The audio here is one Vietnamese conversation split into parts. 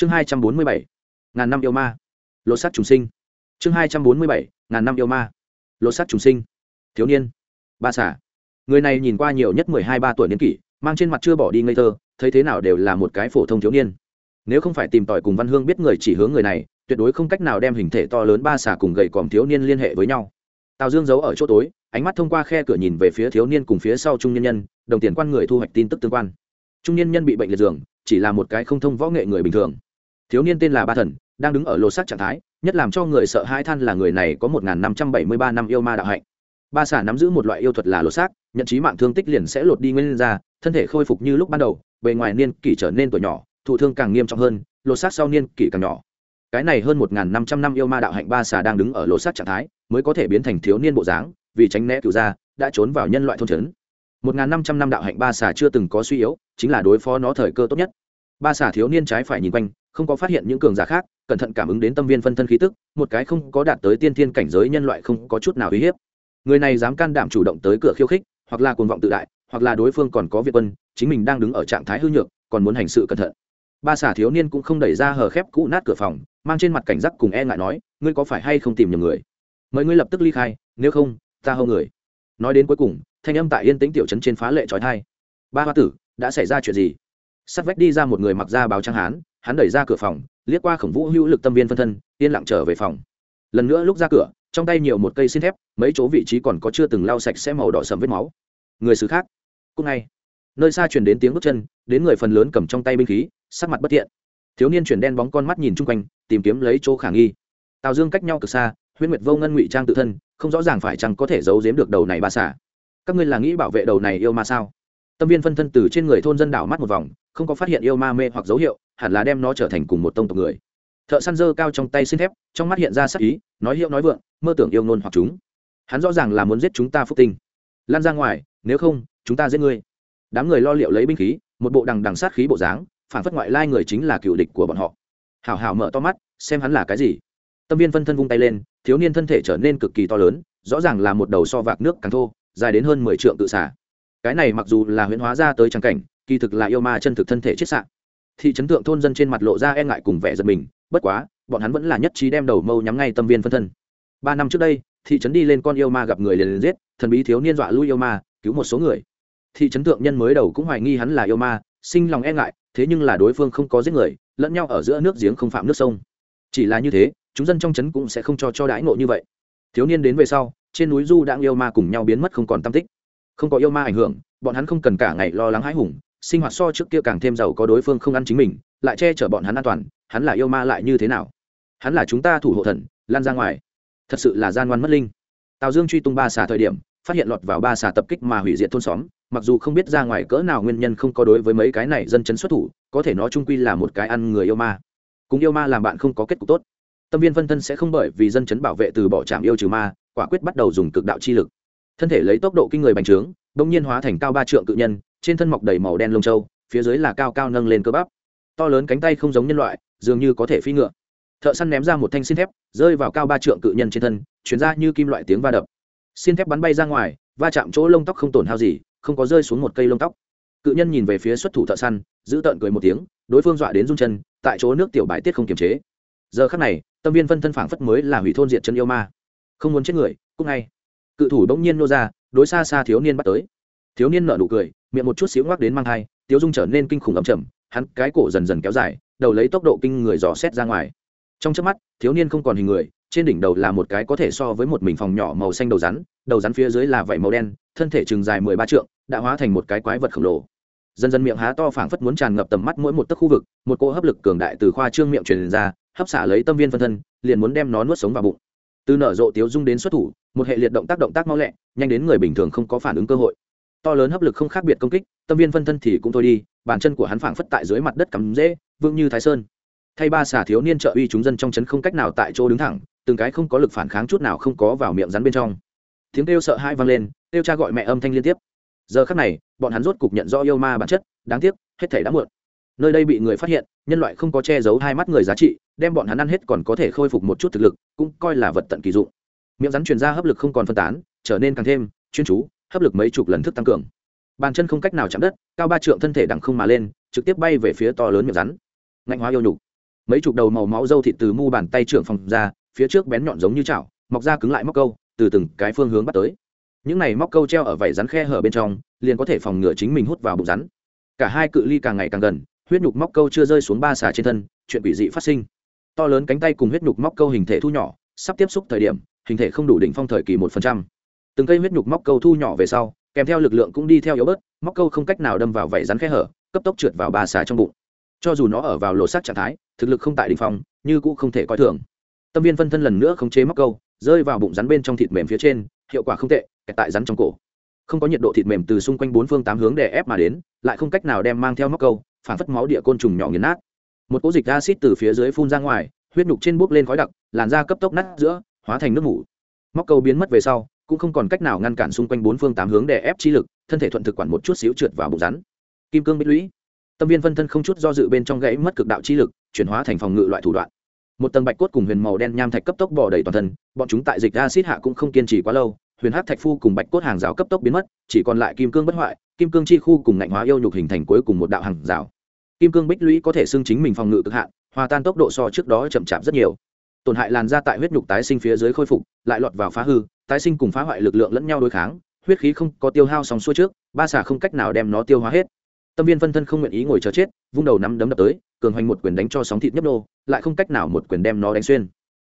chương hai trăm bốn mươi bảy, ngàn năm yêu ma. Lột sắt trùng sinh. Chương hai trăm bốn mươi bảy, ngàn năm yêu ma. Lột sắt trùng sinh. Thiếu niên. Ba xả. Người này nhìn qua nhiều nhất mười hai ba tuổi niên kỷ, mang trên mặt chưa bỏ đi ngây thơ, thấy thế nào đều là một cái phổ thông thiếu niên. Nếu không phải tìm tòi cùng văn hương biết người chỉ hướng người này, tuyệt đối không cách nào đem hình thể to lớn ba xả cùng gầy còm thiếu niên liên hệ với nhau. Tào dương giấu ở chỗ tối, ánh mắt thông qua khe cửa nhìn về phía thiếu niên cùng phía sau trung nhân nhân, đồng tiền quan người thu hoạch tin tức tương quan. Trung nhân nhân bị bệnh liệt giường, chỉ là một cái không thông võ nghệ người bình thường thiếu niên tên là ba thần, đang đứng ở lô sắc trạng thái, nhất làm cho người sợ hai than là người này có một năm trăm bảy mươi ba năm yêu ma đạo hạnh. Ba xả nắm giữ một loại yêu thuật là lột xác, nhận trí mạng thương tích liền sẽ lột đi nguyên ra, thân thể khôi phục như lúc ban đầu, bề ngoài niên kỷ trở nên tuổi nhỏ, thụ thương càng nghiêm trọng hơn, lột xác sau niên kỷ càng nhỏ. Cái này hơn một năm trăm năm yêu ma đạo hạnh ba xà đang đứng ở lột xác trạng thái, mới có thể biến thành thiếu niên bộ dáng, vì tránh né cựu gia, đã trốn vào nhân loại thôn trấn. Một năm trăm năm đạo hạnh ba xà chưa từng có suy yếu, chính là đối phó nó thời cơ tốt nhất. Ba xà thiếu niên trái phải nhìn quanh không có phát hiện những cường giả khác, cẩn thận cảm ứng đến tâm viên phân thân khí tức, một cái không có đạt tới tiên thiên cảnh giới nhân loại không có chút nào uy hiếp. Người này dám can đảm chủ động tới cửa khiêu khích, hoặc là cuồng vọng tự đại, hoặc là đối phương còn có việt quân, chính mình đang đứng ở trạng thái hư nhược, còn muốn hành sự cẩn thận. Ba xả thiếu niên cũng không đẩy ra hờ khép cũ nát cửa phòng, mang trên mặt cảnh giác cùng e ngại nói, ngươi có phải hay không tìm nhầm người? Mời ngươi lập tức ly khai, nếu không, ta hâu người. Nói đến cuối cùng, thanh âm tại yên tĩnh tiểu trấn trên phá lệ trói thai. Ba hoa tử, đã xảy ra chuyện gì? Sắt vách đi ra một người mặc da báo trắng hán hắn đẩy ra cửa phòng, liếc qua khổng vũ hữu lực tâm viên phân thân, yên lặng trở về phòng. Lần nữa lúc ra cửa, trong tay nhiều một cây xin thép, mấy chỗ vị trí còn có chưa từng lau sạch sẽ màu đỏ sầm vết máu. Người xứ khác. Cũng ngay. Nơi xa truyền đến tiếng bước chân, đến người phần lớn cầm trong tay binh khí, sắc mặt bất thiện. Thiếu niên chuyển đen bóng con mắt nhìn chung quanh, tìm kiếm lấy chỗ khả nghi. Tào dương cách nhau cực xa, huyễn nguyệt vô ngân ngụy trang tự thân, không rõ ràng phải chăng có thể giấu giếm được đầu này ba xả. Các ngươi là nghĩ bảo vệ đầu này yêu ma sao? Tâm viên phân thân từ trên người thôn dân đảo mắt một vòng, không có phát hiện yêu ma mê hoặc dấu hiệu hẳn là đem nó trở thành cùng một tông tộc người. Thợ săn dơ cao trong tay xin thép, trong mắt hiện ra sắc ý, nói hiệu nói vượng, mơ tưởng yêu ngôn hoặc chúng. Hắn rõ ràng là muốn giết chúng ta phúc tinh. Lan ra ngoài, nếu không, chúng ta giết ngươi. Đám người lo liệu lấy binh khí, một bộ đằng đằng sát khí bộ dáng, phản phất ngoại lai người chính là cựu địch của bọn họ. Hảo hảo mở to mắt, xem hắn là cái gì. Tâm viên phân thân vung tay lên, thiếu niên thân thể trở nên cực kỳ to lớn, rõ ràng là một đầu so vạc nước càng thô, dài đến hơn mười trượng tự xả. Cái này mặc dù là huyễn hóa ra tới trắng cảnh, kỳ thực là yêu ma chân thực thân thể chết sạn thị trấn thượng thôn dân trên mặt lộ ra e ngại cùng vẻ giật mình, bất quá, bọn hắn vẫn là nhất trí đem đầu mâu nhắm ngay tâm viên phân thân. Ba năm trước đây, thị trấn đi lên con yêu ma gặp người liền liền giết, thần bí thiếu niên dọa lui yêu ma, cứu một số người. Thị trấn thượng nhân mới đầu cũng hoài nghi hắn là yêu ma, sinh lòng e ngại, thế nhưng là đối phương không có giết người, lẫn nhau ở giữa nước giếng không phạm nước sông. Chỉ là như thế, chúng dân trong trấn cũng sẽ không cho cho đãi ngộ như vậy. Thiếu niên đến về sau, trên núi du đang yêu ma cùng nhau biến mất không còn tam tích. Không có yêu ma ảnh hưởng, bọn hắn không cần cả ngày lo lắng hãi hùng sinh hoạt so trước kia càng thêm giàu có đối phương không ăn chính mình, lại che chở bọn hắn an toàn, hắn là yêu ma lại như thế nào? Hắn là chúng ta thủ hộ thần, lan ra ngoài. Thật sự là gian ngoan mất linh. Tào dương truy tung ba xà thời điểm, phát hiện lọt vào ba xà tập kích mà hủy diệt thôn xóm, mặc dù không biết ra ngoài cỡ nào nguyên nhân không có đối với mấy cái này dân chấn xuất thủ, có thể nó trung quy là một cái ăn người yêu ma. Cùng yêu ma làm bạn không có kết cục tốt. Tâm viên phân thân sẽ không bởi vì dân chấn bảo vệ từ bỏ trạm yêu trừ ma, quả quyết bắt đầu dùng cực đạo chi lực. Thân thể lấy tốc độ kinh người bành trướng đông nhiên hóa thành cao ba trượng cự nhân trên thân mọc đầy màu đen lông trâu phía dưới là cao cao nâng lên cơ bắp. To lớn cánh tay không giống nhân loại, dường như có thể phi ngựa. Thợ săn ném ra một thanh xin thép, rơi vào cao ba trượng cự nhân trên thân, chuyển ra như kim loại tiếng va đập. Xin thép bắn bay ra ngoài, va chạm chỗ lông tóc không tổn hao gì, không có rơi xuống một cây lông tóc. Cự nhân nhìn về phía xuất thủ thợ săn, giữ tợn cười một tiếng, đối phương dọa đến run chân, tại chỗ nước tiểu bài tiết không kiềm chế. Giờ khắc này, tâm viên phân thân phảng phất mới là hủy thôn diệt chân yêu ma. Không muốn chết người cúc ngay. Cự thủ bỗng nhiên nô ra, đối xa xa thiếu niên bắt tới thiếu niên nở nụ cười, miệng một chút xíu ngoắc đến mang thai, tiếu dung trở nên kinh khủng ấm chầm hắn cái cổ dần dần kéo dài, đầu lấy tốc độ kinh người dò xét ra ngoài. Trong trước mắt, thiếu niên không còn hình người, trên đỉnh đầu là một cái có thể so với một mình phòng nhỏ màu xanh đầu rắn đầu rắn phía dưới là vảy màu đen, thân thể chừng dài mười ba trượng, đã hóa thành một cái quái vật khổng lồ. Dần dần miệng há to phảng phất muốn tràn ngập tầm mắt mỗi một tấc khu vực, một cỗ hấp lực cường đại từ khoa trương miệng truyền ra, hấp xả lấy tâm viên phân thân, liền muốn đem nó nuốt sống vào bụng. Từ nở rộ tiếu dung đến xuất thủ, một hệ liệt động tác động tác mau lẹ, nhanh đến người bình thường không có phản ứng cơ hội to lớn hấp lực không khác biệt công kích, tâm viên phân thân thì cũng thôi đi, bàn chân của hắn phảng phất tại dưới mặt đất cắm dễ vương như thái sơn. Thay ba xà thiếu niên trợ uy chúng dân trong trấn không cách nào tại chỗ đứng thẳng, từng cái không có lực phản kháng chút nào không có vào miệng rắn bên trong. Tiếng kêu sợ hãi vang lên, kêu cha gọi mẹ âm thanh liên tiếp. Giờ khắc này, bọn hắn rốt cục nhận rõ yêu ma bản chất, đáng tiếc, hết thể đã muộn. Nơi đây bị người phát hiện, nhân loại không có che giấu hai mắt người giá trị, đem bọn hắn ăn hết còn có thể khôi phục một chút thực lực, cũng coi là vật tận kỳ dụng. Miệng rắn truyền ra hấp lực không còn phân tán, trở nên càng thêm chuyên chú hấp lực mấy chục lần thức tăng cường. Bàn chân không cách nào chạm đất, cao ba trượng thân thể đằng không mà lên, trực tiếp bay về phía to lớn miệng rắn. Ngạnh hóa yêu nhục. Mấy chục đầu màu máu dâu thịt từ mu bàn tay trưởng phòng ra, phía trước bén nhọn giống như chảo, mọc ra cứng lại móc câu, từ từng cái phương hướng bắt tới. Những này móc câu treo ở vảy rắn khe hở bên trong, liền có thể phòng ngừa chính mình hút vào bụng rắn. Cả hai cự ly càng ngày càng gần, huyết nhục móc câu chưa rơi xuống ba xà trên thân, chuyện quỷ dị phát sinh. To lớn cánh tay cùng huyết nhục móc câu hình thể thu nhỏ, sắp tiếp xúc thời điểm, hình thể không đủ đỉnh phong thời kỳ một phần trăm từng cây huyết nhục móc câu thu nhỏ về sau, kèm theo lực lượng cũng đi theo yếu bớt, móc câu không cách nào đâm vào vảy rắn khe hở, cấp tốc trượt vào ba xà trong bụng. Cho dù nó ở vào lột xác trạng thái, thực lực không tại đỉnh phong, như cũng không thể coi thường. Tâm viên phân thân lần nữa khống chế móc câu, rơi vào bụng rắn bên trong thịt mềm phía trên, hiệu quả không tệ, kẹt tại rắn trong cổ. Không có nhiệt độ thịt mềm từ xung quanh bốn phương tám hướng để ép mà đến, lại không cách nào đem mang theo móc câu, phản phất máu địa côn trùng nhỏ nghiền nát. Một cỗ dịch acid từ phía dưới phun ra ngoài, huyết nhục trên bốc lên khói đặc, làn da cấp tốc nát giữa, hóa thành nước mủ. Móc câu biến mất về sau cũng không còn cách nào ngăn cản xung quanh bốn phương tám hướng để ép chi lực, thân thể thuận thực quản một chút xíu trượt vào bụng rắn. Kim cương bích lũy. Tâm viên phân thân không chút do dự bên trong gãy mất cực đạo chi lực, chuyển hóa thành phòng ngự loại thủ đoạn. Một tầng bạch cốt cùng huyền màu đen nham thạch cấp tốc bỏ đầy toàn thân, bọn chúng tại dịch acid hạ cũng không kiên trì quá lâu, huyền hát thạch phu cùng bạch cốt hàng rào cấp tốc biến mất, chỉ còn lại kim cương bất hoại, kim cương chi khu cùng ngạnh hóa yêu nhục hình thành cuối cùng một đạo hàng rào. Kim cương bích lũy có thể xưng chính mình phòng ngự cực hạn, hòa tan tốc độ so trước đó chậm chạp rất nhiều tổn hại làn da tại huyết nhục tái sinh phía dưới khôi phục, lại lọt vào phá hư, tái sinh cùng phá hoại lực lượng lẫn nhau đối kháng, huyết khí không có tiêu hao sòng xuôi trước, ba xả không cách nào đem nó tiêu hóa hết. Tâm viên phân thân không nguyện ý ngồi chờ chết, vung đầu nắm đấm đập tới, cường hoành một quyền đánh cho sóng thịt nhấp nô, lại không cách nào một quyền đem nó đánh xuyên.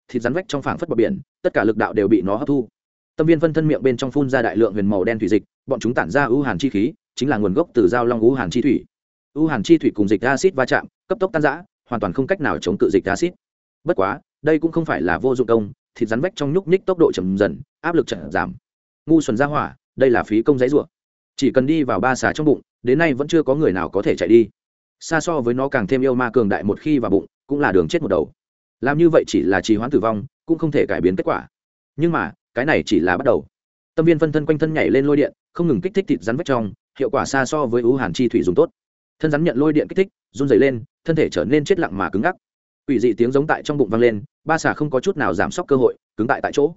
Thịt rắn vách trong phảng phất bờ biển, tất cả lực đạo đều bị nó hấp thu. Tâm viên phân thân miệng bên trong phun ra đại lượng huyền màu đen thủy dịch, bọn chúng tản ra ưu hàn chi khí, chính là nguồn gốc từ giao long ưu hàn chi thủy. Ưu hàn chi thủy cùng dịch acid va chạm, cấp tốc tan giã hoàn toàn không cách nào chống cự dịch acid. Bất quá đây cũng không phải là vô dụng công, thịt rắn vách trong nhúc nhích tốc độ chậm dần, áp lực chậm giảm. Ngu xuẩn ra hỏa, đây là phí công giấy ruộng. Chỉ cần đi vào ba xà trong bụng, đến nay vẫn chưa có người nào có thể chạy đi. Xa so với nó càng thêm yêu ma cường đại một khi vào bụng, cũng là đường chết một đầu. Làm như vậy chỉ là trì hoãn tử vong, cũng không thể cải biến kết quả. Nhưng mà, cái này chỉ là bắt đầu. Tâm viên phân thân quanh thân nhảy lên lôi điện, không ngừng kích thích thịt rắn vách trong, hiệu quả xa so với ưu hàn chi thủy dùng tốt. Thân rắn nhận lôi điện kích thích, run dày lên, thân thể trở nên chết lặng mà cứng ngắc. Quỷ dị tiếng giống tại trong bụng vang lên, ba xà không có chút nào giảm sốc cơ hội, cứng tại tại chỗ.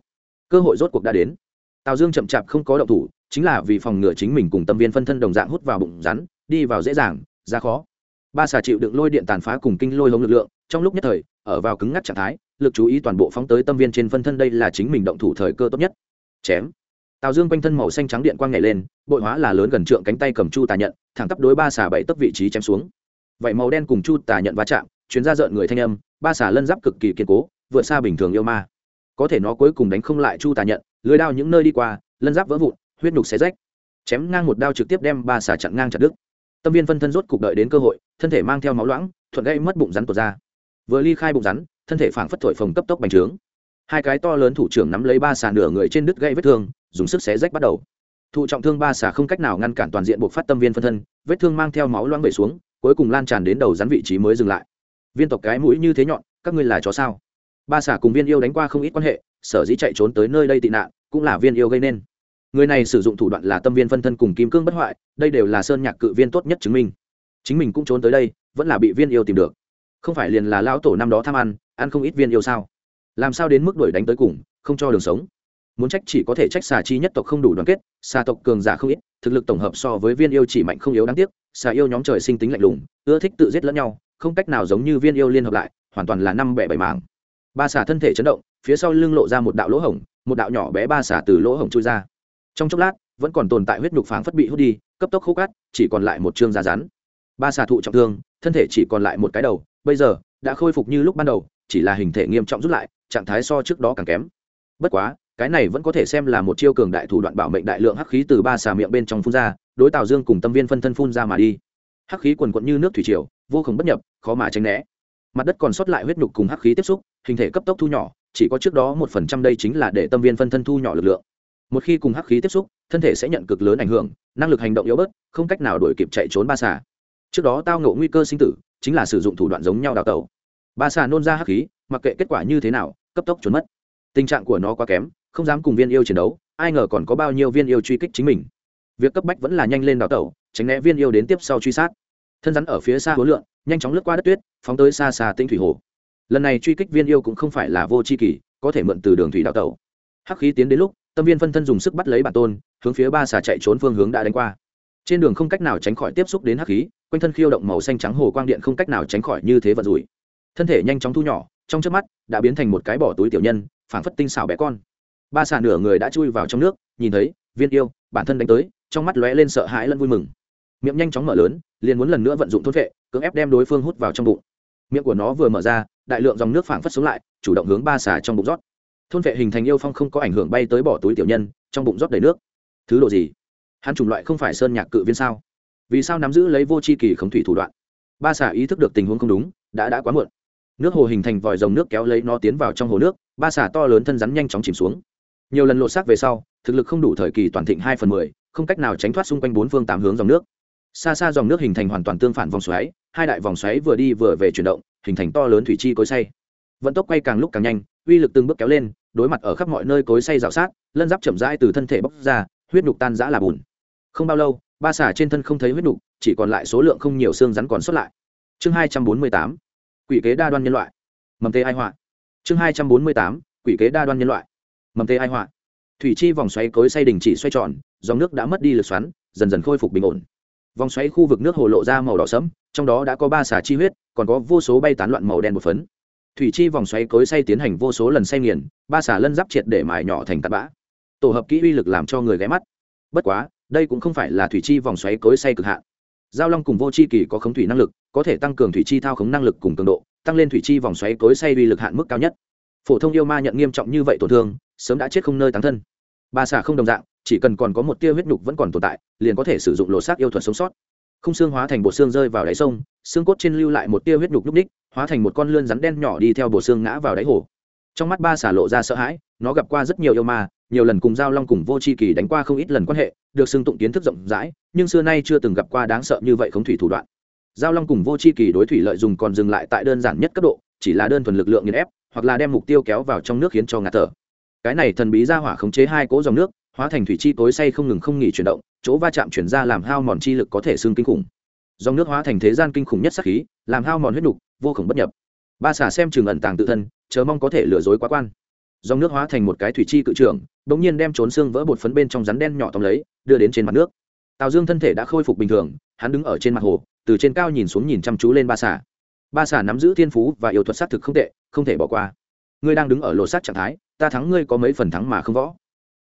Cơ hội rốt cuộc đã đến. Tào dương chậm chạp không có động thủ, chính là vì phòng ngừa chính mình cùng tâm viên phân thân đồng dạng hút vào bụng rắn, đi vào dễ dàng, ra khó. Ba xà chịu đựng lôi điện tàn phá cùng kinh lôi hống lực lượng, trong lúc nhất thời, ở vào cứng ngắc trạng thái, lực chú ý toàn bộ phóng tới tâm viên trên phân thân đây là chính mình động thủ thời cơ tốt nhất. Chém. Tào dương quanh thân màu xanh trắng điện quang nhảy lên, bội hóa là lớn gần trượng cánh tay cầm chu tà nhận, thẳng tắp đối ba xà bảy tấp vị trí chém xuống. Vậy màu đen cùng chu tà nhận va chạm chuyến ra rợn người thanh âm, ba xà lân giáp cực kỳ kiên cố, vượt xa bình thường yêu ma. Có thể nó cuối cùng đánh không lại chu tà nhận, lưới đao những nơi đi qua, lân giáp vỡ vụn, huyết nhục xé rách. Chém ngang một đao trực tiếp đem ba xà chặn ngang chặt đứt. Tâm viên phân thân rốt cục đợi đến cơ hội, thân thể mang theo máu loãng, thuận gây mất bụng rắn tuột ra. Vừa ly khai bụng rắn, thân thể phảng phất thổi phồng cấp tốc bành trướng. Hai cái to lớn thủ trưởng nắm lấy ba xà nửa người trên đứt gây vết thương, dùng sức xé rách bắt đầu. Thụ trọng thương ba xà không cách nào ngăn cản toàn diện buộc phát tâm viên phân thân, vết thương mang theo máu loãng về xuống, cuối cùng lan tràn đến đầu rắn vị trí mới dừng lại viên tộc cái mũi như thế nhọn, các ngươi là chó sao? Ba xả cùng viên yêu đánh qua không ít quan hệ, sở dĩ chạy trốn tới nơi đây tị nạn, cũng là viên yêu gây nên. Người này sử dụng thủ đoạn là tâm viên phân thân cùng kim cương bất hoại, đây đều là sơn nhạc cự viên tốt nhất chứng minh. Chính mình cũng trốn tới đây, vẫn là bị viên yêu tìm được. Không phải liền là lão tổ năm đó tham ăn ăn không ít viên yêu sao? Làm sao đến mức đuổi đánh tới cùng, không cho đường sống? Muốn trách chỉ có thể trách xà chi nhất tộc không đủ đoàn kết, xà tộc cường giả không ít, thực lực tổng hợp so với viên yêu chỉ mạnh không yếu đáng tiếc, xà yêu nhóm trời sinh tính lạnh lùng, ưa thích tự giết lẫn nhau không cách nào giống như viên yêu liên hợp lại, hoàn toàn là năm bẻ bảy mảng. Ba xà thân thể chấn động, phía sau lưng lộ ra một đạo lỗ hổng, một đạo nhỏ bé ba xà từ lỗ hổng trôi ra. Trong chốc lát, vẫn còn tồn tại huyết nhục phảng phất bị hút đi, cấp tốc khô cát, chỉ còn lại một chương da rắn. Ba xà thụ trọng thương, thân thể chỉ còn lại một cái đầu, bây giờ, đã khôi phục như lúc ban đầu, chỉ là hình thể nghiêm trọng rút lại, trạng thái so trước đó càng kém. Bất quá, cái này vẫn có thể xem là một chiêu cường đại thủ đoạn bảo mệnh đại lượng hắc khí từ ba xà miệng bên trong phun ra, đối tào dương cùng tâm viên phân thân phun ra mà đi hắc khí quần quận như nước thủy triều, vô cùng bất nhập, khó mà tránh né. Mặt đất còn sót lại huyết nhục cùng hắc khí tiếp xúc, hình thể cấp tốc thu nhỏ, chỉ có trước đó một phần trăm đây chính là để tâm viên phân thân thu nhỏ lực lượng. Một khi cùng hắc khí tiếp xúc, thân thể sẽ nhận cực lớn ảnh hưởng, năng lực hành động yếu bớt, không cách nào đổi kịp chạy trốn ba xà. Trước đó tao ngộ nguy cơ sinh tử, chính là sử dụng thủ đoạn giống nhau đào tẩu. Ba xà nôn ra hắc khí, mặc kệ kết quả như thế nào, cấp tốc trốn mất. Tình trạng của nó quá kém, không dám cùng viên yêu chiến đấu, ai ngờ còn có bao nhiêu viên yêu truy kích chính mình. Việc cấp bách vẫn là nhanh lên đào tẩu tránh né viên yêu đến tiếp sau truy sát. Thân rắn ở phía xa hối lượn, nhanh chóng lướt qua đất tuyết, phóng tới xa xa tinh thủy hồ. Lần này truy kích viên yêu cũng không phải là vô c h i kỳ có thể mượn từ đường thủy đạo tẩu. Hắc khí tiến đến lúc, tâm viên phân thân dùng sức bắt lấy bản tôn, hướng phía ba xà chạy trốn phương hướng đã đánh qua. Trên đường không cách nào tránh khỏi tiếp xúc đến hắc khí, quanh thân khiêu động màu xanh trắng hồ quang điện không cách nào tránh khỏi như thế vật rủi. Thân thể nhanh chóng thu nhỏ, trong trước mắt, đã biến thành một cái bỏ túi tiểu nhân, phảng phất tinh xảo bé con. Ba xà nửa người đã chui vào trong nước, nhìn thấy, viên yêu, bản thân đánh tới, trong mắt lóe lên sợ hãi lẫn vui mừng miệng nhanh chóng mở lớn, liền muốn lần nữa vận dụng thôn vệ, cưỡng ép đem đối phương hút vào trong bụng. Miệng của nó vừa mở ra, đại lượng dòng nước phảng phất xuống lại, chủ động hướng ba xà trong bụng rót. Thôn vệ hình thành yêu phong không có ảnh hưởng bay tới bỏ túi tiểu nhân, trong bụng rót đầy nước. Thứ độ gì? Hắn chủng loại không phải sơn nhạc cự viên sao? Vì sao nắm giữ lấy vô c h i kỳ khống thủy thủ đoạn? Ba xà ý thức được tình huống không đúng, đã đã quá muộn. Nước hồ hình thành vòi dòng nước kéo lấy nó tiến vào trong hồ nước, ba xà to lớn thân rắn nhanh chóng chìm xuống. Nhiều lần lộ xác về sau, thực lực không đủ thời kỳ toàn thịnh hai phần mười, không cách nào tránh thoát xung quanh bốn phương tám hướng dòng nước xa xa dòng nước hình thành hoàn toàn tương phản vòng xoáy, hai đại vòng xoáy vừa đi vừa về chuyển động, hình thành to lớn thủy chi cối say. Vận tốc quay càng lúc càng nhanh, uy lực từng bước kéo lên, đối mặt ở khắp mọi nơi cối say rào sát, lân giáp chậm rãi từ thân thể bốc ra, huyết nhục tan rã là bùn. Không bao lâu, ba xả trên thân không thấy huyết nhục, chỉ còn lại số lượng không nhiều xương rắn còn sót lại. Chương hai trăm bốn mươi tám, quỷ kế đa đoan nhân loại. Mầm tê ai họa. Chương hai trăm bốn mươi tám, quỷ kế đa đoan nhân loại. Mầm tê ai họa. Thủy chi vòng xoáy cối say đình chỉ xoay tròn, dòng nước đã mất đi lực xoắn, dần dần khôi phục bình ổn vòng xoáy khu vực nước hồ lộ ra màu đỏ sẫm, trong đó đã có ba xà chi huyết, còn có vô số bay tán loạn màu đen một phấn. Thủy chi vòng xoáy cối say tiến hành vô số lần say nghiền, ba xà lân giáp triệt để mài nhỏ thành tạt bã. Tổ hợp kỹ uy lực làm cho người ghé mắt. Bất quá, đây cũng không phải là thủy chi vòng xoáy cối say cực hạn. Giao long cùng vô chi kỳ có khống thủy năng lực, có thể tăng cường thủy chi thao khống năng lực cùng cường độ, tăng lên thủy chi vòng xoáy cối say uy lực hạn mức cao nhất. Phổ thông yêu ma nhận nghiêm trọng như vậy tổn thương, sớm đã chết không nơi tán thân. Ba xà không đồng dạng chỉ cần còn có một tia huyết nhục vẫn còn tồn tại, liền có thể sử dụng lộ xác yêu thuật sống sót. Không xương hóa thành bộ xương rơi vào đáy sông, xương cốt trên lưu lại một tia huyết nhục núc ních, hóa thành một con lươn rắn đen nhỏ đi theo bộ xương ngã vào đáy hồ. Trong mắt ba xả lộ ra sợ hãi, nó gặp qua rất nhiều yêu ma, nhiều lần cùng giao long cùng vô c h i kỳ đánh qua không ít lần quan hệ, được xưng tụng kiến thức rộng rãi, nhưng xưa nay chưa từng gặp qua đáng sợ như vậy không thủy thủ đoạn. Giao long cùng vô c h i kỳ đối thủy lợi dùng còn dừng lại tại đơn giản nhất cấp độ, chỉ là đơn thuần lực lượng nghiền ép, hoặc là đem mục tiêu kéo vào trong nước khiến cho ngạt thở. Cái này thần bí ra hỏa khống chế hai cỗ dòng nước hóa thành thủy chi tối say không ngừng không nghỉ chuyển động, chỗ va chạm chuyển ra làm hao mòn chi lực có thể xương kinh khủng. Dòng nước hóa thành thế gian kinh khủng nhất sắc khí, làm hao mòn huyết nục, vô khổng bất nhập. Ba xả xem trường ẩn tàng tự thân, chờ mong có thể lừa dối quá quan. Dòng nước hóa thành một cái thủy chi cự trưởng bỗng nhiên đem trốn xương vỡ bột phấn bên trong rắn đen nhỏ tóm lấy, đưa đến trên mặt nước. Tào dương thân thể đã khôi phục bình thường, hắn đứng ở trên mặt hồ, từ trên cao nhìn xuống nhìn chăm chú lên ba xả ba xả nắm giữ thiên phú và yêu thuật xác thực không tệ, không thể bỏ qua. Ngươi đang đứng ở lột xác trạng thái, ta thắng ngươi có mấy phần thắng mà không võ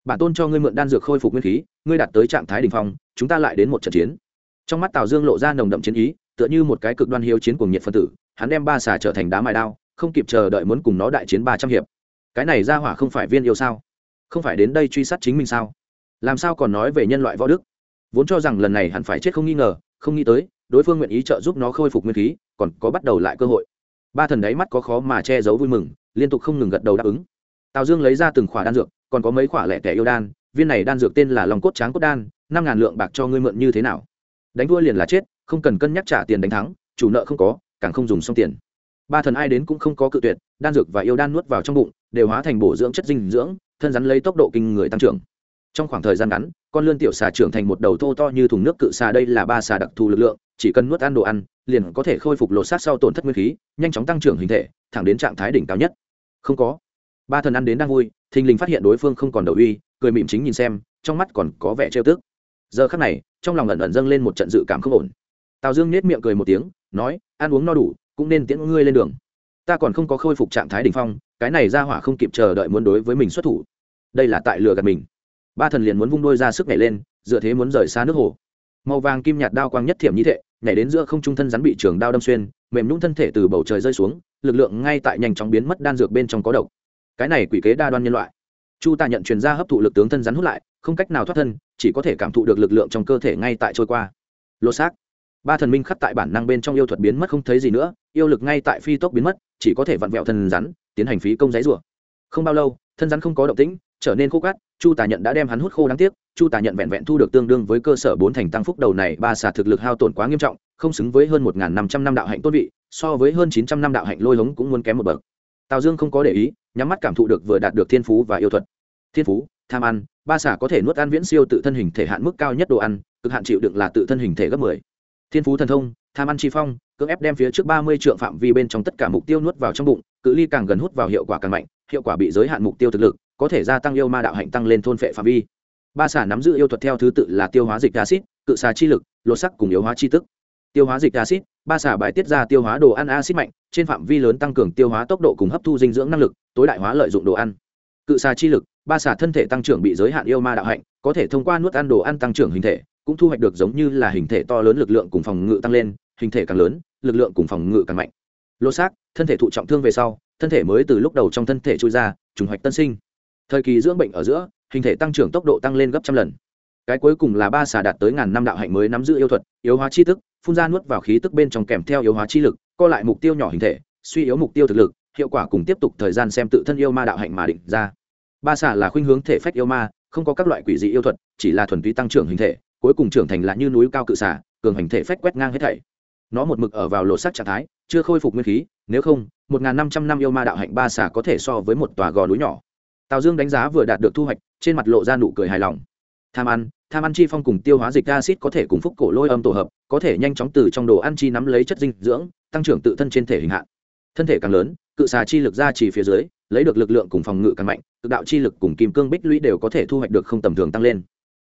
bản tôn cho ngươi mượn đan dược khôi phục nguyên khí, ngươi đạt tới trạng thái đ ỉ n h phong, chúng ta lại đến một trận chiến. Trong mắt tào dương lộ ra nồng đậm chiến ý, tựa như một cái cực đoan hiếu chiến cùng nhiệt phân tử, hắn đem ba xà trở thành đá mài đao, không kịp chờ đợi muốn cùng nó đại chiến ba trăm hiệp. Cái này ra hỏa không phải viên yêu sao? Không phải đến đây truy sát chính mình sao? Làm sao còn nói về nhân loại võ đức? Vốn cho rằng lần này hẳn phải chết không nghi ngờ, không nghĩ tới, đối phương nguyện ý trợ giúp nó khôi phục nguyên khí, còn có bắt đầu lại cơ hội. Ba thần đáy mắt có khó mà che giấu vui mừng, liên tục không ngừng gật đầu đáp ứng. Tào dương lấy ra từng khỏa đan dược còn có mấy quả lẻ tẻ yêu đan, viên này đan dược tên là lòng cốt tráng cốt đan, năm ngàn lượng bạc cho ngươi mượn như thế nào? Đánh thua liền là chết, không cần cân nhắc trả tiền đánh thắng, chủ nợ không có, càng không dùng xong tiền. Ba thần ai đến cũng không có cự tuyệt, đan dược và yêu đan nuốt vào trong bụng, đều hóa thành bổ dưỡng chất dinh dưỡng, thân rắn lấy tốc độ kinh người tăng trưởng. Trong khoảng thời gian ngắn, con lươn tiểu xà trưởng thành một đầu thô to như thùng nước cự xà đây là ba xà đặc thù lực lượng, chỉ cần nuốt ăn đồ ăn, liền có thể khôi phục lột xác sau tổn thất nguyên khí, nhanh chóng tăng trưởng hình thể, thẳng đến trạng thái đỉnh cao nhất. Không có ba thần ăn đến đang vui, thình lình phát hiện đối phương không còn đầu uy, cười mịm chính nhìn xem, trong mắt còn có vẻ trêu tức. Giờ khắc này, trong lòng ẩn ẩn dâng lên một trận dự cảm không ổn. Tào dương nết miệng cười một tiếng, nói, ăn uống no đủ, cũng nên tiễn ngươi lên đường. Ta còn không có khôi phục trạng thái đ ỉ n h phong, cái này ra hỏa không kịp chờ đợi muốn đối với mình xuất thủ. Đây là tại lừa gạt mình. Ba thần liền muốn vung đôi ra sức nhảy lên, dựa thế muốn rời xa nước hồ. Màu vàng kim nhạt đao quang nhất thiểm như thệ, nhảy đến giữa không trung thân rắn bị trường đao đâm xuyên, mềm nhũng thân thể từ bầu trời rơi xuống, lực lượng ngay tại nhanh chóng biến mất đan dược bên trong có độc cái này quỷ kế đa đoan nhân loại. Chu tạ nhận truyền ra hấp thụ lực tướng thân rắn hút lại, không cách nào thoát thân, chỉ có thể cảm thụ được lực lượng trong cơ thể ngay tại trôi qua. Lột xác. Ba thần minh khắc tại bản năng bên trong yêu thuật biến mất không thấy gì nữa, yêu lực ngay tại phi tốc biến mất, chỉ có thể vặn vẹo thân rắn, tiến hành phí công giấy rủa. Không bao lâu, thân rắn không có động tĩnh, trở nên khô cát, chu tà nhận đã đem hắn hút khô đáng tiếc, chu tà nhận vẹn vẹn thu được tương đương với cơ sở bốn thành tăng phúc đầu này, ba xà thực lực hao tổn quá nghiêm trọng, không xứng với hơn một năm trăm năm đạo hạnh tôn vị, so với hơn chín trăm năm đạo hạnh lôi hống cũng muốn kém một bậc tào dương không có để ý, nhắm mắt cảm thụ được vừa đạt được thiên phú và yêu thuật. Thiên phú, tham ăn, ba xả có thể nuốt ăn viễn siêu tự thân hình thể hạn mức cao nhất đồ ăn, cực hạn chịu đựng là tự thân hình thể gấp mười. Thiên phú thần thông, tham ăn chi phong, cưỡng ép đem phía trước ba mươi trượng phạm vi bên trong tất cả mục tiêu nuốt vào trong bụng, cự ly càng gần hút vào hiệu quả càng mạnh, hiệu quả bị giới hạn mục tiêu thực lực, có thể gia tăng yêu ma đạo hạnh tăng lên thôn phệ phạm vi. Ba xả nắm giữ yêu thuật theo thứ tự là tiêu hóa dịch acid cự xà chi lực, lột sắc cùng yếu hóa chi tức tiêu hóa dịch acid ba xả bài tiết ra tiêu hóa đồ ăn acid mạnh, trên phạm vi lớn tăng cường tiêu hóa tốc độ cùng hấp thu dinh dưỡng năng lực, tối đại hóa lợi dụng đồ ăn. Cự xà chi lực, ba xả thân thể tăng trưởng bị giới hạn yêu ma đạo hạnh, có thể thông qua nuốt ăn đồ ăn tăng trưởng hình thể, cũng thu hoạch được giống như là hình thể to lớn lực lượng cùng phòng ngự tăng lên, hình thể càng lớn, lực lượng cùng phòng ngự càng mạnh. Lô xác, thân thể thụ trọng thương về sau, thân thể mới từ lúc đầu trong thân thể trôi ra, trùng hoạch tân sinh. Thời kỳ dưỡng bệnh ở giữa, hình thể tăng trưởng tốc độ tăng lên gấp trăm lần. Cái cuối cùng là ba xà đạt tới ngàn năm đạo hạnh mới nắm giữ yêu thuật, yếu hóa chi thức phun ra nuốt vào khí tức bên trong kèm theo yếu hóa chi lực co lại mục tiêu nhỏ hình thể suy yếu mục tiêu thực lực hiệu quả cùng tiếp tục thời gian xem tự thân yêu ma đạo hạnh mà định ra. Ba xả là khuynh hướng thể phách yêu ma không có các loại quỷ dị yêu thuật chỉ là thuần túy tăng trưởng hình thể cuối cùng trưởng thành là như núi cao cự xả, cường hành thể phách quét ngang hết thảy. Nó một mực ở vào lộ sắc trạng thái chưa khôi phục nguyên khí nếu không một n g h n năm trăm năm yêu ma đạo hạnh ba xả có thể so với một tòa gò núi nhỏ. Tào dương đánh giá vừa đạt được thu hoạch trên mặt lộ ra nụ cười hài lòng. Tham ăn tham ăn chi phong cùng tiêu hóa dịch acid có thể cùng phúc cổ lôi âm tổ hợp có thể nhanh chóng từ trong đồ ăn chi nắm lấy chất dinh dưỡng, tăng trưởng tự thân trên thể hình hạn. Thân thể càng lớn, cự xà chi lực ra chỉ phía dưới, lấy được lực lượng cùng phòng ngự càng mạnh, cực đạo chi lực cùng kim cương bích lũy đều có thể thu hoạch được không tầm thường tăng lên.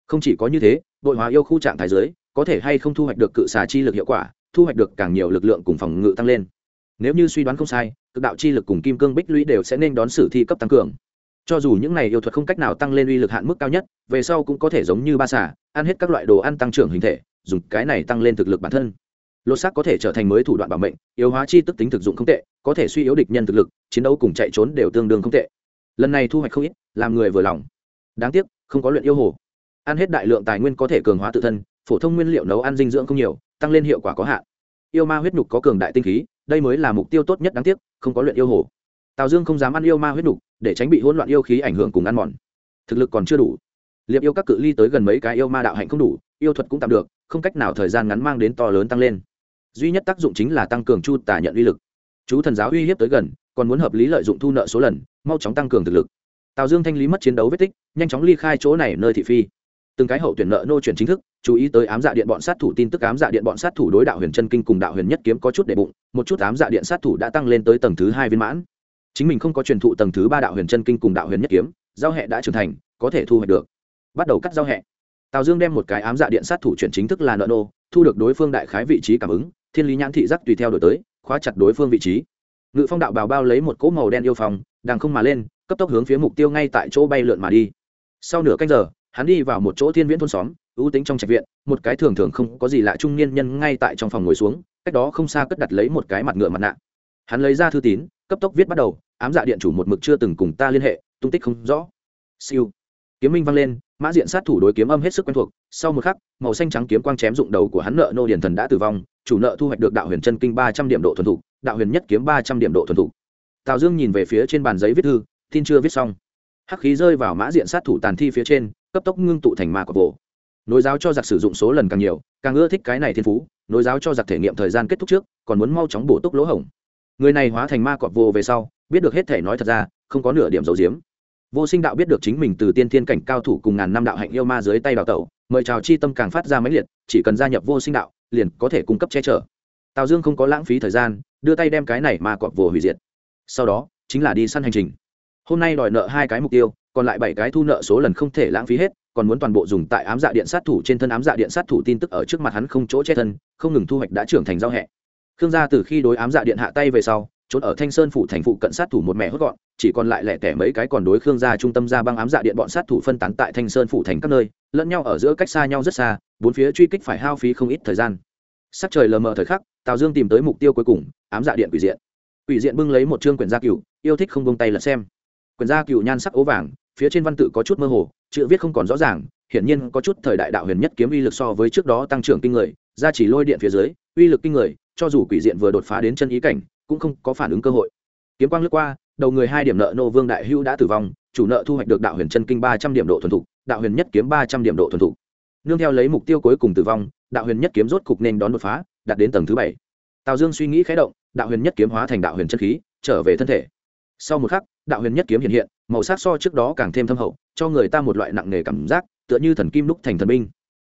Không chỉ có như thế, đội hóa yêu khu trạng thái dưới, có thể hay không thu hoạch được cự xà chi lực hiệu quả, thu hoạch được càng nhiều lực lượng cùng phòng ngự tăng lên. Nếu như suy đoán không sai, cực đạo chi lực cùng kim cương bích lũy đều sẽ nên đón sử thi cấp tăng cường. Cho dù những này yêu thuật không cách nào tăng lên uy lực hạn mức cao nhất, về sau cũng có thể giống như ba xả ăn hết các loại đồ ăn tăng trưởng hình thể dùng cái này tăng lên thực lực bản thân. Lột xác có thể trở thành mới thủ đoạn bảo mệnh, yếu hóa chi tức tính thực dụng không tệ, có thể suy yếu địch nhân thực lực, chiến đấu cùng chạy trốn đều tương đương không tệ. Lần này thu hoạch không ít, làm người vừa lòng. Đáng tiếc, không có luyện yêu hồ. Ăn hết đại lượng tài nguyên có thể cường hóa tự thân, phổ thông nguyên liệu nấu ăn dinh dưỡng không nhiều, tăng lên hiệu quả có hạn. Yêu ma huyết nhục có cường đại tinh khí, đây mới là mục tiêu tốt nhất đáng tiếc, không có luyện yêu hồ. Tào dương không dám ăn yêu ma huyết nhục, để tránh bị hỗn loạn yêu khí ảnh hưởng cùng ăn mòn. Thực lực còn chưa đủ. Liệp yêu các cự ly tới gần mấy cái yêu ma đạo hạnh không đủ yêu thuật cũng tạm được, không cách nào thời gian ngắn mang đến to lớn tăng lên. Duy nhất tác dụng chính là tăng cường chu tả nhận uy lực. Chú thần giáo uy hiếp tới gần, còn muốn hợp lý lợi dụng thu nợ số lần, mau chóng tăng cường thực lực. Tào dương thanh lý mất chiến đấu vết tích, nhanh chóng ly khai chỗ này nơi thị phi. Từng cái hậu tuyển nợ nô chuyển chính thức, chú ý tới ám dạ điện bọn sát thủ tin tức ám dạ điện bọn sát thủ đối đạo huyền chân kinh cùng đạo huyền nhất kiếm có chút để bụng, một chút ám dạ điện sát thủ đã tăng lên tới tầng thứ hai viên mãn. Chính mình không có truyền thụ tầng thứ ba đạo huyền chân kinh cùng đạo huyền nhất kiếm, giao hệ đã trưởng thành, có thể thu hoạch được. Bắt đầu cắt giao hệ tào dương đem một cái ám dạ điện sát thủ chuyển chính thức là nợ nô, thu được đối phương đại khái vị trí cảm ứng, thiên lý nhãn thị giác tùy theo đổi tới, khóa chặt đối phương vị trí. Ngự phong đạo bào bao lấy một cỗ màu đen yêu phòng đang không mà lên, cấp tốc hướng phía mục tiêu ngay tại chỗ bay lượn mà đi. Sau nửa canh giờ, hắn đi vào một chỗ thiên viễn thôn xóm, ưu tính trong trạch viện, một cái thường thường không có gì lạ trung niên nhân ngay tại trong phòng ngồi xuống, cách đó không xa cất đặt lấy một cái mặt ngựa mặt nạ. Hắn lấy ra thư tín, cấp tốc viết bắt đầu, ám dạ điện chủ một mực chưa từng cùng ta liên hệ, tung tích không rõ. Siêu. Kiếm minh vang lên mã diện sát thủ đối kiếm âm hết sức quen thuộc, sau một khắc, màu xanh trắng kiếm quang chém dụng đầu của hắn nợ nô điền thần đã tử vong, chủ nợ thu hoạch được đạo huyền chân kinh ba trăm điểm độ thuần thục, đạo huyền nhất kiếm ba trăm điểm độ thuần thục. Tào dương nhìn về phía trên bàn giấy viết thư, tin chưa viết xong. Hắc khí rơi vào mã diện sát thủ tàn thi phía trên, cấp tốc ngưng tụ thành ma của vồ. Nối giáo cho giặc sử dụng số lần càng nhiều, càng ưa thích cái này thiên phú, nối giáo cho giặc thể nghiệm thời gian kết thúc trước, còn muốn mau chóng bổ túc lỗ hổng. Người này hóa thành ma cọp vô về sau, biết được hết thể nói thật ra, không có nửa điểm dầu diếm vô sinh đạo biết được chính mình từ tiên thiên cảnh cao thủ cùng ngàn năm đạo hạnh yêu ma dưới tay đào tẩu, mời chào chi tâm càng phát ra máy liệt, chỉ cần gia nhập vô sinh đạo, liền có thể cung cấp che chở. Tào dương không có lãng phí thời gian, đưa tay đem cái này mà cọp vồ hủy diệt. Sau đó, chính là đi săn hành trình. Hôm nay đòi nợ hai cái mục tiêu, còn lại bảy cái thu nợ số lần không thể lãng phí hết, còn muốn toàn bộ dùng tại ám dạ điện sát thủ trên thân ám dạ điện sát thủ tin tức ở trước mặt hắn không chỗ che thân, không ngừng thu hoạch đã trưởng thành giao hẹ. Khương gia từ khi đối ám dạ điện hạ tay về sau trốn ở thanh sơn phủ thành phụ cận sát thủ một mẹ hốt gọn, chỉ còn lại lẻ tẻ mấy cái còn đối khương gia trung tâm ra băng ám dạ điện bọn sát thủ phân tán tại thanh sơn phủ thành các nơi, lẫn nhau ở giữa cách xa nhau rất xa, bốn phía truy kích phải hao phí không ít thời gian. Sắc trời lờ mờ thời khắc, tào dương tìm tới mục tiêu cuối cùng, ám dạ điện quỷ diện. Quỷ diện bưng lấy một chương quyển gia cựu yêu thích không bông tay lật xem. Quyển gia cựu nhan sắc ố vàng, phía trên văn tự có chút mơ hồ, chữ viết không còn rõ ràng, hiển nhiên có chút thời đại đạo huyền nhất kiếm uy lực so với trước đó tăng trưởng kinh người gia chỉ lôi điện phía dưới, uy lực kinh người, cho dù quỷ diện vừa đột phá đến chân ý cảnh cũng không có phản ứng cơ hội. Kiếm quang lướt qua, đầu người hai điểm nợ nô vương đại hưu đã tử vong, chủ nợ thu hoạch được đạo huyền chân kinh ba trăm điểm độ thuần thục, đạo huyền nhất kiếm ba trăm điểm độ thuần thục. Nương theo lấy mục tiêu cuối cùng tử vong, đạo huyền nhất kiếm rốt cục nên đón đột phá, đạt đến tầng thứ bảy. Tào dương suy nghĩ khé động, đạo huyền nhất kiếm hóa thành đạo huyền chân khí, trở về thân thể. Sau một khắc, đạo huyền nhất kiếm hiện hiện, màu sắc so trước đó càng thêm thâm hậu, cho người ta một loại nặng nề cảm giác, tựa như thần kim đúc thành thần binh.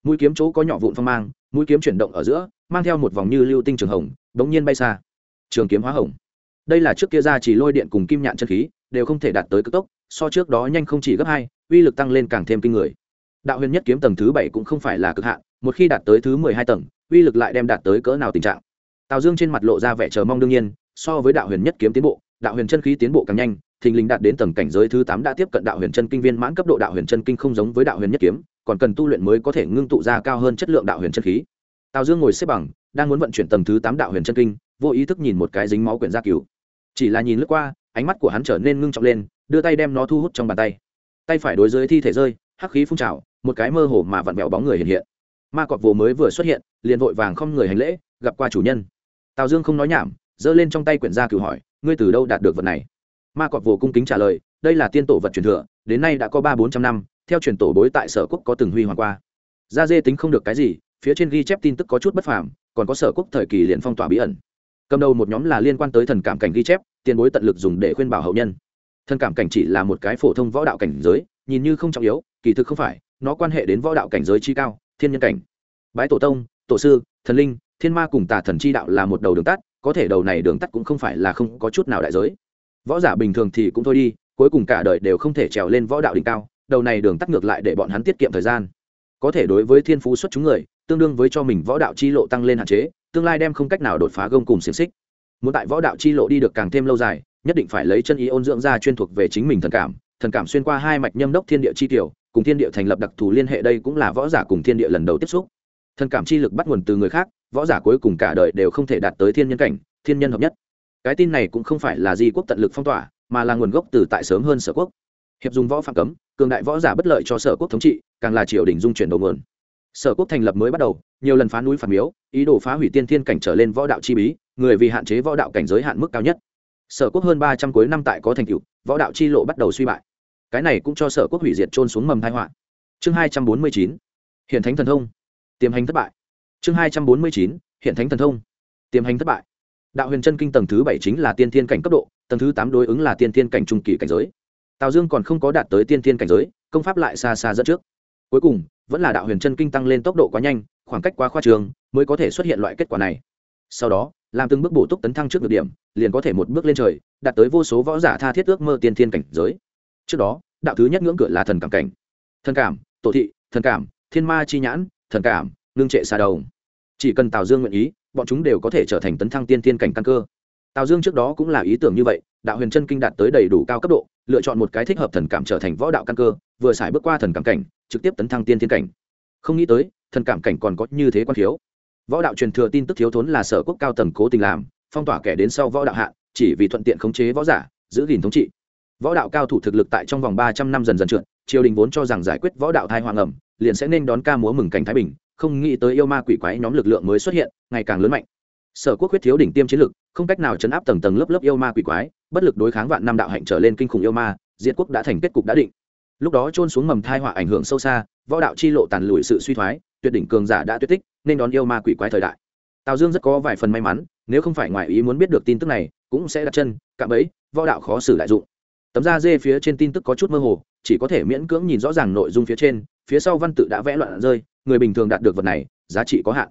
Mũi kiếm chỗ có nhỏ vụn phong mang, mũi kiếm chuyển động ở giữa, mang theo một vòng như lưu tinh trường hồng bỗng nhiên bay xa trường kiếm hóa hồng. Đây là trước kia ra chỉ lôi điện cùng kim nhạn chân khí, đều không thể đạt tới cực tốc, so trước đó nhanh không chỉ gấp hai, uy lực tăng lên càng thêm kinh người. Đạo huyền nhất kiếm tầng thứ bảy cũng không phải là cực hạn, một khi đạt tới thứ mười hai tầng, uy lực lại đem đạt tới cỡ nào tình trạng. Tào dương trên mặt lộ ra vẻ chờ mong đương nhiên, so với đạo huyền nhất kiếm tiến bộ, đạo huyền chân khí tiến bộ càng nhanh, thình lình đạt đến tầng cảnh giới thứ tám đã tiếp cận đạo huyền chân kinh viên mãn cấp độ đạo huyền chân kinh không giống với đạo huyền nhất kiếm, còn cần tu luyện mới có thể ngưng tụ ra cao hơn chất lượng đạo huyền chân khí. Tào dương ngồi xếp bằng, đang muốn vận chuyển tầng thứ tám đạo huyền chân kinh vô ý thức nhìn một cái dính máu quyển gia cừu chỉ là nhìn lướt qua, ánh mắt của hắn trở nên ngưng trọng lên, đưa tay đem nó thu hút trong bàn tay. Tay phải đối dưới thi thể rơi, hắc khí phun trào, một cái mơ hồ mà vặn vẹo bóng người hiện hiện. Ma cọp vồ mới vừa xuất hiện, liền vội vàng không người hành lễ, gặp qua chủ nhân. Tào dương không nói nhảm, giơ lên trong tay quyển gia cửu hỏi, ngươi từ đâu đạt được vật này? Ma cọp vồ cung kính trả lời, đây là tiên tổ vật truyền thừa, đến nay đã có ba bốn trăm năm, theo truyền tổ bối tại sở quốc có từng huy hoàng qua. Gia dê tính không được cái gì, phía trên ghi chép tin tức có chút bất phàm, còn có sở quốc thời kỳ liền phong tỏa bí ẩn cầm đầu một nhóm là liên quan tới thần cảm cảnh ghi chép, tiền bối tận lực dùng để khuyên bảo hậu nhân. Thần cảm cảnh chỉ là một cái phổ thông võ đạo cảnh giới, nhìn như không trọng yếu, kỳ thực không phải, nó quan hệ đến võ đạo cảnh giới chi cao, thiên nhân cảnh. Bái tổ tông, tổ sư, thần linh, thiên ma cùng tà thần chi đạo là một đầu đường tắt, có thể đầu này đường tắt cũng không phải là không có chút nào đại giới. Võ giả bình thường thì cũng thôi đi, cuối cùng cả đời đều không thể trèo lên võ đạo đỉnh cao, đầu này đường tắt ngược lại để bọn hắn tiết kiệm thời gian. Có thể đối với thiên phú xuất chúng người, tương đương với cho mình võ đạo chi lộ tăng lên hạn chế tương lai đem không cách nào đột phá gông cùng xiềng xích. Muốn tại võ đạo chi lộ đi được càng thêm lâu dài, nhất định phải lấy chân ý ôn dưỡng ra chuyên thuộc về chính mình thần cảm thần cảm xuyên qua hai mạch nhâm đốc thiên địa chi tiểu, cùng thiên địa thành lập đặc thù liên hệ đây cũng là võ giả cùng thiên địa lần đầu tiếp xúc. Thần cảm chi lực bắt nguồn từ người khác, võ giả cuối cùng cả đời đều không thể đạt tới thiên nhân cảnh, thiên nhân hợp nhất. Cái tin này cũng không phải là di quốc tận lực phong tỏa, mà là nguồn gốc từ tại sớm hơn sở quốc. Hiệp dùng võ phạm cấm, cường đại võ giả bất lợi cho sở quốc thống trị, càng là triều đình dung chuyển đầu nguồn sở quốc thành lập mới bắt đầu, nhiều lần phá núi phản miếu, ý đồ phá hủy tiên thiên cảnh trở lên võ đạo chi bí, người vì hạn chế võ đạo cảnh giới hạn mức cao nhất. Sở quốc hơn ba trăm cuối năm tại có thành tựu, võ đạo chi lộ bắt đầu suy bại. Cái này cũng cho sở quốc hủy diệt trôn xuống mầm thai họa. Chương hai trăm bốn mươi chín hiện thánh thần thông. Tiềm hành thất bại. Chương hai trăm bốn mươi chín hiện thánh thần thông. Tiềm hành thất bại. Đạo huyền chân kinh tầng thứ bảy chính là tiên thiên cảnh cấp độ, tầng thứ tám đối ứng là tiên thiên cảnh trung kỳ cảnh giới. Tào dương còn không có đạt tới tiên thiên cảnh giới, công pháp lại xa xa dẫn trước. Cuối cùng vẫn là đạo huyền chân kinh tăng lên tốc độ quá nhanh, khoảng cách quá khoa trường mới có thể xuất hiện loại kết quả này. Sau đó, làm từng bước bổ túc tấn thăng trước được điểm, liền có thể một bước lên trời, đạt tới vô số võ giả tha thiết ước mơ tiên thiên cảnh giới. Trước đó, đạo thứ nhất ngưỡng cửa là thần cảm cảnh. Thần cảm, tổ thị, thần cảm, thiên ma chi nhãn, thần cảm, ngưng trệ xa đầu chỉ cần tào dương nguyện ý, bọn chúng đều có thể trở thành tấn thăng tiên thiên cảnh căn cơ. Tào dương trước đó cũng là ý tưởng như vậy, đạo huyền chân kinh đạt tới đầy đủ cao cấp độ, lựa chọn một cái thích hợp thần cảm trở thành võ đạo căn cơ, vừa xài bước qua thần cảm cảnh trực tiếp tấn thăng tiên thiên cảnh. Không nghĩ tới, thần cảm cảnh còn có như thế quan thiếu. Võ đạo truyền thừa tin tức thiếu thốn là sở quốc cao tầng cố tình làm, phong tỏa kẻ đến sau võ đạo hạ chỉ vì thuận tiện khống chế võ giả, giữ gìn thống trị. Võ đạo cao thủ thực lực tại trong vòng ba trăm năm dần dần trượt, triều đình vốn cho rằng giải quyết võ đạo thai hoàng ẩm liền sẽ nên đón ca múa mừng cảnh thái bình, không nghĩ tới yêu ma quỷ quái nhóm lực lượng mới xuất hiện, ngày càng lớn mạnh. Sở quốc huyết thiếu đỉnh tiêm chiến lực, không cách nào chấn áp tầng tầng lớp lớp yêu ma quỷ quái, bất lực đối kháng vạn năm đạo hạnh trở lên kinh khủng yêu ma, diệt quốc đã thành kết cục đã định lúc đó trôn xuống mầm thai họa ảnh hưởng sâu xa, võ đạo chi lộ tàn lùi sự suy thoái, tuyệt đỉnh cường giả đã tuyệt tích, nên đón yêu ma quỷ quái thời đại. Tào dương rất có vài phần may mắn, nếu không phải ngoài ý muốn biết được tin tức này, cũng sẽ đặt chân, cạm ấy võ đạo khó xử đại dụng. Tấm da dê phía trên tin tức có chút mơ hồ, chỉ có thể miễn cưỡng nhìn rõ ràng nội dung phía trên, phía sau văn tự đã vẽ loạn rơi, người bình thường đạt được vật này, giá trị có hạn.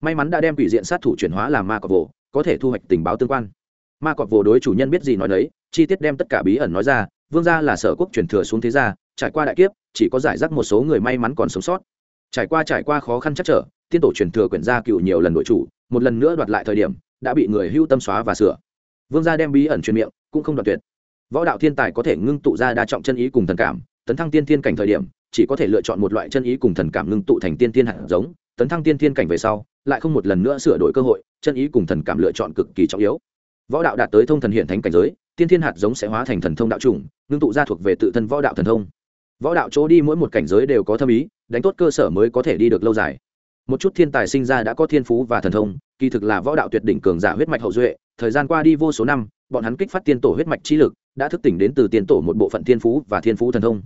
May mắn đã đem quỷ diện sát thủ chuyển hóa làm ma cọp vồ, có thể thu hoạch tình báo tương quan. Ma cọp vồ đối chủ nhân biết gì nói đấy, chi tiết đem tất cả bí ẩn nói ra vương gia là sở quốc truyền thừa xuống thế gia, trải qua đại kiếp, chỉ có giải rác một số người may mắn còn sống sót. Trải qua trải qua khó khăn chắc trở, tiên tổ truyền thừa quyển gia cựu nhiều lần đội chủ, một lần nữa đoạt lại thời điểm, đã bị người hưu tâm xóa và sửa. Vương gia đem bí ẩn truyền miệng, cũng không đoạt tuyệt. Võ đạo thiên tài có thể ngưng tụ ra đa trọng chân ý cùng thần cảm, tấn thăng tiên thiên cảnh thời điểm, chỉ có thể lựa chọn một loại chân ý cùng thần cảm ngưng tụ thành tiên thiên hạt giống, tấn thăng tiên thiên cảnh về sau, lại không một lần nữa sửa đổi cơ hội, chân ý cùng thần cảm lựa chọn cực kỳ trọng yếu. Võ đạo đạt tới thông thần hiện thánh cảnh giới tiên thiên hạt giống sẽ hóa thành thần thông đạo chủng, ngưng tụ ra thuộc về tự thân võ đạo thần thông. Võ đạo chỗ đi mỗi một cảnh giới đều có thâm ý, đánh tốt cơ sở mới có thể đi được lâu dài. Một chút thiên tài sinh ra đã có thiên phú và thần thông, kỳ thực là võ đạo tuyệt đỉnh cường giả huyết mạch hậu duệ, thời gian qua đi vô số năm, bọn hắn kích phát tiên tổ huyết mạch trí lực, đã thức tỉnh đến từ tiên tổ một bộ phận thiên phú và thiên phú thần thông.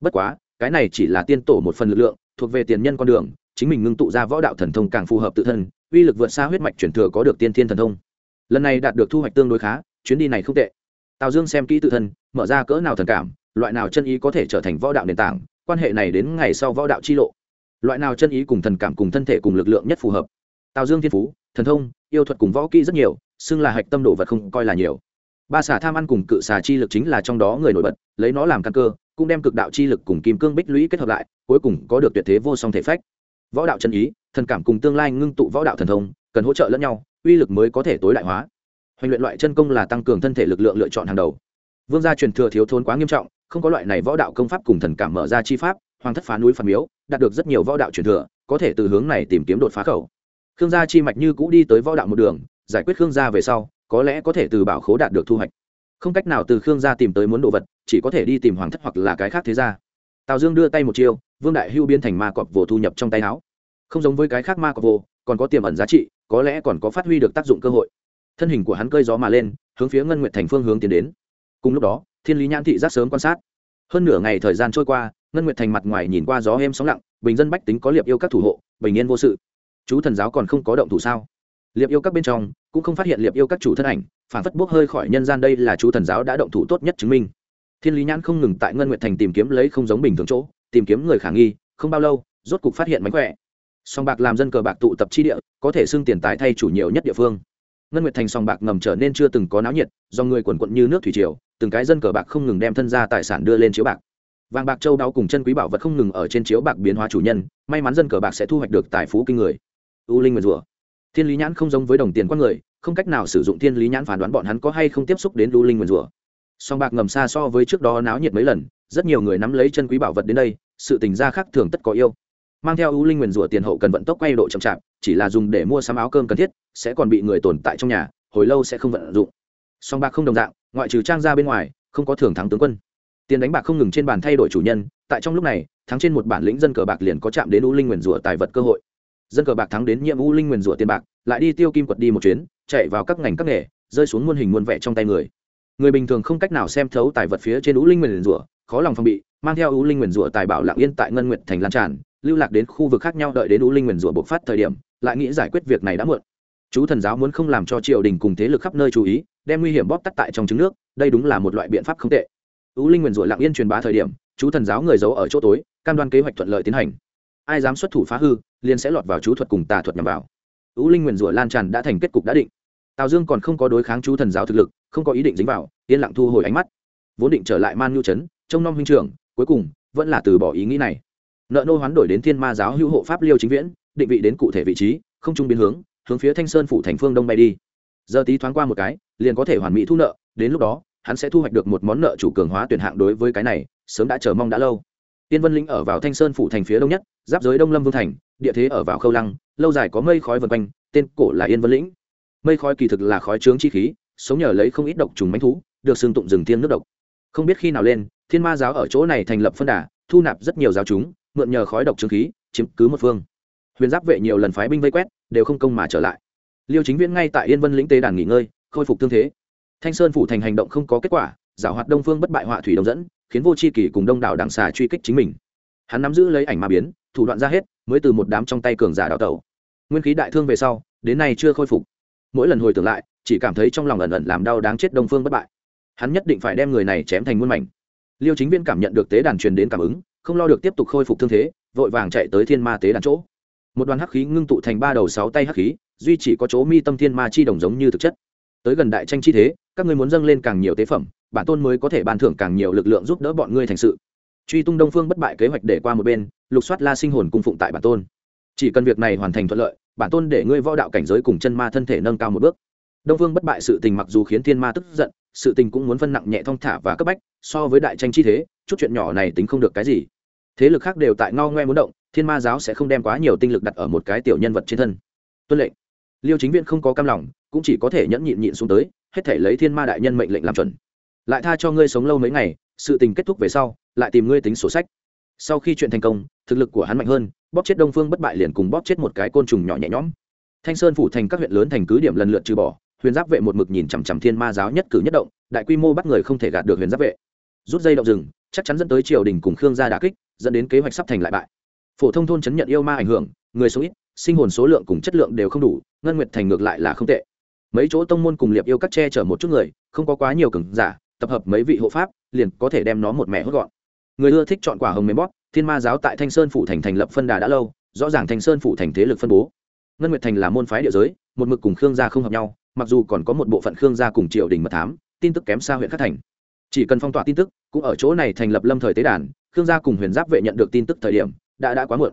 Bất quá, cái này chỉ là tiên tổ một phần lực lượng, thuộc về tiền nhân con đường, chính mình ngưng tụ ra võ đạo thần thông càng phù hợp tự thân, uy lực vượt xa huyết mạch chuyển thừa có được tiên thiên thần thông. Lần này đạt được thu hoạch tương đối khá, chuyến đi này không tệ tào dương xem kỹ tự thân, mở ra cỡ nào thần cảm, loại nào chân ý có thể trở thành võ đạo nền tảng, quan hệ này đến ngày sau võ đạo chi lộ. Loại nào chân ý cùng thần cảm cùng thân thể cùng lực lượng nhất phù hợp. Tào dương thiên phú, thần thông, yêu thuật cùng võ kỹ rất nhiều, xưng là hạch tâm đồ vật không coi là nhiều. Ba xà tham ăn cùng cự xà chi lực chính là trong đó người nổi bật, lấy nó làm căn cơ, cũng đem cực đạo chi lực cùng kim cương bích lũy kết hợp lại, cuối cùng có được tuyệt thế vô song thể phách. Võ đạo chân ý, thần cảm cùng tương lai ngưng tụ võ đạo thần thông, cần hỗ trợ lẫn nhau, uy lực mới có thể tối đại hóa hoành luyện loại chân công là tăng cường thân thể lực lượng lựa chọn hàng đầu. Vương gia truyền thừa thiếu thốn quá nghiêm trọng, không có loại này võ đạo công pháp cùng thần cảm mở ra chi pháp, hoàng thất phá núi phản miếu, đạt được rất nhiều võ đạo truyền thừa, có thể từ hướng này tìm kiếm đột phá khẩu. Khương gia chi mạch như cũ đi tới võ đạo một đường, giải quyết khương gia về sau, có lẽ có thể từ bảo khố đạt được thu hoạch. Không cách nào từ khương gia tìm tới muốn đồ vật, chỉ có thể đi tìm hoàng thất hoặc là cái khác thế gia. Tào dương đưa tay một chiêu, vương đại hưu biến thành ma cọp vồ thu nhập trong tay áo. Không giống với cái khác ma cọp vồ, còn có tiềm ẩn giá trị, có lẽ còn có phát huy được tác dụng cơ hội thân hình của hắn cơi gió mà lên, hướng phía ngân nguyệt thành phương hướng tiến đến. Cùng lúc đó, thiên lý nhãn thị giác sớm quan sát. Hơn nửa ngày thời gian trôi qua, ngân nguyệt thành mặt ngoài nhìn qua gió êm sóng lặng, bình dân bách tính có liệp yêu các thủ hộ, bình yên vô sự. Chú thần giáo còn không có động thủ sao? Liệp yêu các bên trong, cũng không phát hiện liệp yêu các chủ thân ảnh phản phất bốc hơi khỏi nhân gian đây là chú thần giáo đã động thủ tốt nhất chứng minh. Thiên lý nhãn không ngừng tại ngân nguyệt thành tìm kiếm lấy không giống bình thường chỗ, tìm kiếm người khả nghi, không bao lâu, rốt cục phát hiện mánh khỏe. Song bạc làm dân cờ bạc tụ tập chi địa, có thể xưng tiền tài thay chủ nhiều nhất địa phương ngân nguyệt thành song bạc ngầm trở nên chưa từng có náo nhiệt, do người quần quận như nước thủy triều, từng cái dân cờ bạc không ngừng đem thân ra tài sản đưa lên chiếu bạc. Vàng bạc châu đáo cùng chân quý bảo vật không ngừng ở trên chiếu bạc biến hóa chủ nhân, may mắn dân cờ bạc sẽ thu hoạch được tài phú kinh người. U linh nguyền rủa thiên lý nhãn không giống với đồng tiền con người, không cách nào sử dụng thiên lý nhãn phán đoán bọn hắn có hay không tiếp xúc đến u linh nguyền rủa song bạc ngầm xa so với trước đó náo nhiệt mấy lần, rất nhiều người nắm lấy chân quý bảo vật đến đây, sự tình gia khác thường tất có yêu mang theo ưu linh nguyền rủa tiền hậu cần vận tốc quay độ chậm chạp, chỉ là dùng để mua sắm áo cơm cần thiết, sẽ còn bị người tồn tại trong nhà, hồi lâu sẽ không vận dụng. Song bạc không đồng dạng, ngoại trừ trang ra bên ngoài, không có thưởng thắng tướng quân. Tiền đánh bạc không ngừng trên bàn thay đổi chủ nhân, tại trong lúc này, thắng trên một bản lĩnh dân cờ bạc liền có chạm đến u linh nguyền rủa tài vật cơ hội. Dân cờ bạc thắng đến nhiệm u linh nguyền rủa tiền bạc, lại đi tiêu kim quật đi một chuyến, chạy vào các ngành các nghề, rơi xuống muôn hình muôn vẻ trong tay người. Người bình thường không cách nào xem thấu tài vật phía trên u linh nguyền rủa, khó lòng phòng bị, mang theo u linh nguyền rủa tài bảo lạng yên tại ngân nguyện thành lan tràn lưu lạc đến khu vực khác nhau đợi đến u linh nguyền rủa bộc phát thời điểm, lại nghĩ giải quyết việc này đã muộn. Chú thần giáo muốn không làm cho triều đình cùng thế lực khắp nơi chú ý, đem nguy hiểm bóp tắt tại trong trứng nước, đây đúng là một loại biện pháp không tệ. U linh nguyền rủa lạng yên truyền bá thời điểm, chú thần giáo người giấu ở chỗ tối, cam đoan kế hoạch thuận lợi tiến hành. Ai dám xuất thủ phá hư, liền sẽ lọt vào chú thuật cùng tà thuật nhằm vào. U linh nguyền rủa lan tràn đã thành kết cục đã định. Tào dương còn không có đối kháng chú thần giáo thực lực, không có ý định dính vào, yên lặng thu hồi ánh mắt. Vốn định trở lại man nhu trấn, trông nom huynh trưởng, cuối cùng vẫn là từ bỏ ý nghĩ này nợ nô hoán đổi đến thiên ma giáo hữu hộ pháp liêu chính viễn, định vị đến cụ thể vị trí, không trung biến hướng hướng phía thanh sơn phủ thành phương đông bay đi. Giờ tí thoáng qua một cái, liền có thể hoàn mỹ thu nợ, đến lúc đó, hắn sẽ thu hoạch được một món nợ chủ cường hóa tuyển hạng đối với cái này, sớm đã chờ mong đã lâu. Tiên vân lĩnh ở vào thanh sơn phủ thành phía đông nhất, giáp giới đông lâm vương thành, địa thế ở vào khâu lăng, lâu dài có mây khói vần quanh, tên cổ là yên vân lĩnh. Mây khói kỳ thực là khói trướng chi khí, sống nhờ lấy không ít độc trùng mánh thú, được xương tụng rừng tiên nước độc. Không biết khi nào lên, thiên ma giáo ở chỗ này thành lập phân đà, thu nạp rất nhiều giáo chúng mượn nhờ khói độc trướng khí, chiếm cứ một phương. Huyền giáp vệ nhiều lần phái binh vây quét, đều không công mà trở lại. Liêu chính viễn ngay tại yên vân lĩnh tế đàn nghỉ ngơi, khôi phục tương thế. Thanh sơn phủ thành hành động không có kết quả, giảo hoạt đông phương bất bại họa thủy đồng dẫn, khiến vô c h i kỷ cùng đông đảo đảng xà truy kích chính mình. Hắn nắm giữ lấy ảnh ma biến, thủ đoạn ra hết, mới từ một đám trong tay cường giả đào tẩu. Nguyên khí đại thương về sau, đến nay chưa khôi phục. Mỗi lần hồi tưởng lại, chỉ cảm thấy trong lòng ẩn ẩn làm đau đáng chết đông phương bất bại. Hắn nhất định phải đem người này chém thành muôn mảnh. Liêu chính viên cảm nhận được tế đàn truyền đến cảm ứng không lo được tiếp tục khôi phục thương thế, vội vàng chạy tới thiên ma tế đàn chỗ. Một đoàn hắc khí ngưng tụ thành ba đầu sáu tay hắc khí, duy chỉ có chỗ mi tâm thiên ma chi đồng giống như thực chất. Tới gần đại tranh chi thế, các ngươi muốn dâng lên càng nhiều tế phẩm, bản tôn mới có thể ban thưởng càng nhiều lực lượng giúp đỡ bọn ngươi thành sự. Truy tung đông phương bất bại kế hoạch để qua một bên, lục soát la sinh hồn cung phụng tại bản tôn. Chỉ cần việc này hoàn thành thuận lợi, bản tôn để ngươi võ đạo cảnh giới cùng chân ma thân thể nâng cao một bước. Đông phương bất bại sự tình mặc dù khiến thiên ma tức giận, sự tình cũng muốn phân nặng nhẹ thong thả và cấp bách, so với đại tranh chi thế, chút chuyện nhỏ này tính không được cái gì thế lực khác đều tại ngao ngoe muốn động, thiên ma giáo sẽ không đem quá nhiều tinh lực đặt ở một cái tiểu nhân vật trên thân. Tuân lệnh. Liêu chính viện không có cam lòng, cũng chỉ có thể nhẫn nhịn nhịn xuống tới, hết thể lấy thiên ma đại nhân mệnh lệnh làm chuẩn. Lại tha cho ngươi sống lâu mấy ngày, sự tình kết thúc về sau, lại tìm ngươi tính sổ sách. Sau khi chuyện thành công, thực lực của hắn mạnh hơn, bóp chết đông phương bất bại liền cùng bóp chết một cái côn trùng nhỏ nhẹ nhõm. Thanh sơn phủ thành các huyện lớn thành cứ điểm lần lượt trừ bỏ, huyền giáp vệ một mực nhìn chằm chằm thiên ma giáo nhất cử nhất động, đại quy mô bắt người không thể gạt được huyền giáp vệ. Rút dây động rừng, chắc chắn dẫn tới triều đình cùng khương gia đà kích dẫn đến kế hoạch sắp thành lại bại. Phổ thông thôn chấn nhận yêu ma ảnh hưởng, người số ít, sinh hồn số lượng cùng chất lượng đều không đủ, ngân nguyệt thành ngược lại là không tệ. Mấy chỗ tông môn cùng liệp yêu cắt che chở một chút người, không có quá nhiều cường giả, tập hợp mấy vị hộ pháp, liền có thể đem nó một mẹ hốt gọn. Người ưa thích chọn quả hồng mềm bóp, thiên ma giáo tại thanh sơn phủ thành thành lập phân đà đã lâu, rõ ràng thanh sơn phủ thành thế lực phân bố. Ngân nguyệt thành là môn phái địa giới, một mực cùng khương gia không hợp nhau, mặc dù còn có một bộ phận khương gia cùng triều đình mật thám, tin tức kém xa huyện khắc thành. Chỉ cần phong tỏa tin tức, cũng ở chỗ này thành lập lâm thời tế đàn khương gia cùng huyền giáp vệ nhận được tin tức thời điểm, đã đã quá muộn.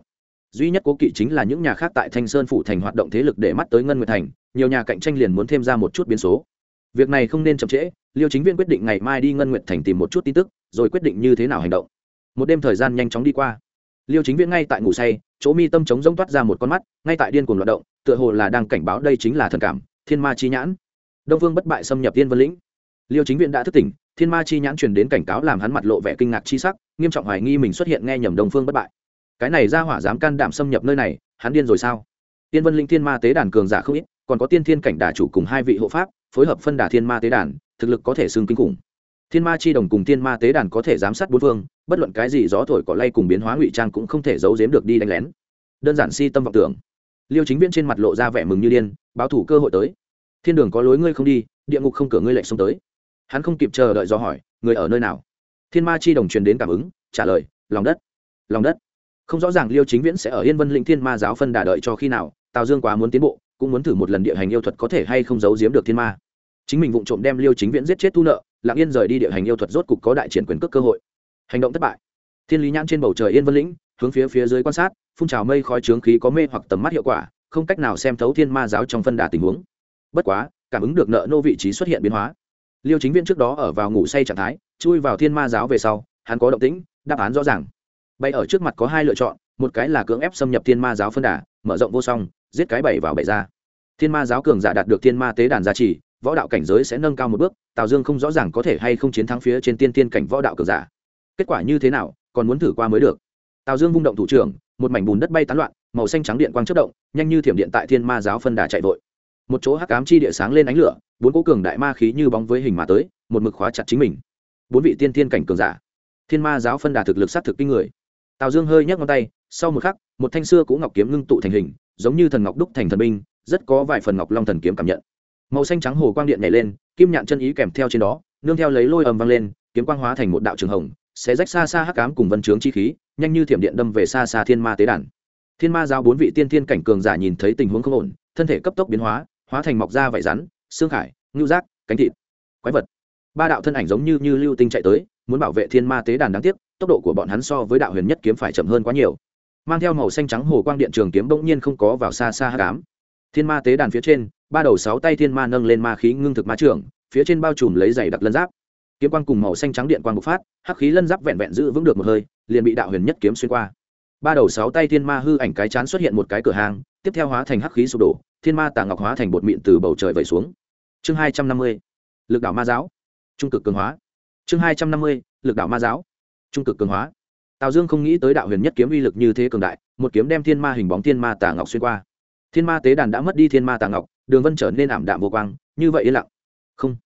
Duy nhất cố kỵ chính là những nhà khác tại thanh sơn phủ thành hoạt động thế lực để mắt tới ngân nguyệt thành, nhiều nhà cạnh tranh liền muốn thêm ra một chút biến số. Việc này không nên chậm trễ, liêu chính viên quyết định ngày mai đi ngân nguyệt thành tìm một chút tin tức, rồi quyết định như thế nào hành động. Một đêm thời gian nhanh chóng đi qua. Liêu chính Viên ngay tại ngủ say, chỗ mi tâm chống rông toát ra một con mắt, ngay tại điên cuồng loạt động, tựa hồ là đang cảnh báo đây chính là thần cảm, thiên ma chi nhãn. Đông vương bất bại xâm nhập tiên vân lĩnh. Liêu chính viện đã thức tỉnh, thiên ma chi nhãn truyền đến cảnh cáo làm hắn mặt lộ vẻ kinh ngạc chi sắc nghiêm trọng hoài nghi mình xuất hiện nghe nhầm đồng phương bất bại. Cái này ra hỏa dám can đảm xâm nhập nơi này, hắn điên rồi sao? Tiên vân linh thiên ma tế đàn cường giả không ít, còn có tiên thiên cảnh đà chủ cùng hai vị hộ pháp, phối hợp phân đà thiên ma tế đàn, thực lực có thể xưng kinh khủng. Thiên ma chi đồng cùng thiên ma tế đàn có thể giám sát bốn phương, bất luận cái gì gió thổi cỏ lay cùng biến hóa ngụy trang cũng không thể giấu giếm được đi đánh lén. Đơn giản si tâm vọng tưởng. Liêu chính viễn trên mặt lộ ra vẻ mừng như điên, báo thủ cơ hội tới. Thiên đường có lối ngươi không đi, địa ngục không cửa ngươi lệnh xông tới. Hắn không kịp chờ đợi do hỏi, người ở nơi nào? Thiên ma chi đồng truyền đến cảm ứng, trả lời, lòng đất lòng đất. Không rõ ràng liêu chính viễn sẽ ở yên vân lĩnh thiên ma giáo phân đà đợi cho khi nào, tào dương quá muốn tiến bộ, cũng muốn thử một lần địa hành yêu thuật có thể hay không giấu giếm được thiên ma. Chính mình vụng trộm đem liêu chính viễn giết chết thu nợ, lặng yên rời đi địa hành yêu thuật rốt cục có đại triển quyền cước cơ hội. Hành động thất bại. Thiên lý nhãn trên bầu trời yên vân lĩnh hướng phía phía dưới quan sát, phun trào mây khói trướng khí có mê hoặc tầm mắt hiệu quả, không cách nào xem thấu thiên ma giáo trong phân đà tình huống. Bất quá, cảm ứng được nợ nô vị trí xuất hiện biến hóa liêu chính viên trước đó ở vào ngủ say trạng thái, chui vào thiên ma giáo về sau, hắn có động tĩnh, đáp án rõ ràng. Bay ở trước mặt có hai lựa chọn, một cái là cưỡng ép xâm nhập thiên ma giáo phân đà, mở rộng vô song, giết cái bảy vào bảy ra. Thiên ma giáo cường giả đạt được thiên ma tế đàn gia trì, võ đạo cảnh giới sẽ nâng cao một bước, tào dương không rõ ràng có thể hay không chiến thắng phía trên tiên tiên cảnh võ đạo cường giả. Kết quả như thế nào, còn muốn thử qua mới được. Tào dương vung động thủ trưởng, một mảnh bùn đất bay tán loạn, màu xanh trắng điện quang chất động, nhanh như thiểm điện tại thiên ma giáo phân đà chạy vội một chỗ hắc cám chi địa sáng lên ánh lửa, bốn cố cường đại ma khí như bóng với hình mà tới, một mực khóa chặt chính mình. Bốn vị tiên thiên cảnh cường giả. Thiên ma giáo phân đà thực lực s á t thực kinh người. Tào dương hơi nhấc ngón tay, sau một khắc, một thanh xưa cũ ngọc kiếm ngưng tụ thành hình, giống như thần ngọc đúc thành thần binh, rất có vài phần ngọc long thần kiếm cảm nhận. Màu xanh trắng hồ quang điện nhảy lên, kim nhạn chân ý kèm theo trên đó, nương theo lấy lôi ầm vang lên, kiếm quang hóa thành một đạo trường hồng sẽ rách xa xa hắc cám cùng vân trướng chi khí, nhanh như thiểm điện đâm về xa xa thiên ma tế đàn. Thiên ma giao bốn vị tiên thiên cảnh cường giả nhìn thấy tình huống không ổn, thân thể cấp tốc biến hóa hóa thành mọc da vải rắn xương khải ngưu giác, cánh thịt quái vật. Ba đạo thân ảnh giống như như lưu tinh chạy tới muốn bảo vệ thiên ma tế đàn đáng tiếc tốc độ của bọn hắn so với đạo huyền nhất kiếm phải chậm hơn quá nhiều. Mang theo màu xanh trắng hồ quang điện trường kiếm bỗng nhiên không có vào xa xa hát cám thiên ma tế đàn phía trên ba đầu sáu tay thiên ma nâng lên ma khí ngưng thực ma trường phía trên bao trùm lấy giày đặc lân giáp. Kiếm quang cùng màu xanh trắng điện quang bộc phát hắc khí lân giáp vẹn vẹn giữ vững được một hơi liền bị đạo huyền nhất kiếm xuyên qua. Ba đầu sáu tay thiên ma hư ảnh cái chán xuất hiện một cái cửa hàng tiếp theo hóa thành hắc khí sụp đổ thiên ma tà ngọc hóa thành bột mịn từ bầu trời vẩy xuống. Chương hai trăm năm mươi, lực đảo ma giáo. Trung cực cường hóa. Chương hai trăm năm mươi, lực đảo ma giáo. Trung cực cường hóa. Tào dương không nghĩ tới đạo huyền nhất kiếm uy lực như thế cường đại, một kiếm đem thiên ma hình bóng thiên ma tà ngọc xuyên qua. Thiên ma tế đàn đã mất đi thiên ma tà ngọc, đường vân trở nên ảm đạm vô quang, như vậy yên lặng. Không.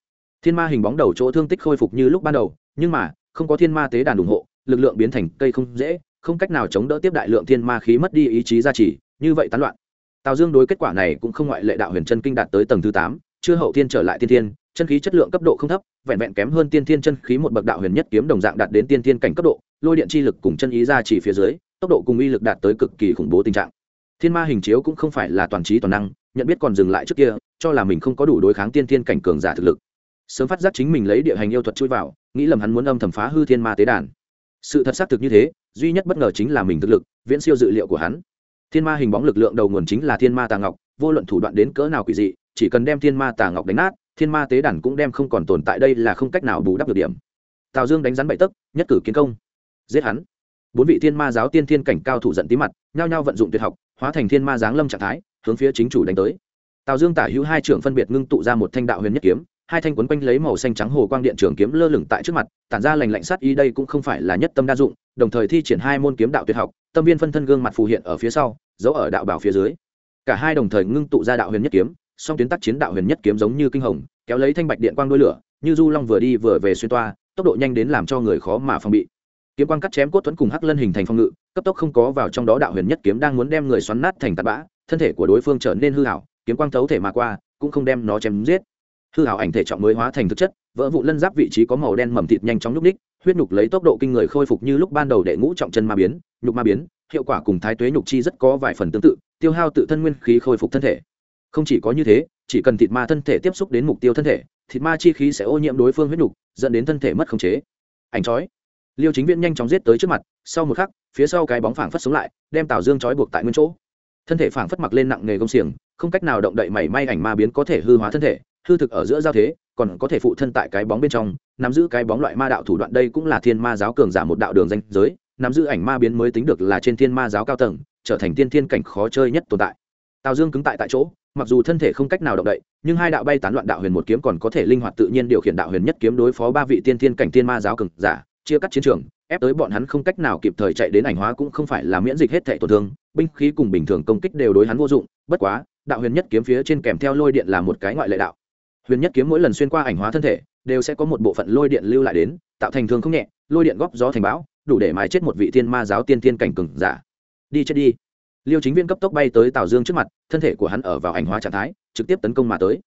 Thiên ma hình bóng đầu chỗ thương tích khôi phục như lúc ban đầu, nhưng mà, không có thiên ma tế đàn ủng hộ, lực lượng biến thành cây không dễ, không cách nào chống đỡ tiếp đại lượng thiên ma khí mất đi ý chí gia trì, như vậy tán loạn tào dương đối kết quả này cũng không ngoại lệ đạo huyền chân kinh đạt tới tầng thứ tám, chưa hậu thiên trở lại tiên thiên, chân khí chất lượng cấp độ không thấp, vẹn vẹn kém hơn tiên thiên chân khí một bậc đạo huyền nhất kiếm đồng dạng đạt đến tiên thiên cảnh cấp độ, lôi điện chi lực cùng chân ý ra chỉ phía dưới, tốc độ cùng uy lực đạt tới cực kỳ khủng bố tình trạng. Thiên ma hình chiếu cũng không phải là toàn trí toàn năng, nhận biết còn dừng lại trước kia, cho là mình không có đủ đối kháng tiên thiên cảnh cường giả thực lực. Sớm phát giác chính mình lấy địa hành yêu thuật chui vào, nghĩ lầm hắn muốn âm thầm phá hư thiên ma tế đàn. Sự thật xác thực như thế, duy nhất bất ngờ chính là mình thực lực, viễn siêu dự liệu của hắn thiên ma hình bóng lực lượng đầu nguồn chính là thiên ma tà ngọc, vô luận thủ đoạn đến cỡ nào quỷ dị, chỉ cần đem thiên ma tà ngọc đánh nát, thiên ma tế đàn cũng đem không còn tồn tại đây là không cách nào bù đắp được điểm. Tào dương đánh rắn bậy tấc, nhất cử kiến công. Giết hắn. Bốn vị thiên ma giáo tiên thiên cảnh cao thủ giận tí mặt, nhao nhao vận dụng tuyệt học, hóa thành thiên ma giáng lâm trạng thái, hướng phía chính chủ đánh tới. Tào dương tả hữu hai trưởng phân biệt ngưng tụ ra một thanh đạo huyền nhất kiếm hai thanh quấn quanh lấy màu xanh trắng hồ quang điện trường kiếm lơ lửng tại trước mặt, tản ra lành lạnh sát ý, đây cũng không phải là nhất tâm đa dụng, đồng thời thi triển hai môn kiếm đạo tuyệt học, tâm viên phân thân gương mặt phù hiện ở phía sau giấu ở đạo bảo phía dưới. Cả hai đồng thời ngưng tụ ra đạo huyền nhất kiếm, song tuyến tác chiến đạo huyền nhất kiếm giống như kinh hồng, kéo lấy thanh bạch điện quang đôi lửa, như du long vừa đi vừa về xuyên toa, tốc độ nhanh đến làm cho người khó mà phòng bị. Kiếm quang cắt chém cốt thuẫn cùng hắc lân hình thành phong ngự, cấp tốc không có vào trong đó đạo huyền nhất kiếm đang muốn đem người xoắn nát thành tạt bã, thân thể của đối phương trở nên hư hảo, kiếm quang thấu thể mà qua, cũng không đem nó chém giết hư hảo ảnh thể trọng mới hóa thành thực chất, vỡ vụ lân giáp vị trí có màu đen mầm thịt nhanh chóng nhúc ních huyết nhục lấy tốc độ kinh người khôi phục như lúc ban đầu đệ ngũ trọng chân ma biến, nhục ma biến, hiệu quả cùng thái tuế nhục chi rất có vài phần tương tự, tiêu hao tự thân nguyên khí khôi phục thân thể. Không chỉ có như thế, chỉ cần thịt ma thân thể tiếp xúc đến mục tiêu thân thể, thịt ma chi khí sẽ ô nhiễm đối phương huyết nhục, dẫn đến thân thể mất khống chế. Ảnh chói. Liêu chính viễn nhanh chóng giết tới trước mặt, sau một khắc, phía sau cái bóng phảng phất xuống lại, đem tào dương trói buộc tại nguyên chỗ. Thân thể phảng phất mặc lên nặng nghề công xiềng, không cách nào động đậy mảy may ảnh ma biến có thể hư hóa thân thể hư thực ở giữa giao thế, còn có thể phụ thân tại cái bóng bên trong, nắm giữ cái bóng loại ma đạo thủ đoạn đây cũng là thiên ma giáo cường giả một đạo đường danh giới, nắm giữ ảnh ma biến mới tính được là trên thiên ma giáo cao tầng, trở thành tiên thiên cảnh khó chơi nhất tồn tại. Tào dương cứng tại tại chỗ, mặc dù thân thể không cách nào động đậy, nhưng hai đạo bay tán loạn đạo huyền một kiếm còn có thể linh hoạt tự nhiên điều khiển đạo huyền nhất kiếm đối phó ba vị tiên thiên cảnh tiên ma giáo cường giả, chia cắt chiến trường, ép tới bọn hắn không cách nào kịp thời chạy đến ảnh hóa cũng không phải là miễn dịch hết thể tổn thương, binh khí cùng bình thường công kích đều đối hắn vô dụng, bất quá, đạo huyền nhất kiếm phía trên kèm theo lôi điện là một cái ngoại lệ đạo huyền nhất kiếm mỗi lần xuyên qua ảnh hóa thân thể, đều sẽ có một bộ phận lôi điện lưu lại đến, tạo thành thương không nhẹ, lôi điện góp gió thành bão, đủ để mài chết một vị thiên ma giáo tiên tiên cảnh cừng giả. Đi chết đi. Liêu chính viên cấp tốc bay tới tào dương trước mặt, thân thể của hắn ở vào ảnh hóa trạng thái, trực tiếp tấn công mà tới.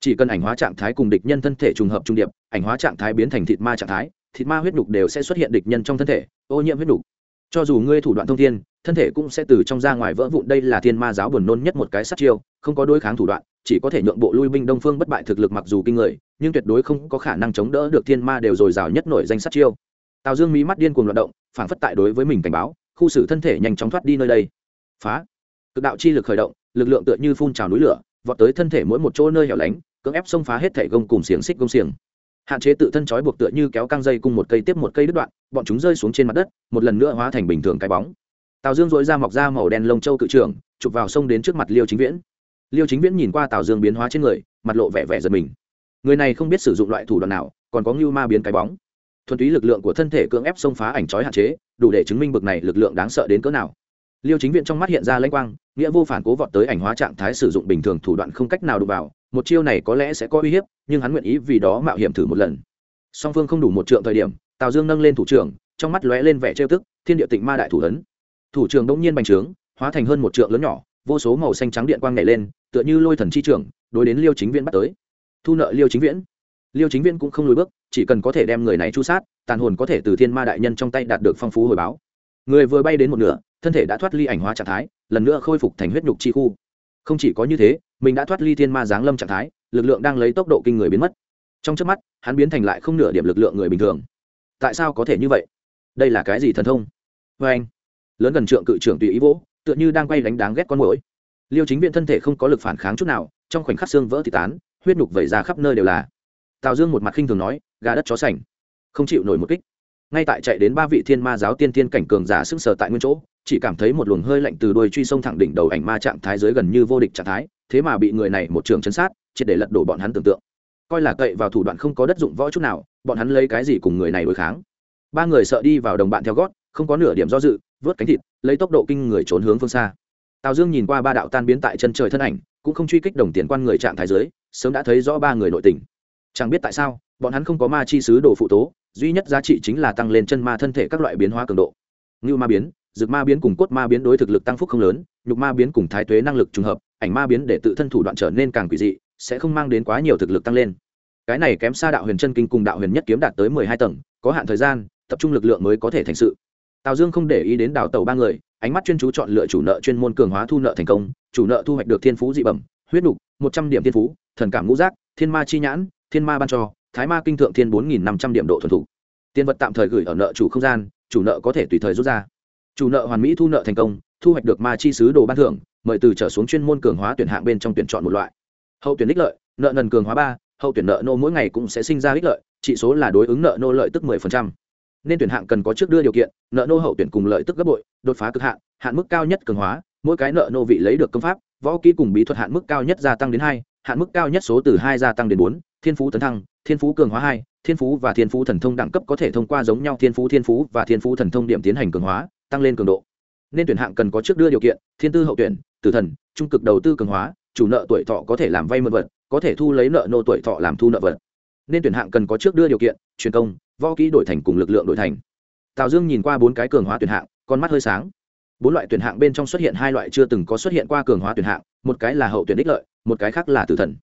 Chỉ cần ảnh hóa trạng thái cùng địch nhân thân thể trùng hợp trung điệp, ảnh hóa trạng thái biến thành thịt ma trạng thái, thịt ma huyết nhục đều sẽ xuất hiện địch nhân trong thân thể, ô nhiễm huyết nhục. Cho dù ngươi thủ đoạn thông thiên, thân thể cũng sẽ từ trong ra ngoài vỡ vụn. Đây là thiên ma giáo buồn nôn nhất một cái sát chiêu, không có đối kháng thủ đoạn chỉ có thể nhượng bộ lui binh đông phương bất bại thực lực mặc dù kinh người, nhưng tuyệt đối không có khả năng chống đỡ được thiên ma đều dồi dào nhất nổi danh sát chiêu. Tào dương mí mắt điên cuồng loạt động phản phất tại đối với mình cảnh báo, khu xử thân thể nhanh chóng thoát đi nơi đây. Phá! Cực đạo chi lực khởi động, lực lượng tựa như phun trào núi lửa, vọt tới thân thể mỗi một chỗ nơi hẻo lánh, cưỡng ép xông phá hết thể gông cùng xiềng xích gông xiềng. Hạn chế tự thân trói buộc tựa như kéo căng dây cùng một cây tiếp một cây đứt đoạn, bọn chúng rơi xuống trên mặt đất, một lần nữa hóa thành bình thường cái bóng. Tào dương dội ra mọc ra màu đen lông châu cự trưởng chụp vào sông đến trước mặt liêu chính viễn liêu chính viễn nhìn qua tào dương biến hóa trên người, mặt lộ vẻ vẻ giật mình. Người này không biết sử dụng loại thủ đoạn nào, còn có ngưu ma biến cái bóng. Thuần túy lực lượng của thân thể cưỡng ép xông phá ảnh trói hạn chế, đủ để chứng minh bực này lực lượng đáng sợ đến cỡ nào. Liêu chính viện trong mắt hiện ra lanh quang, nghĩa vô phản cố vọt tới ảnh hóa trạng thái sử dụng bình thường thủ đoạn không cách nào đụng vào, một chiêu này có lẽ sẽ có uy hiếp, nhưng hắn nguyện ý vì đó mạo hiểm thử một lần. Song phương không đủ một trượng thời điểm, tào dương nâng lên thủ trưởng, trong mắt lóe lên vẻ trêu tức, thiên địa tịnh ma đại thủ ấn. Thủ trưởng đông nhiên bành trướng, hóa thành hơn một trượng lớn nhỏ, vô số màu xanh trắng điện quang nhảy lên tựa như lôi thần chi trưởng đối đến liêu chính viễn bắt tới. Thu nợ liêu chính viễn. Liêu chính viễn cũng không lùi bước, chỉ cần có thể đem người này chu sát, tàn hồn có thể từ thiên ma đại nhân trong tay đạt được phong phú hồi báo. Người vừa bay đến một nửa, thân thể đã thoát ly ảnh hóa trạng thái, lần nữa khôi phục thành huyết nhục chi khu. Không chỉ có như thế, mình đã thoát ly thiên ma giáng lâm trạng thái, lực lượng đang lấy tốc độ kinh người biến mất. Trong trước mắt, hắn biến thành lại không nửa điểm lực lượng người bình thường. Tại sao có thể như vậy? Đây là cái gì thần thông? Vê anh lớn gần trượng cự trưởng tùy ý vỗ, tựa như đang quay đánh đáng ghét con mũi liêu chính viện thân thể không có lực phản kháng chút nào, trong khoảnh khắc xương vỡ thì tán, huyết nhục vẩy ra khắp nơi đều là. Tào dương một mặt khinh thường nói, gà đất chó sành. Không chịu nổi một kích. Ngay tại chạy đến ba vị thiên ma giáo tiên tiên cảnh cường giả sững sờ tại nguyên chỗ, chỉ cảm thấy một luồng hơi lạnh từ đuôi truy sông thẳng đỉnh đầu ảnh ma trạng thái dưới gần như vô địch trạng thái, thế mà bị người này một trường chấn sát, triệt để lật đổ bọn hắn tưởng tượng. Coi là cậy vào thủ đoạn không có đất dụng võ chút nào, bọn hắn lấy cái gì cùng người này đối kháng? Ba người sợ đi vào đồng bạn theo gót, không có nửa điểm do dự, vớt cánh thịt, lấy tốc độ kinh người trốn hướng phương xa tào dương nhìn qua ba đạo tan biến tại chân trời thân ảnh, cũng không truy kích đồng tiền quan người trạng thái dưới, sớm đã thấy rõ ba người nội tình. Chẳng biết tại sao, bọn hắn không có ma chi sứ đồ phụ tố, duy nhất giá trị chính là tăng lên chân ma thân thể các loại biến hóa cường độ. Ngưu ma biến, dược ma biến cùng cốt ma biến đối thực lực tăng phúc không lớn, nhục ma biến cùng thái tuế năng lực trùng hợp, ảnh ma biến để tự thân thủ đoạn trở nên càng quỷ dị, sẽ không mang đến quá nhiều thực lực tăng lên. Cái này kém xa đạo huyền chân kinh cùng đạo huyền nhất kiếm đạt tới mười hai tầng, có hạn thời gian, tập trung lực lượng mới có thể thành sự. Tào dương không để ý đến đào tẩu ba người ánh mắt chuyên chú chọn lựa chủ nợ chuyên môn cường hóa thu nợ thành công, chủ nợ thu hoạch được thiên phú dị bẩm, huyết nục, một trăm điểm thiên phú, thần cảm ngũ giác, thiên ma chi nhãn, thiên ma ban cho, thái ma kinh thượng thiên bốn nghìn năm trăm điểm độ thuần thủ tiền vật tạm thời gửi ở nợ chủ không gian, chủ nợ có thể tùy thời rút ra. Chủ nợ hoàn mỹ thu nợ thành công, thu hoạch được ma chi sứ đồ ban thưởng, mời từ trở xuống chuyên môn cường hóa tuyển hạng bên trong tuyển chọn một loại. Hậu tuyển ích lợi, nợ nần cường hóa ba, hậu tuyển nợ nô mỗi ngày cũng sẽ sinh ra ích lợi trị số là đối ứng nợ nô lợi tức 10% nên tuyển hạng cần có trước đưa điều kiện, nợ nô hậu tuyển cùng lợi tức gấp bội, đột phá cực hạn hạn mức cao nhất cường hóa, mỗi cái nợ nô vị lấy được công pháp, võ kỹ cùng bí thuật hạn mức cao nhất gia tăng đến hai, hạn mức cao nhất số từ hai gia tăng đến bốn, thiên phú tấn thăng, thiên phú cường hóa hai, thiên phú và thiên phú thần thông đẳng cấp có thể thông qua giống nhau thiên phú thiên phú và thiên phú thần thông điểm tiến hành cường hóa, tăng lên cường độ. Nên tuyển hạng cần có trước đưa điều kiện, thiên tư hậu tuyển, tử thần, trung cực đầu tư cường hóa, chủ nợ tuổi thọ có thể làm vay mượn vật, có thể thu lấy nợ nô tuổi thọ làm thu nợ vật. Nên tuyển hạng cần có trước đưa điều kiện, truyền công võ kỹ đổi thành cùng lực lượng đổi thành. Tào dương nhìn qua bốn cái cường hóa tuyển hạng, con mắt hơi sáng. Bốn loại tuyển hạng bên trong xuất hiện hai loại chưa từng có xuất hiện qua cường hóa tuyển hạng, một cái là hậu tuyển đích lợi, một cái khác là tử thần.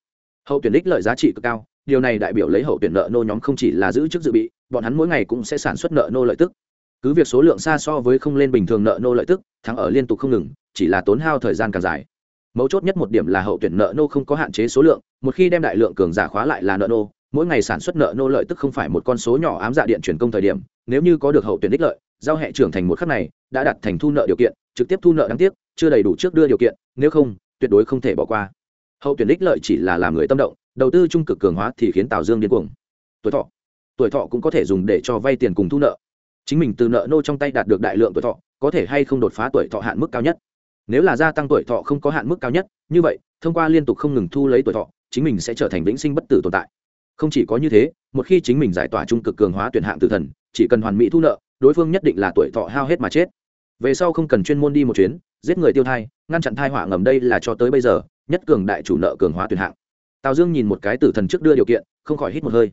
Hậu tuyển đích lợi giá trị cực cao, điều này đại biểu lấy hậu tuyển nợ nô nhóm không chỉ là giữ chức dự bị, bọn hắn mỗi ngày cũng sẽ sản xuất nợ nô lợi tức. Cứ việc số lượng xa so với không lên bình thường nợ nô lợi tức, thắng ở liên tục không ngừng, chỉ là tốn hao thời gian càng dài. Mấu chốt nhất một điểm là hậu tuyển nợ nô không có hạn chế số lượng, một khi đem đại lượng cường giả khóa lại là nợ nô mỗi ngày sản xuất nợ nô lợi tức không phải một con số nhỏ ám dạ điện chuyển công thời điểm, nếu như có được hậu tuyển đích lợi, giao hệ trưởng thành một khắc này, đã đặt thành thu nợ điều kiện, trực tiếp thu nợ đáng tiếc, chưa đầy đủ trước đưa điều kiện, nếu không, tuyệt đối không thể bỏ qua. Hậu tuyển đích lợi chỉ là làm người tâm động, đầu tư trung cực cường hóa thì khiến tào dương điên cuồng. Tuổi thọ. Tuổi thọ cũng có thể dùng để cho vay tiền cùng thu nợ. Chính mình từ nợ nô trong tay đạt được đại lượng tuổi thọ, có thể hay không đột phá tuổi thọ hạn mức cao nhất. Nếu là gia tăng tuổi thọ không có hạn mức cao nhất, như vậy, thông qua liên tục không ngừng thu lấy tuổi thọ, chính mình sẽ trở thành vĩnh sinh bất tử tồn tại không chỉ có như thế, một khi chính mình giải tỏa trung cực cường hóa tuyển hạng tử thần, chỉ cần hoàn mỹ thu nợ, đối phương nhất định là tuổi thọ hao hết mà chết. Về sau không cần chuyên môn đi một chuyến, giết người tiêu thai, ngăn chặn thai họa ngầm đây là cho tới bây giờ, nhất cường đại chủ nợ cường hóa tuyển hạng. Tào dương nhìn một cái tử thần trước đưa điều kiện, không khỏi hít một hơi.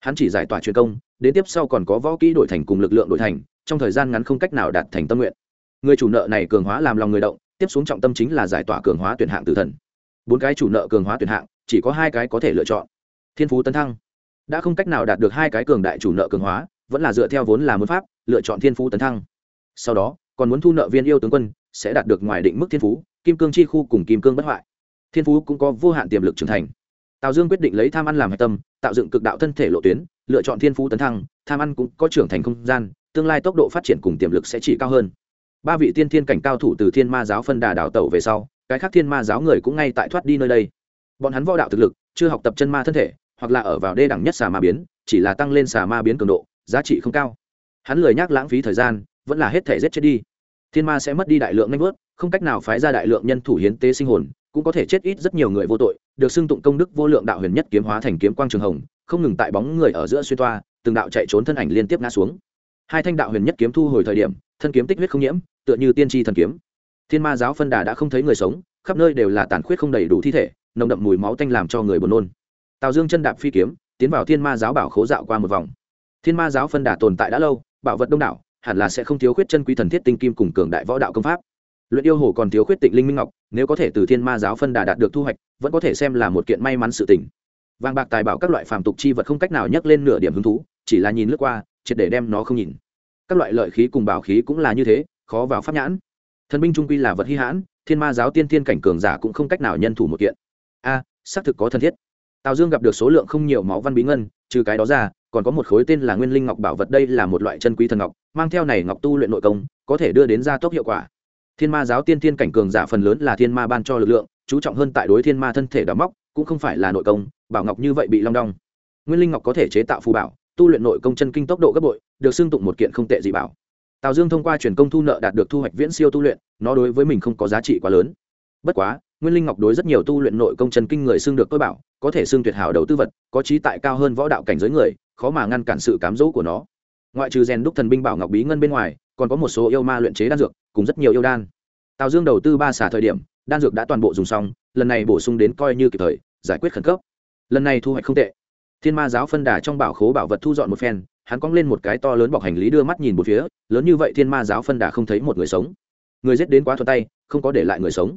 Hắn chỉ giải tỏa truyền công, đến tiếp sau còn có võ kỹ đổi thành cùng lực lượng đổi thành, trong thời gian ngắn không cách nào đạt thành tâm nguyện. Người chủ nợ này cường hóa làm lòng người động, tiếp xuống trọng tâm chính là giải tỏa cường hóa tuyển hạng tử thần. Bốn cái chủ nợ cường hóa tuyển hạng, chỉ có hai cái có thể lựa chọn thiên phú tấn thăng. Đã không cách nào đạt được hai cái cường đại chủ nợ cường hóa, vẫn là dựa theo vốn là muốn pháp, lựa chọn thiên phú tấn thăng. Sau đó, còn muốn thu nợ viên yêu tướng quân, sẽ đạt được ngoài định mức thiên phú, kim cương chi khu cùng kim cương bất hoại. Thiên phú cũng có vô hạn tiềm lực trưởng thành. Tào dương quyết định lấy tham ăn làm hạch tâm, tạo dựng cực đạo thân thể lộ tuyến, lựa chọn thiên phú tấn thăng, tham ăn cũng có trưởng thành không gian, tương lai tốc độ phát triển cùng tiềm lực sẽ chỉ cao hơn. Ba vị tiên thiên cảnh cao thủ từ thiên ma giáo phân đà đảo tẩu về sau, cái khác thiên ma giáo người cũng ngay tại thoát đi nơi đây. Bọn hắn võ đạo thực lực, chưa học tập chân ma thân thể hoặc là ở vào đê đẳng nhất xà ma biến, chỉ là tăng lên xà ma biến cường độ, giá trị không cao. Hắn lười nhắc lãng phí thời gian, vẫn là hết thể giết chết đi. Thiên ma sẽ mất đi đại lượng nhanh vớt, không cách nào phái ra đại lượng nhân thủ hiến tế sinh hồn, cũng có thể chết ít rất nhiều người vô tội, được xưng tụng công đức vô lượng đạo huyền nhất kiếm hóa thành kiếm quang trường hồng, không ngừng tại bóng người ở giữa xuyên toa, từng đạo chạy trốn thân ảnh liên tiếp ngã xuống. Hai thanh đạo huyền nhất kiếm thu hồi thời điểm, thân kiếm tích huyết không nhiễm, tựa như tiên tri thần kiếm. Thiên ma giáo phân đà đã không thấy người sống, khắp nơi đều là tàn khuyết không đầy đủ thi thể, nồng đậm mùi máu tanh làm cho người buồn nôn tào dương chân đạp phi kiếm, tiến vào thiên ma giáo bảo khố dạo qua một vòng. Thiên ma giáo phân đà tồn tại đã lâu, bảo vật đông đảo, hẳn là sẽ không thiếu khuyết chân quý thần thiết tinh kim cùng cường đại võ đạo công pháp. Luyện yêu hồ còn thiếu khuyết tịnh linh minh ngọc, nếu có thể từ thiên ma giáo phân đà đạt được thu hoạch, vẫn có thể xem là một kiện may mắn sự tình. Vàng bạc tài bảo các loại phàm tục chi vật không cách nào nhắc lên nửa điểm hứng thú, chỉ là nhìn lướt qua, triệt để đem nó không nhìn. Các loại lợi khí cùng bảo khí cũng là như thế, khó vào pháp nhãn. Thần binh trung quy là vật hy hãn, thiên ma giáo tiên thiên cảnh cường giả cũng không cách nào nhân thủ một kiện. A, xác thực có thân thiết tào dương gặp được số lượng không nhiều máu văn bí ngân, trừ cái đó ra, còn có một khối tên là nguyên linh ngọc bảo vật đây là một loại chân quý thần ngọc, mang theo này ngọc tu luyện nội công, có thể đưa đến gia tốc hiệu quả. Thiên ma giáo tiên thiên cảnh cường giả phần lớn là thiên ma ban cho lực lượng, chú trọng hơn tại đối thiên ma thân thể đào móc, cũng không phải là nội công, bảo ngọc như vậy bị long đong. Nguyên linh ngọc có thể chế tạo phù bảo, tu luyện nội công chân kinh tốc độ gấp bội, được xưng tụng một kiện không tệ gì bảo. Tào dương thông qua truyền công thu nợ đạt được thu hoạch viễn siêu tu luyện, nó đối với mình không có giá trị quá lớn. Bất quá nguyên linh ngọc đối rất nhiều tu luyện nội công chân kinh người xưng được tôi bảo, có thể xưng tuyệt hảo đầu tư vật, có trí tại cao hơn võ đạo cảnh giới người, khó mà ngăn cản sự cám dỗ của nó. Ngoại trừ rèn đúc thần binh bảo ngọc bí ngân bên ngoài, còn có một số yêu ma luyện chế đan dược, cùng rất nhiều yêu đan. Tào dương đầu tư ba xả thời điểm, đan dược đã toàn bộ dùng xong, lần này bổ sung đến coi như kịp thời, giải quyết khẩn cấp. Lần này thu hoạch không tệ. Thiên ma giáo phân đà trong bảo khố bảo vật thu dọn một phen, hắn cong lên một cái to lớn bọc hành lý đưa mắt nhìn một phía, lớn như vậy thiên ma giáo phân đà không thấy một người sống. Người giết đến quá thuận tay, không có để lại người sống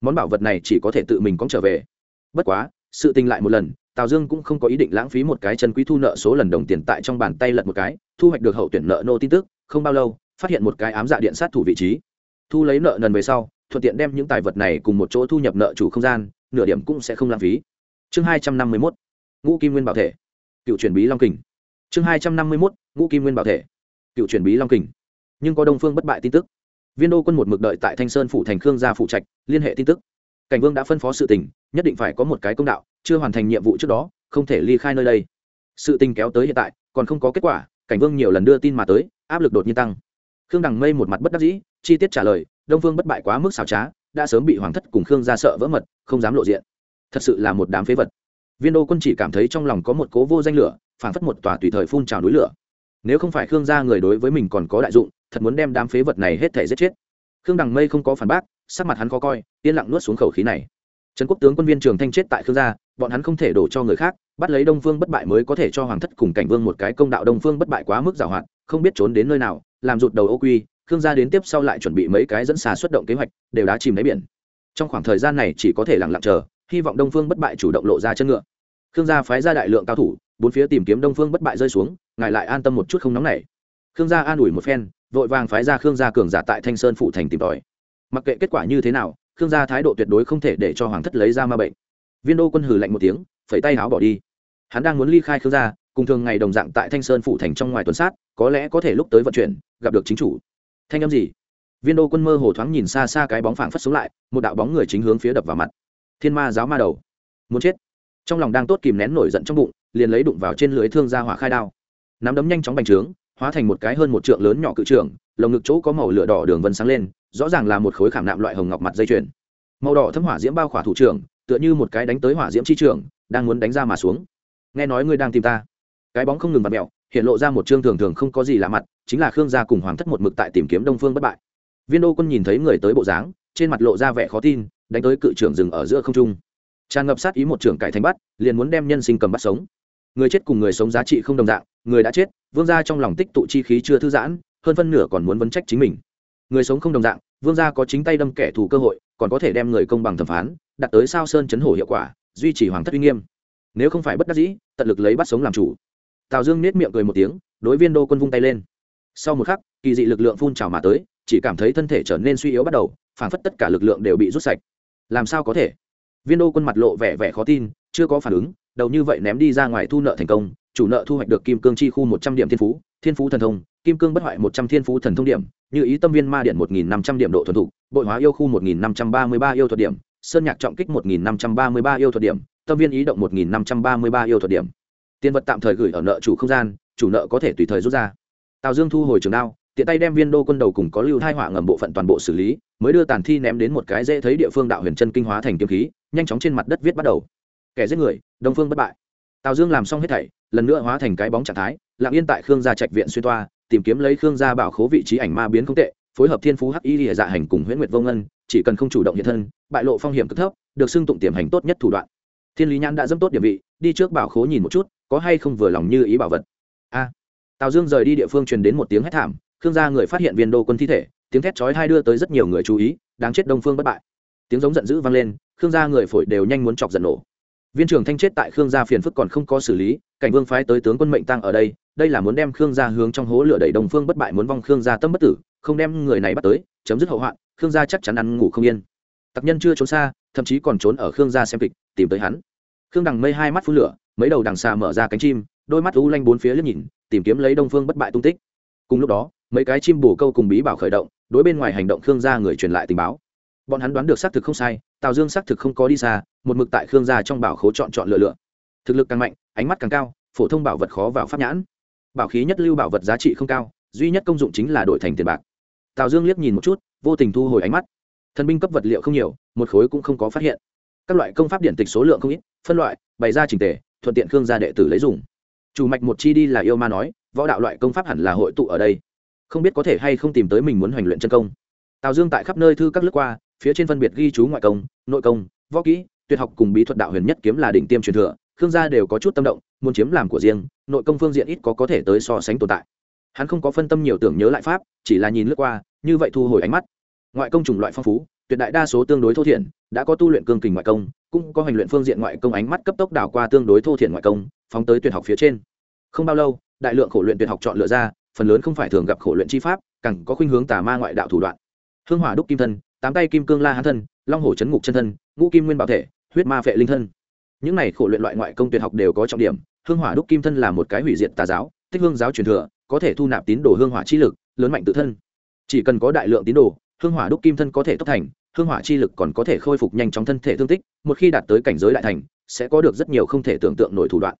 món bảo vật này chỉ có thể tự mình cóng trở về. Bất quá, sự tình lại một lần, tào dương cũng không có ý định lãng phí một cái chân quý thu nợ số lần đồng tiền tại trong bàn tay lật một cái, thu hoạch được hậu tuyển nợ nô tin tức, không bao lâu, phát hiện một cái ám dạ điện sát thủ vị trí. Thu lấy nợ nần về sau, thuận tiện đem những tài vật này cùng một chỗ thu nhập nợ chủ không gian, nửa điểm cũng sẽ không lãng phí. Chương hai trăm năm mươi mốt, ngũ kim nguyên bảo thể. Cựu truyền bí long kình. Chương hai trăm năm mươi mốt, ngũ kim nguyên bảo thể. Cựu truyền bí long kình. Nhưng có đông phương bất bại tin tức viên đô quân một mực đợi tại thanh sơn phủ thành khương gia phụ trạch, liên hệ tin tức. Cảnh vương đã phân phó sự tình, nhất định phải có một cái công đạo, chưa hoàn thành nhiệm vụ trước đó, không thể ly khai nơi đây. Sự tình kéo tới hiện tại, còn không có kết quả, cảnh vương nhiều lần đưa tin mà tới, áp lực đột nhiên tăng. Khương đằng mây một mặt bất đắc dĩ, chi tiết trả lời, đông phương bất bại quá mức xảo trá, đã sớm bị hoàng thất cùng khương ra sợ vỡ mật, không dám lộ diện. Thật sự là một đám phế vật. Viên đô quân chỉ cảm thấy trong lòng có một cố vô danh lửa, phản phất một tòa tùy thời phun trào núi lửa. Nếu không phải khương gia người đối với mình còn có đại dụng thật muốn đem đám phế vật này hết thể giết chết. Khương đằng mây không có phản bác, sắc mặt hắn khó coi, yên lặng nuốt xuống khẩu khí này. Trần quốc tướng quân viên trường thanh chết tại khương gia, bọn hắn không thể đổ cho người khác, bắt lấy đông phương bất bại mới có thể cho hoàng thất cùng cảnh vương một cái công đạo đông phương bất bại quá mức giảo hoạt không biết trốn đến nơi nào, làm rụt đầu ô quy, khương gia đến tiếp sau lại chuẩn bị mấy cái dẫn xà xuất động kế hoạch, đều đã chìm đáy biển. Trong khoảng thời gian này chỉ có thể lặng lặng chờ, hy vọng đông phương bất bại chủ động lộ ra chân ngựa. Khương gia phái ra đại lượng cao thủ, bốn phía tìm kiếm đông phương bất bại rơi xuống, ngài lại an tâm một chút không nóng nảy khương gia an ủi một phen, vội vàng phái ra khương gia cường giả tại thanh sơn phụ thành tìm tòi. Mặc kệ kết quả như thế nào, khương gia thái độ tuyệt đối không thể để cho hoàng thất lấy ra ma bệnh. Viên đô quân hừ lạnh một tiếng, phẩy tay áo bỏ đi. Hắn đang muốn ly khai khương gia, cùng thường ngày đồng dạng tại thanh sơn phủ thành trong ngoài tuần sát, có lẽ có thể lúc tới vận chuyển, gặp được chính chủ. Thanh âm gì? Viên đô quân mơ hồ thoáng nhìn xa xa cái bóng phảng phất xuống lại, một đạo bóng người chính hướng phía đập vào mặt. Thiên ma giáo ma đầu. Muốn chết. Trong lòng đang tốt kìm nén nổi giận trong bụng, liền lấy đụng vào trên lưới thương gia hỏa khai đao. Nắm đấm nhanh chóng bành trướng hóa thành một cái hơn một trượng lớn nhỏ cự trưởng lồng ngực chỗ có màu lửa đỏ đường vân sáng lên, rõ ràng là một khối khảm nạm loại hồng ngọc mặt dây chuyền. Màu đỏ thâm hỏa diễm bao khỏa thủ trưởng, tựa như một cái đánh tới hỏa diễm chi trưởng đang muốn đánh ra mà xuống. Nghe nói ngươi đang tìm ta. Cái bóng không ngừng bật mẹo, hiện lộ ra một chương thường thường không có gì lạ mặt, chính là khương gia cùng hoàng thất một mực tại tìm kiếm đông phương bất bại. Viên đô quân nhìn thấy người tới bộ dáng, trên mặt lộ ra vẻ khó tin, đánh tới cự trưởng rừng ở giữa không trung. Tràn ngập sát ý một trưởng cải thành bắt, liền muốn đem nhân sinh cầm bắt sống người chết cùng người sống giá trị không đồng dạng, người đã chết, vương gia trong lòng tích tụ chi khí chưa thư giãn, hơn phân nửa còn muốn vấn trách chính mình. Người sống không đồng dạng, vương gia có chính tay đâm kẻ thù cơ hội, còn có thể đem người công bằng thẩm phán đặt tới sao sơn chấn hổ hiệu quả, duy trì hoàng thất uy nghiêm. Nếu không phải bất đắc dĩ, tận lực lấy bắt sống làm chủ. Tào dương nết miệng cười một tiếng, đối viên đô quân vung tay lên. Sau một khắc, kỳ dị lực lượng phun trào mà tới, chỉ cảm thấy thân thể trở nên suy yếu bắt đầu, phảng phất tất cả lực lượng đều bị rút sạch. Làm sao có thể? Viên đô quân mặt lộ vẻ vẻ khó tin, chưa có phản ứng đầu như vậy ném đi ra ngoài thu nợ thành công, chủ nợ thu hoạch được kim cương chi khu một trăm điểm thiên phú thiên phú thần thông, kim cương bất hoại một trăm thiên phú thần thông điểm, như ý tâm viên ma điện một nghìn năm trăm điểm độ thuần thục, bội hóa yêu khu một nghìn năm trăm ba mươi ba yêu thuật điểm, sơn nhạc trọng kích một nghìn năm trăm ba mươi ba yêu thuật điểm, tâm viên ý động một nghìn năm trăm ba mươi ba yêu thuật điểm. Tiền vật tạm thời gửi ở nợ chủ không gian, chủ nợ có thể tùy thời rút ra. Tào dương thu hồi trường đao, tiện tay đem viên đô quân đầu cùng có lưu thai họa ngầm bộ phận toàn bộ xử lý, mới đưa tàn thi ném đến một cái dễ thấy địa phương đạo huyền chân kinh hóa thành kiếm khí, nhanh chóng trên mặt đất viết bắt đầu kẻ giết người, đông phương bất bại. Tào dương làm xong hết thảy, lần nữa hóa thành cái bóng trạng thái, lặng yên tại khương gia trạch viện xuyên toa, tìm kiếm lấy khương gia bảo khố vị trí ảnh ma biến không tệ, phối hợp thiên phú hắc y lìa dạ hành cùng huyễn nguyệt vô ngân, chỉ cần không chủ động hiện thân, bại lộ phong hiểm cực thấp, được xưng tụng tiềm hành tốt nhất thủ đoạn. Thiên lý nhãn đã dâm tốt địa vị, đi trước bảo khố nhìn một chút, có hay không vừa lòng như ý bảo vật. A. Tào dương rời đi địa phương truyền đến một tiếng hét thảm, khương gia người phát hiện viên đô quân thi thể, tiếng thét chói hai đưa tới rất nhiều người chú ý, đáng chết đông phương bất bại. Tiếng giống giận dữ vang lên, khương gia người phổi đều nhanh muốn chọc giận nổ viên trưởng thanh chết tại khương gia phiền phức còn không có xử lý, cảnh vương phái tới tướng quân mệnh tăng ở đây đây là muốn đem khương gia hướng trong hố lửa đẩy đồng phương bất bại muốn vong khương gia tâm bất tử, không đem người này bắt tới, chấm dứt hậu hoạn, khương gia chắc chắn ăn ngủ không yên. Tặc nhân chưa trốn xa, thậm chí còn trốn ở khương gia xem kịch, tìm tới hắn. Khương đằng mây hai mắt phun lửa, mấy đầu đằng xa mở ra cánh chim, đôi mắt u lanh bốn phía liếc nhìn, tìm kiếm lấy đông phương bất bại tung tích. Cùng lúc đó, mấy cái chim bổ câu cùng bí bảo khởi động, đối bên ngoài hành động khương gia người truyền lại tình báo. Bọn hắn đoán được xác thực không sai tào dương xác thực không có đi xa, một mực tại khương gia trong bảo khố chọn chọn lựa lựa. Thực lực càng mạnh, ánh mắt càng cao, phổ thông bảo vật khó vào pháp nhãn. Bảo khí nhất lưu bảo vật giá trị không cao, duy nhất công dụng chính là đổi thành tiền bạc. Tào dương liếc nhìn một chút, vô tình thu hồi ánh mắt. Thần binh cấp vật liệu không nhiều, một khối cũng không có phát hiện. Các loại công pháp điện tịch số lượng không ít, phân loại, bày ra trình tề, thuận tiện khương gia đệ tử lấy dùng. Chủ mạch một chi đi là yêu ma nói, võ đạo loại công pháp hẳn là hội tụ ở đây. Không biết có thể hay không tìm tới mình muốn hoành luyện chân công. Tào dương tại khắp nơi thư các lướt qua phía trên phân biệt ghi chú ngoại công, nội công, võ kỹ, tuyệt học cùng bí thuật đạo huyền nhất kiếm là đỉnh tiêm truyền thừa, khương gia đều có chút tâm động, muốn chiếm làm của riêng, nội công phương diện ít có có thể tới so sánh tồn tại. Hắn không có phân tâm nhiều tưởng nhớ lại pháp, chỉ là nhìn lướt qua, như vậy thu hồi ánh mắt. Ngoại công chủng loại phong phú, tuyệt đại đa số tương đối thô thiển, đã có tu luyện cương kình ngoại công, cũng có hành luyện phương diện ngoại công ánh mắt cấp tốc đảo qua tương đối thô thiển ngoại công, phóng tới tuyệt học phía trên. Không bao lâu, đại lượng khổ luyện tuyệt học chọn lựa ra, phần lớn không phải thường gặp khổ luyện chi pháp, càng có khuynh hướng tà ma ngoại đạo thủ đoạn. Hương hỏa đúc kim thân tám tay kim cương la hán thân, long hổ chấn ngục chân thân, ngũ kim nguyên bảo thể, huyết ma phệ linh thân. Những này khổ luyện loại ngoại công tuyệt học đều có trọng điểm, hương hỏa đúc kim thân là một cái hủy diệt tà giáo tích hương giáo truyền thừa, có thể thu nạp tín đồ hương hỏa chi lực, lớn mạnh tự thân. Chỉ cần có đại lượng tín đồ, hương hỏa đúc kim thân có thể tốc thành, hương hỏa chi lực còn có thể khôi phục nhanh chóng thân thể thương tích, một khi đạt tới cảnh giới đại thành, sẽ có được rất nhiều không thể tưởng tượng nổi thủ đoạn.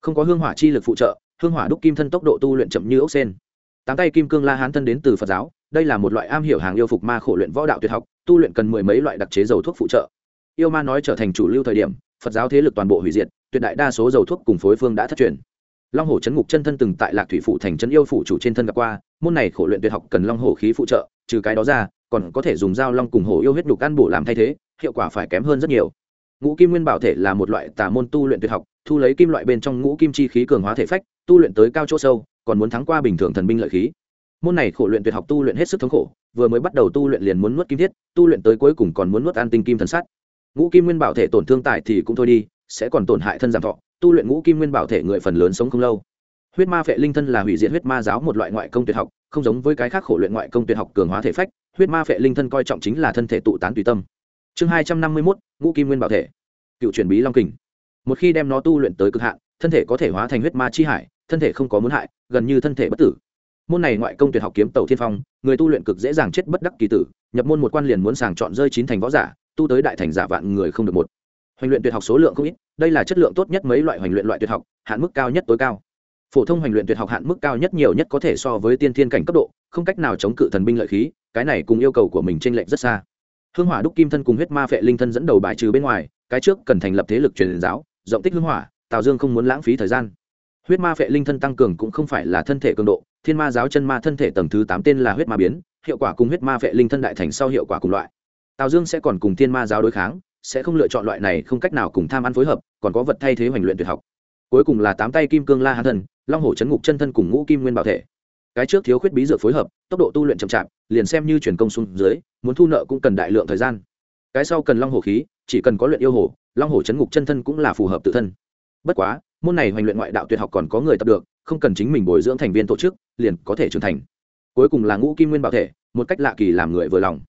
Không có hương hỏa chi lực phụ trợ, hương hỏa đúc kim thân tốc độ tu luyện chậm như ốc sen. Tám tay kim cương la hán thân đến từ phật giáo đây là một loại am hiểu hàng yêu phục ma khổ luyện võ đạo tuyệt học, tu luyện cần mười mấy loại đặc chế dầu thuốc phụ trợ. Yêu ma nói trở thành chủ lưu thời điểm, phật giáo thế lực toàn bộ hủy diệt, tuyệt đại đa số dầu thuốc cùng phối phương đã thất truyền. Long hồ chấn ngục chân thân từng tại lạc thủy phủ thành trấn yêu phủ chủ trên thân gặp qua, môn này khổ luyện tuyệt học cần long hồ khí phụ trợ, trừ cái đó ra, còn có thể dùng dao long cùng hồ yêu huyết đục ăn bổ làm thay thế, hiệu quả phải kém hơn rất nhiều. Ngũ kim nguyên bảo thể là một loại tà môn tu luyện tuyệt học, thu lấy kim loại bên trong ngũ kim chi khí cường hóa thể phách, tu luyện tới cao chỗ sâu, còn muốn thắng qua bình thường thần binh lợi khí môn này khổ luyện tuyệt học tu luyện hết sức thống khổ, vừa mới bắt đầu tu luyện liền muốn nuốt kim thiết, tu luyện tới cuối cùng còn muốn nuốt an tinh kim thần sắt ngũ kim nguyên bảo thể tổn thương tại thì cũng thôi đi, sẽ còn tổn hại thân giảm thọ, tu luyện ngũ kim nguyên bảo thể người phần lớn sống không lâu. Huyết ma phệ linh thân là hủy diệt huyết ma giáo một loại ngoại công tuyệt học, không giống với cái khác khổ luyện ngoại công tuyệt học cường hóa thể phách, huyết ma phệ linh thân coi trọng chính là thân thể tụ tán tùy tâm. Chương hai trăm năm mươi mốt, ngũ kim nguyên bảo thể. Cựu truyền bí long kình. Một khi đem nó tu luyện tới cực hạn, thân thể có thể hóa thành huyết ma chi hải, thân thể không có muốn hại, gần như thân thể bất tử môn này ngoại công tuyệt học kiếm tàu thiên phong, người tu luyện cực dễ dàng chết bất đắc kỳ tử, nhập môn một quan liền muốn sàng chọn rơi chín thành võ giả, tu tới đại thành giả vạn người không được một. Hoành luyện tuyệt học số lượng không ít, đây là chất lượng tốt nhất mấy loại hoành luyện loại tuyệt học, hạn mức cao nhất tối cao. Phổ thông hoành luyện tuyệt học hạn mức cao nhất nhiều nhất có thể so với tiên thiên cảnh cấp độ, không cách nào chống cự thần binh lợi khí, cái này cùng yêu cầu của mình t r ê n lệch rất xa. Hương hỏa đúc kim thân cùng huyết ma phệ linh thân dẫn đầu bài trừ bên ngoài, cái trước cần thành lập thế lực truyền giáo, rộng tích hương hỏa, tào dương không muốn lãng phí thời gian. Huyết ma phệ linh thân tăng cường cũng không phải là thân thể cường độ thiên ma giáo chân ma thân thể tầng thứ tám tên là huyết ma biến, hiệu quả cùng huyết ma vệ linh thân đại thành sau hiệu quả cùng loại. Tào dương sẽ còn cùng thiên ma giáo đối kháng, sẽ không lựa chọn loại này không cách nào cùng tham ăn phối hợp, còn có vật thay thế hoành luyện tuyệt học. Cuối cùng là tám tay kim cương la hán thần, long hổ chấn ngục chân thân cùng ngũ kim nguyên bảo thể. Cái trước thiếu khuyết bí dược phối hợp, tốc độ tu luyện chậm chạp, liền xem như chuyển công xuống dưới, muốn thu nợ cũng cần đại lượng thời gian. Cái sau cần long hổ khí, chỉ cần có luyện yêu hổ, long hổ chấn ngục chân thân cũng là phù hợp tự thân. Bất quá, môn này hoành luyện ngoại đạo tuyệt học còn có người tập được không cần chính mình bồi dưỡng thành viên tổ chức, liền có thể trưởng thành. Cuối cùng là ngũ kim nguyên bảo thể, một cách lạ kỳ làm người vừa lòng.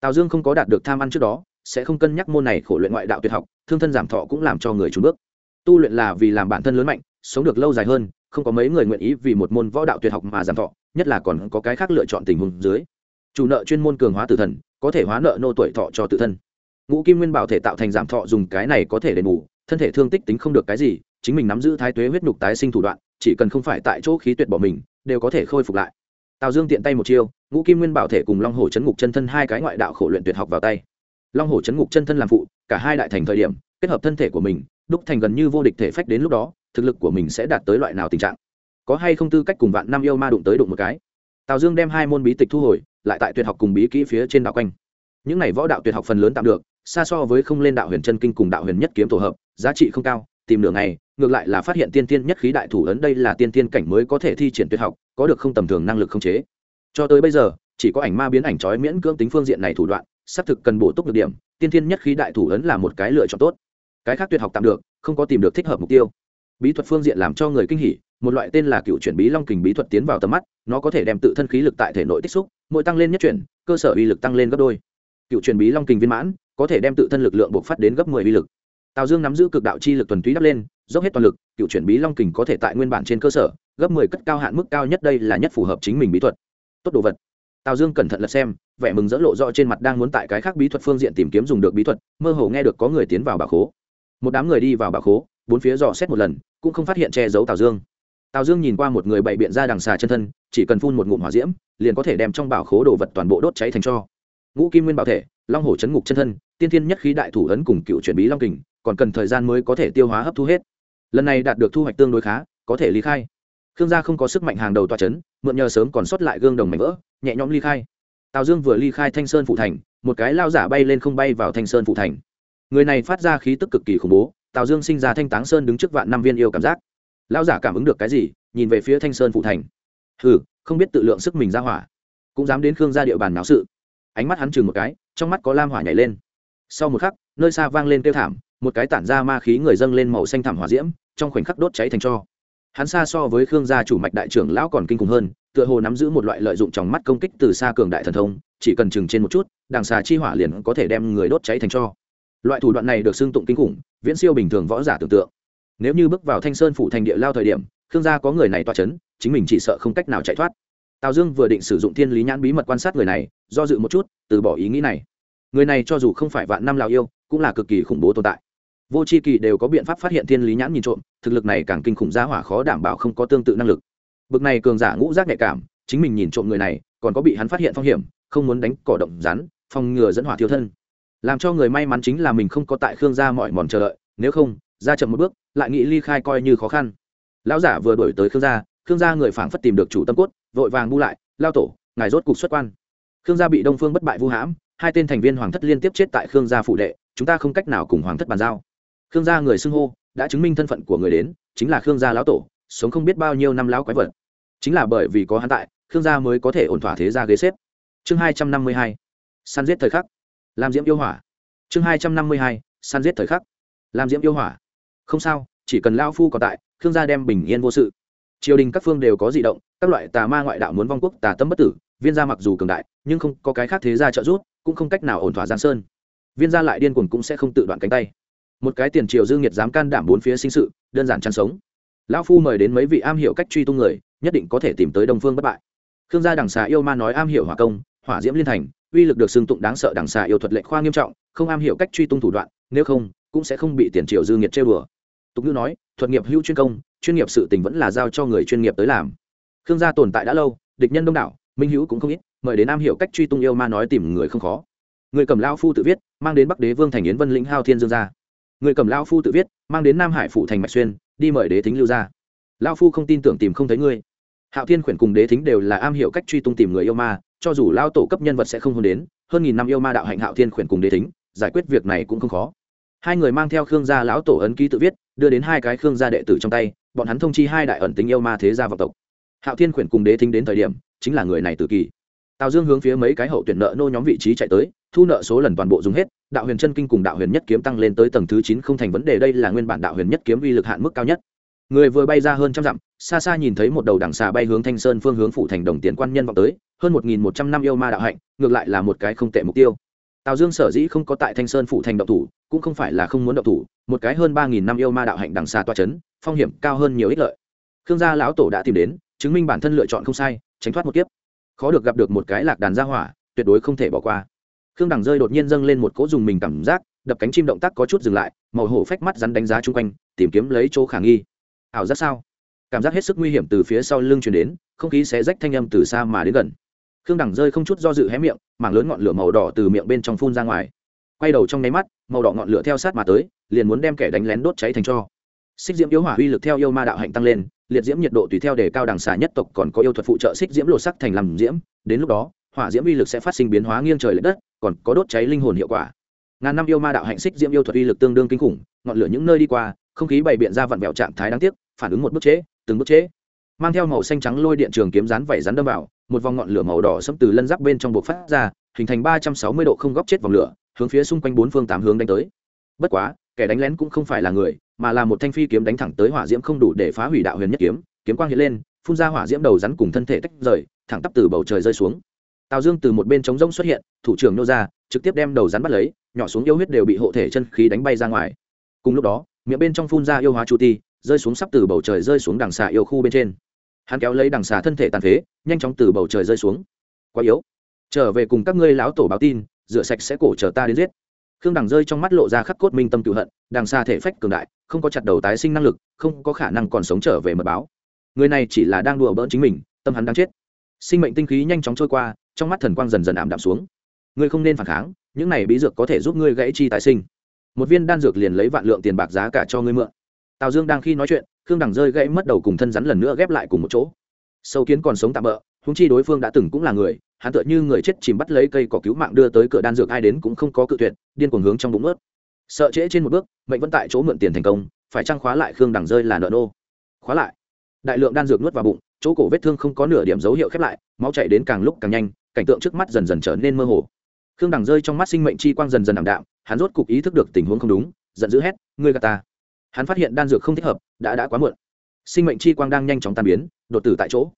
Tào dương không có đạt được tham ăn trước đó, sẽ không cân nhắc môn này khổ luyện ngoại đạo tuyệt học, thương thân giảm thọ cũng làm cho người trùn bước. Tu luyện là vì làm bản thân lớn mạnh, sống được lâu dài hơn, không có mấy người nguyện ý vì một môn võ đạo tuyệt học mà giảm thọ, nhất là còn có cái khác lựa chọn tình huống dưới. Chủ nợ chuyên môn cường hóa tử thần, có thể hóa nợ nô tuổi thọ cho tự thân. Ngũ kim nguyên bảo thể tạo thành giảm thọ dùng cái này có thể đền bù, thân thể thương tích tính không được cái gì, chính mình nắm giữ thái tuế huyết nhục tái sinh thủ đoạn chỉ cần không phải tại chỗ khí tuyệt bỏ mình, đều có thể khôi phục lại. Tào dương tiện tay một chiêu, ngũ kim nguyên bảo thể cùng long hồ chấn ngục chân thân hai cái ngoại đạo khổ luyện tuyệt học vào tay. Long hồ chấn ngục chân thân làm phụ, cả hai đại thành thời điểm, kết hợp thân thể của mình, đúc thành gần như vô địch thể phách đến lúc đó, thực lực của mình sẽ đạt tới loại nào tình trạng? Có hay không tư cách cùng vạn năm yêu ma đụng tới đụng một cái? Tào dương đem hai môn bí tịch thu hồi, lại tại tuyệt học cùng bí kỹ phía trên đạo quanh. Những này võ đạo tuyệt học phần lớn tạm được, xa so với không lên đạo huyền chân kinh cùng đạo huyền nhất kiếm tổ hợp, giá trị không cao, tìm nửa ngày ngược lại là phát hiện tiên tiên nhất khí đại thủ ấn đây là tiên tiên cảnh mới có thể thi triển tuyệt học, có được không tầm thường năng lực không chế. Cho tới bây giờ, chỉ có ảnh ma biến ảnh trói miễn cưỡng tính phương diện này thủ đoạn, xác thực cần bổ túc được điểm, tiên tiên nhất khí đại thủ ấn là một cái lựa chọn tốt. Cái khác tuyệt học tạm được, không có tìm được thích hợp mục tiêu. Bí thuật phương diện làm cho người kinh hỉ, một loại tên là cựu chuyển bí long kình bí thuật tiến vào tầm mắt, nó có thể đem tự thân khí lực tại thể nội tích xúc, mỗi tăng lên nhất chuyển, cơ sở uy lực tăng lên gấp đôi. Cựu chuyển bí long kình viên mãn, có thể đem tự thân lực lượng buộc phát đến gấp mười uy lực. Tào dương nắm giữ cực đạo chi lực tuần túy đắp lên dốc hết toàn lực, cựu chuyển bí long kình có thể tại nguyên bản trên cơ sở, gấp mười cất cao hạn mức cao nhất đây là nhất phù hợp chính mình bí thuật. Tốt đồ vật. Tào dương cẩn thận lật xem, vẻ mừng dỡ lộ rõ trên mặt đang muốn tại cái khác bí thuật phương diện tìm kiếm dùng được bí thuật, mơ hồ nghe được có người tiến vào bà khố. Một đám người đi vào bà khố, bốn phía dò xét một lần, cũng không phát hiện che giấu tào dương. Tào dương nhìn qua một người bày biện ra đằng xà chân thân, chỉ cần phun một ngụm hỏa diễm, liền có thể đem trong bảo khố đồ vật toàn bộ đốt cháy thành cho. Ngũ kim nguyên bảo thể, long hổ chấn ngục chân thân, tiên thiên nhất khí đại thủ ấn cùng cựu chuyển bí long kình, còn cần thời gian mới có thể tiêu hóa hấp thu hết lần này đạt được thu hoạch tương đối khá, có thể ly khai. Khương gia không có sức mạnh hàng đầu toa c h ấ n mượn nhờ sớm còn sót lại gương đồng mảnh vỡ, nhẹ nhõm ly khai. Tào dương vừa ly khai thanh sơn phụ thành, một cái lao giả bay lên không bay vào thanh sơn phụ thành. Người này phát ra khí tức cực kỳ khủng bố, tào dương sinh ra thanh táng sơn đứng trước vạn năm viên yêu cảm giác. Lao giả cảm ứng được cái gì, nhìn về phía thanh sơn phụ thành. Ừ không biết tự lượng sức mình ra hỏa, cũng dám đến khương gia địa bàn náo sự. Ánh mắt hắn chừng một cái, trong mắt có lam hỏa nhảy lên. Sau một khắc, nơi xa vang lên kêu thảm, một cái tản ra ma khí người dâng lên màu xanh thảm hỏa diễm trong khoảnh khắc đốt cháy thành cho. Hắn xa so với khương gia chủ mạch đại trưởng lão còn kinh khủng hơn, tựa hồ nắm giữ một loại lợi dụng trong mắt công kích từ xa cường đại thần thông, chỉ cần chừng trên một chút, đằng xà chi hỏa liền có thể đem người đốt cháy thành cho. Loại thủ đoạn này được xưng tụng kinh khủng, viễn siêu bình thường võ giả tưởng tượng. Nếu như bước vào thanh sơn phủ thành địa lao thời điểm, khương gia có người này toa c h ấ n chính mình chỉ sợ không cách nào chạy thoát. Tào dương vừa định sử dụng thiên lý nhãn bí mật quan sát người này, do dự một chút, từ bỏ ý nghĩ này. Người này cho dù không phải vạn năm lào yêu, cũng là cực kỳ khủng bố tồn tại vô c h i kỳ đều có biện pháp phát hiện thiên lý nhãn nhìn trộm, thực lực này càng kinh khủng giá hỏa khó đảm bảo không có tương tự năng lực. Bực này cường giả ngũ giác nhạy cảm, chính mình nhìn trộm người này, còn có bị hắn phát hiện phong hiểm, không muốn đánh cỏ động rắn, phòng ngừa dẫn hỏa thiếu thân. Làm cho người may mắn chính là mình không có tại khương gia mọi mòn chờ đợi, nếu không, ra chậm một bước, lại nghĩ ly khai coi như khó khăn. Lão giả vừa đổi tới khương gia khương gia người phảng phất tìm được chủ tâm cốt, vội vàng bu lại, lao tổ, ngài rốt cục xuất quan. Khương gia bị đông phương bất bại vu hãm, hai tên thành viên hoàng thất liên tiếp chết tại khương gia phụ đệ, chúng ta không cách nào cùng hoàng thất bàn giao khương gia người xưng hô, đã chứng minh thân phận của người đến, chính là khương gia lão tổ, sống không biết bao nhiêu năm lão quái vật. Chính là bởi vì có hắn tại, khương gia mới có thể ổn thỏa thế gia ghế xếp. Chương hai trăm năm mươi hai, săn giết thời khắc. Làm diễm yêu hỏa. Chương hai trăm năm mươi hai, săn giết thời khắc. Làm diễm yêu hỏa. Không sao, chỉ cần lao phu còn tại, khương gia đem bình yên vô sự. Triều đình các phương đều có di động, các loại tà ma ngoại đạo muốn vong quốc tà tâm bất tử, viên gia mặc dù cường đại, nhưng không có cái khác thế gia trợ giúp, cũng không cách nào ổn thỏa giang sơn. Viên gia lại điên cuồng cũng sẽ không tự đoạn cánh tay một cái tiền triều dương nhiệt dám can đảm bốn phía sinh sự, đơn giản chăn sống. Lão phu mời đến mấy vị am hiểu cách truy tung người, nhất định có thể tìm tới đông phương bất bại. Khương gia đằng xà yêu ma nói am hiểu hỏa công, hỏa diễm liên thành, uy lực được xưng tụng đáng sợ đằng xà yêu thuật lệnh khoa nghiêm trọng, không am hiểu cách truy tung thủ đoạn, nếu không, cũng sẽ không bị tiền triều dương nghiệt trêu đùa. Tục ngữ nói, thuật nghiệp hữu chuyên công, chuyên nghiệp sự tình vẫn là giao cho người chuyên nghiệp tới làm. Khương gia tồn tại đã lâu, địch nhân đông đảo, minh hữu cũng không ít, mời đến am hiểu cách truy tung yêu ma nói tìm người không khó. Người cầm lao phu tự viết, mang đến bắc đế vương thành yến vân lĩnh hao thiên dương gia người cầm lao phu tự viết, mang đến nam hải phụ thành mạch xuyên, đi mời đế thính lưu gia. Lao phu không tin tưởng tìm không thấy ngươi. Hạo thiên khuyển cùng đế thính đều là am hiểu cách truy tung tìm người yêu ma, cho dù lao tổ cấp nhân vật sẽ không hôn đến, hơn nghìn năm yêu ma đạo hạnh hạo thiên khuyển cùng đế thính, giải quyết việc này cũng không khó. Hai người mang theo khương gia lão tổ ấn ký tự viết, đưa đến hai cái khương gia đệ tử trong tay, bọn hắn thông chi hai đại ẩn tính yêu ma thế gia vọng tộc. Hạo thiên khuyển cùng đế thính đến thời điểm, chính là người này tự kỳ tào dương hướng phía mấy cái hậu tuyển nợ nô nhóm vị trí chạy tới, thu nợ số lần toàn bộ dùng hết, đạo huyền chân kinh cùng đạo huyền nhất kiếm tăng lên tới tầng thứ chín không thành vấn đề, đây là nguyên bản đạo huyền nhất kiếm uy lực hạn mức cao nhất. Người vừa bay ra hơn trăm dặm, xa xa nhìn thấy một đầu đằng xà bay hướng thanh sơn phương hướng phủ thành đồng tiền quan nhân vọng tới, hơn một nghìn một trăm năm yêu ma đạo hạnh, ngược lại là một cái không tệ mục tiêu. Tào dương sở dĩ không có tại thanh sơn phủ thành động thủ, cũng không phải là không muốn động thủ, một cái hơn ba nghìn năm yêu ma đạo hạnh đằng xà toa c h ấ n phong hiểm cao hơn nhiều ích lợi. Khương gia lão tổ đã tìm đến, chứng minh bản thân lựa chọn không sai, tránh thoát một kiếp khó được gặp được một cái lạc đàn gia hỏa, tuyệt đối không thể bỏ qua. Khương đằng rơi đột nhiên dâng lên một cỗ dùng mình cảm giác, đập cánh chim động tác có chút dừng lại, màu hổ phách mắt rắn đánh giá chung quanh, tìm kiếm lấy chỗ khả nghi. Ảo giác sao? Cảm giác hết sức nguy hiểm từ phía sau lưng chuyển đến, không khí sẽ rách thanh âm từ xa mà đến gần. Khương đằng rơi không chút do dự hé miệng, mảng lớn ngọn lửa màu đỏ từ miệng bên trong phun ra ngoài. Quay đầu trong nháy mắt, màu đỏ ngọn lửa theo sát mà tới, liền muốn đem kẻ đánh lén đốt cháy thành cho xích diễm yếu hỏa uy lực theo yêu ma đạo hạnh tăng lên liệt diễm nhiệt độ tùy theo để cao đằng xà nhất tộc còn có yêu thuật phụ trợ xích diễm lột sắc thành làm diễm đến lúc đó hỏa diễm uy lực sẽ phát sinh biến hóa nghiêng trời l ệ đất còn có đốt cháy linh hồn hiệu quả. Ngàn năm yêu ma đạo hạnh xích diễm yêu thuật uy lực tương đương kinh khủng ngọn lửa những nơi đi qua không khí bày biện ra vặn vẹo trạng thái đáng tiếc phản ứng một bước chế, từng bước chế, mang theo màu xanh trắng lôi điện trường kiếm rán vảy rắn đâm vào một vòng ngọn lửa màu đỏ sẫm từ lân giáp bên trong buộc phát ra hình thành ba trăm sáu mươi độ không góc chết vòng lửa hướng phía xung quanh bốn phương tám hướng đánh tới. Bất quá kẻ đánh lén cũng không phải là người, mà là một thanh phi kiếm đánh thẳng tới hỏa diễm không đủ để phá hủy đạo huyền nhất kiếm kiếm quang hiện lên, phun ra hỏa diễm đầu rắn cùng thân thể tách rời, thẳng tắp từ bầu trời rơi xuống. Tào dương từ một bên trống rỗng xuất hiện, thủ trưởng nô ra, trực tiếp đem đầu rắn bắt lấy, nhỏ xuống yêu huyết đều bị hộ thể chân khí đánh bay ra ngoài. Cùng lúc đó, miệng bên trong phun ra yêu hóa chu ti, rơi xuống sắp từ bầu trời rơi xuống đằng xà yêu khu bên trên. Hắn kéo lấy đằng xà thân thể tàn phế, nhanh chóng từ bầu trời rơi xuống. Quá yếu. Trở về cùng các ngươi lão tổ báo tin, rửa sạch sẽ cổ chờ ta đến giết khương đằng rơi trong mắt lộ ra khắc cốt minh tâm cựu hận, đằng xa thể phách cường đại, không có chặt đầu tái sinh năng lực, không có khả năng còn sống trở về mật báo. Người này chỉ là đang đùa bỡn chính mình, tâm hắn đang chết. Sinh mệnh tinh khí nhanh chóng trôi qua, trong mắt thần quang dần dần ảm đạm xuống. Ngươi không nên phản kháng, những này bí dược có thể giúp ngươi gãy chi tái sinh. Một viên đan dược liền lấy vạn lượng tiền bạc giá cả cho ngươi mượn. Tào dương đang khi nói chuyện, khương đằng rơi gãy mất đầu cùng thân rắn lần nữa ghép lại cùng một chỗ. Sâu kiến còn sống tạm bỡ húng chi đối phương đã từng cũng là người, hắn tựa như người chết chìm bắt lấy cây cỏ cứu mạng đưa tới cửa đan dược ai đến cũng không có cự tuyệt, điên cuồng hướng trong bụng ướt sợ trễ trên một bước, mệnh vẫn tại chỗ mượn tiền thành công, phải trăng khóa lại khương đằng rơi là nợ nô? Khóa lại. Đại lượng đan dược nuốt vào bụng, chỗ cổ vết thương không có nửa điểm dấu hiệu khép lại, máu chảy đến càng lúc càng nhanh, cảnh tượng trước mắt dần dần trở nên mơ hồ. Khương đằng rơi trong mắt sinh mệnh chi quang dần dần ảm đạm, hắn rốt cục ý thức được tình huống không đúng, giận dữ hét, ngươi gà ta. Hắn phát hiện đan dược không thích hợp, đã đã quá muộn. Sinh mệnh chi quang đang nhanh chóng tan biến, đột tử tại chỗ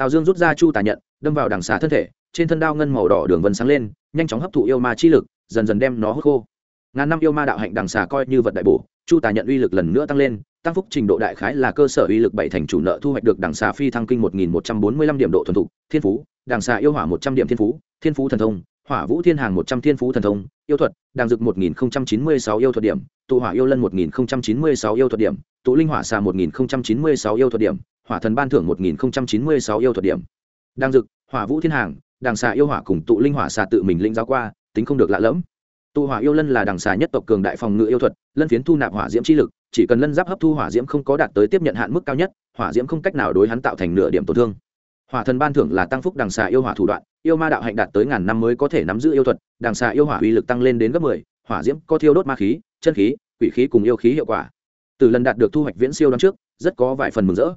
tào dương rút ra chu tà nhận, đâm vào đằng xà thân thể, trên thân đao ngân màu đỏ đường vân sáng lên, nhanh chóng hấp thụ yêu ma chi lực, dần dần đem nó hút khô. Ngàn năm yêu ma đạo hạnh đằng xà coi như vật đại bổ, chu tà nhận uy lực lần nữa tăng lên, tăng phúc trình độ đại khái là cơ sở uy lực bảy thành chủ nợ thu hoạch được đằng xà phi thăng kinh một nghìn một trăm bốn mươi lăm điểm độ thuần thục, thiên phú, đằng xà yêu hỏa một trăm điểm thiên phú thiên phú thần thông, hỏa vũ thiên hàng một trăm thiên phú thần thông, yêu thuật đàng dực một nghìn chín mươi sáu yêu thuật điểm, tụ hỏa yêu lân một nghìn chín mươi sáu yêu thuật điểm, tụ linh hỏa xà một nghìn chín mươi sáu yêu thuật điểm hỏa thần ban thưởng một nghìn chín mươi sáu yêu thuật điểm. Đang dực, hỏa vũ thiên hàng đàng xà yêu hỏa cùng tụ linh hỏa xà tự mình linh giáo qua, tính không được lạ lẫm. Tụ hỏa yêu lân là đằng xà nhất tộc cường đại phòng ngự yêu thuật, lân phiến thu nạp hỏa diễm chi lực, chỉ cần lân giáp hấp thu hỏa diễm không có đạt tới tiếp nhận hạn mức cao nhất, hỏa diễm không cách nào đối hắn tạo thành nửa điểm tổn thương. Hỏa thần ban thưởng là tăng phúc đằng xà yêu hỏa thủ đoạn, yêu ma đạo hạnh đạt tới ngàn năm mới có thể nắm giữ yêu thuật, đằng xà yêu hỏa uy lực tăng lên đến gấp mười, hỏa diễm có thiêu đốt ma khí, chân khí, quỷ khí cùng yêu khí hiệu quả. Từ lần đạt được thu hoạch viễn siêu đón trước, rất có vài phần mừng rỡ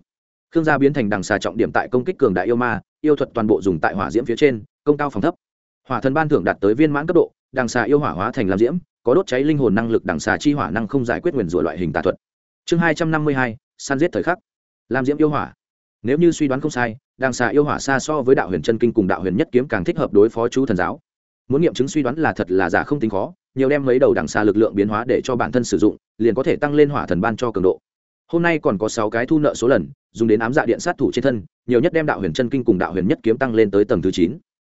khương gia biến thành đằng xà trọng điểm tại công kích cường đại yêu ma, yêu thuật toàn bộ dùng tại hỏa diễm phía trên, công cao phòng thấp. Hỏa thần ban thưởng đạt tới viên mãn cấp độ, đằng xà yêu hỏa hóa thành làm diễm, có đốt cháy linh hồn năng lực đằng xà chi hỏa năng không giải quyết nguyền rủa loại hình tà thuật. Chương hai trăm năm mươi hai san giết thời khắc. Làm diễm yêu hỏa. Nếu như suy đoán không sai, đằng xà yêu hỏa xa so với đạo huyền chân kinh cùng đạo huyền nhất kiếm càng thích hợp đối phó chú thần giáo. Muốn nghiệm chứng suy đoán là thật là giả không tính khó, nhiều đem mấy đầu đằng xà lực lượng biến hóa để cho bản thân sử dụng, liền có thể tăng lên hỏa thần ban cho cường độ hôm nay còn có sáu cái thu nợ số lần, dùng đến ám dạ điện sát thủ trên thân, nhiều nhất đem đạo huyền chân kinh cùng đạo huyền nhất kiếm tăng lên tới tầng thứ chín.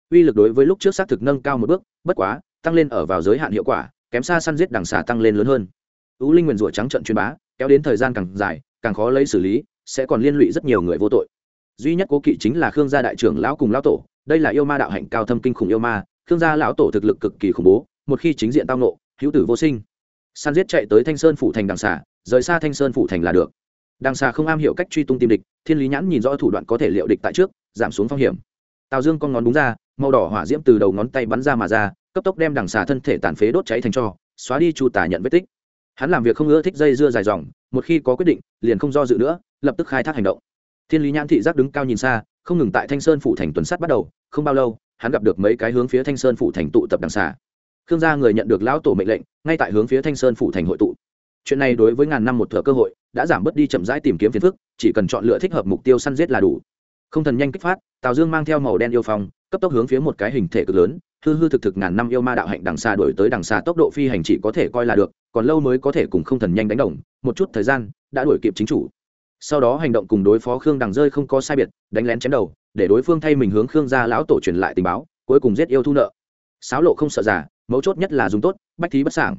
Uy lực đối với lúc trước xác thực nâng cao một bước, bất quá, tăng lên ở vào giới hạn hiệu quả, kém xa săn giết đằng xà tăng lên lớn hơn. Ú linh nguyền rủa trắng trận truyền bá, kéo đến thời gian càng dài, càng khó lấy xử lý, sẽ còn liên lụy rất nhiều người vô tội. Duy nhất cố kỵ chính là khương gia đại trưởng lão cùng lão tổ, đây là yêu ma đạo hạnh cao thâm kinh khủng yêu ma, khương gia lão tổ thực lực cực kỳ khủng bố, một khi chính diện tao nộ hữu tử vô sinh. Săn giết chạy tới thanh sơn phủ thành đằng xà rời xa thanh sơn phủ thành là được. Đằng xà không am hiểu cách truy tung tìm địch, thiên lý nhãn nhìn rõ thủ đoạn có thể liệu địch tại trước, giảm xuống phong hiểm. Tào dương con ngón đúng ra, màu đỏ hỏa diễm từ đầu ngón tay bắn ra mà ra, cấp tốc đem đằng xà thân thể tàn phế đốt cháy thành cho, xóa đi chu tả nhận vết tích. Hắn làm việc không ưa thích dây dưa dài dòng, một khi có quyết định, liền không do dự nữa, lập tức khai thác hành động. Thiên lý nhãn thị giác đứng cao nhìn xa, không ngừng tại thanh sơn phủ thành tuần sát bắt đầu, không bao lâu, hắn gặp được mấy cái hướng phía thanh sơn phủ thành tụ tập đằng xà khương gia người nhận được lão tổ mệnh lệnh, ngay tại hướng phía thanh sơn phủ thành hội tụ chuyện này đối với ngàn năm một thửa cơ hội, đã giảm bớt đi chậm rãi tìm kiếm phiền phức, chỉ cần chọn lựa thích hợp mục tiêu săn giết là đủ. Không thần nhanh kích phát, tào dương mang theo màu đen yêu phong, cấp tốc hướng phía một cái hình thể cực lớn, hư hư thực thực ngàn năm yêu ma đạo hạnh đằng xa đổi tới đằng xa tốc độ phi hành chỉ có thể coi là được, còn lâu mới có thể cùng không thần nhanh đánh đồng, một chút thời gian, đã đuổi kịp chính chủ. Sau đó hành động cùng đối phó khương đằng rơi không có sai biệt, đánh lén chém đầu, để đối phương thay mình hướng khương gia lão tổ truyền lại tình báo, cuối cùng giết yêu thu nợ. Sáo lộ không sợ giả mấu chốt nhất là dùng tốt, bách thí bất sản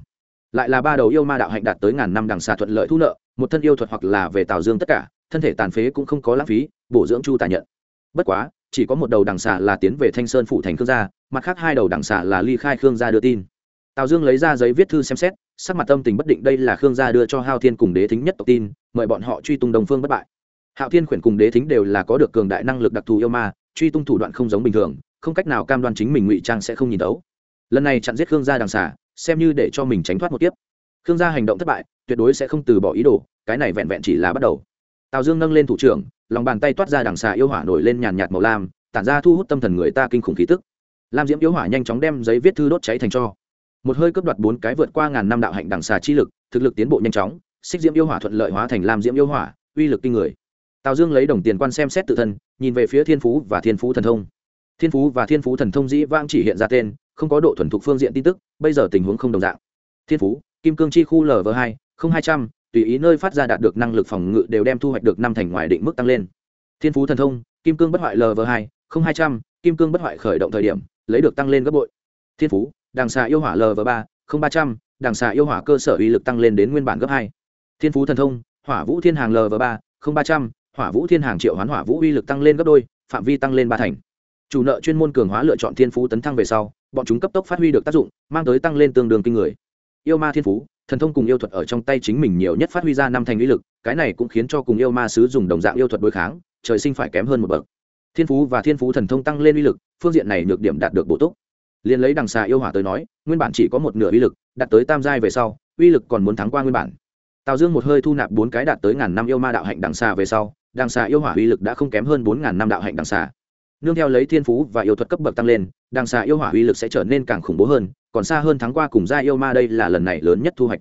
lại là ba đầu yêu ma đạo hạnh đạt tới ngàn năm đằng xa thuận lợi thu nợ, một thân yêu thuật hoặc là về tào dương tất cả, thân thể tàn phế cũng không có lãng phí, bổ dưỡng chu tài nhận. Bất quá, chỉ có một đầu đằng xà là tiến về thanh sơn phủ thành khương gia, mặt khác hai đầu đằng xà là ly khai khương gia đưa tin. Tào dương lấy ra giấy viết thư xem xét, sắc mặt tâm tình bất định đây là khương gia đưa cho hao thiên cùng đế thính nhất tộc tin, mời bọn họ truy tung đồng phương bất bại. Hạo thiên khuyển cùng đế thính đều là có được cường đại năng lực đặc thù yêu ma, truy tung thủ đoạn không giống bình thường, không cách nào cam đoan chính mình ngụy trang sẽ không nhìn đấu lần này chặn giết khương gia đằng xà xem như để cho mình tránh thoát một tiếp khương gia hành động thất bại, tuyệt đối sẽ không từ bỏ ý đồ, cái này vẹn vẹn chỉ là bắt đầu. Tào dương nâng lên thủ trưởng, lòng bàn tay toát ra đằng xà yêu hỏa nổi lên nhàn nhạt màu lam, tản ra thu hút tâm thần người ta kinh khủng khí tức. Lam diễm yêu hỏa nhanh chóng đem giấy viết thư đốt cháy thành cho. Một hơi cướp đoạt bốn cái vượt qua ngàn năm đạo hạnh đằng xà chi lực, thực lực tiến bộ nhanh chóng, xích diễm yêu hỏa thuận lợi hóa thành lam diễm yêu hỏa, uy lực kinh người. Tào dương lấy đồng tiền quan xem xét tự thân, nhìn về phía thiên phú và thiên phú thần thông. Thiên phú và thiên phú thần thông dĩ vang chỉ hiện ra tên không có độ thuần thục phương diện tin tức, bây giờ tình huống không đồng dạng. Thiên phú, kim cương chi khu lv hai, không hai trăm, tùy ý nơi phát ra đạt được năng lực phòng ngự đều đem thu hoạch được năm thành ngoài định mức tăng lên. Thiên phú thần thông, kim cương bất hoại lv hai, không hai trăm, kim cương bất hoại khởi động thời điểm, lấy được tăng lên gấp bội. Thiên phú đàng xà yêu hỏa lv ba, không ba trăm đàng xà yêu hỏa cơ sở uy lực tăng lên đến nguyên bản gấp hai. Thiên phú thần thông, hỏa vũ thiên hàng lv ba, không ba trăm, hỏa vũ thiên hàng triệu hoán hỏa vũ uy lực tăng lên gấp đôi, phạm vi tăng lên ba thành. Chủ nợ chuyên môn cường hóa lựa chọn thiên phú tấn thăng về sau bọn chúng cấp tốc phát huy được tác dụng, mang tới tăng lên tương đương kinh người. Yêu ma thiên phú, thần thông cùng yêu thuật ở trong tay chính mình nhiều nhất phát huy ra năm thành uy lực, cái này cũng khiến cho cùng yêu ma sứ dùng đồng dạng yêu thuật đối kháng, trời sinh phải kém hơn một bậc. Thiên phú và thiên phú thần thông tăng lên uy lực, phương diện này được điểm đạt được bổ túc. Liền lấy đằng xà yêu hỏa tới nói, nguyên bản chỉ có một nửa uy lực, đạt tới tam giai về sau, uy lực còn muốn thắng qua nguyên bản. Tào dương một hơi thu nạp bốn cái đạt tới ngàn năm yêu ma đạo hạnh đằng xà về sau, đằng xà yêu hỏa uy lực đã không kém hơn bốn ngàn năm đạo hạnh đằng xà nương theo lấy thiên phú và yêu thuật cấp bậc tăng lên, đằng xà yêu hỏa uy lực sẽ trở nên càng khủng bố hơn, còn xa hơn tháng qua cùng gia yêu ma đây là lần này lớn nhất thu hoạch.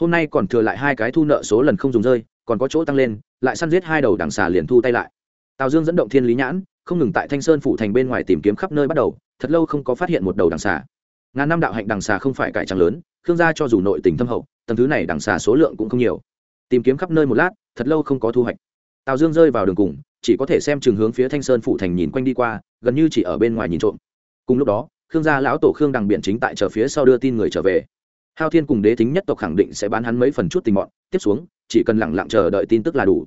Hôm nay còn thừa lại hai cái thu nợ số lần không dùng rơi, còn có chỗ tăng lên, lại săn giết hai đầu đằng xà liền thu tay lại. Tào dương dẫn động thiên lý nhãn, không ngừng tại thanh sơn phủ thành bên ngoài tìm kiếm khắp nơi bắt đầu, thật lâu không có phát hiện một đầu đằng xà ngàn năm đạo hạnh đằng xà không phải cải trang lớn, khương gia cho dù nội tình thâm hậu, tầng thứ này đằng xà số lượng cũng không nhiều. Tìm kiếm khắp nơi một lát, thật lâu không có thu hoạch. Tào dương rơi vào đường cùng chỉ có thể xem trường hướng phía thanh sơn phủ thành nhìn quanh đi qua, gần như chỉ ở bên ngoài nhìn trộm. Cùng lúc đó, khương gia lão tổ khương đằng biện chính tại chờ phía sau đưa tin người trở về. Hao thiên cùng đế thính nhất tộc khẳng định sẽ bán hắn mấy phần chút tình bọn. Tiếp xuống, chỉ cần lẳng lặng chờ đợi tin tức là đủ.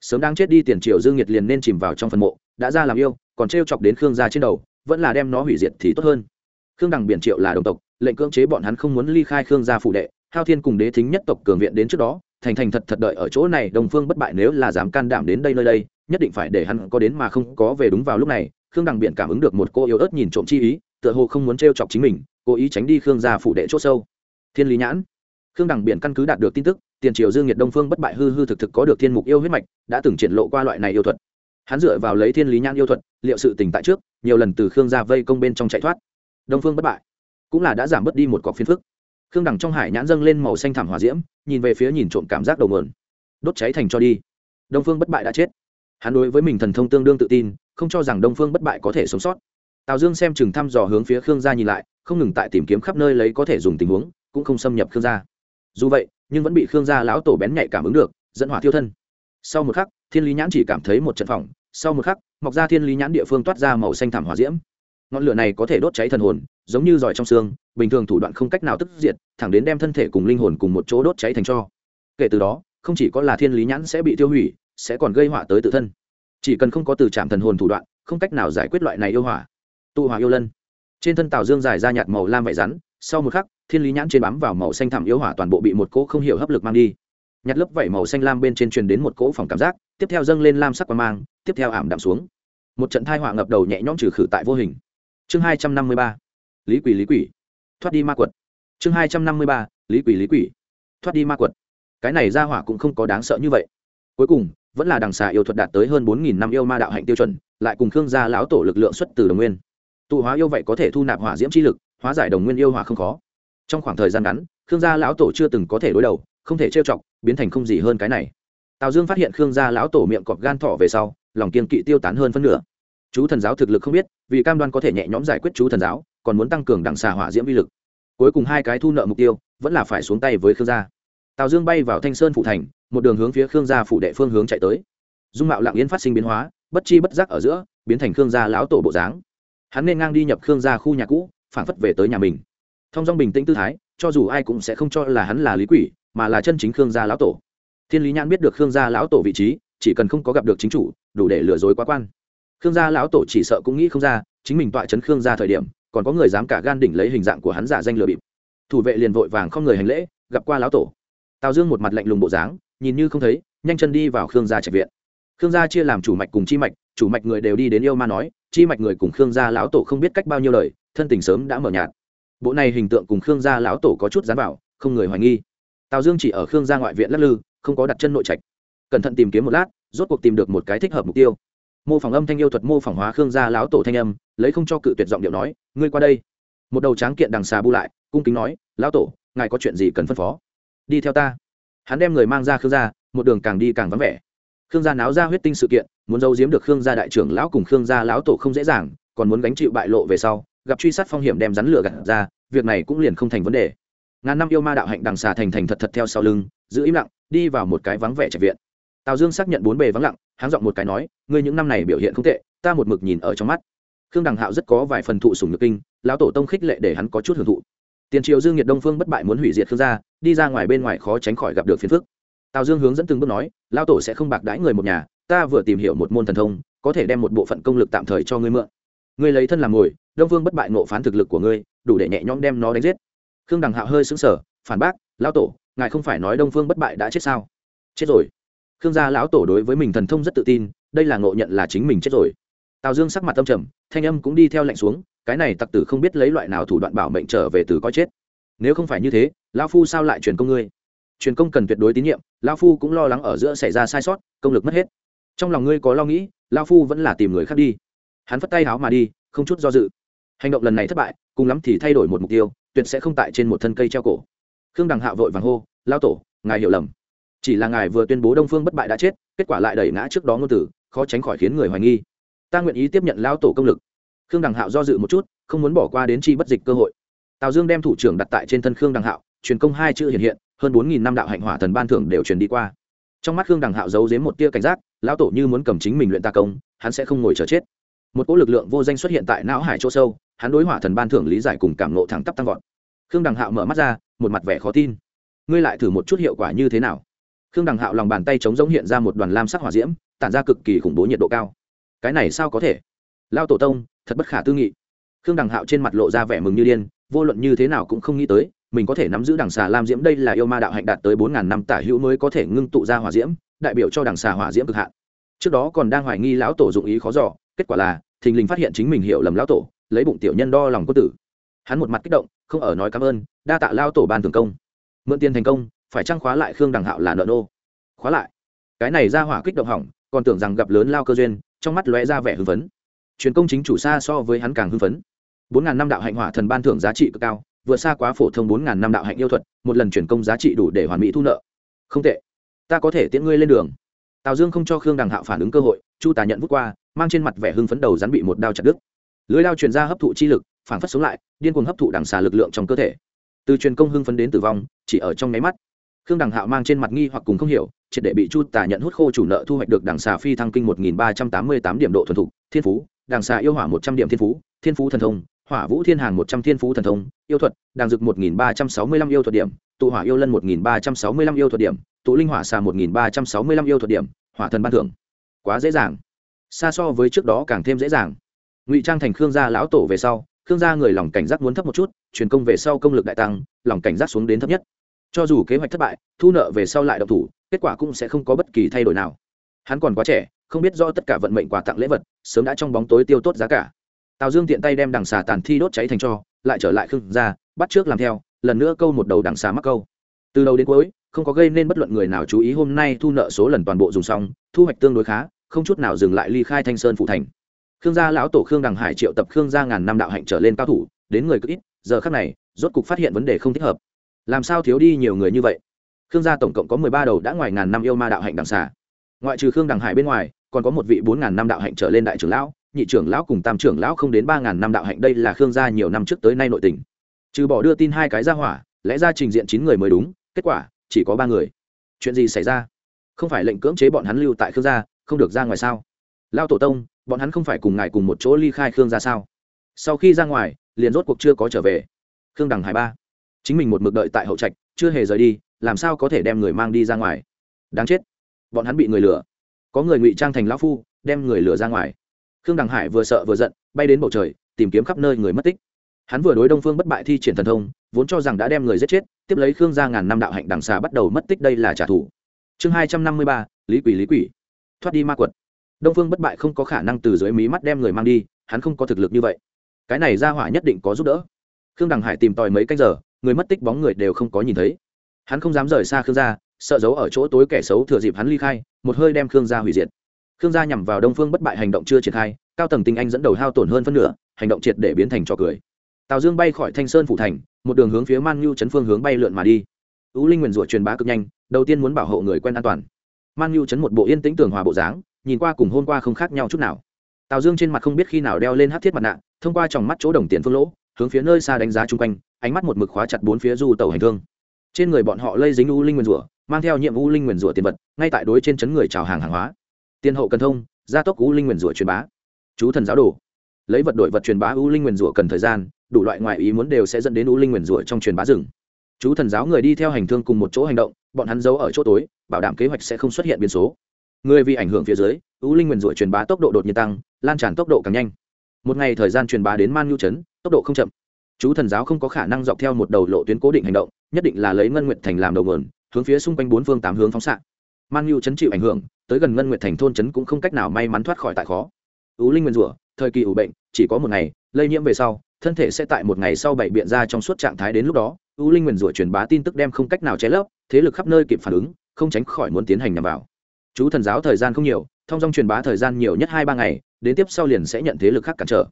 Sớm đang chết đi tiền triệu dương nhiệt liền nên chìm vào trong phần mộ, đã ra làm yêu, còn t chọc đến khương gia trên đầu, vẫn là đem nó hủy diệt thì tốt hơn. Khương đằng biển triệu là đồng tộc, lệnh cưỡng chế bọn hắn không muốn ly khai khương gia phụ đệ. Hao thiên cùng đế thính nhất tộc cường viện đến trước đó, thành thành thật thật đợi ở chỗ này đồng phương bất bại nếu là dám can đảm đến đây nơi đây nhất định phải để hắn có đến mà không có về đúng vào lúc này, khương đằng biển cảm ứng được một cô yếu ớt nhìn trộm chi ý, tựa hồ không muốn t chọc chính mình, cố ý tránh đi khương gia phụ đệ c h ỗ sâu. Thiên lý nhãn. Khương đằng biển căn cứ đạt được tin tức, tiền triều dương nhiệt đông phương bất bại hư hư thực thực có được thiên mục yêu huyết mạch, đã từng triển lộ qua loại này yêu thuật. Hắn dựa vào lấy thiên lý nhãn yêu thuật, liệu sự tỉnh tại trước, nhiều lần từ khương gia vây công bên trong chạy thoát. Đông phương bất bại. Cũng là đã giảm bớt đi một cọc phiến phức. Khương đằng trong hải nhãn dâng lên màu xanh thảm hòa diễm, nhìn về phía nhìn trộm cảm giác đầu mườn đốt cháy thành cho đi. Đông phương bất bại đã chết hắn đối với mình thần thông tương đương tự tin, không cho rằng đông phương bất bại có thể sống sót. Tào dương xem chừng thăm dò hướng phía khương gia nhìn lại, không ngừng tại tìm kiếm khắp nơi lấy có thể dùng tình huống, cũng không xâm nhập khương gia. Dù vậy, nhưng vẫn bị khương gia lão tổ bén nhạy cảm ứng được, dẫn hỏa thiêu thân. Sau một khắc, thiên lý nhãn chỉ cảm thấy một trận phòng sau một khắc, mọc ra thiên lý nhãn địa phương toát ra màu xanh thảm hỏa diễm. Ngọn lửa này có thể đốt cháy thần hồn, giống như giỏi trong xương, bình thường thủ đoạn không cách nào tức diệt, thẳng đến đem thân thể cùng linh hồn cùng một chỗ đốt cháy thành cho kể từ đó, không chỉ có là thiên lý nhãn sẽ bị tiêu hủy sẽ còn gây họa tới tự thân. Chỉ cần không có từ trạm thần hồn thủ đoạn, không cách nào giải quyết loại này yêu hỏa. Tụ hỏa yêu lân. Trên thân tào dương dài ra nhạt màu lam vải rắn, sau một khắc, thiên lý nhãn trên bám vào màu xanh thẳm yêu hỏa toàn bộ bị một cỗ không hiểu hấp lực mang đi. Nhặt lớp vảy màu xanh lam bên trên truyền đến một cỗ phòng cảm giác, tiếp theo dâng lên lam sắc qua mang, tiếp theo ảm đạm xuống. Một trận thai họa ngập đầu nhẹ nhõm trừ khử tại vô hình. Chương hai trăm năm mươi ba. Lý quỷ lý quỷ. Thoát đi ma quật. Chương hai trăm năm mươi ba. Lý quỷ lý quỷ. Thoát đi ma quật. Cái này ra hỏa cũng không có đáng sợ như vậy. Cuối cùng vẫn là đằng xà yêu thuật đạt tới hơn bốn nghìn năm yêu ma đạo hạnh tiêu chuẩn, lại cùng khương gia lão tổ lực lượng xuất từ đồng nguyên. Tụ hóa yêu vậy có thể thu nạp hỏa diễm chi lực, hóa giải đồng nguyên yêu hỏa không khó. Trong khoảng thời gian ngắn, khương gia lão tổ chưa từng có thể đối đầu, không thể trêu chọc, biến thành không gì hơn cái này. Tào dương phát hiện khương gia lão tổ miệng cọp gan thọ về sau, lòng kiên kỵ tiêu tán hơn phân nửa. Chú thần giáo thực lực không biết, vì cam đoan có thể nhẹ nhõm giải quyết chú thần giáo, còn muốn tăng cường đằng xà hỏa diễm vi lực. Cuối cùng hai cái thu nợ mục tiêu, vẫn là phải xuống tay với khương gia. Tào dương bay vào thanh sơn phụ thành một đường hướng phía khương gia phủ đệ phương hướng chạy tới. Dung mạo lạng yên phát sinh biến hóa, bất chi bất giác ở giữa, biến thành khương gia lão tổ bộ dáng. Hắn nên ngang đi nhập khương gia khu nhà cũ, phản phất về tới nhà mình. Thông dong bình tĩnh tư thái, cho dù ai cũng sẽ không cho là hắn là lý quỷ, mà là chân chính khương gia lão tổ. Thiên lý nhãn biết được khương gia lão tổ vị trí, chỉ cần không có gặp được chính chủ, đủ để lừa dối quá quan. Khương gia lão tổ chỉ sợ cũng nghĩ không ra, chính mình tọa chấn khương gia thời điểm, còn có người dám cả gan đỉnh lấy hình dạng của hắn giả danh lừa bịp. Thủ vệ liền vội vàng không người hành lễ, gặp qua lão tổ. Tào dương một mặt lạnh lùng bộ dáng nhìn như không thấy, nhanh chân đi vào khương gia trạch viện. Khương gia chia làm chủ mạch cùng chi mạch, chủ mạch người đều đi đến yêu ma nói, chi mạch người cùng khương gia lão tổ không biết cách bao nhiêu lời thân tình sớm đã mở nhạt. Bộ này hình tượng cùng khương gia lão tổ có chút dán vào, không người hoài nghi. Tào dương chỉ ở khương gia ngoại viện lắc lư, không có đặt chân nội trạch. Cẩn thận tìm kiếm một lát, rốt cuộc tìm được một cái thích hợp mục tiêu. Mô phỏng âm thanh yêu thuật mô phỏng hóa khương gia lão tổ thanh âm, lấy không cho cự tuyệt giọng điệu nói, ngươi qua đây. Một đầu tráng kiện đằng xà bu lại, cung kính nói, lão tổ, ngài có chuyện gì cần phân phó? Đi theo ta hắn đem người mang ra khương gia, một đường càng đi càng vắng vẻ. Khương gia náo ra huyết tinh sự kiện, muốn giấu giếm được khương gia đại trưởng lão cùng khương gia lão tổ không dễ dàng, còn muốn gánh chịu bại lộ về sau, gặp truy sát phong hiểm đem rắn lửa gặt ra, việc này cũng liền không thành vấn đề. Ngàn năm yêu ma đạo hạnh đằng xà thành thành thật thật theo sau lưng, giữ im lặng, đi vào một cái vắng vẻ trạch viện. Tào dương xác nhận bốn bề vắng lặng háng giọng một cái nói, ngươi những năm này biểu hiện không tệ, ta một mực nhìn ở trong mắt. Khương đằng hạo rất có vài phần thụ sùng nhược kinh, lão tổ tông khích lệ để hắn có chút hưởng thụ tiền triều dương nhiệt đông phương bất bại muốn hủy diệt khương gia, đi ra ngoài bên ngoài khó tránh khỏi gặp được phiền phức. Tào dương hướng dẫn từng bước nói, lão tổ sẽ không bạc đãi người một nhà, ta vừa tìm hiểu một môn thần thông, có thể đem một bộ phận công lực tạm thời cho ngươi mượn. Ngươi lấy thân làm ngồi, đông phương bất bại nộ phán thực lực của ngươi, đủ để nhẹ nhõm đem nó đánh giết. Khương đằng hạo hơi sững sờ, phản bác, lão tổ, ngài không phải nói đông phương bất bại đã chết sao? Chết rồi. Khương gia lão tổ đối với mình thần thông rất tự tin, đây là ngộ nhận là chính mình chết rồi. Tào dương sắc mặt tâm trầm, thanh âm cũng đi theo lệnh xuống cái này tặc tử không biết lấy loại nào thủ đoạn bảo mệnh trở về từ coi chết. Nếu không phải như thế lao phu sao lại truyền công ngươi? Truyền công cần tuyệt đối tín nhiệm lao phu cũng lo lắng ở giữa xảy ra sai sót, công lực mất hết. Trong lòng ngươi có lo nghĩ lao phu vẫn là tìm người khác đi. Hắn phất tay háo mà đi, không chút do dự. Hành động lần này thất bại, cùng lắm thì thay đổi một mục tiêu, tuyệt sẽ không tại trên một thân cây treo cổ. Khương đằng hạ vội vàng hô lao tổ, ngài hiểu lầm. Chỉ là ngài vừa tuyên bố đông phương bất bại đã chết, kết quả lại đẩy ngã trước đó ngôn tử, khó tránh khỏi khiến người hoài nghi. Ta nguyện ý tiếp nhận lao tổ công lực khương đằng hạo do dự một chút, không muốn bỏ qua đến chi bất dịch cơ hội. Tào dương đem thủ trưởng đặt tại trên thân khương đằng hạo, truyền công hai chữ hiện hiện, hơn bốn nghìn năm đạo hạnh hỏa thần ban thưởng đều truyền đi qua. Trong mắt khương đằng hạo giấu dếm một tia cảnh giác, lão tổ như muốn cầm chính mình luyện ta công, hắn sẽ không ngồi chờ chết. Một cỗ lực lượng vô danh xuất hiện tại não hải chỗ sâu, hắn đối hỏa thần ban thưởng lý giải cùng cảm nộ thẳng tắp tăng vọt. Khương đằng hạo mở mắt ra, một mặt vẻ khó tin. Ngươi lại thử một chút hiệu quả như thế nào? Khương đằng hạo lòng bàn tay chống giống hiện ra một đoàn lam sắc hỏa diễm, tản ra cực kỳ khủng bố nhiệt độ cao. Cái này sao có thể? Lao tổ tông, thật bất khả tư nghị. Khương đằng hạo trên mặt lộ ra vẻ mừng như điên, vô luận như thế nào cũng không nghĩ tới, mình có thể nắm giữ đằng xà lam diễm đây là yêu ma đạo hạnh đạt tới bốn ngàn năm tả hữu mới có thể ngưng tụ ra hỏa diễm, đại biểu cho đằng xà hỏa diễm cực hạn. Trước đó còn đang hoài nghi lão tổ dụng ý khó giỏ kết quả là, thình lình phát hiện chính mình hiểu lầm lão tổ, lấy bụng tiểu nhân đo lòng quân tử. Hắn một mặt kích động, không ở nói cảm ơn, đa tạ lao tổ ban thường công. Mượn tiền thành công, phải trăng khóa lại khương đằng hạo là nợ nô? Khóa lại. Cái này ra hỏa kích động hỏng, còn tưởng rằng gặp lớn lao cơ duyên, trong mắt lóe ra vẻ hưng vấn truyền công chính chủ xa so với hắn càng hưng phấn. Bốn ngàn năm đạo hạnh hỏa thần ban thưởng giá trị cực cao, vượt xa quá phổ thông bốn ngàn năm đạo hạnh yêu thuật, một lần truyền công giá trị đủ để hoàn mỹ thu nợ. Không tệ. Ta có thể tiễn ngươi lên đường. Tào dương không cho khương đằng hạo phản ứng cơ hội, chu tà nhận vút qua, mang trên mặt vẻ hưng phấn đầu rắn bị một đao chặt đứt. Lưới đao truyền ra hấp thụ chi lực, phản phất sống lại, điên cuồng hấp thụ đằng xà lực lượng trong cơ thể. Từ truyền công hưng phấn đến tử vong, chỉ ở trong nháy mắt. Khương đằng hạo mang trên mặt nghi hoặc cùng không hiểu, triệt để bị chu tà nhận hút khô chủ nợ thu hoạch được đằng xà phi thăng kinh một nghìn ba trăm tám mươi tám điểm độ thuần thục, thiên phú đàng xà yêu hỏa một trăm điểm thiên phú thiên phú thần thông, hỏa vũ thiên hàng một trăm thiên phú thần thông, yêu thuật, đàng dực một nghìn ba trăm sáu mươi lăm yêu thuật điểm, tụ hỏa yêu lân một nghìn ba trăm sáu mươi lăm yêu thuật điểm, tụ linh hỏa xà một nghìn ba trăm sáu mươi lăm yêu thuật điểm, hỏa thần ban thưởng. Quá dễ dàng. Xa so với trước đó càng thêm dễ dàng. Ngụy trang thành khương gia lão tổ về sau, khương gia người lòng cảnh giác muốn thấp một chút, truyền công về sau công lực đại tăng, lòng cảnh giác xuống đến thấp nhất. Cho dù kế hoạch thất bại, thu nợ về sau lại độc thủ, kết quả cũng sẽ không có bất kỳ thay đổi nào. Hắn còn quá trẻ không biết do tất cả vận mệnh quà tặng lễ vật, sớm đã trong bóng tối tiêu tốt giá cả. Tào dương tiện tay đem đằng xà tàn thi đốt cháy thành cho, lại trở lại khương gia, bắt trước làm theo, lần nữa câu một đầu đằng xà mắc câu. Từ đầu đến cuối, không có gây nên bất luận người nào chú ý, hôm nay thu nợ số lần toàn bộ dùng xong, thu hoạch tương đối khá, không chút nào dừng lại ly khai thanh sơn phụ thành. Khương gia lão tổ khương đằng hải triệu tập khương gia ngàn năm đạo hạnh trở lên cao thủ, đến người cực ít, giờ khác này, rốt cục phát hiện vấn đề không thích hợp. Làm sao thiếu đi nhiều người như vậy? Khương gia tổng cộng có mười ba đầu đã ngoài ngàn năm yêu ma đạo hạnh đằng xà. Ngoại trừ khương đằng hải bên ngoài còn có một vị bốn ngàn năm đạo hạnh trở lên đại trưởng lão, nhị trưởng lão cùng tam trưởng lão không đến ba ngàn năm đạo hạnh đây là khương gia nhiều năm trước tới nay nội tình. Trừ bỏ đưa tin hai cái ra hỏa, lẽ ra trình diện chín người mới đúng, kết quả, chỉ có ba người. Chuyện gì xảy ra? Không phải lệnh cưỡng chế bọn hắn lưu tại khương gia, không được ra ngoài sao? Lao tổ tông, bọn hắn không phải cùng ngài cùng một chỗ ly khai khương gia sao? Sau khi ra ngoài, liền rốt cuộc chưa có trở về. Khương đằng hải ba. Chính mình một mực đợi tại hậu trạch, chưa hề rời đi, làm sao có thể đem người mang đi ra ngoài? Đáng chết. Bọn hắn bị người lừa có người ngụy trang thành lão phu, đem người lừa ra ngoài. Khương đằng hải vừa sợ vừa giận, bay đến bầu trời, tìm kiếm khắp nơi người mất tích. Hắn vừa đối đông phương bất bại thi triển thần thông, vốn cho rằng đã đem người giết chết, tiếp lấy khương gia ngàn năm đạo hạnh đằng xà bắt đầu mất tích đây là trả thù. Chương hai trăm năm mươi ba, lý quỷ lý quỷ. Thoát đi ma quật. Đông phương bất bại không có khả năng từ dưới mí mắt đem người mang đi, hắn không có thực lực như vậy. Cái này ra hỏa nhất định có giúp đỡ. Khương đằng hải tìm tòi mấy canh giờ, người mất tích bóng người đều không có nhìn thấy. Hắn không dám rời xa khương gia sợ giấu ở chỗ tối kẻ xấu thừa dịp hắn ly khai, một hơi đem khương gia hủy diệt. Khương gia nhằm vào đông phương bất bại hành động chưa triển khai, cao tầng tinh anh dẫn đầu hao tổn hơn phân nửa, hành động triệt để biến thành trò cười. Tào dương bay khỏi thanh sơn phủ thành, một đường hướng phía man nhu chấn phương hướng bay lượn mà đi. Tú linh nguyền rủa truyền bá cực nhanh, đầu tiên muốn bảo hộ người quen an toàn. Man nhu chấn một bộ yên tĩnh tường hòa bộ dáng, nhìn qua cùng hôm qua không khác nhau chút nào. Tào dương trên mặt không biết khi nào đeo lên hát thiết mặt nạ, thông qua tròng mắt chỗ đồng tiền phương lỗ, hướng phía nơi xa đánh giá chung quanh, ánh mắt một mực khóa chặt bốn phía du tàu hành thương. Trên người bọn họ lây dính u linh nguyền rủa mang theo nhiệm u linh nguyền rủa tiền vật, ngay tại đối trên chấn người chào hàng hàng hóa. Tiền hậu cần thông, gia tốc u linh nguyền rủa truyền bá. Chú thần giáo đồ. Lấy vật đổi vật truyền bá u linh nguyền rủa cần thời gian, đủ loại ngoại ý muốn đều sẽ dẫn đến u linh nguyền rủa trong truyền bá rừng. Chú thần giáo người đi theo hành thương cùng một chỗ hành động, bọn hắn giấu ở chỗ tối, bảo đảm kế hoạch sẽ không xuất hiện biến số. Người vì ảnh hưởng phía dưới, u linh nguyền rủa truyền bá tốc độ đột nhiên tăng, lan tràn tốc độ càng nhanh. Một ngày thời gian truyền bá đến man nhu trấn, tốc độ không chậm. Chú thần giáo không có khả năng dọc theo một đầu lộ tuyến cố định hành động, nhất định là lấy ngân nguyện thành làm đầu nguồn hướng phía xung quanh bốn phương tám hướng phóng xạ. Man nhu chấn chịu ảnh hưởng, tới gần ngân nguyệt thành thôn chấn cũng không cách nào may mắn thoát khỏi tại khó. Ú linh nguyên rủa, thời kỳ ủ bệnh, chỉ có một ngày, lây nhiễm về sau, thân thể sẽ tại một ngày sau bảy biện ra trong suốt trạng thái đến lúc đó. Ú linh nguyên rủa truyền bá tin tức đem không cách nào che lấp, thế lực khắp nơi kịp phản ứng, không tránh khỏi muốn tiến hành nhằm vào. Chú thần giáo thời gian không nhiều, thông dong truyền bá thời gian nhiều nhất hai ba ngày, đến tiếp sau liền sẽ nhận thế lực khác cản trở.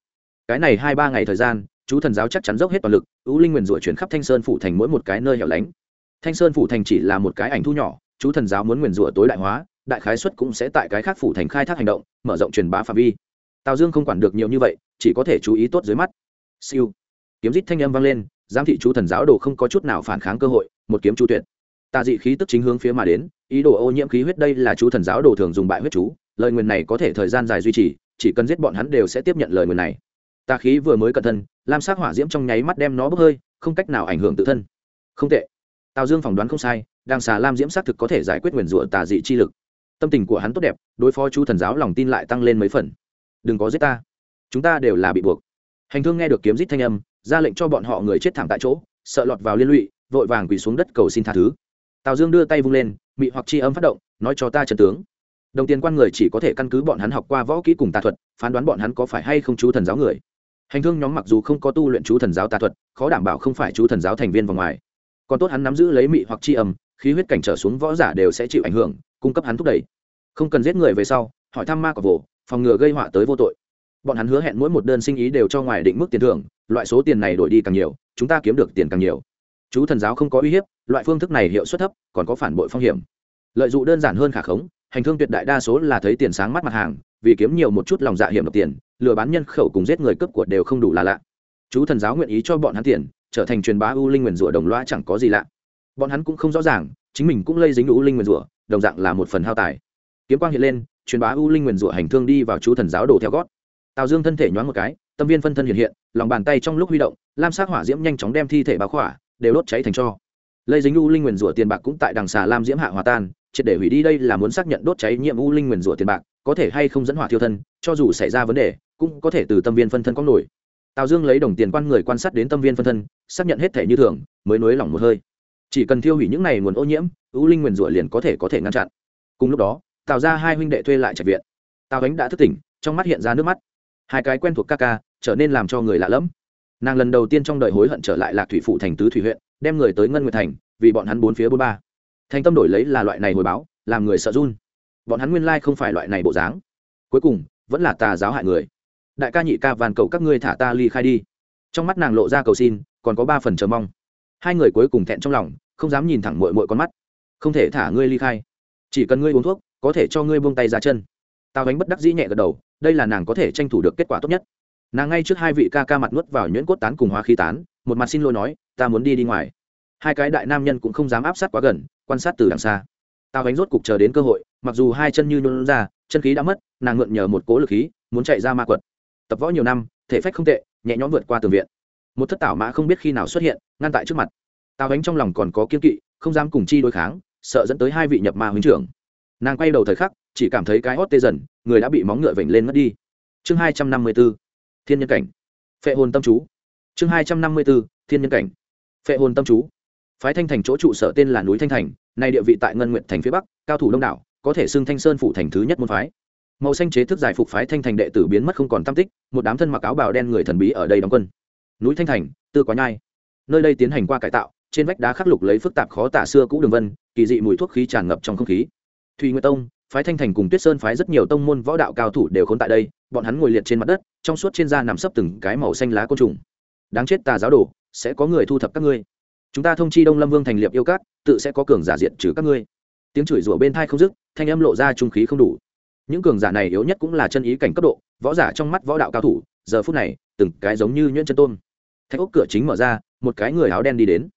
Cái này hai ba ngày thời gian, chú thần giáo chắc chắn dốc hết toàn lực ưu linh nguyên rủa chuyển khắp thanh sơn phủ thành mỗi một cái nơi hẻo lánh thanh sơn phủ thành chỉ là một cái ảnh thu nhỏ, chú thần giáo muốn nguyền rủa tối đại hóa, đại khái xuất cũng sẽ tại cái khác phủ thành khai thác hành động, mở rộng truyền bá phạm vi. Tào dương không quản được nhiều như vậy, chỉ có thể chú ý tốt dưới mắt. Siêu. Kiếm rít thanh âm vang lên, giám thị chú thần giáo đồ không có chút nào phản kháng cơ hội, một kiếm chu tuyệt. Tà dị khí tức chính hướng phía mà đến, ý đồ ô nhiễm khí huyết đây là chú thần giáo đồ thường dùng bại huyết chú, lời nguyền này có thể thời gian dài duy trì, chỉ cần giết bọn hắn đều sẽ tiếp nhận lời nguyền này. Tà khí vừa mới cẩn thân lam sắc hỏa diễm trong nháy mắt đem nó bốc hơi, không cách nào ảnh hưởng tự thân. Không tệ tào dương phỏng đoán không sai, đang xà lam diễm xác thực có thể giải quyết nguyền rủa tà dị chi lực. Tâm tình của hắn tốt đẹp, đối phó chú thần giáo lòng tin lại tăng lên mấy phần. Đừng có giết ta. Chúng ta đều là bị buộc. Hành thương nghe được kiếm giết thanh âm, ra lệnh cho bọn họ người chết thẳng tại chỗ, sợ lọt vào liên lụy, vội vàng quỳ xuống đất cầu xin tha thứ. Tào dương đưa tay vung lên, mị hoặc chi âm phát động, nói cho ta trần tướng. Đồng tiền quan người chỉ có thể căn cứ bọn hắn học qua võ kỹ cùng tà thuật, phán đoán bọn hắn có phải hay không chú thần giáo người. Hành thương nhóm mặc dù không có tu luyện chú thần giáo tà thuật, khó đảm bảo không phải chú thần giáo thành viên vào ngoài còn tốt hắn nắm giữ lấy mị hoặc c h i âm, khí huyết cảnh trở xuống võ giả đều sẽ chịu ảnh hưởng, cung cấp hắn thúc đẩy. Không cần giết người về sau, hỏi thăm ma của vồ, phòng ngừa gây họa tới vô tội. Bọn hắn hứa hẹn mỗi một đơn sinh ý đều cho ngoài định mức tiền thưởng, loại số tiền này đổi đi càng nhiều, chúng ta kiếm được tiền càng nhiều. Chú thần giáo không có uy hiếp, loại phương thức này hiệu suất thấp, còn có phản bội phong hiểm. Lợi dụng đơn giản hơn khả khống, hành thương tuyệt đại đa số là thấy tiền sáng mắt mặt hàng, vì kiếm nhiều một chút lòng dạ hiểm độc tiền, lừa bán nhân khẩu cùng giết người cấp của đều không đủ là lạ. Chú thần giáo nguyện ý cho bọn hắn tiền trở thành truyền bá u linh nguyền rủa đồng loa chẳng có gì lạ. Bọn hắn cũng không rõ ràng, chính mình cũng lây dính u linh nguyền rủa, đồng dạng là một phần hao tài. Kiếm quang hiện lên, truyền bá u linh nguyền rủa hành thương đi vào chú thần giáo đồ theo gót. Tào dương thân thể nhoáng một cái, tâm viên phân thân hiện hiện, lòng bàn tay trong lúc huy động, lam sắc hỏa diễm nhanh chóng đem thi thể báo khỏa, đều đốt cháy thành cho. Lây dính u linh nguyền rủa tiền bạc cũng tại đằng xà lam diễm hạ hòa tan, triệt để hủy đi đây là muốn xác nhận đốt cháy nhiệm u linh nguyền rủa tiền bạc, có thể hay không dẫn hỏa thiêu thân, cho dù xảy ra vấn đề, cũng có thể từ tâm viên phân thân có nổi tào dương lấy đồng tiền quan người quan sát đến tâm viên phân thân, xác nhận hết thể như thường, mới nối lỏng một hơi. Chỉ cần thiêu hủy những này nguồn ô nhiễm u linh nguyền rủa liền có thể có thể ngăn chặn. Cùng lúc đó, tào ra hai huynh đệ thuê lại trạch viện. Tào ánh đã thức tỉnh, trong mắt hiện ra nước mắt. Hai cái quen thuộc ca ca, trở nên làm cho người lạ lẫm. Nàng lần đầu tiên trong đời hối hận trở lại lạc thủy phụ thành tứ thủy huyện, đem người tới ngân nguyệt thành, vì bọn hắn bốn phía bốn ba. Thành tâm đổi lấy là loại này hồi báo, làm người sợ run. Bọn hắn nguyên lai không phải loại này bộ dáng. Cuối cùng, vẫn là tà giáo hại người đại ca nhị ca van cầu các ngươi thả ta ly khai đi. Trong mắt nàng lộ ra cầu xin, còn có ba phần chờ mong. Hai người cuối cùng thẹn trong lòng, không dám nhìn thẳng mội mội con mắt. Không thể thả ngươi ly khai. Chỉ cần ngươi uống thuốc, có thể cho ngươi buông tay ra chân. Tao đánh bất đắc dĩ nhẹ gật đầu, đây là nàng có thể tranh thủ được kết quả tốt nhất. Nàng ngay trước hai vị ca ca mặt nuốt vào nhuyễn cốt tán cùng hóa khí tán, một mặt xin lỗi nói, ta muốn đi đi ngoài. Hai cái đại nam nhân cũng không dám áp sát quá gần, quan sát từ đằng xa. Tao đánh rốt cục chờ đến cơ hội, mặc dù hai chân như nôn ra, chân khí đã mất, nàng ngượn nhờ một cố lực khí, muốn chạy ra ma quật tập võ nhiều năm, thể phách không tệ, nhẹ nhõm vượt qua tường viện. Một thất tảo mã không biết khi nào xuất hiện, ngăn tại trước mặt. Tào ánh trong lòng còn có kiên kỵ, không dám cùng chi đối kháng, sợ dẫn tới hai vị nhập ma huynh trưởng. Nàng quay đầu thời khắc, chỉ cảm thấy cái hót tê dần, người đã bị móng ngựa vểnh lên mất đi. Chương hai trăm năm mươi b ố thiên nhân cảnh. Phệ hồn tâm chú. Chương hai trăm năm mươi b ố thiên nhân cảnh. Phệ hồn tâm chú. Phái thanh thành chỗ trụ sở tên là núi thanh thành, nay địa vị tại ngân nguyện thành phía bắc, cao thủ đông đảo, có thể xưng thanh sơn phủ thành thứ nhất môn phái màu xanh chế thức giải phục phái thanh thành đệ tử biến mất không còn tam tích, một đám thân mặc áo bào đen người thần bí ở đây đóng quân. Núi thanh thành, tư quá nhai. Nơi đây tiến hành qua cải tạo, trên vách đá khắc lục lấy phức tạp khó tả xưa cũ đường vân, kỳ dị mùi thuốc khí tràn ngập trong không khí. Thùy nguyệt tông, phái thanh thành cùng tuyết sơn phái rất nhiều tông môn võ đạo cao thủ đều khốn tại đây, bọn hắn ngồi liệt trên mặt đất, trong suốt trên da nằm sấp từng cái màu xanh lá côn trùng. Đáng chết tà giáo đồ, sẽ có người thu thập các ngươi. Chúng ta thông chi đông lâm vương thành liệp yêu cát tự sẽ có cường giả diện trừ các ngươi. Tiếng chửi rủa bên thai không dứt, thanh âm lộ ra trung khí không đủ những cường giả này yếu nhất cũng là chân ý cảnh cấp độ, võ giả trong mắt võ đạo cao thủ, giờ phút này, từng cái giống như nhuyễn chân tôn thạch ốc cửa chính mở ra, một cái người áo đen đi đến.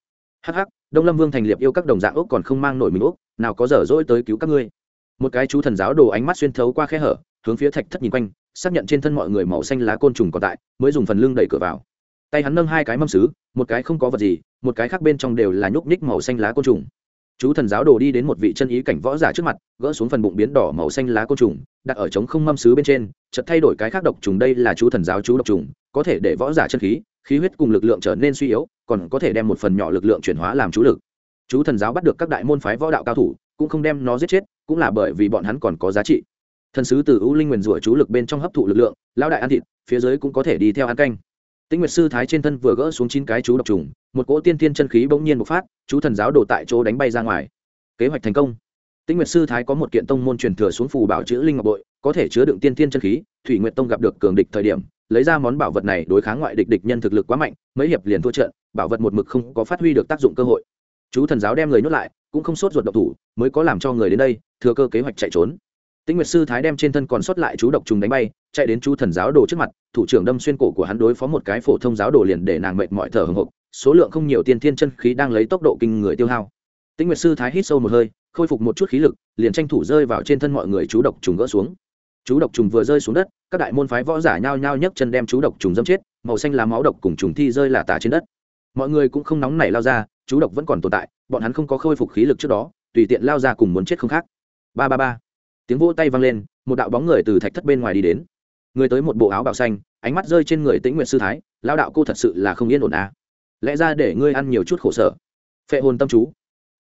Hắc hắc, đông lâm vương thành liệp yêu các đồng dạng ốc còn không mang nổi mình ốc, nào có dở dỗi tới cứu các ngươi. Một cái chú thần giáo đồ ánh mắt xuyên thấu qua khe hở, hướng phía thạch thất nhìn quanh, xác nhận trên thân mọi người màu xanh lá côn trùng còn tại, mới dùng phần lưng đẩy cửa vào. Tay hắn nâng hai cái mâm xứ một cái không có vật gì, một cái khác bên trong đều là nhúc ních màu xanh lá côn trùng chú thần giáo đồ đi đến một vị chân ý cảnh võ giả trước mặt, gỡ xuống phần bụng biến đỏ màu xanh lá côn trùng, đặt ở trống không mâm xứ bên trên, chợt thay đổi cái khác độc trùng đây là chú thần giáo chú độc trùng, có thể để võ giả chân khí khí huyết cùng lực lượng trở nên suy yếu, còn có thể đem một phần nhỏ lực lượng chuyển hóa làm chú lực. Chú thần giáo bắt được các đại môn phái võ đạo cao thủ, cũng không đem nó giết chết, cũng là bởi vì bọn hắn còn có giá trị. Thần sứ từ u linh nguyền rủa chú lực bên trong hấp thụ lực lượng, lão đại ăn thịt, phía dưới cũng có thể đi theo ăn canh tĩnh nguyệt sư thái trên thân vừa gỡ xuống chín cái chú độc trùng, một cỗ tiên tiên chân khí bỗng nhiên bộc phát, chú thần giáo đổ tại chỗ đánh bay ra ngoài. Kế hoạch thành công. Tĩnh nguyệt sư thái có một kiện tông môn truyền thừa xuống phù bảo chữ linh ngọc bội, có thể chứa đựng tiên tiên chân khí, thủy nguyệt tông gặp được cường địch thời điểm, lấy ra món bảo vật này đối kháng ngoại địch địch nhân thực lực quá mạnh, mấy hiệp liền thua trận, bảo vật một mực không có phát huy được tác dụng cơ hội. Chú thần giáo đem người nhốt lại, cũng không sốt ruột độc thủ, mới có làm cho người đến đây, thừa cơ kế hoạch chạy trốn tĩnh nguyệt sư thái đem trên thân còn sót lại chú độc trùng đánh bay, chạy đến chú thần giáo đồ trước mặt, thủ trưởng đâm xuyên cổ của hắn đối phó một cái phổ thông giáo đồ liền để nàng mệt mỏi thở hồng hộc, số lượng không nhiều tiên thiên chân khí đang lấy tốc độ kinh người tiêu hao. Tĩnh nguyệt sư thái hít sâu một hơi, khôi phục một chút khí lực, liền tranh thủ rơi vào trên thân mọi người chú độc trùng gỡ xuống. Chú độc trùng vừa rơi xuống đất, các đại môn phái võ giả nhao nhao nhấc chân đem chú độc trùng dâm chết, màu xanh lá máu độc cùng trùng thi rơi là tả trên đất. Mọi người cũng không nóng nảy lao ra, chú độc vẫn còn tồn tại, bọn hắn không có khôi phục khí lực trước đó, tùy tiện lao ra cùng muốn chết không khác. Ba ba ba tiếng vỗ tay vang lên, một đạo bóng người từ thạch thất bên ngoài đi đến. Người tới một bộ áo bào xanh, ánh mắt rơi trên người tĩnh nguyện sư thái lao đạo cô thật sự là không yên ổn à. lẽ ra để ngươi ăn nhiều chút khổ sở. Phệ hồn tâm chú.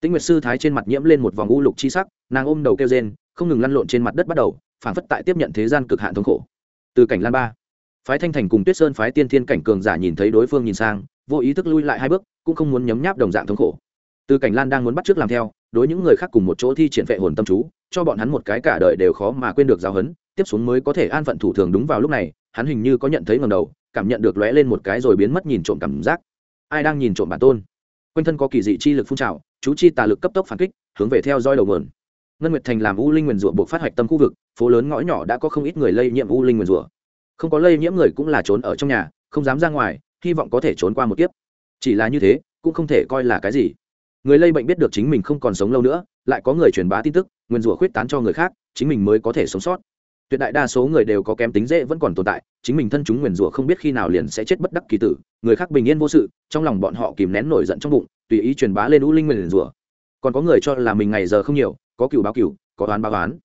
Tĩnh nguyệt sư thái trên mặt nhiễm lên một vòng u lục chi sắc, nàng ôm đầu kêu rên, không ngừng lăn lộn trên mặt đất bắt đầu phản phất tại tiếp nhận thế gian cực hạn thống khổ. Từ cảnh lan ba, phái thanh thành cùng tuyết sơn phái tiên thiên cảnh cường giả nhìn thấy đối phương nhìn sang, vô ý thức lui lại hai bước, cũng không muốn nhấm nháp đồng dạng thống khổ. Từ cảnh lan đang muốn bắt t làm theo, đối những người khác cùng một chỗ thi triển vệ hồn tâm chú cho bọn hắn một cái cả đời đều khó mà quên được giáo hấn tiếp xuống mới có thể an phận thủ thường đúng vào lúc này, hắn hình như có nhận thấy ngầm đầu, cảm nhận được lóe lên một cái rồi biến mất nhìn trộm cảm giác. Ai đang nhìn trộm bản tôn? Quanh thân có kỳ dị chi lực phun trào, chú chi tà lực cấp tốc phản kích, hướng về theo dõi đầu mườn ngân nguyệt thành làm u linh nguyền rủa buộc phát hoạch tâm khu vực, phố lớn ngõ nhỏ đã có không ít người lây nhiễm u linh nguyền rủa. Không có lây nhiễm người cũng là trốn ở trong nhà, không dám ra ngoài, hy vọng có thể trốn qua một kiếp. Chỉ là như thế, cũng không thể coi là cái gì. Người lây bệnh biết được chính mình không còn sống lâu nữa lại có người truyền bá tin tức, nguyên rủa khuyết tán cho người khác, chính mình mới có thể sống sót. Tuyệt đại đa số người đều có kém tính dễ vẫn còn tồn tại, chính mình thân chúng nguyền rủa không biết khi nào liền sẽ chết bất đắc kỳ tử, người khác bình yên vô sự, trong lòng bọn họ kìm nén nổi giận trong bụng, tùy ý truyền bá lên u linh nguyền rủa. Còn có người cho là mình ngày giờ không nhiều, có cựu báo cựu, có oán báo oán.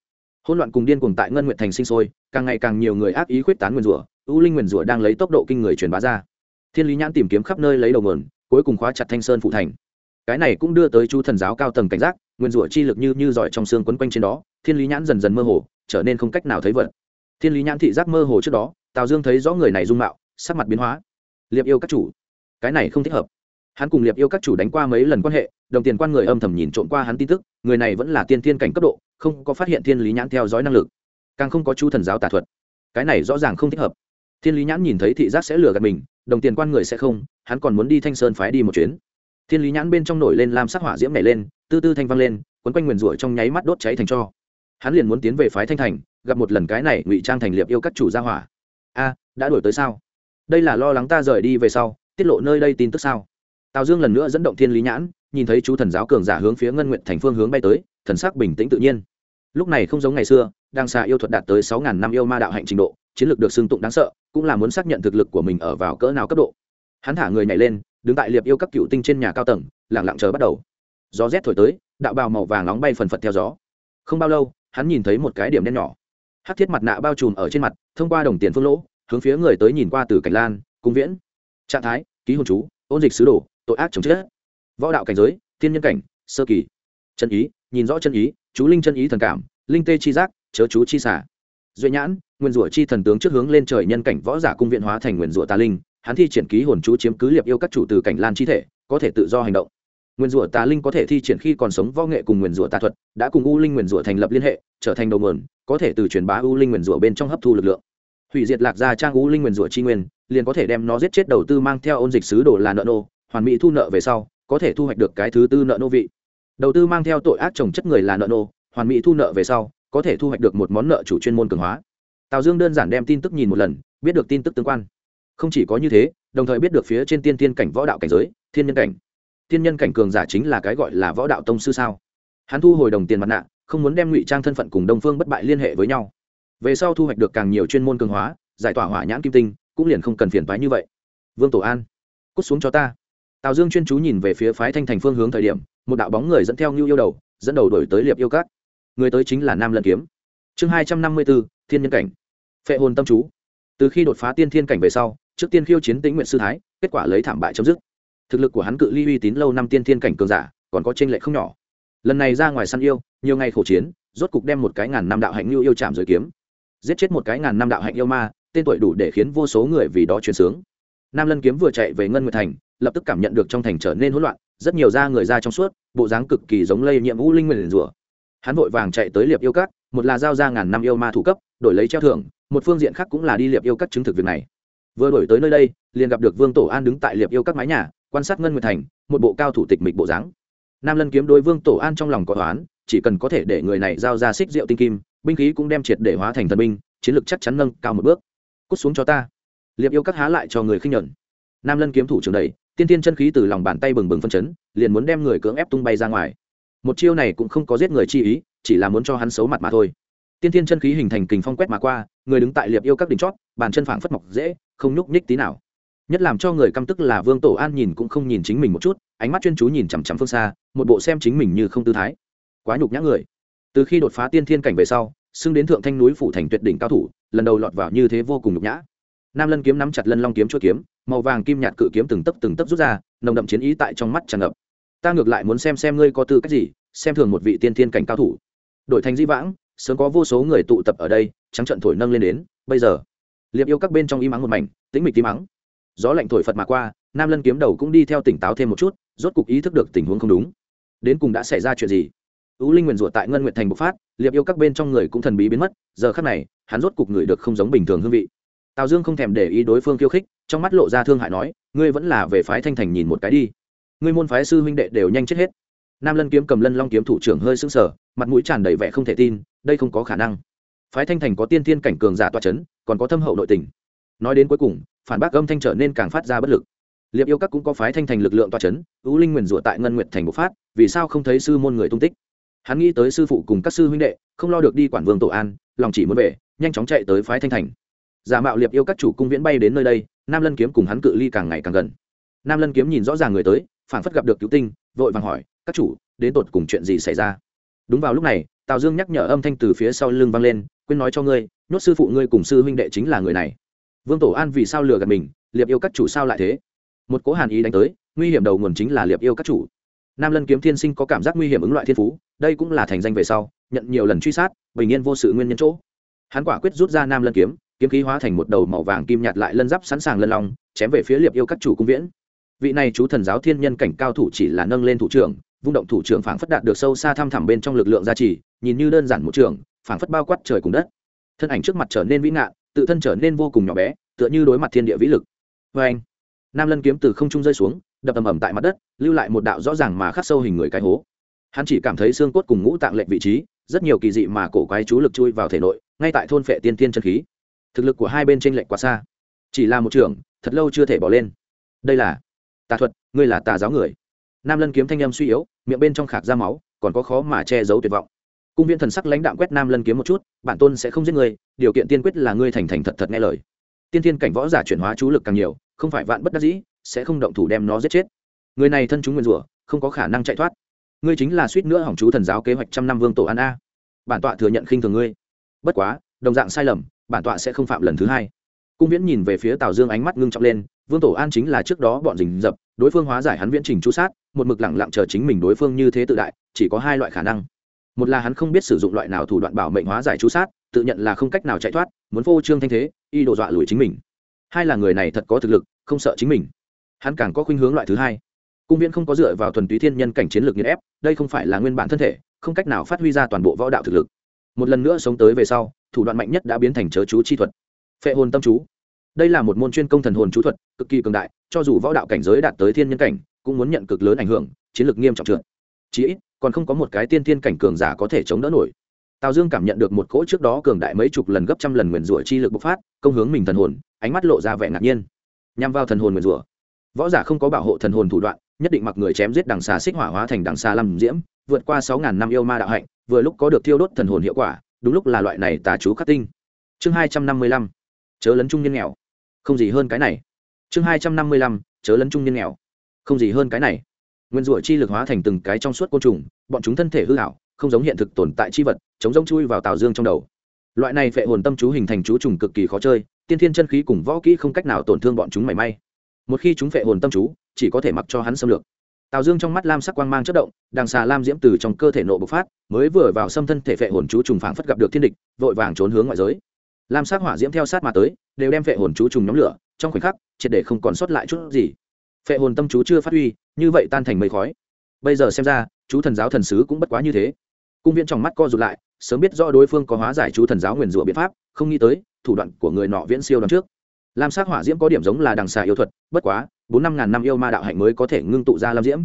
Hỗn loạn cùng điên cuồng tại ngân nguyện thành sinh sôi, càng ngày càng nhiều người ác ý khuyết tán nguyền rủa, u linh nguyền rủa đang lấy tốc độ kinh người truyền bá ra. Thiên lý nhãn tìm kiếm khắp nơi lấy đầu mườn cuối cùng khóa chặt thanh sơn phụ thành. Cái này cũng đưa tới chu thần giáo cao tầng cảnh giác nguyên rủa chi lực như như giỏi trong xương quấn quanh trên đó, thiên lý nhãn dần dần mơ hồ, trở nên không cách nào thấy vật. Thiên lý nhãn thị giác mơ hồ trước đó, tào dương thấy rõ người này dung mạo, sắc mặt biến hóa. Liệp yêu các chủ, cái này không thích hợp. Hắn cùng liệp yêu các chủ đánh qua mấy lần quan hệ, đồng tiền quan người âm thầm nhìn trộm qua hắn tin tức, người này vẫn là tiên thiên cảnh cấp độ, không có phát hiện thiên lý nhãn theo dõi năng lực. Càng không có chu thần giáo tà thuật. Cái này rõ ràng không thích hợp. Thiên lý nhãn nhìn thấy thị giác sẽ lừa gạt mình, đồng tiền quan người sẽ không, hắn còn muốn đi thanh sơn phái đi một chuyến thiên lý nhãn bên trong nổi lên lam sắc hỏa diễm nảy lên, tư tư thanh vang lên, quấn quanh nguyền rủa trong nháy mắt đốt cháy thành cho. Hắn liền muốn tiến về phái thanh thành, gặp một lần cái này ngụy trang thành liệp yêu các chủ gia hỏa. A, đã đổi tới sao? Đây là lo lắng ta rời đi về sau, tiết lộ nơi đây tin tức sao? Tào dương lần nữa dẫn động thiên lý nhãn, nhìn thấy chú thần giáo cường giả hướng phía ngân nguyện thành phương hướng bay tới, thần sắc bình tĩnh tự nhiên. Lúc này không giống ngày xưa, đang xà yêu thuật đạt tới sáu ngàn năm yêu ma đạo hạnh trình độ, chiến lược được xưng tụng đáng sợ, cũng là muốn xác nhận thực lực của mình ở vào cỡ nào cấp độ. Hắn thả người nhảy lên đứng tại liệp yêu các cựu tinh trên nhà cao tầng lẳng lặng chờ bắt đầu. Gió rét thổi tới, đạo bào màu vàng nóng bay phần phật theo gió. Không bao lâu, hắn nhìn thấy một cái điểm đen nhỏ. Hát thiết mặt nạ bao trùm ở trên mặt, thông qua đồng tiền phương lỗ, hướng phía người tới nhìn qua từ cảnh lan, cung viễn. Trạng thái, ký hồn chú, ôn dịch sứ đồ, tội ác chống chết. Võ đạo cảnh giới, thiên nhân cảnh, sơ kỳ. Chân ý, nhìn rõ chân ý, chú linh chân ý thần cảm, linh tê chi giác, chớ chú chi xả. Duy nhãn, nguyên rủa chi thần tướng trước hướng lên trời nhân cảnh võ giả cung viện hóa thành nguyên rủa tà linh hắn thi triển ký hồn chú chiếm cứ liệp yêu các chủ từ cảnh lan chi thể, có thể tự do hành động. Nguyên rủa tà linh có thể thi triển khi còn sống võ nghệ cùng nguyên rủa tà thuật, đã cùng u linh nguyên rủa thành lập liên hệ, trở thành đầu nguồn, có thể từ truyền bá u linh nguyên rủa bên trong hấp thu lực lượng. Hủy diệt lạc gia trang u linh nguyên rủa chi nguyên, liền có thể đem nó giết chết đầu tư mang theo ôn dịch sứ đồ là nợ nô, hoàn mỹ thu nợ về sau, có thể thu hoạch được cái thứ tư nợ nô vị. Đầu tư mang theo tội ác trồng chất người là nợ nô, hoàn mỹ thu nợ về sau, có thể thu hoạch được một món nợ chủ chuyên môn cường hóa. Tào dương đơn giản đem tin tức nhìn một lần, biết được tin tức tương quan không chỉ có như thế, đồng thời biết được phía trên tiên tiên cảnh võ đạo cảnh giới, thiên nhân cảnh. Thiên nhân cảnh cường giả chính là cái gọi là võ đạo tông sư sao? Hắn thu hồi đồng tiền mặt nạ, không muốn đem ngụy trang thân phận cùng đông phương bất bại liên hệ với nhau. Về sau thu hoạch được càng nhiều chuyên môn cường hóa, giải tỏa hỏa nhãn kim tinh, cũng liền không cần phiền toái như vậy. Vương tổ an, cút xuống cho ta. Tào dương chuyên chú nhìn về phía phái thanh thành phương hướng thời điểm, một đạo bóng người dẫn theo ngưu yêu đầu, dẫn đầu đổi tới liệp yêu cát người tới chính là nam lân kiếm. Chương hai trăm năm mươi b ố thiên nhân cảnh. Phệ hồn tâm chú. Từ khi đột phá tiên thiên cảnh về sau trước tiên khiêu chiến tĩnh nguyện sư thái, kết quả lấy thảm bại chấm dứt. Thực lực của hắn cự ly uy tín lâu năm tiên thiên cảnh cường giả, còn có t r ê n lệ không nhỏ. Lần này ra ngoài săn yêu, nhiều ngày khổ chiến, rốt cục đem một cái ngàn năm đạo hạnh yêu yêu chạm rồi kiếm. Giết chết một cái ngàn năm đạo hạnh yêu ma, tên tuổi đủ để khiến vô số người vì đó chuyển sướng. Nam lân kiếm vừa chạy về ngân nguyệt thành, lập tức cảm nhận được trong thành trở nên hỗn loạn, rất nhiều da người ra trong suốt, bộ dáng cực kỳ giống lây nhiễm vũ linh nguyền rủa hắn vội vàng chạy tới liệp yêu cát một là giao ra ngàn năm yêu ma thủ cấp, đổi lấy treo thưởng, một phương diện khác cũng là đi liệp yêu cát chứng thực việc này vừa đổi tới nơi đây, liền gặp được vương tổ an đứng tại liệp yêu các mái nhà, quan sát ngân nguyệt thành, một bộ cao thủ tịch mịch bộ dáng. Nam lân kiếm đối vương tổ an trong lòng có toán chỉ cần có thể để người này giao ra xích rượu tinh kim, binh khí cũng đem triệt để hóa thành thần binh, chiến lược chắc chắn nâng cao một bước. Cút xuống cho ta. Liệp yêu các há lại cho người khinh nhuận nam lân kiếm thủ trường đầy tiên tiên chân khí từ lòng bàn tay bừng bừng phân chấn, liền muốn đem người cưỡng ép tung bay ra ngoài. Một chiêu này cũng không có giết người chi ý, chỉ là muốn cho hắn xấu mặt mà thôi tiên thiên chân khí hình thành kình phong quét mà qua, người đứng tại liệp yêu các đỉnh chót, bàn chân phảng phất mọc dễ, không nhúc nhích tí nào. Nhất làm cho người căm tức là vương tổ an nhìn cũng không nhìn chính mình một chút, ánh mắt chuyên chú nhìn chằm chằm phương xa, một bộ xem chính mình như không tư thái. Quá nhục nhã người. Từ khi đột phá tiên thiên cảnh về sau, xưng đến thượng thanh núi phủ thành tuyệt đỉnh cao thủ, lần đầu lọt vào như thế vô cùng nhục nhã. Nam lân kiếm nắm chặt lân long kiếm chuỗi kiếm, màu vàng kim nhạt cự kiếm từng tấc từng tấc rút ra, nồng đậm chiến ý tại trong mắt tràn ngập. Ta ngược lại muốn xem xem ngươi có tư cách gì, xem thường một vị tiên thiên cảnh cao thủ. Đội thành di vãng sớm có vô số người tụ tập ở đây, trắng trận thổi nâng lên đến, bây giờ, liệp yêu các bên trong im ắng một mảnh, tĩnh mịch tím ắng. Gió lạnh thổi phật mà qua, nam lân kiếm đầu cũng đi theo tỉnh táo thêm một chút, rốt cục ý thức được tình huống không đúng. Đến cùng đã xảy ra chuyện gì? Tú linh nguyền rủa tại ngân nguyện thành bộc phát, liệp yêu các bên trong người cũng thần bí biến mất, giờ khắc này, hắn rốt cục người được không giống bình thường hương vị. Tào dương không thèm để ý đối phương khiêu khích, trong mắt lộ ra thương hại nói, ngươi vẫn là về phái thanh thành nhìn một cái đi. Ngươi môn phái sư huynh đệ đều nhanh chết hết nam lân kiếm cầm lân long kiếm thủ trưởng hơi sững sờ, mặt mũi tràn đầy vẻ không thể tin, đây không có khả năng. Phái thanh thành có tiên thiên cảnh cường giả toa c h ấ n còn có thâm hậu nội tình. Nói đến cuối cùng, phản bác âm thanh trở nên càng phát ra bất lực. Liệp yêu các cũng có phái thanh thành lực lượng toa c h ấ n ưu linh nguyền rủa tại ngân nguyệt thành bộc phát, vì sao không thấy sư môn người tung tích? Hắn nghĩ tới sư phụ cùng các sư huynh đệ, không lo được đi quản vương tổ an, lòng chỉ muốn về, nhanh chóng chạy tới phái thanh thành. Giả mạo liệp yêu các chủ cung viễn bay đến nơi đây, nam lân kiếm cùng hắn cự ly càng ngày càng gần. Nam lân kiếm nhìn rõ ràng người tới phản phất gặp được cứu tinh, vội vàng hỏi các chủ, đến tột cùng chuyện gì xảy ra? Đúng vào lúc này, tào dương nhắc nhở âm thanh từ phía sau lưng vang lên, quên nói cho ngươi, nhốt sư phụ ngươi cùng sư huynh đệ chính là người này. Vương tổ an vì sao lừa gạt mình, liệp yêu các chủ sao lại thế? Một cố hàn ý đánh tới, nguy hiểm đầu nguồn chính là liệp yêu các chủ. Nam lân kiếm thiên sinh có cảm giác nguy hiểm ứng loại thiên phú, đây cũng là thành danh về sau, nhận nhiều lần truy sát, bình yên vô sự nguyên nhân chỗ. Hắn quả quyết rút ra nam lân kiếm kiếm khí hóa thành một đầu màu vàng kim nhạt lại lân giáp sẵn sàng lân lòng chém về phía liệp yêu các chủ cung viễn. Vị này chú thần giáo thiên nhân cảnh cao thủ chỉ là nâng lên thủ trưởng vung động thủ trưởng phảng phất đạt được sâu xa thăm thẳm bên trong lực lượng gia trì, nhìn như đơn giản một trường, phảng phất bao quát trời cùng đất. Thân ảnh trước mặt trở nên vĩ ngạn, tự thân trở nên vô cùng nhỏ bé, tựa như đối mặt thiên địa vĩ lực. Vê anh, nam lân kiếm từ không trung rơi xuống, đập ầm ầm tại mặt đất, lưu lại một đạo rõ ràng mà khắc sâu hình người cái hố. Hắn chỉ cảm thấy xương cốt cùng ngũ tạng lệnh vị trí, rất nhiều kỳ dị mà cổ quái chú lực chui vào thể nội, ngay tại thôn phệ tiên tiên chân khí. Thực lực của hai bên tranh lệch quá xa. Chỉ là một trường, thật lâu chưa thể bỏ lên. Đây là tà thuật, ngươi là tà giáo người nam lân kiếm thanh âm suy yếu, miệng bên trong khạc ra máu, còn có khó mà che giấu tuyệt vọng. Cung viên thần sắc lãnh đạm quét nam lân kiếm một chút, bản tôn sẽ không giết ngươi điều kiện tiên quyết là ngươi thành thành thật thật nghe lời. Tiên thiên cảnh võ giả chuyển hóa chú lực càng nhiều, không phải vạn bất đắc dĩ, sẽ không động thủ đem nó giết chết. Người này thân chúng nguyên rủa, không có khả năng chạy thoát. Ngươi chính là suýt nữa hỏng chú thần giáo kế hoạch trăm năm vương tổ an a. Bản tọa thừa nhận khinh thường ngươi. Bất quá, đồng dạng sai lầm, bản tọa sẽ không phạm lần thứ hai. Cung viễn nhìn về phía tào dương ánh mắt ngưng trọng lên, vương tổ an chính là trước đó bọn rình dập đối phương hóa giải hắn viễn trình chú sát một mực lẳng lặng chờ chính mình đối phương như thế tự đại, chỉ có hai loại khả năng. Một là hắn không biết sử dụng loại nào thủ đoạn bảo mệnh hóa giải chú sát, tự nhận là không cách nào chạy thoát, muốn phô trương thanh thế, y đồ dọa lùi chính mình. Hai là người này thật có thực lực, không sợ chính mình. Hắn càng có khuynh hướng loại thứ hai. Cung viễn không có dựa vào thuần túy thiên nhân cảnh chiến lược nghiền ép, đây không phải là nguyên bản thân thể, không cách nào phát huy ra toàn bộ võ đạo thực lực. Một lần nữa sống tới về sau, thủ đoạn mạnh nhất đã biến thành chớ chú chi thuật. Phệ hồn tâm chú. Đây là một môn chuyên công thần hồn chú thuật, cực kỳ cường đại, cho dù võ đạo cảnh giới đạt tới thiên nhân cảnh cũng muốn nhận cực lớn ảnh hưởng, chiến lược nghiêm trọng trượt. Chí ít, còn không có một cái tiên thiên cảnh cường giả có thể chống đỡ nổi. Tào dương cảm nhận được một cỗ trước đó cường đại mấy chục lần gấp trăm lần nguyền rủa chi lực bộc phát, công hướng mình thần hồn, ánh mắt lộ ra vẻ ngạc nhiên. Nhằm vào thần hồn nguyền rủa, võ giả không có bảo hộ thần hồn thủ đoạn, nhất định mặc người chém giết đằng xà xích hỏa hóa thành đằng xà lâm diễm, vượt qua sáu ngàn năm yêu ma đạo hạnh, vừa lúc có được thiêu đốt thần hồn hiệu quả, đúng lúc là loại này tà chú khắc tinh. Chương hai trăm năm mươi lăm, chớ lấn trung nhân nghèo. Không gì hơn cái này. Chương hai trăm năm mươi lăm, chớ lấn trung nhân nghèo không gì hơn cái này. Nguyên rủa chi lực hóa thành từng cái trong suốt côn trùng, bọn chúng thân thể hư hảo, không giống hiện thực tồn tại chi vật, chống giống chui vào tào dương trong đầu. Loại này phệ hồn tâm chú hình thành chú trùng cực kỳ khó chơi, tiên thiên chân khí cùng võ kỹ không cách nào tổn thương bọn chúng mảy may. Một khi chúng phệ hồn tâm chú, chỉ có thể mặc cho hắn xâm lược. Tào dương trong mắt lam sắc quang mang chất động, đằng xà lam diễm từ trong cơ thể nộ bộc phát, mới vừa vào xâm thân thể phệ hồn chú trùng phảng phất gặp được thiên địch, vội vàng trốn hướng ngoại giới. Lam sắc hỏa diễm theo sát mà tới, đều đem phệ hồn chú trùng nhóm lửa, trong khoảnh khắc, triệt để không còn sót lại chút gì phệ hồn tâm chú chưa phát huy, như vậy tan thành mây khói. Bây giờ xem ra, chú thần giáo thần sứ cũng bất quá như thế. Cung viễn trong mắt co rụt lại, sớm biết rõ đối phương có hóa giải chú thần giáo nguyền rủa biện pháp, không nghĩ tới, thủ đoạn của người nọ viễn siêu đón trước. Lam sắc hỏa diễm có điểm giống là đằng xà yêu thuật, bất quá, bốn năm ngàn năm yêu ma đạo hạnh mới có thể ngưng tụ ra lam diễm.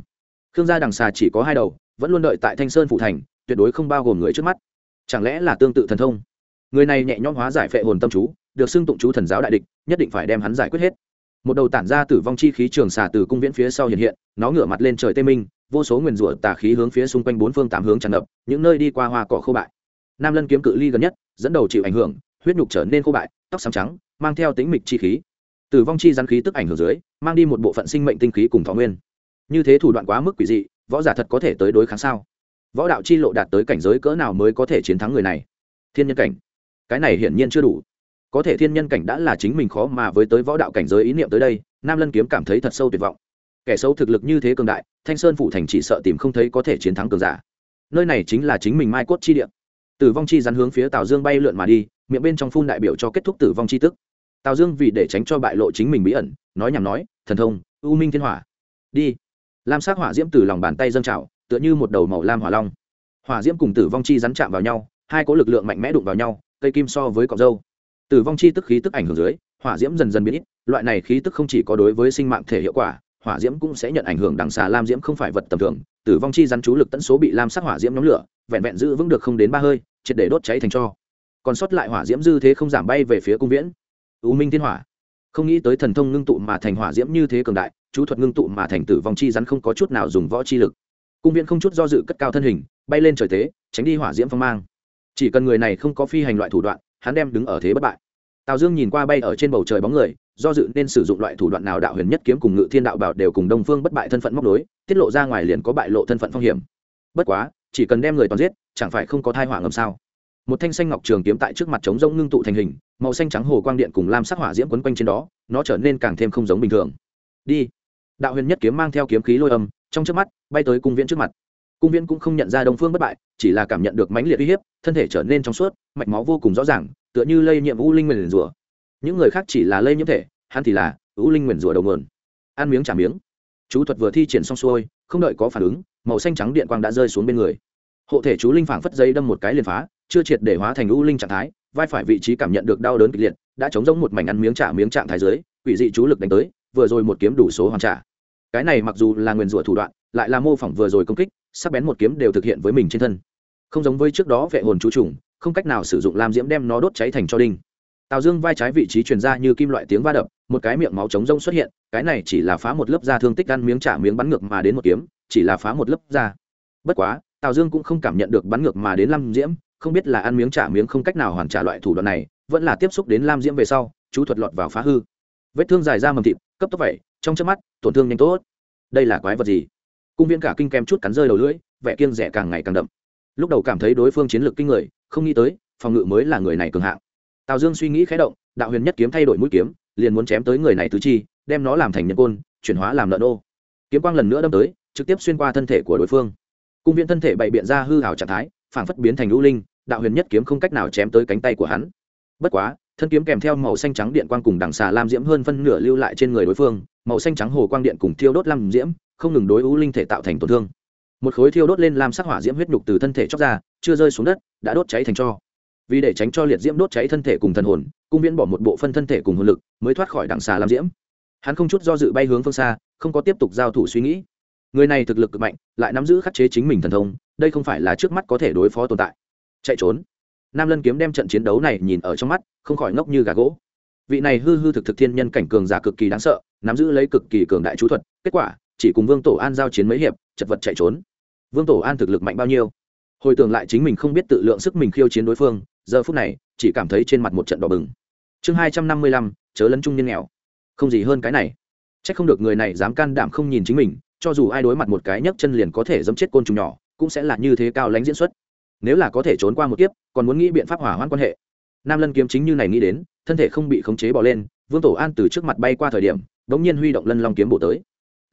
Khương gia đằng xà chỉ có hai đầu, vẫn luôn đợi tại thanh sơn phủ thành, tuyệt đối không bao gồm người trước mắt. Chẳng lẽ là tương tự thần thông? Người này nhẹ nhõm hóa giải phệ hồn tâm chú, được xưng tụng chú thần giáo đại địch, nhất định phải đem hắn giải quyết hết một đầu tản ra tử vong chi khí trường xà từ cung viễn phía sau hiện hiện, nó ngửa mặt lên trời tê minh, vô số nguyền rủa tà khí hướng phía xung quanh bốn phương tám hướng tràn ngập, những nơi đi qua hoa cỏ khô bại. Nam lân kiếm cự ly gần nhất, dẫn đầu chịu ảnh hưởng, huyết nhục trở nên khô bại, tóc xám trắng, mang theo tính mịch chi khí. Tử vong chi rắn khí tức ảnh hưởng dưới, mang đi một bộ phận sinh mệnh tinh khí cùng thọ nguyên. Như thế thủ đoạn quá mức quỷ dị, võ giả thật có thể tới đối kháng sao? Võ đạo chi lộ đạt tới cảnh giới cỡ nào mới có thể chiến thắng người này? Thiên nhân cảnh. Cái này hiển nhiên chưa đủ có thể thiên nhân cảnh đã là chính mình khó mà với tới võ đạo cảnh giới ý niệm tới đây, nam lân kiếm cảm thấy thật sâu tuyệt vọng. Kẻ xấu thực lực như thế cường đại, thanh sơn phủ thành chỉ sợ tìm không thấy có thể chiến thắng cường giả. Nơi này chính là chính mình mai cốt chi địa. Tử vong chi rắn hướng phía tào dương bay lượn mà đi, miệng bên trong phun đại biểu cho kết thúc tử vong chi tức. Tào dương vì để tránh cho bại lộ chính mình bí ẩn, nói nhảm nói, thần thông, u minh thiên hỏa, đi. Lam sắc hỏa diễm từ lòng bàn tay dâng trào, tựa như một đầu màu lam hỏa long. Hỏa diễm cùng tử vong chi rắn chạm vào nhau, hai có lực lượng mạnh mẽ đụng vào nhau, cây kim so với cọc dâu tử vong chi tức khí tức ảnh hưởng dưới, hỏa diễm dần dần biến ít, loại này khí tức không chỉ có đối với sinh mạng thể hiệu quả, hỏa diễm cũng sẽ nhận ảnh hưởng đằng xà lam diễm không phải vật tầm thường. Tử vong chi rắn chú lực tận số bị lam sắc hỏa diễm nhóm lửa, vẹn vẹn giữ vững được không đến ba hơi, triệt để đốt cháy thành cho. Còn sót lại hỏa diễm dư thế không giảm bay về phía cung viễn. U minh thiên hỏa. Không nghĩ tới thần thông ngưng tụ mà thành hỏa diễm như thế cường đại, chú thuật ngưng tụ mà thành tử vong chi rắn không có chút nào dùng võ chi lực. Cung viễn không chút do dự cất cao thân hình, bay lên trời tế, tránh đi hỏa diễm phong mang. Chỉ cần người này không có phi hành loại thủ đoạn hắn đem đứng ở thế bất bại. Tào dương nhìn qua bay ở trên bầu trời bóng người do dự nên sử dụng loại thủ đoạn nào đạo huyền nhất kiếm cùng ngự thiên đạo bảo đều cùng đông phương bất bại thân phận móc nối, tiết lộ ra ngoài liền có bại lộ thân phận phong hiểm. Bất quá chỉ cần đem người toàn giết chẳng phải không có thai hỏa ngầm sao? Một thanh xanh ngọc trường kiếm tại trước mặt trống rông ngưng tụ thành hình màu xanh trắng hồ quang điện cùng lam sắc hỏa diễm quấn quanh trên đó nó trở nên càng thêm không giống bình thường. Đi. Đạo huyền nhất kiếm mang theo kiếm khí lôi âm trong trước mắt bay tới cung viễn trước mặt cung viễn cũng không nhận ra đông phương bất bại, chỉ là cảm nhận được mãnh liệt uy hiếp, thân thể trở nên trong suốt, mạch máu vô cùng rõ ràng, tựa như lây nhiễm u linh nguyền rủa. Những người khác chỉ là lây nhiễm thể, hắn thì là u linh nguyền rủa đầu nguồn. Ăn miếng trả miếng. Chú thuật vừa thi triển xong xuôi, không đợi có phản ứng, màu xanh trắng điện quang đã rơi xuống bên người. Hộ thể chú linh phảng phất dây đâm một cái liền phá, chưa triệt để hóa thành u linh trạng thái, vai phải vị trí cảm nhận được đau đớn kịch liệt, đã chống giống một mảnh ăn miếng trả miếng trạng thái dưới, quỷ dị chú lực đánh tới, vừa rồi một kiếm đủ số hoàn trả. Cái này mặc dù là nguyền rủa thủ đoạn, lại là mô phỏng vừa rồi công kích sắc bén một kiếm đều thực hiện với mình trên thân. Không giống với trước đó vệ hồn chú trùng, không cách nào sử dụng lam diễm đem nó đốt cháy thành cho đinh. Tào dương vai trái vị trí truyền ra như kim loại tiếng va đập, một cái miệng máu trống rông xuất hiện, cái này chỉ là phá một lớp da thương tích ăn miếng trả miếng bắn ngược mà đến một kiếm, chỉ là phá một lớp da. Bất quá, tào dương cũng không cảm nhận được bắn ngược mà đến lam diễm, không biết là ăn miếng trả miếng không cách nào hoàn trả loại thủ đoạn này, vẫn là tiếp xúc đến lam diễm về sau, chú thuật lọt vào phá hư. Vết thương dài ra mầm thịt, cấp tốc vậy, trong chớp mắt, tổn thương nhanh tốt. Đây là quái vật gì? Cung viên cả kinh kem chút cắn rơi đầu lưỡi, vẻ kiêng rẻ càng ngày càng đậm. Lúc đầu cảm thấy đối phương chiến lược kinh người, không nghĩ tới, phòng ngự mới là người này cường hạng. Tào dương suy nghĩ khé động, đạo huyền nhất kiếm thay đổi mũi kiếm, liền muốn chém tới người này tứ chi, đem nó làm thành nhân côn, chuyển hóa làm lợn ô kiếm quang lần nữa đâm tới, trực tiếp xuyên qua thân thể của đối phương. Cung viên thân thể bày biện ra hư hào trạng thái phản phất biến thành lũ linh, đạo huyền nhất kiếm không cách nào chém tới cánh tay của hắn. Bất quá, thân kiếm kèm theo màu xanh trắng điện quang cùng đằng xà lam diễm hơn phân nửa lưu lại trên người đối phương, màu xanh trắng hồ quang điện cùng thiêu đốt lam diễm không ngừng đối ưu linh thể tạo thành tổn thương. Một khối thiêu đốt lên làm sắc hỏa diễm huyết nhục từ thân thể chóc ra, chưa rơi xuống đất, đã đốt cháy thành cho. Vì để tránh cho liệt diễm đốt cháy thân thể cùng thần hồn, cung viễn bỏ một bộ phân thân thể cùng hồn lực, mới thoát khỏi đằng xà làm diễm. Hắn không chút do dự bay hướng phương xa, không có tiếp tục giao thủ suy nghĩ. Người này thực lực cực mạnh, lại nắm giữ khắc chế chính mình thần thông, đây không phải là trước mắt có thể đối phó tồn tại. Chạy trốn. Nam lân kiếm đem trận chiến đấu này nhìn ở trong mắt, không khỏi ngốc như gà gỗ. Vị này hư hư thực thực thiên nhân cảnh cường giả cực kỳ đáng sợ, nắm giữ lấy cực kỳ cường đại chú thuật, kết quả chỉ cùng vương tổ an giao chiến mấy hiệp, chật vật chạy trốn. Vương tổ an thực lực mạnh bao nhiêu? Hồi tưởng lại chính mình không biết tự lượng sức mình khiêu chiến đối phương, giờ phút này, chỉ cảm thấy trên mặt một trận đỏ bừng. Chương hai trăm năm mươi lăm, chớ lấn trung nhân nghèo. Không gì hơn cái này. C h ắ c không được người này dám can đảm không nhìn chính mình, cho dù ai đối mặt một cái nhấc chân liền có thể dẫm chết côn trùng nhỏ, cũng sẽ là như thế cao lãnh diễn xuất. Nếu là có thể trốn qua một kiếp, còn muốn nghĩ biện pháp hỏa hoãn quan hệ. Nam lân kiếm chính như này nghĩ đến, thân thể không bị khống chế bỏ lên, vương tổ an từ trước mặt bay qua thời điểm đ ỗ n g nhiên huy động lân long kiếm bổ tới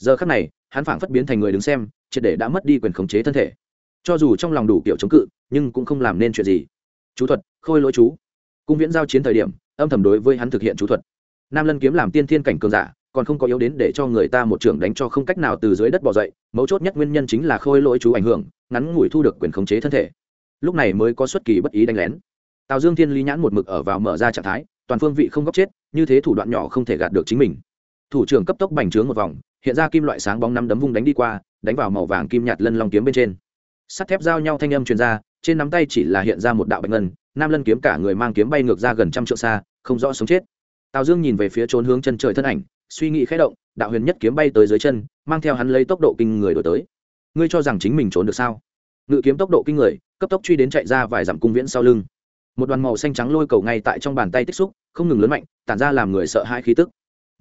giờ khắc này, hắn phảng phất biến thành người đứng xem, triệt để đã mất đi quyền khống chế thân thể. Cho dù trong lòng đủ kiểu chống cự, nhưng cũng không làm nên chuyện gì. Chú thuật, khôi lỗi chú. Cung viễn giao chiến thời điểm, âm thầm đối với hắn thực hiện chú thuật. Nam lân kiếm làm tiên thiên cảnh cường giả, còn không có yếu đến để cho người ta một trưởng đánh cho không cách nào từ dưới đất bỏ dậy, mấu chốt nhất nguyên nhân chính là khôi lỗi chú ảnh hưởng, ngắn ngủi thu được quyền khống chế thân thể. Lúc này mới có xuất kỳ bất ý đánh lén. Tào dương thiên lý nhãn một mực ở vào mở ra trạng thái, toàn phương vị không góc chết, như thế thủ đoạn nhỏ không thể gạt được chính mình thủ trưởng cấp tốc bành trướng một vòng, hiện ra kim loại sáng bóng năm đấm vung đánh đi qua, đánh vào màu vàng kim nhạt lân long kiếm bên trên. Sắt thép giao nhau thanh âm truyền ra, trên nắm tay chỉ là hiện ra một đạo bạch ngân, nam lân kiếm cả người mang kiếm bay ngược ra gần trăm trượng xa, không rõ sống chết. Tào dương nhìn về phía trốn hướng chân trời thân ảnh, suy nghĩ khẽ động, đạo huyền nhất kiếm bay tới dưới chân, mang theo hắn lấy tốc độ kinh người đổi tới. Ngươi cho rằng chính mình trốn được sao? Ngự kiếm tốc độ kinh người, cấp tốc truy đến chạy ra vài dặm cung viễn sau lưng. Một đoàn màu xanh trắng lôi cầu ngay tại trong bàn tay tích xúc, không ngừng lớn mạnh, tản ra làm người sợ hãi khí tức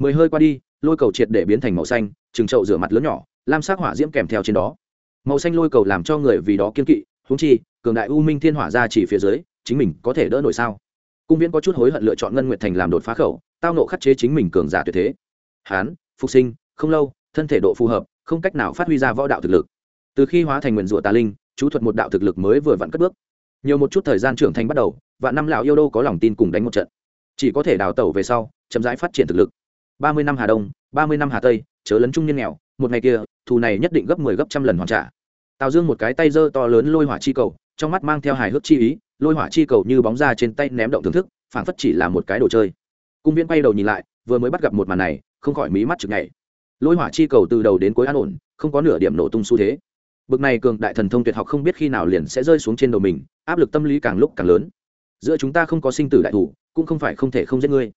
mười hơi qua đi, lôi cầu triệt để biến thành màu xanh, trừng trậu rửa mặt lớn nhỏ, lam sắc hỏa diễm kèm theo trên đó. Màu xanh lôi cầu làm cho người vì đó kiên kỵ húng chi, cường đại u minh thiên hỏa ra chỉ phía dưới, chính mình có thể đỡ nổi sao? Cung viễn có chút hối hận lựa chọn ngân nguyệt thành làm đột phá khẩu, tao nộ khắc chế chính mình cường giả tuyệt thế. Hán, phục sinh, không lâu, thân thể độ phù hợp, không cách nào phát huy ra võ đạo thực lực. Từ khi hóa thành nguyền rủa tà linh, chú thuật một đạo thực lực mới vừa vặn cất bước. Nhiều một chút thời gian trưởng thành bắt đầu và năm lão yêu đô có lòng tin cùng đánh một trận. Chỉ có thể đào tẩu về sau, chậm rãi phát triển thực lực ba mươi năm hà đông, ba mươi năm hà tây, chớ lấn trung nhân nghèo, một ngày kia, thù này nhất định gấp mười 10 gấp trăm lần hoàn trả. Tào dương một cái tay giơ to lớn lôi hỏa chi cầu, trong mắt mang theo hài hước chi ý, lôi hỏa chi cầu như bóng ra trên tay ném động thưởng thức, phảng phất chỉ là một cái đồ chơi. Cung viễn quay đầu nhìn lại, vừa mới bắt gặp một màn này, không khỏi mí mắt chực nhảy. Lôi hỏa chi cầu từ đầu đến cuối an ổn, không có nửa điểm nổ tung xu thế. Bực này cường đại thần thông tuyệt học không biết khi nào liền sẽ rơi xuống trên đầu mình, áp lực tâm lý càng lúc càng lớn. Giữa chúng ta không có sinh tử đại thủ, cũng không phải không thể không giết ngươi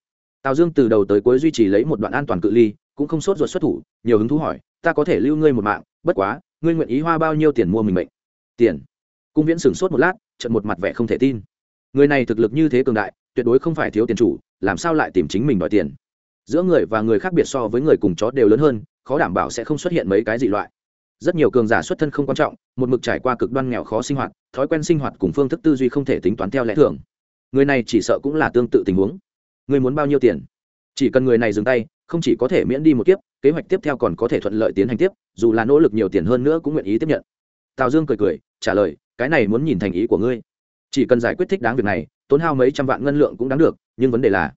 tào dương từ đầu tới cuối duy trì lấy một đoạn an toàn cự ly, cũng không sốt ruột xuất thủ, nhiều hứng thú hỏi, ta có thể lưu ngươi một mạng, bất quá, ngươi nguyện ý hoa bao nhiêu tiền mua mình mệnh? Tiền? Cung viễn sửng sốt một lát, trận một mặt vẻ không thể tin. Người này thực lực như thế cường đại, tuyệt đối không phải thiếu tiền chủ, làm sao lại tìm chính mình đòi tiền? Giữa người và người khác biệt so với người cùng chó đều lớn hơn, khó đảm bảo sẽ không xuất hiện mấy cái dị loại. Rất nhiều cường giả xuất thân không quan trọng, một mực trải qua cực đoan nghèo khó sinh hoạt, thói quen sinh hoạt cùng phương thức tư duy không thể tính toán theo lẽ thường. Người này chỉ sợ cũng là tương tự tình huống người muốn bao nhiêu tiền? Chỉ cần người này dừng tay, không chỉ có thể miễn đi một kiếp, kế hoạch tiếp theo còn có thể thuận lợi tiến hành tiếp, dù là nỗ lực nhiều tiền hơn nữa cũng nguyện ý tiếp nhận. Tào dương cười cười, trả lời, cái này muốn nhìn thành ý của ngươi. Chỉ cần giải quyết thích đáng việc này, tốn hao mấy trăm vạn ngân lượng cũng đáng được, nhưng vấn đề là,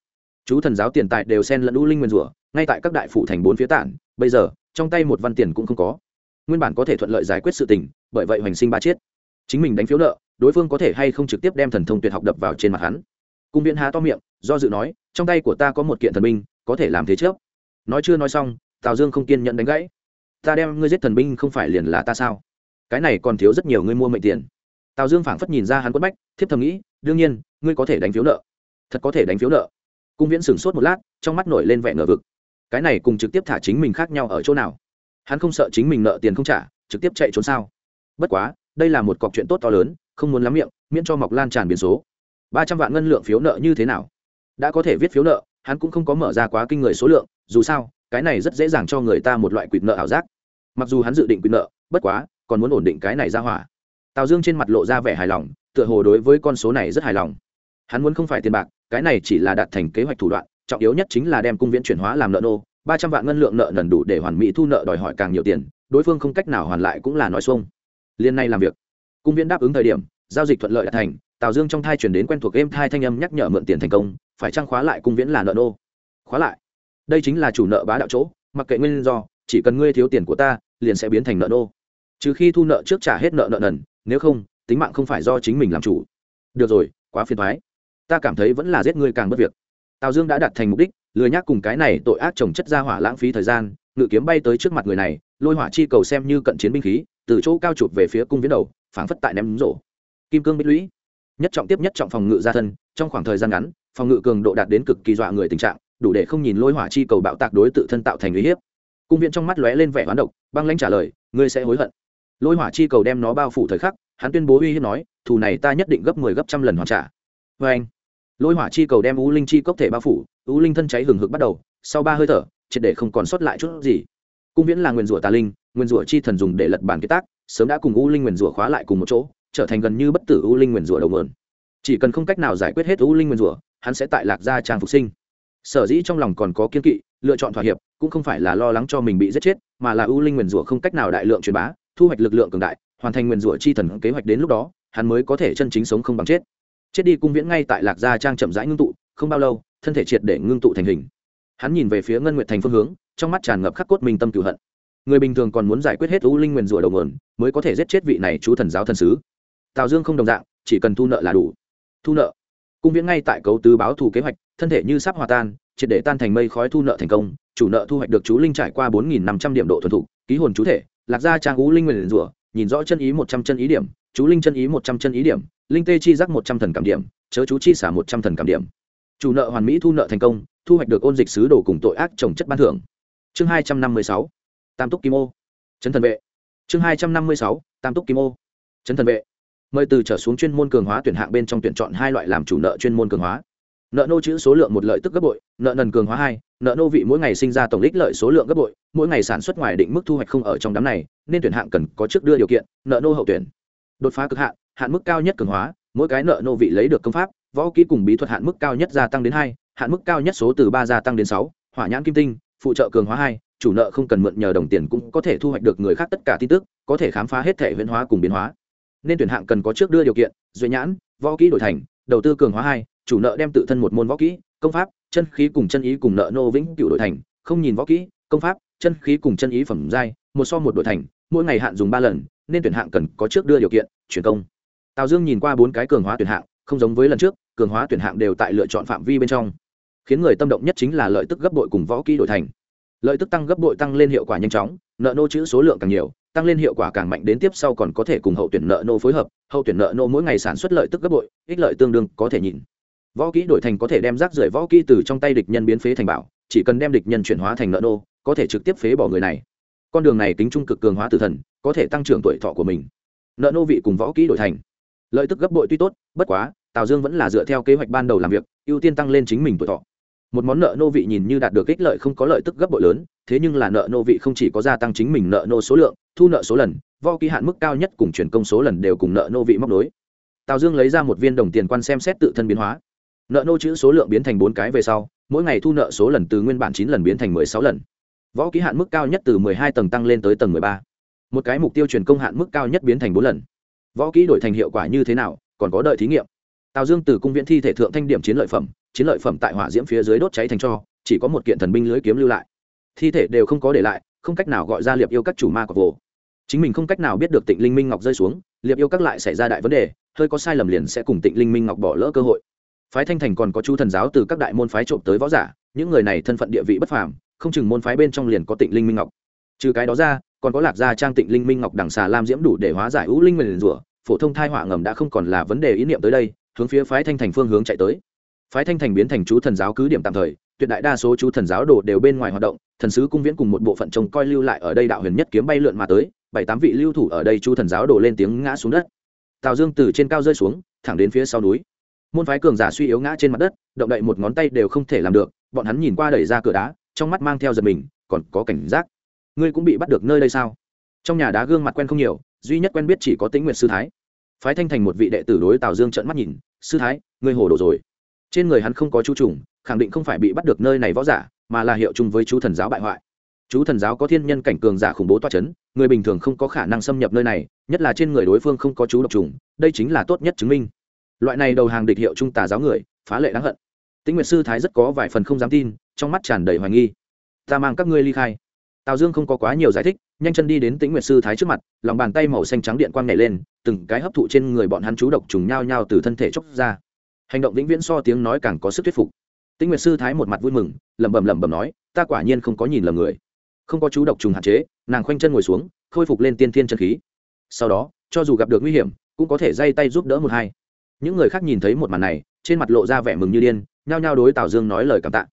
chú thần giáo tiền tài đều xen lẫn u linh nguyên rủa, ngay tại các đại phủ thành bốn phía tản, bây giờ, trong tay một văn tiền cũng không có. Nguyên bản có thể thuận lợi giải quyết sự tình, bởi vậy hoành sinh ba chiết. Chính mình đánh phiếu nợ, đối phương có thể hay không trực tiếp đem thần thông tuyệt học đập vào trên mặt hắn cung viễn há to miệng, do dự nói, trong tay của ta có một kiện thần binh, có thể làm thế trước. Nói chưa nói xong, tào dương không kiên nhận đánh gãy. Ta đem ngươi giết thần binh không phải liền là ta sao? Cái này còn thiếu rất nhiều ngươi mua mệnh tiền. Tào dương phảng phất nhìn ra hắn quất bách, thiếp thầm nghĩ, đương nhiên, ngươi có thể đánh phiếu nợ. Thật có thể đánh phiếu nợ. Cung viễn sửng sốt một lát, trong mắt nổi lên vẻ ngờ vực. Cái này cùng trực tiếp thả chính mình khác nhau ở chỗ nào? Hắn không sợ chính mình nợ tiền không trả, trực tiếp chạy trốn sao? Bất quá, đây là một cọc chuyện tốt to lớn, không muốn lắm miệng, miễn cho mọc lan tràn biến số ba trăm vạn ngân lượng phiếu nợ như thế nào? Đã có thể viết phiếu nợ, hắn cũng không có mở ra quá kinh người số lượng, dù sao, cái này rất dễ dàng cho người ta một loại quỵt nợ ảo giác. Mặc dù hắn dự định quỵt nợ, bất quá, còn muốn ổn định cái này ra hỏa. Tào dương trên mặt lộ ra vẻ hài lòng, tựa hồ đối với con số này rất hài lòng. Hắn muốn không phải tiền bạc, cái này chỉ là đạt thành kế hoạch thủ đoạn, trọng yếu nhất chính là đem cung viễn chuyển hóa làm nợ nô, ba trăm vạn ngân lượng nợ nần đủ để hoàn mỹ thu nợ đòi hỏi càng nhiều tiền, đối phương không cách nào hoàn lại cũng là nói xuông. Liên nay làm việc. Cung viễn đáp ứng thời điểm, giao dịch thuận lợi đạt thành tào dương trong thai chuyển đến quen thuộc game thai thanh âm nhắc nhở mượn tiền thành công, phải trang khóa lại cung viễn là nợ nô? Khóa lại. Đây chính là chủ nợ bá đạo chỗ, mặc kệ nguyên do, chỉ cần ngươi thiếu tiền của ta, liền sẽ biến thành nợ nô. Trừ khi thu nợ trước trả hết nợ nợ nần, nếu không, tính mạng không phải do chính mình làm chủ. Được rồi, quá phiền thoái ta cảm thấy vẫn là giết ngươi càng bất việc. Tào dương đã đặt thành mục đích, lười nhác cùng cái này tội ác trồng chất ra hỏa lãng phí thời gian, ngự kiếm bay tới trước mặt người này, lôi hỏa chi cầu xem như cận chiến binh khí, từ chỗ cao chụp về phía cung viễn đầu, phảng phất tại ném rổ. Kim cương bích lũy nhất trọng tiếp nhất trọng phòng ngự gia thân, trong khoảng thời gian ngắn, phòng ngự cường độ đạt đến cực kỳ dọa người tình trạng, đủ để không nhìn lôi hỏa chi cầu bạo tạc đối tự thân tạo thành uy hiếp. Cung viện trong mắt lóe lên vẻ hoán độc, băng lãnh trả lời, ngươi sẽ hối hận. Lôi hỏa chi cầu đem nó bao phủ thời khắc, hắn tuyên bố uy hiếp nói, thù này ta nhất định gấp mười 10 gấp trăm lần hoàn trả. Vê anh, lôi hỏa chi cầu đem u linh chi cốc thể bao phủ, u linh thân cháy hừng hực bắt đầu, sau ba hơi thở, triệt để không còn sót lại chút gì. Cung viễn là nguyên rủa tà linh, nguyên rủa chi thần dùng để lật bản kế tác, sớm đã cùng u linh nguyên rủa khóa lại cùng một chỗ trở thành gần như bất tử u linh nguyên rủa đầu mượn chỉ cần không cách nào giải quyết hết u linh nguyên rủa, hắn sẽ tại lạc gia trang phục sinh. Sở dĩ trong lòng còn có kiên kỵ, lựa chọn thỏa hiệp, cũng không phải là lo lắng cho mình bị giết chết, mà là u linh nguyên rủa không cách nào đại lượng truyền bá, thu hoạch lực lượng cường đại, hoàn thành nguyên rủa chi thần kế hoạch đến lúc đó, hắn mới có thể chân chính sống không bằng chết. Chết đi cung viễn ngay tại lạc gia trang chậm rãi ngưng tụ, không bao lâu, thân thể triệt để ngưng tụ thành hình. Hắn nhìn về phía ngân nguyệt thành phương hướng, trong mắt tràn ngập khắc cốt minh tâm cửu hận. Người bình thường còn muốn giải quyết hết u linh nguyên rủa đầu nguồn, mới có thể giết chết vị này chú thần giáo thần sứ tào dương không đồng dạng, chỉ cần thu nợ là đủ. Thu nợ. Cung viễn ngay tại cấu tứ báo thù kế hoạch, thân thể như sắp hòa tan, triệt để tan thành mây khói thu nợ thành công, chủ nợ thu hoạch được chú linh trải qua bốn nghìn năm trăm điểm độ thuần thục, ký hồn chú thể, lạc gia trang ú linh nguyền rủa nhìn rõ chân ý một trăm chân ý điểm, chú linh chân ý một trăm chân ý điểm, linh tê chi giác một trăm thần cảm điểm, chớ chú chi xả một trăm thần cảm điểm. Chủ nợ hoàn mỹ thu nợ thành công, thu hoạch được ôn dịch sứ đồ cùng tội ác trồng chất ban thưởng. Chương hai trăm năm mươi sáu, tam túc kim ô. Chấn thần vệ. Chương hai trăm năm mươi sáu, tam túc kim ô. Chấn thần vệ mời từ trở xuống chuyên môn cường hóa tuyển hạng bên trong tuyển chọn hai loại làm chủ nợ chuyên môn cường hóa. Nợ nô chữ số lượng một lợi tức gấp bội, nợ nần cường hóa hai, nợ nô vị mỗi ngày sinh ra tổng ích lợi số lượng gấp bội, mỗi ngày sản xuất ngoài định mức thu hoạch không ở trong đám này, nên tuyển hạng cần có trước đưa điều kiện, nợ nô hậu tuyển. Đột phá cực hạn hạn mức cao nhất cường hóa, mỗi cái nợ nô vị lấy được công pháp, võ kỹ cùng bí thuật hạn mức cao nhất gia tăng đến hai, hạn mức cao nhất số từ ba gia tăng đến sáu, hỏa nhãn kim tinh, phụ trợ cường hóa hai, chủ nợ không cần mượn nhờ đồng tiền cũng có thể thu hoạch được người khác tất cả tin tức, có thể khám phá hết thể huyễn hóa cùng biến hóa nên tuyển hạng cần có trước đưa điều kiện duy nhãn, võ kỹ đổi thành, đầu tư cường hóa hai, chủ nợ đem tự thân một môn võ kỹ, công pháp, chân khí cùng chân ý cùng nợ nô vĩnh cựu đổi thành, không nhìn võ kỹ, công pháp, chân khí cùng chân ý phẩm giai, một so một đổi thành, mỗi ngày hạn dùng ba lần, nên tuyển hạng cần có trước đưa điều kiện, chuyển công. Tào dương nhìn qua bốn cái cường hóa tuyển hạng, không giống với lần trước, cường hóa tuyển hạng đều tại lựa chọn phạm vi bên trong. Khiến người tâm động nhất chính là lợi tức gấp bội cùng võ kỹ đổi thành. Lợi tức tăng gấp bội tăng lên hiệu quả nhanh chóng, nợ nô chữ số lượng càng nhiều tăng lên hiệu quả càng mạnh đến tiếp sau còn có thể cùng hậu tuyển nợ nô phối hợp, hậu tuyển nợ nô mỗi ngày sản xuất lợi tức gấp bội, ích lợi tương đương, có thể nhìn. Võ kỹ đổi thành có thể đem rác rưởi võ kỹ từ trong tay địch nhân biến phế thành bảo, chỉ cần đem địch nhân chuyển hóa thành nợ nô, có thể trực tiếp phế bỏ người này. Con đường này tính trung cực cường hóa tử thần, có thể tăng trưởng tuổi thọ của mình. Nợ nô vị cùng võ kỹ đổi thành. Lợi tức gấp bội tuy tốt, bất quá, tào dương vẫn là dựa theo kế hoạch ban đầu làm việc, ưu tiên tăng lên chính mình tuổi thọ một món nợ nô vị nhìn như đạt được ích lợi không có lợi tức gấp bội lớn, thế nhưng là nợ nô vị không chỉ có gia tăng chính mình nợ nô số lượng, thu nợ số lần võ ký hạn mức cao nhất cùng chuyển công số lần đều cùng nợ nô vị móc nối. Tào dương lấy ra một viên đồng tiền quan xem xét tự thân biến hóa. Nợ nô chữ số lượng biến thành bốn cái về sau, mỗi ngày thu nợ số lần từ nguyên bản chín lần biến thành mười sáu lần. Võ ký hạn mức cao nhất từ mười hai tầng tăng lên tới tầng mười ba. Một cái mục tiêu truyền công hạn mức cao nhất biến thành bốn lần. Võ kỹ đổi thành hiệu quả như thế nào, còn có đợi thí nghiệm tào dương từ cung viễn thi thể thượng thanh điểm chiến lợi phẩm, chiến lợi phẩm tại hỏa diễm phía dưới đốt cháy thành cho, chỉ có một kiện thần binh lưới kiếm lưu lại. Thi thể đều không có để lại, không cách nào gọi ra liệp yêu các chủ ma của vồ chính mình không cách nào biết được tịnh linh minh ngọc rơi xuống, liệp yêu các lại xảy ra đại vấn đề, hơi có sai lầm liền sẽ cùng tịnh linh minh ngọc bỏ lỡ cơ hội. Phái thanh thành còn có chu thần giáo từ các đại môn phái trộm tới võ giả, những người này thân phận địa vị bất phàm, không chừng môn phái bên trong liền có tịnh linh minh ngọc. Trừ cái đó ra, còn có lạc gia trang tịnh linh minh ngọc đằng xà lam diễm đủ để hóa giải u linh nguyền rủa, phổ thông thai họa ngầm đã không còn là vấn đề ý niệm tới đây hướng phía phái thanh thành phương hướng chạy tới. Phái thanh thành biến thành chú thần giáo cứ điểm tạm thời, tuyệt đại đa số chú thần giáo đồ đều bên ngoài hoạt động, thần sứ cung viễn cùng một bộ phận trông coi lưu lại ở đây đạo huyền nhất kiếm bay lượn mà tới, bảy tám vị lưu thủ ở đây chú thần giáo đồ lên tiếng ngã xuống đất. Tào dương từ trên cao rơi xuống, thẳng đến phía sau núi. Môn phái cường giả suy yếu ngã trên mặt đất, động đậy một ngón tay đều không thể làm được, bọn hắn nhìn qua đẩy ra cửa đá, trong mắt mang theo giật mình, còn có cảnh giác. Ngươi cũng bị bắt được nơi đây sao? Trong nhà đá gương mặt quen không nhiều, duy nhất quen biết chỉ có tĩnh nguyệt sư thái. Phái thanh thành một vị đệ tử đối tào dương trợn mắt nhìn sư thái, ngươi hồ đồ rồi. Trên người hắn không có chú trùng, khẳng định không phải bị bắt được nơi này võ giả, mà là hiệu chung với chú thần giáo bại hoại. Chú thần giáo có thiên nhân cảnh cường giả khủng bố toa c h ấ n người bình thường không có khả năng xâm nhập nơi này, nhất là trên người đối phương không có chú độc trùng, đây chính là tốt nhất chứng minh. Loại này đầu hàng địch hiệu trung tà giáo người, phá lệ đáng hận. Tĩnh nguyệt sư thái rất có vài phần không dám tin, trong mắt tràn đầy hoài nghi. Ta mang các ngươi ly khai tào dương không có quá nhiều giải thích, nhanh chân đi đến tĩnh nguyệt sư thái trước mặt, lòng bàn tay màu xanh trắng điện quang nhảy lên, từng cái hấp thụ trên người bọn hắn chú độc trùng nhao nhao từ thân thể chốc ra. Hành động vĩnh viễn so tiếng nói càng có sức thuyết phục. Tĩnh nguyệt sư thái một mặt vui mừng, lẩm bẩm lẩm bẩm nói, ta quả nhiên không có nhìn lầm người. Không có chú độc trùng hạn chế, nàng khoanh chân ngồi xuống, khôi phục lên tiên thiên chân khí. Sau đó, cho dù gặp được nguy hiểm, cũng có thể dây tay giúp đỡ một hai. Những người khác nhìn thấy một màn này, trên mặt lộ ra vẻ mừng như điên, nhao nhao đối tào dương nói lời cảm tạ.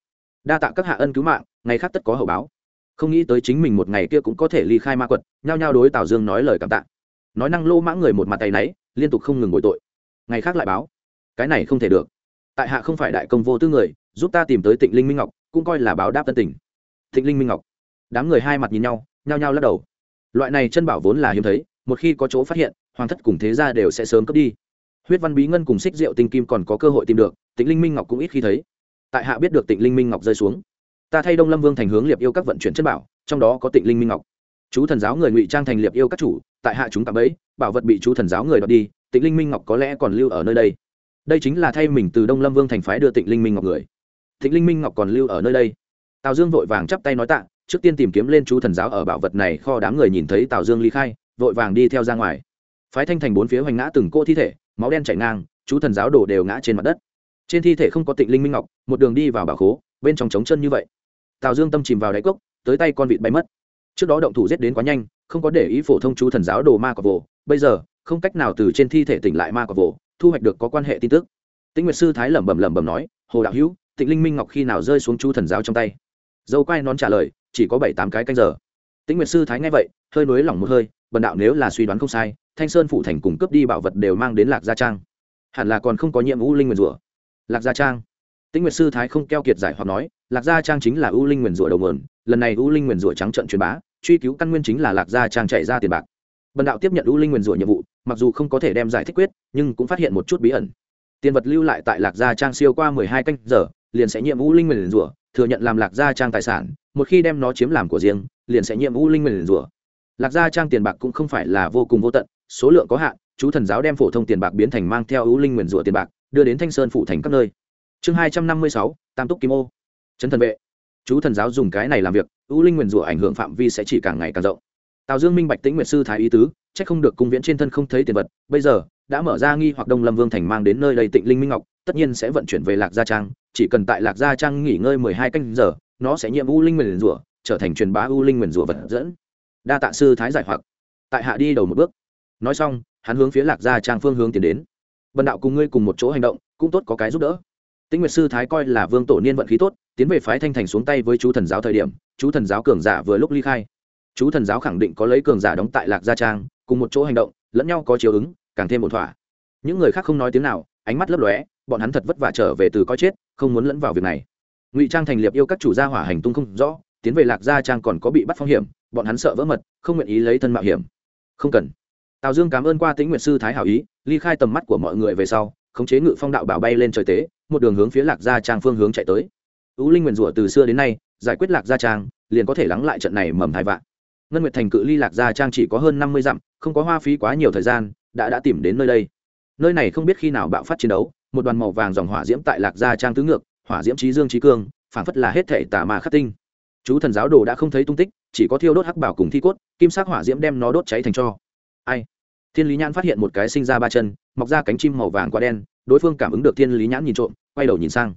Đa tạ các hạ ân cứu mạng, ngày khác tất có hậu báo không nghĩ tới chính mình một ngày kia cũng có thể ly khai ma quật, nhao nhao đối tào dương nói lời cảm tạ. Nói năng lô mã người một mặt tay náy, liên tục không ngừng bội tội. Ngày khác lại báo, cái này không thể được. Tại hạ không phải đại công vô tư người, giúp ta tìm tới tịnh linh minh ngọc, cũng coi là báo đáp tân tình. Tịnh linh minh ngọc. Đám người hai mặt nhìn nhau, nhao nhao lắc đầu. Loại này chân bảo vốn là hiếm thấy, một khi có chỗ phát hiện, hoàng thất cùng thế gia đều sẽ sớm cướp đi. Huyết văn bí ngân cùng xích rượu tinh kim còn có cơ hội tìm được, tịnh linh minh ngọc cũng ít khi thấy. Tại hạ biết được tịnh linh minh ngọc rơi xuống ta thay đông lâm vương thành hướng liệp yêu các vận chuyển chân bảo, trong đó có tịnh linh minh ngọc. Chú thần giáo người ngụy trang thành liệp yêu các chủ, tại hạ chúng tạm ấy bảo vật bị chú thần giáo người đoạt đi, tịnh linh minh ngọc có lẽ còn lưu ở nơi đây. Đây chính là thay mình từ đông lâm vương thành phái đưa tịnh linh minh ngọc người. Tịnh linh minh ngọc còn lưu ở nơi đây. Tào dương vội vàng chắp tay nói tạ, trước tiên tìm kiếm lên chú thần giáo ở bảo vật này kho đám người nhìn thấy tào dương ly khai, vội vàng đi theo ra ngoài. Phái thanh thành bốn phía hoành ngã từng cô thi thể, máu đen chảy ngang, chú thần giáo đổ đều ngã trên mặt đất. Trên thi thể không có tịnh linh minh ngọc, một đường đi vào bảo khố, bên trong trống chân như vậy tào dương tâm chìm vào đáy cốc, tới tay con vịt bay mất. Trước đó động thủ giết đến quá nhanh, không có để ý phổ thông chú thần giáo đồ ma cọc vồ. Bây giờ, không cách nào từ trên thi thể tỉnh lại ma cọc vồ, thu hoạch được có quan hệ tin tức. Tĩnh nguyệt sư thái lẩm bẩm lẩm bẩm nói, hồ đạo hữu, tịnh linh minh ngọc khi nào rơi xuống chú thần giáo trong tay? Dâu quai nón trả lời, chỉ có bảy tám cái canh giờ. Tĩnh nguyệt sư thái nghe vậy, hơi nối lỏng một hơi, bần đạo nếu là suy đoán không sai, thanh sơn phụ thành cùng cướp đi bảo vật đều mang đến lạc gia trang. Hẳn là còn không có nhiệm vụ linh nguyền rủa. Lạc gia trang tĩnh nguyệt sư thái không keo kiệt giải hoặc nói, lạc gia trang chính là u linh nguyền rủa đầu nguồn, lần này u linh nguyền rủa trắng trận truyền bá, truy cứu căn nguyên chính là lạc gia trang chạy ra tiền bạc. Bần đạo tiếp nhận u linh nguyền rủa nhiệm vụ, mặc dù không có thể đem giải thích quyết, nhưng cũng phát hiện một chút bí ẩn. Tiền vật lưu lại tại lạc gia trang siêu qua mười hai canh giờ, liền sẽ nhiệm u linh nguyền rủa, thừa nhận làm lạc gia trang tài sản, một khi đem nó chiếm làm của riêng, liền sẽ nhiệm u linh nguyền rủa. Lạc gia trang tiền bạc cũng không phải là vô cùng vô tận, số lượng có hạn, chú thần giáo đem phổ thông tiền bạc biến thành mang theo ưu linh nguyền rủa tiền bạc, đưa đến thanh sơn phủ thành các nơi chương hai trăm năm mươi sáu, tam túc kim ô. Chấn thần vệ. Chú thần giáo dùng cái này làm việc, ưu linh nguyền rủa ảnh hưởng phạm vi sẽ chỉ càng ngày càng rộng. Tào dương minh bạch tĩnh nguyệt sư thái ý tứ c h ắ c không được cung viễn trên thân không thấy tiền vật, bây giờ, đã mở ra nghi hoặc đông lâm vương thành mang đến nơi đầy tịnh linh minh ngọc, tất nhiên sẽ vận chuyển về lạc gia trang, chỉ cần tại lạc gia trang nghỉ ngơi mười hai canh giờ, nó sẽ nhiễm u linh nguyền rủa, trở thành truyền bá u linh nguyền rủa vật dẫn. Đa tạ sư thái giải hoặc. Tại hạ đi đầu một bước. Nói xong, hắn hướng phía lạc gia trang phương hướng tiến đến. Bần đạo cùng ngươi cùng một chỗ hành động, cũng tốt có cái giúp đỡ tĩnh nguyệt sư thái coi là vương tổ niên vận khí tốt, tiến về phái thanh thành xuống tay với chú thần giáo thời điểm, chú thần giáo cường giả vừa lúc ly khai. Chú thần giáo khẳng định có lấy cường giả đóng tại lạc gia trang, cùng một chỗ hành động, lẫn nhau có chiều ứng, càng thêm một thỏa. Những người khác không nói tiếng nào, ánh mắt lấp lóe, bọn hắn thật vất vả trở về từ coi chết, không muốn lẫn vào việc này. Ngụy trang thành liệp yêu các chủ gia hỏa hành tung không rõ, tiến về lạc gia trang còn có bị bắt phong hiểm, bọn hắn sợ vỡ mật, không nguyện ý lấy thân mạo hiểm. Không cần. Tào dương cảm ơn qua tĩnh nguyệt sư thái hảo ý, ly khai tầm mắt của mọi người về sau, khống chế ngự phong đạo bảo bay lên trời tế một đường hướng phía lạc gia trang phương hướng chạy tới. Ú linh nguyền rủa từ xưa đến nay, giải quyết lạc gia trang, liền có thể lắng lại trận này mầm hai vạn. Ngân nguyệt thành cự ly lạc gia trang chỉ có hơn năm mươi dặm, không có hoa phí quá nhiều thời gian, đã đã tìm đến nơi đây. Nơi này không biết khi nào bạo phát chiến đấu, một đoàn màu vàng dòng hỏa diễm tại lạc gia trang tứ ngược, hỏa diễm trí dương trí cương, phảng phất là hết thể tà mà khắc tinh. Chú thần giáo đồ đã không thấy tung tích, chỉ có thiêu đốt hắc bảo cùng thi cốt, kim sắc hỏa diễm đem nó đốt cháy thành cho. Ai? Thiên lý nhãn phát hiện một cái sinh ra ba chân, mọc ra cánh chim màu vàng quá đen, đối phương cảm ứng được thiên lý nhãn nhìn trộm, quay đầu nhìn sang.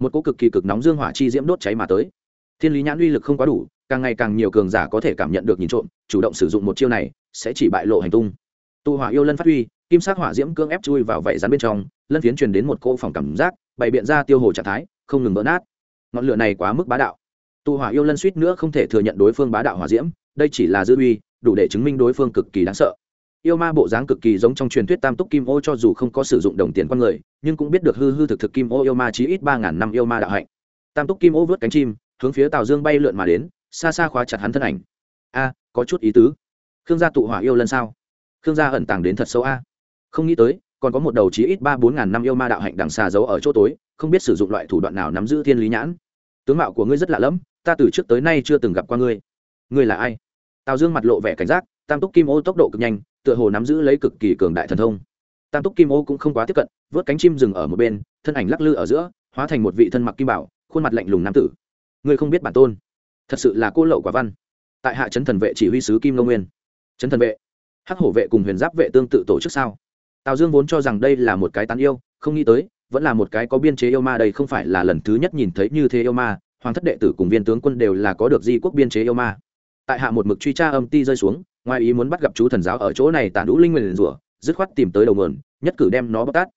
Một cỗ cực kỳ cực nóng dương hỏa chi diễm đốt cháy mà tới. Thiên lý nhãn uy lực không quá đủ, càng ngày càng nhiều cường giả có thể cảm nhận được nhìn trộm, chủ động sử dụng một chiêu này, sẽ chỉ bại lộ hành tung. Tụ hỏa yêu lân phát huy, kim sắc hỏa diễm cưỡng ép chui vào vảy rắn bên trong, lân phiến truyền đến một cỗ phòng cảm giác, bày biện ra tiêu hồ trạng thái, không ngừng vỡ nát. Ngọn lửa này quá mức bá đạo. Tụ hỏa yêu lân suýt nữa không thể thừa nhận đối phương bá đạo hỏa diễm, đây chỉ là dư uy, đủ để chứng minh đối phương cực kỳ đáng sợ yêu ma bộ dáng cực kỳ giống trong truyền thuyết tam túc kim ô cho dù không có sử dụng đồng tiền con người, nhưng cũng biết được hư hư thực thực kim ô yêu ma chí ít ba ngàn năm yêu ma đạo hạnh. Tam túc kim ô vớt cánh chim, hướng phía tào dương bay lượn mà đến, xa xa khóa chặt hắn thân ảnh. A, có chút ý tứ. Khương gia tụ hỏa yêu lần sao khương gia ẩn tàng đến thật xấu a. Không nghĩ tới, còn có một đầu chí ít ba bốn ngàn năm yêu ma đạo hạnh đằng xa giấu ở chỗ tối, không biết sử dụng loại thủ đoạn nào nắm giữ thiên lý nhãn. Tướng mạo của ngươi rất lạ lẫm, ta từ trước tới nay chưa từng gặp qua ngươi. Ngươi là ai? Tào dương mặt lộ vẻ cảnh giác tam túc kim ô tốc độ cực nhanh, tựa hồ nắm giữ lấy cực kỳ cường đại thần thông. Tam túc kim ô cũng không quá tiếp cận, vớt cánh chim dừng ở một bên, thân ảnh lắc lư ở giữa, hóa thành một vị thân mặc kim bảo, khuôn mặt lạnh lùng nam tử. Ngươi không biết bản tôn. Thật sự là cô lậu quả văn. Tại hạ trấn thần vệ chỉ huy sứ kim lô nguyên. Trấn thần vệ. Hắc hổ vệ cùng huyền giáp vệ tương tự tổ chức sao? Tào dương vốn cho rằng đây là một cái tán yêu, không nghĩ tới, vẫn là một cái có biên chế yêu ma đây không phải là lần thứ nhất nhìn thấy như thế yêu ma, hoàng thất đệ tử cùng viên tướng quân đều là có được di quốc biên chế yêu ma. Tại hạ một mực truy tra âm ti rơi xuống ngoài ý muốn bắt gặp chú thần giáo ở chỗ này tàn đũ linh nguyền rủa, dứt khoát tìm tới đầu nguồn, nhất cử đem nó bóc tát.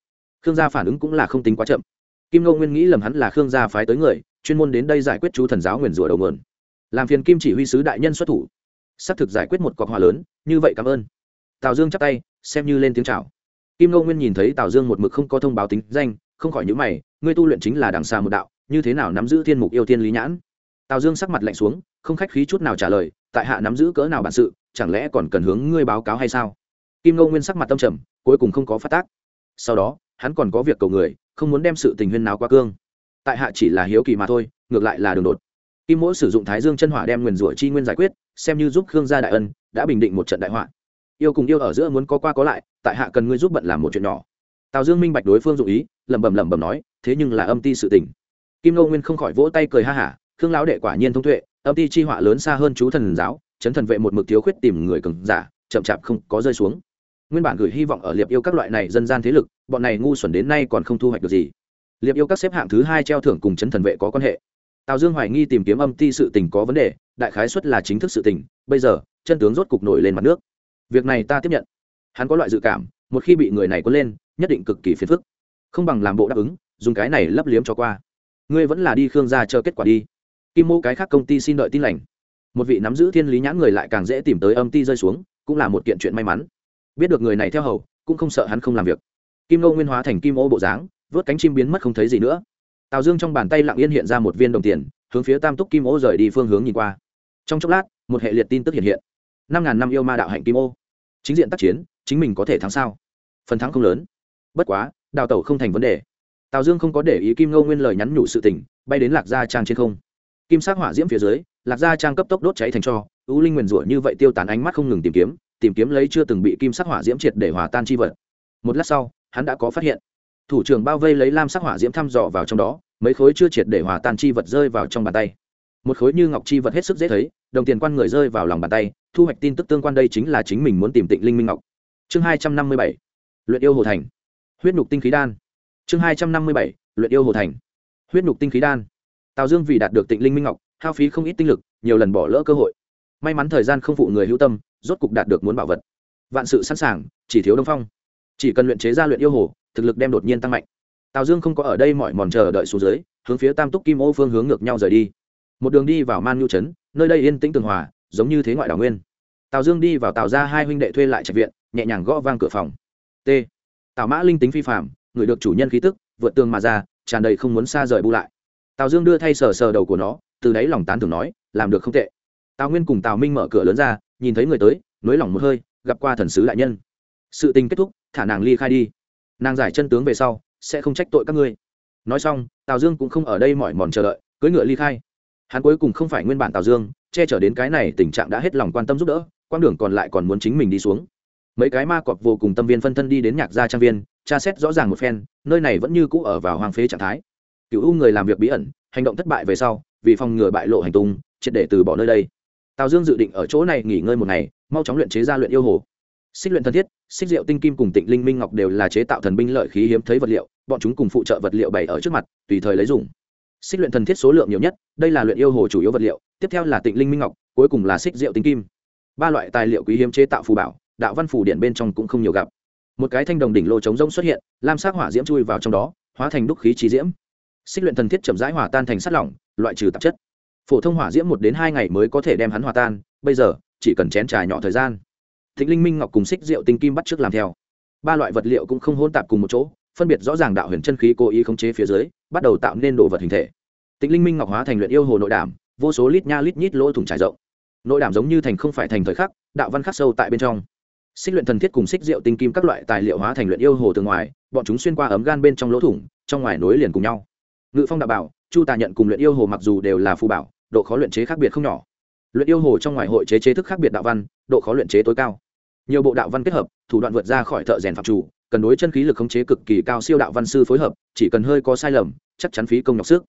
Khương gia phản ứng cũng là không tính quá chậm. Kim ngô nguyên nghĩ lầm hắn là khương gia phái tới người, chuyên môn đến đây giải quyết chú thần giáo nguyền rủa đầu nguồn. Làm phiền kim chỉ huy sứ đại nhân xuất thủ. Xác thực giải quyết một cọc hòa lớn, như vậy cảm ơn. Tào dương chắp tay, xem như lên tiếng chào. Kim ngô nguyên nhìn thấy tào dương một mực không có thông báo tính danh, không khỏi nhữ mày, ngươi tu luyện chính là đằng xa một đạo, như thế nào nắm giữ thiên mục yêu tiên lý nhãn? Tào dương sắc mặt lạnh xuống, không khách khí chút nào trả lời, tại hạ nắm giữ cỡ nào bản sự chẳng lẽ còn cần hướng ngươi báo cáo hay sao? Kim ngô nguyên sắc mặt tâm trầm, cuối cùng không có phát tác. Sau đó, hắn còn có việc cầu người, không muốn đem sự tình huyên nào qua cương. Tại hạ chỉ là hiếu kỳ mà thôi, ngược lại là đường đột. Kim mỗi sử dụng thái dương chân hỏa đem nguyền rủa chi nguyên giải quyết, xem như giúp khương gia đại ân, đã bình định một trận đại họa. Yêu cùng yêu ở giữa muốn có qua có lại, tại hạ cần ngươi giúp bận làm một chuyện nhỏ. Tào dương minh bạch đối phương dụ ý, lẩm bẩm lẩm bẩm nói, thế nhưng là âm ti sự tình. Kim ngô nguyên không khỏi vỗ tay cười ha hả, khương lão đệ quả nhiên thông tuệ, âm ti chi họa lớn xa hơn chú thần giáo chấn thần vệ một mực thiếu khuyết tìm người cường giả, chậm chạp không có rơi xuống. Nguyên bản gửi hy vọng ở liệp yêu các loại này dân gian thế lực, bọn này ngu xuẩn đến nay còn không thu hoạch được gì. Liệp yêu các xếp hạng thứ hai treo thưởng cùng chấn thần vệ có quan hệ. Tào dương hoài nghi tìm kiếm âm ti sự tình có vấn đề, đại khái xuất là chính thức sự tình, bây giờ, chân tướng rốt cục nổi lên mặt nước. Việc này ta tiếp nhận. Hắn có loại dự cảm, một khi bị người này có lên, nhất định cực kỳ phiền phức. Không bằng làm bộ đáp ứng, dùng cái này lấp liếm cho qua. Ngươi vẫn là đi khương gia chờ kết quả đi. Kim mô cái khác công ty xin đợi tin lành một vị nắm giữ thiên lý nhãn người lại càng dễ tìm tới âm ti rơi xuống, cũng là một kiện chuyện may mắn. Biết được người này theo hầu, cũng không sợ hắn không làm việc. Kim ngô nguyên hóa thành kim ô bộ dáng, vớt cánh chim biến mất không thấy gì nữa. Tào dương trong bàn tay lặng yên hiện ra một viên đồng tiền, hướng phía tam túc kim ô rời đi phương hướng nhìn qua. Trong chốc lát, một hệ liệt tin tức hiện hiện. Năm ngàn năm yêu ma đạo hạnh kim ô. Chính diện tác chiến, chính mình có thể thắng sao? Phần thắng không lớn. Bất quá, đào tẩu không thành vấn đề. Tào dương không có để ý kim ngô nguyên lời nhắn nhủ sự tình, bay đến lạc gia trang trên không. Kim sắc hỏa diễm phía dưới lạc gia trang cấp tốc đốt cháy thành cho, u linh nguyền rủa như vậy tiêu tán ánh mắt không ngừng tìm kiếm tìm kiếm lấy chưa từng bị kim sắc hỏa diễm triệt để hòa tan chi vật. Một lát sau, hắn đã có phát hiện. Thủ trưởng bao vây lấy lam sắc hỏa diễm thăm dò vào trong đó, mấy khối chưa triệt để hòa tan chi vật rơi vào trong bàn tay. Một khối như ngọc chi vật hết sức dễ thấy, đồng tiền quan người rơi vào lòng bàn tay, thu hoạch tin tức tương quan đây chính là chính mình muốn tìm tịnh linh minh ngọc. Chương hai trăm năm mươi bảy, luyện yêu hồ thành. Huyết nhục tinh khí đan. Chương hai trăm năm mươi bảy, luyện yêu hồ thành. Huyết nhục tinh khí đan. Tào dương vì đạt được tịnh linh minh ngọc hao phí không ít tinh lực, nhiều lần bỏ lỡ cơ hội. May mắn thời gian không phụ người hữu tâm, rốt cục đạt được muốn bảo vật. Vạn sự sẵn sàng, chỉ thiếu đông phong. Chỉ cần luyện chế ra luyện yêu hồ, thực lực đem đột nhiên tăng mạnh. Tào dương không có ở đây mọi mòn chờ đợi xuống dưới, hướng phía tam túc kim ô phương hướng ngược nhau rời đi. Một đường đi vào man nhu trấn, nơi đây yên tĩnh tường hòa, giống như thế ngoại đảo nguyên. Tào dương đi vào tào ra hai huynh đệ thuê lại trạch viện, nhẹ nhàng gõ vang cửa phòng. T. Tào mã linh tính phi phạm người được chủ nhân khí tức, vượt tường mà ra, tràn đầy không muốn xa rời bu lại. Tào dương đưa thay sờ sờ đầu của nó từ đáy lòng tán thưởng nói, làm được không tệ. Tào nguyên cùng tào minh mở cửa lớn ra, nhìn thấy người tới, nới lỏng một hơi, gặp qua thần sứ đại nhân. Sự tình kết thúc, thả nàng ly khai đi. Nàng giải chân tướng về sau, sẽ không trách tội các ngươi. Nói xong, tào dương cũng không ở đây mỏi mòn chờ đợi, cưỡi ngựa ly khai. Hắn cuối cùng không phải nguyên bản tào dương, che chở đến cái này tình trạng đã hết lòng quan tâm giúp đỡ quang đường còn lại còn muốn chính mình đi xuống. Mấy cái ma cọp vô cùng tâm viên phân thân đi đến nhạc gia trang viên, tra xét rõ ràng một phen, nơi này vẫn như cũ ở vào hoang phế trạng thái. Cựu u người làm việc bí ẩn, hành động thất bại về sau vì phòng ngừa bại lộ hành tung, triệt để từ bỏ nơi đây. Tào dương dự định ở chỗ này nghỉ ngơi một ngày, mau chóng luyện chế ra luyện yêu hồ. Xích luyện thân thiết, xích diệu tinh kim cùng tịnh linh minh ngọc đều là chế tạo thần binh lợi khí hiếm thấy vật liệu, bọn chúng cùng phụ trợ vật liệu bày ở trước mặt, tùy thời lấy dùng. Xích luyện thần thiết số lượng nhiều nhất, đây là luyện yêu hồ chủ yếu vật liệu, tiếp theo là tịnh linh minh ngọc, cuối cùng là xích diệu tinh kim. Ba loại tài liệu quý hiếm chế tạo phù bảo, đạo văn phủ điện bên trong cũng không nhiều gặp. Một cái thanh đồng đỉnh lô chống rông xuất hiện, lam sắc hỏa diễm chui vào trong đó, hóa thành đúc khí trí diễm. Xích luyện thần thiết chậm rãi hòa tan thành sắt lỏng loại trừ tạp chất. Phổ thông hỏa diễm một đến hai ngày mới có thể đem hắn hòa tan, bây giờ, chỉ cần chén trà nhỏ thời gian. Thịnh linh minh ngọc cùng xích rượu tinh kim bắt trước làm theo. Ba loại vật liệu cũng không hôn tạp cùng một chỗ, phân biệt rõ ràng đạo huyền chân khí cố ý khống chế phía dưới, bắt đầu tạo nên đồ vật hình thể. Tịnh linh minh ngọc hóa thành luyện yêu hồ nội đảm vô số lít nha lít nhít lỗ thủng trải rộng. Nội đảm giống như thành không phải thành thời khắc, đạo văn khắc sâu tại bên trong. Xích luyện thần thiết cùng xích rượu tinh kim các loại tài liệu hóa thành luyện yêu hồ từ ngoài, bọn chúng xuyên qua ấm gan bên trong lỗ thủng, trong ngoài nối liền cùng nhau ngự phong đạo bảo, chu tà nhận cùng luyện yêu hồ mặc dù đều là phù bảo, độ khó luyện chế khác biệt không nhỏ. Luyện yêu hồ trong ngoài hội chế chế thức khác biệt đạo văn, độ khó luyện chế tối cao. Nhiều bộ đạo văn kết hợp, thủ đoạn vượt ra khỏi thợ rèn phạm chủ, cần đối chân khí lực khống chế cực kỳ cao siêu đạo văn sư phối hợp, chỉ cần hơi có sai lầm, chắc chắn phí công nhọc sức.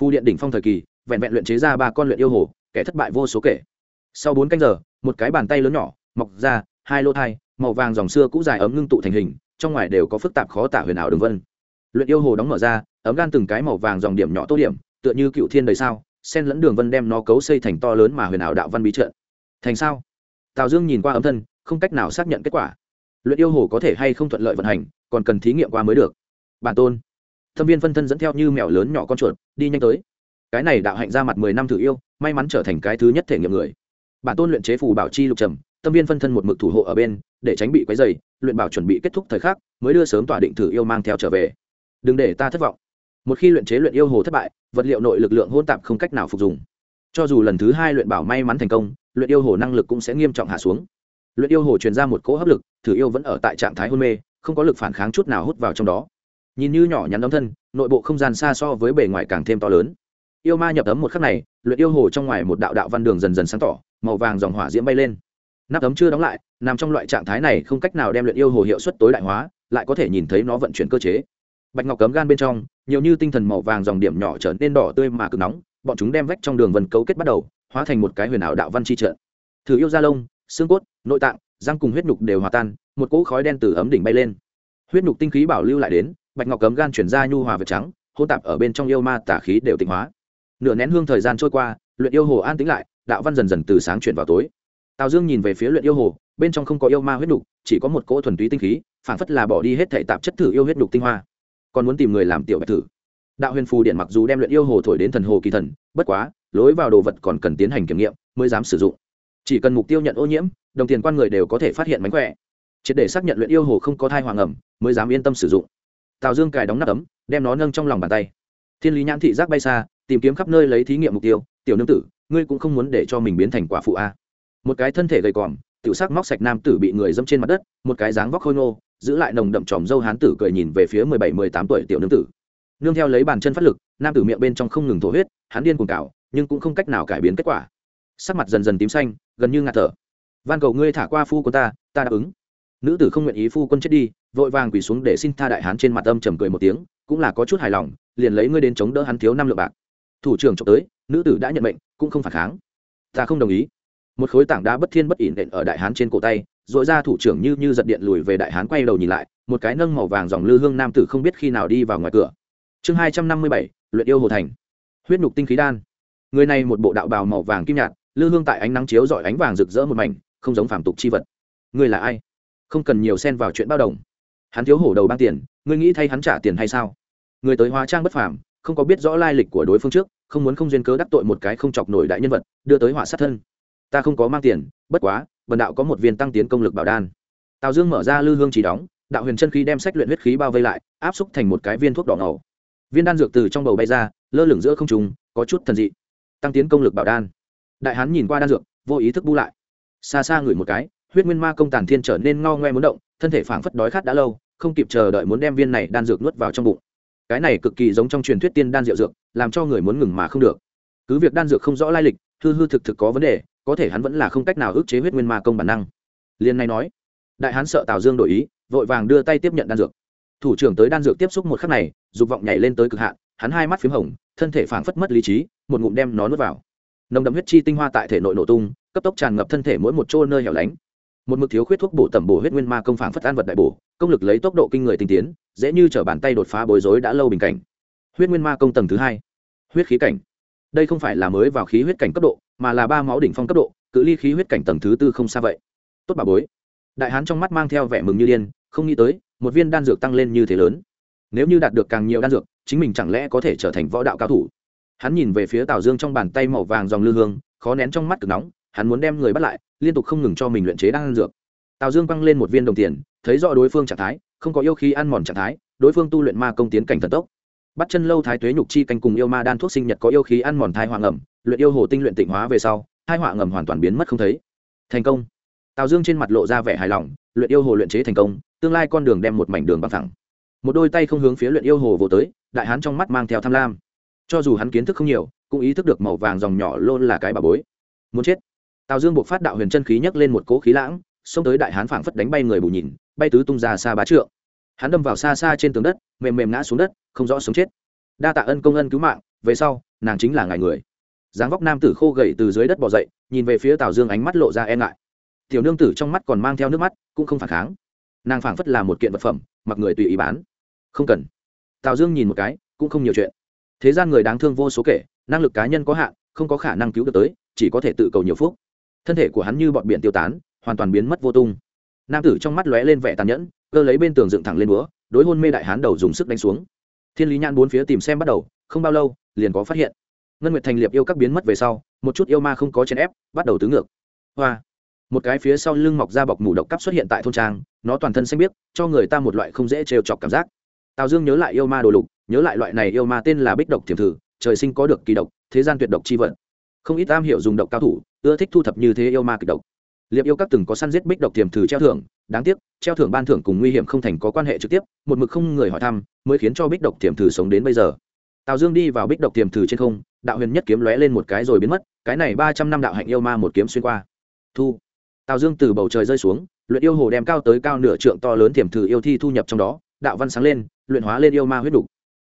Phu điện đỉnh phong thời kỳ, vẹn vẹn luyện chế ra ba con luyện yêu hồ, kẻ thất bại vô số kể. Sau bốn canh giờ, một cái bàn tay lớn nhỏ, mọc ra, hai lô thai, màu vàng dòng xưa cũ dài ấm ngưng tụ thành hình, trong ngoài đều có phức tạp khó tả huyền ảo đường vân luyện yêu hồ đóng mở ra, ấm gan từng cái màu vàng dòng điểm nhỏ tô điểm, tựa như cựu thiên đời sao, sen lẫn đường vân đem nó cấu xây thành to lớn mà huyền ảo đạo văn bí trợ. thành sao? Tào dương nhìn qua ấm thân, không cách nào xác nhận kết quả. Luyện yêu hồ có thể hay không thuận lợi vận hành, còn cần thí nghiệm qua mới được. Bản tôn. Thâm viên phân thân dẫn theo như mèo lớn nhỏ con chuột, đi nhanh tới. Cái này đạo hạnh ra mặt mười năm thử yêu, may mắn trở thành cái thứ nhất thể nghiệm người. Bản tôn luyện chế phù bảo chi lục trầm tâm viên phân thân một mực thủ hộ ở bên, để tránh bị quấy dày luyện bảo chuẩn bị kết thúc thời khắc, mới đưa sớm tỏa định thử yêu mang theo trở về đừng để ta thất vọng. Một khi luyện chế luyện yêu hồ thất bại, vật liệu nội lực lượng hôn tạp không cách nào phục dùng cho dù lần thứ hai luyện bảo may mắn thành công, luyện yêu hồ năng lực cũng sẽ nghiêm trọng hạ xuống. Luyện yêu hồ truyền ra một cỗ hấp lực, thử yêu vẫn ở tại trạng thái hôn mê, không có lực phản kháng chút nào hút vào trong đó. Nhìn như nhỏ nhắn đóng thân, nội bộ không gian xa so với bề ngoài càng thêm to lớn. Yêu ma nhập ấm một khắc này, luyện yêu hồ trong ngoài một đạo đạo văn đường dần dần sáng tỏ, màu vàng dòng hỏa diễm bay lên. Nắp ấm chưa đóng lại, nằm trong loại trạng thái này không cách nào đem luyện yêu hồ hiệu suất tối đại hóa, lại có thể nhìn thấy nó vận chuyển cơ chế bạch ngọc cấm gan bên trong, nhiều như tinh thần màu vàng dòng điểm nhỏ trở nên đỏ tươi mà cực nóng, bọn chúng đem vách trong đường vần cấu kết bắt đầu, hóa thành một cái huyền ảo đạo văn chi trợ thử yêu da lông, xương cốt, nội tạng, răng cùng huyết nhục đều hòa tan, một cỗ khói đen từ ấm đỉnh bay lên. Huyết nhục tinh khí bảo lưu lại đến, bạch ngọc cấm gan chuyển ra nhu hòa vật trắng hô tạp ở bên trong yêu ma tả khí đều tịnh hóa. Nửa nén hương thời gian trôi qua, luyện yêu hồ an tĩnh lại, đạo văn dần dần từ sáng chuyển vào tối. Tào dương nhìn về phía luyện yêu hồ, bên trong không có yêu ma huyết nhục, chỉ có một cỗ thuần túy tinh khí phản phất là bỏ đi hết thể tạp chất thử yêu huyết nhục tinh hoa còn muốn tìm người làm tiểu bạch thử. Đạo huyền phù điện mặc dù đem luyện yêu hồ thổi đến thần hồ kỳ thần, bất quá, lối vào đồ vật còn cần tiến hành kiểm nghiệm mới dám sử dụng. Chỉ cần mục tiêu nhận ô nhiễm, đồng tiền quan người đều có thể phát hiện mánh khỏe. Triệt để xác nhận luyện yêu hồ không có thai hoàng ẩm, mới dám yên tâm sử dụng. Tào dương cài đóng nắp ấm, đem nó nâng trong lòng bàn tay. Thiên lý nhãn thị giác bay xa, tìm kiếm khắp nơi lấy thí nghiệm mục tiêu, tiểu nương tử, ngươi cũng không muốn để cho mình biến thành quả phụ a. Một cái thân thể gầy còm, tiểu sắc móc sạch nam tử bị người dâm trên mặt đất, một cái dáng vóc khôi ngô giữ lại nồng đậm tròm dâu hán tử cười nhìn về phía mười bảy, mười tám tuổi tiểu nương tử. Nương theo lấy bàn chân phát lực, nam tử miệng bên trong không ngừng thổ huyết, hắn điên cuồng cào, nhưng cũng không cách nào cải biến kết quả. Sắc mặt dần dần tím xanh, gần như ngạt thở. Van cầu ngươi thả qua phu quân ta ta đáp ứng. Nữ tử không nguyện ý phu quân chết đi, vội vàng quỳ xuống để xin tha đại hán trên mặt âm trầm cười một tiếng, cũng là có chút hài lòng, liền lấy ngươi đến chống đỡ hắn thiếu năm lượng bạc. Thủ trưởng trộm tới, nữ tử đã nhận mệnh, cũng không phản kháng. Ta không đồng ý. Một khối tảng đá bất thiên bất ỉn đện ở đại hán trên cổ tay dội ra thủ trưởng như như giật điện lùi về đại hán quay đầu nhìn lại, một cái nâng màu vàng dòng lư hương nam tử không biết khi nào đi vào ngoài cửa. Chương hai trăm năm mươi bảy, luyện yêu hồ thành. Huyết nhục tinh khí đan. Người này một bộ đạo bào màu vàng kim nhạt, lư hương tại ánh nắng chiếu dọi ánh vàng rực rỡ một mảnh, không giống phàm tục chi vật. Người là ai? Không cần nhiều xen vào chuyện bao đồng. Hắn thiếu hổ đầu ban tiền, ngươi nghĩ thay hắn trả tiền hay sao? Người tới hóa trang bất phàm, không có biết rõ lai lịch của đối phương trước, không muốn không duyên cớ đắc tội một cái không chọc nổi đại nhân vật, đưa tới họa sát thân. Ta không có mang tiền, bất quá bần đạo có một viên tăng tiến công lực bảo đan. Tào dương mở ra lư hương chỉ đóng, đạo huyền chân khí đem sách luyện huyết khí bao vây lại, áp xúc thành một cái viên thuốc đỏ ngầu. Viên đan dược từ trong bầu bay ra, lơ lửng giữa không trùng có chút thần dị. Tăng tiến công lực bảo đan. Đại hán nhìn qua đan dược, vô ý thức bu lại. Xa xa ngửi một cái, huyết nguyên ma công tàn thiên trở nên ngao ngoe muốn động, thân thể phảng phất đói khát đã lâu, không kịp chờ đợi muốn đem viên này đan dược nuốt vào trong bụng. Cái này cực kỳ giống trong truyền thuyết tiên đan rượu dược, làm cho người muốn ngừng mà không được. Cứ việc đan dược không rõ lai lịch, hư hư thực thực có vấn đề có thể hắn vẫn là không cách nào ức chế huyết nguyên ma công bản năng. Liên này nói, đại hán sợ tào dương đổi ý, vội vàng đưa tay tiếp nhận đan dược. Thủ trưởng tới đan dược tiếp xúc một khắc này, dục vọng nhảy lên tới cực hạn, hắn hai mắt p h í m hồng, thân thể phảng phất mất lý trí, một ngụm đem nó nuốt vào. Nồng đậm huyết chi tinh hoa tại thể nội nổ tung, cấp tốc tràn ngập thân thể mỗi một chỗ nơi hẻo lánh. Một mực thiếu khuyết thuốc bổ tẩm bổ huyết nguyên ma công phảng phất an vật đại bổ, công lực lấy tốc độ kinh người tinh tiến, dễ như trở bàn tay đột phá bối rối đã lâu bình cảnh. Huyết nguyên ma công tầng thứ hai, huyết khí cảnh. Đây không phải là mới vào khí huyết cảnh cấp độ mà là ba máu đỉnh phong cấp độ, cự ly khí huyết cảnh tầng thứ tư không xa vậy. Tốt bà bối. Đại hán trong mắt mang theo vẻ mừng như điên, không nghĩ tới, một viên đan dược tăng lên như thế lớn. Nếu như đạt được càng nhiều đan dược, chính mình chẳng lẽ có thể trở thành võ đạo cao thủ? Hắn nhìn về phía tào dương trong bàn tay màu vàng dòng lư hương, khó nén trong mắt cực nóng, hắn muốn đem người bắt lại, liên tục không ngừng cho mình luyện chế đan dược. Tào dương quăng lên một viên đồng tiền, thấy rõ đối phương trạng thái, không có yêu khí ăn mòn trạng thái, đối phương tu luyện ma công tiến cảnh thần tốc bắt chân lâu thái tuế nhục chi canh cùng yêu ma đan thuốc sinh nhật có yêu khí ăn mòn thai hoàng ẩm luyện yêu hồ tinh luyện tịnh hóa về sau hai họa ngầm hoàn toàn biến mất không thấy. Thành công. Tào dương trên mặt lộ ra vẻ hài lòng, luyện yêu hồ luyện chế thành công, tương lai con đường đem một mảnh đường bằng thẳng. Một đôi tay không hướng phía luyện yêu hồ vô tới, đại hán trong mắt mang theo tham lam. Cho dù hắn kiến thức không nhiều, cũng ý thức được màu vàng dòng nhỏ lôn là cái bà bối. Muốn chết. Tào dương buộc phát đạo huyền chân khí nhấc lên một cỗ khí lãng, xông tới đại hán phảng phất đánh bay người bù nhìn, bay tứ tung ra xa bá trượng. Hắn đâm vào xa xa trên tường đất, mềm mềm ngã xuống đất không rõ sống chết. Đa tạ ân công ân cứu mạng, về sau, nàng chính là ngài người. Dáng vóc nam tử khô gầy từ dưới đất bỏ dậy, nhìn về phía tào dương ánh mắt lộ ra e ngại. Tiểu nương tử trong mắt còn mang theo nước mắt, cũng không phản kháng. Nàng phảng phất là một kiện vật phẩm, mặc người tùy ý bán. Không cần. Tào dương nhìn một cái, cũng không nhiều chuyện. Thế gian người đáng thương vô số kể, năng lực cá nhân có hạn, không có khả năng cứu được tới, chỉ có thể tự cầu nhiều phúc. Thân thể của hắn như bọn biển tiêu tán, hoàn toàn biến mất vô tung. Nam tử trong mắt lóe lên vẻ tàn nhẫn, cơ lấy bên tường dựng thẳng lên búa, đối hôn mê đại hán đầu dùng sức đánh xuống thiên lý nhãn bốn phía tìm xem bắt đầu, không bao lâu, liền có phát hiện. Ngân nguyệt thành liệp yêu các biến mất về sau, một chút yêu ma không có chèn ép, bắt đầu tứ ngược. Hoa! Một cái phía sau lưng mọc ra bọc mủ độc cắp xuất hiện tại thôn trang, nó toàn thân xanh biếc, cho người ta một loại không dễ trêu chọc cảm giác. Tào dương nhớ lại yêu ma đồ lục, nhớ lại loại này yêu ma tên là bích độc thiềm thử, trời sinh có được kỳ độc, thế gian tuyệt độc chi vận. Không ít am hiểu dùng độc cao thủ, ưa thích thu thập như thế yêu ma kịch độc liệp yêu các từng có săn giết bích độc tiềm thử treo thưởng, đáng tiếc, treo thưởng ban thưởng cùng nguy hiểm không thành có quan hệ trực tiếp, một mực không người hỏi thăm, mới khiến cho bích độc tiềm thử sống đến bây giờ. Tào dương đi vào bích độc tiềm thử trên không, đạo huyền nhất kiếm lóe lên một cái rồi biến mất, cái này ba trăm năm đạo hạnh yêu ma một kiếm xuyên qua. Thu. Tào dương từ bầu trời rơi xuống, luyện yêu hồ đem cao tới cao nửa trượng to lớn tiềm thử yêu thi thu nhập trong đó, đạo văn sáng lên, luyện hóa lên yêu ma huyết đục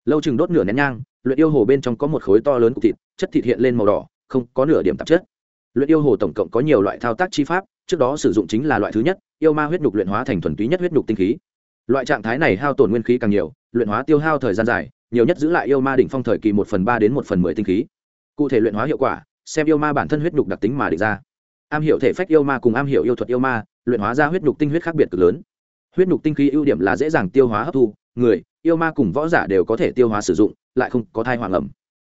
lâu chừng đốt nửa nén nhang, luyện yêu hồ bên trong có một khối to lớn cục thịt, chất thịt hiện lên màu đỏ, không có nửa điểm tạp chất luyện yêu hồ tổng cộng có nhiều loại thao tác chi pháp, trước đó sử dụng chính là loại thứ nhất, yêu ma huyết đục luyện hóa thành thuần túy nhất huyết đục tinh khí. Loại trạng thái này hao tổn nguyên khí càng nhiều, luyện hóa tiêu hao thời gian dài, nhiều nhất giữ lại yêu ma đỉnh phong thời kỳ một phần ba đến một phần mười tinh khí. Cụ thể luyện hóa hiệu quả, xem yêu ma bản thân huyết đục đặc tính mà định ra. Am hiểu thể phách yêu ma cùng am hiểu yêu thuật yêu ma, luyện hóa ra huyết nhục tinh huyết khác biệt cực lớn. Huyết nhục tinh khí ưu điểm là dễ dàng tiêu hóa hấp thu, người, yêu ma cùng võ giả đều có thể tiêu hóa sử dụng, lại không có thai hoàng ẩm.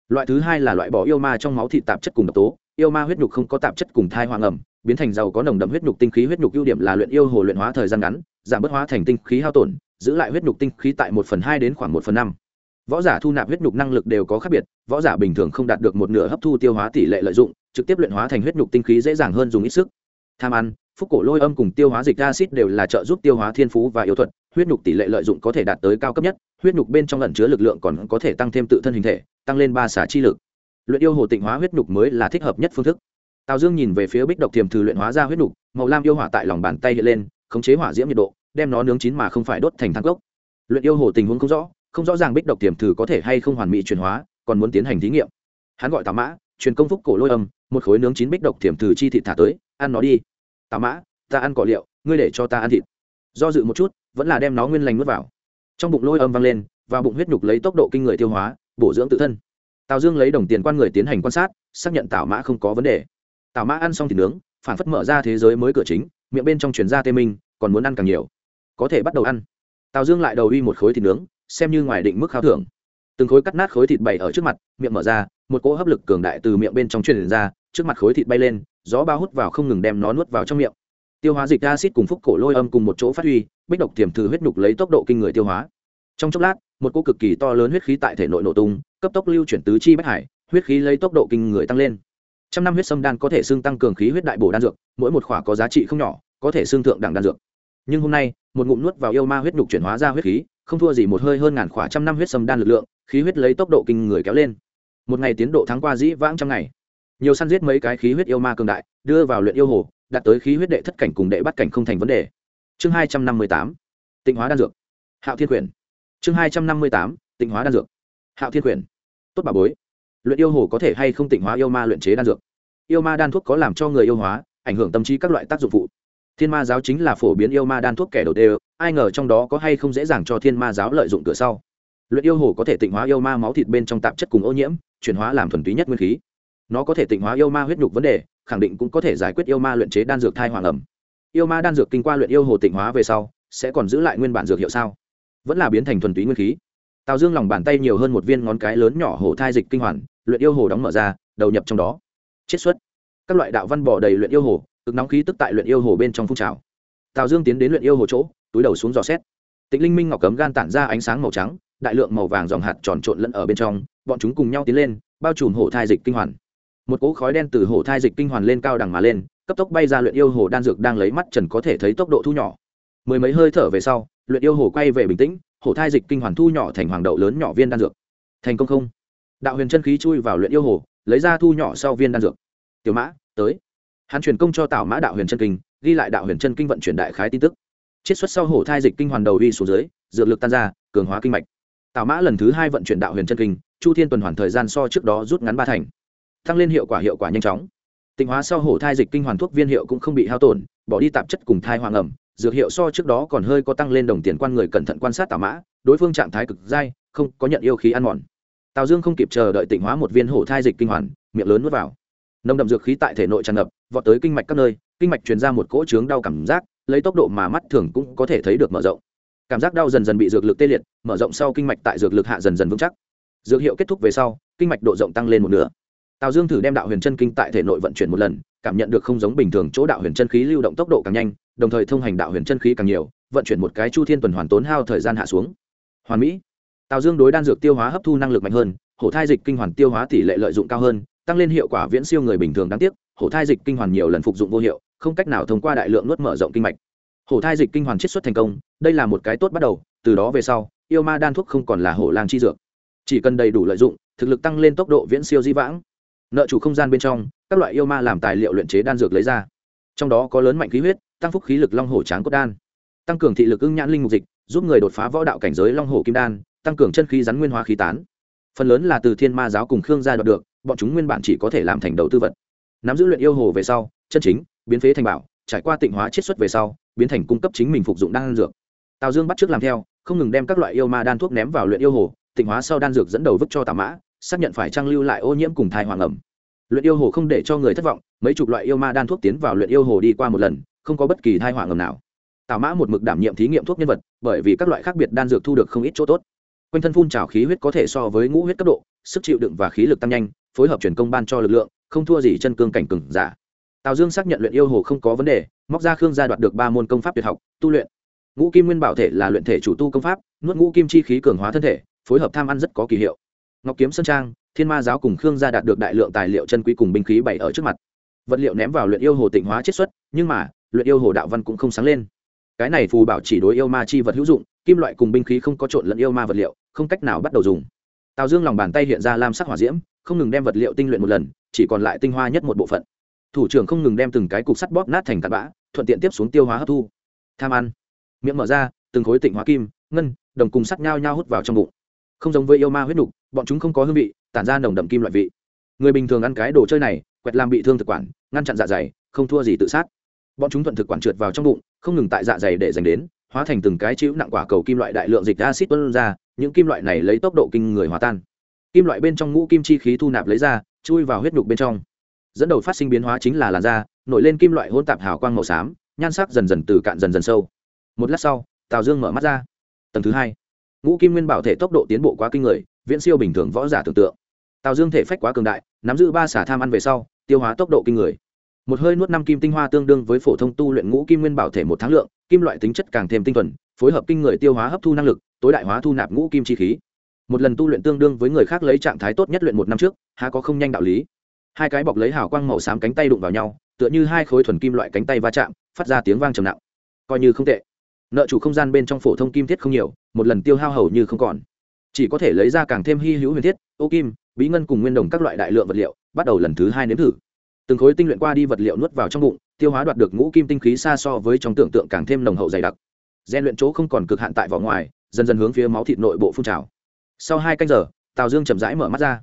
Loại thứ hai là loại bỏ yêu ma trong máu thịt tạp chất cùng độc tố yêu ma huyết nhục không có tạp chất cùng thai hoàng ẩm, biến thành giàu có nồng đậm huyết nhục tinh khí huyết nhục ưu điểm là luyện yêu hồ luyện hóa thời gian ngắn, giảm bớt hóa thành tinh khí hao tổn, giữ lại huyết nhục tinh khí tại một phần hai đến khoảng một phần năm. Võ giả thu nạp huyết nhục năng lực đều có khác biệt, võ giả bình thường không đạt được một nửa hấp thu tiêu hóa tỷ lệ lợi dụng, trực tiếp luyện hóa thành huyết nhục tinh khí dễ dàng hơn dùng ít sức. Tham ăn, phúc cổ lôi âm cùng tiêu hóa dịch acid đều là trợ giúp tiêu hóa thiên phú và yêu thuật, huyết nhục tỷ lệ lợi dụng có thể đạt tới cao cấp nhất, huyết nhục bên trong lẩn chứa lực lượng còn có thể tăng thêm tự thân hình thể, tăng lên ba xả chi lực luyện yêu hồ tịnh hóa huyết nhục mới là thích hợp nhất phương thức. Tào dương nhìn về phía bích độc tiềm thử luyện hóa ra huyết nhục, màu lam yêu hỏa tại lòng bàn tay hiện lên, khống chế hỏa diễm nhiệt độ, đem nó nướng chín mà không phải đốt thành thang cốc. Luyện yêu hồ tình huống không rõ không rõ ràng bích độc tiềm thử có thể hay không hoàn mỹ chuyển hóa, còn muốn tiến hành thí nghiệm. Hắn gọi tào mã, truyền công phúc cổ lôi âm, một khối nướng chín bích độc tiềm thử chi thịt thả tới, ăn nó đi. Tào mã, ta ăn cỏ liệu, ngươi để cho ta ăn thịt. Do dự một chút, vẫn là đem nó nguyên lành nuốt vào. Trong bụng lôi âm vang lên và bụng huyết nhục lấy tốc độ kinh người tiêu hóa, bổ dưỡng tự thân tào dương lấy đồng tiền quan người tiến hành quan sát, xác nhận tào mã không có vấn đề. Tào mã ăn xong thịt nướng, phản phất mở ra thế giới mới cửa chính, miệng bên trong chuyển ra tê minh, còn muốn ăn càng nhiều. Có thể bắt đầu ăn. Tào dương lại đầu uy một khối thịt nướng, xem như ngoài định mức khao thưởng. Từng khối cắt nát khối thịt bày ở trước mặt, miệng mở ra, một cỗ hấp lực cường đại từ miệng bên trong truyền ra, trước mặt khối thịt bay lên, gió bao hút vào không ngừng đem nó nuốt vào trong miệng. Tiêu hóa dịch acid cùng phúc cổ lôi âm cùng một chỗ phát huy, bích độc tiềm thử huyết nhục lấy tốc độ kinh người tiêu hóa. Trong chốc lát một cô cực kỳ to lớn huyết khí tại thể nội nổ tung, cấp tốc lưu chuyển tứ chi bách hải, huyết khí lấy tốc độ kinh người tăng lên. Trăm năm huyết sâm đan có thể xương tăng cường khí huyết đại bổ đan dược, mỗi một khỏa có giá trị không nhỏ, có thể xương thượng đẳng đan dược. Nhưng hôm nay, một ngụm nuốt vào yêu ma huyết nhục chuyển hóa ra huyết khí, không thua gì một hơi hơn ngàn khỏa trăm năm huyết sâm đan lực lượng, khí huyết lấy tốc độ kinh người kéo lên. Một ngày tiến độ thắng qua dĩ vãng trăm ngày. Nhiều săn giết mấy cái khí huyết yêu ma cường đại, đưa vào luyện yêu hồ, đạt tới khí huyết đệ thất cảnh cùng đệ bắt cảnh không thành vấn đề. Chương hai trăm năm mươi tám. Tịnh hóa đan dược. Hạo thiên quyển chương hai trăm năm mươi tám, tịnh hóa đan dược. Hạo thiên quyển tốt bà bối. Luyện yêu hồ có thể hay không tịnh hóa yêu ma luyện chế đan dược? Yêu ma đan thuốc có làm cho người yêu hóa, ảnh hưởng tâm trí các loại tác dụng phụ. Thiên ma giáo chính là phổ biến yêu ma đan thuốc kẻ đầu đều ai ngờ trong đó có hay không dễ dàng cho thiên ma giáo lợi dụng cửa sau. Luyện yêu hồ có thể tịnh hóa yêu ma máu thịt bên trong tạp chất cùng ô nhiễm, chuyển hóa làm thuần túy nhất nguyên khí. Nó có thể tịnh hóa yêu ma huyết nhục vấn đề, khẳng định cũng có thể giải quyết yêu ma luyện chế đan dược thai hoàng ẩm. Yêu ma đan dược kinh qua luyện yêu hồ tịnh hóa về sau, sẽ còn giữ lại nguyên bản dược hiệu sao? Vẫn là biến thành thuần túy nguyên khí. Tào dương lòng bàn tay nhiều hơn một viên ngón cái lớn nhỏ hồ thai dịch kinh hoàn, luyện yêu hồ đóng mở ra, đầu nhập trong đó. Chiết xuất. Các loại đạo văn bỏ đầy luyện yêu hồ, cực nóng khí tức tại luyện yêu hồ bên trong phun trào. Tào dương tiến đến luyện yêu hồ chỗ, túi đầu xuống dò xét. Tịnh linh minh ngọc cấm gan tản ra ánh sáng màu trắng, đại lượng màu vàng dòng hạt tròn trộn lẫn ở bên trong, bọn chúng cùng nhau tiến lên, bao trùm hổ thai dịch kinh hoàn. Một cỗ khói đen từ hổ thai dịch kinh hoàn lên cao đằng mà lên, cấp tốc bay ra luyện yêu hồ đan dược đang lấy mắt trần có thể thấy tốc độ thu nhỏ. Mười mấy hơi thở về sau luyện yêu hồ quay về bình tĩnh, hổ thai dịch kinh hoàn thu nhỏ thành hoàng đậu lớn nhỏ viên đan dược. Thành công không? Đạo huyền chân khí chui vào luyện yêu hồ, lấy ra thu nhỏ sau viên đan dược. Tiểu mã, tới. Hắn truyền công cho tảo mã đạo huyền chân kinh, ghi lại đạo huyền chân kinh vận chuyển đại khái tin tức. Chiết xuất sau hổ thai dịch kinh hoàn đầu uy xuống dưới, dược lực tan ra, cường hóa kinh mạch. Tảo mã lần thứ hai vận chuyển đạo huyền chân kinh, chu thiên tuần hoàn thời gian so trước đó rút ngắn ba thành. Tăng lên hiệu quả hiệu quả nhanh chóng. Tịnh hóa sau hổ thai dịch kinh hoàn thuốc viên hiệu cũng không bị hao tổn, bỏ đi tạp chất cùng thai hoàng ẩm dược hiệu so trước đó còn hơi có tăng lên đồng tiền quan người cẩn thận quan sát tào mã, đối phương trạng thái cực dai, không có nhận yêu khí ăn mòn. Tào dương không kịp chờ đợi tịnh hóa một viên hổ thai dịch kinh hoàn, miệng lớn nuốt vào. Nồng đậm dược khí tại thể nội tràn ngập, vọt tới kinh mạch các nơi, kinh mạch truyền ra một cỗ trướng đau cảm giác, lấy tốc độ mà mắt thường cũng có thể thấy được mở rộng. Cảm giác đau dần dần bị dược lực tê liệt, mở rộng sau kinh mạch tại dược lực hạ dần dần vững chắc. Dược hiệu kết thúc về sau, kinh mạch độ rộng tăng lên một nửa tào dương thử đem đạo huyền chân kinh tại thể nội vận chuyển một lần, cảm nhận được không giống bình thường chỗ đạo huyền chân khí lưu động tốc độ càng nhanh, đồng thời thông hành đạo huyền chân khí càng nhiều, vận chuyển một cái chu thiên tuần hoàn tốn hao thời gian hạ xuống. Hoàn mỹ. Tào dương đối đan dược tiêu hóa hấp thu năng lực mạnh hơn, hổ thai dịch kinh hoàn tiêu hóa tỷ lệ lợi dụng cao hơn, tăng lên hiệu quả viễn siêu người bình thường đáng tiếc, hổ thai dịch kinh hoàn nhiều lần phục dụng vô hiệu, không cách nào thông qua đại lượng nuốt mở rộng kinh mạch. Hổ thai dịch kinh hoàn chiết xuất thành công, đây là một cái tốt bắt đầu, từ đó về sau, yêu ma đan thuốc không còn là hổ lang chi dược. Chỉ cần đầy đủ lợi dụng, thực lực tăng lên tốc độ viễn siêu di vãng nợ chủ không gian bên trong, các loại yêu ma làm tài liệu luyện chế đan dược lấy ra. Trong đó có lớn mạnh khí huyết, tăng phúc khí lực long hổ tráng cốt đan. Tăng cường thị lực ưng nhãn linh mục dịch, giúp người đột phá võ đạo cảnh giới long hổ kim đan, tăng cường chân khí rắn nguyên hóa khí tán. Phần lớn là từ thiên ma giáo cùng khương gia đoạt được, bọn chúng nguyên bản chỉ có thể làm thành đầu tư vật. Nắm giữ luyện yêu hồ về sau, chân chính, biến phế thành bảo, trải qua tịnh hóa chiết xuất về sau, biến thành cung cấp chính mình phục dụng đan dược. Tào dương bắt trước làm theo, không ngừng đem các loại yêu ma đan thuốc ném vào luyện yêu hồ, tịnh hóa sau đan dược dẫn đầu vứt cho tà mã xác nhận phải trang lưu lại ô nhiễm cùng thai hoàng ẩm. Luyện yêu hồ không để cho người thất vọng, mấy chục loại yêu ma đan thuốc tiến vào luyện yêu hồ đi qua một lần, không có bất kỳ thai hoàng ẩm nào. Tào mã một mực đảm nhiệm thí nghiệm thuốc nhân vật, bởi vì các loại khác biệt đan dược thu được không ít chỗ tốt. Quanh thân phun trào khí huyết có thể so với ngũ huyết cấp độ, sức chịu đựng và khí lực tăng nhanh, phối hợp truyền công ban cho lực lượng, không thua gì chân cương cảnh cừng giả. Tào dương xác nhận luyện yêu hồ không có vấn đề, móc ra khương gia đoạt được ba môn công pháp tuyệt học, tu luyện. Ngũ kim nguyên bảo thể là luyện thể chủ tu công pháp, nuốt ngũ kim chi khí cường hóa thân thể, phối hợp tham ăn rất có kỳ hiệu ngọc kiếm sơn trang, thiên ma giáo cùng khương gia đạt được đại lượng tài liệu chân quý cùng binh khí bày ở trước mặt. Vật liệu ném vào luyện yêu hồ tịnh hóa chiết xuất, nhưng mà, luyện yêu hồ đạo văn cũng không sáng lên. Cái này phù bảo chỉ đối yêu ma chi vật hữu dụng, kim loại cùng binh khí không có trộn lẫn yêu ma vật liệu, không cách nào bắt đầu dùng. Tào dương lòng bàn tay hiện ra lam sắc hỏa diễm, không ngừng đem vật liệu tinh luyện một lần, chỉ còn lại tinh hoa nhất một bộ phận. Thủ trưởng không ngừng đem từng cái cục sắt bóp nát thành cặn bã, thuận tiện tiếp xuống tiêu hóa hấp thu. Tham ăn. Miệng mở ra, từng khối tịnh hóa kim, ngân, đồng cùng sắt nhao nhao hút vào trong bụng không giống với yêu ma huyết nục, bọn chúng không có hương vị, tản ra nồng đậm kim loại vị. Người bình thường ăn cái đồ chơi này, quẹt làm bị thương thực quản, ngăn chặn dạ dày, không thua gì tự sát. Bọn chúng thuận thực quản trượt vào trong bụng, không ngừng tại dạ dày để dành đến, hóa thành từng cái chữ nặng quả cầu kim loại đại lượng dịch acid tuân ra, những kim loại này lấy tốc độ kinh người hòa tan. Kim loại bên trong ngũ kim chi khí thu nạp lấy ra, chui vào huyết nhục bên trong. Dẫn đầu phát sinh biến hóa chính là làn da, nổi lên kim loại hôn tạp hào quang màu xám, nhan sắc dần dần từ cạn dần dần sâu. Một lát sau, tào dương mở mắt ra. Tầng thứ hai ngũ kim nguyên bảo thể tốc độ tiến bộ quá kinh người, viễn siêu bình thường võ giả tưởng tượng. Tào dương thể phách quá cường đại, nắm giữ ba xả tham ăn về sau, tiêu hóa tốc độ kinh người. Một hơi nuốt năm kim tinh hoa tương đương với phổ thông tu luyện ngũ kim nguyên bảo thể một tháng lượng, kim loại tính chất càng thêm tinh thuần, phối hợp kinh người tiêu hóa hấp thu năng lực, tối đại hóa thu nạp ngũ kim chi khí. Một lần tu luyện tương đương với người khác lấy trạng thái tốt nhất luyện một năm trước, há có không nhanh đạo lý. Hai cái bọc lấy hào quang màu xám cánh tay đụng vào nhau, tựa như hai khối thuần kim loại cánh tay va chạm, phát ra tiếng vang trầm nặng. Coi như không tệ nợ chủ không gian bên trong phổ thông kim thiết không nhiều, một lần tiêu hao hầu như không còn. Chỉ có thể lấy ra càng thêm hy hữu huyền thiết, ô kim, bí ngân cùng nguyên đồng các loại đại lượng vật liệu, bắt đầu lần thứ hai nếm thử. Từng khối tinh luyện qua đi vật liệu nuốt vào trong bụng, tiêu hóa đoạt được ngũ kim tinh khí xa so với trong tưởng tượng càng thêm nồng hậu dày đặc. Gian luyện chỗ không còn cực hạn tại vỏ ngoài, dần dần hướng phía máu thịt nội bộ phun trào. Sau hai canh giờ, tào dương chậm rãi mở mắt ra.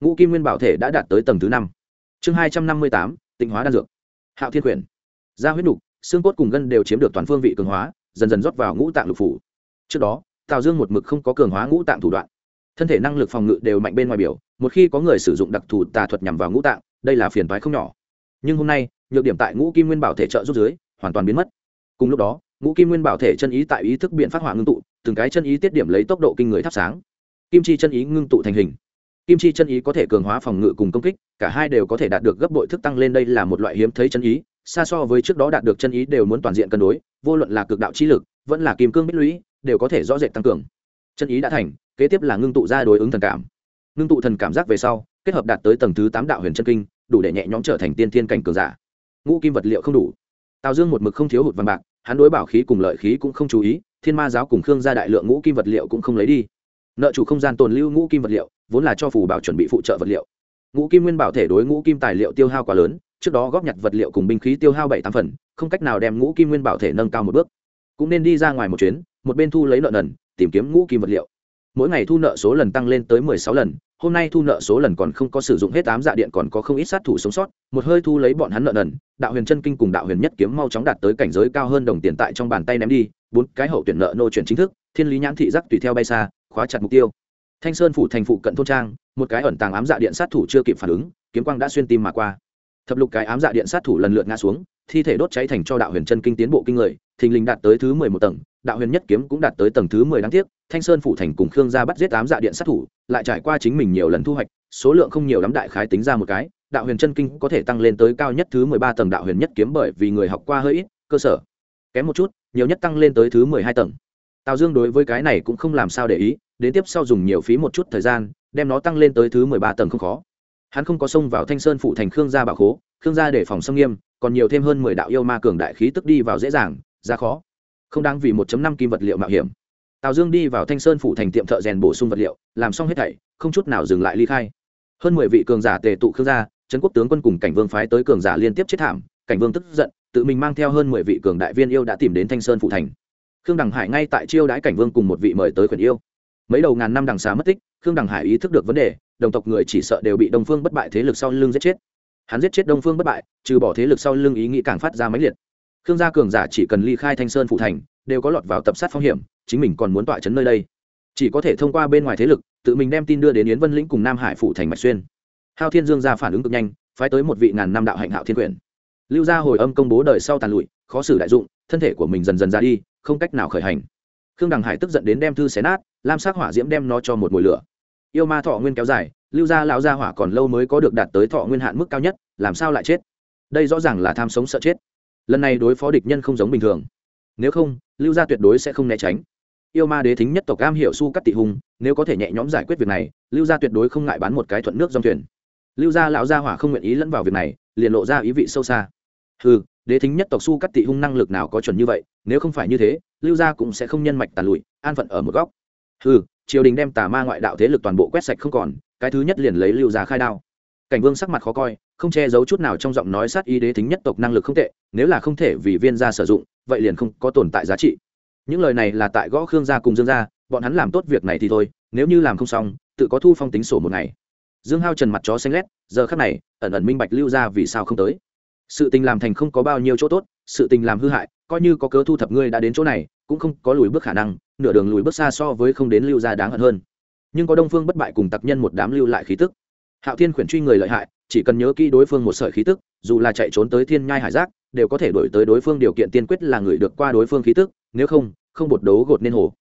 Ngũ kim nguyên bảo thể đã đạt tới tầng thứ năm. Chương hai trăm năm mươi tám, tịnh hóa đan dược. Hạo thiên quyển da huyết nục, xương cốt cùng gân đều chiếm được toàn phương vị cường hóa dần dần rót vào ngũ tạng lục phủ. Trước đó, tào dương một mực không có cường hóa ngũ tạng thủ đoạn. Thân thể năng lực phòng ngự đều mạnh bên ngoài biểu, một khi có người sử dụng đặc thù tà thuật nhằm vào ngũ tạng, đây là phiền toái không nhỏ. Nhưng hôm nay, nhược điểm tại ngũ kim nguyên bảo thể trợ rút dưới, hoàn toàn biến mất. Cùng lúc đó, ngũ kim nguyên bảo thể chân ý tại ý thức biện phát hỏa ngưng tụ, từng cái chân ý tiết điểm lấy tốc độ kinh người thắp sáng. Kim chi chân ý ngưng tụ thành hình. Kim chi chân ý có thể cường hóa phòng ngự cùng công kích, cả hai đều có thể đạt được gấp bội thức tăng lên đây là một loại hiếm thấy chân ý xa so với trước đó đạt được chân ý đều muốn toàn diện cân đối, vô luận là cực đạo chi lực, vẫn là kim cương bích lũy, đều có thể rõ rệt tăng cường. Chân ý đã thành, kế tiếp là ngưng tụ ra đối ứng thần cảm. Ngưng tụ thần cảm giác về sau, kết hợp đạt tới tầng thứ tám đạo huyền chân kinh, đủ để nhẹ nhõm trở thành tiên thiên cảnh cường giả. Ngũ kim vật liệu không đủ. Tào dương một mực không thiếu hụt vàng bạc, hắn đối bảo khí cùng lợi khí cũng không chú ý, thiên ma giáo cùng khương gia đại lượng ngũ kim vật liệu cũng không lấy đi. Nợ chủ không gian tồn lưu ngũ kim vật liệu, vốn là cho phù bảo chuẩn bị phụ trợ vật liệu. Ngũ kim nguyên bảo thể đối ngũ kim tài liệu tiêu hao quá lớn trước đó góp nhặt vật liệu cùng binh khí tiêu hao bảy tám phần, không cách nào đem ngũ kim nguyên bảo thể nâng cao một bước. Cũng nên đi ra ngoài một chuyến, một bên thu lấy nợ nần, tìm kiếm ngũ kim vật liệu. Mỗi ngày thu nợ số lần tăng lên tới mười sáu lần, hôm nay thu nợ số lần còn không có sử dụng hết tám dạ điện còn có không ít sát thủ sống sót, một hơi thu lấy bọn hắn nợ nần, đạo huyền chân kinh cùng đạo huyền nhất kiếm mau chóng đạt tới cảnh giới cao hơn đồng tiền tại trong bàn tay ném đi, bốn cái hậu tuyển nợ nô chuyển chính thức, thiên lý nhãn thị giác tùy theo bay xa, khóa chặt mục tiêu. Thanh sơn phủ thành phụ cận thôn trang, một cái ẩn tàng ám dạ điện sát thủ chưa kịp phản ứng, kiếm quang đã xuyên tim mà qua thập lục cái ám dạ điện sát thủ lần lượt ngã xuống, thi thể đốt cháy thành cho đạo huyền chân kinh tiến bộ kinh người, thình lình đạt tới thứ mười một tầng, đạo huyền nhất kiếm cũng đạt tới tầng thứ mười đáng tiếc, thanh sơn phủ thành cùng khương gia bắt giết ám dạ điện sát thủ, lại trải qua chính mình nhiều lần thu hoạch, số lượng không nhiều lắm đại khái tính ra một cái, đạo huyền chân kinh có thể tăng lên tới cao nhất thứ mười ba tầng đạo huyền nhất kiếm bởi vì người học qua hơi ít, cơ sở. Kém một chút, nhiều nhất tăng lên tới thứ mười hai tầng. Tào dương đối với cái này cũng không làm sao để ý, đến tiếp sau dùng nhiều phí một chút thời gian, đem nó tăng lên tới thứ mười ba tầng không khó hắn không có xông vào thanh sơn phụ thành khương gia bảo khố, khương gia để phòng xâm nghiêm, còn nhiều thêm hơn mười đạo yêu ma cường đại khí tức đi vào dễ dàng, ra khó. Không đáng vì một năm kim vật liệu mạo hiểm. Tào dương đi vào thanh sơn phụ thành tiệm thợ rèn bổ sung vật liệu, làm xong hết thảy, không chút nào dừng lại ly khai. Hơn mười vị cường giả tề tụ khương gia, trấn quốc tướng quân cùng cảnh vương phái tới cường giả liên tiếp chết thảm, cảnh vương tức giận, tự mình mang theo hơn mười vị cường đại viên yêu đã tìm đến thanh sơn phụ thành. Khương đằng hải ngay tại chiêu đãi cảnh vương cùng một vị mời tới khuyển yêu mấy đầu ngàn năm đằng xà mất tích, khương đằng hải ý thức được vấn đề, đồng tộc người chỉ sợ đều bị đông phương bất bại thế lực sau lưng giết chết. Hắn giết chết đông phương bất bại, trừ bỏ thế lực sau lưng ý nghĩ càng phát ra máy liệt. Khương gia cường giả chỉ cần ly khai thanh sơn phụ thành, đều có lọt vào tập sát phong hiểm, chính mình còn muốn tọa chấn nơi đây. Chỉ có thể thông qua bên ngoài thế lực, tự mình đem tin đưa đến yến vân lĩnh cùng nam hải phụ thành mạch xuyên. Hao thiên dương ra phản ứng cực nhanh, phái tới một vị ngàn năm đạo hạnh hạo thiên quyển lưu gia hồi âm công bố đời sau tàn lụi, khó xử đại dụng, thân thể của mình dần dần ra đi, không cách nào khởi hành. Khương đằng hải tức giận đến đem thư xé nát lam sắc hỏa diễm đem nó cho một mùi lửa. Yêu ma thọ nguyên kéo dài, lưu gia lão gia hỏa còn lâu mới có được đạt tới thọ nguyên hạn mức cao nhất, làm sao lại chết? Đây rõ ràng là tham sống sợ chết. Lần này đối phó địch nhân không giống bình thường. Nếu không, lưu gia tuyệt đối sẽ không né tránh. Yêu ma đế thính nhất tộc cam hiểu su cắt tị hùng, nếu có thể nhẹ nhõm giải quyết việc này, lưu gia tuyệt đối không ngại bán một cái thuận nước dòng thuyền. Lưu gia lão gia hỏa không nguyện ý lẫn vào việc này, liền lộ ra ý vị sâu xa. Ừ đế thính nhất tộc su cắt tị hung năng lực nào có chuẩn như vậy, nếu không phải như thế, lưu gia cũng sẽ không nhân mạch tàn lụi, an phận ở một góc ừ triều đình đem tà ma ngoại đạo thế lực toàn bộ quét sạch không còn, cái thứ nhất liền lấy lưu gia khai đao. Cảnh vương sắc mặt khó coi, không che giấu chút nào trong giọng nói sát y đế tính nhất tộc năng lực không tệ, nếu là không thể vì viên gia sử dụng, vậy liền không có tồn tại giá trị. Những lời này là tại gõ khương gia cùng dương gia, bọn hắn làm tốt việc này thì thôi, nếu như làm không xong, tự có thu phong tính sổ một ngày. Dương hao trần mặt chó xanh lét, giờ khắc này, ẩn ẩn minh bạch lưu ra vì sao không tới. Sự tình làm thành không có bao nhiêu chỗ tốt, sự tình làm hư hại, coi như có cớ thu thập ngươi đã đến chỗ này, cũng không có lùi bước khả năng nửa đường lùi bước xa so với không đến lưu gia đáng hận hơn. Nhưng có đông phương bất bại cùng tặc nhân một đám lưu lại khí tức. Hạo thiên khuyển truy người lợi hại, chỉ cần nhớ kỹ đối phương một sợi khí tức, dù là chạy trốn tới thiên nhai hải giác, đều có thể đổi tới đối phương điều kiện tiên quyết là người được qua đối phương khí tức, nếu không không bột đấu gột nên hồ.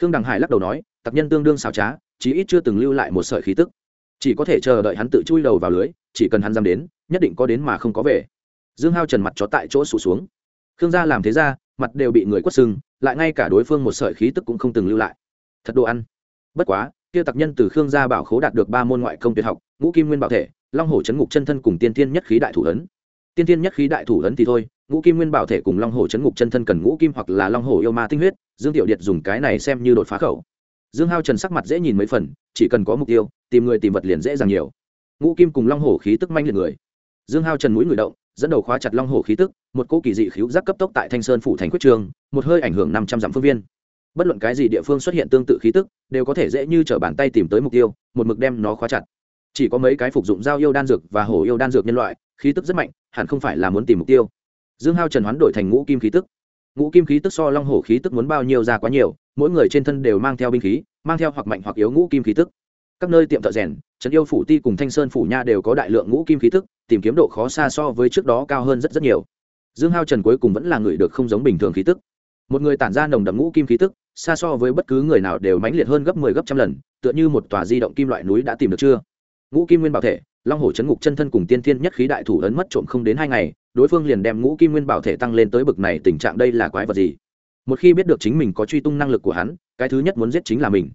Khương đằng hải lắc đầu nói, tặc nhân tương đương xào trá, chí ít chưa từng lưu lại một sợi khí tức. Chỉ có thể chờ đợi hắn tự chui đầu vào lưới, chỉ cần hắn dám đến, nhất định có đến mà không có về. Dương hao trần mặt chó tại chỗ sụt xuống. Khương gia làm thế ra, mặt đều bị người quất sưng lại ngay cả đối phương một sợi khí tức cũng không từng lưu lại. Thật đồ ăn. Bất quá, kia tặc nhân từ khương gia bảo khố đạt được ba môn ngoại công tuyệt học, ngũ kim nguyên bảo thể, long hổ chấn ngục chân thân cùng tiên thiên nhất khí đại thủ ấn. Tiên thiên nhất khí đại thủ ấn thì thôi, ngũ kim nguyên bảo thể cùng long hổ chấn ngục chân thân cần ngũ kim hoặc là long hổ yêu ma tinh huyết, dương tiểu điệt dùng cái này xem như đột phá khẩu. Dương hao trần sắc mặt dễ nhìn mấy phần, chỉ cần có mục tiêu, tìm người tìm vật liền dễ dàng nhiều. Ngũ kim cùng long hổ khí tức manh liệt người. Dương hao trần mũi người động dẫn đầu khóa chặt long hổ khí tức, một cỗ kỳ dị khiếu giác cấp tốc tại thanh sơn phủ thành quyết trường, một hơi ảnh hưởng năm trăm dặm phương viên. Bất luận cái gì địa phương xuất hiện tương tự khí tức, đều có thể dễ như t bàn tay tìm tới mục tiêu, một mực đem nó khóa chặt. Chỉ có mấy cái phục dụng dao yêu đan dược và hổ yêu đan dược nhân loại, khí tức rất mạnh, hẳn không phải là muốn tìm mục tiêu. Dương hao trần hoán đổi thành ngũ kim khí tức. Ngũ kim khí tức so long hổ khí tức muốn bao nhiêu ra quá nhiều, mỗi người trên thân đều mang theo binh khí, mang theo hoặc mạnh hoặc yếu ngũ kim khí tức. Các nơi tiệm thợ rèn, trấn yêu phủ ti cùng thanh sơn phủ nha đều có đại lượng ngũ kim khí tức tìm kiếm độ khó xa so với trước đó cao hơn rất rất nhiều. Dương hao trần cuối cùng vẫn là người được không giống bình thường khí tức. Một người tản ra nồng đậm ngũ kim khí tức, xa so với bất cứ người nào đều mãnh liệt hơn gấp mười 10 gấp trăm lần, tựa như một tòa di động kim loại núi đã tìm được chưa? Ngũ kim nguyên bảo thể, long hổ chấn ngục chân thân cùng tiên thiên nhất khí đại thủ ấn mất trộm không đến hai ngày, đối phương liền đem ngũ kim nguyên bảo thể tăng lên tới bực này tình trạng đây là quái vật gì? Một khi biết được chính mình có truy tung năng lực của hắn, cái thứ nhất muốn giết chính là mình.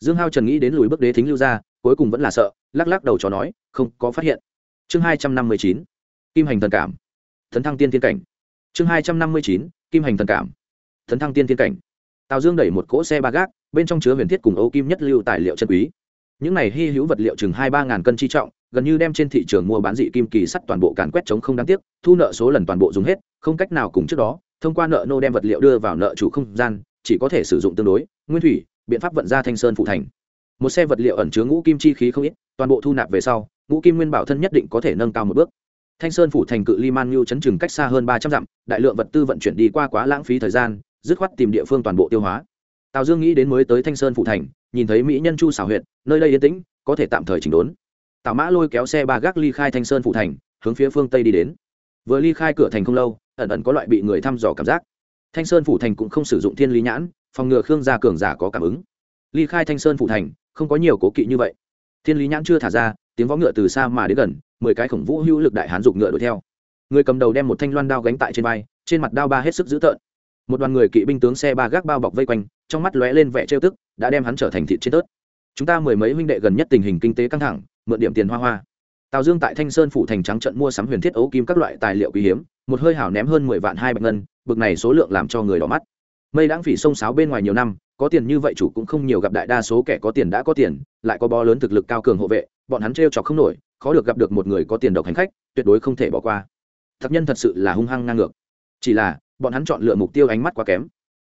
Dương hao trần nghĩ đến lùi bước đế thính lưu ra, cuối cùng vẫn là sợ, lắc lắc đầu cho nói, không có phát hiện chương hai trăm năm mươi chín, kim hành thần cảm. Thần thăng tiên thiên cảnh. Chương hai trăm năm mươi chín, kim hành thần cảm. Thần thăng tiên thiên cảnh. Tào dương đẩy một cỗ xe ba gác, bên trong chứa huyền thiết cùng ô kim nhất lưu tài liệu chân quý. Những này hy hữu vật liệu chừng hai ba ngàn cân chi trọng, gần như đem trên thị trường mua bán dị kim kỳ sắt toàn bộ càn quét chống không đáng tiếc, thu nợ số lần toàn bộ dùng hết, không cách nào cùng trước đó, thông qua nợ nô đem vật liệu đưa vào nợ chủ không gian, chỉ có thể sử dụng tương đối, nguyên thủy, biện pháp vận ra thanh sơn phụ thành. Một xe vật liệu ẩn chứa ngũ kim chi khí không ít, toàn bộ thu nạp về sau ngũ kim nguyên bảo thân nhất định có thể nâng cao một bước. Thanh sơn phủ thành cự Li man nhu chấn chừng cách xa hơn ba trăm dặm, đại lượng vật tư vận chuyển đi qua quá lãng phí thời gian, dứt khoát tìm địa phương toàn bộ tiêu hóa. Tào dương nghĩ đến mới tới thanh sơn phủ thành, nhìn thấy mỹ nhân chu xảo huyện nơi đây yên tĩnh, có thể tạm thời chỉnh đốn. Tào mã lôi kéo xe ba gác ly khai thanh sơn phủ thành, hướng phía phương tây đi đến. Vừa ly khai cửa thành không lâu, ẩn ẩn có loại bị người thăm dò cảm giác. Thanh sơn phủ thành cũng không sử dụng thiên lý nhãn, phòng ngừa khương gia cường giả có cảm ứng. Ly khai thanh sơn phủ thành, không có nhiều cố kỵ như vậy. Thiên lý nhãn chưa thả ra tiếng võ ngựa từ xa mà đến gần, mười cái khổng vũ hữu lực đại hán dục ngựa đuổi theo. Người cầm đầu đem một thanh loan đao gánh tại trên vai, trên mặt đao ba hết sức dữ tợn. Một đoàn người kỵ binh tướng xe ba gác bao bọc vây quanh, trong mắt lóe lên vẻ trêu tức, đã đem hắn trở thành thịt trên tớt. Chúng ta mười mấy huynh đệ gần nhất tình hình kinh tế căng thẳng, mượn điểm tiền hoa hoa. Tào dương tại thanh sơn phủ thành trắng trận mua sắm huyền thiết ấu kim các loại tài liệu quý hiếm, một hơi hảo ném hơn mười vạn hai bạch ngân, bực này số lượng làm cho người đỏ mắt. Mây đáng phỉ sông sáo bên ngoài nhiều năm, có tiền như vậy chủ cũng không nhiều gặp đại đa số kẻ có tiền đã có tiền, lại có bo lớn thực lực cao cường hộ vệ bọn hắn t r chọc không nổi, khó được gặp được một người có tiền độc hành khách, tuyệt đối không thể bỏ qua. Thật nhân thật sự là hung hăng ngang ngược. Chỉ là, bọn hắn chọn lựa mục tiêu ánh mắt quá kém.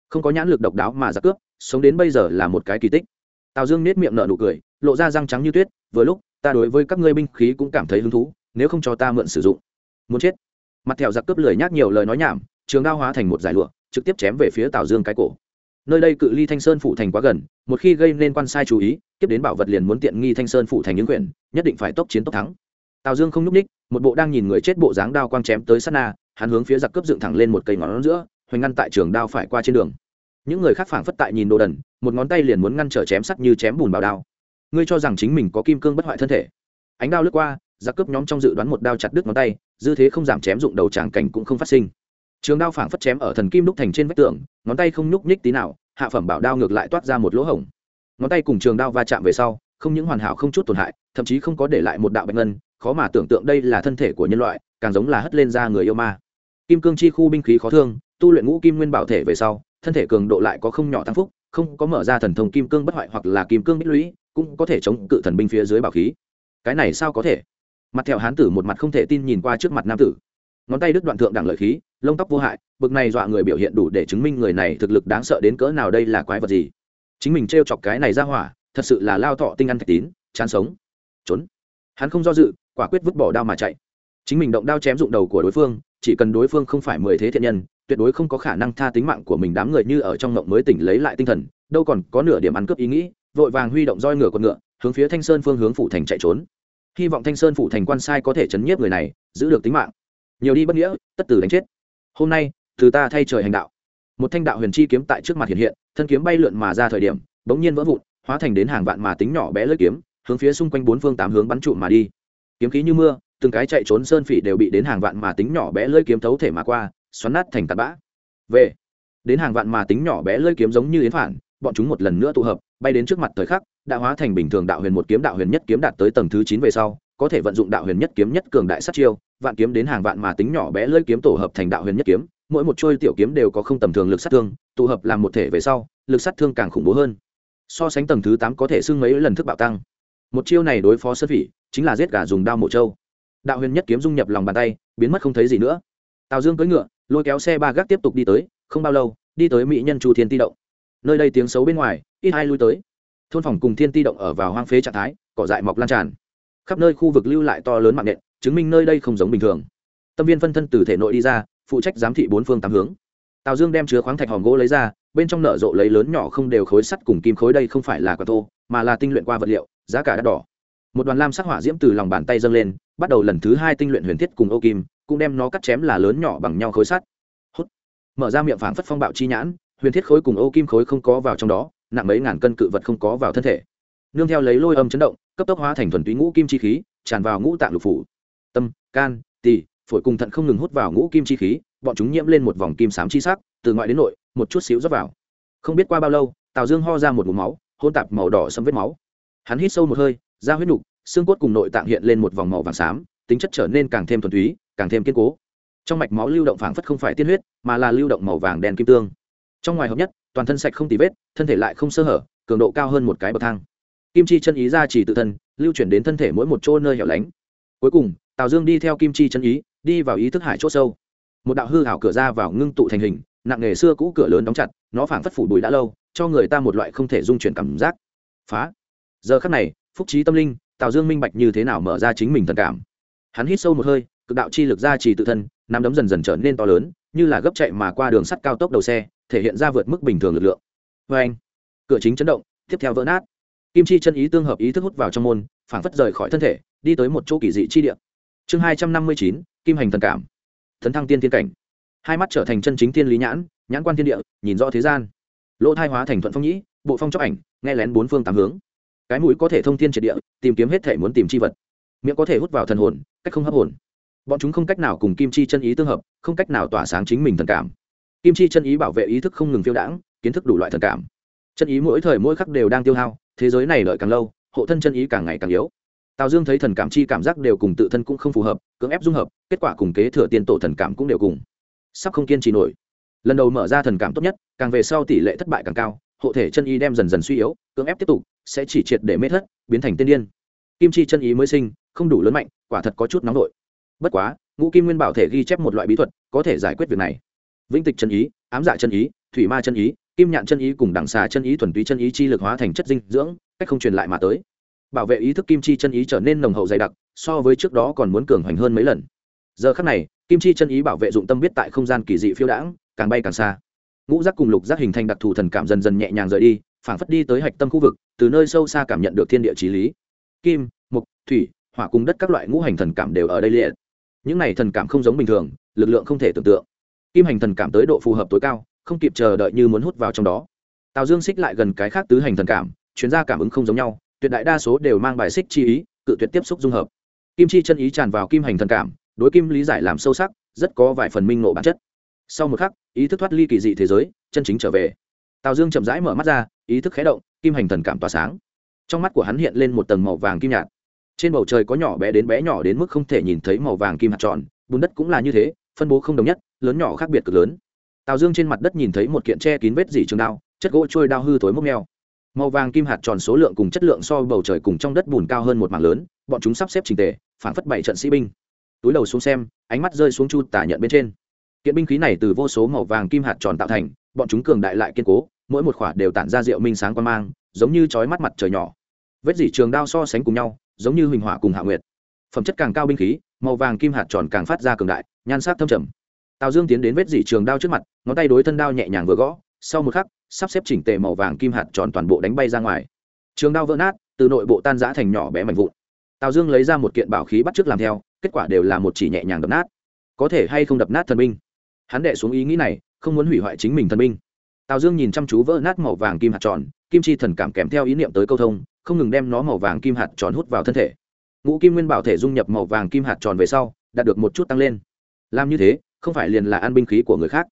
Không có nhãn lực độc đáo mà giặc cướp, sống đến bây giờ là một cái kỳ tích. Tào dương nết miệng nở nụ cười, lộ ra răng trắng như tuyết, vừa lúc, ta đối với các ngươi binh khí cũng cảm thấy hứng thú, nếu không cho ta mượn sử dụng. Muốn chết. Mặt thẹo giặc cướp lười nhác nhiều lời nói nhảm, trường đao hóa thành một giải lụa, trực tiếp chém về phía tào dương cái cổ nơi đây cự ly thanh sơn phủ thành quá gần, một khi gây nên quan sai chú ý, tiếp đến bảo vật liền muốn tiện nghi thanh sơn phủ thành những quyển nhất định phải tốc chiến tốc thắng. Tào dương không n ú c ních một bộ đang nhìn người chết bộ dáng đao quang chém tới sát na, hắn hướng phía giặc cướp dựng thẳng lên một cây ngón giữa, hoành ngăn tại trường đao phải qua trên đường. Những người khác phảng phất tại nhìn đồ đần, một ngón tay liền muốn ngăn trở chém sắt như chém bùn bảo đao. Ngươi cho rằng chính mình có kim cương bất hoại thân thể. Ánh đao lướt qua, giặc cướp nhóm trong dự đoán một đao chặt đứt ngón tay, dư thế không giảm chém dụng đầu tràng cảnh cũng không phát sinh trường đao phảng phất chém ở thần kim đúc thành trên vách tường, ngón tay không nhúc nhích tí nào, hạ phẩm bảo đao ngược lại toát ra một lỗ hổng. Ngón tay cùng trường đao va chạm về sau, không những hoàn hảo không chút tổn hại, thậm chí không có để lại một đạo bạch ngân, khó mà tưởng tượng đây là thân thể của nhân loại, càng giống là hất lên ra người yêu ma. Kim cương chi khu binh khí khó thương, tu luyện ngũ kim nguyên bảo thể về sau, thân thể cường độ lại có không nhỏ tăng phúc, không có mở ra thần thông kim cương bất hoại hoặc là kim cương bích lũy, cũng có thể chống cự thần binh phía dưới bảo khí. Cái này sao có thể? Mặt theo hán tử một mặt không thể tin nhìn qua trước mặt nam tử. Ngón tay đứt đoạn thượng đẳng lợi khí lông tóc vô hại, bực này dọa người biểu hiện đủ để chứng minh người này thực lực đáng sợ đến cỡ nào đây là quái vật gì. Chính mình t chọc cái này ra hỏa, thật sự là lao thọ tinh ăn thạch tín, chán sống. Trốn. Hắn không do dự, quả quyết vứt bỏ đao mà chạy. Chính mình động đao chém dụng đầu của đối phương, chỉ cần đối phương không phải mười thế thiện nhân, tuyệt đối không có khả năng tha tính mạng của mình đám người như ở trong ngộng mới tỉnh lấy lại tinh thần, đâu còn có nửa điểm ăn cướp ý nghĩ, vội vàng huy động roi ngựa con ngựa, hướng phía thanh sơn phương hướng phủ thành chạy trốn. Hy vọng thanh sơn phủ thành quan sai có thể chấn nhiếp người này, giữ được tính mạng. Nhiều đi bất nghĩa, tất tử đánh chết hôm nay, từ ta thay trời hành đạo. Một thanh đạo huyền chi kiếm tại trước mặt hiện hiện, thân kiếm bay lượn mà ra thời điểm, bỗng nhiên vỡ vụn, hóa thành đến hàng vạn mà tính nhỏ bé lưỡi kiếm, hướng phía xung quanh bốn phương tám hướng bắn trụ mà đi. Kiếm khí như mưa, từng cái chạy trốn sơn phỉ đều bị đến hàng vạn mà tính nhỏ bé lưỡi kiếm thấu thể mà qua, xoắn nát thành tạt bã. Về, đến hàng vạn mà tính nhỏ bé lưỡi kiếm giống như yến phản, bọn chúng một lần nữa tụ hợp, bay đến trước mặt thời khắc, đã hóa thành bình thường đạo huyền một kiếm đạo huyền nhất kiếm đạt tới tầng thứ chín về sau, có thể vận dụng đạo huyền nhất kiếm nhất cường đại sát chiêu vạn kiếm đến hàng vạn mà tính nhỏ bé lưỡi kiếm tổ hợp thành đạo huyền nhất kiếm, mỗi một trôi tiểu kiếm đều có không tầm thường lực sát thương, tụ hợp làm một thể về sau, lực sát thương càng khủng bố hơn. So sánh tầng thứ tám có thể xưng mấy lần thức bạo tăng. Một chiêu này đối phó sơn phỉ, chính là giết gà dùng đao mộ trâu. Đạo huyền nhất kiếm dung nhập lòng bàn tay, biến mất không thấy gì nữa. Tào dương cưỡi ngựa, lôi kéo xe ba gác tiếp tục đi tới, không bao lâu, đi tới mỹ nhân chu thiên ti động. Nơi đây tiếng xấu bên ngoài, ít ai lui tới. Thôn phòng cùng thiên ti động ở vào hoang phế trạng thái, cỏ dại mọc lan tràn. Khắp nơi khu vực lưu lại to lớn mạng nện chứng minh nơi đây không giống bình thường. Tâm viên phân thân từ thể nội đi ra, phụ trách giám thị bốn phương tám hướng. Tào dương đem chứa khoáng thạch hòm gỗ lấy ra, bên trong nở rộ lấy lớn nhỏ không đều khối sắt cùng kim khối đây không phải là quả thô, mà là tinh luyện qua vật liệu, giá cả đắt đỏ. Một đoàn lam sắc hỏa diễm từ lòng bàn tay dâng lên, bắt đầu lần thứ hai tinh luyện huyền thiết cùng ô kim, cũng đem nó cắt chém là lớn nhỏ bằng nhau khối sắt. Hút. Mở ra miệng phảng phất phong bạo chi nhãn, huyền thiết khối cùng ô kim khối không có vào trong đó, nặng mấy ngàn cân cự vật không có vào thân thể. Nương theo lấy lôi âm chấn động, cấp tốc hóa thành thuần túy ngũ kim chi khí, tràn vào ngũ tạng lục phủ tâm, can, tỳ, phổi cùng thận không ngừng hút vào ngũ kim chi khí, bọn chúng nhiễm lên một vòng kim sám chi sắc, từ ngoại đến nội, một chút xíu rót vào. Không biết qua bao lâu, tào dương ho ra một mụm máu, hôn tạp màu đỏ xâm vết máu. Hắn hít sâu một hơi ra huyết nhục xương cốt cùng nội tạng hiện lên một vòng màu vàng xám, tính chất trở nên càng thêm thuần túy, càng thêm kiên cố. Trong mạch máu lưu động phảng phất không phải tiên huyết, mà là lưu động màu vàng đen kim tương. Trong ngoài hợp nhất, toàn thân sạch không tì vết, thân thể lại không sơ hở, cường độ cao hơn một cái bậc thang. Kim chi chân ý ra chỉ tự thân, lưu chuyển đến thân thể mỗi một chỗ nơi hẻo lánh. Cuối cùng tào dương đi theo kim chi chân ý, đi vào ý thức hải c h ỗ sâu. Một đạo hư hảo cửa ra vào ngưng tụ thành hình, nặng nghề xưa cũ cửa lớn đóng chặt, nó phảng phất phủ bụi đã lâu, cho người ta một loại không thể dung chuyển cảm giác. Phá! Giờ khắc này, phúc trí tâm linh, tào dương minh bạch như thế nào mở ra chính mình thần cảm. Hắn hít sâu một hơi, cực đạo chi lực ra trì tự thân, nắm đấm dần dần trở nên to lớn, như là gấp chạy mà qua đường sắt cao tốc đầu xe, thể hiện ra vượt mức bình thường lực lượng. Vê anh, cửa chính chấn động, tiếp theo vỡ nát. Kim chi chân ý tương hợp ý thức hút vào trong môn, phảng phất rời khỏi thân thể, đi tới một chỗ kỳ dị chi địa chương hai trăm năm mươi chín, kim hành thần cảm. Thần thăng tiên thiên cảnh. Hai mắt trở thành chân chính tiên lý nhãn nhãn quan thiên địa, nhìn rõ thế gian. Lỗ thai hóa thành thuận phong nhĩ, bộ phong chóc ảnh, nghe lén bốn phương tám hướng. Cái mũi có thể thông thiên triệt địa, tìm kiếm hết thể muốn tìm chi vật. Miệng có thể hút vào thần hồn, cách không hấp hồn. Bọn chúng không cách nào cùng kim chi chân ý tương hợp, không cách nào tỏa sáng chính mình thần cảm. Kim chi chân ý bảo vệ ý thức không ngừng phiêu đãng, kiến thức đủ loại thần cảm. Chân ý mỗi thời mỗi khắc đều đang tiêu hao, thế giới này lợi càng lâu, hộ thân chân ý càng ngày càng yếu tào dương thấy thần cảm chi cảm giác đều cùng tự thân cũng không phù hợp, cưỡng ép dung hợp, kết quả cùng kế thừa tiên tổ thần cảm cũng đều cùng. Sắp không kiên trì nổi. Lần đầu mở ra thần cảm tốt nhất, càng về sau tỷ lệ thất bại càng cao, hộ thể chân ý đem dần dần suy yếu, cưỡng ép tiếp tục, sẽ chỉ triệt để mê thất, biến thành tiên điên. Kim chi chân ý mới sinh, không đủ lớn mạnh, quả thật có chút nóng nổi bất quá, ngũ kim nguyên bảo thể ghi chép một loại bí thuật, có thể giải quyết việc này. Vĩnh tịch chân ý ám dạ chân ý thủy ma chân ý kim nhạn chân ý cùng đẳng xà chân ý thuần túy chân ý chi lực hóa thành chất dinh dưỡng, cách không truyền lại mà tới bảo vệ ý thức kim chi chân ý trở nên nồng hậu dày đặc, so với trước đó còn muốn cường hoành hơn mấy lần. Giờ khắc này, kim chi chân ý bảo vệ dụng tâm biết tại không gian kỳ dị phiêu đãng, càng bay càng xa. Ngũ giác cùng lục giác hình thành đặc thù thần cảm dần dần nhẹ nhàng rời đi, phảng phất đi tới hạch tâm khu vực, từ nơi sâu xa cảm nhận được thiên địa trí lý. Kim, mục, thủy, hỏa cùng đất các loại ngũ hành thần cảm đều ở đây liệt. Những này thần cảm không giống bình thường, lực lượng không thể tưởng tượng. Kim hành thần cảm tới độ phù hợp tối cao, không kịp chờ đợi như muốn hút vào trong đó. Tào dương xích lại gần cái khác tứ hành thần cảm, chuyên gia cảm ứng không giống nhau tuyệt đại đa số đều mang bài xích chi ý, cự tuyệt tiếp xúc dung hợp. Kim chi chân ý tràn vào kim hành thần cảm, đối kim lý giải làm sâu sắc, rất có vài phần minh nộ bản chất. Sau một khắc, ý thức thoát ly kỳ dị thế giới, chân chính trở về. Tào dương chậm rãi mở mắt ra, ý thức khé động, kim hành thần cảm tỏa sáng. Trong mắt của hắn hiện lên một tầng màu vàng kim nhạt. Trên bầu trời có nhỏ bé đến bé nhỏ đến mức không thể nhìn thấy màu vàng kim hạt tròn, bùn đất cũng là như thế, phân bố không đồng nhất, lớn nhỏ khác biệt cực lớn. Tào dương trên mặt đất nhìn thấy một kiện tre kín vết dỉ trường đao, chất gỗ trôi đao hư thối mốc neo màu vàng kim hạt tròn số lượng cùng chất lượng so bầu trời cùng trong đất bùn cao hơn một mảng lớn, bọn chúng sắp xếp trình tề phản phất bảy trận sĩ binh. Túi đầu xuống xem, ánh mắt rơi xuống chu tả nhận bên trên. Kiện binh khí này từ vô số màu vàng kim hạt tròn tạo thành, bọn chúng cường đại lại kiên cố, mỗi một khỏa đều tản ra rượu minh sáng quan mang, giống như chói mắt mặt trời nhỏ. Vết dỉ trường đao so sánh cùng nhau, giống như huỳnh hỏa cùng hạ nguyệt. Phẩm chất càng cao binh khí, màu vàng kim hạt tròn càng phát ra cường đại, nhan sắc thâm trầm. Tào dương tiến đến vết dỉ trường đao trước mặt, ngón tay đối thân đao nhẹ nhàng vừa gõ, sau một khắc sắp xếp chỉnh tề màu vàng kim hạt tròn toàn bộ đánh bay ra ngoài. Trường đao vỡ nát, từ nội bộ tan rã thành nhỏ bé mạnh vụn. Tào dương lấy ra một kiện bảo khí bắt trước làm theo, kết quả đều là một chỉ nhẹ nhàng đập nát. Có thể hay không đập nát thần binh? Hắn đệ xuống ý nghĩ này, không muốn hủy hoại chính mình thần binh. Tào dương nhìn chăm chú vỡ nát màu vàng kim hạt tròn, kim chi thần cảm kèm theo ý niệm tới câu thông, không ngừng đem nó màu vàng kim hạt tròn hút vào thân thể. Ngũ kim nguyên bảo thể dung nhập màu vàng kim hạt tròn về sau, đạt được một chút tăng lên. Làm như thế, không phải liền là ăn binh khí của người khác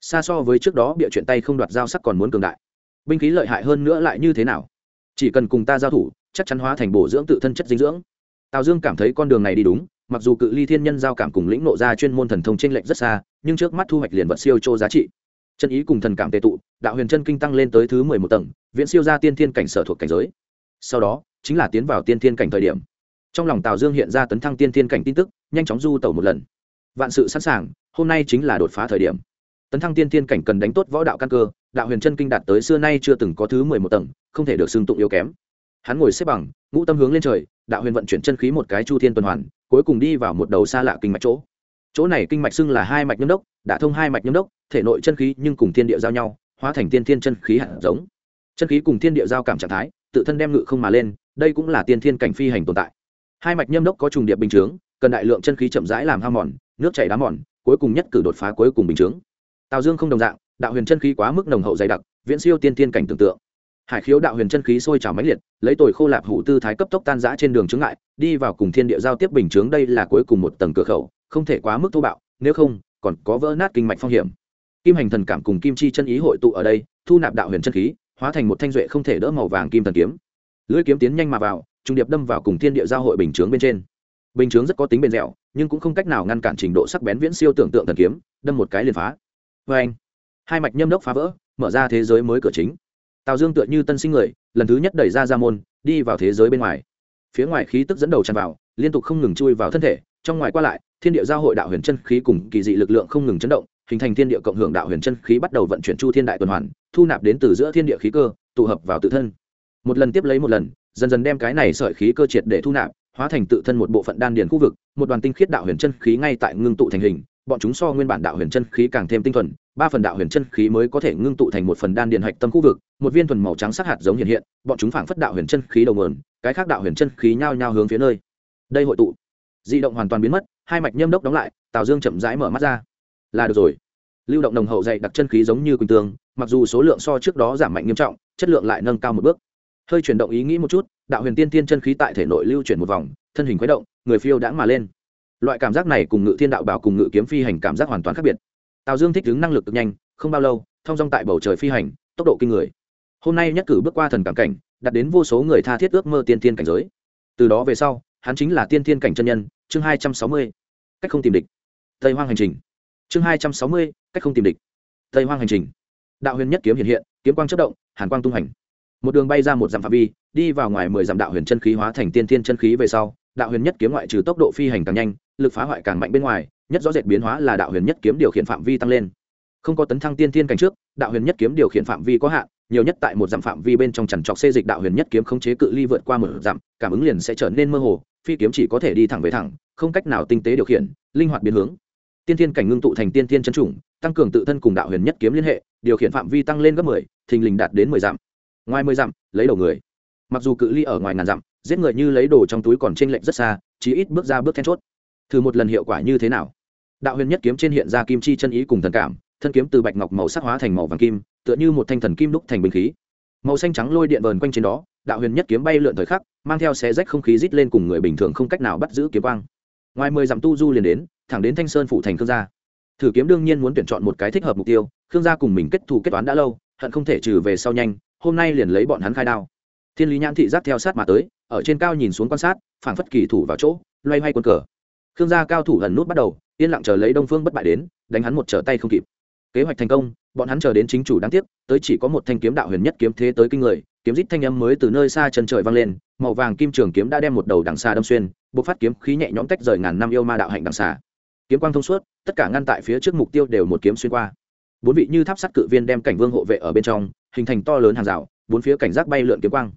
xa so với trước đó bịa chuyện tay không đoạt dao sắc còn muốn cường đại. Binh khí lợi hại hơn nữa lại như thế nào? Chỉ cần cùng ta giao thủ, chắc chắn hóa thành bổ dưỡng tự thân chất dinh dưỡng. Tào dương cảm thấy con đường này đi đúng, mặc dù cự ly thiên nhân giao cảm cùng lĩnh nộ ra chuyên môn thần thông t r ê n lệch rất xa, nhưng trước mắt thu hoạch liền vật siêu chô giá trị. Chân ý cùng thần cảm tệ tụ, đạo huyền chân kinh tăng lên tới thứ mười một tầng, viễn siêu ra tiên thiên cảnh sở thuộc cảnh giới. Sau đó, chính là tiến vào tiên thiên cảnh thời điểm. Trong lòng tào dương hiện ra tấn thăng tiên thiên cảnh tin tức, nhanh chóng du tẩu một lần. Vạn sự sẵn sàng, hôm nay chính là đột phá thời điểm tấn thăng tiên thiên cảnh cần đánh tốt võ đạo căn cơ, đạo huyền chân kinh đạt tới xưa nay chưa từng có thứ mười một tầng, không thể được xưng tụng yếu kém. Hắn ngồi xếp bằng, ngũ tâm hướng lên trời, đạo huyền vận chuyển chân khí một cái chu thiên tuần hoàn, cuối cùng đi vào một đầu xa lạ kinh mạch chỗ. Chỗ này kinh mạch xưng là hai mạch nhâm đốc, đã thông hai mạch nhâm đốc, thể nội chân khí nhưng cùng thiên địa giao nhau, hóa thành tiên thiên chân khí hạt giống. Chân khí cùng thiên địa giao cảm trạng thái, tự thân đem ngự không mà lên, đây cũng là tiên thiên cảnh phi hành tồn tại. Hai mạch nhâm đốc có trùng điệp bình chướng, cần đại lượng chân khí chậm rãi làm ham mòn, nước chảy đá mòn, cuối cùng nhất cử đột phá cuối cùng bình chướng tào dương không đồng dạng, đạo huyền chân khí quá mức nồng hậu dày đặc, viễn siêu tiên tiên cảnh tưởng tượng. Hải khiếu đạo huyền chân khí sôi trào mãnh liệt, lấy tồi khô lạp hủ tư thái cấp tốc tan giã trên đường chướng ngại, đi vào cùng thiên địa giao tiếp bình chướng đây là cuối cùng một tầng cửa khẩu, không thể quá mức thô bạo, nếu không, còn có vỡ nát kinh mạch phong hiểm. Kim hành thần cảm cùng kim chi chân ý hội tụ ở đây, thu nạp đạo huyền chân khí, hóa thành một thanh duệ không thể đỡ màu vàng kim thần kiếm. Lưỡi kiếm tiến nhanh mà vào trung điệp đâm vào cùng thiên địa giao hội bình chướng bên trên. Bình chướng rất có tính bền dẻo, nhưng cũng không cách nào ngăn cản trình độ sắc bén viễn siêu tưởng tượng thần kiếm, đâm một cái liền phá vê anh, hai mạch nhâm đốc phá vỡ, mở ra thế giới mới cửa chính. Tào dương tựa như tân sinh người, lần thứ nhất đẩy ra ra môn, đi vào thế giới bên ngoài. Phía ngoài khí tức dẫn đầu tràn vào, liên tục không ngừng chui vào thân thể, trong ngoài qua lại, thiên địa giao hội đạo huyền chân khí cùng kỳ dị lực lượng không ngừng chấn động, hình thành thiên địa cộng hưởng đạo huyền chân khí bắt đầu vận chuyển chu thiên đại tuần hoàn, thu nạp đến từ giữa thiên địa khí cơ, tụ hợp vào tự thân. Một lần tiếp lấy một lần, dần dần đem cái này sợi khí cơ triệt để thu nạp, hóa thành tự thân một bộ phận đan điền khu vực, một đoàn tinh khiết đạo huyền chân khí ngay tại ngưng tụ thành hình bọn chúng so nguyên bản đạo huyền chân khí càng thêm tinh thuần, ba phần đạo huyền chân khí mới có thể ngưng tụ thành một phần đan điền hạch tâm khu vực, một viên thuần màu trắng sắc hạt giống hiện hiện, bọn chúng phảng phất đạo huyền chân khí đầu nguồn, cái khác đạo huyền chân khí nhao nhao hướng phía nơi. Đây hội tụ. Di động hoàn toàn biến mất, hai mạch nhâm đốc đóng lại, tào dương chậm rãi mở mắt ra. Là được rồi. Lưu động nồng hậu dày đặc chân khí giống như quỳnh tương mặc dù số lượng so trước đó giảm mạnh nghiêm trọng, chất lượng lại nâng cao một bước. Hơi chuyển động ý nghĩ một chút, đạo huyền tiên tiên chân khí tại thể nội lưu chuyển một vòng, thân hình khuấy động, người phiêu đãng mà lên loại cảm giác này cùng ngự thiên đạo bảo cùng ngự kiếm phi hành cảm giác hoàn toàn khác biệt. Tào dương thích ứng năng lực cực nhanh, không bao lâu thong dong tại bầu trời phi hành, tốc độ kinh người. Hôm nay nhất cử bước qua thần cảm cảnh đặt đến vô số người tha thiết ước mơ tiên tiên cảnh giới. Từ đó về sau, hắn chính là tiên tiên cảnh chân nhân, chương hai trăm sáu mươi, cách không tìm địch. Tây hoang hành trình. Chương hai trăm sáu mươi, cách không tìm địch. Tây hoang hành trình. Đạo huyền nhất kiếm hiện hiện, kiếm quang chất động, hàn quang tung hành một đường bay ra một dặm phạm vi, đi vào ngoài mười dặm đạo huyền chân khí hóa thành tiên tiên chân khí về sau đạo huyền nhất kiếm ngoại trừ tốc độ phi hành càng nhanh, lực phá hoại càng mạnh bên ngoài, nhất rõ rệt biến hóa là đạo huyền nhất kiếm điều khiển phạm vi tăng lên. Không có tấn thăng tiên Thiên cảnh trước, đạo huyền nhất kiếm điều khiển phạm vi có hạn, nhiều nhất tại một dặm phạm vi bên trong trằn trọc xê dịch đạo huyền nhất kiếm không chế cự ly vượt qua một dặm, cảm ứng liền sẽ trở nên mơ hồ, phi kiếm chỉ có thể đi thẳng về thẳng, không cách nào tinh tế điều khiển, linh hoạt biến hướng. Tiên Thiên cảnh ngưng tụ thành tiên Thiên chân chủng, tăng cường tự thân cùng đạo huyền nhất kiếm liên hệ, điều khiển phạm vi tăng lên gấp mười, thình lình đạt đến mười dặm. Ngoài mười dặm, lấy đầu người. Mặc dù cự ly ở ngoài ngàn dặm giết người như lấy đồ trong túi còn t r ê n lệch rất xa, chí ít bước ra bước then chốt. Thử một lần hiệu quả như thế nào? Đạo huyền nhất kiếm trên hiện ra kim chi chân ý cùng thần cảm, thân kiếm từ bạch ngọc màu sắc hóa thành màu vàng kim, tựa như một thanh thần kim đúc thành bình khí. Màu xanh trắng lôi điện vờn quanh trên đó, đạo huyền nhất kiếm bay lượn thời khắc, mang theo xé rách không khí rít lên cùng người bình thường không cách nào bắt giữ kiếm quang. Ngoài mười dặm tu du liền đến, thẳng đến thanh sơn phủ thành khương gia. Thử kiếm đương nhiên muốn tuyển chọn một cái thích hợp mục tiêu, khương gia cùng mình kết thù kết toán đã lâu, hận không thể trừ về sau nhanh, hôm nay liền lấy bọn hắn khai đao thiên lý nhãn thị giác theo sát mà tới, ở trên cao nhìn xuống quan sát, phảng phất kỳ thủ vào chỗ, loay hoay quân cờ. Khương gia cao thủ lần nút bắt đầu, yên lặng chờ lấy đông phương bất bại đến, đánh hắn một trở tay không kịp. Kế hoạch thành công, bọn hắn chờ đến chính chủ đáng tiếc, tới chỉ có một thanh kiếm đạo huyền nhất kiếm thế tới kinh người, kiếm rít thanh âm mới từ nơi xa chân trời vang lên, màu vàng kim trường kiếm đã đem một đầu đằng xa đâm xuyên, bộc phát kiếm khí nhẹ nhõm tách rời ngàn năm yêu ma đạo hạnh đằng xa. Kiếm quang thông suốt, tất cả ngăn tại phía trước mục tiêu đều một kiếm xuyên qua. Bốn vị như tháp sắt cự viên đem cảnh vương hộ vệ ở bên trong hình thành to lớn hàng rào, bốn phía cảnh giác bay lượn kiếm quang.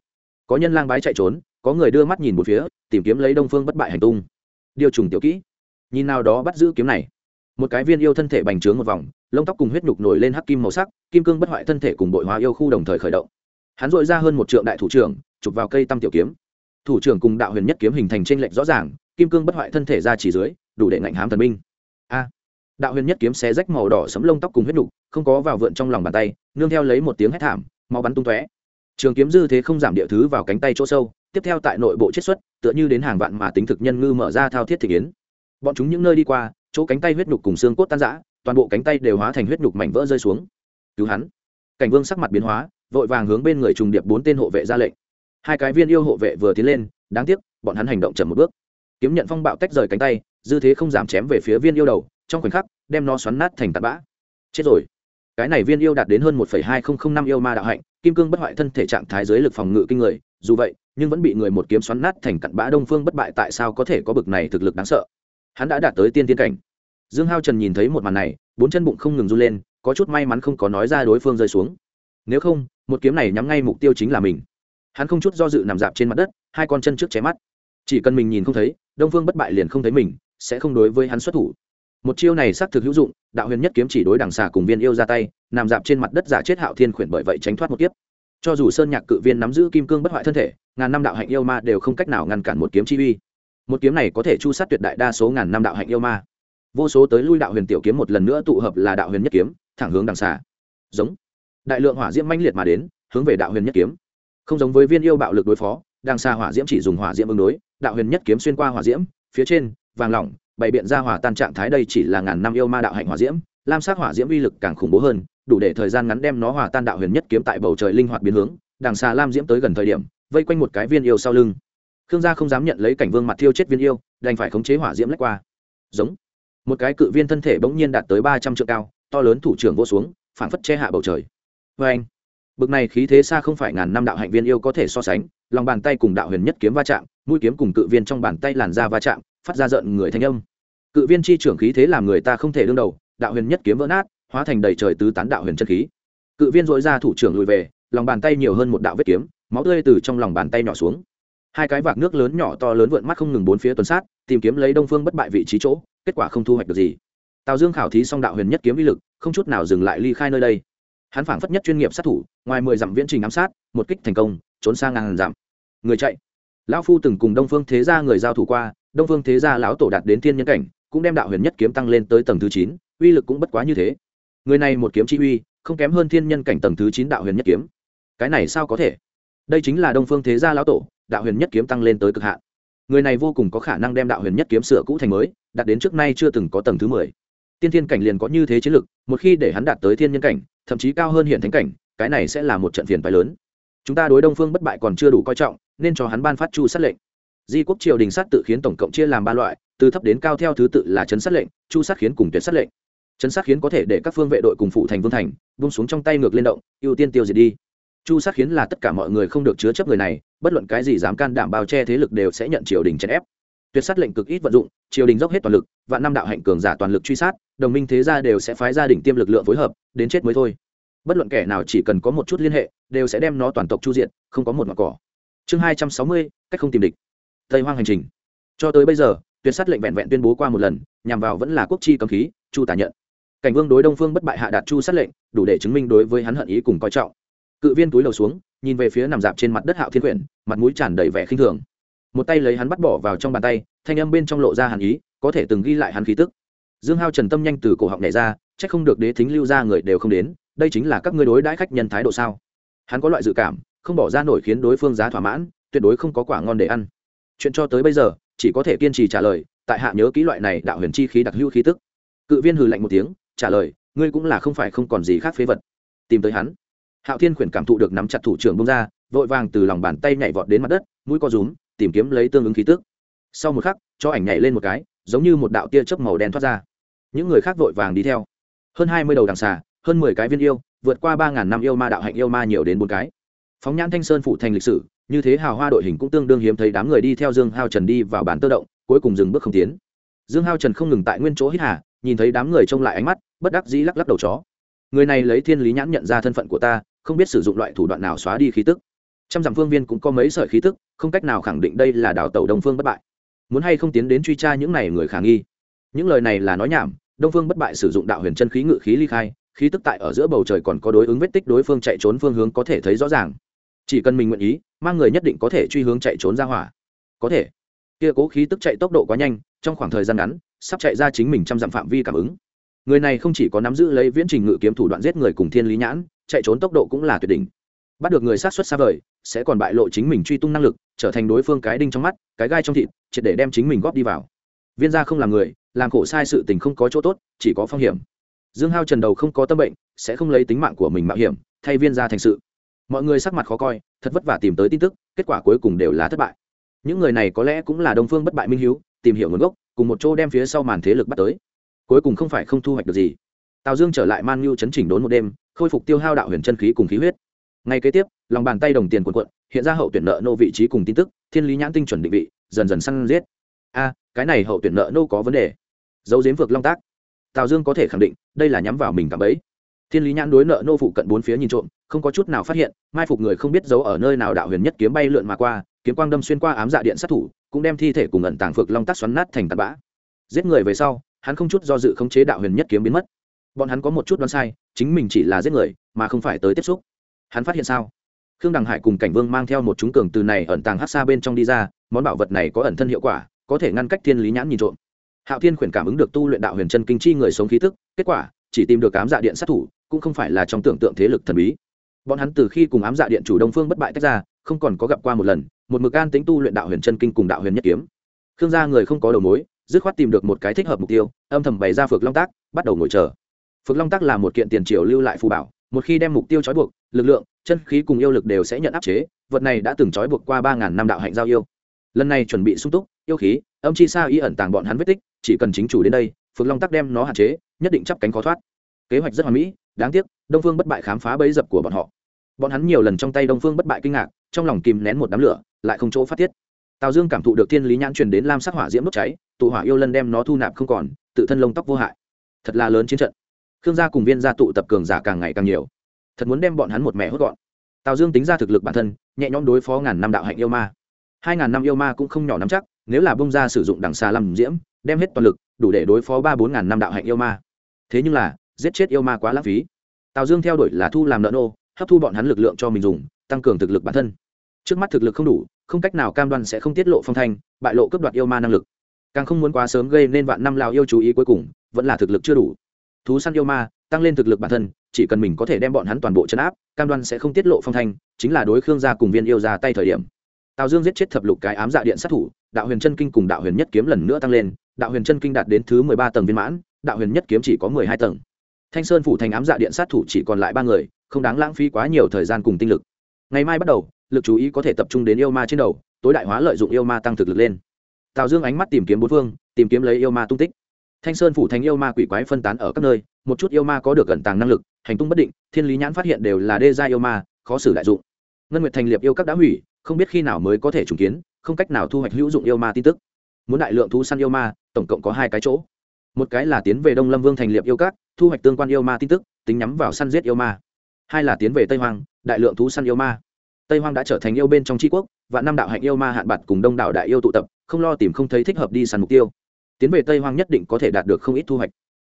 Có nhân lang bái chạy trốn, có người đưa mắt nhìn một phía, tìm kiếm lấy đông phương bất bại hành tung. Điều trùng tiểu kỹ. Nhìn nào đó bắt giữ kiếm này. Một cái viên yêu thân thể bành trướng một vòng, lông tóc cùng huyết nhục nổi lên hắc kim màu sắc, kim cương bất hoại thân thể cùng bội hóa yêu khu đồng thời khởi động. Hắn dội ra hơn một trượng đại thủ trưởng, chụp vào cây tam tiểu kiếm. Thủ trưởng cùng đạo huyền nhất kiếm hình thành t r ê n lệch rõ ràng, kim cương bất hoại thân thể ra chỉ dưới, đủ để ngạnh hám thần minh. A! Đạo huyền nhất kiếm xé rách màu đỏ sấm lông tóc cùng huyết đục không có vào vượn trong lòng bàn tay, nương theo lấy một tiếng hét thảm, máu bắn tung tóe. Trường kiếm dư thế không giảm địa thứ vào cánh tay chỗ sâu, tiếp theo tại nội bộ chiết xuất, tựa như đến hàng vạn mà tính thực nhân ngư mở ra thao thiết thị kiến. Bọn chúng những nơi đi qua, chỗ cánh tay huyết nhục cùng xương cốt tan rã, toàn bộ cánh tay đều hóa thành huyết nhục mảnh vỡ rơi xuống. Cứu hắn. Cảnh vương sắc mặt biến hóa, vội vàng hướng bên người trùng điệp bốn tên hộ vệ ra lệnh. Hai cái viên yêu hộ vệ vừa tiến lên, đáng tiếc, bọn hắn hành động chậm một bước. Kiếm nhận phong bạo tách rời cánh tay, dư thế không giảm chém về phía viên yêu đầu trong khoảnh khắc, đem nó xoắn nát thành tạt bã. Chết rồi. Cái này viên yêu đạt đến hơn một hai nghìn năm yêu ma đạo hạnh, kim cương bất hoại thân thể trạng thái dưới lực phòng ngự kinh người, dù vậy, nhưng vẫn bị người một kiếm xoắn nát thành cặn bã đông phương bất bại tại sao có thể có bực này thực lực đáng sợ. Hắn đã đạt tới tiên tiên cảnh. Dương hao trần nhìn thấy một màn này, bốn chân bụng không ngừng run lên, có chút may mắn không có nói ra đối phương rơi xuống. Nếu không, một kiếm này nhắm ngay mục tiêu chính là mình. Hắn không chút do dự nằm dạp trên mặt đất, hai con chân trước chém mắt. Chỉ cần mình nhìn không thấy, đông phương bất bại liền không thấy mình, sẽ không đối với hắn xuất thủ một chiêu này xác thực hữu dụng, đạo huyền nhất kiếm chỉ đối đằng xà cùng viên yêu ra tay, nằm dạp trên mặt đất giả chết hạo thiên khuyển bởi vậy tránh thoát một kiếp. Cho dù sơn nhạc cự viên nắm giữ kim cương bất hoại thân thể, ngàn năm đạo hạnh yêu ma đều không cách nào ngăn cản một kiếm chi uy. Một kiếm này có thể chu sát tuyệt đại đa số ngàn năm đạo hạnh yêu ma. Vô số tới lui đạo huyền tiểu kiếm một lần nữa tụ hợp là đạo huyền nhất kiếm, thẳng hướng đằng xà. Giống. Đại lượng hỏa diễm mãnh liệt mà đến, hướng về đạo huyền nhất kiếm. Không giống với viên yêu bạo lực đối phó, đằng xà hỏa diễm chỉ dùng hỏa diễm ứng đối, đạo huyền nhất kiếm xuyên qua hỏa diễm, phía trên, vàng lỏng bày biện ra hỏa tan trạng thái đây chỉ là ngàn năm yêu ma đạo hạnh hỏa diễm, lam sắc hỏa diễm uy lực càng khủng bố hơn, đủ để thời gian ngắn đem nó hỏa tan đạo huyền nhất kiếm tại bầu trời linh hoạt biến hướng, đằng xà lam diễm tới gần thời điểm, vây quanh một cái viên yêu sau lưng. Khương gia không dám nhận lấy cảnh vương mặt thiêu chết viên yêu, đành phải khống chế hỏa diễm lách qua. Giống. Một cái cự viên thân thể bỗng nhiên đạt tới ba trăm triệu cao, to lớn thủ trưởng vô xuống, phảng phất che hạ bầu trời. Vê anh, bực này khí thế xa không phải ngàn năm đạo hạnh viên yêu có thể so sánh, lòng bàn tay cùng đạo huyền nhất kiếm va chạm, mũi kiếm cùng cự viên trong bàn tay làn ra va chạm phát ra rợn người thanh âm. Cự viên chi trưởng khí thế làm người ta không thể đương đầu, đạo huyền nhất kiếm vỡ nát, hóa thành đầy trời tứ tán đạo huyền chân khí. Cự viên dội ra thủ trưởng lùi về, lòng bàn tay nhiều hơn một đạo vết kiếm, máu tươi từ trong lòng bàn tay nhỏ xuống. Hai cái vạc nước lớn nhỏ to lớn vượn mắt không ngừng bốn phía tuần sát, tìm kiếm lấy đông phương bất bại vị trí chỗ, kết quả không thu hoạch được gì. Tào dương khảo thí xong đạo huyền nhất kiếm vi lực, không chút nào dừng lại ly khai nơi đây. Hắn phảng phất nhất chuyên nghiệp sát thủ, ngoài mười dặm viễn trình ám sát, một kích thành công, trốn sang ngàn dặm. Người chạy. Lão phu từng cùng đông phương thế gia người giao thủ qua đông phương thế gia lão tổ đạt đến thiên nhân cảnh, cũng đem đạo huyền nhất kiếm tăng lên tới tầng thứ chín, uy lực cũng bất quá như thế. Người này một kiếm chi uy, không kém hơn thiên nhân cảnh tầng thứ chín đạo huyền nhất kiếm. Cái này sao có thể? Đây chính là đông phương thế gia lão tổ, đạo huyền nhất kiếm tăng lên tới cực hạn. Người này vô cùng có khả năng đem đạo huyền nhất kiếm sửa cũ thành mới, đạt đến trước nay chưa từng có tầng thứ mười. Tiên thiên cảnh liền có như thế chiến lực, một khi để hắn đạt tới thiên nhân cảnh, thậm chí cao hơn hiện thánh cảnh, cái này sẽ là một trận phiền phái lớn. Chúng ta đối đông phương bất bại còn chưa đủ coi trọng, nên cho hắn ban phát chu sát lệnh di quốc triều đình sát tự khiến tổng cộng chia làm ba loại, từ thấp đến cao theo thứ tự là chấn sát lệnh, chu sát khiến cùng tuyệt sát lệnh. Chấn sát khiến có thể để các phương vệ đội cùng phụ thành vương thành bung xuống trong tay ngược lên động, ưu tiên tiêu diệt đi. Chu sát khiến là tất cả mọi người không được chứa chấp người này, bất luận cái gì dám can đảm bao che thế lực đều sẽ nhận triều đình chèn ép. Tuyệt sát lệnh cực ít vận dụng, triều đình dốc hết toàn lực và năm đạo hạnh cường giả toàn lực truy sát, đồng minh thế gia đều sẽ phái gia đình tiêm lực lượng phối hợp, đến chết mới thôi. Bất luận kẻ nào chỉ cần có một chút liên hệ, đều sẽ đem nó toàn tộc chu diện không có một mặt cỏ. Chương hai trăm sáu mươi, cách không tìm địch tây hoang hành trình. Cho tới bây giờ, tuyệt sát lệnh vẹn vẹn tuyên bố qua một lần, nhằm vào vẫn là quốc chi cầm khí, chu tả nhận. Cảnh vương đối đông phương bất bại hạ đạt chu sát lệnh, đủ để chứng minh đối với hắn hận ý cùng coi trọng. Cự viên túi đầu xuống, nhìn về phía nằm dạp trên mặt đất hạo thiên quyển, mặt mũi tràn đầy vẻ khinh thường. Một tay lấy hắn bắt bỏ vào trong bàn tay, thanh âm bên trong lộ ra hàn ý, có thể từng ghi lại hắn khí tức. Dương hao trần tâm nhanh từ cổ họng này ra c h ắ c không được đế thính lưu ra người đều không đến, đây chính là các ngươi đối đãi khách nhân thái độ sao? Hắn có loại dự cảm, không bỏ ra nổi khiến đối phương giá thỏa mãn, tuyệt đối không có quả ngon để ăn chuyện cho tới bây giờ, chỉ có thể kiên trì trả lời, tại hạ nhớ kỹ loại này đạo huyền chi khí đặc hữu khí tức. Cự viên hừ lạnh một tiếng, trả lời, ngươi cũng là không phải không còn gì khác phế vật. Tìm tới hắn. Hạo thiên khuyển cảm thụ được nắm chặt thủ trưởng bông ra, vội vàng từ lòng bàn tay nhảy vọt đến mặt đất, mũi co rúm, tìm kiếm lấy tương ứng khí tức. Sau một khắc, cho ảnh nhảy lên một cái, giống như một đạo tia chớp màu đen thoát ra. Những người khác vội vàng đi theo. Hơn hai mươi đầu đằng xà, hơn mười cái viên yêu, vượt qua ba ngàn năm yêu ma đạo hạnh yêu ma nhiều đến bốn cái. Phóng nhãn thanh sơn phụ thành lịch sử như thế hào hoa đội hình cũng tương đương hiếm thấy đám người đi theo dương hao trần đi vào bản tơ động, cuối cùng dừng bước không tiến. Dương hao trần không ngừng tại nguyên chỗ hít hà, nhìn thấy đám người trông lại ánh mắt, bất đắc dĩ lắc lắc đầu chó. Người này lấy thiên lý nhãn nhận ra thân phận của ta, không biết sử dụng loại thủ đoạn nào xóa đi khí tức. Trăm dặm phương viên cũng có mấy sợi khí tức, không cách nào khẳng định đây là đảo tàu đông phương bất bại. Muốn hay không tiến đến truy tra những này người khả nghi? Những lời này là nói nhảm, đông phương bất bại sử dụng đạo huyền chân khí ngự khí ly khai, khí tức tại ở giữa bầu trời còn có đối ứng vết tích đối phương chạy trốn phương hướng có thể thấy rõ ràng chỉ cần mình nguyện ý, mang người nhất định có thể truy hướng chạy trốn ra hỏa. Có thể. Kia cố khí tức chạy tốc độ quá nhanh, trong khoảng thời gian ngắn, sắp chạy ra chính mình trăm dặm phạm vi cảm ứng. Người này không chỉ có nắm giữ lấy viễn trình ngự kiếm thủ đoạn giết người cùng thiên lý nhãn, chạy trốn tốc độ cũng là tuyệt đỉnh. Bắt được người sát xuất xa vời, sẽ còn bại lộ chính mình truy tung năng lực, trở thành đối phương cái đinh trong mắt, cái gai trong thịt, triệt để đem chính mình góp đi vào. Viên gia không làm người, làm khổ sai sự tình không có chỗ tốt, chỉ có phong hiểm. Dương hao trần đầu không có tâm bệnh, sẽ không lấy tính mạng của mình mạo hiểm, thay viên gia thành sự mọi người sắc mặt khó coi, thật vất vả tìm tới tin tức, kết quả cuối cùng đều là thất bại. Những người này có lẽ cũng là đông phương bất bại minh hiếu, tìm hiểu nguồn gốc, cùng một chỗ đem phía sau màn thế lực bắt tới. Cuối cùng không phải không thu hoạch được gì. Tào dương trở lại man nhu chấn chỉnh đốn một đêm, khôi phục tiêu hao đạo huyền chân khí cùng khí huyết. Ngay kế tiếp, lòng bàn tay đồng tiền quần quận hiện ra hậu tuyển nợ nô vị trí cùng tin tức, thiên lý nhãn tinh chuẩn định vị, dần dần săn giết. A, cái này hậu tuyển nợ nô có vấn đề. Dấu diếm vượt long tác. Tào dương có thể khẳng định, đây là nhắm vào mình cả ấy thiên lý nhãn đối nợ nô phụ cận bốn phía nhìn trộm, không có chút nào phát hiện, mai phục người không biết giấu ở nơi nào đạo huyền nhất kiếm bay lượn mà qua, kiếm quang đâm xuyên qua ám dạ điện sát thủ, cũng đem thi thể cùng ẩn tàng phược long tắc xoắn nát thành tạt bã. Giết người về sau, hắn không chút do dự khống chế đạo huyền nhất kiếm biến mất. Bọn hắn có một chút đoán sai, chính mình chỉ là giết người, mà không phải tới tiếp xúc. Hắn phát hiện sao? Khương đằng hải cùng cảnh vương mang theo một chúng cường từ này ẩn tàng hát xa bên trong đi ra, món bảo vật này có ẩn thân hiệu quả, có thể ngăn cách thiên lý nhãn nhìn trộm. Hạo thiên khuyển cảm ứng được tu luyện đạo huyền chân kinh chi người sống khí tức, kết quả chỉ tìm được ám dạ điện sát thủ, cũng không phải là trong tưởng tượng thế lực thần bí. Bọn hắn từ khi cùng ám dạ điện chủ đông phương bất bại tách ra, không còn có gặp qua một lần, một mực an tính tu luyện đạo huyền chân kinh cùng đạo huyền nhất kiếm. Khương gia người không có đầu mối, dứt khoát tìm được một cái thích hợp mục tiêu, âm thầm bày ra phược long tác, bắt đầu ngồi chờ. Phược long tác là một kiện tiền triều lưu lại phù bảo, một khi đem mục tiêu trói buộc, lực lượng, chân khí cùng yêu lực đều sẽ nhận áp chế, vật này đã từng trói buộc qua ba ngàn năm đạo hạnh giao yêu. Lần này chuẩn bị sung túc, yêu khí, âm chi sa y ẩn tàng bọn hắn vết tích, chỉ cần chính chủ đến đây, phược long tác đem nó hạn chế nhất định chắp cánh khó thoát. Kế hoạch rất hoàn mỹ, đáng tiếc, đông phương bất bại khám phá bẫy dập của bọn họ. Bọn hắn nhiều lần trong tay đông phương bất bại kinh ngạc, trong lòng kìm nén một đám lửa, lại không chỗ phát tiết. Tào dương cảm thụ được thiên lý nhãn truyền đến lam sắc hỏa diễm đốt cháy, tụ hỏa yêu lân đem nó thu nạp không còn, tự thân lông tóc vô hại. Thật là lớn chiến trận. Khương gia cùng viên gia tụ tập cường giả càng ngày càng nhiều. Thật muốn đem bọn hắn một mẻ hốt gọn. Tào dương tính ra thực lực bản thân, nhẹ nhõm đối phó ngàn năm đạo hạnh yêu ma. Hai ngàn năm yêu ma cũng không nhỏ nắm chắc nếu là bông ra sử dụng đằng xa làm diễm, đem hết toàn lực, đủ để đối phó ba bốn ngàn năm đạo hạnh yêu ma. Thế nhưng là, giết chết yêu ma quá lãng phí. Tào dương theo đuổi là thu làm nợ nô, hấp thu bọn hắn lực lượng cho mình dùng, tăng cường thực lực bản thân. Trước mắt thực lực không đủ, không cách nào cam đoan sẽ không tiết lộ phong thanh, bại lộ cướp đoạt yêu ma năng lực. Càng không muốn quá sớm gây nên vạn năm lào yêu chú ý cuối cùng, vẫn là thực lực chưa đủ. Thú săn yêu ma, tăng lên thực lực bản thân, chỉ cần mình có thể đem bọn hắn toàn bộ chấn áp, cam đoan sẽ không tiết lộ phong thanh, chính là đối khương gia cùng viên yêu ra tay thời điểm. Tào dương giết chết thập lục cái ám dạ điện sát thủ đạo huyền chân kinh cùng đạo huyền nhất kiếm lần nữa tăng lên, đạo huyền chân kinh đạt đến thứ mười ba tầng viên mãn, đạo huyền nhất kiếm chỉ có mười hai tầng. Thanh sơn phủ thành ám dạ điện sát thủ chỉ còn lại ba người, không đáng lãng phí quá nhiều thời gian cùng tinh lực. Ngày mai bắt đầu, lực chú ý có thể tập trung đến yêu ma trên đầu, tối đại hóa lợi dụng yêu ma tăng thực lực lên. Tào dương ánh mắt tìm kiếm bốn phương, tìm kiếm lấy yêu ma tung tích. Thanh sơn phủ thành yêu ma quỷ quái phân tán ở các nơi, một chút yêu ma có được cẩn tàng năng lực, hành tung bất định, thiên lý nhãn phát hiện đều là đê gia yêu ma, khó xử đại dụng. Ngân nguyệt thành liệp yêu các đã hủy, không biết khi nào mới có thể trùng kiến không cách nào thu hoạch hữu dụng yêu ma tin tức. Muốn đại lượng thu săn yêu ma tổng cộng có hai cái chỗ. Một cái là tiến về đông lâm vương thành liệp yêu các thu hoạch tương quan yêu ma tin tức tính nhắm vào săn giết yêu ma. Hai là tiến về tây hoang, đại lượng thú săn yêu ma. Tây hoang đã trở thành yêu bên trong tri quốc và năm đạo hạnh yêu ma hạn bạc cùng đông đảo đại yêu tụ tập không lo tìm không thấy thích hợp đi săn mục tiêu. Tiến về tây hoang nhất định có thể đạt được không ít thu hoạch.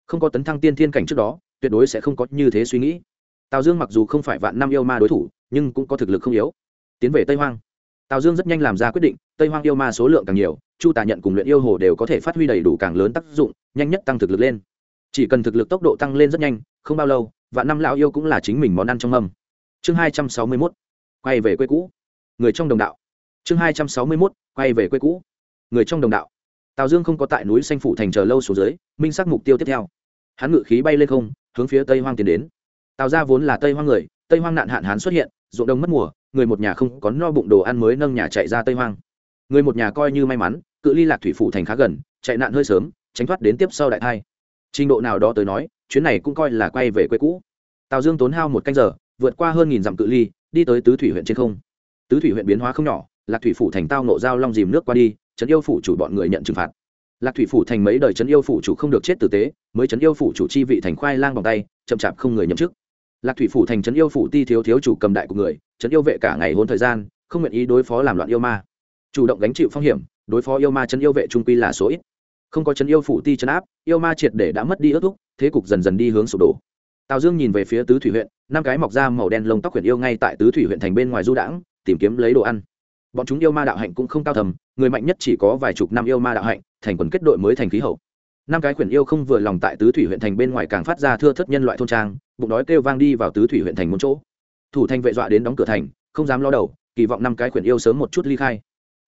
Không có tấn thăng tiên thiên cảnh trước đó tuyệt đối sẽ không có như thế suy nghĩ. Tào dương mặc dù không phải vạn năm yêu ma đối thủ nhưng cũng có thực lực không yếu. Tiến về tây hoang tào dương rất nhanh làm ra quyết định, tây hoang yêu ma số lượng càng nhiều, chu tà nhận cùng luyện yêu hồ đều có thể phát huy đầy đủ càng lớn tác dụng, nhanh nhất tăng thực lực lên. Chỉ cần thực lực tốc độ tăng lên rất nhanh, không bao lâu, vạn năm lão yêu cũng là chính mình món ăn trong mâm. Chương hai trăm sáu mươi mốt, quay về quê cũ. Người trong đồng đạo. Chương hai trăm sáu mươi mốt, quay về quê cũ. Người trong đồng đạo. Tào dương không có tại núi xanh phủ thành chờ lâu xuống dưới, minh xác mục tiêu tiếp theo. Hắn ngự khí bay lên không, hướng phía tây hoang tiến đến. Tào ra vốn là tây hoang người, tây hoang nạn hạn hán xuất hiện, ruộng đông mất mùa người một nhà không có no bụng đồ ăn mới nâng nhà chạy ra tây hoang. Người một nhà coi như may mắn, cự ly lạc thủy phủ thành khá gần, chạy nạn hơi sớm, tránh thoát đến tiếp sau đại thai. Trình độ nào đó tới nói, chuyến này cũng coi là quay về quê cũ. Tào dương tốn hao một canh giờ, vượt qua hơn nghìn dặm cự ly, đi tới tứ thủy huyện trên không. Tứ thủy huyện biến hóa không nhỏ, lạc thủy phủ thành tao nộ giao long dìm nước qua đi, trấn yêu phủ chủ bọn người nhận trừng phạt. Lạc thủy phủ thành mấy đời trấn yêu phủ chủ không được chết tử tế, mới trấn yêu phủ chủ chi vị thành khoai lang bằng tay, chậm chạp không người nhậm chức lạc thủy phủ thành trấn yêu phủ ti thiếu thiếu chủ cầm đại của người, trấn yêu vệ cả ngày hôn thời gian, không nguyện ý đối phó làm loạn yêu ma. Chủ động gánh chịu phong hiểm, đối phó yêu ma trấn yêu vệ trung quy là số ít. Không có trấn yêu phủ ti trấn áp, yêu ma triệt để đã mất đi ước thúc, thế cục dần dần đi hướng sụp đổ. Tào dương nhìn về phía tứ thủy huyện, năm cái mọc ra màu đen lông tóc huyện yêu ngay tại tứ thủy huyện thành bên ngoài du đãng, tìm kiếm lấy đồ ăn. Bọn chúng yêu ma đạo hạnh cũng không cao thầm, người mạnh nhất chỉ có vài chục năm yêu ma đạo hạnh, thành quần kết đội mới thành khí hậu. Năm cái quyển yêu không vừa lòng tại tứ thủy huyện thành bên ngoài càng phát ra thưa thất nhân loại thôn trang bụng đói kêu vang đi vào tứ thủy huyện thành một chỗ. Thủ thành vệ dọa đến đóng cửa thành, không dám lo đầu, kỳ vọng năm cái khuyển yêu sớm một chút ly khai.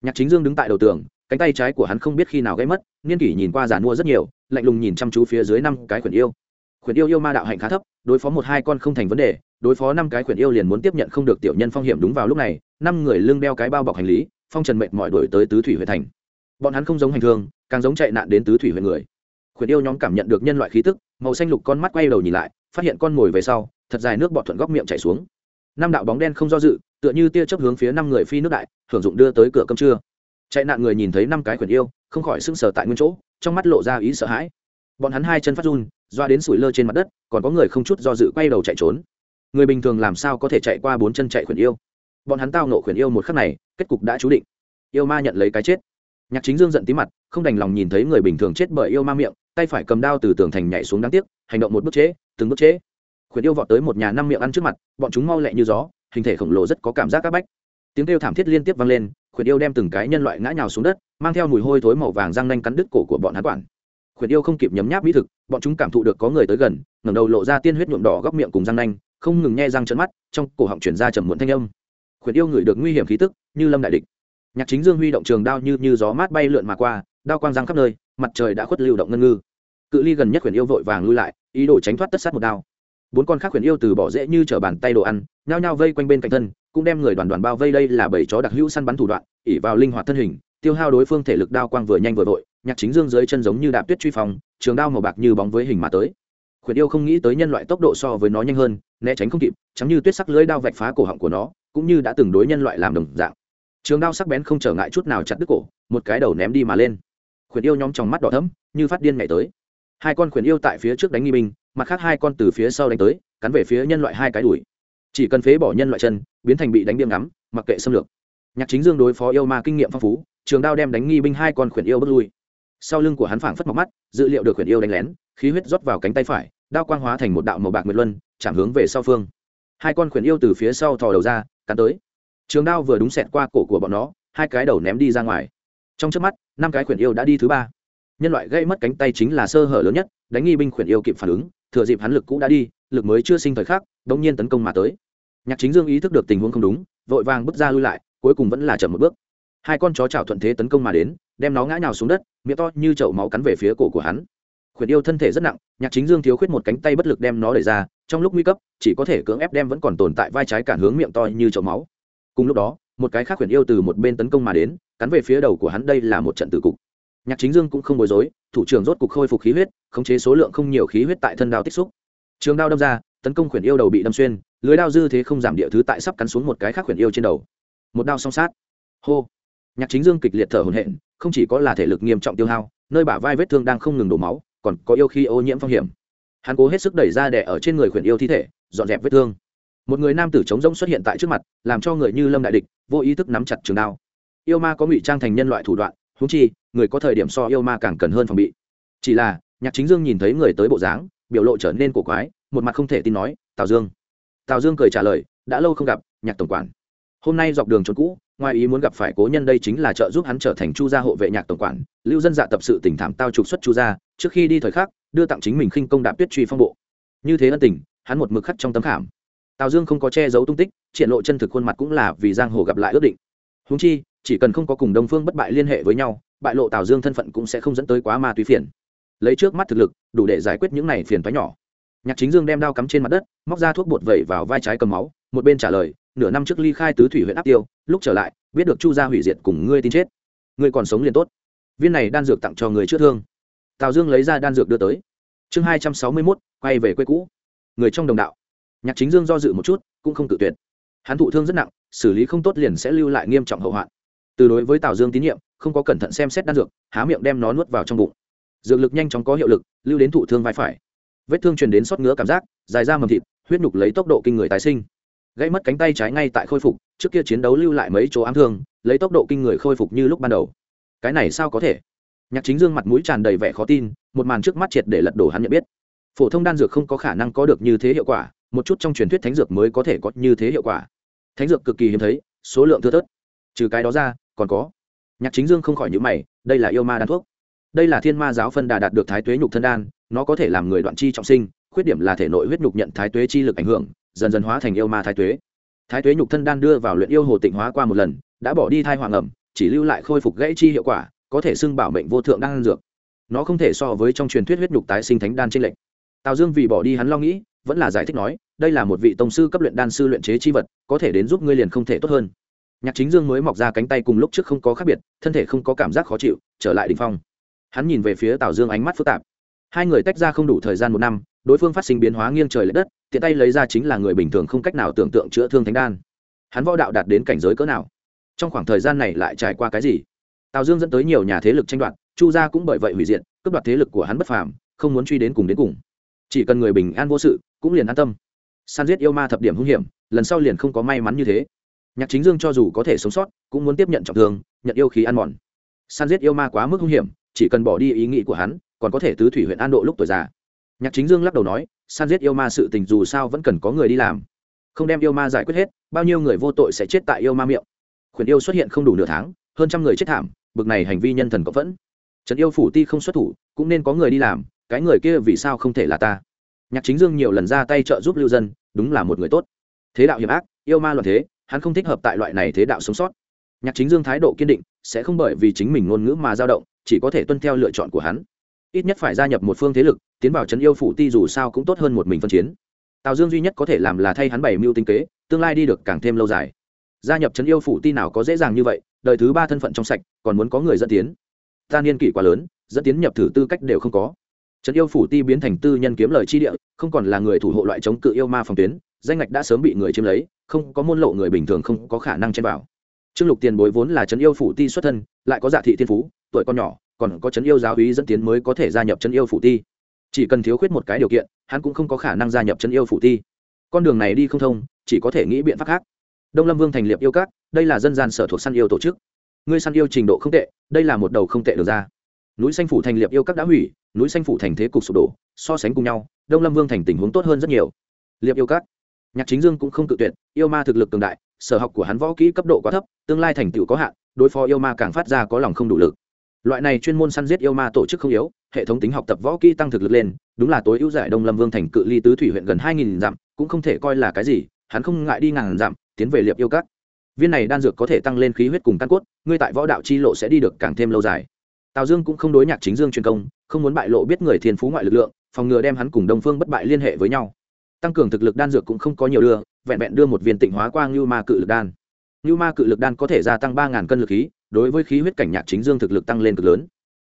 Nhạc chính dương đứng tại đầu tường, cánh tay trái của hắn không biết khi nào gãy mất, niên kỷ nhìn qua giàn mua rất nhiều, lạnh lùng nhìn chăm chú phía dưới năm cái khuyển yêu. Khuyển yêu yêu ma đạo hạnh khá thấp, đối phó một hai con không thành vấn đề, đối phó năm cái khuyển yêu liền muốn tiếp nhận không được tiểu nhân phong hiểm đúng vào lúc này, năm người lưng đeo cái bao bọc hành lý, phong trần mệnh mọi đổi tới tứ thủy huyện thành. Bọn hắn không giống hành thương càng giống chạy nạn đến tứ thủy huyện người. Khuyển yêu nhóm cảm nhận được nhân loại khí tức, màu xanh lục con mắt quay đầu nhìn lại phát hiện con mồi về sau, thật dài nước bọt thuận góc miệng chảy xuống. Năm đạo bóng đen không do dự, tựa như tia chớp hướng phía năm người phi nước đại, hưởng dụng đưa tới cửa cơm trưa. Chạy nạn người nhìn thấy năm cái khuyển yêu, không khỏi sưng sờ tại nguyên chỗ, trong mắt lộ ra ý sợ hãi. Bọn hắn hai chân phát run, doa đến sủi lơ trên mặt đất, còn có người không chút do dự quay đầu chạy trốn. Người bình thường làm sao có thể chạy qua bốn chân chạy khuyển yêu? Bọn hắn tao nộ khuyển yêu một khắc này, kết cục đã chú định. Yêu ma nhận lấy cái chết. Nhạc chính dương giận tí mặt, không đành lòng nhìn thấy người bình thường chết bởi yêu ma miệng, tay phải cầm đao từ tường thành nhảy xuống đáng tiếc, hành động một bước chế từng bước chế khuyển yêu vọt tới một nhà năm miệng ăn trước mặt, bọn chúng mau lẹ như gió, hình thể khổng lồ rất có cảm giác áp bách. Tiếng kêu thảm thiết liên tiếp vang lên, khuyển yêu đem từng cái nhân loại ngã nhào xuống đất, mang theo mùi hôi thối màu vàng răng nanh cắn đứt cổ của bọn hắn quản. Khuyển yêu không kịp nhấm nháp mỹ thực, bọn chúng cảm thụ được có người tới gần, ngẩng đầu lộ ra tiên huyết nhuộm đỏ góc miệng cùng răng nanh, không ngừng nhe răng trận mắt, trong cổ họng chuyển ra trầm muộn thanh âm. Khuyển yêu ngửi được nguy hiểm khí tức, như lâm đại địch. Nhạc chính dương huy động trường đao như như gió mát bay lượn mà qua, đao quang răng khắp nơi, mặt trời đã khuất lưu động ngân ngư. Cự ly gần nhất khuyển yêu vội vàng lui lại ý đồ tránh thoát tất sát một đao. Bốn con khác khuyển yêu từ bỏ dễ như t bàn tay đồ ăn, nhao nhao vây quanh bên cạnh thân, cũng đem người đoàn đoàn bao vây đây là bảy chó đặc hữu săn bắn thủ đoạn ỉ vào linh hoạt thân hình, tiêu hao đối phương thể lực đao quang vừa nhanh vừa vội, nhạc chính dương dưới chân giống như đạp tuyết truy phòng trường đao màu bạc như bóng với hình mà tới. Khuyển yêu không nghĩ tới nhân loại tốc độ so với nó nhanh hơn, né tránh không kịp chấm như tuyết sắc lưới đao vạch phá cổ họng của nó, cũng như đã từng đối nhân loại làm đồng dạng. Trường đao sắc bén không trở ngại chút nào chặt đứt cổ, một cái đầu ném đi mà lên. Khuyển yêu nhóm trong mắt đỏ thấm như phát điên nhảy tới hai con khuyển yêu tại phía trước đánh nghi binh, mặt khác hai con từ phía sau đánh tới, cắn về phía nhân loại hai cái đuổi. Chỉ cần phế bỏ nhân loại chân, biến thành bị đánh biêm ngắm, mặc kệ xâm lược. Nhạc chính dương đối phó yêu ma kinh nghiệm phong phú, trường đao đem đánh nghi binh hai con khuyển yêu bước lui. Sau lưng của hắn phảng phất mọc mắt, dự liệu được khuyển yêu đánh lén, khí huyết rót vào cánh tay phải, đao quang hóa thành một đạo màu bạc nguyệt luân, chạm hướng về sau phương. Hai con khuyển yêu từ phía sau thò đầu ra, cắn tới. Trường đao vừa đúng xẹt qua cổ của bọn nó, hai cái đầu ném đi ra ngoài. Trong trước mắt, năm cái khuyển yêu đã đi thứ ba nhân loại gây mất cánh tay chính là sơ hở lớn nhất, đánh nghi binh khuyển yêu kịp phản ứng, thừa dịp hắn lực cũ đã đi, lực mới chưa sinh thời khắc đống nhiên tấn công mà tới. Nhạc chính dương ý thức được tình huống không đúng, vội vàng bước ra lui lại, cuối cùng vẫn là chậm một bước. Hai con chó chảo thuận thế tấn công mà đến, đem nó ngã nhào xuống đất, miệng to như chậu máu cắn về phía cổ của hắn. Khuyển yêu thân thể rất nặng, nhạc chính dương thiếu khuyết một cánh tay bất lực đem nó đẩy ra, trong lúc nguy cấp, chỉ có thể cưỡng ép đem vẫn còn tồn tại vai trái cản hướng miệng to như chậu máu. Cùng lúc đó, một cái khác khuyển yêu từ một bên tấn công mà đến, cắn về phía đầu của hắn, đây là một trận tử cục nhạc chính dương cũng không bối rối, thủ trưởng rốt cục khôi phục khí huyết, khống chế số lượng không nhiều khí huyết tại thân đao tích xúc. Trường đao đâm ra, tấn công khuyển yêu đầu bị đâm xuyên, lưới đao dư thế không giảm địa thứ tại sắp cắn xuống một cái khác khuyển yêu trên đầu. Một đao song sát. Hô. Nhạc chính dương kịch liệt thở hổn hển, không chỉ có là thể lực nghiêm trọng tiêu hao, nơi bả vai vết thương đang không ngừng đổ máu, còn có yêu khi ô nhiễm phong hiểm. Hắn cố hết sức đẩy ra đẻ ở trên người khuyển yêu thi thể, dọn dẹp vết thương. Một người nam tử chống rỗng xuất hiện tại trước mặt, làm cho người như lâm đại địch, vô ý thức nắm chặt trường đao. Yêu ma có ngụy trang thành nhân loại thủ đoạn húng chi, người có thời điểm so yêu ma càng cần hơn phòng bị. Chỉ là, nhạc chính dương nhìn thấy người tới bộ dáng, biểu lộ trở nên cổ quái, một mặt không thể tin nói, tào dương. Tào dương cười trả lời, đã lâu không gặp, nhạc tổng quản. Hôm nay dọc đường trốn cũ, ngoài ý muốn gặp phải cố nhân đây chính là trợ giúp hắn trở thành chu gia hộ vệ nhạc tổng quản, lưu dân dạ tập sự tỉnh thảm tao trục xuất chu gia, trước khi đi thời khắc, đưa tặng chính mình khinh công đạp tuyết truy phong bộ. Như thế ân tình, hắn một mực khắc trong tấm khảm. Tào dương không có che giấu tung tích, triển lộ chân thực khuôn mặt cũng là vì giang hồ gặp lại ước định. Húng chi chỉ cần không có cùng đông phương bất bại liên hệ với nhau, bại lộ tào dương thân phận cũng sẽ không dẫn tới quá ma túy phiền. Lấy trước mắt thực lực, đủ để giải quyết những này phiền thoái nhỏ. Nhạc chính dương đem đao cắm trên mặt đất, móc ra thuốc bột vẩy vào vai trái cầm máu, một bên trả lời, nửa năm trước ly khai tứ thủy huyện áp tiêu, lúc trở lại, biết được chu gia hủy diệt cùng ngươi tin chết. Ngươi còn sống liền tốt. Viên này đan dược tặng cho người chữa thương. Tào dương lấy ra đan dược đưa tới. Chương hai trăm sáu mươi mốt, quay về quê cũ. Người trong đồng đạo. Nhạc chính dương do dự một chút, cũng không tự tuyệt. Hắn thụ thương rất nặng, xử lý không tốt liền sẽ lưu lại nghiêm trọng hậu hoạn từ đối với tào dương tín nhiệm, không có cẩn thận xem xét đan dược, há miệng đem nó nuốt vào trong bụng. Dược lực nhanh chóng có hiệu lực, lưu đến thụ thương vai phải. Vết thương truyền đến sót ngứa cảm giác, dài ra mầm thịt, huyết nhục lấy tốc độ kinh người tái sinh. Gãy mất cánh tay trái ngay tại khôi phục, trước kia chiến đấu lưu lại mấy chỗ ám thương, lấy tốc độ kinh người khôi phục như lúc ban đầu. Cái này sao có thể? Nhạc chính dương mặt mũi tràn đầy vẻ khó tin, một màn trước mắt triệt để lật đổ hắn nhận biết. Phổ thông đan dược không có khả năng có được như thế hiệu quả, một chút trong truyền thuyết thánh dược mới có thể có như thế hiệu quả. Thánh dược cực kỳ hiếm thấy, số lượng thưa thớt. Trừ cái đó ra còn có. Nhạc chính dương không khỏi những mày, đây là yêu ma đan thuốc. Đây là thiên ma giáo phân đà đạt được thái tuế nhục thân đan, nó có thể làm người đoạn chi trọng sinh, khuyết điểm là thể nội huyết nhục nhận thái tuế chi lực ảnh hưởng, dần dần hóa thành yêu ma thái tuế. Thái tuế nhục thân đan đưa vào luyện yêu hồ tịnh hóa qua một lần, đã bỏ đi thai hoàng ẩm, chỉ lưu lại khôi phục gãy chi hiệu quả, có thể xưng bảo mệnh vô thượng đan dược. Nó không thể so với trong truyền thuyết huyết nhục tái sinh thánh đan trên lệnh tào dương vì bỏ đi hắn lo nghĩ, vẫn là giải thích nói, đây là một vị tông sư cấp luyện đan sư luyện chế chi vật, có thể đến giúp ngươi liền không thể tốt hơn nhạc chính dương mới mọc ra cánh tay cùng lúc trước không có khác biệt, thân thể không có cảm giác khó chịu, trở lại đ ỉ n h phong. Hắn nhìn về phía tào dương ánh mắt phức tạp. Hai người tách ra không đủ thời gian một năm, đối phương phát sinh biến hóa nghiêng trời l ệ đất, tiện tay lấy ra chính là người bình thường không cách nào tưởng tượng chữa thương thánh đan. Hắn võ đạo đạt đến cảnh giới cỡ nào? Trong khoảng thời gian này lại trải qua cái gì? Tào dương dẫn tới nhiều nhà thế lực tranh đoạt, chu gia cũng bởi vậy hủy diện cướp đoạt thế lực của hắn bất phàm, không muốn truy đến cùng đến cùng. Chỉ cần người bình an vô sự, cũng liền an tâm. San giết yêu ma thập điểm hung hiểm, lần sau liền không có may mắn như thế nhạc chính dương cho dù có thể sống sót, cũng muốn tiếp nhận trọng thương, nhận yêu khí ăn mòn. San giết yêu ma quá mức hung hiểm, chỉ cần bỏ đi ý nghĩ của hắn, còn có thể tứ thủy huyện an độ lúc tuổi già. Nhạc chính dương lắc đầu nói, san giết yêu ma sự tình dù sao vẫn cần có người đi làm. Không đem yêu ma giải quyết hết, bao nhiêu người vô tội sẽ chết tại yêu ma miệng. Khuyển yêu xuất hiện không đủ nửa tháng, hơn trăm người chết thảm, bực này hành vi nhân thần có vẫn. Trần yêu phủ ti không xuất thủ, cũng nên có người đi làm, cái người kia vì sao không thể là ta? Nhạc chính dương nhiều lần ra tay trợ giúp lưu dân, đúng là một người tốt. Thế đạo hiểm ác, yêu ma loạn thế hắn không thích hợp tại loại này thế đạo sống sót. Nhạc chính dương thái độ kiên định, sẽ không bởi vì chính mình ngôn ngữ mà dao động, chỉ có thể tuân theo lựa chọn của hắn. Ít nhất phải gia nhập một phương thế lực, tiến vào trấn yêu phủ ti dù sao cũng tốt hơn một mình phân chiến. Tào dương duy nhất có thể làm là thay hắn bày mưu tinh kế, tương lai đi được càng thêm lâu dài. Gia nhập trấn yêu phủ ti nào có dễ dàng như vậy, đời thứ ba thân phận trong sạch, còn muốn có người dẫn tiến. Ta niên kỷ quá lớn, dẫn tiến nhập thử tư cách đều không có. Trấn yêu phủ ti biến thành tư nhân kiếm lời chi địa, không còn là người thủ hộ loại chống cự yêu ma phòng tuyến, danh ngạch đã sớm bị người chiếm lấy không có môn lộ người bình thường không có khả năng chen vào. Trương lục tiền bối vốn là trấn yêu phủ ti xuất thân, lại có dạ thị thiên phú, tuổi con nhỏ, còn có trấn yêu giáo úy dẫn tiến mới có thể gia nhập trấn yêu phủ ti. Chỉ cần thiếu khuyết một cái điều kiện, hắn cũng không có khả năng gia nhập trấn yêu phủ ti. Con đường này đi không thông, chỉ có thể nghĩ biện pháp khác. Đông lâm vương thành liệp yêu các, đây là dân gian sở thuộc săn yêu tổ chức. Ngươi săn yêu trình độ không tệ, đây là một đầu không tệ được ra. Núi xanh phủ thành liệp yêu các đã hủy, núi xanh phủ thành thế cục sụp đổ, so sánh cùng nhau, đông lâm vương thành tình huống tốt hơn rất nhiều. Liệp yêu các nhạc chính dương cũng không cự tuyệt, yêu ma thực lực cường đại, sở học của hắn võ kỹ cấp độ quá thấp, tương lai thành tựu có hạn, đối phó yêu ma càng phát ra có lòng không đủ lực. Loại này chuyên môn săn giết yêu ma tổ chức không yếu, hệ thống tính học tập võ kỹ tăng thực lực lên, đúng là tối ưu giải đông lâm vương thành cự ly tứ thủy huyện gần hai nghìn dặm, cũng không thể coi là cái gì, hắn không ngại đi ngàn dặm, tiến về liệp yêu cắt viên này đan dược có thể tăng lên khí huyết cùng căn cốt, ngươi tại võ đạo chi lộ sẽ đi được càng thêm lâu dài. Tào dương cũng không đối nhạc chính dương truyền công, không muốn bại lộ biết người thiên phú ngoại lực lượng, phòng ngừa đem hắn cùng đông phương bất bại liên hệ với nhau tăng cường thực lực đan dược cũng không có nhiều đưa, vẹn vẹn đưa một viên tịnh hóa quang như ma cự lực đan. Như ma cự lực đan có thể gia tăng ba cân lực khí, đối với khí huyết cảnh nhạc chính dương thực lực tăng lên cực lớn.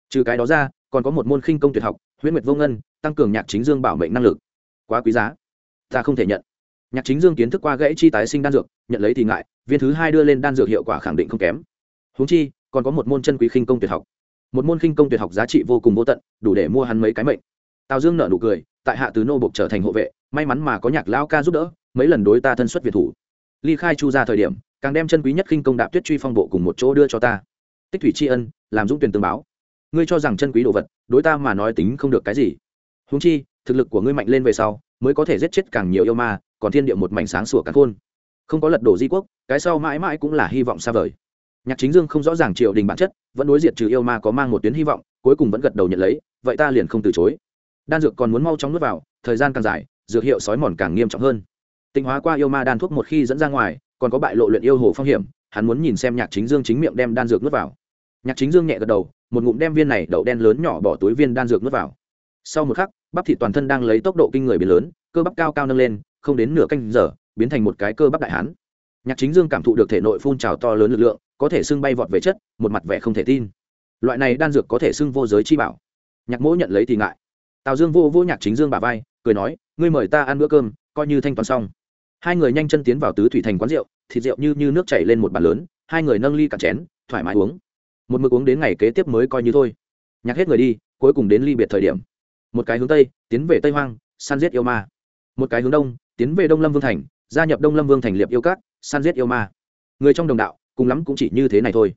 Trừ cái đó ra, còn có một môn khinh công tuyệt học huyết nguyệt vô ngân, tăng cường nhạc chính dương bảo mệnh năng lực. Quá quý giá. Ta không thể nhận. Nhạc chính dương kiến thức qua gãy chi tái sinh đan dược, nhận lấy thì ngại, viên thứ hai đưa lên đan dược hiệu quả khẳng định không kém. Húng chi, còn có một môn chân quý khinh công tuyệt học. Một môn khinh công tuyệt học giá trị vô cùng vô tận, đủ để mua hắn mấy cái mệnh. Tào dương nợ nụ cười, tại hạ tứ nô bộc trở thành hộ vệ may mắn mà có nhạc lao ca giúp đỡ, mấy lần đối ta thân xuất việt thủ. Ly khai chu ra thời điểm, càng đem chân quý nhất khinh công đạp tuyết truy phong bộ cùng một chỗ đưa cho ta. Tích thủy tri ân, làm dũng tuyển tương báo. Ngươi cho rằng chân quý đồ vật, đối ta mà nói tính không được cái gì. Húng chi, thực lực của ngươi mạnh lên về sau, mới có thể giết chết càng nhiều yêu ma, còn thiên địa một mảnh sáng sủa càng khôn. Không có lật đổ di quốc, cái sau mãi mãi cũng là hy vọng xa vời. Nhạc chính dương không rõ ràng triều đình bản chất, vẫn đối diện trừ yêu ma có mang một tuyến hy vọng, cuối cùng vẫn gật đầu nhận lấy, vậy ta liền không từ chối. Đan dược còn muốn mau chóng nuốt vào, thời gian càng dài dược hiệu sói mòn càng nghiêm trọng hơn. Tinh hóa qua yêu ma đan thuốc một khi dẫn ra ngoài, còn có bại lộ luyện yêu hồ phong hiểm, hắn muốn nhìn xem nhạc chính dương chính miệng đem đan dược nuốt vào. Nhạc chính dương nhẹ gật đầu, một ngụm đem viên này đậu đen lớn nhỏ bỏ túi viên đan dược nuốt vào. Sau một khắc, bắp thịt toàn thân đang lấy tốc độ kinh người biến lớn, cơ bắp cao cao nâng lên, không đến nửa canh giờ, biến thành một cái cơ bắp đại hán. Nhạc chính dương cảm thụ được thể nội phun trào to lớn lực lượng, có thể xưng bay vọt về chất, một mặt vẻ không thể tin. Loại này đan dược có thể xưng vô giới chi bảo. Nhạc mỗ nhận lấy thì ngại. Tào dương vô vô nhạc chính dương bà vai, cười nói ngươi mời ta ăn bữa cơm, coi như thanh toán xong. Hai người nhanh chân tiến vào tứ thủy thành quán rượu, thịt rượu như như nước chảy lên một bàn lớn, hai người nâng ly cạn chén, thoải mái uống. Một mực uống đến ngày kế tiếp mới coi như thôi. Nhạc hết người đi, cuối cùng đến ly biệt thời điểm. Một cái hướng tây, tiến về tây hoang săn giết yêu ma. Một cái hướng đông, tiến về đông lâm vương thành, gia nhập đông lâm vương thành liệp yêu cát săn giết yêu ma. Người trong đồng đạo, cùng lắm cũng chỉ như thế này thôi.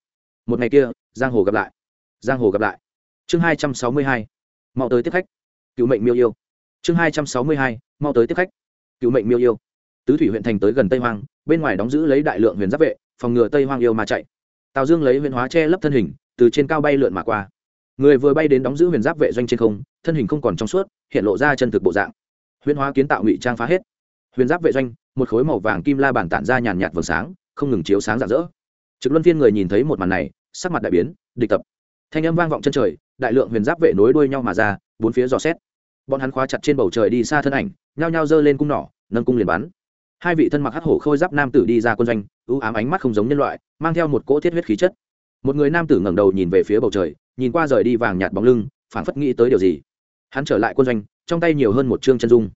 Một ngày kia, giang hồ gặp lại. Giang hồ gặp lại. Chương hai trăm sáu mươi hai. Mau tới tiếp khách. Cựu mệnh miêu yêu chương hai trăm sáu mươi hai, mau tới tiếp khách. Cựu mệnh miêu yêu. Tứ thủy huyện thành tới gần tây hoang, bên ngoài đóng giữ lấy đại lượng huyền giáp vệ, phòng ngừa tây hoang yêu mà chạy. Tào dương lấy huyền hóa che lấp thân hình, từ trên cao bay lượn mà qua. Người vừa bay đến đóng giữ huyền giáp vệ doanh trên không, thân hình không còn trong suốt, hiện lộ ra chân thực bộ dạng. Huyền hóa kiến tạo ngụy trang phá hết. Huyền giáp vệ doanh, một khối màu vàng kim la bàn tản ra nhàn nhạt vầng sáng, không ngừng chiếu sáng rạng rỡ. Trực luân phiên người nhìn thấy một màn này, sắc mặt đại biến, địch tập. Thanh âm vang vọng chân trời, đại lượng huyền giáp vệ nối đuôi nhau mà ra, bốn phía dò xét bọn hắn khóa chặt trên bầu trời đi xa thân ảnh, nhao nhao giơ lên cung nỏ, nâng cung liền bắn. Hai vị thân mặc hắc hổ khôi giáp nam tử đi ra quân doanh ưu ám ánh mắt không giống nhân loại, mang theo một cỗ thiết huyết khí chất. Một người nam tử ngẩng đầu nhìn về phía bầu trời, nhìn qua rời đi vàng nhạt bóng lưng, phảng phất nghĩ tới điều gì. Hắn trở lại quân doanh, trong tay nhiều hơn một chương chân dung.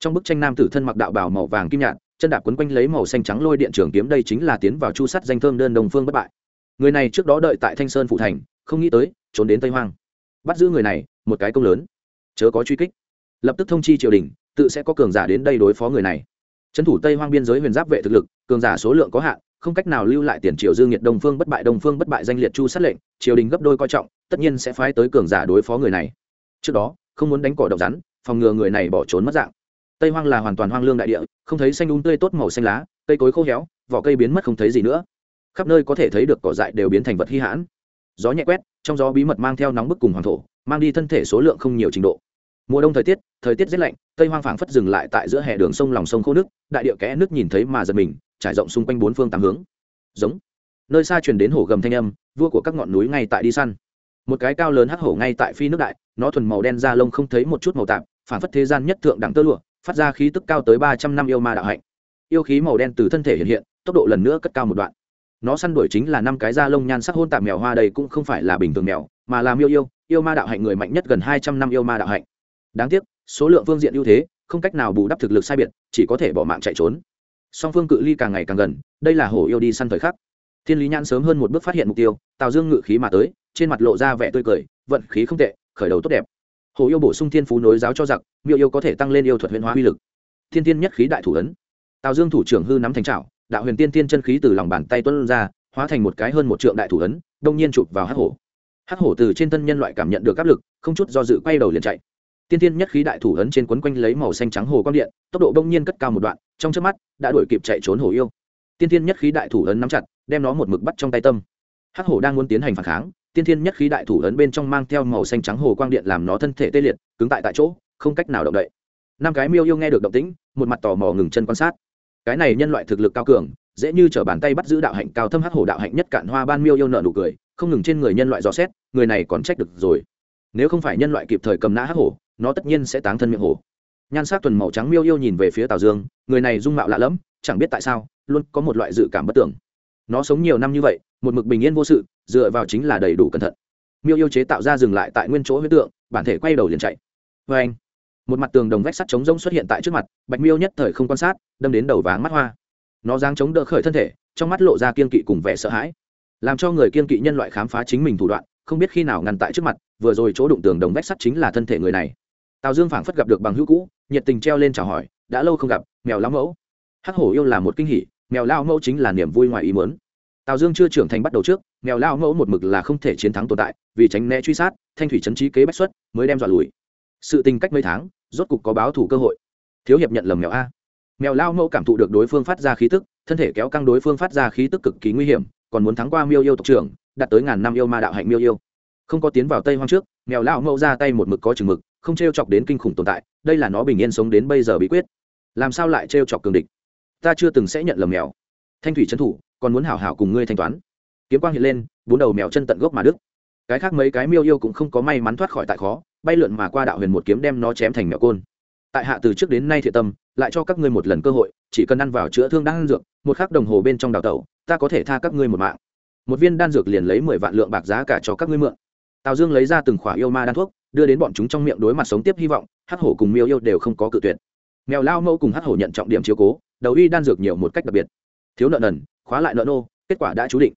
Trong bức tranh nam tử thân mặc đạo bào màu vàng kim nhạt, chân đạp quấn quanh lấy màu xanh trắng lôi điện trường kiếm đây chính là tiến vào chu sắt danh thơm đơn đồng phương bất bại. Người này trước đó đợi tại thanh sơn phụ thành, không nghĩ tới, trốn đến tây hoang. Bắt giữ người này, một cái công lớn chớ có truy kích. Lập tức thông chi triều đình, tự sẽ có cường giả đến đây đối phó người này. Trấn thủ tây hoang biên giới huyền giáp vệ thực lực, cường giả số lượng có hạn, không cách nào lưu lại tiền triều dương nhiệt đông phương bất bại, đông phương bất bại danh liệt chu sát lệnh, triều đình gấp đôi coi trọng, tất nhiên sẽ phái tới cường giả đối phó người này. Trước đó, không muốn đánh cỏ độc rắn, phòng ngừa người này bỏ trốn mất dạng. Tây hoang là hoàn toàn hoang lương đại địa, không thấy xanh ung tươi tốt màu xanh lá, cây cối khô héo, vỏ cây biến mất không thấy gì nữa. Khắp nơi có thể thấy được cỏ dại đều biến thành vật hy hãn. Gió nhẹ quét, trong gió bí mật mang theo nóng bức cùng hoàng thổ, mang đi thân thể số lượng không nhiều trình độ mùa đông thời tiết thời tiết rét lạnh, tây hoang phảng phất dừng lại tại giữa hè đường sông lòng sông khô nước, đại địa kẽ nước nhìn thấy mà giật mình, trải rộng xung quanh bốn phương tám hướng. Giống. Nơi xa truyền đến hổ gầm thanh âm, vua của các ngọn núi ngay tại đi săn. Một cái cao lớn hắc hổ ngay tại phi nước đại, nó thuần màu đen da lông không thấy một chút màu tạp, phảng phất thế gian nhất thượng đẳng tơ lụa, phát ra khí tức cao tới ba trăm năm yêu ma đạo hạnh. Yêu khí màu đen từ thân thể hiện hiện, tốc độ lần nữa cất cao một đoạn. Nó săn đuổi chính là năm cái da lông nhan sắc hôn tạp mèo hoa đây cũng không phải là bình thường mèo, mà là miêu yêu yêu ma đạo hạnh người mạnh nhất gần hai trăm năm yêu ma đạo hạnh đáng tiếc, số lượng phương diện ưu thế, không cách nào bù đắp thực lực sai biệt, chỉ có thể bỏ mạng chạy trốn. Song phương cự ly càng ngày càng gần, đây là hổ yêu đi săn thời khắc. Thiên lý nhãn sớm hơn một bước phát hiện mục tiêu, tào dương ngự khí mà tới, trên mặt lộ ra vẻ tươi cười, vận khí không tệ, khởi đầu tốt đẹp. Hổ yêu bổ sung thiên phú nối giáo cho giặc, miêu yêu có thể tăng lên yêu thuật huyền hóa uy lực. Thiên tiên nhất khí đại thủ ấn. Tào dương thủ trưởng hư nắm thành trảo, đạo huyền tiên tiên chân khí từ lòng bàn tay tuân ra, hóa thành một cái hơn một trượng đại thủ ấn, đông nhiên chụp vào hắc hổ. Hắc hổ từ trên thân nhân loại cảm nhận được áp lực, không chút do dự quay đầu liền chạy tiên tiên nhất khí đại thủ ấn trên quấn quanh lấy màu xanh trắng hồ quang điện, tốc độ đông nhiên cất cao một đoạn, trong trước mắt, đã đuổi kịp chạy trốn hồ yêu. Tiên tiên nhất khí đại thủ ấn nắm chặt, đem nó một mực bắt trong tay tâm. Hắc hổ đang muốn tiến hành phản kháng, tiên tiên nhất khí đại thủ ấn bên trong mang theo màu xanh trắng hồ quang điện làm nó thân thể tê liệt, cứng tại tại chỗ, không cách nào động đậy. Năm cái miêu yêu nghe được động tĩnh, một mặt tò mò ngừng chân quan sát. Cái này nhân loại thực lực cao cường, dễ như t bàn tay bắt giữ đạo hạnh cao thâm hắc hổ đạo hạnh nhất cạn hoa ban miêu yêu nợ nụ cười, không ngừng trên người nhân loại dò xét, người này còn trách được rồi. Nếu không phải nhân loại kịp thời cầm nã hắc hổ nó tất nhiên sẽ táng thân miệng hổ. Nhan sắc tuần màu trắng miêu yêu nhìn về phía tào dương, người này dung mạo lạ lẫm, chẳng biết tại sao, luôn có một loại dự cảm bất tưởng nó sống nhiều năm như vậy, một mực bình yên vô sự, dựa vào chính là đầy đủ cẩn thận. Miêu yêu chế tạo ra dừng lại tại nguyên chỗ huyết tượng, bản thể quay đầu liền chạy. Vê anh, một mặt tường đồng vách sắt chống rông xuất hiện tại trước mặt, bạch miêu nhất thời không quan sát, đâm đến đầu váng mắt hoa. Nó giáng chống đỡ khởi thân thể, trong mắt lộ ra kiên kỵ cùng vẻ sợ hãi. Làm cho người kiên kỵ nhân loại khám phá chính mình thủ đoạn, không biết khi nào ngăn tại trước mặt, vừa rồi chỗ đụng tường đồng vách sắt chính là thân thể người này tào dương phảng phất gặp được bằng hữu cũ, nhiệt tình treo lên chào hỏi, đã lâu không gặp, mèo lão mẫu. Hắc hổ yêu là một kinh hỉ, mèo lao mẫu chính là niềm vui ngoài ý muốn. Tào dương chưa trưởng thành bắt đầu trước, mèo lao mẫu một mực là không thể chiến thắng tồn tại, vì tránh né truy sát, thanh thủy trấn trí kế bách xuất, mới đem dọa lùi. Sự tình cách mấy tháng, rốt cục có báo thủ cơ hội. Thiếu hiệp nhận lầm mèo a. Mèo lao mẫu cảm thụ được đối phương phát ra khí tức, thân thể kéo căng đối phương phát ra khí tức cực kỳ nguy hiểm, còn muốn thắng qua miêu yêu tộc trưởng, đạt tới ngàn năm yêu ma đạo hạnh miêu yêu. Không có tiến vào tây hoang trước mèo lão mẫu ra tay một mực có chừng mực, không t r e o chọc đến kinh khủng tồn tại, đây là nó bình yên sống đến bây giờ bí quyết. Làm sao lại t r e o chọc cường địch? Ta chưa từng sẽ nhận lầm mèo. Thanh thủy trấn thủ, còn muốn hảo hảo cùng ngươi thanh toán. Kiếm quang hiện lên, bốn đầu mèo chân tận gốc mà đức cái khác mấy cái miêu yêu cũng không có may mắn thoát khỏi tại khó, bay lượn mà qua đạo huyền một kiếm đem nó chém thành mèo côn. Tại hạ từ trước đến nay thiện tâm, lại cho các ngươi một lần cơ hội, chỉ cần ăn vào chữa thương đang dược, một khắc đồng hồ bên trong đào tẩu, ta có thể tha các ngươi một mạng. Một viên đan dược liền lấy mười vạn lượng bạc giá cả cho các ngươi mượn tào dương lấy ra từng khỏa yêu ma đan thuốc, đưa đến bọn chúng trong miệng đối mặt sống tiếp hy vọng, hắc hổ cùng miêu yêu đều không có cự tuyệt. Mèo lao mẫu cùng hắc hổ nhận trọng điểm chiếu cố, đầu y đan dược nhiều một cách đặc biệt. Thiếu nợ nần, khóa lại nợ nô, kết quả đã chú định.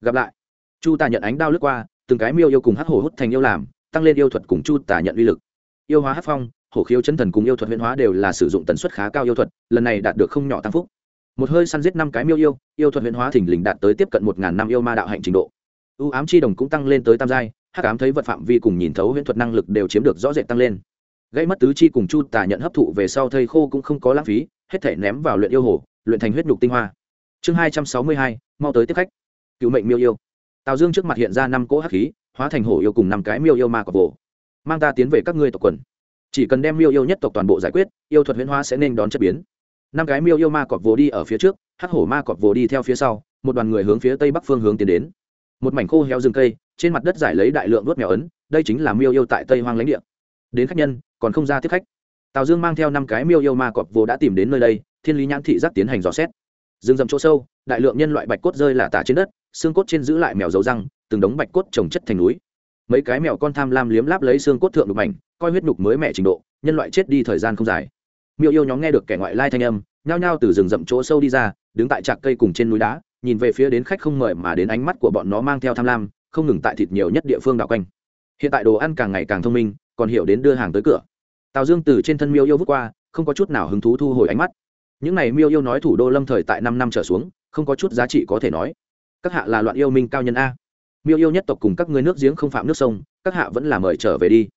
Gặp lại. Chu tà nhận ánh đao lướt qua, từng cái miêu yêu cùng hắc hổ hút thành yêu làm, tăng lên yêu thuật cùng chu tà nhận uy lực. Yêu hóa hắc phong, hổ khiếu chân thần cùng yêu thuật huyễn hóa đều là sử dụng tần suất khá cao yêu thuật, lần này đạt được không nhỏ tăng phúc. Một hơi săn giết năm cái miêu yêu yêu thuật huyễn hóa thỉnh lình đạt tới tiếp cận một ngàn năm yêu ma đạo hạnh trình độ. Ưu ám chi đồng cũng tăng lên tới tam giai hắc ám thấy vật phạm vi cùng nhìn thấu huyễn thuật năng lực đều chiếm được rõ rệt tăng lên. Gây mất tứ chi cùng chu tà nhận hấp thụ về sau thây khô cũng không có lãng phí, hết thể ném vào luyện yêu hồ, luyện thành huyết nhục tinh hoa. Chương hai trăm sáu mươi hai, mau tới tiếp khách. Cựu mệnh miêu yêu. Tào dương trước mặt hiện ra năm cỗ hắc khí, hóa thành hổ yêu cùng năm cái miêu yêu ma cọc vồ. Mang ta tiến về các ngươi tộc quần. Chỉ cần đem miêu yêu nhất tộc toàn bộ giải quyết, yêu thuật huyễn hóa sẽ nên đón chất biến. Năm cái miêu yêu ma cọp vồ đi ở phía trước, hắc hổ ma cọp vồ đi theo phía sau, một đoàn người hướng phía tây bắc phương hướng tiến đến. Một mảnh khô heo rừng cây trên mặt đất giải lấy đại lượng vớt mèo ấn, đây chính là miêu yêu tại tây hoang lãnh địa. Đến khách nhân, còn không ra tiếp khách. Tào dương mang theo năm cái miêu yêu ma cọp vô đã tìm đến nơi đây, thiên lý nhãn thị giác tiến hành dò xét. Rừng rậm chỗ sâu, đại lượng nhân loại bạch cốt rơi là tả trên đất, xương cốt trên giữ lại mèo dấu răng, từng đống bạch cốt trồng chất thành núi. Mấy cái mèo con tham lam liếm láp lấy xương cốt thượng đục mảnh, coi huyết đục mới mẹ trình độ, nhân loại chết đi thời gian không dài. Miêu yêu nhóm nghe được kẻ ngoại lai thanh âm, nhao nhao từ rừng rậm chỗ sâu đi ra, đứng tại trạc cây cùng trên núi đá, nhìn về phía đến khách không mời mà đến ánh mắt của bọn nó mang theo tham lam không ngừng tại thịt nhiều nhất địa phương đạo quanh. Hiện tại đồ ăn càng ngày càng thông minh, còn hiểu đến đưa hàng tới cửa. Tào dương từ trên thân miêu yêu vút qua, không có chút nào hứng thú thu hồi ánh mắt. Những này miêu yêu nói thủ đô lâm thời tại năm năm trở xuống, không có chút giá trị có thể nói. Các hạ là loạn yêu minh cao nhân a. Miêu yêu nhất tộc cùng các ngươi nước giếng không phạm nước sông, các hạ vẫn là mời trở về đi.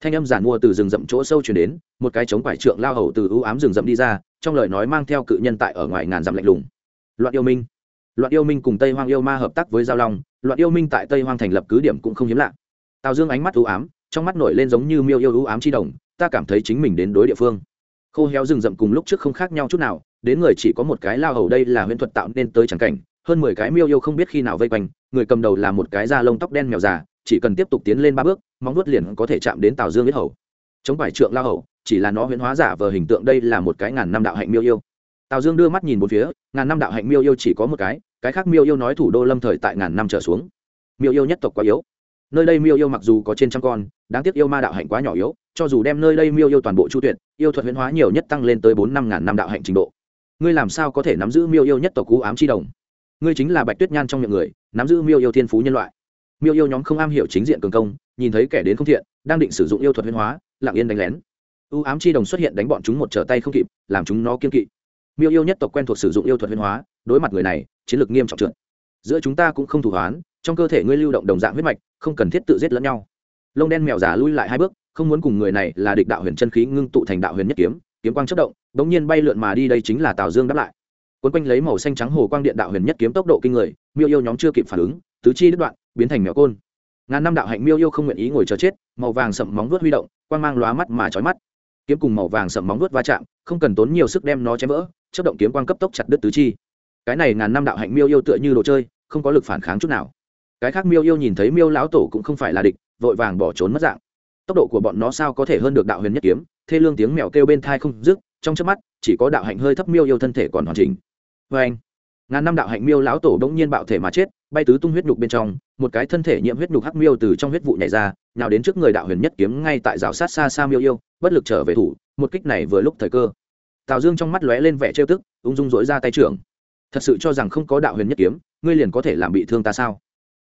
Thanh âm giản mua từ rừng rậm chỗ sâu chuyển đến, một cái chống quải trượng lao hầu từ ưu ám rừng rậm đi ra, trong lời nói mang theo cự nhân tại ở ngoài ngàn dặm lạnh lùng. Loạn yêu minh. Loạn yêu minh cùng tây hoang yêu ma hợp tác với giao long loạn yêu minh tại tây hoang thành lập cứ điểm cũng không hiếm lạ. Tào dương ánh mắt ưu ám, trong mắt nổi lên giống như miêu yêu ưu ám chi đồng, ta cảm thấy chính mình đến đối địa phương. Khô héo rừng rậm cùng lúc trước không khác nhau chút nào, đến người chỉ có một cái lao hầu đây là huyễn thuật tạo nên tới chẳng cảnh, hơn mười cái miêu yêu không biết khi nào vây quanh, người cầm đầu là một cái da lông tóc đen mèo già, chỉ cần tiếp tục tiến lên ba bước, móng vuốt liền có thể chạm đến tào dương biết hầu. Chống phải trượng lao hầu, chỉ là nó huyễn hóa giả vờ hình tượng đây là một cái ngàn năm đạo hạnh miêu yêu tào dương đưa mắt nhìn một phía, ngàn năm đạo hạnh miêu yêu chỉ có một cái cái khác miêu yêu nói thủ đô lâm thời tại ngàn năm trở xuống. Miêu yêu nhất tộc quá yếu. Nơi đây miêu yêu mặc dù có trên trăm con, đáng tiếc yêu ma đạo hạnh quá nhỏ yếu, cho dù đem nơi đây miêu yêu toàn bộ chu tuyệt, yêu thuật huyễn hóa nhiều nhất tăng lên tới bốn năm ngàn năm đạo hạnh trình độ. Ngươi làm sao có thể nắm giữ miêu yêu nhất tộc cú ám chi đồng? Ngươi chính là bạch tuyết nhan trong miệng người, nắm giữ miêu yêu thiên phú nhân loại. Miêu yêu nhóm không am hiểu chính diện cường công, nhìn thấy kẻ đến không thiện, đang định sử dụng yêu thuật huyễn hóa, lặng yên đánh lén. U ám chi đồng xuất hiện đánh bọn chúng một trở tay không kịp, làm chúng nó kiên kỵ miêu yêu nhất tộc quen thuộc sử dụng yêu thuật huyên hóa, đối mặt người này, chiến lược nghiêm trọng trượt. Giữa chúng ta cũng không thủ hoán, trong cơ thể ngươi lưu động đồng dạng huyết mạch, không cần thiết tự giết lẫn nhau. Lông đen mèo giả lui lại hai bước, không muốn cùng người này là địch đạo huyền chân khí ngưng tụ thành đạo huyền nhất kiếm kiếm quang chất động đ ỗ n g nhiên bay lượn mà đi, đây chính là tào dương đáp lại. Quấn quanh lấy màu xanh trắng hồ quang điện đạo huyền nhất kiếm tốc độ kinh người, miêu yêu nhóm chưa kịp phản ứng, tứ chi đứt đoạn, biến thành mèo côn. Ngàn năm đạo hạnh miêu yêu không nguyện ý ngồi chờ chết, màu vàng sậm móng vuốt huy động, quang mang lóa mắt mà trói mắt. Kiếm cùng màu vàng sậm móng vuốt va chạm, không cần tốn nhiều sức đem nó chém vỡ chất động kiếm quang cấp tốc chặt đứt tứ chi. Cái này ngàn năm đạo hạnh miêu yêu tựa như đồ chơi, không có lực phản kháng chút nào. Cái khác miêu yêu nhìn thấy miêu lão tổ cũng không phải là địch, vội vàng bỏ trốn mất dạng. Tốc độ của bọn nó sao có thể hơn được đạo huyền nhất kiếm? Thê lương tiếng mèo kêu bên thai không dứt, trong trước mắt, chỉ có đạo hạnh hơi thấp miêu yêu thân thể còn hoàn chỉnh. Vê anh, ngàn năm đạo hạnh miêu lão tổ bỗng nhiên bạo thể mà chết, bay tứ tung huyết nhục bên trong, một cái thân thể nhiễm huyết nhục hắc miêu từ trong huyết vụ nhảy ra, nào đến trước người đạo huyền nhất kiếm ngay tại rào sát xa xa miêu yêu, bất lực trở về thủ, một kích này vừa lúc thời cơ tào dương trong mắt lóe lên vẻ trêu tức, ung dung dối ra tay trưởng. Thật sự cho rằng không có đạo huyền nhất kiếm, ngươi liền có thể làm bị thương ta sao?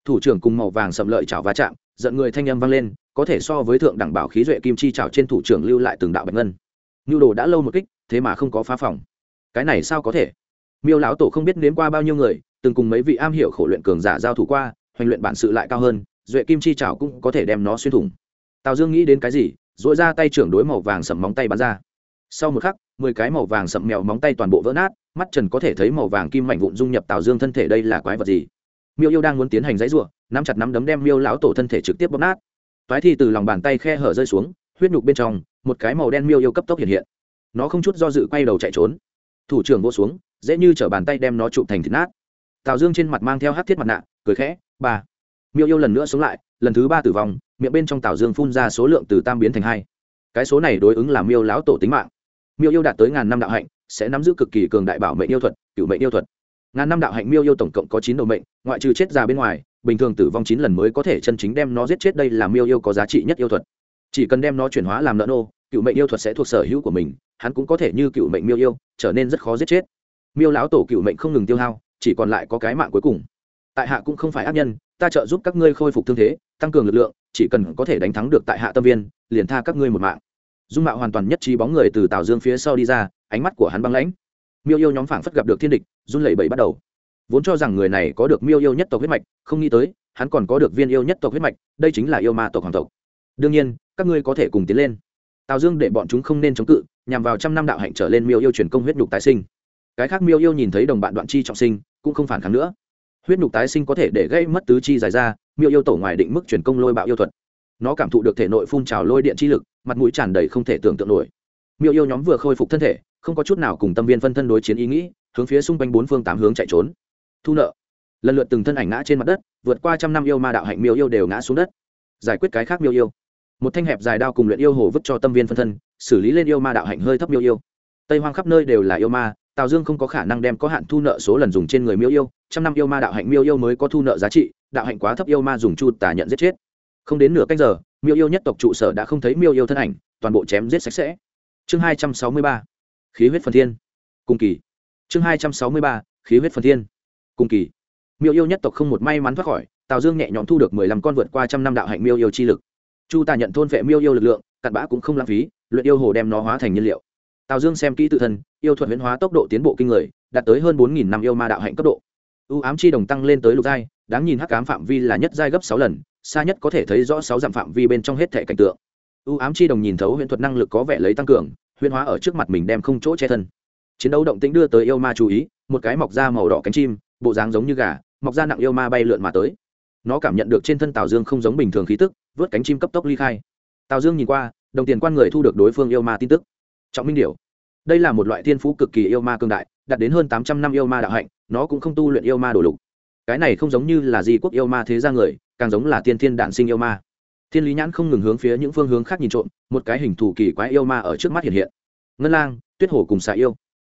Thủ trưởng cùng màu vàng sầm lợi chảo va chạm, giận người thanh âm vang lên, có thể so với thượng đẳng bảo khí duệ kim chi chảo trên thủ trưởng lưu lại từng đạo bạch ngân. Nhu đồ đã lâu một kích, thế mà không có phá phòng. Cái này sao có thể? Miêu lão tổ không biết nếm qua bao nhiêu người, từng cùng mấy vị am hiểu khổ luyện cường giả giao thủ qua, hoành luyện bản sự lại cao hơn, duệ kim chi chảo cũng có thể đem nó xuyên thủng. Tào dương nghĩ đến cái gì dội ra tay trưởng đối màu vàng sầm móng tay bắn ra. Sau một khắc mười cái màu vàng sậm mèo móng tay toàn bộ vỡ nát, mắt trần có thể thấy màu vàng kim mảnh vụn dung nhập tào dương thân thể đây là quái vật gì? Miêu yêu đang muốn tiến hành dãy ruộng nắm chặt nắm đấm đem miêu lão tổ thân thể trực tiếp bóp nát. Toái thi từ lòng bàn tay khe hở rơi xuống, huyết nhục bên trong, một cái màu đen miêu yêu cấp tốc hiện hiện. Nó không chút do dự quay đầu chạy trốn. Thủ trưởng vô xuống, dễ như chở bàn tay đem nó chụp thành thịt nát. Tào dương trên mặt mang theo hát thiết mặt nạ, cười khẽ, ba. Miêu yêu lần nữa sống lại, lần thứ ba tử vong, miệng bên trong tào dương phun ra số lượng từ tam biến thành hai. Cái số này đối ứng là miêu lão tổ tính mạng miêu yêu đạt tới ngàn năm đạo hạnh, sẽ nắm giữ cực kỳ cường đại bảo mệnh yêu thuật cựu mệnh yêu thuật. Ngàn năm đạo hạnh miêu yêu tổng cộng có chín đầu mệnh, ngoại trừ chết già bên ngoài, bình thường tử vong chín lần mới có thể chân chính đem nó giết chết đây là miêu yêu có giá trị nhất yêu thuật. Chỉ cần đem nó chuyển hóa làm nợ nô cựu mệnh yêu thuật sẽ thuộc sở hữu của mình, hắn cũng có thể như cựu mệnh miêu yêu, trở nên rất khó giết chết. Miêu lão tổ cựu mệnh không ngừng tiêu hao, chỉ còn lại có cái mạng cuối cùng. Tại hạ cũng không phải ác nhân, ta trợ giúp các ngươi khôi phục thương thế, tăng cường lực lượng, chỉ cần có thể đánh thắng được tại hạ tâm viên, liền tha các ngươi một mạng dung mạo hoàn toàn nhất trí bóng người từ tào dương phía sau đi ra, ánh mắt của hắn băng lãnh. Miêu yêu nhóm phảng phất gặp được thiên địch, run lẩy bẩy bắt đầu. Vốn cho rằng người này có được miêu yêu nhất tộc huyết mạch, không nghĩ tới, hắn còn có được viên yêu nhất tộc huyết mạch, đây chính là yêu ma tộc hoàng tộc. Đương nhiên, các ngươi có thể cùng tiến lên. Tào dương để bọn chúng không nên chống cự, nhằm vào trăm năm đạo hạnh trở lên miêu yêu truyền công huyết nhục tái sinh. Cái khác miêu yêu nhìn thấy đồng bạn đoạn chi trọng sinh, cũng không phản kháng nữa. Huyết nhục tái sinh có thể để gây mất tứ chi dài ra, miêu yêu tổ ngoài định mức truyền công lôi bạo yêu thuật nó cảm thụ được thể nội phun trào lôi điện chi lực, mặt mũi tràn đầy không thể tưởng tượng nổi. Miêu yêu nhóm vừa khôi phục thân thể, không có chút nào cùng tâm viên phân thân đối chiến ý nghĩ, hướng phía xung quanh bốn phương tám hướng chạy trốn. Thu nợ. Lần lượt từng thân ảnh ngã trên mặt đất, vượt qua trăm năm yêu ma đạo hạnh miêu yêu đều ngã xuống đất. Giải quyết cái khác miêu yêu. Một thanh hẹp dài đao cùng luyện yêu hồ vứt cho tâm viên phân thân, xử lý lên yêu ma đạo hạnh hơi thấp miêu yêu. Tây hoang khắp nơi đều là yêu ma, tào dương không có khả năng đem có hạn thu nợ số lần dùng trên người miêu yêu, trăm năm yêu ma đạo hạnh miêu yêu mới có thu nợ giá trị, đạo hạnh quá thấp yêu ma dùng chu tà nhận giết chết không đến nửa canh giờ, miêu yêu nhất tộc trụ sở đã không thấy miêu yêu thân ảnh, toàn bộ chém giết sạch sẽ. Chương hai trăm sáu mươi ba, khí huyết phần thiên. Cùng kỳ. Chương hai trăm sáu mươi ba, khí huyết phần thiên. Cùng kỳ. Miêu yêu nhất tộc không một may mắn thoát khỏi, tào dương nhẹ nhõm thu được mười lăm con vượt qua trăm năm đạo hạnh miêu yêu chi lực. Chu tà nhận thôn vệ miêu yêu lực lượng, cặn bã cũng không lãng phí, luyện yêu hồ đem nó hóa thành nhiên liệu. Tào dương xem kỹ tự thân, yêu thuật huyễn hóa tốc độ tiến bộ kinh người, đạt tới hơn bốn nghìn năm yêu ma đạo hạnh cấp độ. Ưu ám chi đồng tăng lên tới lục giai đáng nhìn hắc ám phạm vi là nhất giai gấp sáu lần, xa nhất có thể thấy rõ sáu dặm phạm vi bên trong hết thể cảnh tượng. Ưu ám chi đồng nhìn thấu huyễn thuật năng lực có vẻ lấy tăng cường, huyễn hóa ở trước mặt mình đem không chỗ che thân. Chiến đấu động tĩnh đưa tới yêu ma chú ý, một cái mọc da màu đỏ cánh chim, bộ dáng giống như gà, mọc da nặng yêu ma bay lượn mà tới. Nó cảm nhận được trên thân tào dương không giống bình thường khí tức, vớt cánh chim cấp tốc ly khai. Tào dương nhìn qua, đồng tiền quan người thu được đối phương yêu ma tin tức. Trọng minh điểu. Đây là một loại thiên phú cực kỳ yêu ma cương đại, đạt đến hơn tám trăm năm yêu ma đạo hạnh, nó cũng không tu luyện yêu ma đổ lục cái này không giống như là di quốc yêu ma thế ra người, càng giống là tiên thiên đạn sinh yêu ma. Thiên lý nhãn không ngừng hướng phía những phương hướng khác nhìn trộm, một cái hình thù kỳ quái yêu ma ở trước mắt hiện hiện. Ngân lang, tuyết hổ cùng xạ yêu.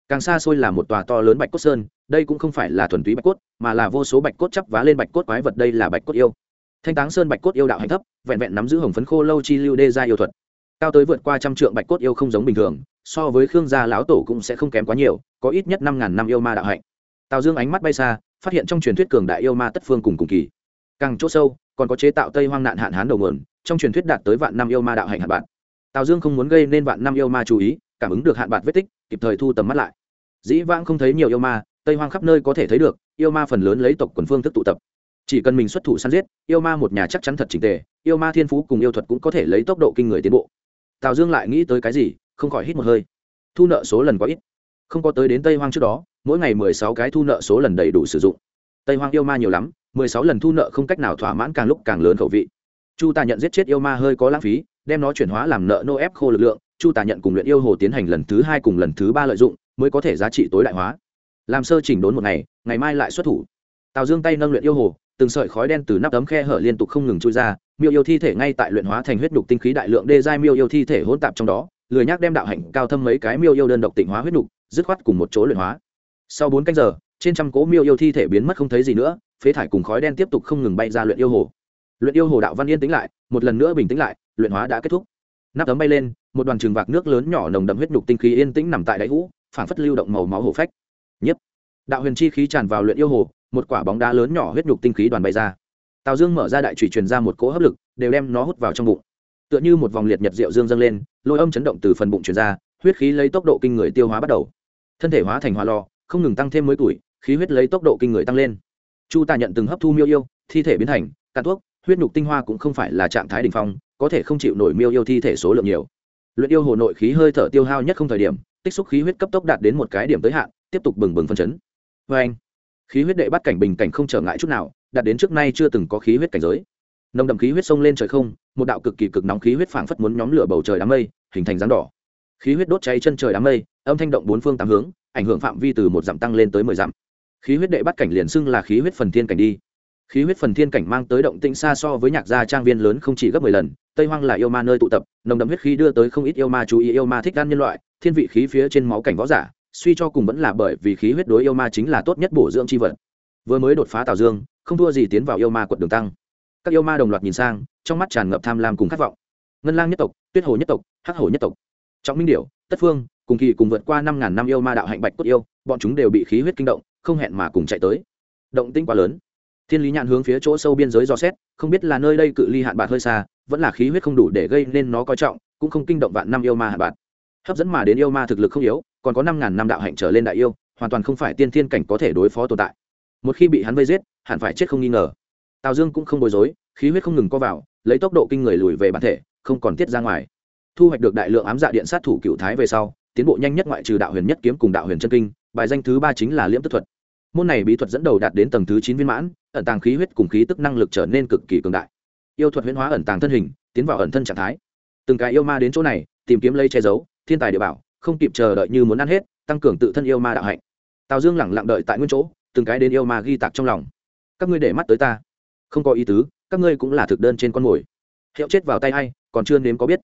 Càng xa xôi là một tòa to lớn bạch cốt sơn, đây cũng không phải là thuần túy bạch cốt, mà là vô số bạch cốt chắp vá lên bạch cốt quái vật đây là bạch cốt yêu. Thanh táng sơn bạch cốt yêu đạo hành thấp, vẹn vẹn nắm giữ hồng phấn khô lâu chi lưu đê gia yêu thuật. Cao tới vượt qua trăm trượng bạch cốt yêu không giống bình thường, so với khương gia lão tổ cũng sẽ không kém quá nhiều, có ít nhất năm ngàn năm yêu ma đạo hạnh. Tào dương ánh mắt bay xa phát hiện trong truyền thuyết cường đại yêu ma tất phương cùng cùng kỳ. Càng chỗ sâu, còn có chế tạo tây hoang nạn hạn hán đầu nguồn, trong truyền thuyết đạt tới vạn năm yêu ma đạo hạnh hạn bạn tào dương không muốn gây nên vạn năm yêu ma chú ý, cảm ứng được hạn bạn vết tích, kịp thời thu tầm mắt lại. Dĩ vãng không thấy nhiều yêu ma, tây hoang khắp nơi có thể thấy được, yêu ma phần lớn lấy tộc quần phương thức tụ tập. Chỉ cần mình xuất thủ săn giết, yêu ma một nhà chắc chắn thật trình tề, yêu ma thiên phú cùng yêu thuật cũng có thể lấy tốc độ kinh người tiến bộ. Tào dương lại nghĩ tới cái gì, không khỏi hít một hơi. Thu nợ số lần quá ít. Không có tới đến tây hoang trước đó mỗi ngày mười sáu cái thu nợ số lần đầy đủ sử dụng. Tây hoang yêu ma nhiều lắm, mười sáu lần thu nợ không cách nào thỏa mãn càng lúc càng lớn khẩu vị. Chu tà nhận giết chết yêu ma hơi có lãng phí, đem nó chuyển hóa làm nợ nô ép khô lực lượng, chu tà nhận cùng luyện yêu hồ tiến hành lần thứ hai cùng lần thứ ba lợi dụng, mới có thể giá trị tối đại hóa. Làm sơ chỉnh đốn một ngày ngày mai lại xuất thủ. Tào dương tay nâng luyện yêu hồ, từng sợi khói đen từ nắp tấm khe hở liên tục không ngừng trôi ra, miêu yêu thi thể ngay tại luyện hóa thành huyết nhục tinh khí đại lượng đê giai miêu yêu thi thể hỗn tạp trong đó, lười nhác đem đạo hạnh cao thâm mấy cái miêu yêu đơn độc tịnh hóa huyết nhục, dứt khoát cùng một chỗ luyện hóa sau bốn canh giờ, trên trăm cố miêu yêu thi thể biến mất không thấy gì nữa, phế thải cùng khói đen tiếp tục không ngừng bay ra luyện yêu hồ. Luyện yêu hồ đạo văn yên tĩnh lại, một lần nữa bình tĩnh lại, luyện hóa đã kết thúc. Nắp tấm bay lên, một đoàn trường vạc nước lớn nhỏ nồng đậm huyết nhục tinh khí yên tĩnh nằm tại đáy hũ, phảng phất lưu động màu máu hổ phách. Nhất đạo huyền chi khí tràn vào luyện yêu hồ, một quả bóng đá lớn nhỏ huyết nhục tinh khí đoàn bay ra. Tào dương mở ra đại chủy truyền ra một cỗ hấp lực, đều đem nó hút vào trong bụng. Tựa như một vòng liệt nhật rượu dương dâng lên, lôi âm chấn động từ phần bụng truyền ra, huyết khí lấy tốc độ kinh người tiêu hóa bắt đầu. Thân thể hóa thành hoa lò không ngừng tăng thêm mới tuổi, khí huyết lấy tốc độ kinh người tăng lên. Chu tà nhận từng hấp thu miêu yêu, thi thể biến thành, cạn thuốc, huyết nhục tinh hoa cũng không phải là trạng thái đ ỉ n h phong, có thể không chịu nổi miêu yêu thi thể số lượng nhiều. Luyện yêu hồ nội khí hơi thở tiêu hao nhất không thời điểm, tích xúc khí huyết cấp tốc đạt đến một cái điểm tới hạn, tiếp tục bừng bừng phân chấn. Vê anh, khí huyết đệ bắt cảnh bình cảnh không trở ngại chút nào, đạt đến trước nay chưa từng có khí huyết cảnh giới. Nồng đậm khí huyết sông lên trời không, một đạo cực kỳ cực nóng khí huyết phảng phất muốn nhóm lửa bầu trời đám mây, hình thành dáng đỏ. Khí huyết đốt cháy chân trời đám mây, âm thanh động bốn phương tám hướng ảnh hưởng phạm vi từ một dặm tăng lên tới mười dặm. Khí huyết đệ bắt cảnh liền xưng là khí huyết phần thiên cảnh đi. Khí huyết phần thiên cảnh mang tới động tĩnh xa so với nhạc gia trang viên lớn không chỉ gấp mười lần, tây hoang là yêu ma nơi tụ tập, nồng đậm huyết khí đưa tới không ít yêu ma chú ý yêu ma thích gan nhân loại, thiên vị khí phía trên máu cảnh võ giả, suy cho cùng vẫn là bởi vì khí huyết đối yêu ma chính là tốt nhất bổ dưỡng chi vật. Vừa mới đột phá tào dương, không thua gì tiến vào yêu ma quận đường tăng. Các yêu ma đồng loạt nhìn sang, trong mắt tràn ngập tham lam cùng khát vọng. Ngân lang nhất tộc, tuyết hồ nhất tộc, hắc hồ nhất tộc trọng minh điểu, tất phương, cùng kỳ cùng vượt qua năm ngàn năm yêu ma đạo hạnh bạch cốt yêu, bọn chúng đều bị khí huyết kinh động, không hẹn mà cùng chạy tới. Động tinh quá lớn. Thiên lý nhạn hướng phía chỗ sâu biên giới do xét, không biết là nơi đây cự ly hạn bạc hơi xa, vẫn là khí huyết không đủ để gây nên nó coi trọng, cũng không kinh động vạn năm yêu ma hạn bạc. Hấp dẫn mà đến yêu ma thực lực không yếu, còn có năm ngàn năm đạo hạnh trở lên đại yêu, hoàn toàn không phải tiên thiên cảnh có thể đối phó tồn tại. Một khi bị hắn vây giết, hẳn phải chết không nghi ngờ. Tào dương cũng không bối rối, khí huyết không ngừng co vào, lấy tốc độ kinh người lùi về bản thể, không còn tiết ra ngoài thu hoạch được đại lượng ám dạ điện sát thủ cựu thái về sau, tiến bộ nhanh nhất ngoại trừ đạo huyền nhất kiếm cùng đạo huyền chân kinh, bài danh thứ ba chính là liễm tức thuật. Môn này bí thuật dẫn đầu đạt đến tầng thứ chín viên mãn, ẩn tàng khí huyết cùng khí tức năng lực trở nên cực kỳ cường đại. Yêu thuật huyễn hóa ẩn tàng thân hình, tiến vào ẩn thân trạng thái. Từng cái yêu ma đến chỗ này, tìm kiếm lây che giấu, thiên tài địa bảo, không kịp chờ đợi như muốn ăn hết, tăng cường tự thân yêu ma đạo hạnh. Tào dương lẳng lặng đợi tại nguyên chỗ, từng cái đến yêu ma ghi tạc trong lòng. Các ngươi để mắt tới ta. Không có ý tứ, các ngươi cũng là thực đơn trên con mồi. Hiệu chết vào tay hay còn chưa nếm có biết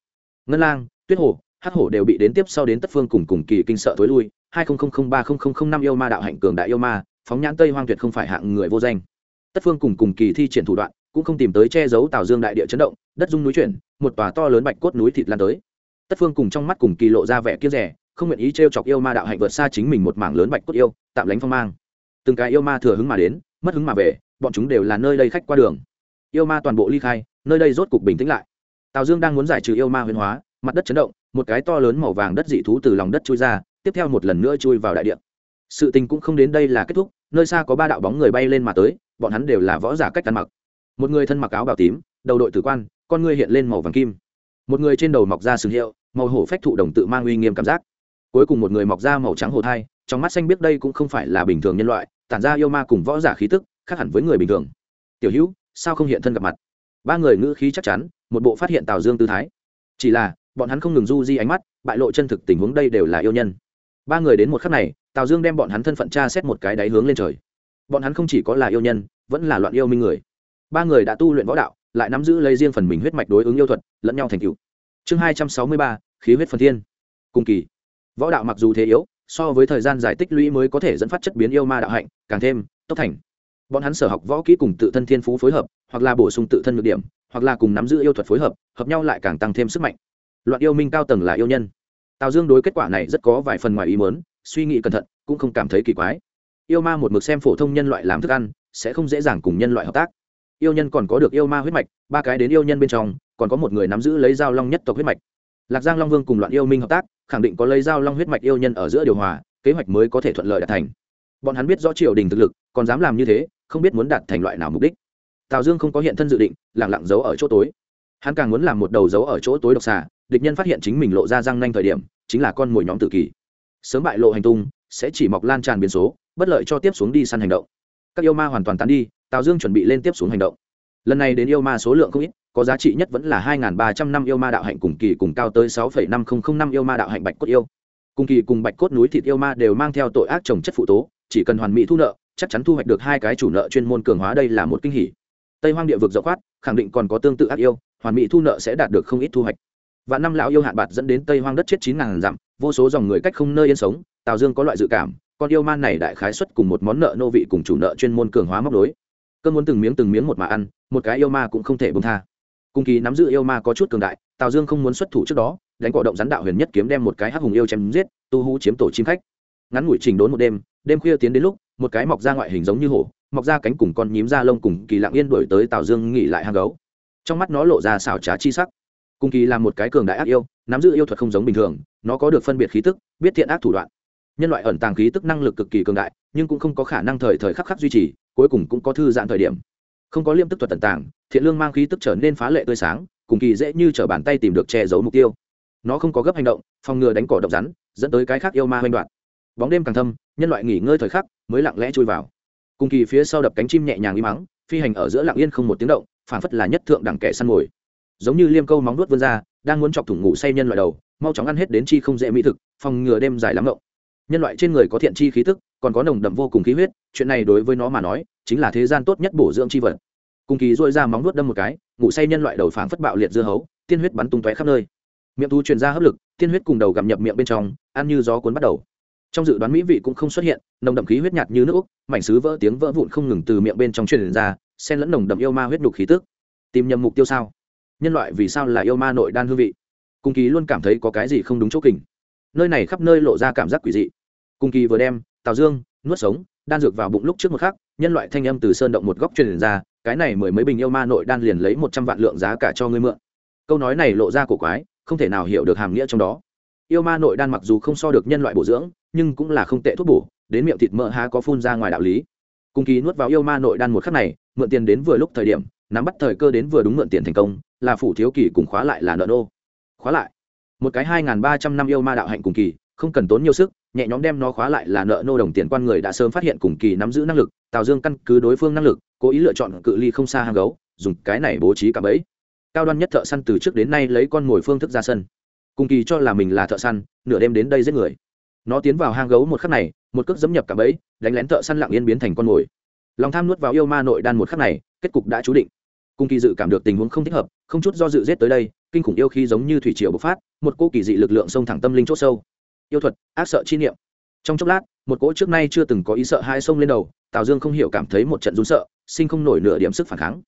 ngân lang, tuyết hồ hắc hổ đều bị đến tiếp sau đến tất phương cùng cùng kỳ kinh sợ thối lui. Hai ba năm yêu ma đạo hạnh cường đại yêu ma, phóng nhãn tây hoang tuyệt không phải hạng người vô danh. Tất phương cùng cùng kỳ thi triển thủ đoạn, cũng không tìm tới che giấu tào dương đại địa chấn động, đất dung núi chuyển, một tòa to lớn bạch cốt núi thịt lan tới. Tất phương cùng trong mắt cùng kỳ lộ ra vẻ kia rẻ, không nguyện ý t r e o chọc yêu ma đạo hạnh vượt xa chính mình một mảng lớn bạch cốt yêu, tạm lánh phong mang. Từng cái yêu ma thừa hứng mà đến, mất hứng mà về, bọn chúng đều là nơi đây khách qua đường. Yêu ma toàn bộ ly khai, nơi đây rốt cục bình tĩnh lại tào dương đang muốn giải trừ yêu ma huyền hóa, mặt đất chấn động, một cái to lớn màu vàng đất dị thú từ lòng đất chui ra, tiếp theo một lần nữa chui vào đại địa. Sự tình cũng không đến đây là kết thúc, nơi xa có ba đạo bóng người bay lên mà tới, bọn hắn đều là võ giả cách ăn mặc. Một người thân mặc áo bào tím, đầu đội tử quan, con người hiện lên màu vàng kim. Một người trên đầu mọc ra sừng hiệu, màu hổ phách thụ đồng tự mang uy nghiêm cảm giác. Cuối cùng một người mọc ra màu trắng hồ thai, trong mắt xanh biết đây cũng không phải là bình thường nhân loại, tản ra yêu ma cùng võ giả khí tức, khác hẳn với người bình thường. Tiểu hữu, sao không hiện thân gặp mặt? Ba người ngữ khí chắc chắn, một bộ phát hiện tào dương tư thái. Chỉ là, bọn hắn không ngừng du di ánh mắt, bại lộ chân thực tình huống đây đều là yêu nhân. Ba người đến một khắc này, tào dương đem bọn hắn thân phận tra xét một cái đáy hướng lên trời. Bọn hắn không chỉ có là yêu nhân, vẫn là loạn yêu minh người. Ba người đã tu luyện võ đạo, lại nắm giữ lấy riêng phần mình huyết mạch đối ứng yêu thuật, lẫn nhau thành cựu chương hai trăm sáu mươi ba, khí huyết phần thiên. Cùng kỳ. Võ đạo mặc dù thế yếu, so với thời gian giải tích lũy mới có thể dẫn phát chất biến yêu ma đạo hạnh, càng thêm tốc thành bọn hắn sở học võ kỹ cùng tự thân thiên phú phối hợp, hoặc là bổ sung tự thân nhược điểm, hoặc là cùng nắm giữ yêu thuật phối hợp hợp nhau lại càng tăng thêm sức mạnh. Loạn yêu minh cao tầng là yêu nhân. Tào dương đối kết quả này rất có vài phần ngoài ý mớn suy nghĩ cẩn thận, cũng không cảm thấy kỳ quái. Yêu ma một mực xem phổ thông nhân loại làm thức ăn, sẽ không dễ dàng cùng nhân loại hợp tác. Yêu nhân còn có được yêu ma huyết mạch, ba cái đến yêu nhân bên trong, còn có một người nắm giữ lấy dao long nhất tộc huyết mạch. Lạc giang long vương cùng loạn yêu minh hợp tác, khẳng định có lấy dao long huyết mạch yêu nhân ở giữa điều hòa, kế hoạch mới có thể thuận lợi đạt thành. Bọn hắn biết rõ triều đình thực lực, còn dám làm như thế không biết muốn đạt thành loại nào mục đích. Tào dương không có hiện thân dự định lẳng lặng giấu ở chỗ tối. Hắn càng muốn làm một đầu giấu ở chỗ tối độc xà, địch nhân phát hiện chính mình lộ ra răng nanh thời điểm, chính là con mồi nhóm tự kỷ sớm bại lộ hành tung, sẽ chỉ mọc lan tràn biến số, bất lợi cho tiếp xuống đi săn hành động. Các yêu ma hoàn toàn tán đi, tào dương chuẩn bị lên tiếp xuống hành động. Lần này đến yêu ma số lượng không ít, có giá trị nhất vẫn là hai ba trăm năm yêu ma đạo hạnh cùng kỳ cùng cao tới sáu năm nghìn năm yêu ma đạo hạnh bạch cốt yêu. Cùng kỳ cùng bạch cốt núi thịt yêu ma đều mang theo tội ác trồng chất phụ tố, chỉ cần hoàn mỹ thu nợ chắc chắn thu hoạch được hai cái chủ nợ chuyên môn cường hóa đây là một kinh hỉ. Tây hoang địa vực rộng khoát, khẳng định còn có tương tự ác yêu, hoàn mỹ thu nợ sẽ đạt được không ít thu hoạch. Và năm lão yêu hạn bạt dẫn đến tây hoang đất chết chín ngàn dặm, vô số dòng người cách không nơi yên sống, tào dương có loại dự cảm, con yêu man này đại khái xuất cùng một món nợ nô vị cùng chủ nợ chuyên môn cường hóa móc đối cơn muốn từng miếng từng miếng một mà ăn, một cái yêu ma cũng không thể bông tha. Cùng kỳ nắm giữ yêu ma có chút cường đại, tào dương không muốn xuất thủ trước đó, đánh cỏ động rắn đạo huyền nhất kiếm đem một cái hắc hùng yêu chém giết, tu hú chiếm tổ chim khách. Ngắn ngủi trình đốn một đêm đêm khuya tiến đến lúc một cái mọc ra ngoại hình giống như hổ, mọc ra cánh cùng con nhím da lông cùng kỳ lặng yên đổi tới tào dương nghỉ lại hang gấu. Trong mắt nó lộ ra xảo trá chi sắc. Cùng kỳ là một cái cường đại ác yêu, nắm giữ yêu thuật không giống bình thường, nó có được phân biệt khí tức, biết thiện ác thủ đoạn. Nhân loại ẩn tàng khí tức năng lực cực kỳ cường đại, nhưng cũng không có khả năng thời thời khắc khắc duy trì, cuối cùng cũng có thư giãn thời điểm. Không có liêm tức thuật tận tàng, thiện lương mang khí tức trở nên phá lệ tươi sáng, cùng kỳ dễ như t bàn tay tìm được che giấu mục tiêu. Nó không có gấp hành động, phòng ngừa đánh cỏ độc rắn, dẫn tới cái khác yêu ma hoành đoạn bóng đêm càng thâm nhân loại nghỉ ngơi thời khắc mới lặng lẽ chui vào. Cùng kỳ phía sau đập cánh chim nhẹ nhàng im mắng phi hành ở giữa lặng yên không một tiếng động phản phất là nhất thượng đẳng kẻ săn mồi. Giống như liêm câu móng nuốt vươn ra, đang muốn chọc thủng ngủ say nhân loại đầu, mau chóng ăn hết đến chi không dễ mỹ thực, phòng ngừa đêm dài lắm ngộng nhân loại trên người có thiện chi khí tức, còn có nồng đậm vô cùng khí huyết, chuyện này đối với nó mà nói, chính là thế gian tốt nhất bổ dưỡng chi vật. Cùng kỳ dội ra móng nuốt đâm một cái, ngủ say nhân loại đầu phản phất bạo liệt dưa hấu, tiên huyết bắn tung tóe khắp nơi. Miệng thu truyền ra hấp lực, tiên huyết cùng đầu gặm nhập miệng bên trong, ăn như gió cuốn bắt đầu trong dự đoán mỹ vị cũng không xuất hiện, nồng đậm khí huyết nhạt như nước úc, mảnh sứ vỡ tiếng vỡ vụn không ngừng từ miệng bên trong truyền ra, xen lẫn nồng đậm yêu ma huyết đục khí tức. Tìm nhầm mục tiêu sao? Nhân loại vì sao là yêu ma nội đan hương vị? Cung kỳ luôn cảm thấy có cái gì không đúng chỗ kình. Nơi này khắp nơi lộ ra cảm giác quỷ dị. Cung kỳ vừa đem, tào dương, nuốt sống, đan dược vào bụng lúc trước một khắc, nhân loại thanh âm từ sơn động một góc truyền ra, cái này mười mấy bình yêu ma nội đan liền lấy một trăm vạn lượng giá cả cho ngươi mượn. Câu nói này lộ ra cổ quái, không thể nào hiểu được hàm nghĩa trong đó. Yêu ma nội đan mặc dù không so được nhân loại bổ dưỡng nhưng cũng là không tệ thuốc bổ, đến miệng thịt mỡ há có phun ra ngoài đạo lý. Cùng kỳ nuốt vào yêu ma nội đan một khắc này, mượn tiền đến vừa lúc thời điểm, nắm bắt thời cơ đến vừa đúng mượn tiền thành công, là phủ thiếu kỳ cùng khóa lại là nợ nô. Khóa lại. Một cái hai ba trăm năm yêu ma đạo hạnh cùng kỳ, không cần tốn nhiều sức, nhẹ nhóm đem nó khóa lại là nợ nô đồng tiền quan người đã sớm phát hiện cùng kỳ nắm giữ năng lực, tào dương căn cứ đối phương năng lực, cố ý lựa chọn cự ly không xa hang gấu, dùng cái này bố trí cả bẫy. Cao đoan nhất thợ săn từ trước đến nay lấy con mồi phương thức ra sân. Cùng kỳ cho là mình là thợ săn, nửa đêm đến đây giết người nó tiến vào hang gấu một khắc này, một cước dẫm nhập cả bẫy, đánh lén thợ săn lặng yên biến thành con mồi. Lòng tham nuốt vào yêu ma nội đan một khắc này, kết cục đã chú định. Cung kỳ dự cảm được tình huống không thích hợp, không chút do dự giết tới đây, kinh khủng yêu khí giống như thủy triều bộc phát, một cô kỳ dị lực lượng xông thẳng tâm linh c h ỗ sâu. Yêu thuật, ác sợ chi niệm. Trong chốc lát, một cỗ trước nay chưa từng có ý sợ hai sông lên đầu, tào dương không hiểu cảm thấy một trận run sợ, sinh không nổi nửa điểm sức phản kháng.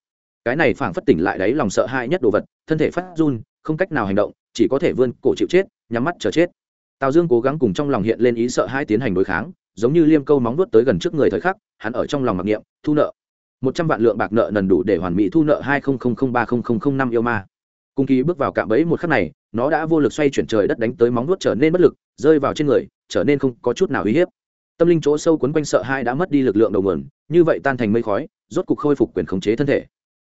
Cái này phảng phất tỉnh lại đáy lòng sợ hãi nhất đồ vật, thân thể phát run, không cách nào hành động, chỉ có thể vươn cổ chịu chết, nhắm mắt chờ chết tào dương cố gắng cùng trong lòng hiện lên ý sợ hai tiến hành đối kháng, giống như liêm câu móng vuốt tới gần trước người thời khắc, hắn ở trong lòng mặc niệm, thu nợ. Một trăm vạn lượng bạc nợ nần đủ để hoàn mỹ thu nợ hai ba năm yêu ma. Cung kỳ bước vào cạm bẫy một khắc này, nó đã vô lực xoay chuyển trời đất đánh tới móng vuốt trở nên bất lực, rơi vào trên người, trở nên không có chút nào uy hiếp. Tâm linh chỗ sâu quấn quanh sợ hai đã mất đi lực lượng đầu nguồn, như vậy tan thành mây khói, rốt cục khôi phục quyền khống chế thân thể.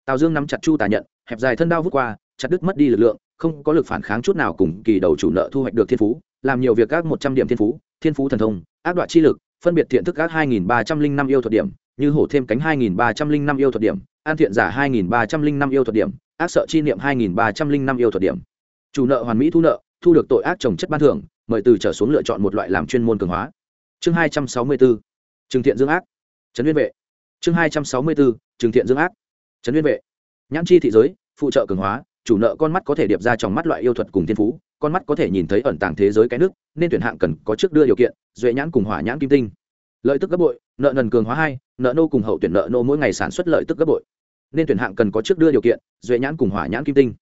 Tào dương nắm chặt chu tà nhận, hẹp dài thân đao vút qua, chặt đứt mất đi lực lượng, không có lực phản kháng chút nào cùng kỳ đầu chủ nợ thu hoạch được thiên phú làm nhiều việc các một trăm điểm thiên phú thiên phú thần thông, ác đoạn chi lực, phân biệt thiện thức các hai nghìn ba trăm linh năm yêu thuật điểm, như hổ thêm cánh hai nghìn ba trăm linh năm yêu thuật điểm, an thiện giả hai nghìn ba trăm linh năm yêu thuật điểm, ác sợ chi niệm hai nghìn ba trăm linh năm yêu thuật điểm. Chủ nợ hoàn mỹ thu nợ, thu được tội ác trồng chất ban thưởng, mời từ trở xuống lựa chọn một loại làm chuyên môn cường hóa. Chương hai trăm sáu mươi bốn trừng thiện dương ác. Trấn nguyên vệ. Chương hai trăm sáu mươi bốn trừng thiện dương ác. Trấn nguyên vệ. Nhãn chi thị giới, phụ trợ cường hóa, chủ nợ con mắt có thể điệp ra trong mắt loại yêu thuật cùng thiên phú con mắt có thể nhìn thấy ẩn tàng thế giới cái nước, nên tuyển hạng cần có trước đưa điều kiện, duệ nhãn cùng hỏa nhãn kim tinh. Lợi tức gấp bội, nợ nần cường hóa hai, nợ nô cùng hậu tuyển nợ nô mỗi ngày sản xuất lợi tức gấp bội. Nên tuyển hạng cần có trước đưa điều kiện, duệ nhãn cùng hỏa nhãn kim tinh.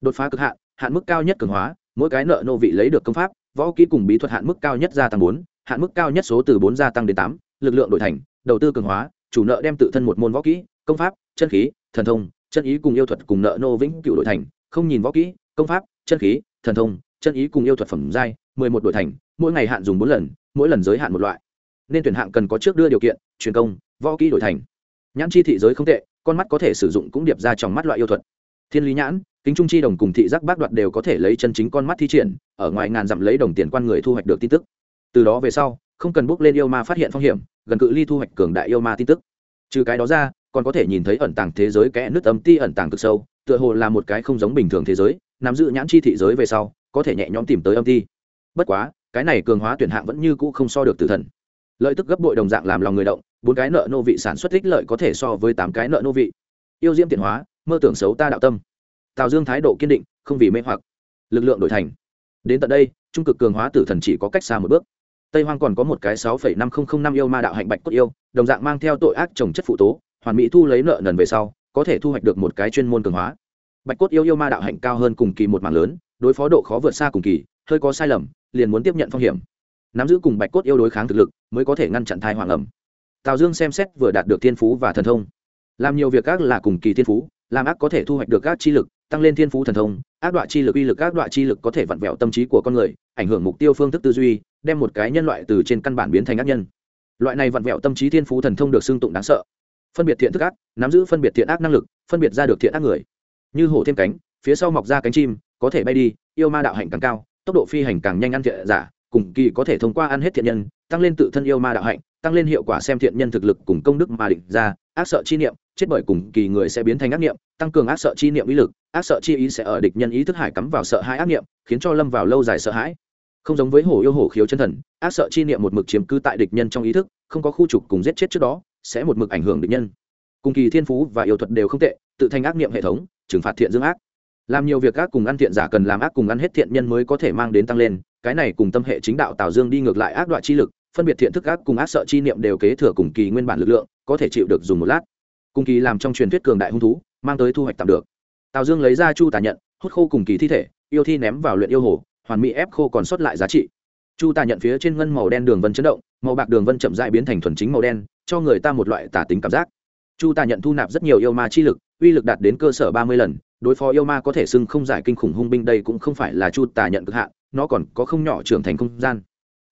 Đột phá cực hạn hạn mức cao nhất cường hóa, mỗi cái nợ nô vị lấy được công pháp, võ kỹ cùng bí thuật hạn mức cao nhất gia tăng bốn, hạn mức cao nhất số từ bốn gia tăng đến tám, lực lượng đổi thành, đầu tư cường hóa, chủ nợ đem tự thân một môn võ kỹ, công pháp, chân khí, thần thông, chân ý cùng yêu thuật cùng nợ nô vĩnh cựu đổi thành, không nhìn võ kỹ, công pháp, chân khí thần thông, chân ý cùng yêu thuật phẩm giai, mười một đổi thành, mỗi ngày hạn dùng bốn lần, mỗi lần giới hạn một loại. Nên tuyển hạng cần có trước đưa điều kiện, truyền công, võ kỹ đổi thành. Nhãn chi thị giới không tệ, con mắt có thể sử dụng cũng điệp ra trong mắt loại yêu thuật. Thiên lý nhãn, kính trung chi đồng cùng thị giác bác đoạt đều có thể lấy chân chính con mắt thi triển, ở ngoài ngàn dặm lấy đồng tiền quan người thu hoạch được tin tức. Từ đó về sau, không cần bước lên yêu ma phát hiện phong hiểm, gần cự ly thu hoạch cường đại yêu ma tin tức. Trừ cái đó ra, còn có thể nhìn thấy ẩn tàng thế giới kẽ nước âm ti ẩn tàng cực sâu, tựa hồ là một cái không giống bình thường thế giới nắm giữ nhãn chi thị giới về sau, có thể nhẹ nhõm tìm tới âm thi. bất quá, cái này cường hóa tuyển hạng vẫn như cũ không so được tử thần. Lợi tức gấp bội đồng dạng làm lòng người động, bốn cái nợ nô vị sản xuất ích lợi có thể so với tám cái nợ nô vị. Yêu diễm tiện hóa, mơ tưởng xấu ta đạo tâm. Tào dương thái độ kiên định, không vì mê hoặc. Lực lượng đổi thành. Đến tận đây, trung cực cường hóa tử thần chỉ có cách xa một bước. Tây hoang còn có một cái sáu phẩy năm nghìn năm yêu ma đạo hạnh bạch cốt yêu, đồng dạng mang theo tội ác trồng chất phụ tố, hoàn mỹ thu lấy nợ nần về sau, có thể thu hoạch được một cái chuyên môn cường hóa bạch cốt yêu yêu ma đạo hạnh cao hơn cùng kỳ một mảng lớn, đối phó độ khó vượt xa cùng kỳ, hơi có sai lầm, liền muốn tiếp nhận phong hiểm. Nắm giữ cùng bạch cốt yêu đối kháng thực lực, mới có thể ngăn chặn thai hoàng ẩm. Tào dương xem xét vừa đạt được thiên phú và thần thông. Làm nhiều việc ác là cùng kỳ thiên phú, làm ác có thể thu hoạch được các chi lực, tăng lên thiên phú thần thông, ác đoạn chi lực uy lực, ác đoạn chi lực có thể vặn vẹo tâm trí của con người, ảnh hưởng mục tiêu phương thức tư duy, đem một cái nhân loại từ trên căn bản biến thành ác nhân. Loại này vặn vẹo tâm trí thiên phú thần thông được xưng tụng đáng sợ. Phân biệt thiện thức ác, nắm giữ phân biệt thiện ác năng lực, phân biệt ra được thiện ác người như hổ thêm cánh, phía sau mọc ra cánh chim, có thể bay đi, yêu ma đạo hạnh càng cao, tốc độ phi hành càng nhanh ăn thiện giả, cùng kỳ có thể thông qua ăn hết thiện nhân, tăng lên tự thân yêu ma đạo hạnh, tăng lên hiệu quả xem thiện nhân thực lực cùng công đức mà định ra, ác sợ chi niệm, chết bởi cùng kỳ người sẽ biến thành ác niệm, tăng cường ác sợ chi niệm ý lực, ác sợ chi ý sẽ ở địch nhân ý thức hải cắm vào sợ hãi ác niệm, khiến cho lâm vào lâu dài sợ hãi. Không giống với hổ yêu hổ khiếu chân thần, ác sợ chi niệm một mực chiếm cư tại địch nhân trong ý thức, không có khu trục cùng giết chết trước đó, sẽ một mực ảnh hưởng địch nhân. Cùng kỳ thiên phú và yêu thuật đều không tệ, tự thành ác niệm hệ thống trừng phạt thiện dương ác. Làm nhiều việc ác cùng ăn thiện giả cần làm ác cùng ăn hết thiện nhân mới có thể mang đến tăng lên, cái này cùng tâm hệ chính đạo tào dương đi ngược lại ác đoạn chi lực, phân biệt thiện thức ác cùng ác sợ chi niệm đều kế thừa cùng kỳ nguyên bản lực lượng, có thể chịu được dùng một lát. Cùng kỳ làm trong truyền thuyết cường đại hung thú, mang tới thu hoạch tạm được. Tào dương lấy ra chu tà nhận, hút khô cùng kỳ thi thể, yêu thi ném vào luyện yêu hồ, hoàn mỹ ép khô còn sót lại giá trị. Chu tà nhận phía trên ngân màu đen đường vân chấn động, màu bạc đường vân chậm dại biến thành thuần chính màu đen, cho người ta một loại tả tính cảm giác. Chu tà nhận thu nạp rất nhiều yêu ma chi lực uy lực đạt đến cơ sở ba mươi lần, đối phó yêu ma có thể xưng không giải kinh khủng hung binh đây cũng không phải là chu tà nhận cực hạn, nó còn có không nhỏ trưởng thành không gian.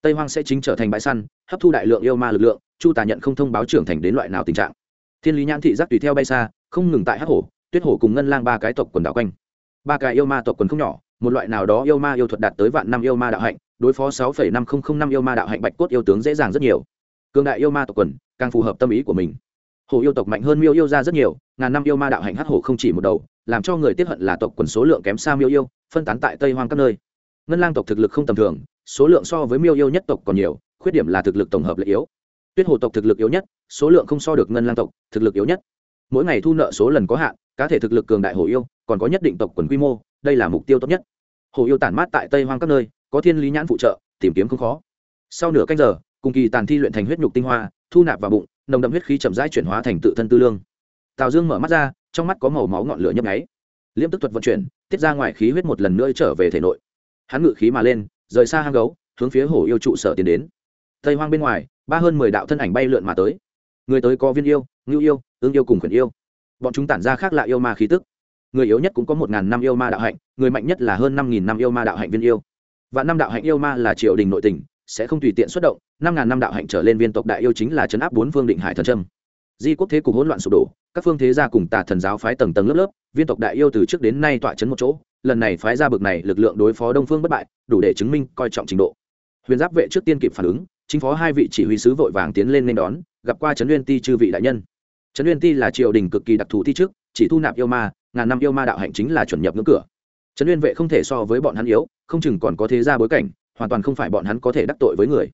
Tây hoang sẽ chính trở thành bãi săn, hấp thu đại lượng yêu ma lực lượng, chu tà nhận không thông báo trưởng thành đến loại nào tình trạng. Thiên lý nhãn thị giác tùy theo bay xa, không ngừng tại hắc hổ, tuyết hổ cùng ngân lang ba cái tộc quần đảo quanh. Ba cái yêu ma tộc quần không nhỏ, một loại nào đó yêu ma yêu thuật đạt tới vạn năm yêu ma đạo hạnh, đối phó sáu năm nghìn năm yêu ma đạo hạnh bạch cốt yêu tướng dễ dàng rất nhiều. Cường đại yêu ma tộc quần, càng phù hợp tâm ý của mình hổ yêu tộc mạnh hơn miêu yêu ra rất nhiều, ngàn năm yêu ma đạo hành hắc hổ không chỉ một đầu, làm cho người tiếp hận là tộc quần số lượng kém xa miêu yêu, phân tán tại tây hoang các nơi. Ngân lang tộc thực lực không tầm thường, số lượng so với miêu yêu nhất tộc còn nhiều, khuyết điểm là thực lực tổng hợp lại yếu. Tuyết hồ tộc thực lực yếu nhất, số lượng không so được ngân lang tộc thực lực yếu nhất. Mỗi ngày thu nợ số lần có hạn, cá thể thực lực cường đại hồ yêu, còn có nhất định tộc quần quy mô, đây là mục tiêu tốt nhất. Hồ yêu tản mát tại tây hoang các nơi, có thiên lý nhãn phụ trợ, tìm kiếm không khó. Sau nửa canh giờ, cùng kỳ tàn thi luyện thành huyết nhục tinh hoa, thu nạp vào bụng nồng đậm huyết khí chậm rãi chuyển hóa thành tự thân tư lương. Tào dương mở mắt ra, trong mắt có màu máu ngọn lửa nhấp nháy. Liêm tức thuật vận chuyển, tiết ra ngoài khí huyết một lần nữa trở về thể nội. Hắn ngự khí mà lên, rời xa hang gấu, hướng phía hổ yêu trụ sở tiến đến. Tây hoang bên ngoài, ba hơn mười đạo thân ảnh bay lượn mà tới. Người tới có viên yêu, ngưu yêu, ương yêu cùng khuyển yêu. Bọn chúng tản ra khác lạ yêu ma khí tức. Người yếu nhất cũng có một ngàn năm yêu ma đạo hạnh, người mạnh nhất là hơn năm nghìn năm yêu ma đạo hạnh viên yêu. Và năm đạo hạnh yêu ma là triều đình nội tỉnh sẽ không tùy tiện xuất động, năm ngàn năm đạo hạnh trở lên viên tộc đại yêu chính là chấn áp bốn phương định hải thần trâm di quốc thế cục hỗn loạn sụp đổ, các phương thế gia cùng tà thần giáo phái tầng tầng lớp lớp, viên tộc đại yêu từ trước đến nay tọa chấn một chỗ, lần này phái ra bực này lực lượng đối phó đông phương bất bại, đủ để chứng minh coi trọng trình độ. Huyền giáp vệ trước tiên kịp phản ứng, chính phó hai vị chỉ huy sứ vội vàng tiến lên nên đón, gặp qua trấn uyên ti chư vị đại nhân. Trấn uyên ti là triều đình cực kỳ đặc thù thi trước, chỉ thu nạp yêu ma, ngàn năm yêu ma đạo hạnh chính là chuẩn nhập ngưỡng cửa. Trấn uyên vệ không thể so với bọn hắn yếu, không chừng còn có thế gia bối cảnh hoàn toàn không phải bọn hắn có thể đắc tội với người.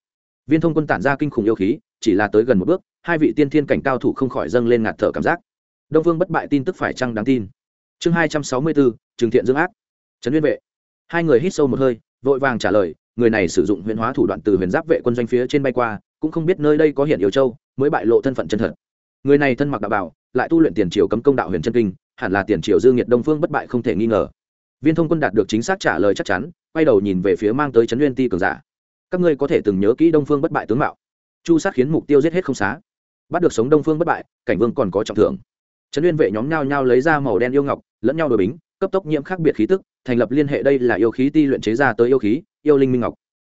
Viên thông quân tản ra kinh khủng yêu khí, chỉ là tới gần một bước, hai vị tiên thiên cảnh cao thủ không khỏi dâng lên ngạt thở cảm giác. Đông vương bất bại tin tức phải chăng đáng tin? Chương hai trăm sáu mươi bốn, trường thiện dương ác. Trấn liên vệ. Hai người hít sâu một hơi, vội vàng trả lời, người này sử dụng huyền hóa thủ đoạn từ huyền giáp vệ quân doanh phía trên bay qua, cũng không biết nơi đây có hiện yêu châu, mới bại lộ thân phận chân thật. Người này thân mặc đạo bảo, lại tu luyện tiền triều cấm công đạo huyền chân kinh, hẳn là tiền triều dương nhiệt đông phương bất bại không thể nghi ngờ viên thông quân đạt được chính xác trả lời chắc chắn, quay đầu nhìn về phía mang tới trấn nguyên ti cường giả. Các ngươi có thể từng nhớ kỹ đông phương bất bại tướng mạo. Chu sát khiến mục tiêu giết hết không xá. Bắt được sống đông phương bất bại, cảnh vương còn có trọng thưởng. Trấn nguyên vệ nhóm nhau nhau lấy ra màu đen yêu ngọc, lẫn nhau đổi bính, cấp tốc nhiễm khác biệt khí tức, thành lập liên hệ đây là yêu khí ti luyện chế ra tới yêu khí, yêu linh minh ngọc.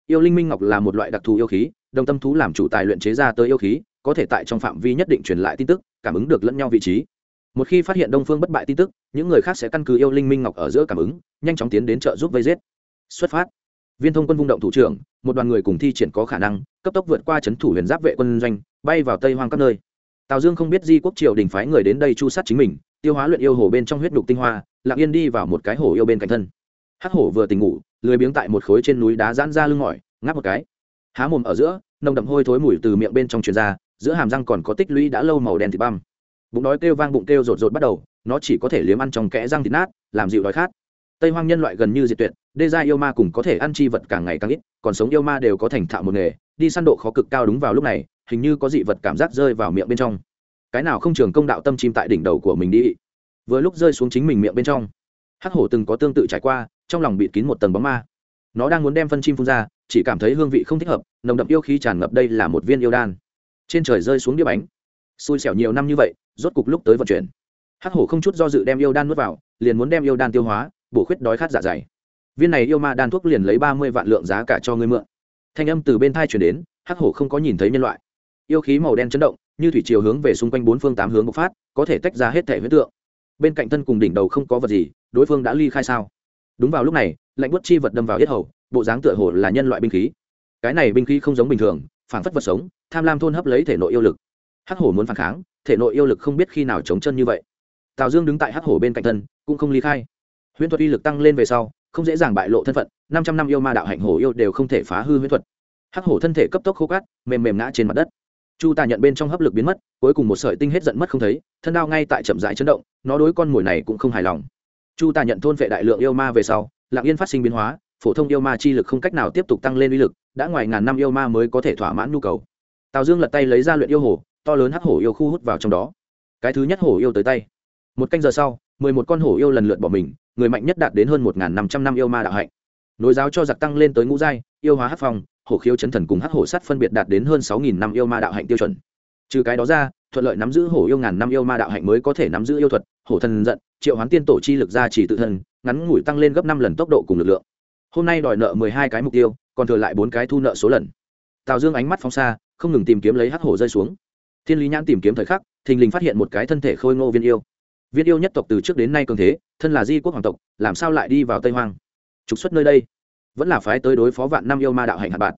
Yêu linh minh ngọc là một loại đặc thù yêu khí, đồng tâm thú làm chủ tài luyện chế ra tới yêu khí, có thể tại trong phạm vi nhất định truyền lại tin tức, cảm ứng được lẫn nhau vị trí một khi phát hiện đông phương bất bại tin tức, những người khác sẽ căn cứ yêu linh minh ngọc ở giữa cảm ứng, nhanh chóng tiến đến trợ giúp vây giết. Xuất phát. Viên thông quân vung động thủ trưởng, một đoàn người cùng thi triển có khả năng, cấp tốc vượt qua c h ấ n thủ huyền giáp vệ quân doanh, bay vào tây hoang các nơi. Tào dương không biết di quốc triều đình phái người đến đây chu sát chính mình, tiêu hóa luyện yêu hồ bên trong huyết đục tinh hoa, lặng yên đi vào một cái hồ yêu bên cạnh thân. Hắc hổ vừa tỉnh ngủ, lười biếng tại một khối trên núi đá giãn ra lưng mỏi, ngáp một cái. Há mồm ở giữa, nồng đậm hôi thối mùi từ miệng bên trong truyền ra, giữa hàm răng còn có tích lũy đã lâu màu đen thịt băm bụng đói kêu vang bụng kêu rột rột bắt đầu, nó chỉ có thể liếm ăn trong kẽ răng thịt nát, làm dịu đói khát. Tây hoang nhân loại gần như diệt tuyệt, đê gia yêu ma cùng có thể ăn chi vật càng ngày càng ít, còn sống yêu ma đều có thành thạo một nghề, đi săn độ khó cực cao đúng vào lúc này, hình như có dị vật cảm giác rơi vào miệng bên trong. Cái nào không trường công đạo tâm chim tại đỉnh đầu của mình đi. Vừa lúc rơi xuống chính mình miệng bên trong, hắc hổ từng có tương tự trải qua, trong lòng bịt kín một tầng bóng ma. Nó đang muốn đem phân chim phun ra, chỉ cảm thấy hương vị không thích hợp, nồng đậm yêu khí tràn ngập đây là một viên yêu đan. Trên trời rơi xuống đĩa bánh xui xẻo nhiều năm như vậy, rốt cục lúc tới vận chuyển. Hắc hổ không chút do dự đem yêu đan nuốt vào, liền muốn đem yêu đan tiêu hóa, bổ khuyết đói khát dạ dày. Viên này yêu ma đan thuốc liền lấy ba mươi vạn lượng giá cả cho ngươi mượn. Thanh âm từ bên thai chuyển đến, hắc hổ không có nhìn thấy nhân loại. Yêu khí màu đen chấn động, như thủy chiều hướng về xung quanh bốn phương tám hướng bộc phát, có thể tách ra hết thể huyết tượng. Bên cạnh thân cùng đỉnh đầu không có vật gì, đối phương đã ly khai sao? Đúng vào lúc này, lạnh bút chi vật đâm vào yết hầu, bộ dáng tựa hồ là nhân loại binh khí. Cái này binh khí không giống bình thường, phản phất vật sống, tham lam thôn hấp lấy thể nội yêu lực hắc hổ muốn phản kháng, thể nội yêu lực không biết khi nào chống chân như vậy. Tào dương đứng tại hắc hổ bên cạnh thân, cũng không ly khai. Huyễn thuật uy lực tăng lên về sau, không dễ dàng bại lộ thân phận, năm trăm năm yêu ma đạo hạnh hổ yêu đều không thể phá hư huyễn thuật. Hắc hổ thân thể cấp tốc khô cát, mềm mềm ngã trên mặt đất. Chu tà nhận bên trong hấp lực biến mất, cuối cùng một sợi tinh hết giận mất không thấy, thân đao ngay tại chậm rãi chấn động, nó đối con mồi này cũng không hài lòng. Chu tà nhận thôn vệ đại lượng yêu ma về sau lạng yên phát sinh biến hóa, phổ thông yêu ma chi lực không cách nào tiếp tục tăng lên uy lực, đã ngoài ngàn năm yêu ma mới có thể thỏa mãn nhu cầu. Tào dương lật tay lấy ra luyện yêu hồ to lớn hắc hổ yêu khu hút vào trong đó. Cái thứ nhất hổ yêu tới tay. Một canh giờ sau, mười một con hổ yêu lần lượt bỏ mình, người mạnh nhất đạt đến hơn một năm trăm năm yêu ma đạo hạnh. Nối giáo cho giặc tăng lên tới ngũ giai, yêu hóa hắc phong, hổ khiếu chấn thần cùng hắc hổ sắt phân biệt đạt đến hơn sáu nghìn năm yêu ma đạo hạnh tiêu chuẩn. Trừ cái đó ra, thuận lợi nắm giữ hổ yêu ngàn năm yêu ma đạo hạnh mới có thể nắm giữ yêu thuật, hổ thần giận, triệu hoán tiên tổ chi lực ra chỉ tự thân, ngắn ngủi tăng lên gấp năm lần tốc độ cùng lực lượng. Hôm nay đòi nợ mười hai cái mục tiêu, còn thừa lại bốn cái thu nợ số lần. Tào dương ánh mắt phóng xa, không ngừng tìm kiếm lấy hắc hổ rơi xuống thiên lý nhãn tìm kiếm thời khắc, thình lình phát hiện một cái thân thể khôi ngô viên yêu. Viên yêu nhất tộc từ trước đến nay cường thế, thân là di quốc hoàng tộc, làm sao lại đi vào tây hoang? Trục xuất nơi đây, vẫn là phái tới đối phó vạn năm yêu ma đạo hạnh hạt bạt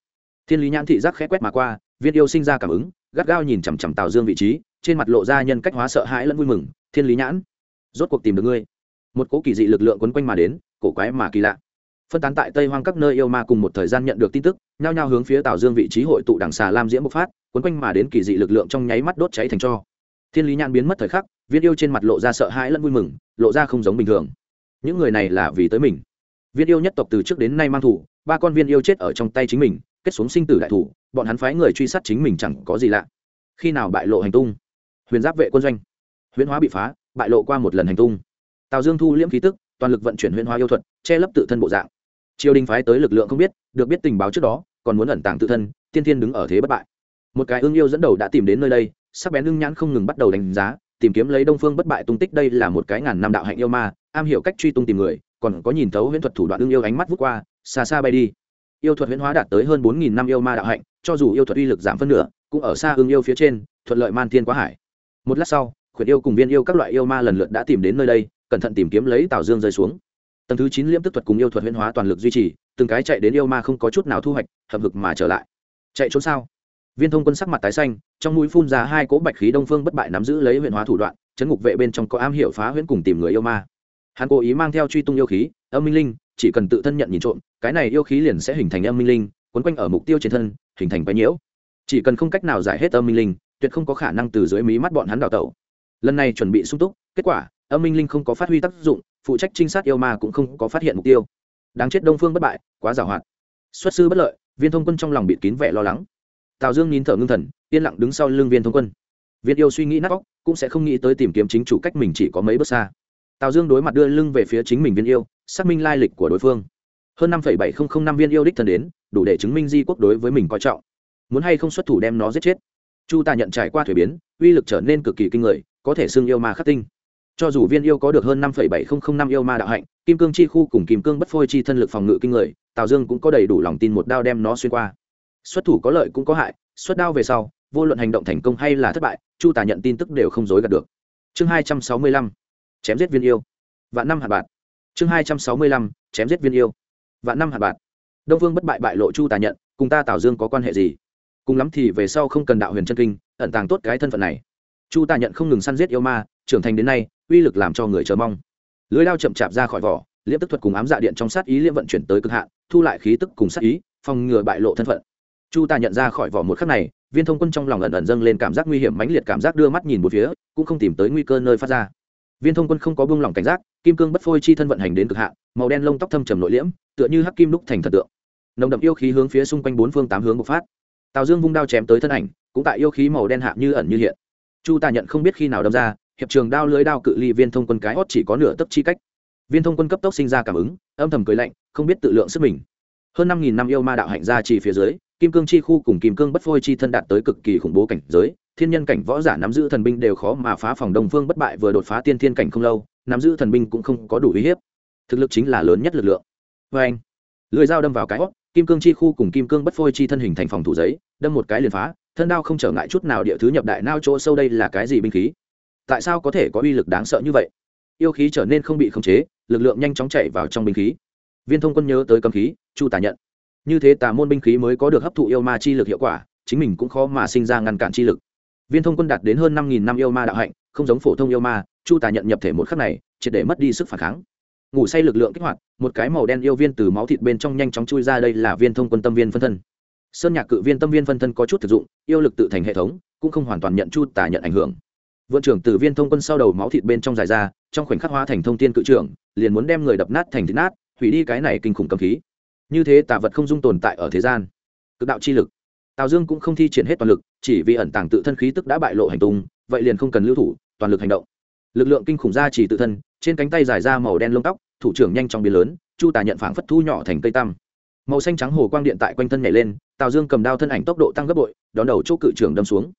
thiên lý nhãn thị giác khẽ quét mà qua, viên yêu sinh ra cảm ứng, gắt gao nhìn chằm chằm tào dương vị trí, trên mặt lộ ra nhân cách hóa sợ hãi lẫn vui mừng, thiên lý nhãn, rốt cuộc tìm được ngươi. Một cố kỳ dị lực lượng quấn quanh mà đến, cổ quái mà kỳ lạ. Phân tán tại tây hoang các nơi yêu ma cùng một thời gian nhận được tin tức, nhao nhao hướng phía tào dương vị trí hội tụ đảng xà lam diễm bộc phát cuốn quanh mà đến kỳ dị lực lượng trong nháy mắt đốt cháy thành cho. Thiên lý nhãn biến mất thời khắc viên yêu trên mặt lộ ra sợ hãi lẫn vui mừng, lộ ra không giống bình thường. Những người này là vì tới mình. Viên yêu nhất tộc từ trước đến nay mang thủ, ba con viên yêu chết ở trong tay chính mình, kết xuống sinh tử đại thủ, bọn hắn phái người truy sát chính mình chẳng có gì lạ. Khi nào bại lộ hành tung? Huyền giáp vệ quân doanh. Huyền hóa bị phá, bại lộ qua một lần hành tung. Tào dương thu liễm khí tức, toàn lực vận chuyển Huyền hóa yêu thuật, che lấp tự thân bộ dạng. Triều đình phái tới lực lượng không biết, được biết tình báo trước đó, còn muốn ẩn tàng tự thân, tiên Thiên đứng ở thế bất bại một cái ương yêu dẫn đầu đã tìm đến nơi đây, sắc bén ưng nhãn không ngừng bắt đầu đánh giá, tìm kiếm lấy đông phương bất bại tung tích đây là một cái ngàn năm đạo hạnh yêu ma, am hiểu cách truy tung tìm người, còn có nhìn thấu huyễn thuật thủ đoạn ương yêu ánh mắt vút qua, xa xa bay đi. Yêu thuật huyễn hóa đạt tới hơn bốn nghìn năm yêu ma đạo hạnh, cho dù yêu thuật uy lực giảm phân nửa, cũng ở xa ương yêu phía trên, thuận lợi man thiên quá hải. Một lát sau, khuyển yêu cùng viên yêu các loại yêu ma lần lượt đã tìm đến nơi đây, cẩn thận tìm kiếm lấy tào dương rơi xuống. Tầng thứ chín liễm tức thuật cùng yêu thuật huyễn hóa toàn lực duy trì, từng cái chạy đến yêu ma không có chút nào thu hoạch, hậm hực mà trở lại. Chạy trốn sao? Viên thông quân sắc mặt tái xanh, trong mũi phun ra hai cỗ bạch khí đông phương bất bại nắm giữ lấy huyện hóa thủ đoạn, chấn ngục vệ bên trong có am hiểu phá huyễn cùng tìm người yêu ma. Hắn cố ý mang theo truy tung yêu khí, âm minh linh, chỉ cần tự thân nhận nhìn trộm, cái này yêu khí liền sẽ hình thành âm minh linh, quấn quanh ở mục tiêu trên thân, hình thành bánh nhiễu. Chỉ cần không cách nào giải hết âm minh linh, tuyệt không có khả năng từ dưới mí mắt bọn hắn đào tẩu. Lần này chuẩn bị sung túc, kết quả, âm minh linh không có phát huy tác dụng, phụ trách trinh sát yêu ma cũng không có phát hiện mục tiêu. Đáng chết đông phương bất bại, quá giảo hoạt xuất sư bất lợi, viên thông quân trong lòng bịt kín vẻ lo lắng tào dương nín thở ngưng thần, yên lặng đứng sau lưng viên thông quân. Viên yêu suy nghĩ nát óc, cũng sẽ không nghĩ tới tìm kiếm chính chủ cách mình chỉ có mấy bước xa. Tào dương đối mặt đưa lưng về phía chính mình viên yêu, xác minh lai lịch của đối phương. Hơn năm bảy nghìn năm viên yêu đích thân đến, đủ để chứng minh di quốc đối với mình coi trọng. Muốn hay không xuất thủ đem nó giết chết? Chu tà nhận trải qua thuế biến, uy lực trở nên cực kỳ kinh người, có thể xưng yêu ma khắc tinh. Cho dù viên yêu có được hơn năm bảy nghìn năm yêu ma đạo hạnh, kim cương chi khu cùng kim cương bất phôi chi thân lực phòng ngự kinh người, tào dương cũng có đầy đủ lòng tin một đao đem nó xuyên qua xuất thủ có lợi cũng có hại, xuất đao về sau, vô luận hành động thành công hay là thất bại, chu tả nhận tin tức đều không dối gạt được. Chương hai trăm sáu mươi lăm, chém giết viên yêu. Vạn năm hạt bạt. Chương hai trăm sáu mươi lăm, chém giết viên yêu. Vạn năm hạt bạt. Đông vương bất bại bại lộ chu tà nhận, cùng ta tào dương có quan hệ gì? Cùng lắm thì về sau không cần đạo huyền chân kinh, ẩn tàng tốt cái thân phận này. Chu tà nhận không ngừng săn giết yêu ma, trưởng thành đến nay, uy lực làm cho người chờ mong. Lưới lao chậm chạp ra khỏi vỏ, liễm tức thuật cùng ám dạ điện trong sát ý liễm vận chuyển tới cực hạn, thu lại khí tức cùng sát ý, phòng ngừa bại lộ thân phận chu tà nhận ra khỏi vỏ một khắc này, viên thông quân trong lòng ẩn ẩn dâng lên cảm giác nguy hiểm mãnh liệt cảm giác đưa mắt nhìn một phía, cũng không tìm tới nguy cơ nơi phát ra. Viên thông quân không có buông lỏng cảnh giác, kim cương bất phôi chi thân vận hành đến cực hạn, màu đen lông tóc thâm trầm nội liễm, tựa như hắc kim đúc thành thần tượng. Nồng đậm yêu khí hướng phía xung quanh bốn phương tám hướng bộc phát. Tào dương vung đao chém tới thân ảnh, cũng tại yêu khí màu đen hạ như ẩn như hiện. Chu tà nhận không biết khi nào đâm ra, hiệp trường đao lưới đao cự ly viên thông quân cái hót chỉ có nửa tấc chi cách. Viên thông quân cấp tốc sinh ra cảm ứng, âm thầm cười lạnh, không biết tự lượng sức mình. Hơn năm nghìn năm yêu ma đạo hạnh ra chỉ phía dưới kim cương chi khu cùng kim cương bất phôi chi thân đạt tới cực kỳ khủng bố cảnh giới, thiên nhân cảnh võ giả nắm giữ thần binh đều khó mà phá phòng đông phương bất bại vừa đột phá tiên thiên cảnh không lâu, nắm giữ thần binh cũng không có đủ uy hiếp. Thực lực chính là lớn nhất lực lượng. Vê anh, lưỡi dao đâm vào cái hót kim cương chi khu cùng kim cương bất phôi chi thân hình thành phòng thủ giấy, đâm một cái liền phá, thân đao không trở ngại chút nào địa thứ nhập đại nao chỗ sâu đây là cái gì binh khí? Tại sao có thể có uy lực đáng sợ như vậy? Yêu khí trở nên không bị khống chế, lực lượng nhanh chóng chạy vào trong binh khí. Viên thông quân nhớ tới cấm khí, chu tả nhận như thế tà môn binh khí mới có được hấp thụ yêu ma chi lực hiệu quả, chính mình cũng khó mà sinh ra ngăn cản chi lực. Viên thông quân đạt đến hơn năm nghìn năm yêu ma đạo hạnh, không giống phổ thông yêu ma, chu tà nhận nhập thể một khắc này, triệt để mất đi sức phản kháng. Ngủ say lực lượng kích hoạt, một cái màu đen yêu viên từ máu thịt bên trong nhanh chóng chui ra đây là viên thông quân tâm viên phân thân. Sơn nhạc cự viên tâm viên phân thân có chút thực dụng, yêu lực tự thành hệ thống, cũng không hoàn toàn nhận chu tà nhận ảnh hưởng. Vượn trưởng từ viên thông quân sau đầu máu thịt bên trong dài ra, trong khoảnh khắc hóa thành thông tiên cự trưởng, liền muốn đem người đập nát thành thịt nát, hủy đi cái này kinh khủng cầm khí như thế tà vật không dung tồn tại ở thế gian. Cực đạo chi lực. Tào dương cũng không thi triển hết toàn lực, chỉ vì ẩn tàng tự thân khí tức đã bại lộ hành tung, vậy liền không cần lưu thủ, toàn lực hành động. Lực lượng kinh khủng ra chỉ tự thân, trên cánh tay dài ra màu đen lông tóc, thủ trưởng nhanh chóng biến lớn, chu tà nhận phảng phất thu nhỏ thành cây tăm. Màu xanh trắng hồ quang điện tại quanh thân nhảy lên, tào dương cầm đao thân ảnh tốc độ tăng gấp bội, đón đầu chỗ cự trưởng đâm xuống.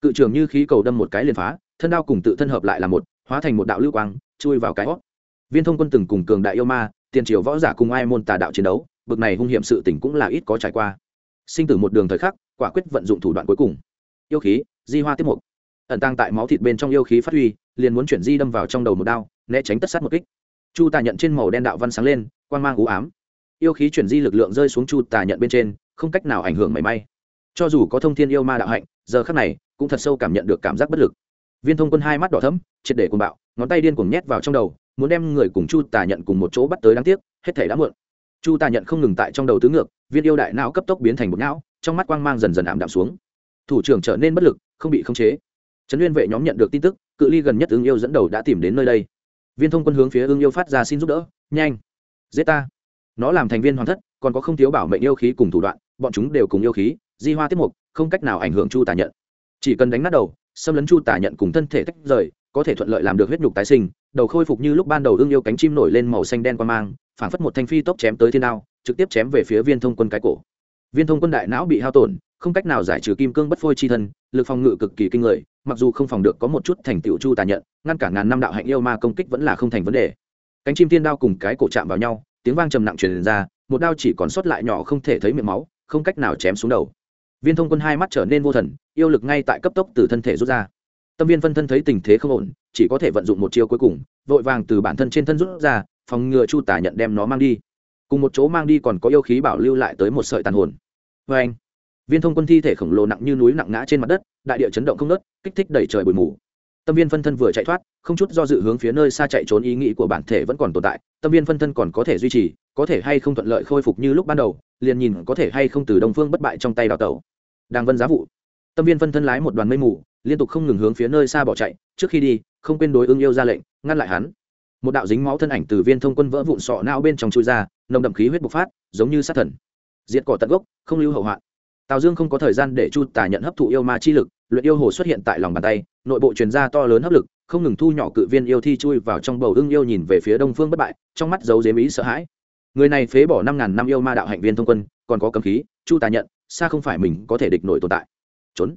Cự trưởng như khí cầu đâm một cái liền phá, thân đao cùng tự thân hợp lại là một, hóa thành một đạo lưu quang, chui vào cái hót viên thông quân từng cùng cường đại yêu ma, tiền triều võ giả cùng ai môn tà đạo chiến đấu bực này hung hiểm sự tình cũng là ít có trải qua. Sinh tử một đường thời khắc, quả quyết vận dụng thủ đoạn cuối cùng. Yêu khí, di hoa tiếp mục. Ẩn tăng tại máu thịt bên trong yêu khí phát huy, liền muốn chuyển di đâm vào trong đầu một đao, né tránh tất sát một kích. Chu tà nhận trên màu đen đạo văn sáng lên quan mang ú ám. Yêu khí chuyển di lực lượng rơi xuống chu tà nhận bên trên, không cách nào ảnh hưởng mảy may. Cho dù có thông thiên yêu ma đạo hạnh, giờ khắc này, cũng thật sâu cảm nhận được cảm giác bất lực. Viên thông quân hai mắt đỏ thấm triệt để cuồng bạo, ngón tay điên cuồng nhét vào trong đầu, muốn đem người cùng chu tà nhận cùng một chỗ bắt tới đáng tiếc, hết thể đã muộn chu tà nhận không ngừng tại trong đầu tứ ngược, viên yêu đại não cấp tốc biến thành một não, trong mắt quang mang dần dần ảm đạm xuống. Thủ trưởng trở nên bất lực, không bị khống chế. Trấn nguyên vệ nhóm nhận được tin tức, cự ly gần nhất ưng yêu dẫn đầu đã tìm đến nơi đây. Viên thông quân hướng phía ưng yêu phát ra xin giúp đỡ, nhanh, giết ta. Nó làm thành viên hoàn thất, còn có không thiếu bảo mệnh yêu khí cùng thủ đoạn, bọn chúng đều cùng yêu khí, di hoa tiết mục, không cách nào ảnh hưởng chu tà nhận. Chỉ cần đánh nát đầu, xâm lấn chu tà nhận cùng thân thể tách rời có thể thuận lợi làm được huyết nhục tái sinh, đầu khôi phục như lúc ban đầu ưng yêu cánh chim nổi lên màu xanh đen qua mang, phảng phất một thanh phi tốc chém tới thiên đao, trực tiếp chém về phía viên thông quân cái cổ. Viên thông quân đại não bị hao tổn, không cách nào giải trừ kim cương bất phôi chi thân, lực phòng ngự cực kỳ kinh người, mặc dù không phòng được có một chút thành tựu chu tà nhận, ngăn cả ngàn năm đạo hạnh yêu ma công kích vẫn là không thành vấn đề. Cánh chim thiên đao cùng cái cổ chạm vào nhau, tiếng vang trầm nặng truyền ra, một đao chỉ còn sót lại nhỏ không thể thấy miệng máu, không cách nào chém xuống đầu. Viên thông quân hai mắt trở nên vô thần, yêu lực ngay tại cấp tốc từ thân thể rút ra tâm viên phân thân thấy tình thế không ổn, chỉ có thể vận dụng một chiêu cuối cùng, vội vàng từ bản thân trên thân rút ra, phòng ngừa chu tả nhận đem nó mang đi. Cùng một chỗ mang đi còn có yêu khí bảo lưu lại tới một sợi tàn hồn. Vê anh, viên thông quân thi thể khổng lồ nặng như núi nặng ngã trên mặt đất, đại địa chấn động không nớt kích thích đẩy trời bụi mù. Tâm viên phân thân vừa chạy thoát, không chút do dự hướng phía nơi xa chạy trốn, ý nghĩ của bản thể vẫn còn tồn tại, tâm viên phân thân còn có thể duy trì, có thể hay không thuận lợi khôi phục như lúc ban đầu, liền nhìn có thể hay không từ đông phương bất bại trong tay đào tẩu. Đang vân giá vụ, tâm viên phân thân lái một đoàn mây mù liên tục không ngừng hướng phía nơi xa bỏ chạy, trước khi đi, không quên đối ưng yêu ra lệnh, ngăn lại hắn. Một đạo dính máu thân ảnh từ viên thông quân vỡ vụn sọ não bên trong chui ra, nồng đậm khí huyết bộc phát, giống như sát thần. Diệt cỏ tận gốc, không lưu hậu hoạn. Tào dương không có thời gian để chu tả nhận hấp thụ yêu ma chi lực, luyện yêu hồ xuất hiện tại lòng bàn tay, nội bộ truyền ra to lớn hấp lực, không ngừng thu nhỏ cự viên yêu thi chui vào trong bầu ưng yêu nhìn về phía đông phương bất bại, trong mắt giấu dếm ý sợ hãi. Người này phế bỏ năm ngàn năm yêu ma đạo hạnh viên thông quân, còn có cấm khí, chu tà nhận, xa không phải mình có thể địch nổi tồn tại. Trốn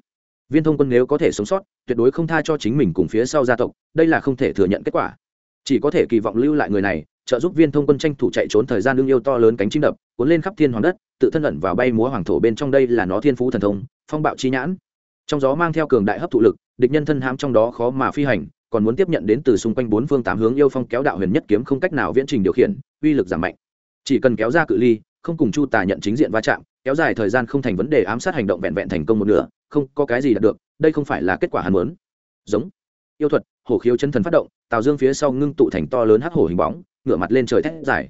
viên thông quân nếu có thể sống sót, tuyệt đối không tha cho chính mình cùng phía sau gia tộc, đây là không thể thừa nhận kết quả. Chỉ có thể kỳ vọng lưu lại người này, trợ giúp viên thông quân tranh thủ chạy trốn thời gian đương yêu to lớn cánh chim đập, cuốn lên khắp thiên hoàng đất, tự thân ẩn vào bay múa hoàng thổ bên trong đây là nó thiên phú thần thông, phong bạo chi nhãn. Trong gió mang theo cường đại hấp thụ lực, địch nhân thân hãm trong đó khó mà phi hành, còn muốn tiếp nhận đến từ xung quanh bốn phương tám hướng yêu phong kéo đạo huyền nhất kiếm không cách nào viễn trình điều khiển, uy lực giảm mạnh. Chỉ cần kéo ra cự ly, không cùng chu tà nhận chính diện va chạm, kéo dài thời gian không thành vấn đề ám sát hành động vẹn vẹn thành công một nửa không có cái gì đạt được, đây không phải là kết quả hắn muốn. Giống. Yêu thuật, hổ khiếu chân thần phát động, tào dương phía sau ngưng tụ thành to lớn hắc hổ hình bóng, ngửa mặt lên trời thét dài.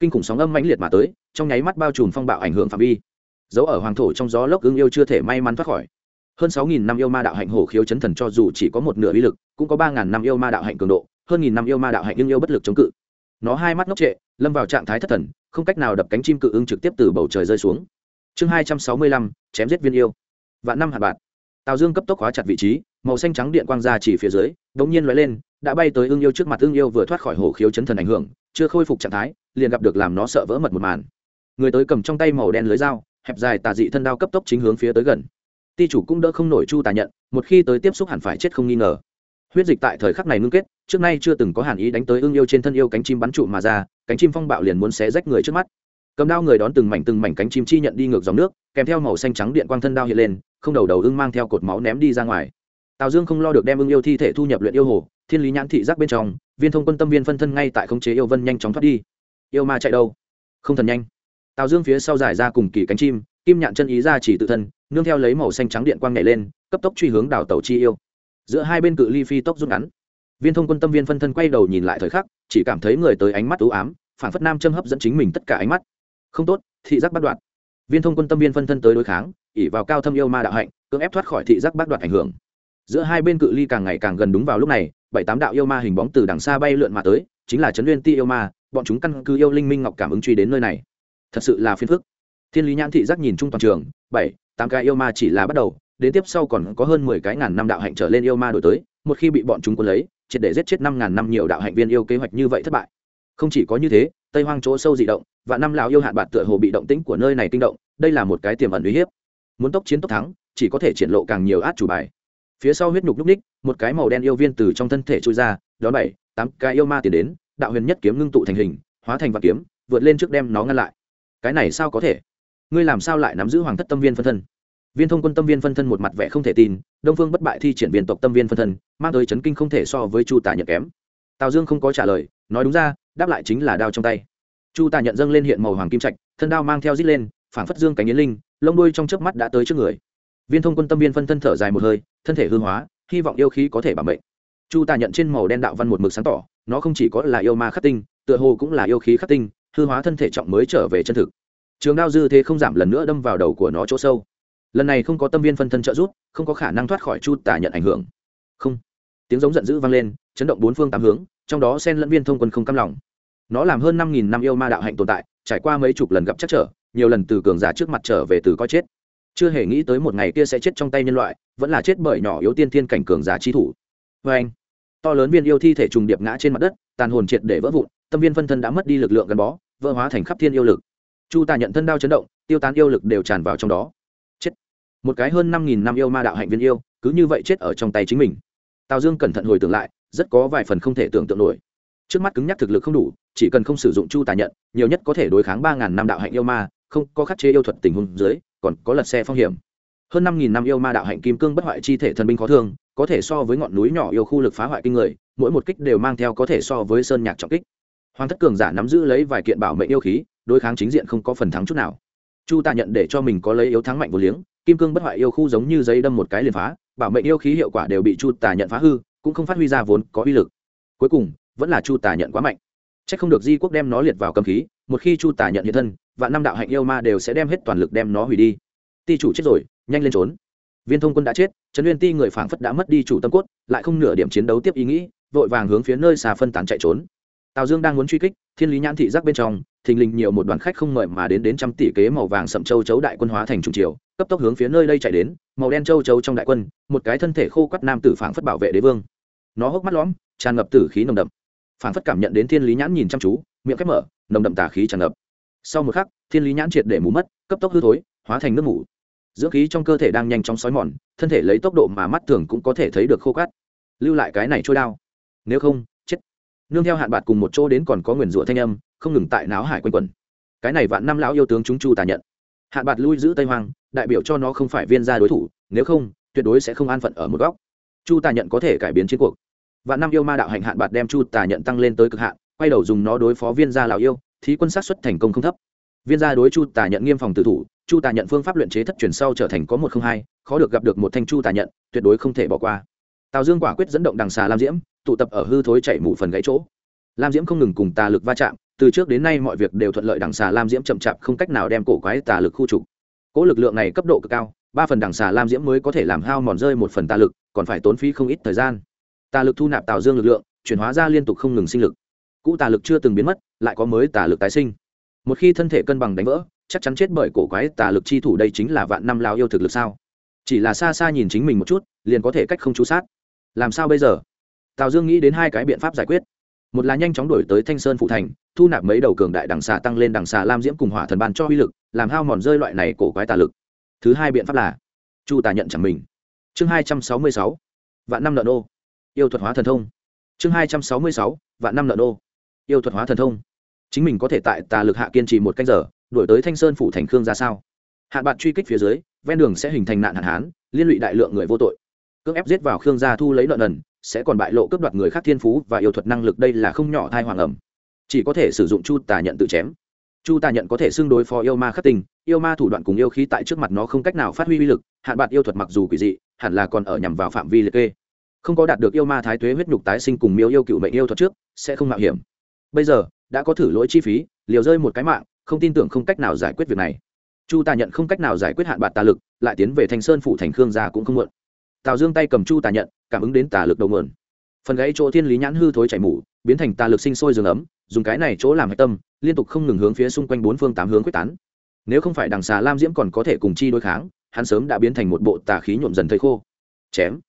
Kinh khủng sóng âm mãnh liệt mà tới, trong nháy mắt bao trùm phong bạo ảnh hưởng phạm vi. Dấu ở hoàng thổ trong gió lốc ưng yêu chưa thể may mắn thoát khỏi. Hơn sáu nghìn năm yêu ma đạo hạnh hổ khiếu chấn thần cho dù chỉ có một nửa uy lực, cũng có ba ngàn năm yêu ma đạo hạnh cường độ, hơn nghìn năm yêu ma đạo hạnh nhưng yêu bất lực chống cự. Nó hai mắt ngốc trệ, lâm vào trạng thái thất thần, không cách nào đập cánh chim cự ưng trực tiếp từ bầu trời rơi xuống. Chương hai trăm sáu mươi lăm, chém giết viên yêu vạn năm hạt bạt. Tào dương cấp tốc hóa chặt vị trí, màu xanh trắng điện quang ra chỉ phía dưới đ ỗ n g nhiên l lên, đã bay tới ưng yêu trước mặt, ưng yêu vừa thoát khỏi hổ khiếu chấn thần ảnh hưởng, chưa khôi phục trạng thái, liền gặp được làm nó sợ vỡ mật một màn. Người tới cầm trong tay màu đen lưới dao, hẹp dài tà dị thân đao cấp tốc chính hướng phía tới gần. Ti chủ cũng đỡ không nổi chu tà nhận, một khi tới tiếp xúc hẳn phải chết không nghi ngờ. Huyết dịch tại thời khắc này ngưng kết, trước nay chưa từng có hàn ý đánh tới ưng yêu trên thân yêu cánh chim bắn trụ mà ra, cánh chim phong bạo liền muốn xé rách người trước mắt cầm đao người đón từng mảnh từng mảnh cánh chim chi nhận đi ngược dòng nước, kèm theo màu xanh trắng điện quang thân đao hiện lên, không đầu đầu ưng mang theo cột máu ném đi ra ngoài. Tào dương không lo được đem ưng yêu thi thể thu nhập luyện yêu hồ, thiên lý nhãn thị giác bên trong, viên thông quân tâm viên phân thân ngay tại khống chế yêu vân nhanh chóng thoát đi. Yêu ma chạy đâu? Không thần nhanh. Tào dương phía sau giải ra cùng kỳ cánh chim, kim nhạn chân ý ra chỉ tự thân, nương theo lấy màu xanh trắng điện quang nhảy lên, cấp tốc truy hướng đảo tàu chi yêu. Giữa hai bên cự ly phi tốc rút ngắn. Viên thông quân tâm viên phân thân quay đầu nhìn lại thời khắc, chỉ cảm thấy người tới ánh mắt ưu ám, phản phất nam châm hấp dẫn chính mình tất cả ánh mắt không tốt, thị giác bắt đoạn viên thông quân tâm viên phân thân tới đối kháng ỉ vào cao thâm yêu ma đạo hạnh, cưỡng ép thoát khỏi thị giác bắt đoạn ảnh hưởng. Giữa hai bên cự ly càng ngày càng gần đúng vào lúc này, bảy tám đạo yêu ma hình bóng từ đằng xa bay lượn mà tới, chính là trấn nguyên ti yêu ma, bọn chúng căn cứ yêu linh minh ngọc cảm ứng truy đến nơi này. Thật sự là phiền phức. Thiên lý nhãn thị giác nhìn chung toàn trường, bảy, tám cái yêu ma chỉ là bắt đầu, đến tiếp sau còn có hơn mười cái ngàn năm đạo hạnh trở lên yêu ma đổi tới, một khi bị bọn chúng quân lấy, triệt để giết chết năm ngàn năm nhiều đạo hạnh viên yêu kế hoạch như vậy thất bại không chỉ có như thế, tây hoang chỗ sâu dị động và năm lão yêu hạn bạt tựa hồ bị động tĩnh của nơi này kinh động, đây là một cái tiềm ẩn uy hiếp. Muốn tốc chiến tốc thắng, chỉ có thể triển lộ càng nhiều át chủ bài. Phía sau huyết nhục nhúc ních, một cái màu đen yêu viên từ trong thân thể trôi ra, đón bảy, tám, cái yêu ma tiến đến, đạo huyền nhất kiếm ngưng tụ thành hình, hóa thành vạn kiếm, vượt lên trước đem nó ngăn lại. Cái này sao có thể? Ngươi làm sao lại nắm giữ hoàng thất tâm viên phân thân? Viên thông quân tâm viên phân thân một mặt vẻ không thể tin, đông phương bất bại thi triển viên tộc tâm viên phân thân, mang tới chấn kinh không thể so với chu tả nhật kém. Tào dương không có trả lời, nói đúng ra đáp lại chính là đao trong tay. Chu tà nhận dâng lên hiện màu hoàng kim trạch, thân đao mang theo dít lên, phảng phất dương cánh yến linh, lông đuôi trong chớp mắt đã tới trước người. Viên thông quân tâm viên phân thân thở dài một hơi, thân thể hư hóa, hy vọng yêu khí có thể bảo mệnh. Chu tà nhận trên màu đen đạo văn một mực sáng tỏ, nó không chỉ có là yêu ma khắc tinh, tựa hồ cũng là yêu khí khắc tinh, hư hóa thân thể trọng mới trở về chân thực. Trường đao dư thế không giảm lần nữa đâm vào đầu của nó chỗ sâu. Lần này không có tâm viên phân thân trợ giúp, không có khả năng thoát khỏi chu tà nhận ảnh hưởng. Không tiếng giống giận dữ vang lên, chấn động bốn phương tám hướng, trong đó sen lẫn viên thông quân không cam lòng. Nó làm hơn năm nghìn năm yêu ma đạo hạnh tồn tại, trải qua mấy chục lần gặp chắc trở, nhiều lần từ cường giả trước mặt trở về từ coi chết. Chưa hề nghĩ tới một ngày kia sẽ chết trong tay nhân loại, vẫn là chết bởi nhỏ yếu tiên thiên cảnh cường giả chi thủ. Vê anh, to lớn viên yêu thi thể trùng điệp ngã trên mặt đất, tàn hồn triệt để vỡ vụn, tâm viên phân thân đã mất đi lực lượng gắn bó, vỡ hóa thành khắp thiên yêu lực. Chu tà nhận thân đao chấn động, tiêu tán yêu lực đều tràn vào trong đó. Chết. Một cái hơn năm nghìn năm yêu ma đạo hạnh viên yêu, cứ như vậy chết ở trong tay chính mình tào dương cẩn thận hồi tưởng lại, rất có vài phần không thể tưởng tượng nổi. Trước mắt cứng nhắc thực lực không đủ, chỉ cần không sử dụng chu tà nhận, nhiều nhất có thể đối kháng ba ngàn năm đạo hạnh yêu ma, không có khắc chế yêu thuật tình huống dưới, còn có lật xe phong hiểm. Hơn năm nghìn năm yêu ma đạo hạnh kim cương bất hoại chi thể thần binh khó thương, có thể so với ngọn núi nhỏ yêu khu lực phá hoại kinh người, mỗi một kích đều mang theo có thể so với sơn nhạc trọng kích. Hoàng thất cường giả nắm giữ lấy vài kiện bảo mệnh yêu khí, đối kháng chính diện không có phần thắng chút nào. Chu tạ nhận để cho mình có lấy yếu thắng mạnh vô liếng, kim cương bất hoại yêu khu giống như giấy đâm một cái liền phá bảo mệnh yêu khí hiệu quả đều bị chu tà nhận phá hư, cũng không phát huy ra vốn có uy lực. Cuối cùng, vẫn là chu tà nhận quá mạnh. C h ắ c không được di quốc đem nó liệt vào cầm khí, một khi chu tà nhận hiện thân và năm đạo hạnh yêu ma đều sẽ đem hết toàn lực đem nó hủy đi. Ti chủ chết rồi, nhanh lên trốn. Viên thông quân đã chết, trấn uyên ti người phảng phất đã mất đi chủ tâm cốt, lại không nửa điểm chiến đấu tiếp ý nghĩ, vội vàng hướng phía nơi xà phân tán chạy trốn tào dương đang muốn truy kích, thiên lý nhãn thị giác bên trong, thình lình nhiều một đoàn khách không mời mà đến đến trăm tỷ kế màu vàng sậm châu chấu đại quân hóa thành trung triều cấp tốc hướng phía nơi đây chạy đến, màu đen châu chấu trong đại quân, một cái thân thể khô quắt nam tử phảng phất bảo vệ đế vương. Nó hốc mắt lõm, tràn ngập tử khí nồng đậm. Phảng phất cảm nhận đến thiên lý nhãn nhìn chăm chú, miệng khép mở, nồng đậm tà khí tràn ngập. Sau một khắc, thiên lý nhãn triệt để mù mất cấp tốc hư thối, hóa thành nước mủ dưỡng khí trong cơ thể đang nhanh chóng xói mòn, thân thể lấy tốc độ mà mắt thường cũng có thể thấy được khô cát lưu lại cái này trôi đao. Nếu không nương theo hạn bạc cùng một chỗ đến còn có nguyền rủa thanh âm, không ngừng tại náo hải quanh quẩn. Cái này vạn năm lão yêu tướng chúng chu tà nhận. Hạn bạc lui giữ tây hoang, đại biểu cho nó không phải viên gia đối thủ, nếu không, tuyệt đối sẽ không an phận ở một góc. Chu tà nhận có thể cải biến chiến cuộc. Vạn năm yêu ma đạo hành hạn bạc đem chu tà nhận tăng lên tới cực hạn, quay đầu dùng nó đối phó viên gia lão yêu thì quân sát xuất thành công không thấp. Viên gia đối chu tà nhận nghiêm phòng tự thủ, chu tà nhận phương pháp luyện chế thất truyền sau trở thành có một không hai, khó được gặp được một thanh chu tà nhận, tuyệt đối không thể bỏ qua. Tào dương quả quyết dẫn động đằng xà lam diễm tụ tập ở hư thối chảy mù phần gãy chỗ. Lam diễm không ngừng cùng tà lực va chạm, từ trước đến nay mọi việc đều thuận lợi đằng xà lam diễm chậm chạp không cách nào đem cổ quái tà lực khu trục. Cỗ lực lượng này cấp độ cực cao, ba phần đằng xà lam diễm mới có thể làm hao mòn rơi một phần tà lực, còn phải tốn phí không ít thời gian. Tà lực thu nạp tào dương lực lượng, chuyển hóa ra liên tục không ngừng sinh lực. Cũ tà lực chưa từng biến mất, lại có mới tà lực tái sinh. Một khi thân thể cân bằng đánh vỡ, chắc chắn chết bởi cổ quái tà lực chi thủ đây chính là vạn năm lao yêu thực lực sao? Chỉ là xa xa nhìn chính mình một chút, liền có thể cách không chú sát. Làm sao bây giờ? Tào dương nghĩ đến hai cái biện pháp giải quyết. Một là nhanh chóng đổi tới thanh sơn phụ thành, thu nạp mấy đầu cường đại đằng xà tăng lên đằng xà lam diễm cùng hỏa thần ban cho uy lực, làm hao mòn rơi loại này cổ quái tà lực. Thứ hai biện pháp là, chu tà nhận chẳng mình. Chương hai trăm sáu mươi sáu, vạn năm nợ nô. Yêu thuật hóa thần thông. Chương hai trăm sáu mươi sáu, vạn năm nợ nô. Yêu thuật hóa thần thông. Chính mình có thể tại tà lực hạ kiên trì một canh giờ đổi tới thanh sơn phủ thành khương ra sao? Hạn bạn truy kích phía dưới, ven đường sẽ hình thành nạn hạn hán, liên lụy đại lượng người vô tội. Cưỡng ép giết vào khương gia thu lấy nợ nần sẽ còn bại lộ cướp đoạt người khác thiên phú và yêu thuật năng lực đây là không nhỏ thai hoàng ẩm. Chỉ có thể sử dụng chu tà nhận tự chém. Chu tà nhận có thể xưng đối phó yêu ma khắc tình yêu ma thủ đoạn cùng yêu khí tại trước mặt nó không cách nào phát huy uy lực, hạn bạc yêu thuật mặc dù quỷ dị, hẳn là còn ở nhằm vào phạm vi liệt kê. Không có đạt được yêu ma thái tuế huyết nhục tái sinh cùng miêu yêu cựu mệnh yêu thuật trước, sẽ không mạo hiểm. Bây giờ, đã có thử lỗi chi phí, liều rơi một cái mạng, không tin tưởng không cách nào giải quyết việc này. Chu tà nhận không cách nào giải quyết hạn bạc tà lực, lại tiến về thanh sơn phủ thành khương gia cũng không muộn tào dương tay cầm chu tà nhận, cảm ứng đến tà lực đầu nguồn. Phần gãy chỗ thiên lý nhãn hư thối chảy mủ biến thành tà lực sinh sôi rừng ấm, dùng cái này chỗ làm hạch tâm, liên tục không ngừng hướng phía xung quanh bốn phương tám hướng quyết tán. Nếu không phải đằng xà lam diễm còn có thể cùng chi đối kháng, hắn sớm đã biến thành một bộ tà khí nhuộm dần thấy khô. Chém.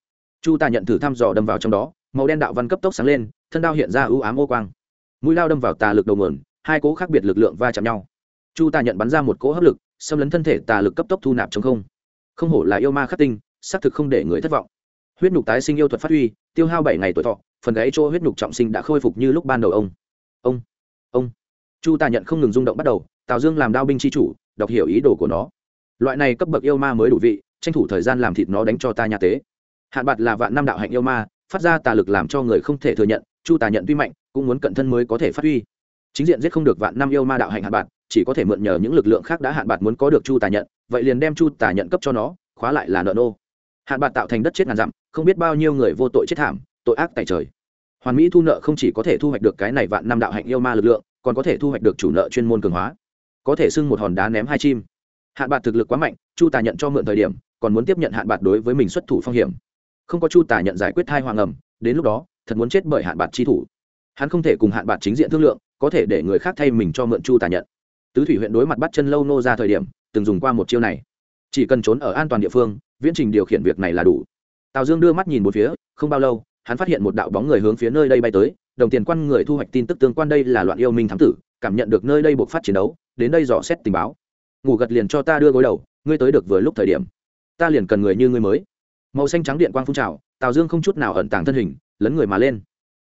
Chu tà nhận thử thăm dò đâm vào trong đó, màu đen đạo văn cấp tốc sáng lên, thân đao hiện ra ưu ám ô quang. Mũi lao đâm vào tà lực đầu nguồn, hai cỗ khác biệt lực lượng va chạm nhau. Chu tà nhận bắn ra một cỗ hấp lực, xâm lấn thân thể tà lực cấp tốc thu nạp chống không. Không hổ là yêu ma khắc tinh xác thực không để người thất vọng. Huyết nhục tái sinh yêu thuật phát huy, tiêu hao bảy ngày tuổi thọ, phần gáy chỗ huyết nhục trọng sinh đã khôi phục như lúc ban đầu ông. Ông ông. Chu tà nhận không ngừng rung động bắt đầu, tào dương làm đao binh chi chủ, đọc hiểu ý đồ của nó. Loại này cấp bậc yêu ma mới đủ vị, tranh thủ thời gian làm thịt nó đánh cho ta nhà tế. Hạn bạc là vạn năm đạo hạnh yêu ma, phát ra tà lực làm cho người không thể thừa nhận, chu tà nhận tuy mạnh, cũng muốn cận thân mới có thể phát huy. Chính diện giết không được vạn năm yêu ma đạo hạnh hạn bạc, chỉ có thể mượn nhờ những lực lượng khác đã hạn bạc muốn có được chu tà nhận, vậy liền đem chu tà nhận cấp cho nó, khóa lại là nợ nô hạn bạc tạo thành đất chết ngàn dặm, không biết bao nhiêu người vô tội chết thảm, tội ác tại trời. Hoàn mỹ thu nợ không chỉ có thể thu hoạch được cái này vạn năm đạo hạnh yêu ma lực lượng, còn có thể thu hoạch được chủ nợ chuyên môn cường hóa. Có thể xưng một hòn đá ném hai chim. Hạn bạc thực lực quá mạnh, chu tà nhận cho mượn thời điểm, còn muốn tiếp nhận hạn bạc đối với mình xuất thủ phong hiểm. Không có chu tà nhận giải quyết hai hoàng ẩm, đến lúc đó, thật muốn chết bởi hạn bạc chi thủ. Hắn không thể cùng hạn bạc chính diện thương lượng, có thể để người khác thay mình cho mượn chu tà nhận. Tứ thủy huyện đối mặt bắt chân lâu nô ra thời điểm, từng dùng qua một chiêu này. Chỉ cần trốn ở an toàn địa phương viễn trình điều khiển việc này là đủ. Tào dương đưa mắt nhìn một phía, không bao lâu, hắn phát hiện một đạo bóng người hướng phía nơi đây bay tới, đồng tiền quan người thu hoạch tin tức tương quan đây là loạn yêu minh thám tử, cảm nhận được nơi đây buộc phát chiến đấu, đến đây dò xét tình báo. Ngủ gật liền cho ta đưa gối đầu, ngươi tới được vừa lúc thời điểm. Ta liền cần người như ngươi mới. Màu xanh trắng điện quang phun trào, tào dương không chút nào ẩn tàng thân hình, lấn người mà lên.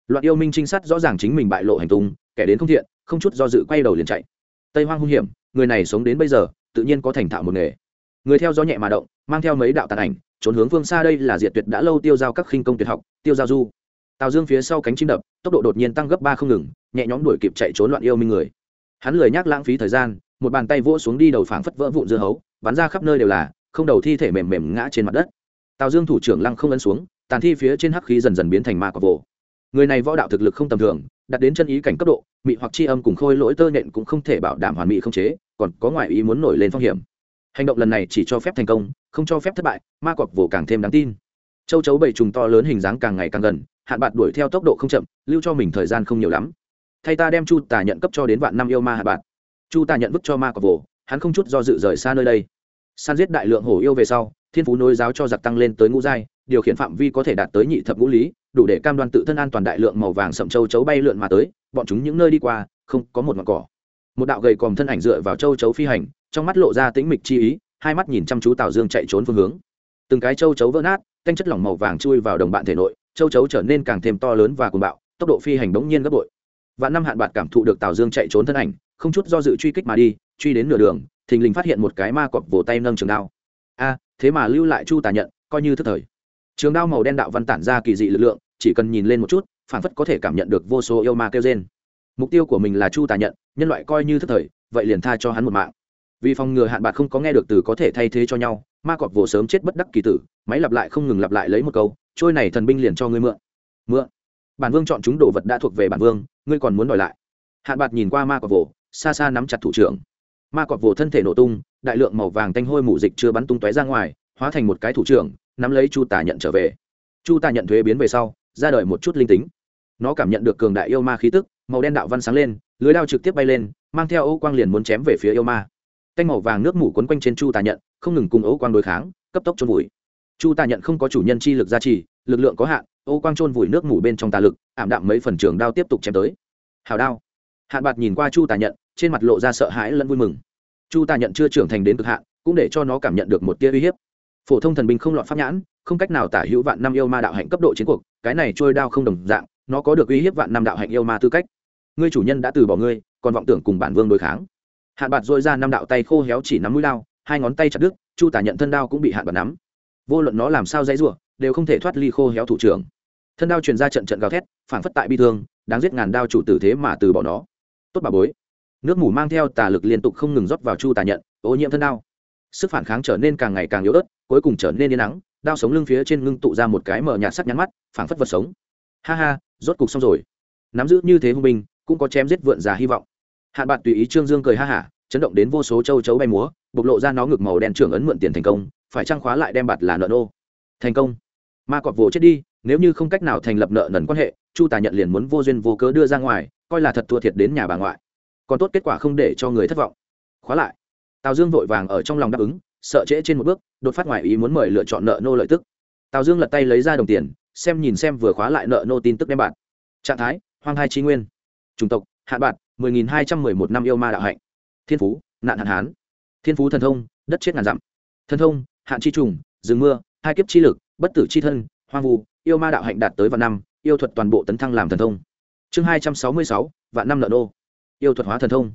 Loạn yêu minh trinh sát rõ ràng chính mình bại lộ hành tung, kẻ đến không thiện, không chút do dự quay đầu liền chạy. Tây hoang hung hiểm, người này sống đến bây giờ, tự nhiên có thành thạo một nghề người theo gió nhẹ mà động, mang theo mấy đạo tàn ảnh, trốn hướng phương xa đây là diệt tuyệt đã lâu tiêu giao các khinh công tuyệt học, tiêu giao du. Tào dương phía sau cánh chim đập, tốc độ đột nhiên tăng gấp ba không ngừng, nhẹ nhõm đuổi kịp chạy trốn loạn yêu minh người. Hắn lười nhác lãng phí thời gian, một bàn tay vỗ xuống đi đầu phảng phất vỡ vụn dưa hấu, bắn ra khắp nơi đều là, không đầu thi thể mềm mềm ngã trên mặt đất. Tào dương thủ trưởng lăng không ấn xuống, tàn thi phía trên hắc khí dần dần biến thành ma cọc vồ. Người này võ đạo thực lực không tầm thường, đặt đến chân ý cảnh cấp độ, mị hoặc chi âm cùng khôi lỗi tơ nện cũng không thể bảo đảm hoàn mỹ không chế, còn có ngoại ý muốn nổi lên phong hiểm hành động lần này chỉ cho phép thành công, không cho phép thất bại, ma cọc vồ càng thêm đáng tin. Châu chấu bảy trùng to lớn hình dáng càng ngày càng gần, hạn bạc đuổi theo tốc độ không chậm, lưu cho mình thời gian không nhiều lắm. Thay ta đem chu tà nhận cấp cho đến vạn năm yêu ma hạ bạc chu tà nhận vứt cho ma cọc vồ hắn không chút do dự rời xa nơi đây. San giết đại lượng hổ yêu về sau, thiên phú nối giáo cho giặc tăng lên tới ngũ giai, điều khiển phạm vi có thể đạt tới nhị thập ngũ lý, đủ để cam đoan tự thân an toàn đại lượng màu vàng sậm châu chấu bay lượn mà tới, bọn chúng những nơi đi qua, không có một ngọn cỏ. Một đạo gầy còm thân ảnh dựa vào châu chấu phi hành trong mắt lộ ra tĩnh mịch chi ý, hai mắt nhìn chăm chú tào dương chạy trốn phương hướng. Từng cái châu chấu vỡ nát, canh chất lỏng màu vàng chui vào đồng bạn thể nội, châu chấu trở nên càng thêm to lớn và cuồng bạo, tốc độ phi hành bỗng nhiên gấp bội. Và năm hạn bạn cảm thụ được tào dương chạy trốn thân ảnh, không chút do dự truy kích mà đi, truy đến nửa đường, thình lình phát hiện một cái ma cọp vồ tay nâng trường đao. A, thế mà lưu lại chu tà nhận, coi như thức thời. Trường đao màu đen đạo văn tản ra kỳ dị lực lượng, chỉ cần nhìn lên một chút, phản phất có thể cảm nhận được vô số yêu ma kêu trên mục tiêu của mình là chu tà nhận, nhân loại coi như thức thời, vậy liền tha cho hắn một mạng vì phòng ngừa hạn bạc không có nghe được từ có thể thay thế cho nhau, ma cọp vồ sớm chết bất đắc kỳ tử, máy lặp lại không ngừng lặp lại lấy một câu, trôi này thần binh liền cho ngươi mượn. Mượn? Bản vương chọn chúng đồ vật đã thuộc về bản vương, ngươi còn muốn đòi lại? Hạn bạc nhìn qua ma cọp vồ, xa xa nắm chặt thủ trưởng. Ma cọp vồ thân thể nổ tung, đại lượng màu vàng tanh hôi mù dịch chưa bắn tung tóe ra ngoài, hóa thành một cái thủ trưởng, nắm lấy chu tà nhận trở về. Chu tà nhận thuế biến về sau, ra đời một chút linh tính. Nó cảm nhận được cường đại yêu ma khí tức, màu đen đạo văn sáng lên, lưới đao trực tiếp bay lên, mang theo ô quang liền muốn chém về phía yêu ma canh màu vàng nước mủ quấn quanh trên chu tà nhận, không ngừng cùng ô quang đối kháng, cấp tốc trôn vùi. Chu tà nhận không có chủ nhân chi lực gia trì, lực lượng có hạn, ô quang trôn vùi nước mủ bên trong tà lực, ảm đạm mấy phần trường đao tiếp tục chém tới. Hào đao. Hạn bạc nhìn qua chu tà nhận, trên mặt lộ ra sợ hãi lẫn vui mừng. Chu tà nhận chưa trưởng thành đến cực hạn, cũng để cho nó cảm nhận được một tia uy hiếp. Phổ thông thần binh không lọt pháp nhãn, không cách nào tả hữu vạn năm yêu ma đạo hạnh cấp độ chiến cuộc, cái này trôi đao không đồng dạng, nó có được uy hiếp vạn năm đạo hạnh yêu ma tư cách. Ngươi chủ nhân đã từ bỏ ngươi, còn vọng tưởng cùng bản vương đối kháng hạn bạt dội ra năm đạo tay khô héo chỉ nắm mũi lao hai ngón tay chặt đứt, chu tả nhận thân đao cũng bị hạn bạt nắm. Vô luận nó làm sao dãy rủa, đều không thể thoát ly khô héo thủ trưởng. Thân đao truyền ra trận trận gào thét phản phất tại bi thương, đáng giết ngàn đao chủ tử thế mà từ bỏ nó. Tốt bà bối. Nước mủ mang theo tà lực liên tục không ngừng rót vào chu tà nhận, ô nhiễm thân đao. Sức phản kháng trở nên càng ngày càng yếu ớt, cuối cùng trở nên yên nắng đao sống lưng phía trên ngưng tụ ra một cái mở nhạt sắc nhắn mắt, phảng phất vật sống. Ha ha, rốt cục xong rồi. Nắm giữ như thế hung binh, cũng có chém giết vượn già hy vọng hạn bạn tùy ý trương dương cười ha hả, chấn động đến vô số châu chấu bay múa, bộc lộ ra nó ngực màu đen trưởng ấn mượn tiền thành công, phải trang khóa lại đem bạt là nợ nô? Thành công. Ma cọp vỗ chết đi, nếu như không cách nào thành lập nợ nần quan hệ, chu tà nhận liền muốn vô duyên vô cớ đưa ra ngoài, coi là thật thua thiệt đến nhà bà ngoại. Còn tốt kết quả không để cho người thất vọng. Khóa lại. Tào dương vội vàng ở trong lòng đáp ứng, sợ trễ trên một bước, đột phát ngoài ý muốn mời lựa chọn nợ nô lợi tức. Tào dương lật tay lấy ra đồng tiền, xem nhìn xem vừa khóa lại nợ nô tin tức đem bạn trạng thái, hoang hai trí nguyên. Chủng tộc, hạn bạn mười nghìn hai trăm mười một năm yêu ma đạo hạnh. Thiên phú, nạn hạn hán. Thiên phú thần thông, đất chết ngàn dặm. Thần thông, hạn chi trùng, rừng mưa, hai kiếp chi lực, bất tử chi thân, hoang vu, yêu ma đạo hạnh đạt tới vạn năm, yêu thuật toàn bộ tấn thăng làm thần thông. Chương hai trăm sáu mươi sáu, vạn năm nợ nô. Yêu thuật hóa thần thông.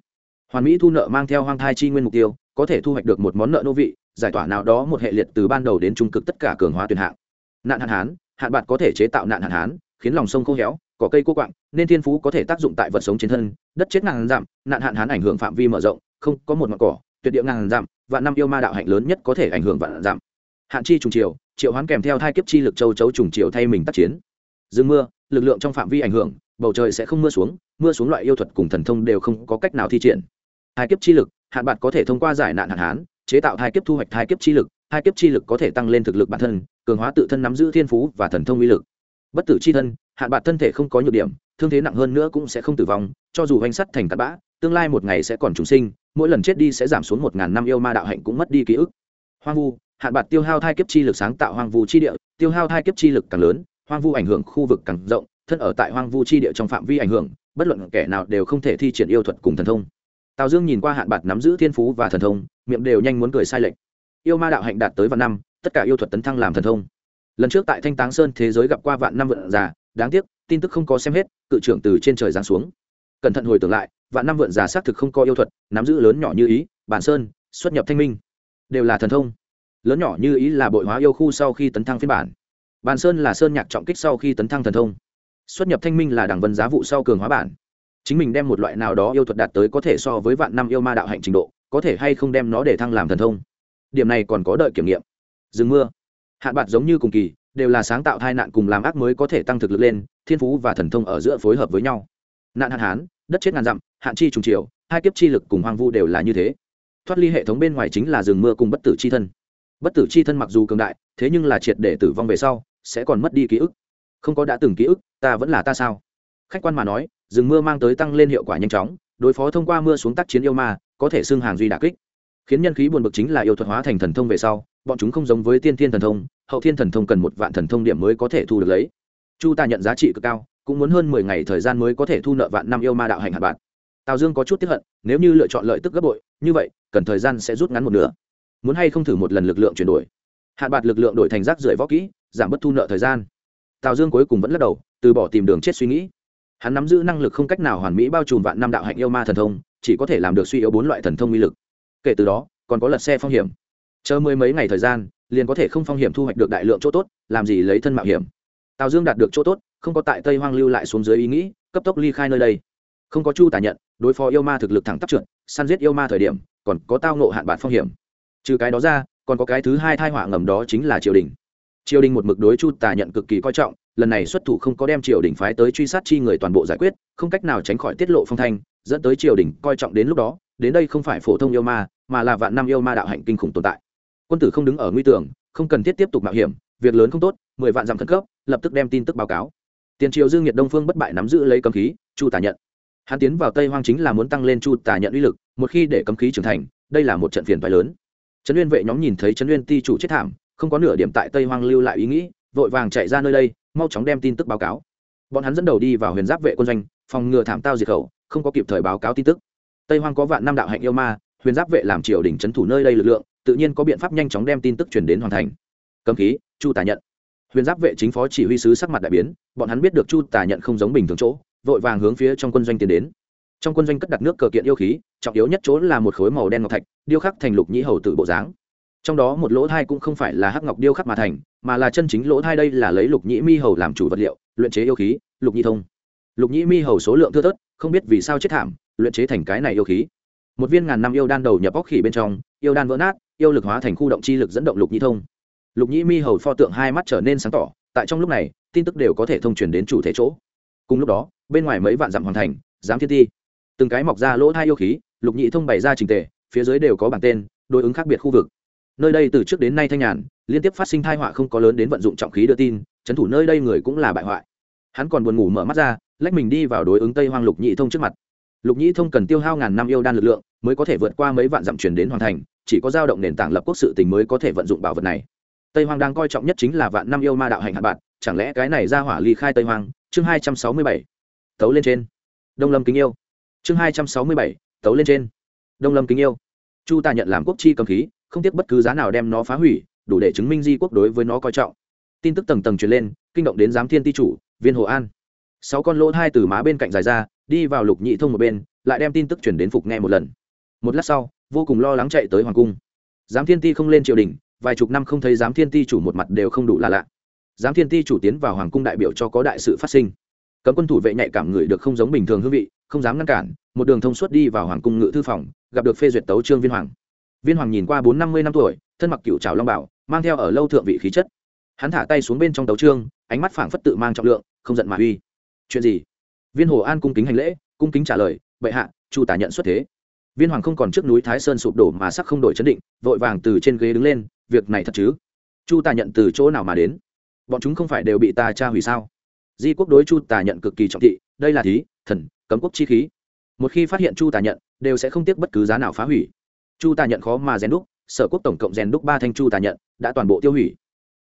Hoàn mỹ thu nợ mang theo hoang thai chi nguyên mục tiêu, có thể thu hoạch được một món nợ nô vị, giải tỏa nào đó một hệ liệt từ ban đầu đến trung cực tất cả cường hóa tuyển hạng. Nạn hạn hán, hạn bạc có thể chế tạo nạn hạn hán khiến lòng sông khô héo, cỏ cây cô quạng, nên thiên phú có thể tác dụng tại vật sống trên thân, đất chết ngàn dặm, nạn hạn hán ảnh hưởng phạm vi mở rộng, không có một mặt cỏ, tuyệt địa ngàn dặm, vạn năm yêu ma đạo hạnh lớn nhất có thể ảnh hưởng vạn dặm. Hạn chi trùng chiều, triệu hoán kèm theo thai kiếp chi lực châu chấu trùng chiều thay mình tác chiến. Dừng mưa, lực lượng trong phạm vi ảnh hưởng, bầu trời sẽ không mưa xuống mưa xuống loại yêu thuật cùng thần thông đều không có cách nào thi triển. Thai kiếp chi lực, hạn bạn có thể thông qua giải nạn hạn hán, chế tạo thai kiếp thu hoạch thai kiếp chi lực, thai kiếp chi lực có thể tăng lên thực lực bản thân, cường hóa tự thân nắm giữ thiên phú và thần thông uy lực bất tử chi thân, hạn bạn thân thể không có nhược điểm, thương thế nặng hơn nữa cũng sẽ không tử vong, cho dù hoành sắt thành tạt bã, tương lai một ngày sẽ còn trùng sinh, mỗi lần chết đi sẽ giảm xuống một ngàn năm yêu ma đạo hạnh cũng mất đi ký ức. Hoang vu, hạn bạc tiêu hao thai kiếp chi lực sáng tạo hoang vu chi địa, tiêu hao thai kiếp chi lực càng lớn, hoang vu ảnh hưởng khu vực càng rộng, thân ở tại hoang vu chi địa trong phạm vi ảnh hưởng, bất luận kẻ nào đều không thể thi triển yêu thuật cùng thần thông. Tào dương nhìn qua hạn bạc nắm giữ thiên phú và thần thông, miệng đều nhanh muốn cười sai lệch. Yêu ma đạo hạnh đạt tới vạn năm, tất cả yêu thuật tấn thăng làm thần thông lần trước tại thanh táng sơn thế giới gặp qua vạn năm vận già, đáng tiếc, tin tức không có xem hết, cự trưởng từ trên trời giáng xuống. Cẩn thận hồi tưởng lại, vạn năm vượn già xác thực không có yêu thuật, nắm giữ lớn nhỏ như ý, bản sơn, xuất nhập thanh minh, đều là thần thông. Lớn nhỏ như ý là bội hóa yêu khu sau khi tấn thăng phiên bản. Bản sơn là sơn nhạc trọng kích sau khi tấn thăng thần thông. Xuất nhập thanh minh là đảng vân giá vụ sau cường hóa bản. Chính mình đem một loại nào đó yêu thuật đạt tới có thể so với vạn năm yêu ma đạo hạnh trình độ, có thể hay không đem nó để thăng làm thần thông. Điểm này còn có đợi kiểm nghiệm. Dừng mưa hạn bạc giống như cùng kỳ, đều là sáng tạo tai nạn cùng làm ác mới có thể tăng thực lực lên, thiên phú và thần thông ở giữa phối hợp với nhau. Nạn hạn hán, đất chết ngàn dặm, hạn chi trùng triều, hai kiếp chi lực cùng hoang vu đều là như thế. Thoát ly hệ thống bên ngoài chính là rừng mưa cùng bất tử chi thân. Bất tử chi thân mặc dù cường đại, thế nhưng là triệt để tử vong về sau, sẽ còn mất đi ký ức. Không có đã từng ký ức, ta vẫn là ta sao? Khách quan mà nói, rừng mưa mang tới tăng lên hiệu quả nhanh chóng, đối phó thông qua mưa xuống tác chiến yêu ma, có thể xưng hàng duy đà kích khiến nhân khí buồn bực chính là yêu thuật hóa thành thần thông về sau, bọn chúng không giống với tiên thiên thần thông, hậu thiên thần thông cần một vạn thần thông điểm mới có thể thu được lấy. Chu ta nhận giá trị cực cao, cũng muốn hơn mười ngày thời gian mới có thể thu nợ vạn năm yêu ma đạo hành hạt bạn tào dương có chút tiếp hận, nếu như lựa chọn lợi tức gấp bội, như vậy, cần thời gian sẽ rút ngắn một nửa. Muốn hay không thử một lần lực lượng chuyển đổi. Hạn bạc lực lượng đổi thành rác rưởi võ kỹ, giảm bớt thu nợ thời gian. Tào dương cuối cùng vẫn lắc đầu, từ bỏ tìm đường chết suy nghĩ. Hắn nắm giữ năng lực không cách nào hoàn mỹ bao trùm vạn năm đạo hạnh yêu ma thần thông, chỉ có thể làm được suy yếu bốn loại thần thông uy lực kể từ đó, còn có lật xe phong hiểm. Chờ mười mấy ngày thời gian, liền có thể không phong hiểm thu hoạch được đại lượng chỗ tốt, làm gì lấy thân mạo hiểm. Tào dương đạt được chỗ tốt, không có tại tây hoang lưu lại xuống dưới ý nghĩ, cấp tốc ly khai nơi đây. Không có chu tả nhận, đối phó yêu ma thực lực thẳng tắp trượt, săn giết yêu ma thời điểm, còn có tao nộ hạn bản phong hiểm. Trừ cái đó ra, còn có cái thứ hai thai họa ngầm đó chính là triều đình. Triều đình một mực đối chu tả nhận cực kỳ coi trọng, lần này xuất thủ không có đem triều đình phái tới truy sát chi người toàn bộ giải quyết, không cách nào tránh khỏi tiết lộ phong thanh, dẫn tới triều đình coi trọng đến lúc đó đến đây không phải phổ thông yêu ma, mà là vạn năm yêu ma đạo hạnh kinh khủng tồn tại. Quân tử không đứng ở nguy tưởng không cần thiết tiếp tục mạo hiểm, việc lớn không tốt, mười vạn dặm khẩn cấp, lập tức đem tin tức báo cáo. Tiền triều dương nhiệt đông phương bất bại nắm giữ lấy cấm khí, chu tả nhận. Hắn tiến vào tây hoang chính là muốn tăng lên chu tả nhận uy lực, một khi để cấm khí trưởng thành, đây là một trận phiền phái lớn. Trấn uyên vệ nhóm nhìn thấy trấn uyên ti chủ chết thảm, không có nửa điểm tại tây hoang lưu lại ý nghĩ, vội vàng chạy ra nơi đây, mau chóng đem tin tức báo cáo. Bọn hắn dẫn đầu đi vào huyền giáp vệ quân doanh, phòng ngừa thảm tao diệt khẩu, không có kịp thời báo cáo tin tức tây hoang có vạn năm đạo hạnh yêu ma, huyền giáp vệ làm triều đình trấn thủ nơi đây lực lượng, tự nhiên có biện pháp nhanh chóng đem tin tức truyền đến hoàn thành. Cấm khí chu tả nhận. Huyền giáp vệ chính phó chỉ huy sứ sắc mặt đại biến, bọn hắn biết được chu tả nhận không giống bình thường chỗ, vội vàng hướng phía trong quân doanh tiến đến. Trong quân doanh cất đặt nước cờ kiện yêu khí, trọng yếu nhất chỗ là một khối màu đen ngọc thạch, điêu khắc thành lục nhĩ hầu tử bộ dáng. Trong đó một lỗ thai cũng không phải là hắc ngọc điêu khắc mà thành, mà là chân chính lỗ thai đây là lấy lục nhĩ mi hầu làm chủ vật liệu, luyện chế yêu khí, lục nhĩ thông. Lục nhĩ mi hầu số lượng thưa thớt, không biết vì sao chết thảm luyện chế thành cái này yêu khí. Một viên ngàn năm yêu đan đầu nhập óc khỉ bên trong, yêu đan vỡ nát, yêu lực hóa thành khu động chi lực dẫn động lục nhĩ thông. Lục nhĩ mi hầu pho tượng hai mắt trở nên sáng tỏ, tại trong lúc này, tin tức đều có thể thông truyền đến chủ thể chỗ. Cùng lúc đó, bên ngoài mấy vạn dặm hoàn thành, giám thiên ti, từng cái mọc ra lỗ thai yêu khí, lục nhĩ thông bày ra trình tề, phía dưới đều có bảng tên, đối ứng khác biệt khu vực. Nơi đây từ trước đến nay thanh nhàn, liên tiếp phát sinh thai họa không có lớn đến vận dụng trọng khí đưa tin trấn thủ nơi đây người cũng là bại hoại. Hắn còn buồn ngủ mở mắt ra, lách mình đi vào đối ứng tây hoang lục nhị thông trước mặt lục nhĩ thông cần tiêu hao ngàn năm yêu đan lực lượng, mới có thể vượt qua mấy vạn dặm chuyển đến hoàn thành, chỉ có dao động nền tảng lập quốc sự tình mới có thể vận dụng bảo vật này. Tây hoang đang coi trọng nhất chính là vạn năm yêu ma đạo hành hạ bạn, chẳng lẽ cái này ra hỏa ly khai tây hoang? Chương hai trăm sáu mươi bảy, tấu lên trên. Đông lâm kính yêu. Chương hai trăm sáu mươi bảy, tấu lên trên. Đông lâm kính yêu. Chu ta nhận làm quốc chi cầm khí, không tiếc bất cứ giá nào đem nó phá hủy, đủ để chứng minh di quốc đối với nó coi trọng. Tin tức tầng tầng truyền lên, kinh động đến giám thiên ti chủ, viên hồ an. Sáu con lỗ hai từ má bên cạnh dài ra đi vào lục nhị thông một bên, lại đem tin tức chuyển đến phục nghe một lần. Một lát sau, vô cùng lo lắng chạy tới hoàng cung. Giám thiên ti không lên triều đình, vài chục năm không thấy giám thiên ti chủ một mặt đều không đủ là lạ. Giám thiên ti chủ tiến vào hoàng cung đại biểu cho có đại sự phát sinh. Cấm quân thủ vệ nhạy cảm người được không giống bình thường hương vị, không dám ngăn cản, một đường thông suốt đi vào hoàng cung ngự thư phòng, gặp được phê duyệt tấu trương viên hoàng. Viên hoàng nhìn qua bốn năm mươi năm tuổi, thân mặc cựu trào long bảo, mang theo ở lâu thượng vị khí chất. Hắn thả tay xuống bên trong tấu trương, ánh mắt phảng phất tự mang trọng lượng, không giận mà uy. Chuyện gì? Viên hồ an cung kính hành lễ, cung kính trả lời, bệ hạ, chu tả nhận xuất thế. Viên hoàng không còn trước núi thái sơn sụp đổ mà sắc không đổi chấn định, vội vàng từ trên ghế đứng lên, việc này thật chứ? Chu tả nhận từ chỗ nào mà đến? Bọn chúng không phải đều bị ta tra hủy sao? Di quốc đối chu tả nhận cực kỳ trọng thị, đây là thí, thần, cấm quốc chi khí. Một khi phát hiện chu tả nhận, đều sẽ không tiếc bất cứ giá nào phá hủy. Chu tả nhận khó mà rèn đúc, sở quốc tổng cộng rèn đúc ba thanh chu tả nhận, đã toàn bộ tiêu hủy.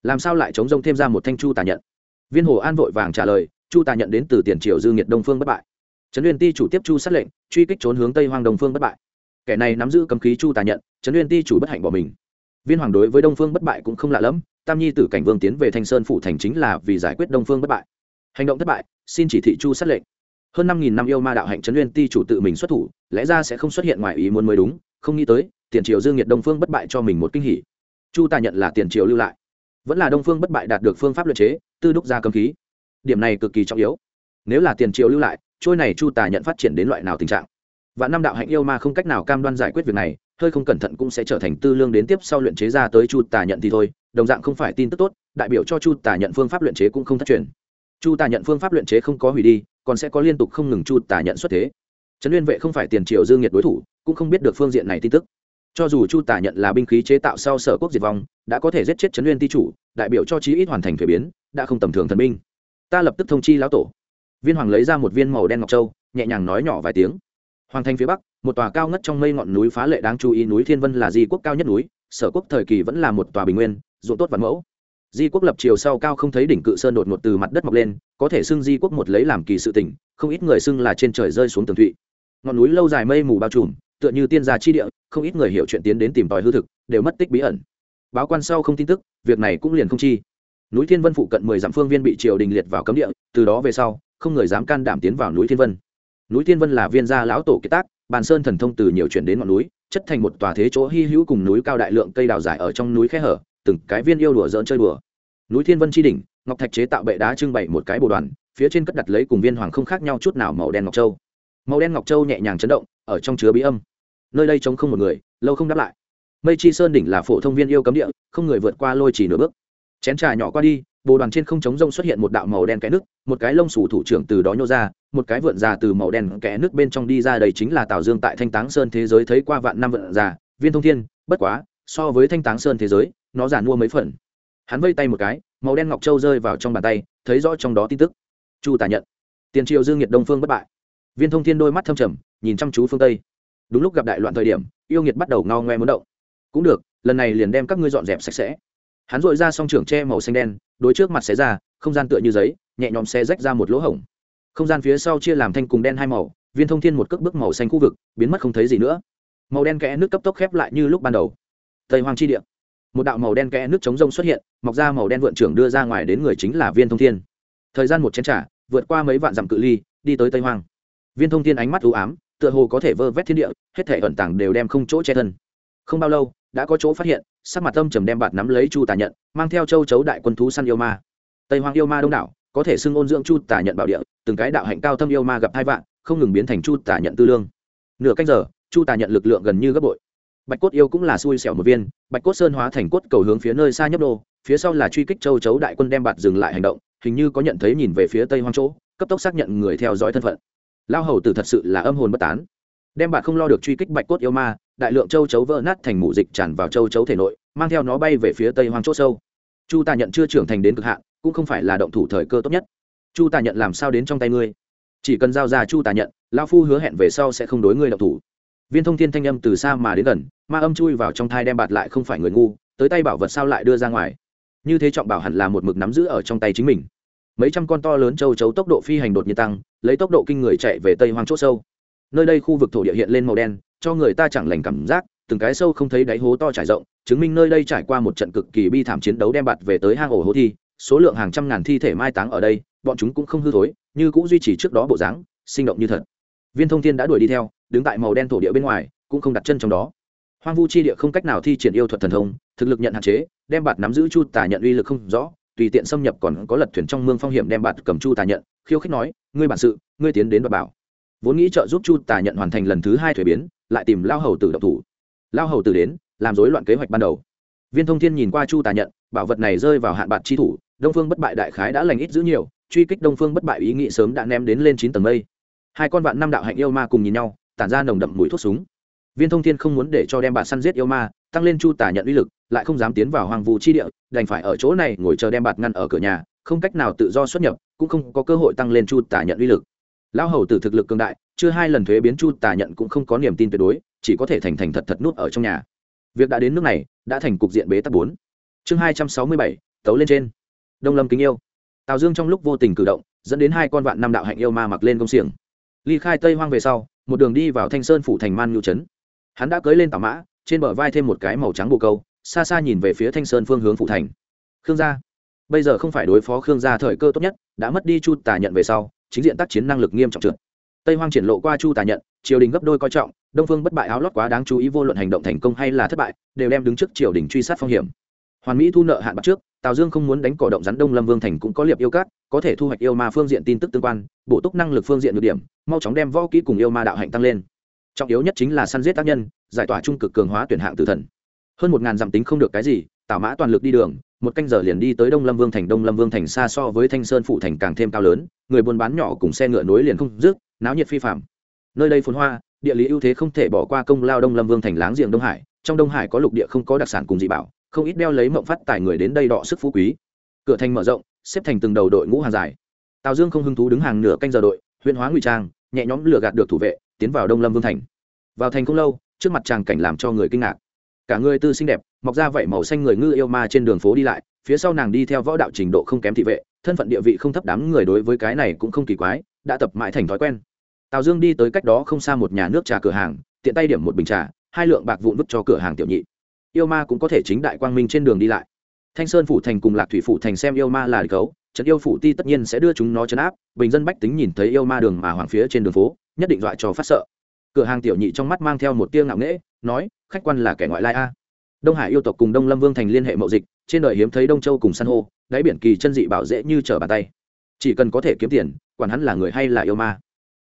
Làm sao lại chống rông thêm ra một thanh chu tả nhận? Viên hồ an vội vàng trả lời chu Tà nhận đến từ tiền triều dư nhiệt đông phương bất bại. Trấn uyên ti chủ tiếp chu sát lệnh, truy kích trốn hướng tây hoang đông phương bất bại. Kẻ này nắm giữ cầm khí chu tà nhận, trấn uyên ti chủ bất hạnh bỏ mình. Viên hoàng đối với đông phương bất bại cũng không lạ lẫm, tam nhi tử cảnh vương tiến về thanh sơn phủ thành chính là vì giải quyết đông phương bất bại. Hành động thất bại, xin chỉ thị chu sát lệnh. Hơn năm nghìn năm yêu ma đạo hạnh trấn uyên ti chủ tự mình xuất thủ, lẽ ra sẽ không xuất hiện ngoài ý muốn mới đúng, không nghĩ tới, tiền triều dương nhiệt đông phương bất bại cho mình một kinh hỉ. Chu tà nhận là tiền triều lưu lại. Vẫn là đông phương bất bại đạt được phương pháp luật chế, tư đúc ra cầm khí điểm này cực kỳ trọng yếu. Nếu là tiền triều lưu lại, trôi này chu tà nhận phát triển đến loại nào tình trạng? Và năm đạo hạnh yêu ma không cách nào cam đoan giải quyết việc này, hơi không cẩn thận cũng sẽ trở thành tư lương đến tiếp sau luyện chế ra tới chu tà nhận thì thôi, đồng dạng không phải tin tức tốt, đại biểu cho chu tà nhận phương pháp luyện chế cũng không thất truyền. Chu tà nhận phương pháp luyện chế không có hủy đi, còn sẽ có liên tục không ngừng chu tà nhận xuất thế. Trấn liên vệ không phải tiền triều dương nhiệt đối thủ, cũng không biết được phương diện này tin tức. Cho dù chu tà nhận là binh khí chế tạo sau sở quốc diệt vong, đã có thể giết chết trấn liên ti chủ, đại biểu cho chí ít hoàn thành thuế biến, đã không tầm thường thần binh ta lập tức thông chi lão tổ. Viên hoàng lấy ra một viên màu đen ngọc châu, nhẹ nhàng nói nhỏ vài tiếng. Hoàng thành phía bắc, một tòa cao ngất trong mây ngọn núi phá lệ đáng chú ý, núi thiên vân là di quốc cao nhất núi, sở quốc thời kỳ vẫn là một tòa bình nguyên, ruộng tốt văn mẫu. Di quốc lập chiều sau cao không thấy đỉnh cự sơn đột ngột từ mặt đất mọc lên, có thể xưng di quốc một lấy làm kỳ sự tỉnh, không ít người xưng là trên trời rơi xuống tường thụy. Ngọn núi lâu dài mây mù bao trùm, tựa như tiên gia chi địa, không ít người hiểu chuyện tiến đến tìm tòi hư thực, đều mất tích bí ẩn. Báo quan sau không tin tức, việc này cũng liền không chi núi thiên vân phụ cận mười dặm phương viên bị triều đình liệt vào cấm địa, từ đó về sau, không người dám can đảm tiến vào núi thiên vân. Núi thiên vân là viên gia lão tổ kiệt tác, bàn sơn thần thông từ nhiều chuyển đến ngọn núi, chất thành một tòa thế chỗ hy hữu cùng núi cao đại lượng cây đào dài ở trong núi khe hở, từng cái viên yêu đùa dỡn chơi đùa. Núi thiên vân tri đỉnh, ngọc thạch chế tạo bệ đá trưng bày một cái bồ đoàn, phía trên cất đặt lấy cùng viên hoàng không khác nhau chút nào màu đen ngọc châu. Màu đen ngọc châu nhẹ nhàng chấn động, ở trong chứa bí âm. Nơi đây trống không một người, lâu không đáp lại. Mây chi sơn đỉnh là phổ thông viên yêu cấm địa, không người vượt qua lôi chỉ nửa bước chén trà nhỏ qua đi, bồ đoàn trên không trống rông xuất hiện một đạo màu đen kẽ nước, một cái lông sủ thủ trưởng từ đó nhô ra, một cái vượn già từ màu đen kẽ nước bên trong đi ra đây chính là tào dương tại thanh táng sơn thế giới thấy qua vạn năm vượn già, viên thông thiên, bất quá, so với thanh táng sơn thế giới, nó giàn mua mấy phần. Hắn vây tay một cái, màu đen ngọc châu rơi vào trong bàn tay, thấy rõ trong đó tin tức. Chu tả nhận. Tiền Triệu dương nhiệt đông phương bất bại. Viên thông thiên đôi mắt thâm trầm, nhìn chăm chú phương tây. Đúng lúc gặp đại loạn thời điểm, yêu nghiệt bắt đầu ngao ngoe muốn động. Cũng được, lần này liền đem các ngươi dọn dẹp sạch sẽ hắn dội ra song trưởng tre màu xanh đen, đối trước mặt xé ra, không gian tựa như giấy, nhẹ nhõm xe rách ra một lỗ hổng. Không gian phía sau chia làm thanh cùng đen hai màu, viên thông thiên một cước bước màu xanh khu vực, biến mất không thấy gì nữa. Màu đen kẽ nước cấp tốc khép lại như lúc ban đầu. Tây Hoàng chi địa. Một đạo màu đen kẽ nước chống rông xuất hiện, mọc ra màu đen vượn trưởng đưa ra ngoài đến người chính là viên thông thiên. Thời gian một chén trả vượt qua mấy vạn dặm cự ly, đi tới tây Hoàng. viên thông thiên ánh mắt u ám, tựa hồ có thể vơ vét thiên địa, hết thể ẩn tàng đều đem không chỗ che thân. Không bao lâu đã có chỗ phát hiện, sắc mặt tâm trầm đem bạt nắm lấy chu tà nhận, mang theo châu chấu đại quân thú săn yêu ma. Tây hoang yêu ma đông đảo, có thể xưng ôn dưỡng chu tà nhận bảo địa, từng cái đạo hạnh cao thâm yêu ma gặp hai vạn, không ngừng biến thành chu tà nhận tư lương. Nửa canh giờ, chu tà nhận lực lượng gần như gấp bội. Bạch cốt yêu cũng là xui xẻo một viên, bạch cốt sơn hóa thành cốt cầu hướng phía nơi xa nhấp đô phía sau là truy kích châu chấu đại quân đem bạt dừng lại hành động, hình như có nhận thấy nhìn về phía tây hoang chỗ, cấp tốc xác nhận người theo dõi thân phận. Lao hầu tử thật sự là âm hồn bất tán. Đem bạt không lo được truy kích bạch cốt yêu ma đại lượng châu chấu vỡ nát thành mù dịch tràn vào châu chấu thể nội, mang theo nó bay về phía tây hoang c h ỗ sâu. Chu tà nhận chưa trưởng thành đến cực hạn, cũng không phải là động thủ thời cơ tốt nhất. Chu tà nhận làm sao đến trong tay ngươi? Chỉ cần giao ra chu tà nhận lao phu hứa hẹn về sau sẽ không đối ngươi động thủ. Viên thông thiên thanh âm từ xa mà đến gần, ma âm chui vào trong thai đem bạt lại không phải người ngu, tới tay bảo vật sao lại đưa ra ngoài. Như thế trọng bảo hẳn là một mực nắm giữ ở trong tay chính mình. Mấy trăm con to lớn châu chấu tốc độ phi hành đột nhiên tăng, lấy tốc độ kinh người chạy về tây hoang c h ỗ sâu. Nơi đây khu vực thổ địa hiện lên màu đen cho người ta chẳng lành cảm giác, từng cái sâu không thấy đáy hố to trải rộng, chứng minh nơi đây trải qua một trận cực kỳ bi thảm chiến đấu đem bạt về tới hang ổ hố thi, số lượng hàng trăm ngàn thi thể mai táng ở đây, bọn chúng cũng không hư thối, như cũng duy trì trước đó bộ dáng, sinh động như thật. Viên thông thiên đã đuổi đi theo, đứng tại màu đen thổ địa bên ngoài, cũng không đặt chân trong đó. Hoang vu chi địa không cách nào thi triển yêu thuật thần thông, thực lực nhận hạn chế, đem bạt nắm giữ chu tả nhận uy lực không rõ, tùy tiện xâm nhập còn có lật thuyền trong mương phong hiểm đem bạt cầm chu tà nhận, khiêu khích nói, ngươi bản sự, ngươi tiến đến và bảo. Vốn nghĩ trợ giúp chu tà nhận hoàn thành lần thứ hai thuế biến lại tìm lao hầu tử độc thủ. Lao hầu tử đến, làm rối loạn kế hoạch ban đầu. Viên thông thiên nhìn qua chu tà nhận, bảo vật này rơi vào hạn bạc chi thủ, đông phương bất bại đại khái đã lành ít giữ nhiều, truy kích đông phương bất bại ý nghĩ sớm đã ném đến lên chín tầng mây. Hai con vạn năm đạo hạnh yêu ma cùng nhìn nhau, tản ra nồng đậm mùi thuốc súng. Viên thông thiên không muốn để cho đem bạn săn giết yêu ma, tăng lên chu tả nhận uy lực, lại không dám tiến vào hoàng vũ chi địa, đành phải ở chỗ này ngồi chờ đem bạt ngăn ở cửa nhà, không cách nào tự do xuất nhập, cũng không có cơ hội tăng lên chu tả nhận uy lực lão hầu tử thực lực cường đại, chưa hai lần thuế biến chu tà nhận cũng không có niềm tin tuyệt đối, chỉ có thể thành thành thật thật nuốt ở trong nhà. Việc đã đến nước này, đã thành cục diện bế tắc bốn. Chương hai trăm sáu mươi bảy, tấu lên trên. Đông lâm kính yêu. Tào dương trong lúc vô tình cử động, dẫn đến hai con vạn năm đạo hạnh yêu ma mặc lên công xiềng. Ly khai tây hoang về sau, một đường đi vào thanh sơn phủ thành man nhu trấn. Hắn đã cưới lên tàu mã, trên bờ vai thêm một cái màu trắng bồ câu, xa xa nhìn về phía thanh sơn phương hướng phủ thành. Khương gia. Bây giờ không phải đối phó khương gia thời cơ tốt nhất, đã mất đi chu tà nhận về sau chính diện tác chiến năng lực nghiêm trọng trượt. Tây hoang triển lộ qua chu tả nhận, triều đình gấp đôi coi trọng, đông phương bất bại áo lót quá đáng chú ý vô luận hành động thành công hay là thất bại, đều đem đứng trước triều đình truy sát phong hiểm. Hoàn mỹ thu nợ hạn bắt trước, tào dương không muốn đánh cỏ động rắn đông lâm vương thành cũng có liệp yêu cát, có thể thu hoạch yêu ma phương diện tin tức tương quan, bổ túc năng lực phương diện nhược điểm, mau chóng đem võ kỹ cùng yêu ma đạo hạnh tăng lên. Trọng yếu nhất chính là săn giết tác nhân, giải tỏa trung cực cường hóa tuyển hạng tử thần. Hơn một ngàn dặm tính không được cái gì, tào mã toàn lực đi đường một canh giờ liền đi tới đông lâm vương thành. Đông lâm vương thành xa so với thanh sơn phụ thành càng thêm cao lớn, người buôn bán nhỏ cùng xe ngựa nối liền không dứt, náo nhiệt phi phạm. Nơi đây phồn hoa, địa lý ưu thế không thể bỏ qua công lao đông lâm vương thành láng giềng đông hải. Trong đông hải có lục địa không có đặc sản cùng dị bảo, không ít đeo lấy mộng phát tài người đến đây đọ sức phú quý. Cửa thành mở rộng, xếp thành từng đầu đội ngũ hàng dài. Tào dương không hứng thú đứng hàng nửa canh giờ đội huyện hóa ngụy trang, nhẹ nhõm lừa gạt được thủ vệ, tiến vào đông lâm vương thành. Vào thành không lâu, trước mặt chàng cảnh làm cho người kinh ngạc cả người tư xinh đẹp mọc ra vậy màu xanh người ngư yêu ma trên đường phố đi lại phía sau nàng đi theo võ đạo trình độ không kém thị vệ thân phận địa vị không thấp đám người đối với cái này cũng không kỳ quái đã tập mãi thành thói quen. Tào dương đi tới cách đó không xa một nhà nước trà cửa hàng tiện tay điểm một bình trà hai lượng bạc vụn vứt cho cửa hàng tiểu nhị. Yêu ma cũng có thể chính đại quang minh trên đường đi lại. Thanh sơn phủ thành cùng lạc thủy phủ thành xem yêu ma là gấu, trận yêu phủ ti tất nhiên sẽ đưa chúng nó chấn áp bình dân bách tính nhìn thấy yêu ma đường mà hoàng phía trên đường phố nhất định dọa cho phát sợ. Cửa hàng tiểu nhị trong mắt mang theo một tia ngạo nghễ nói, khách quan là kẻ ngoại lai a. Đông hải yêu tộc cùng đông lâm vương thành liên hệ mậu dịch, trên đời hiếm thấy đông châu cùng san hô, đáy biển kỳ chân dị bảo dễ như trở bàn tay. Chỉ cần có thể kiếm tiền, quản hắn là người hay là yêu ma.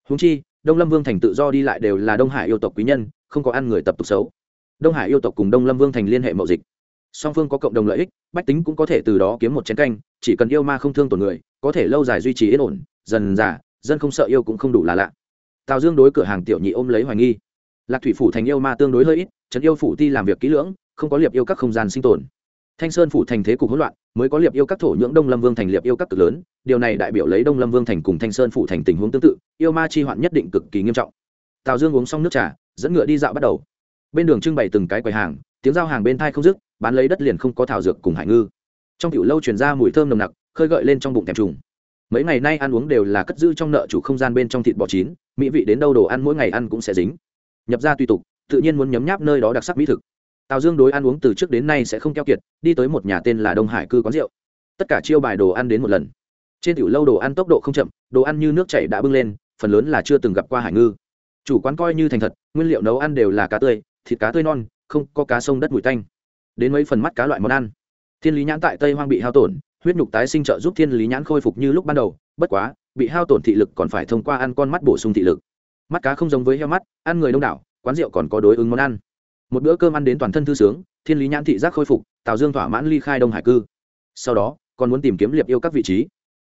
Húng chi, đông lâm vương thành tự do đi lại đều là đông hải yêu tộc quý nhân, không có ăn người tập tục xấu. Đông hải yêu tộc cùng đông lâm vương thành liên hệ mậu dịch. Song phương có cộng đồng lợi ích, bách tính cũng có thể từ đó kiếm một chén canh, chỉ cần yêu ma không thương tổn người, có thể lâu dài duy trì yên ổn, dần giả dân không sợ yêu cũng không đủ là lạ. Tào dương đối cửa hàng tiểu nhị ôm lấy hoài nghi lạc thủy phủ thành yêu ma tương đối hơi ít, trấn yêu phủ ti làm việc kỹ lưỡng, không có liệp yêu các không gian sinh tồn. Thanh sơn phủ thành thế cục hỗn loạn, mới có liệp yêu các thổ nhưỡng đông lâm vương thành liệp yêu các cực lớn, điều này đại biểu lấy đông lâm vương thành cùng thanh sơn phủ thành tình huống tương tự, yêu ma chi hoạn nhất định cực kỳ nghiêm trọng. Tào dương uống xong nước trà, dẫn ngựa đi dạo bắt đầu. Bên đường trưng bày từng cái quầy hàng, tiếng giao hàng bên thai không dứt, bán lấy đất liền không có thảo dược cùng hải ngư. Trong tiểu lâu truyền ra mùi thơm nồng nặc, khơi gợi lên trong bụng thèm trùng. Mấy ngày nay ăn uống đều là cất giữ trong nợ chủ không gian bên trong thịt bò chín, mỹ vị đến đâu đồ ăn mỗi ngày ăn cũng sẽ dính nhập ra tùy tục, tự nhiên muốn nhấm nháp nơi đó đặc sắc mỹ thực. Tào dương đối ăn uống từ trước đến nay sẽ không keo kiệt, đi tới một nhà tên là đông hải cư quán rượu. Tất cả chiêu bài đồ ăn đến một lần. Trên tiểu lâu đồ ăn tốc độ không chậm, đồ ăn như nước chảy đã bưng lên, phần lớn là chưa từng gặp qua hải ngư. Chủ quán coi như thành thật, nguyên liệu nấu ăn đều là cá tươi, thịt cá tươi non, không có cá sông đất mùi tanh. Đến mấy phần mắt cá loại món ăn. Thiên lý nhãn tại tây hoang bị hao tổn, huyết nhục tái sinh trợ giúp thiên lý nhãn khôi phục như lúc ban đầu, bất quá, bị hao tổn thị lực còn phải thông qua ăn con mắt bổ sung thị lực mắt cá không giống với heo mắt, ăn người đông đảo, quán rượu còn có đối ứng món ăn. Một bữa cơm ăn đến toàn thân thư sướng, thiên lý nhãn thị giác khôi phục, tào dương thỏa mãn ly khai đông hải cư. Sau đó, còn muốn tìm kiếm liệp yêu các vị trí.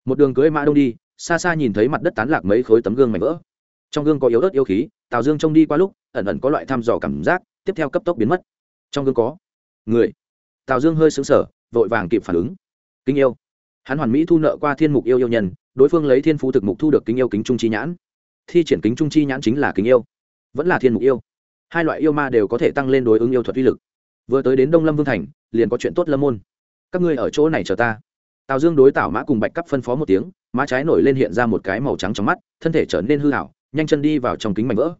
Một đường cưới mã đông đi, xa xa nhìn thấy mặt đất tán lạc mấy khối tấm gương mảnh vỡ. Trong gương có yếu ớt yêu khí, tào dương trông đi qua lúc, ẩn ẩn có loại thăm dò cảm giác, tiếp theo cấp tốc biến mất. Trong gương có người. Tào dương hơi xứng sở vội vàng kịp phản ứng. Kính yêu. Hắn hoàn mỹ thu nợ qua thiên mục yêu yêu nhân, đối phương lấy thiên phú thực mục thu được kính yêu kính trung chi nhãn thi triển kính trung chi nhãn chính là kính yêu, vẫn là thiên mục yêu. Hai loại yêu ma đều có thể tăng lên đối ứng yêu thuật uy lực. Vừa tới đến đông lâm vương thành, liền có chuyện tốt lâm môn. Các ngươi ở chỗ này chờ ta. Tào dương đối tảo mã cùng bạch cắp phân phó một tiếng, má trái nổi lên hiện ra một cái màu trắng trong mắt, thân thể trở nên hư hảo, nhanh chân đi vào trong kính mảnh vỡ.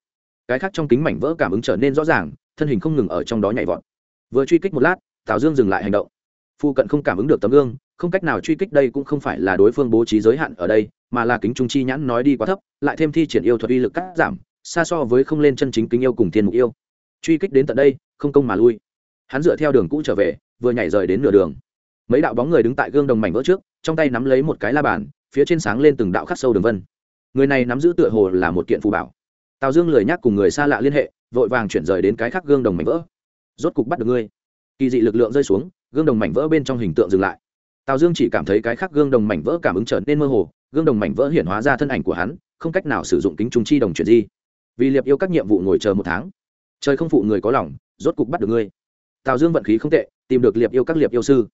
Cái khác trong kính mảnh vỡ cảm ứng trở nên rõ ràng, thân hình không ngừng ở trong đó nhảy vọt. Vừa truy kích một lát, tào dương dừng lại hành động. Phu cận không cảm ứng được tấm gương không cách nào truy kích đây cũng không phải là đối phương bố trí giới hạn ở đây, mà là kính trung chi nhãn nói đi quá thấp, lại thêm thi triển yêu thuật uy lực cắt giảm, xa so với không lên chân chính kính yêu cùng thiên mục yêu. Truy kích đến tận đây, không công mà lui. Hắn dựa theo đường cũ trở về, vừa nhảy rời đến nửa đường. Mấy đạo bóng người đứng tại gương đồng mảnh vỡ trước, trong tay nắm lấy một cái la bàn, phía trên sáng lên từng đạo khắc sâu đường vân. Người này nắm giữ tựa hồ là một kiện phù bảo. Tào dương lười nhắc cùng người xa lạ liên hệ, vội vàng chuyển rời đến cái khác gương đồng mảnh vỡ. Rốt cục bắt được ngươi. Kỳ dị lực lượng rơi xuống, gương đồng mảnh vỡ bên trong hình tượng dừng lại tào dương chỉ cảm thấy cái khác gương đồng mảnh vỡ cảm ứng trở nên mơ hồ, gương đồng mảnh vỡ hiển hóa ra thân ảnh của hắn, không cách nào sử dụng kính trung chi đồng chuyển di. Vì liệp yêu các nhiệm vụ ngồi chờ một tháng. Trời không phụ người có lòng, rốt cục bắt được ngươi. Tào dương vận khí không tệ, tìm được liệp yêu các liệp yêu sư.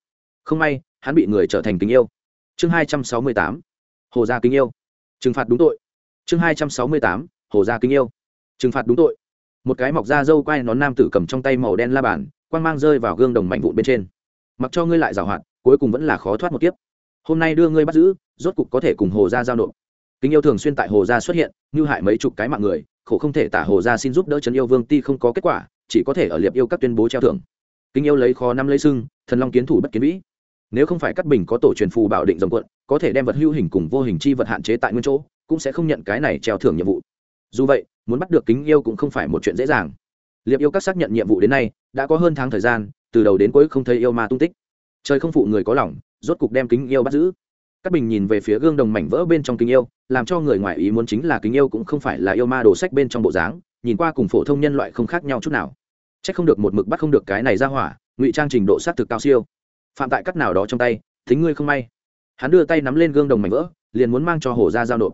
Không may, hắn bị người trở thành kính yêu. Chương hai trăm sáu mươi tám. Hồ gia kính yêu. Trừng phạt đúng tội. Chương hai trăm sáu mươi tám. Hồ gia kính yêu. Trừng phạt đúng tội. Một cái mọc da dâu quai nón nam tử cầm trong tay màu đen la bàn, quang mang rơi vào gương đồng mạnh vụn bên trên. Mặc cho ngươi lại giảo hoạt cuối cùng vẫn là khó thoát một kiếp. Hôm nay đưa ngươi bắt giữ, rốt cục có thể cùng hồ gia giao nộp. Kính yêu thường xuyên tại hồ gia xuất hiện, như hại mấy chục cái mạng người, khổ không thể tả hồ gia xin giúp đỡ trấn yêu vương ti không có kết quả, chỉ có thể ở liệp yêu các tuyên bố treo thưởng. Kính yêu lấy khó năm lấy sưng, thần long kiến thủ bất kiến vĩ. Nếu không phải cắt bình có tổ truyền phù bảo định dòng quận có thể đem vật hữu hình cùng vô hình chi vật hạn chế tại nguyên chỗ, cũng sẽ không nhận cái này treo thưởng nhiệm vụ. Dù vậy, muốn bắt được kính yêu cũng không phải một chuyện dễ dàng. Liệp yêu các xác nhận nhiệm vụ đến nay, đã có hơn tháng thời gian, từ đầu đến cuối không thấy yêu ma tung tích trời không phụ người có lòng, rốt cục đem kính yêu bắt giữ. Các bình nhìn về phía gương đồng mảnh vỡ bên trong kính yêu, làm cho người ngoài ý muốn chính là kính yêu cũng không phải là yêu ma đồ sách bên trong bộ dáng, nhìn qua cùng phổ thông nhân loại không khác nhau chút nào. C h ắ c không được một mực bắt không được cái này ra hỏa, ngụy trang trình độ s á t thực cao siêu. Phạm tại cắt nào đó trong tay, thính ngươi không may. Hắn đưa tay nắm lên gương đồng mảnh vỡ, liền muốn mang cho hồ gia giao nộp.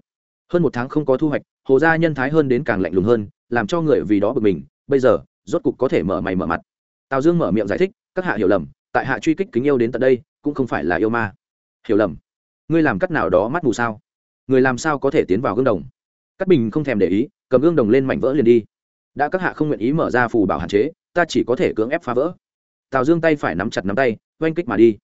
Hơn một tháng không có thu hoạch, hồ gia nhân thái hơn đến càng lạnh lùng hơn, làm cho người vì đó bực mình, bây giờ, rốt cục có thể mở mày mở mặt. Tào dương mở miệng giải thích, các hạ hiểu lầm tại hạ truy kích kính yêu đến tận đây, cũng không phải là yêu ma. Hiểu lầm. Ngươi làm cắt nào đó mắt mù sao? Người làm sao có thể tiến vào gương đồng? Cắt bình không thèm để ý, cầm gương đồng lên mảnh vỡ liền đi. Đã các hạ không nguyện ý mở ra phù bảo hạn chế, ta chỉ có thể cưỡng ép phá vỡ. Tào dương tay phải nắm chặt nắm tay, oanh kích mà đi.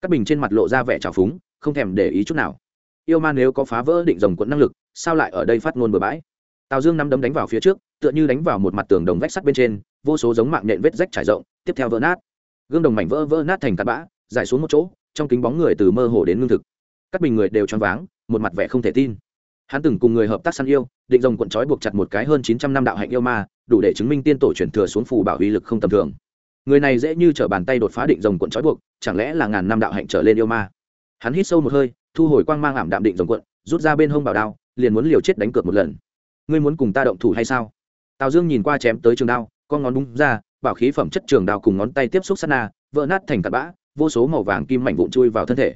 Cắt bình trên mặt lộ ra vẻ trào phúng, không thèm để ý chút nào. Yêu ma nếu có phá vỡ định dòng quận năng lực, sao lại ở đây phát ngôn bừa bãi? Tào dương nắm đấm đánh vào phía trước, tựa như đánh vào một mặt tường đồng vách sắt bên trên, vô số giống mạng nện vết rách trải rộng, tiếp theo vỡ nát gương đồng mảnh vỡ vỡ nát thành tạt bã, giải xuống một chỗ, trong kính bóng người từ mơ hồ đến ngưng thực. Các bình người đều choáng váng, một mặt vẻ không thể tin. Hắn từng cùng người hợp tác săn yêu, định dòng cuộn trói buộc chặt một cái hơn chín trăm năm đạo hạnh yêu ma, đủ để chứng minh tiên tổ truyền thừa xuống phù bảo uy lực không tầm thường. Người này dễ như t bàn tay đột phá định dòng cuộn trói buộc, chẳng lẽ là ngàn năm đạo hạnh trở lên yêu ma? Hắn hít sâu một hơi, thu hồi quang mang ảm đạm định dòng cuộn, rút ra bên hông bảo đao, liền muốn liều chết đánh cược một lần. Ngươi muốn cùng ta động thủ hay sao? Tào dương nhìn qua chém tới trường đao, con ngón búng ra bảo khí phẩm chất trường đao cùng ngón tay tiếp xúc sát na, vỡ nát thành cặn bã, vô số màu vàng kim mảnh vụn chui vào thân thể.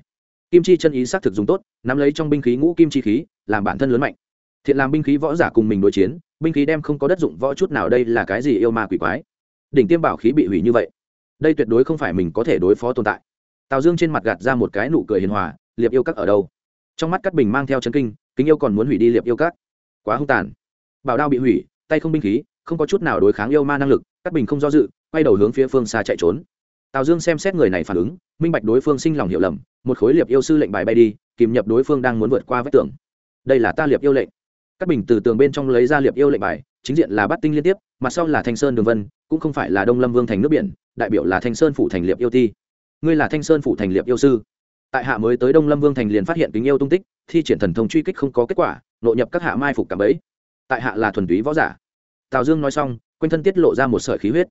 Kim chi chân ý xác thực dùng tốt, nắm lấy trong binh khí ngũ kim chi khí, làm bản thân lớn mạnh. Thiện làm binh khí võ giả cùng mình đối chiến, binh khí đem không có đất dụng võ chút nào đây là cái gì yêu ma quỷ quái. Đỉnh tiêm bảo khí bị hủy như vậy, đây tuyệt đối không phải mình có thể đối phó tồn tại. Tào dương trên mặt gạt ra một cái nụ cười hiền hòa, liệp yêu các ở đâu? Trong mắt cắt bình mang theo chân kinh, kính yêu còn muốn hủy đi liệp yêu các. Quá hung tàn. Bảo đao bị hủy, tay không binh khí không có chút nào đối kháng yêu ma năng lực cắt bình không do dự, quay đầu hướng phía phương xa chạy trốn. Tào dương xem xét người này phản ứng, minh bạch đối phương sinh lòng hiểu lầm, một khối liệp yêu sư lệnh bài bay đi, kìm nhập đối phương đang muốn vượt qua vách tường. Đây là ta liệp yêu lệnh. Các bình từ tường bên trong lấy ra liệp yêu lệnh bài, chính diện là bắt tinh liên tiếp, mặt sau là thanh sơn đường vân, cũng không phải là đông lâm vương thành nước biển, đại biểu là thanh sơn phủ thành liệp yêu ti. Ngươi là thanh sơn phủ thành liệp yêu sư. Tại hạ mới tới đông lâm vương thành liền phát hiện kính yêu tung tích, thi triển thần thông truy kích không có kết quả, nội nhập các hạ mai phục cảm ấy tại hạ là thuần túy võ giả tào dương nói xong, quanh thân tiết lộ ra một sợi khí huyết.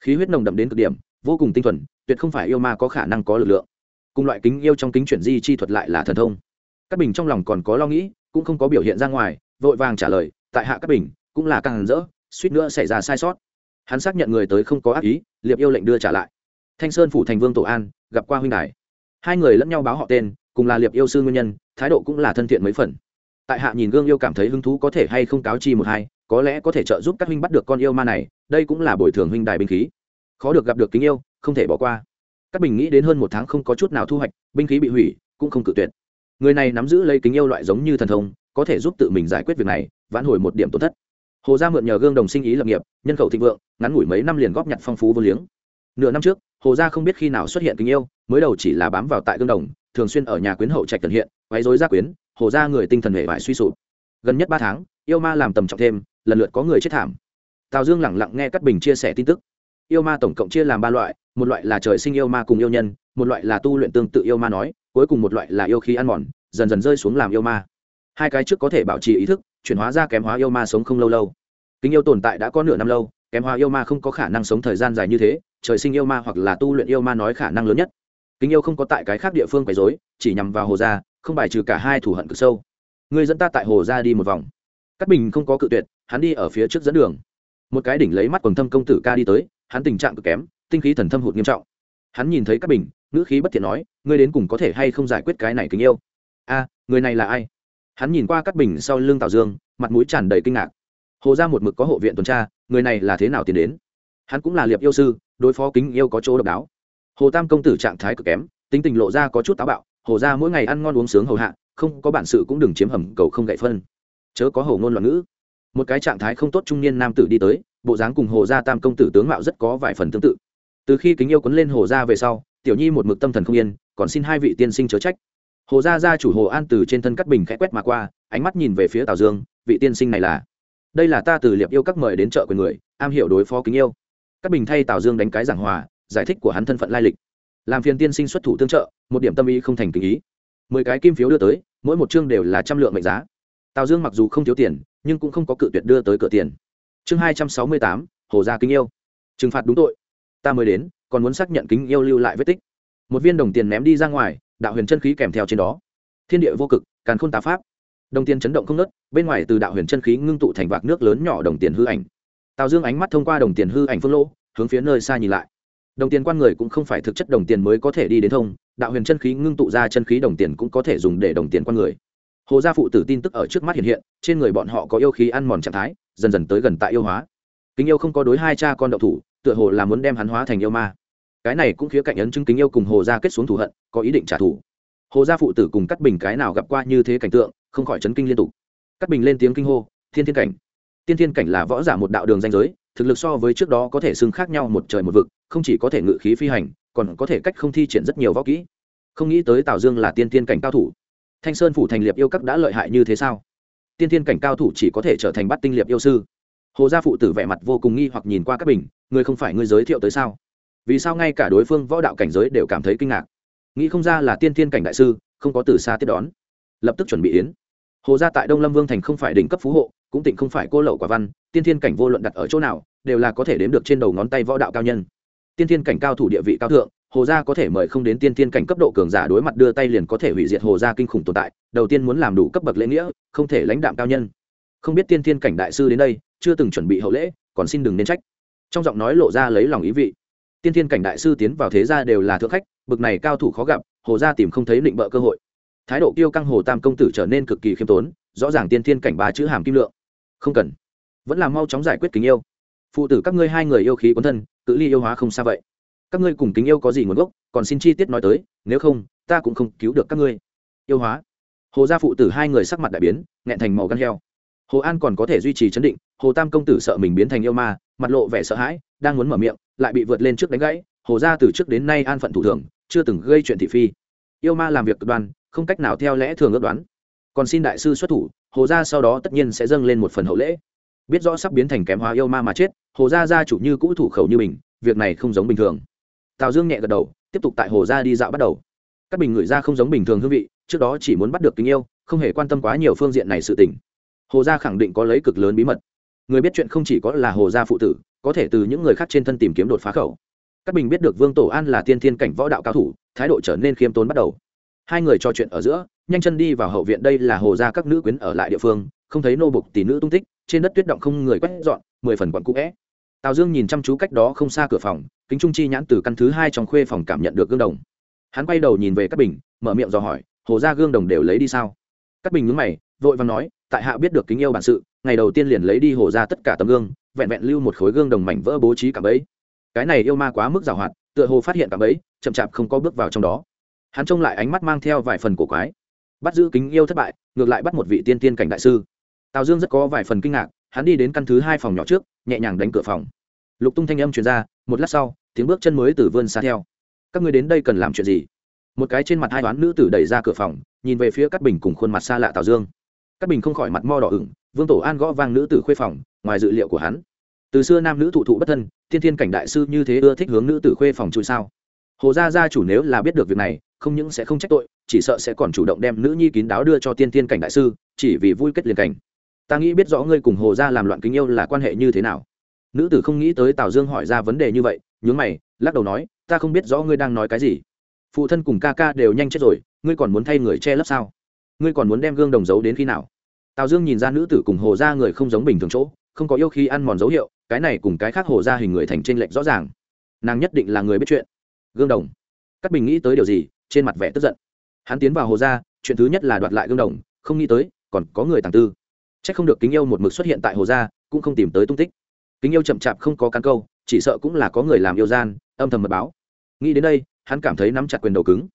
Khí huyết nồng đậm đến cực điểm, vô cùng tinh thuần, tuyệt không phải yêu ma có khả năng có lực lượng. Cùng loại kính yêu trong kính chuyển di chi thuật lại là thần thông. Các bình trong lòng còn có lo nghĩ, cũng không có biểu hiện ra ngoài, vội vàng trả lời, tại hạ các bình, cũng là càng rỡ, suýt nữa xảy ra sai sót. Hắn xác nhận người tới không có ác ý, liệp yêu lệnh đưa trả lại. Thanh sơn phủ thành vương tổ an, gặp qua huynh đài. Hai người lẫn nhau báo họ tên, cùng là liệp yêu sư nguyên nhân, thái độ cũng là thân thiện mấy phần. Tại hạ nhìn gương yêu cảm thấy hứng thú có thể hay không cáo chi một hai có lẽ có thể trợ giúp các huynh bắt được con yêu ma này, đây cũng là bồi thường huynh đài binh khí. Khó được gặp được kính yêu, không thể bỏ qua. Các bình nghĩ đến hơn một tháng không có chút nào thu hoạch, binh khí bị hủy, cũng không cự tuyệt. Người này nắm giữ lấy kính yêu loại giống như thần thông, có thể giúp tự mình giải quyết việc này, vãn hồi một điểm tổn thất. Hồ gia mượn nhờ gương đồng sinh ý lập nghiệp, nhân khẩu thịnh vượng, ngắn ngủi mấy năm liền góp nhặt phong phú vô liếng. Nửa năm trước, hồ gia không biết khi nào xuất hiện kính yêu, mới đầu chỉ là bám vào tại gương đồng, thường xuyên ở nhà quyến hậu trạch tần hiện, quấy rối gia quyến, hồ gia người tinh thần hệ vải suy sụp. Gần nhất ba tháng, yêu ma làm tầm trọng thêm lần lượt có người chết thảm. Tào dương lẳng lặng nghe cắt bình chia sẻ tin tức. Yêu ma tổng cộng chia làm ba loại, một loại là trời sinh yêu ma cùng yêu nhân, một loại là tu luyện tương tự yêu ma nói, cuối cùng một loại là yêu khí ăn mòn, dần dần rơi xuống làm yêu ma. Hai cái trước có thể bảo trì ý thức, chuyển hóa ra kém hóa yêu ma sống không lâu lâu. Kính yêu tồn tại đã có nửa năm lâu, kém hóa yêu ma không có khả năng sống thời gian dài như thế, trời sinh yêu ma hoặc là tu luyện yêu ma nói khả năng lớn nhất. Kính yêu không có tại cái khác địa phương quấy dối chỉ nhằm vào hồ gia, không bài trừ cả hai thủ hận cực sâu. Người dẫn ta tại hồ gia đi một vòng. Cát bình không có cự tuyệt hắn đi ở phía trước dẫn đường. Một cái đỉnh lấy mắt quần thâm công tử ca đi tới, hắn tình trạng cực kém, tinh khí thần thâm hụt nghiêm trọng. Hắn nhìn thấy các bình, ngữ khí bất thiện nói, ngươi đến cùng có thể hay không giải quyết cái này kính yêu? A, người này là ai? Hắn nhìn qua các bình sau lưng tào dương, mặt mũi tràn đầy kinh ngạc. Hồ ra một mực có hộ viện tuần tra, người này là thế nào tiến đến? Hắn cũng là liệp yêu sư, đối phó kính yêu có chỗ độc đáo. Hồ tam công tử trạng thái cực kém, tính tình lộ ra có chút táo bạo, hồ ra mỗi ngày ăn ngon uống sướng hầu hạ, không có bản sự cũng đừng chiếm hầm cầu không gậy phân. Chớ có hầu ngôn loạn ngữ một cái trạng thái không tốt trung niên nam tử đi tới, bộ dáng cùng hồ gia tam công tử tướng mạo rất có vài phần tương tự. Từ khi kính yêu quấn lên hồ gia về sau, tiểu nhi một mực tâm thần không yên, còn xin hai vị tiên sinh chớ trách. Hồ gia gia chủ hồ an từ trên thân cắt bình khẽ quét mà qua, ánh mắt nhìn về phía tào dương, vị tiên sinh này là. Đây là ta từ liệp yêu các mời đến chợ quyền người, am hiểu đối phó kính yêu. Cắt bình thay tào dương đánh cái giảng hòa, giải thích của hắn thân phận lai lịch. Làm phiền tiên sinh xuất thủ tương trợ, một điểm tâm ý không thành tình ý. Mười cái kim phiếu đưa tới, mỗi một chương đều là trăm lượng mệnh giá tào dương mặc dù không thiếu tiền, nhưng cũng không có cự tuyệt đưa tới cửa tiền. Chương hai trăm sáu mươi tám, hồ gia kính yêu. Trừng phạt đúng tội. Ta mới đến, còn muốn xác nhận kính yêu lưu lại vết tích. Một viên đồng tiền ném đi ra ngoài, đạo huyền chân khí kèm theo trên đó. Thiên địa vô cực, càn khôn tá pháp. Đồng tiền chấn động không nớt bên ngoài từ đạo huyền chân khí ngưng tụ thành vạc nước lớn nhỏ đồng tiền hư ảnh. Tào dương ánh mắt thông qua đồng tiền hư ảnh phương lỗ, hướng phía nơi xa nhìn lại. Đồng tiền quan người cũng không phải thực chất đồng tiền mới có thể đi đến thông, đạo huyền chân khí ngưng tụ ra chân khí đồng tiền cũng có thể dùng để đồng tiền quan người hồ gia phụ tử tin tức ở trước mắt hiện hiện, trên người bọn họ có yêu khí ăn mòn trạng thái, dần dần tới gần tại yêu hóa. Kính yêu không có đối hai cha con đậu thủ, tựa hồ là muốn đem hắn hóa thành yêu ma. Cái này cũng khía cạnh ấn chứng kính yêu cùng hồ gia kết xuống thù hận, có ý định trả thù. Hồ gia phụ tử cùng cắt bình cái nào gặp qua như thế cảnh tượng, không khỏi chấn kinh liên tục. Cắt bình lên tiếng kinh hô, thiên thiên cảnh. Tiên thiên cảnh là võ giả một đạo đường danh giới, thực lực so với trước đó có thể xưng khác nhau một trời một vực, không chỉ có thể ngự khí phi hành, còn có thể cách không thi triển rất nhiều võ kỹ. Không nghĩ tới tào dương là tiên thiên cảnh cao thủ thanh sơn phủ thành liệp yêu các đã lợi hại như thế sao? Tiên thiên cảnh cao thủ chỉ có thể trở thành bắt tinh liệp yêu sư. Hồ gia phụ tử vẻ mặt vô cùng nghi hoặc nhìn qua các bình, người không phải người giới thiệu tới sao? Vì sao ngay cả đối phương võ đạo cảnh giới đều cảm thấy kinh ngạc? Nghĩ không ra là tiên thiên cảnh đại sư, không có từ xa tiếp đón. Lập tức chuẩn bị yến. Hồ gia tại đông lâm vương thành không phải đỉnh cấp phú hộ, cũng tịnh không phải cô lậu quả văn, tiên thiên cảnh vô luận đặt ở chỗ nào, đều là có thể đếm được trên đầu ngón tay võ đạo cao nhân. Tiên thiên cảnh cao thủ địa vị cao thượng hồ gia có thể mời không đến tiên thiên cảnh cấp độ cường giả đối mặt đưa tay liền có thể hủy diệt hồ gia kinh khủng tồn tại, đầu tiên muốn làm đủ cấp bậc lễ nghĩa, không thể lãnh đạm cao nhân. Không biết tiên thiên cảnh đại sư đến đây, chưa từng chuẩn bị hậu lễ, còn xin đừng nên trách. Trong giọng nói lộ ra lấy lòng ý vị. Tiên thiên cảnh đại sư tiến vào thế gia đều là thượng khách bậc này cao thủ khó gặp, hồ gia tìm không thấy định bợ cơ hội. Thái độ kiêu căng hồ tam công tử trở nên cực kỳ khiêm tốn, rõ ràng tiên thiên cảnh ba chữ hàm kim lượng. Không cần. Vẫn là mau chóng giải quyết kính yêu. Phụ tử các ngươi hai người yêu khí quấn thân, cự ly yêu hóa không xa vậy các ngươi cùng kính yêu có gì nguồn gốc, còn xin chi tiết nói tới, nếu không, ta cũng không cứu được các ngươi. Yêu hóa. Hồ gia phụ tử hai người sắc mặt đại biến, nghẹn thành màu gan heo. Hồ an còn có thể duy trì chấn định, hồ tam công tử sợ mình biến thành yêu ma, mặt lộ vẻ sợ hãi, đang muốn mở miệng, lại bị vượt lên trước đánh gãy. Hồ gia từ trước đến nay an phận thủ thường, chưa từng gây chuyện thị phi. Yêu ma làm việc cực đoan, không cách nào theo lẽ thường ước đoán. Còn xin đại sư xuất thủ, hồ gia sau đó tất nhiên sẽ dâng lên một phần hậu lễ. Biết rõ sắp biến thành kém hóa yêu ma mà chết, hồ gia gia chủ như cũ thủ khẩu như mình, việc này không giống bình thường tào dương nhẹ gật đầu, tiếp tục tại hồ gia đi dạo bắt đầu. Các bình ngửi ra không giống bình thường hương vị, trước đó chỉ muốn bắt được tình yêu, không hề quan tâm quá nhiều phương diện này sự tình. Hồ gia khẳng định có lấy cực lớn bí mật. Người biết chuyện không chỉ có là hồ gia phụ tử, có thể từ những người khác trên thân tìm kiếm đột phá khẩu. Các bình biết được vương tổ an là tiên thiên cảnh võ đạo cao thủ, thái độ trở nên khiêm tốn bắt đầu. Hai người trò chuyện ở giữa, nhanh chân đi vào hậu viện đây là hồ gia các nữ quyến ở lại địa phương, không thấy nô bục tỷ nữ tung tích, trên đất tuyết động không người quét dọn, mười phần quặn cũ vẽ. Tào dương nhìn chăm chú cách đó không xa cửa phòng kính trung chi nhãn từ căn thứ hai trong khuê phòng cảm nhận được gương đồng. Hắn quay đầu nhìn về các bình, mở miệng dò hỏi, hồ ra gương đồng đều lấy đi sao? Các bình nhúng mày, vội vàng nói, tại hạ biết được kính yêu bản sự, ngày đầu tiên liền lấy đi hồ ra tất cả tấm gương, vẹn vẹn lưu một khối gương đồng mảnh vỡ bố trí cả bấy cái này yêu ma quá mức giàu hoạt, tựa hồ phát hiện cả bấy chậm chạp không có bước vào trong đó. Hắn trông lại ánh mắt mang theo vài phần cổ quái. Bắt giữ kính yêu thất bại, ngược lại bắt một vị tiên tiên cảnh đại sư. Tào dương rất có vài phần kinh ngạc, hắn đi đến căn thứ hai phòng nhỏ trước, nhẹ nhàng đánh cửa phòng. Lục tung thanh âm truyền ra, một lát sau tiếng bước chân mới từ vươn xa theo. Các người đến đây cần làm chuyện gì? Một cái trên mặt hai toán nữ tử đẩy ra cửa phòng, nhìn về phía cát bình cùng khuôn mặt xa lạ tào dương. Cát bình không khỏi mặt mo đỏ ửng, vương tổ an gõ vang nữ tử khuê phòng, ngoài dự liệu của hắn. Từ xưa nam nữ thụ thụ bất thân, thiên thiên cảnh đại sư như thế ưa thích hướng nữ tử khuê phòng chui sao? Hồ gia gia chủ nếu là biết được việc này, không những sẽ không trách tội, chỉ sợ sẽ còn chủ động đem nữ nhi kín đáo đưa cho tiên thiên cảnh đại sư, chỉ vì vui kết liền cảnh. Ta nghĩ biết rõ ngươi cùng hồ gia làm loạn kính yêu là quan hệ như thế nào. Nữ tử không nghĩ tới tào dương hỏi ra vấn đề như vậy nhướng mày, lắc đầu nói, ta không biết rõ ngươi đang nói cái gì. Phụ thân cùng ca ca đều nhanh chết rồi, ngươi còn muốn thay người che lấp sao? Ngươi còn muốn đem gương đồng giấu đến khi nào? Tào dương nhìn ra nữ tử cùng hồ gia người không giống bình thường chỗ, không có yêu khi ăn mòn dấu hiệu, cái này cùng cái khác hồ gia hình người thành trên lệnh rõ ràng. Nàng nhất định là người biết chuyện. Gương đồng. Cát bình nghĩ tới điều gì, trên mặt vẻ tức giận. Hắn tiến vào hồ gia, chuyện thứ nhất là đoạt lại gương đồng, không nghĩ tới, còn có người tàng tư. C h ắ c không được kính yêu một mực xuất hiện tại hồ gia, cũng không tìm tới tung tích. Kính yêu chậm chạp không có cán câu chỉ sợ cũng là có người làm yêu gian, âm thầm mật báo. Nghĩ đến đây, hắn cảm thấy nắm chặt quyền đầu cứng.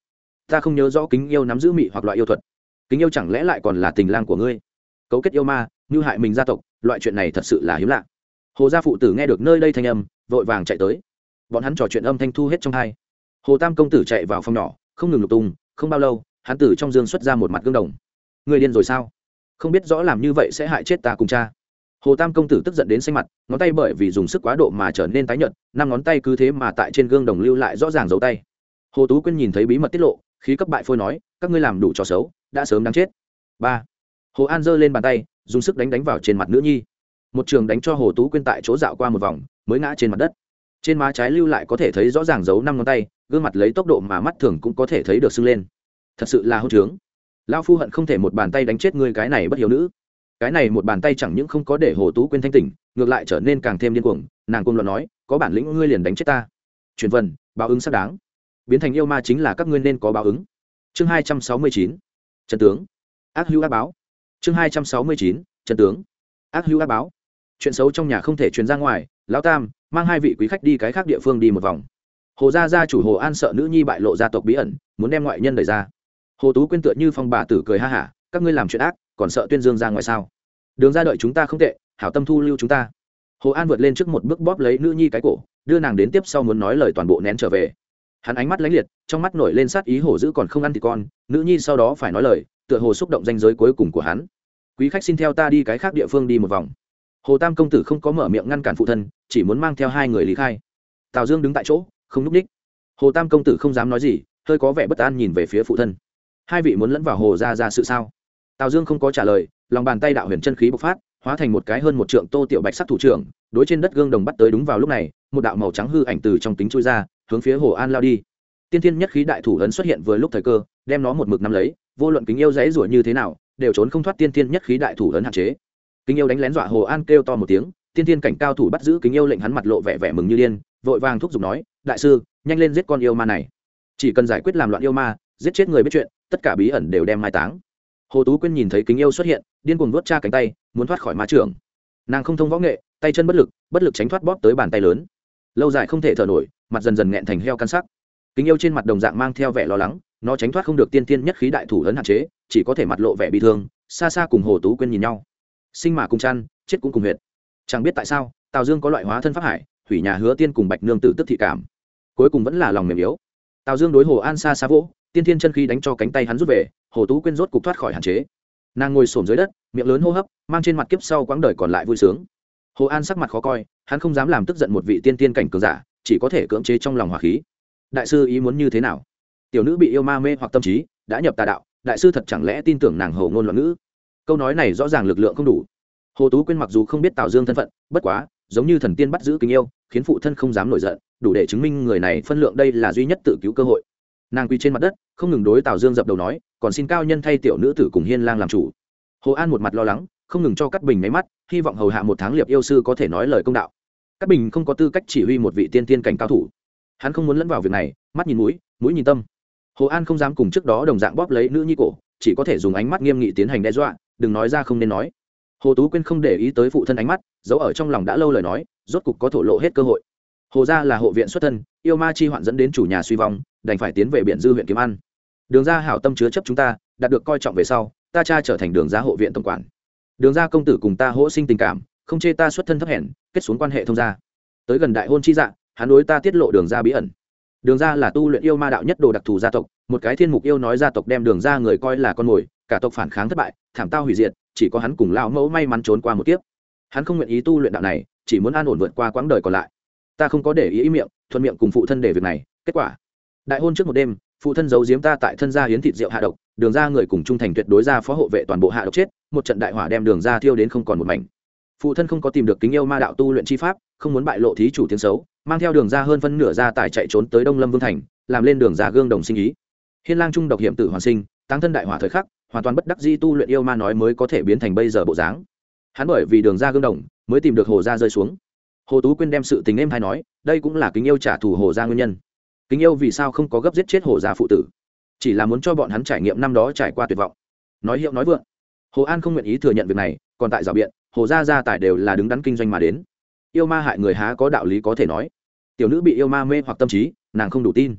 Ta không nhớ rõ kính yêu nắm giữ mị hoặc loại yêu thuật. Kính yêu chẳng lẽ lại còn là tình lang của ngươi? Cấu kết yêu ma, như hại mình gia tộc, loại chuyện này thật sự là hiếm lạ. Hồ gia phụ tử nghe được nơi đây thanh âm, vội vàng chạy tới. Bọn hắn trò chuyện âm thanh thu hết trong hai. Hồ tam công tử chạy vào phòng nhỏ, không ngừng lục tung, không bao lâu, hắn tử trong dương xuất ra một mặt gương đồng. Người điên rồi sao? Không biết rõ làm như vậy sẽ hại chết ta cùng cha hồ tam công tử tức giận đến xanh mặt, ngón tay bởi vì dùng sức quá độ mà trở nên tái nhợt, năm ngón tay cứ thế mà tại trên gương đồng lưu lại rõ ràng dấu tay. Hồ tú quyên nhìn thấy bí mật tiết lộ, khí cấp bại phôi nói, các ngươi làm đủ trò xấu, đã sớm đáng chết. Ba. Hồ an giơ lên bàn tay, dùng sức đánh đánh vào trên mặt nữ nhi. Một trường đánh cho hồ tú quyên tại chỗ dạo qua một vòng, mới ngã trên mặt đất. Trên má trái lưu lại có thể thấy rõ ràng dấu năm ngón tay, gương mặt lấy tốc độ mà mắt thường cũng có thể thấy được sưng lên. Thật sự là hậu trướng. Lao phu hận không thể một bàn tay đánh chết ngươi cái này bất hiếu nữ cái này một bàn tay chẳng những không có để hồ tú quên thanh tỉnh, ngược lại trở nên càng thêm điên cuồng, nàng côn luận nói, có bản lĩnh ngươi liền đánh chết ta. Truyền vần, báo ứng xác đáng. Biến thành yêu ma chính là các ngươi nên có báo ứng. Chương hai trăm sáu mươi chín, trần tướng. Ác hữu ác báo. Chương hai trăm sáu mươi chín, trần tướng. Ác hữu ác báo. Chuyện xấu trong nhà không thể truyền ra ngoài, lão tam, mang hai vị quý khách đi cái khác địa phương đi một vòng. Hồ gia gia chủ hồ an sợ nữ nhi bại lộ gia tộc bí ẩn, muốn đem ngoại nhân đẩy ra. Hồ tú quyên tựa như phong bà tử cười ha hả, các ngươi làm chuyện ác còn sợ tuyên dương ra ngoài sao? Đường ra đợi chúng ta không tệ, hảo tâm thu lưu chúng ta. Hồ an vượt lên trước một bước bóp lấy nữ nhi cái cổ, đưa nàng đến tiếp sau muốn nói lời toàn bộ nén trở về. Hắn ánh mắt lánh liệt, trong mắt nổi lên sát ý hổ dữ còn không ăn thì con, nữ nhi sau đó phải nói lời, tựa hồ xúc động danh giới cuối cùng của hắn. Quý khách xin theo ta đi cái khác địa phương đi một vòng. Hồ tam công tử không có mở miệng ngăn cản phụ thân, chỉ muốn mang theo hai người lý khai. Tào dương đứng tại chỗ, không n ú c ních. Hồ tam công tử không dám nói gì, hơi có vẻ bất an nhìn về phía phụ thân. Hai vị muốn lẫn vào hồ ra ra sự sao? Tào dương không có trả lời, lòng bàn tay đạo huyền chân khí bộc phát, hóa thành một cái hơn một trượng tô tiểu bạch sắc thủ trưởng, đối trên đất gương đồng bắt tới đúng vào lúc này, một đạo màu trắng hư ảnh từ trong tính chui ra, hướng phía hồ an lao đi. Tiên thiên nhất khí đại thủ ấn xuất hiện vừa lúc thời cơ, đem nó một mực nắm lấy, vô luận kính yêu dãy rủa như thế nào, đều trốn không thoát tiên thiên nhất khí đại thủ ấn hạn chế. Kính yêu đánh lén dọa hồ an kêu to một tiếng, tiên thiên cảnh cao thủ bắt giữ kính yêu lệnh hắn mặt lộ vẻ vẻ mừng như điên, vội vàng thúc giục nói, đại sư, nhanh lên giết con yêu ma này. Chỉ cần giải quyết làm loạn yêu ma, giết chết người biết chuyện, tất cả bí ẩn đều đem mai táng hồ tú quyên nhìn thấy kính yêu xuất hiện, điên cuồng vớt cha cánh tay, muốn thoát khỏi má trường. Nàng không thông võ nghệ, tay chân bất lực bất lực tránh thoát bóp tới bàn tay lớn. Lâu dài không thể thở nổi, mặt dần dần nghẹn thành heo căn sắc. Kính yêu trên mặt đồng dạng mang theo vẻ lo lắng, nó tránh thoát không được tiên tiên nhất khí đại thủ lớn hạn chế, chỉ có thể mặt lộ vẻ bị thương, xa xa cùng hồ tú quyên nhìn nhau. Sinh mà cùng chăn, chết cũng cùng huyệt. Chẳng biết tại sao, tào dương có loại hóa thân pháp hải, hủy nhà hứa tiên cùng bạch nương tử tức thị cảm. Cuối cùng vẫn là lòng mềm yếu. Tào dương đối hồ an xa xa vỗ tiên thiên chân khí đánh cho cánh tay hắn rút về, hồ tú quyên rốt cục thoát khỏi hạn chế. Nàng ngồi xổm dưới đất, miệng lớn hô hấp, mang trên mặt kiếp sau quãng đời còn lại vui sướng. Hồ an sắc mặt khó coi, hắn không dám làm tức giận một vị tiên tiên cảnh cường giả, chỉ có thể cưỡng chế trong lòng hỏa khí. Đại sư ý muốn như thế nào? Tiểu nữ bị yêu ma mê hoặc tâm trí, đã nhập tà đạo, đại sư thật chẳng lẽ tin tưởng nàng hầu ngôn loạn ngữ? Câu nói này rõ ràng lực lượng không đủ. Hồ tú quyên mặc dù không biết tào dương thân phận, bất quá, giống như thần tiên bắt giữ kính yêu, khiến phụ thân không dám nổi giận, đủ để chứng minh người này phân lượng đây là duy nhất tự cứu cơ hội nàng quỳ trên mặt đất, không ngừng đối tào dương dập đầu nói, còn xin cao nhân thay tiểu nữ tử cùng hiên lang làm chủ. Hồ an một mặt lo lắng, không ngừng cho cắt bình máy mắt, hy vọng hầu hạ một tháng liệp yêu sư có thể nói lời công đạo. Cắt bình không có tư cách chỉ huy một vị tiên tiên cảnh cao thủ. Hắn không muốn lẫn vào việc này, mắt nhìn mũi mũi nhìn tâm. Hồ an không dám cùng trước đó đồng dạng bóp lấy nữ nhi cổ, chỉ có thể dùng ánh mắt nghiêm nghị tiến hành đe dọa, đừng nói ra không nên nói. Hồ tú quyên không để ý tới phụ thân ánh mắt, giấu ở trong lòng đã lâu lời nói, rốt cục có thổ lộ hết cơ hội. Hồ gia là hộ viện xuất thân, yêu ma chi hoạn dẫn đến chủ nhà suy vong đành phải tiến về biển dư huyện kiếm ăn. Đường ra hảo tâm chứa chấp chúng ta đạt được coi trọng về sau ta cha trở thành đường ra hộ viện tổng quản. Đường ra công tử cùng ta hỗ sinh tình cảm không chê ta xuất thân thấp hèn kết xuống quan hệ thông gia. Tới gần đại hôn chi dạ hắn đối ta tiết lộ đường ra bí ẩn. Đường ra là tu luyện yêu ma đạo nhất đồ đặc thù gia tộc một cái thiên mục yêu nói gia tộc đem đường ra người coi là con mồi cả tộc phản kháng thất bại thảm tao hủy diệt chỉ có hắn cùng lao mẫu may mắn trốn qua một kiếp. Hắn không nguyện ý tu luyện đạo này chỉ muốn an ổn vượt qua quãng đời còn lại. Ta không có để ý, ý miệng thuận miệng cùng phụ thân để việc này kết quả đại hôn trước một đêm, phụ thân giấu giếm ta tại thân gia hiến thịt rượu hạ độc, đường ra người cùng trung thành tuyệt đối ra phó hộ vệ toàn bộ hạ độc chết, một trận đại hỏa đem đường ra thiêu đến không còn một mảnh. Phụ thân không có tìm được kính yêu ma đạo tu luyện chi pháp, không muốn bại lộ thí chủ tiếng xấu, mang theo đường ra hơn phân nửa ra tài chạy trốn tới đông lâm vương thành, làm lên đường ra gương đồng sinh ý. Hiên lang trung độc hiểm tử hoàn sinh tăng thân đại hỏa thời khắc, hoàn toàn bất đắc di tu luyện yêu ma nói mới có thể biến thành bây giờ bộ dáng. Hắn bởi vì đường ra gương đồng, mới tìm được hồ gia rơi xuống. Hồ tú quyên đem sự tình em hay nói, đây cũng là kính yêu trả thù hồ gia nguyên nhân kính yêu vì sao không có gấp giết chết hồ gia phụ tử? Chỉ là muốn cho bọn hắn trải nghiệm năm đó trải qua tuyệt vọng. Nói hiệu nói vượng. Hồ an không nguyện ý thừa nhận việc này, còn tại rào biện, hồ gia gia tài đều là đứng đắn kinh doanh mà đến. Yêu ma hại người há có đạo lý có thể nói. Tiểu nữ bị yêu ma mê hoặc tâm trí, nàng không đủ tin.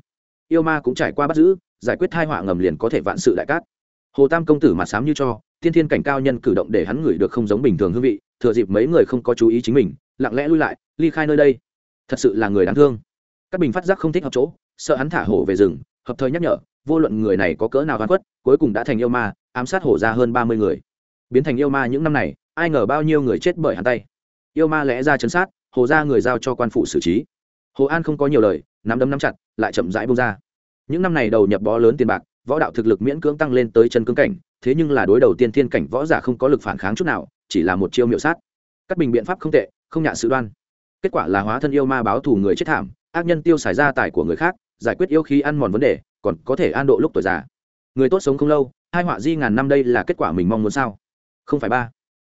Yêu ma cũng trải qua bắt giữ, giải quyết thai họa ngầm liền có thể vạn sự đại cát. Hồ tam công tử mặt sám như cho, thiên thiên cảnh cao nhân cử động để hắn ngửi được không giống bình thường hương vị, thừa dịp mấy người không có chú ý chính mình, lặng lẽ lui lại, ly khai nơi đây. Thật sự là người đáng thương các bình phát giác không thích hợp chỗ, sợ hắn thả hổ về rừng, hợp thời nhắc nhở, vô luận người này có cỡ nào gắn quất cuối cùng đã thành yêu ma, ám sát hổ ra hơn ba mươi người. Biến thành yêu ma những năm này, ai ngờ bao nhiêu người chết bởi hắn tay. Yêu ma lẽ ra chấn sát hồ ra người giao cho quan phụ xử trí. Hồ an không có nhiều lời, nắm đấm nắm chặt, lại chậm rãi bông ra. Những năm này đầu nhập bó lớn tiền bạc, võ đạo thực lực miễn cưỡng tăng lên tới chân cương cảnh, thế nhưng là đối đầu tiên thiên cảnh võ giả không có lực phản kháng chút nào, chỉ là một chiêu miệu sát. Các bình biện pháp không tệ, không nhạ sự đoan. Kết quả là hóa thân yêu ma báo thù người chết thảm ác nhân tiêu xài ra tài của người khác, giải quyết yêu khí ăn mòn vấn đề, còn có thể an độ lúc tuổi già. Người tốt sống không lâu, hai họa di ngàn năm đây là kết quả mình mong muốn sao? Không phải ba.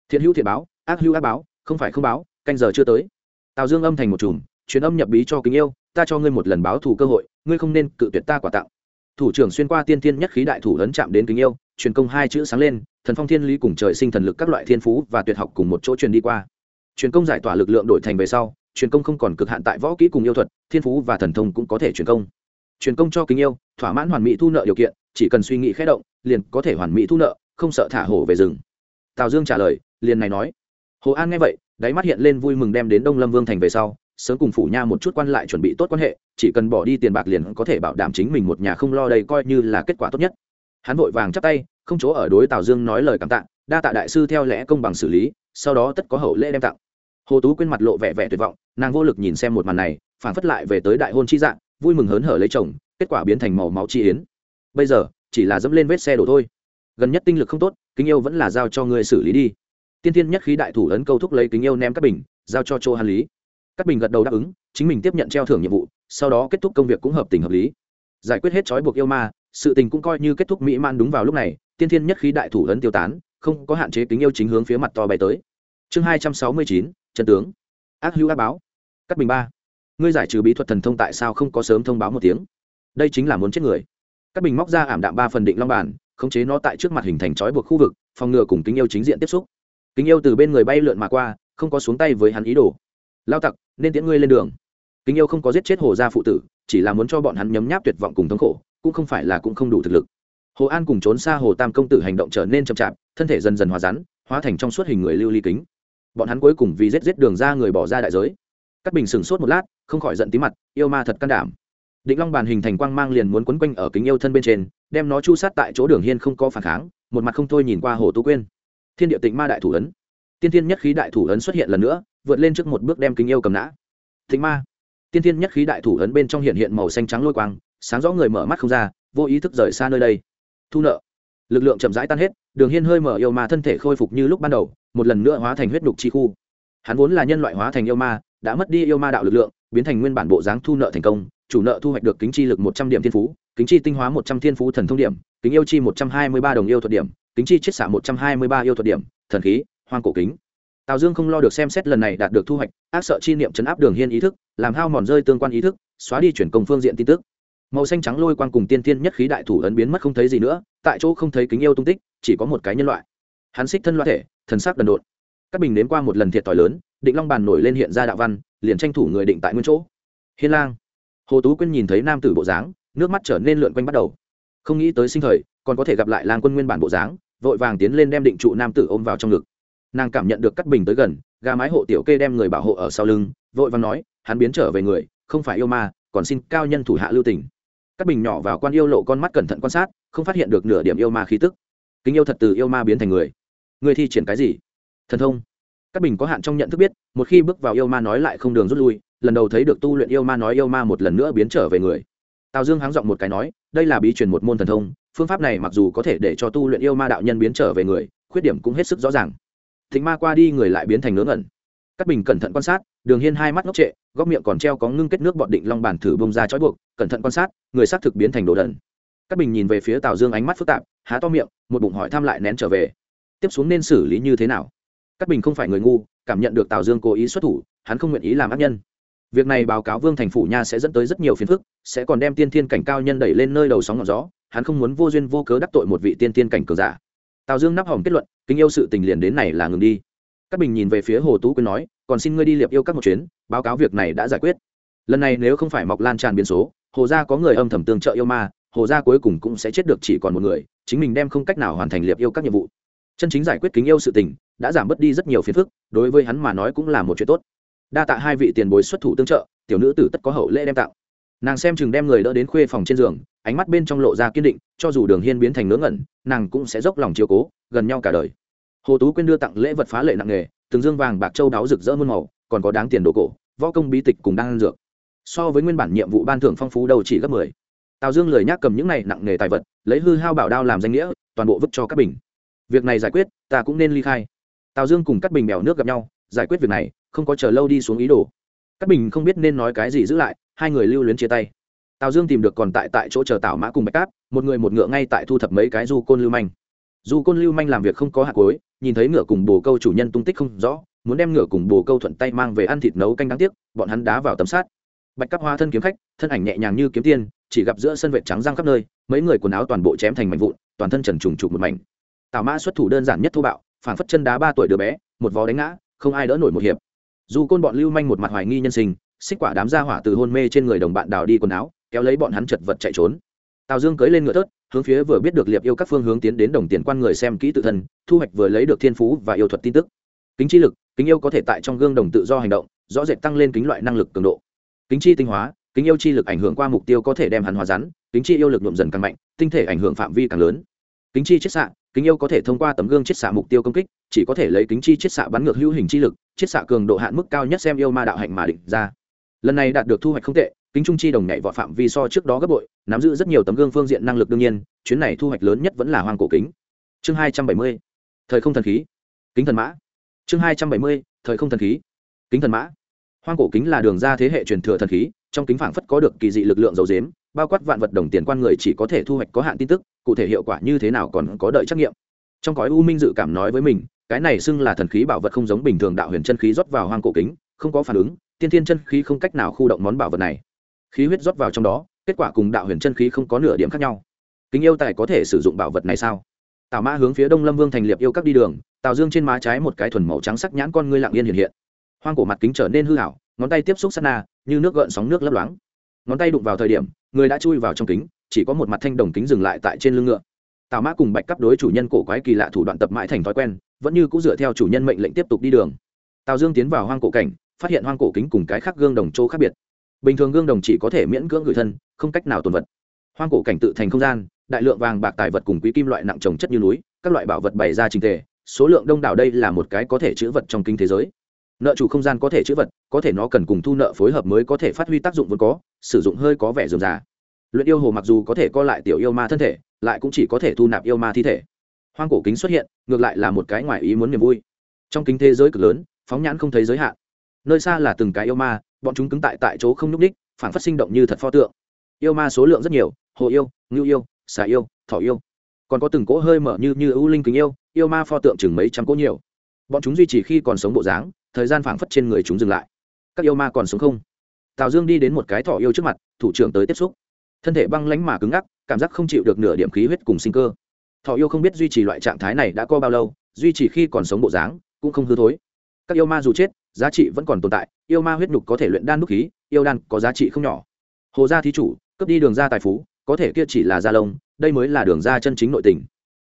Thiện hữu thiện báo, ác hữu ác báo, không phải không báo, canh giờ chưa tới. Tào dương âm thành một chùm, truyền âm nhập bí cho kính yêu, ta cho ngươi một lần báo thù cơ hội, ngươi không nên cự tuyệt ta quả tặng. Thủ trưởng xuyên qua tiên thiên nhất khí đại thủ ấn chạm đến kính yêu, truyền công hai chữ sáng lên, thần phong thiên lý cùng trời sinh thần lực các loại thiên phú và tuyệt học cùng một chỗ truyền đi qua. Truyền công giải tỏa lực lượng đổi thành về sau truyền công không còn cực hạn tại võ kỹ cùng yêu thuật, thiên phú và thần thông cũng có thể truyền công. Truyền công cho kính yêu, thỏa mãn hoàn mỹ thu nợ điều kiện, chỉ cần suy nghĩ khé động, liền có thể hoàn mỹ thu nợ, không sợ thả hổ về rừng. Tào dương trả lời, liền này nói. Hồ an nghe vậy, đáy mắt hiện lên vui mừng đem đến đông lâm vương thành về sau, sớm cùng phủ nha một chút quan lại chuẩn bị tốt quan hệ, chỉ cần bỏ đi tiền bạc liền có thể bảo đảm chính mình một nhà không lo đây coi như là kết quả tốt nhất. Hắn vội vàng chắp tay, không chỗ ở đối tào dương nói lời cảm tạ, đa tạ đại sư theo lẽ công bằng xử lý, sau đó tất có hậu lễ đem tặng hồ tú quên mặt lộ vẻ vẻ tuyệt vọng, nàng vô lực nhìn xem một màn này phản phất lại về tới đại hôn chi dạng, vui mừng hớn hở lấy chồng, kết quả biến thành màu máu chi yến. Bây giờ, chỉ là dẫm lên vết xe đổ thôi. Gần nhất tinh lực không tốt, kính yêu vẫn là giao cho ngươi xử lý đi. Tiên tiên nhất khí đại thủ ấn câu thúc lấy kính yêu ném các bình, giao cho châu hàn lý. Các bình gật đầu đáp ứng, chính mình tiếp nhận treo thưởng nhiệm vụ, sau đó kết thúc công việc cũng hợp tình hợp lý. Giải quyết hết trói buộc yêu ma, sự tình cũng coi như kết thúc mỹ man đúng vào lúc này, tiên thiên nhất khí đại thủ ấn tiêu tán, không có hạn chế kính yêu chính hướng phía mặt to bay tới. Chương hai trăm sáu mươi chín chân tướng. Ác hữu ác báo. Cắt bình ba. Ngươi giải trừ bí thuật thần thông tại sao không có sớm thông báo một tiếng? Đây chính là muốn chết người. Cắt bình móc ra ảm đạm ba phần định long bản khống chế nó tại trước mặt hình thành trói buộc khu vực, phòng ngừa cùng kính yêu chính diện tiếp xúc. Kính yêu từ bên người bay lượn mà qua, không có xuống tay với hắn ý đồ. Lao tặc, nên tiễn ngươi lên đường. Kính yêu không có giết chết hồ gia phụ tử, chỉ là muốn cho bọn hắn nhấm nháp tuyệt vọng cùng thống khổ, cũng không phải là cũng không đủ thực lực. Hồ an cùng trốn xa hồ tam công tử hành động trở nên chậm chạp, thân thể dần dần hòa rắn, hóa thành trong suốt hình người lưu ly kính bọn hắn cuối cùng vì rết rết đường ra người bỏ ra đại giới. Cắt bình sừng sốt một lát, không khỏi giận tí mặt, yêu ma thật can đảm. Định long bàn hình thành quang mang liền muốn quấn quanh ở kính yêu thân bên trên, đem nó chu sát tại chỗ đường hiên không có phản kháng, một mặt không thôi nhìn qua hồ tú quyên. Thiên địa tịnh ma đại thủ ấn. Tiên thiên nhất khí đại thủ ấn xuất hiện lần nữa, vượt lên trước một bước đem kính yêu cầm nã. Thịnh ma. Tiên thiên nhất khí đại thủ ấn bên trong hiện hiện màu xanh trắng lôi quang, sáng rõ người mở mắt không ra, vô ý thức rời xa nơi đây. Thu nợ. Lực lượng chậm rãi tan hết, đường hiên hơi mở yêu ma thân thể khôi phục như lúc ban đầu một lần nữa hóa thành huyết đục chi khu. Hắn vốn là nhân loại hóa thành yêu ma, đã mất đi yêu ma đạo lực lượng, biến thành nguyên bản bộ dáng thu nợ thành công, chủ nợ thu hoạch được kính chi lực một trăm điểm thiên phú, kính chi tinh hóa một trăm thiên phú thần thông điểm, kính yêu chi một trăm hai mươi ba đồng yêu thuật điểm, kính chi chiết xả một trăm hai mươi ba yêu thuật điểm, thần khí, hoang cổ kính. Tào dương không lo được xem xét lần này đạt được thu hoạch, ác sợ chi niệm chấn áp đường hiên ý thức, làm hao mòn rơi tương quan ý thức, xóa đi chuyển công phương diện tin tức. Màu xanh trắng lôi quang cùng tiên tiên nhất khí đại thủ ấn biến mất không thấy gì nữa, tại chỗ không thấy kính yêu tung tích, chỉ có một cái nhân loại. Hắn xích thân loa thể thần sắc đần độn. Các bình đến qua một lần thiệt t lớn, định long bàn nổi lên hiện ra đạo văn, liền tranh thủ người định tại nguyên chỗ. Hiên lang. Hồ tú quyên nhìn thấy nam tử bộ dáng, nước mắt trở nên lượn quanh bắt đầu. Không nghĩ tới sinh thời, còn có thể gặp lại lang quân nguyên bản bộ dáng, vội vàng tiến lên đem định trụ nam tử ôm vào trong ngực. Nàng cảm nhận được cắt bình tới gần, gà mái hộ tiểu kê đem người bảo hộ ở sau lưng, vội vàng nói, hắn biến trở về người, không phải yêu ma, còn xin cao nhân thủ hạ lưu tình. Cắt bình nhỏ vào quan yêu lộ con mắt cẩn thận quan sát, không phát hiện được nửa điểm yêu ma khí tức. Kính yêu thật từ yêu ma biến thành người. Ngươi thi triển cái gì? Thần thông. Các bình có hạn trong nhận thức biết, một khi bước vào yêu ma nói lại không đường rút lui, lần đầu thấy được tu luyện yêu ma nói yêu ma một lần nữa biến trở về người. Tào dương háng giọng một cái nói, đây là bí truyền một môn thần thông, phương pháp này mặc dù có thể để cho tu luyện yêu ma đạo nhân biến trở về người, khuyết điểm cũng hết sức rõ ràng. Thịnh ma qua đi người lại biến thành ngớ ngẩn. Các bình cẩn thận quan sát, đường hiên hai mắt ngốc trệ, góc miệng còn treo có ngưng kết nước bọt định long bản thử bông ra chói buộc, cẩn thận quan sát, người xác thực biến thành đồ đần. Các bình nhìn về phía tào dương ánh mắt phức tạp, há to miệng, một bụng hỏi thăm lại nén trở về tiếp xuống nên xử lý như thế nào? Cắt bình không phải người ngu, cảm nhận được tào dương cố ý xuất thủ, hắn không nguyện ý làm ác nhân. Việc này báo cáo vương thành phủ nha sẽ dẫn tới rất nhiều phiền phức, sẽ còn đem tiên thiên cảnh cao nhân đẩy lên nơi đầu sóng ngọn gió, hắn không muốn vô duyên vô cớ đắc tội một vị tiên thiên cảnh cường giả. Tào dương nắp hỏng kết luận, kính yêu sự tình liền đến này là ngừng đi. Các bình nhìn về phía hồ tú quyên nói, còn xin ngươi đi liệp yêu các một chuyến, báo cáo việc này đã giải quyết. Lần này nếu không phải mọc lan tràn biến số, hồ gia có người âm thầm tương trợ yêu ma, hồ gia cuối cùng cũng sẽ chết được chỉ còn một người, chính mình đem không cách nào hoàn thành liệp yêu các nhiệm vụ chân chính giải quyết kính yêu sự tình, đã giảm bớt đi rất nhiều phiền phức, đối với hắn mà nói cũng là một chuyện tốt. Đa tạ hai vị tiền bối xuất thủ tương trợ, tiểu nữ tử tất có hậu lễ đem tặng. Nàng xem chừng đem người đỡ đến khuê phòng trên giường, ánh mắt bên trong lộ ra kiên định, cho dù đường hiên biến thành ngớ ngẩn, nàng cũng sẽ dốc lòng chiều cố, gần nhau cả đời. Hồ tú quyên đưa tặng lễ vật phá lệ nặng nghề từng dương vàng bạc châu đáo rực rỡ muôn màu, còn có đáng tiền đồ cổ, võ công bí tịch cùng đang ăn dược. So với nguyên bản nhiệm vụ ban thưởng phong phú đầu chỉ gấp mười. Tào dương lời nhắc cầm những này nặng nghề tài vật, lấy hư hao bảo đao làm danh nghĩa, toàn bộ vứt cho các bình việc này giải quyết, ta cũng nên ly khai. Tào dương cùng cắt bình bèo nước gặp nhau, giải quyết việc này, không có chờ lâu đi xuống ý đồ. Cắt bình không biết nên nói cái gì giữ lại, hai người lưu luyến chia tay. Tào dương tìm được còn tại tại chỗ chờ tào mã cùng bạch cáp, một người một ngựa ngay tại thu thập mấy cái du côn lưu manh. Du côn lưu manh làm việc không có hạt cối nhìn thấy ngựa cùng bồ câu chủ nhân tung tích không rõ, muốn đem ngựa cùng bồ câu thuận tay mang về ăn thịt nấu canh đáng tiếc, bọn hắn đá vào tấm sát. Bạch cáp hoa thân kiếm khách, thân ảnh nhẹ nhàng như kiếm tiên, chỉ gặp giữa sân vệ trắng răng khắp nơi, mấy người quần áo toàn bộ chém thành mảnh vụn, toàn thân trần trùng trục một mảnh tào mã xuất thủ đơn giản nhất thô bạo phản phất chân đá ba tuổi đứa bé, một vó đánh ngã, không ai đỡ nổi một hiệp. Dù côn bọn lưu manh một mặt hoài nghi nhân sinh, xích quả đám ra hỏa từ hôn mê trên người đồng bạn đào đi quần áo, kéo lấy bọn hắn chật vật chạy trốn. Tào dương cưỡi lên ngựa tớt hướng phía vừa biết được liệp yêu các phương hướng tiến đến đồng tiền quan người xem kỹ tự thân, thu hoạch vừa lấy được thiên phú và yêu thuật tin tức. Kính chi lực, kính yêu có thể tại trong gương đồng tự do hành động, rõ rệt tăng lên kính loại năng lực cường độ. Kính chi tinh hóa, kính yêu chi lực ảnh hưởng qua mục tiêu có thể đem hắn hóa rắn, kính chi yêu lực nhuộm dần càng mạnh, tinh thể ảnh hưởng phạm vi càng lớn. Kính chi chiết xạ kính yêu có thể thông qua tấm gương chiết xạ mục tiêu công kích, chỉ có thể lấy kính chi chiết xạ bắn ngược hữu hình chi lực, chiết xạ cường độ hạn mức cao nhất xem yêu ma đạo hạnh mà định ra. Lần này đạt được thu hoạch không tệ, kính trung chi đồng nhảy vọt phạm vi so trước đó gấp bội, nắm giữ rất nhiều tấm gương phương diện năng lực đương nhiên, chuyến này thu hoạch lớn nhất vẫn là hoang cổ kính. Chương hai trăm bảy mươi, thời không thần khí, kính thần mã. Chương hai trăm bảy mươi, thời không thần khí, kính thần mã hoang cổ kính là đường ra thế hệ truyền thừa thần khí, trong kính phảng phất có được kỳ dị lực lượng dầu dếm, bao quát vạn vật đồng tiền quan người chỉ có thể thu hoạch có hạn tin tức, cụ thể hiệu quả như thế nào còn có đợi trắc nghiệm trong cõi u minh dự cảm nói với mình, cái này xưng là thần khí bảo vật không giống bình thường đạo huyền chân khí rót vào hoang cổ kính, không có phản ứng, tiên thiên chân khí không cách nào khu động món bảo vật này. Khí huyết rót vào trong đó, kết quả cùng đạo huyền chân khí không có nửa điểm khác nhau. Kính yêu tài có thể sử dụng bảo vật này sao? Tào mã hướng phía đông lâm vương thành liệp yêu các đi đường, tào dương trên má trái một cái thuần màu trắng sắc nhãn con ngươi lặng yên hiện hiện hoang cổ mặt kính trở nên hư hảo, ngón tay tiếp xúc sát na, như nước gợn sóng nước lấp loáng. Ngón tay đụng vào thời điểm, người đã chui vào trong kính, chỉ có một mặt thanh đồng kính dừng lại tại trên lưng ngựa. Tào mã cùng bạch cấp đối chủ nhân cổ quái kỳ lạ thủ đoạn tập mãi thành thói quen, vẫn như cũng dựa theo chủ nhân mệnh lệnh tiếp tục đi đường. Tào dương tiến vào hoang cổ cảnh, phát hiện hoang cổ kính cùng cái khác gương đồng chỗ khác biệt. Bình thường gương đồng chỉ có thể miễn cưỡng gửi thân, không cách nào tồn vật. Hoang cổ cảnh tự thành không gian, đại lượng vàng bạc tài vật cùng quý kim loại nặng trồng chất như núi, các loại bảo vật bày ra trình tề, số lượng đông đảo đây là một cái có thể chữ vật trong kinh thế giới nợ chủ không gian có thể chữ vật, có thể nó cần cùng thu nợ phối hợp mới có thể phát huy tác dụng vốn có, sử dụng hơi có vẻ dườm già. Luyện yêu hồ mặc dù có thể co lại tiểu yêu ma thân thể, lại cũng chỉ có thể thu nạp yêu ma thi thể. Hoang cổ kính xuất hiện, ngược lại là một cái ngoài ý muốn niềm vui. Trong kính thế giới cực lớn, phóng nhãn không thấy giới hạn. Nơi xa là từng cái yêu ma, bọn chúng cứng tại tại chỗ không nhúc ních phản phát sinh động như thật pho tượng. Yêu ma số lượng rất nhiều, hồ yêu, ngưu yêu, xà yêu, thỏ yêu. Còn có từng cỗ hơi mở như như ưu linh kính yêu yêu ma pho tượng chừng mấy trăm cỗ nhiều. Bọn chúng duy trì khi còn sống bộ dáng thời gian phảng phất trên người chúng dừng lại. Các yêu ma còn sống không? Tào dương đi đến một cái thỏ yêu trước mặt, thủ trưởng tới tiếp xúc. Thân thể băng lánh mà cứng ngắc, cảm giác không chịu được nửa điểm khí huyết cùng sinh cơ. Thỏ yêu không biết duy trì loại trạng thái này đã có bao lâu, duy trì khi còn sống bộ dáng cũng không hư thối. Các yêu ma dù chết, giá trị vẫn còn tồn tại, yêu ma huyết nhục có thể luyện đan đúc khí, yêu đan có giá trị không nhỏ. Hồ gia thí chủ, cướp đi đường ra tài phú, có thể kia chỉ là gia lông, đây mới là đường ra chân chính nội tình.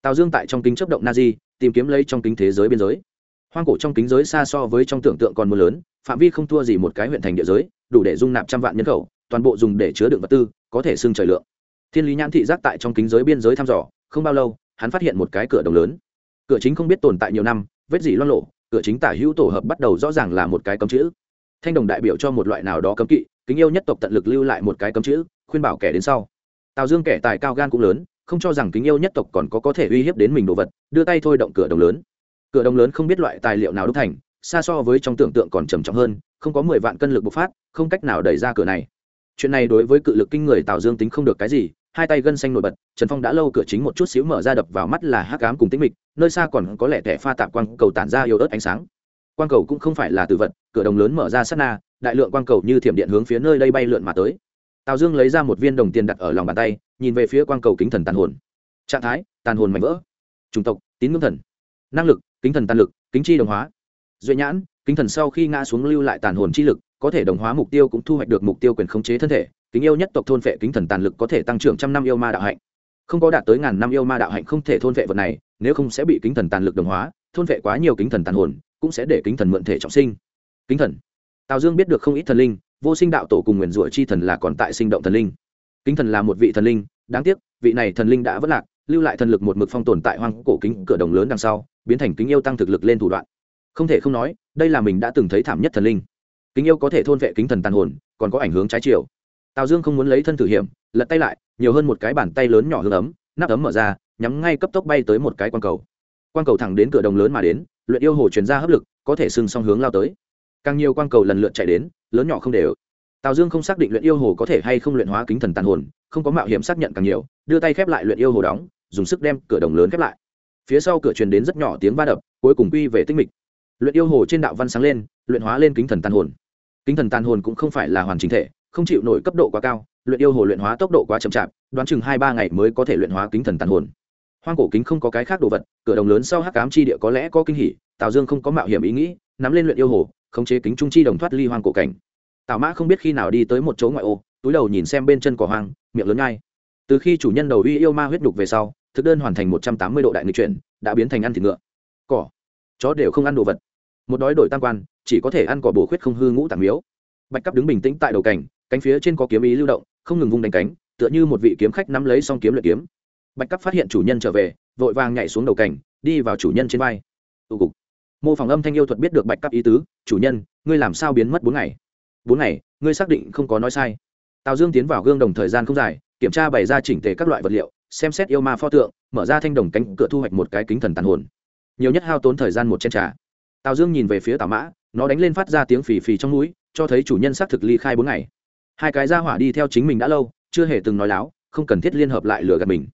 Tào dương tại trong kính chấp động na di tìm kiếm lấy trong kính thế giới biên giới hoang cổ trong kính giới xa so với trong tưởng tượng còn mưa lớn, phạm vi không thua gì một cái huyện thành địa giới, đủ để dung nạp trăm vạn nhân khẩu, toàn bộ dùng để chứa đựng vật tư, có thể xưng trời lượng. Thiên lý nhãn thị giác tại trong kính giới biên giới thăm dò, không bao lâu, hắn phát hiện một cái cửa đồng lớn. Cửa chính không biết tồn tại nhiều năm, vết gì loan lộ cửa chính tả hữu tổ hợp bắt đầu rõ ràng là một cái cấm chữ. Thanh đồng đại biểu cho một loại nào đó cấm kỵ, kính yêu nhất tộc tận lực lưu lại một cái cấm chữ, khuyên bảo kẻ đến sau. Tào dương kẻ tài cao gan cũng lớn, không cho rằng kính yêu nhất tộc còn có có thể uy hiếp đến mình đồ vật, đưa tay thôi động cửa đồng lớn cửa đồng lớn không biết loại tài liệu nào đúc thành, xa so với trong tưởng tượng còn trầm trọng hơn, không có mười vạn cân lực bộc phát, không cách nào đẩy ra cửa này. Chuyện này đối với cự lực kinh người tào dương tính không được cái gì, hai tay gân xanh nổi bật, trần phong đã lâu cửa chính một chút xíu mở ra đập vào mắt là hắc ám cùng tĩnh mịch, nơi xa còn có lẽ thẻ pha tạp quang cầu tản ra yếu ớt ánh sáng. Quang cầu cũng không phải là từ vật, cửa đồng lớn mở ra sát na, đại lượng quang cầu như thiểm điện hướng phía nơi đây bay lượn mà tới. Tào dương lấy ra một viên đồng tiền đặt ở lòng bàn tay, nhìn về phía quang cầu kính thần tàn hồn. Trạng thái, tàn hồn mạnh vỡ. Chủng tộc, tín ngưỡng thần. Năng lực kính thần tàn lực, kính chi đồng hóa. Duệ nhãn, kính thần sau khi ngã xuống lưu lại tàn hồn chi lực, có thể đồng hóa mục tiêu cũng thu hoạch được mục tiêu quyền khống chế thân thể. Kính yêu nhất tộc thôn vệ kính thần tàn lực có thể tăng trưởng trăm năm yêu ma đạo hạnh. Không có đạt tới ngàn năm yêu ma đạo hạnh không thể thôn vệ vật này, nếu không sẽ bị kính thần tàn lực đồng hóa, thôn vệ quá nhiều kính thần tàn hồn, cũng sẽ để kính thần mượn thể trọng sinh. Kính thần. Tào dương biết được không ít thần linh, vô sinh đạo tổ cùng nguyền rủa chi thần là còn tại sinh động thần linh. Kính thần là một vị thần linh, đáng tiếc, vị này thần linh đã vất lạc, lưu lại thần lực một mực phong tồn tại hoang cổ kính cửa đồng lớn đằng sau biến thành kính yêu tăng thực lực lên thủ đoạn. Không thể không nói, đây là mình đã từng thấy thảm nhất thần linh. Kính yêu có thể thôn vệ kính thần tàn hồn, còn có ảnh hướng trái chiều. Tào dương không muốn lấy thân thử hiểm, lật tay lại, nhiều hơn một cái bàn tay lớn nhỏ hương ấm, nắp ấm mở ra, nhắm ngay cấp tốc bay tới một cái quang cầu. Quang cầu thẳng đến cửa đồng lớn mà đến, luyện yêu hồ chuyển ra hấp lực, có thể sưng song hướng lao tới. Càng nhiều quang cầu lần lượt chạy đến, lớn nhỏ không đều. Tào dương không xác định luyện yêu hồ có thể hay không luyện hóa kính thần tàn hồn, không có mạo hiểm xác nhận càng nhiều, đưa tay khép lại luyện yêu hồ đóng, dùng sức đem cửa đồng lớn khép lại phía sau cửa truyền đến rất nhỏ tiếng va đập, cuối cùng quy về tinh mịch. Luyện yêu hồ trên đạo văn sáng lên, luyện hóa lên kính thần tàn hồn. Kính thần tàn hồn cũng không phải là hoàn chỉnh thể, không chịu nổi cấp độ quá cao, luyện yêu hồ luyện hóa tốc độ quá chậm chạp, đoán chừng hai ba ngày mới có thể luyện hóa kính thần tàn hồn. Hoang cổ kính không có cái khác đồ vật, cửa đồng lớn sau hắc cám chi địa có lẽ có kinh hỉ, tào dương không có mạo hiểm ý nghĩ, nắm lên luyện yêu hồ, khống chế kính trung chi đồng thoát ly hoang cổ cảnh. Tào mã không biết khi nào đi tới một chỗ ngoại ô, túi đầu nhìn xem bên chân cỏ hoang, miệng lớn ngay từ khi chủ nhân đầu uy yêu ma huyết đục về sau thực đơn hoàn thành một trăm tám mươi độ đại nghịch chuyển, đã biến thành ăn thịt ngựa. Cỏ. Chó đều không ăn đồ vật. Một đói đổi tam quan, chỉ có thể ăn cỏ bổ khuyết không hư ngũ tạng miếu. Bạch cấp đứng bình tĩnh tại đầu cảnh, cánh phía trên có kiếm ý lưu động, không ngừng vung đánh cánh, tựa như một vị kiếm khách nắm lấy xong kiếm luyện kiếm. Bạch cấp phát hiện chủ nhân trở về, vội vàng nhảy xuống đầu cảnh, đi vào chủ nhân trên vai. Tụ cục. Mô phỏng âm thanh yêu thuật biết được bạch cấp ý tứ, chủ nhân, ngươi làm sao biến mất bốn ngày? Bốn ngày, ngươi xác định không có nói sai. Tào dương tiến vào gương đồng thời gian không dài, kiểm tra bày ra chỉnh tề các loại vật liệu xem xét yêu ma pho tượng, mở ra thanh đồng cánh cửa thu hoạch một cái kính thần tàn hồn. Nhiều nhất hao tốn thời gian một chén trà. Tào dương nhìn về phía tào mã, nó đánh lên phát ra tiếng phì phì trong núi cho thấy chủ nhân xác thực ly khai bốn ngày. Hai cái ra hỏa đi theo chính mình đã lâu, chưa hề từng nói láo, không cần thiết liên hợp lại lừa gạt mình.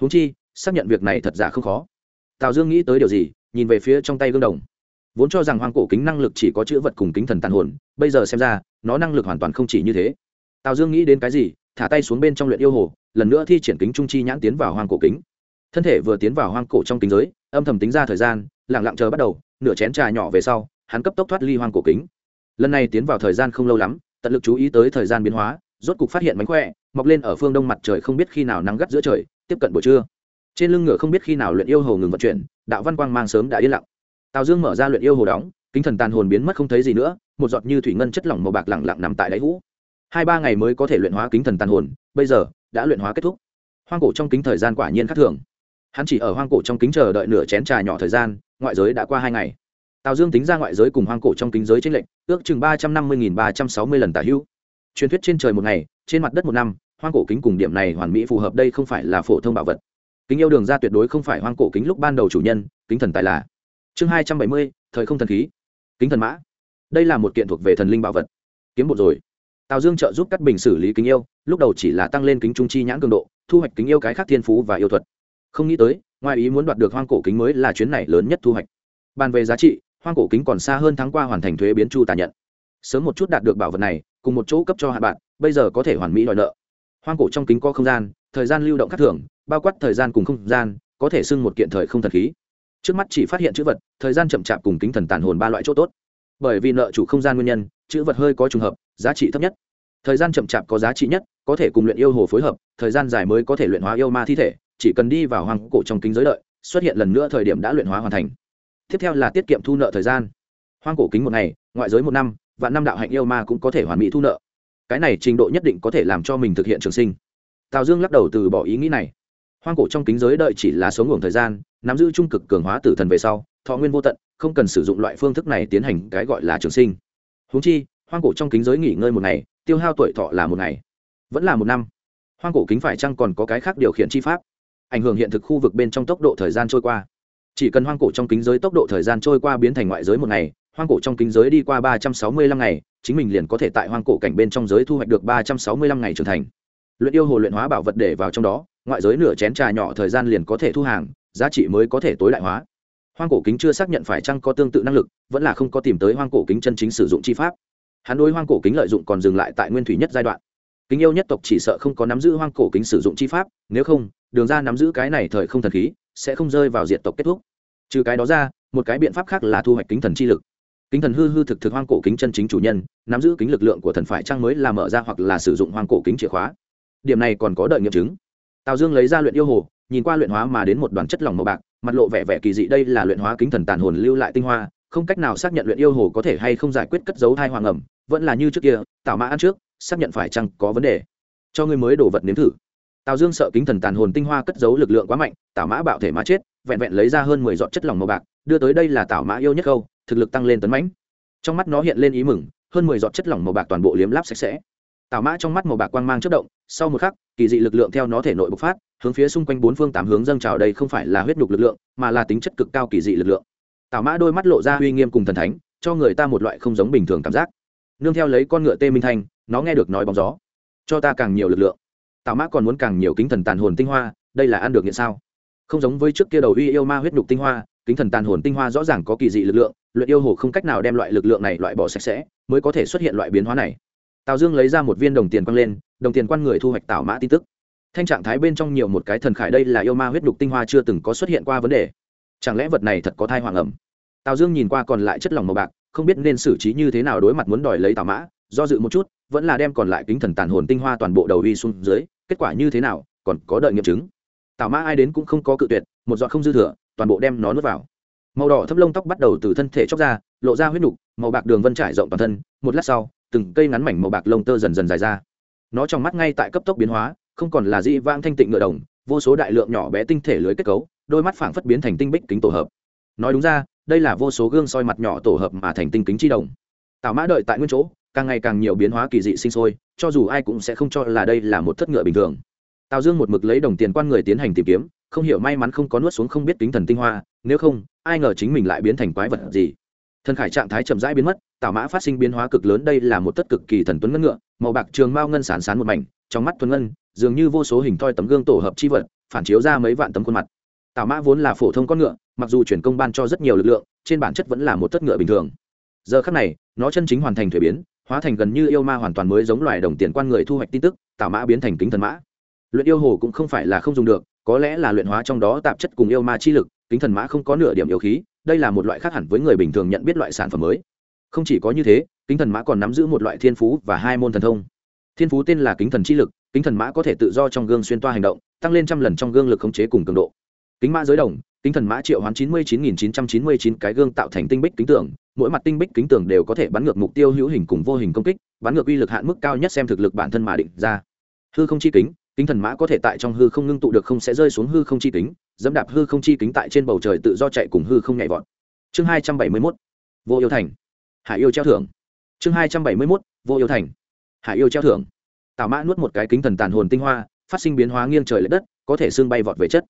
Huống chi, xác nhận việc này thật giả không khó. Tào dương nghĩ tới điều gì, nhìn về phía trong tay gương đồng. Vốn cho rằng hoang cổ kính năng lực chỉ có chữ vật cùng kính thần tàn hồn, bây giờ xem ra, nó năng lực hoàn toàn không chỉ như thế. Tào dương nghĩ đến cái gì, thả tay xuống bên trong luyện yêu hồ lần nữa thi triển kính trung chi nhãn tiến vào hoang cổ kính. Thân thể vừa tiến vào hoang cổ trong kính giới, âm thầm tính ra thời gian lẳng lặng chờ bắt đầu, nửa chén trà nhỏ về sau, hắn cấp tốc thoát ly hoang cổ kính. Lần này tiến vào thời gian không lâu lắm, tận lực chú ý tới thời gian biến hóa, rốt cục phát hiện mánh khỏe, mọc lên ở phương đông mặt trời không biết khi nào nắng gắt giữa trời, tiếp cận buổi trưa. Trên lưng ngựa không biết khi nào luyện yêu hồ ngừng vận chuyển, đạo văn quang mang sớm đã yên lặng. Tào dương mở ra luyện yêu hồ đóng, kính thần tàn hồn biến mất không thấy gì nữa, một giọt như thủy ngân chất lỏng màu bạc lẳng lặng nằm tại đáy hũ. Hai ba ngày mới có thể luyện hóa kính thần tàn hồn, bây giờ đã luyện hóa kết thúc. Hoang cổ trong kính thời gian quả nhiên khác thường. Hắn chỉ ở hoang cổ trong kính chờ đợi nửa chén trà nhỏ thời gian, ngoại giới đã qua hai ngày. Tào dương tính ra ngoại giới cùng hoang cổ trong kính giới t r ê n lệch, ước chừng ba trăm năm mươi ba trăm sáu mươi lần tả hữu. Truyền thuyết trên trời một ngày, trên mặt đất một năm, hoang cổ kính cùng điểm này hoàn mỹ phù hợp đây không phải là phổ thông bảo vật. Kính yêu đường ra tuyệt đối không phải hoang cổ kính lúc ban đầu chủ nhân, kính thần tài là. Chương hai trăm bảy mươi, thời không thần khí. Kính thần mã. Đây là một kiện thuộc về thần linh bảo vật. Kiếm một rồi tào dương trợ giúp cắt bình xử lý kính yêu, lúc đầu chỉ là tăng lên kính trung chi nhãn cường độ, thu hoạch kính yêu cái khác thiên phú và yêu thuật. Không nghĩ tới, ngoài ý muốn đoạt được hoang cổ kính mới là chuyến này lớn nhất thu hoạch. Bàn về giá trị, hoang cổ kính còn xa hơn tháng qua hoàn thành thuế biến chu tà nhận. Sớm một chút đạt được bảo vật này, cùng một chỗ cấp cho hạ bạn, bây giờ có thể hoàn mỹ đòi nợ. Hoang cổ trong kính có không gian, thời gian lưu động khác thường, bao quát thời gian cùng không gian, có thể xưng một kiện thời không thần khí. Trước mắt chỉ phát hiện chữ vật, thời gian chậm chạp cùng kính thần tàn hồn ba loại chỗ tốt bởi vì nợ chủ không gian nguyên nhân, chữ vật hơi có trùng hợp, giá trị thấp nhất. Thời gian chậm chạp có giá trị nhất, có thể cùng luyện yêu hồ phối hợp, thời gian dài mới có thể luyện hóa yêu ma thi thể, chỉ cần đi vào hoàng cổ trong kính giới lợi xuất hiện lần nữa thời điểm đã luyện hóa hoàn thành. Tiếp theo là tiết kiệm thu nợ thời gian. Hoang cổ kính một ngày, ngoại giới một năm và năm đạo hạnh yêu ma cũng có thể hoàn mỹ thu nợ. Cái này trình độ nhất định có thể làm cho mình thực hiện trường sinh. Tào dương lắc đầu từ bỏ ý nghĩ này hoang cổ trong kính giới đợi chỉ là số ngưỡng thời gian, nắm giữ trung cực cường hóa tử thần về sau, thọ nguyên vô tận, không cần sử dụng loại phương thức này tiến hành cái gọi là trường sinh. Húng chi, hoang cổ trong kính giới nghỉ ngơi một ngày, tiêu hao tuổi thọ là một ngày, vẫn là một năm. Hoang cổ kính phải chăng còn có cái khác điều khiển chi pháp? Ảnh hưởng hiện thực khu vực bên trong tốc độ thời gian trôi qua. Chỉ cần hoang cổ trong kính giới tốc độ thời gian trôi qua biến thành ngoại giới một ngày, hoang cổ trong kính giới đi qua ba trăm sáu mươi lăm ngày, chính mình liền có thể tại hoang cổ cảnh bên trong giới thu hoạch được ba trăm sáu mươi lăm ngày trưởng thành. Luyện yêu hồ luyện hóa bảo vật để vào trong đó ngoại giới nửa chén trà nhỏ thời gian liền có thể thu hàng, giá trị mới có thể tối đại hóa. Hoang cổ kính chưa xác nhận phải chăng có tương tự năng lực, vẫn là không có tìm tới hoang cổ kính chân chính sử dụng chi pháp. Hắn đối hoang cổ kính lợi dụng còn dừng lại tại nguyên thủy nhất giai đoạn. Kính yêu nhất tộc chỉ sợ không có nắm giữ hoang cổ kính sử dụng chi pháp, nếu không, đường ra nắm giữ cái này thời không thần khí, sẽ không rơi vào diện tộc kết thúc. Trừ cái đó ra, một cái biện pháp khác là thu hoạch kính thần chi lực. Kính thần hư hư thực thực hoang cổ kính chân chính chủ nhân, nắm giữ kính lực lượng của thần phải trang mới là mở ra hoặc là sử dụng hoang cổ kính chìa khóa. Điểm này còn có đợi nghiệm chứng tào dương lấy ra luyện yêu hồ, nhìn qua luyện hóa mà đến một đoàn chất lỏng màu bạc, mặt lộ vẻ vẻ kỳ dị đây là luyện hóa kính thần tàn hồn lưu lại tinh hoa, không cách nào xác nhận luyện yêu hồ có thể hay không giải quyết cất dấu thai hoàng ẩm, vẫn là như trước kia tạo mã ăn trước, xác nhận phải chăng có vấn đề. Cho người mới đổ vật nếm thử. Tào dương sợ kính thần tàn hồn tinh hoa cất giấu lực lượng quá mạnh, tào mã bạo thể mã chết, vẹn vẹn lấy ra hơn mười giọt chất lỏng màu bạc, đưa tới đây là tào mã yêu nhất câu, thực lực tăng lên tấn mãnh. Trong mắt nó hiện lên ý mừng, hơn mười giọt chất lỏng màu bạc toàn bộ liếm láp sạch sẽ tào mã trong mắt màu bạc quang mang chất động, sau một khắc, kỳ dị lực lượng theo nó thể nội bộc phát, hướng phía xung quanh bốn phương tám hướng dâng trào đây không phải là huyết nhục lực lượng, mà là tính chất cực cao kỳ dị lực lượng. Tào mã đôi mắt lộ ra uy nghiêm cùng thần thánh, cho người ta một loại không giống bình thường cảm giác. Nương theo lấy con ngựa tê minh thanh, nó nghe được nói bóng gió. Cho ta càng nhiều lực lượng. Tào mã còn muốn càng nhiều kính thần tàn hồn tinh hoa, đây là ăn được nghiện sao? Không giống với trước kia đầu uy yêu ma huyết nhục tinh hoa, kính thần tàn hồn tinh hoa rõ ràng có kỳ dị lực lượng, luyện yêu hồ không cách nào đem loại lực lượng này loại bỏ sạch sẽ, mới có thể xuất hiện loại biến hóa này tào dương lấy ra một viên đồng tiền quăng lên, đồng tiền quan người thu hoạch tảo mã tin tức. Thanh trạng thái bên trong nhiều một cái thần khải đây là yêu ma huyết đục tinh hoa chưa từng có xuất hiện qua vấn đề. Chẳng lẽ vật này thật có thai hoàng ẩm? Tào dương nhìn qua còn lại chất lỏng màu bạc, không biết nên xử trí như thế nào đối mặt muốn đòi lấy tảo mã, do dự một chút, vẫn là đem còn lại kính thần tàn hồn tinh hoa toàn bộ đầu uy xuống dưới, kết quả như thế nào, còn có đợi nghiệm chứng. Tảo mã ai đến cũng không có cự tuyệt, một giọt không dư thừa, toàn bộ đem nó nuốt vào. Màu đỏ thấp lông tóc bắt đầu từ thân thể chóc ra, lộ ra huyết nục màu bạc đường vân trải rộng toàn thân, một lát sau từng cây ngắn mảnh màu bạc lông tơ dần dần dài ra. Nó trong mắt ngay tại cấp tốc biến hóa, không còn là dị vang thanh tịnh ngựa đồng, vô số đại lượng nhỏ bé tinh thể lưới kết cấu, đôi mắt phảng phất biến thành tinh bích kính tổ hợp. Nói đúng ra, đây là vô số gương soi mặt nhỏ tổ hợp mà thành tinh kính chi đồng. Tào mã đợi tại nguyên chỗ, càng ngày càng nhiều biến hóa kỳ dị sinh sôi, cho dù ai cũng sẽ không cho là đây là một thất ngựa bình thường. Tào dương một mực lấy đồng tiền quan người tiến hành tìm kiếm, không hiểu may mắn không có nuốt xuống không biết kính thần tinh hoa, nếu không, ai ngờ chính mình lại biến thành quái vật gì thần khải trạng thái chậm rãi biến mất, tảo mã phát sinh biến hóa cực lớn, đây là một tất cực kỳ thần tuấn ngân ngựa, màu bạc trường mao ngân sán sán một mảnh, trong mắt tuấn ngân, dường như vô số hình thoi tấm gương tổ hợp chi vật, phản chiếu ra mấy vạn tấm khuôn mặt. Tảo mã vốn là phổ thông con ngựa, mặc dù chuyển công ban cho rất nhiều lực lượng, trên bản chất vẫn là một tất ngựa bình thường. Giờ khắc này, nó chân chính hoàn thành thuế biến, hóa thành gần như yêu ma hoàn toàn mới giống loài đồng tiền quan người thu hoạch tin tức, tảo mã biến thành kính thần mã. Luyện yêu hồ cũng không phải là không dùng được, có lẽ là luyện hóa trong đó tạp chất cùng yêu ma chi lực, kính thần mã không có nửa điểm yêu khí đây là một loại khác hẳn với người bình thường nhận biết loại sản phẩm mới. Không chỉ có như thế, kính thần mã còn nắm giữ một loại thiên phú và hai môn thần thông. Thiên phú tên là kính thần chi lực, kính thần mã có thể tự do trong gương xuyên toa hành động, tăng lên trăm lần trong gương lực khống chế cùng cường độ. Kính mã giới đồng, kính thần mã triệu hoán chín mươi chín nghìn chín trăm chín mươi chín cái gương tạo thành tinh bích kính tường mỗi mặt tinh bích kính tường đều có thể bắn ngược mục tiêu hữu hình cùng vô hình công kích, bắn ngược uy lực hạn mức cao nhất xem thực lực bản thân mà định ra. Hư không chi kính kính thần mã có thể tại trong hư không ngưng tụ được không sẽ rơi xuống hư không chi kính dẫm đạp hư không chi kính tại trên bầu trời tự do chạy cùng hư không nhảy vọt. Chương hai trăm bảy mươi mốt, vô yêu thành. Hải yêu treo thưởng. Chương hai trăm bảy mươi mốt, vô yêu thành. Hải yêu treo thưởng. Tào mã nuốt một cái kính thần tàn hồn tinh hoa, phát sinh biến hóa nghiêng trời l ệ đất, có thể xương bay vọt về chất.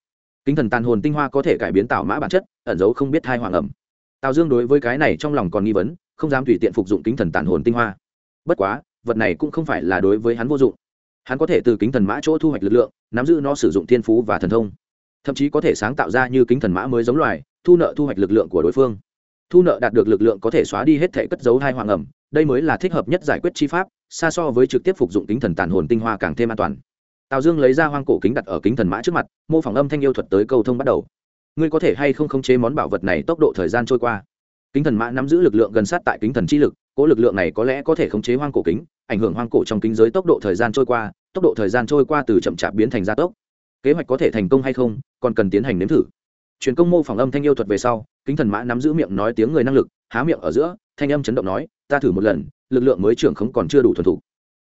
Kính thần tàn hồn tinh hoa có thể cải biến tào mã bản chất, ẩn giấu không biết thai hoàng ẩm. Tào dương đối với cái này trong lòng còn nghi vấn, không dám tùy tiện phục dụng kính thần tàn hồn tinh hoa. Bất quá, vật này cũng không phải là đối với hắn vô dụng. Hắn có thể từ kính thần mã chỗ thu hoạch lực lượng, nắm giữ nó sử dụng thiên phú và thần thông thậm chí có thể sáng tạo ra như kính thần mã mới giống loài, thu nợ thu hoạch lực lượng của đối phương. Thu nợ đạt được lực lượng có thể xóa đi hết thể cất dấu hai hoàng ẩm, đây mới là thích hợp nhất giải quyết chi pháp, xa so với trực tiếp phục dụng kính thần tàn hồn tinh hoa càng thêm an toàn. Tào dương lấy ra hoang cổ kính đặt ở kính thần mã trước mặt, mô phỏng âm thanh yêu thuật tới câu thông bắt đầu. Ngươi có thể hay không khống chế món bảo vật này tốc độ thời gian trôi qua? Kính thần mã nắm giữ lực lượng gần sát tại kính thần chi lực cỗ lực lượng này có lẽ có thể khống chế hoang cổ kính, ảnh hưởng hoang cổ trong kính giới tốc độ thời gian trôi qua, tốc độ thời gian trôi qua từ chậm chạp biến thành gia tốc kế hoạch có thể thành công hay không, còn cần tiến hành nếm thử. Truyền công mô phỏng âm thanh yêu thuật về sau, kính thần mã nắm giữ miệng nói tiếng người năng lực, há miệng ở giữa, thanh âm chấn động nói, ta thử một lần, lực lượng mới trưởng không còn chưa đủ thuần thủ.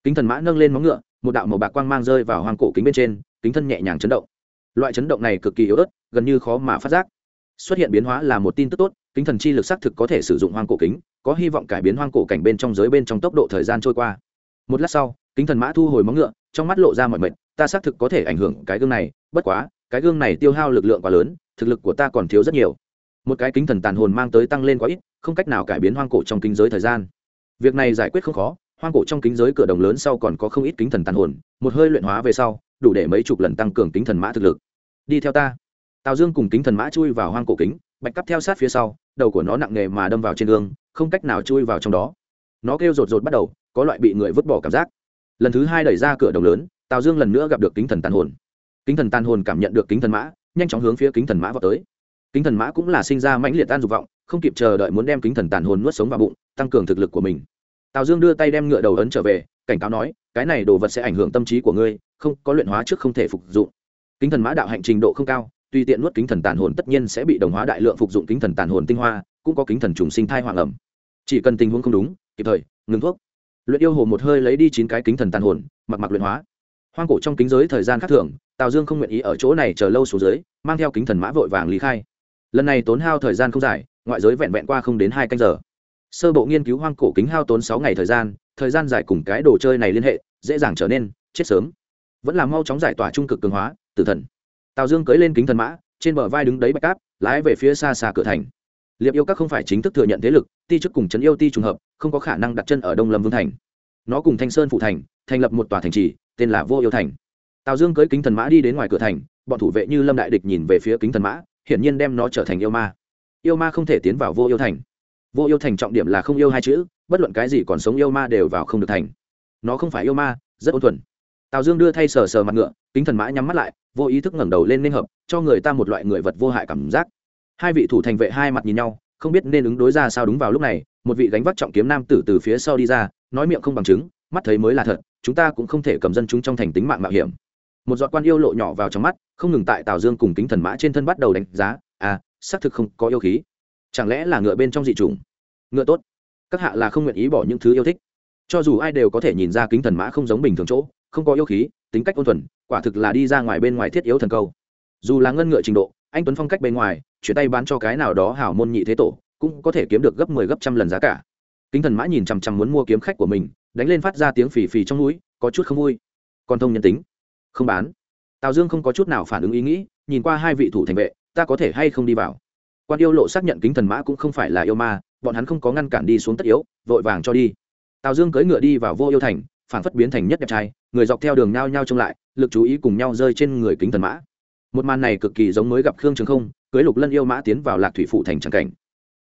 kính thần mã nâng lên móng ngựa, một đạo màu bạc quang mang rơi vào hoang cổ kính bên trên, kính thân nhẹ nhàng chấn động. Loại chấn động này cực kỳ yếu ớt, gần như khó mà phát giác. Xuất hiện biến hóa là một tin tức tốt, kính thần chi lực xác thực có thể sử dụng hoang cổ kính, có hy vọng cải biến hoang cổ cảnh bên trong giới bên trong tốc độ thời gian trôi qua. Một lát sau, kính thần mã thu hồi móng ngựa, trong mắt lộ ra mọi mệt ta xác thực có thể ảnh hưởng cái gương này, bất quá, cái gương này tiêu hao lực lượng quá lớn, thực lực của ta còn thiếu rất nhiều. Một cái kính thần tàn hồn mang tới tăng lên quá ít, không cách nào cải biến hoang cổ trong kinh giới thời gian. Việc này giải quyết không khó, hoang cổ trong kính giới cửa đồng lớn sau còn có không ít kính thần tàn hồn, một hơi luyện hóa về sau, đủ để mấy chục lần tăng cường kính thần mã thực lực. Đi theo ta. Tào dương cùng kính thần mã chui vào hoang cổ kính, bạch cắp theo sát phía sau, đầu của nó nặng nề mà đâm vào trên gương, không cách nào chui vào trong đó. Nó kêu rột rột bắt đầu, có loại bị người vứt bỏ cảm giác. Lần thứ hai đẩy ra cửa đồng lớn tào dương lần nữa gặp được kính thần tàn hồn kính thần tàn hồn cảm nhận được kính thần mã nhanh chóng hướng phía kính thần mã vào tới kính thần mã cũng là sinh ra mãnh liệt tan dục vọng không kịp chờ đợi muốn đem kính thần tàn hồn nuốt sống vào bụng tăng cường thực lực của mình tào dương đưa tay đem ngựa đầu ấn trở về cảnh cáo nói cái này đồ vật sẽ ảnh hưởng tâm trí của ngươi không có luyện hóa trước không thể phục dụng kính thần mã đạo hạnh trình độ không cao tùy tiện nuốt kính thần tàn hồn tất nhiên sẽ bị đồng hóa đại lượng phục dụng kính thần tàn hồn tinh hoa cũng có kính thần trùng sinh thai hoàng ẩm chỉ cần tình huống không đúng kịp thời ngừng thuốc luyện yêu hồ một hơi lấy đi chín cái kính thần tàn hồn mặc mặc luyện hóa hoang cổ trong kính giới thời gian khác thường, tào dương không nguyện ý ở chỗ này chờ lâu xuống dưới, mang theo kính thần mã vội vàng lý khai. Lần này tốn hao thời gian không dài, ngoại giới vẹn vẹn qua không đến hai canh giờ. Sơ bộ nghiên cứu hoang cổ kính hao tốn sáu ngày thời gian thời gian dài cùng cái đồ chơi này liên hệ, dễ dàng trở nên, chết sớm. Vẫn là mau chóng giải tỏa trung cực cường hóa, tử thần. Tào dương cưỡi lên kính thần mã, trên bờ vai đứng đấy bạch cáp, lái về phía xa xa cửa thành. Liệp yêu các không phải chính thức thừa nhận thế lực, ti chức cùng trấn yêu ti trùng hợp, không có khả năng đặt chân ở đông lâm vương thành. Nó cùng thanh sơn phụ thành thành lập một tòa thành trì tên là vô yêu thành. Tào dương cưỡi kính thần mã đi đến ngoài cửa thành, bọn thủ vệ như lâm đại địch nhìn về phía kính thần mã, hiển nhiên đem nó trở thành yêu ma. Yêu ma không thể tiến vào vô yêu thành. Vô yêu thành trọng điểm là không yêu hai chữ, bất luận cái gì còn sống yêu ma đều vào không được thành. Nó không phải yêu ma, rất ôn thuần. Tào dương đưa thay sờ sờ mặt ngựa, kính thần mã nhắm mắt lại, vô ý thức ngẩng đầu lên nên hợp, cho người ta một loại người vật vô hại cảm giác. Hai vị thủ thành vệ hai mặt nhìn nhau, không biết nên ứng đối ra sao đúng vào lúc này, một vị gánh vác trọng kiếm nam tử từ phía sau đi ra, nói miệng không bằng chứng mắt thấy mới là thật, chúng ta cũng không thể cầm dân chúng trong thành tính mạng mạo hiểm. Một giọt quan yêu lộ nhỏ vào trong mắt, không ngừng tại tào dương cùng kính thần mã trên thân bắt đầu đánh giá à xác thực không có yêu khí. Chẳng lẽ là ngựa bên trong dị trùng? ngựa tốt. Các hạ là không nguyện ý bỏ những thứ yêu thích. Cho dù ai đều có thể nhìn ra kính thần mã không giống bình thường chỗ, không có yêu khí, tính cách ôn thuần, quả thực là đi ra ngoài bên ngoài thiết yếu thần câu. Dù là ngân ngựa trình độ, anh tuấn phong cách bên ngoài, chuyển tay bán cho cái nào đó hảo môn nhị thế tổ, cũng có thể kiếm được gấp mười 10 gấp trăm lần giá cả. Kính thần mã nhìn chằm chằm muốn mua kiếm khách của mình đánh lên phát ra tiếng phì phì trong núi, có chút không vui. Còn thông nhân tính. Không bán. Tào dương không có chút nào phản ứng ý nghĩ, nhìn qua hai vị thủ thành vệ, ta có thể hay không đi vào? Quan yêu lộ xác nhận kính thần mã cũng không phải là yêu ma, bọn hắn không có ngăn cản đi xuống tất yếu, vội vàng cho đi. Tào dương cưỡi ngựa đi vào vô yêu thành phản phất biến thành nhất đẹp trai, người dọc theo đường nhao nhao trông lại, lực chú ý cùng nhau rơi trên người kính thần mã. Một màn này cực kỳ giống mới gặp khương trường không cưới lục lân yêu mã tiến vào lạc thủy phụ thành tràng cảnh.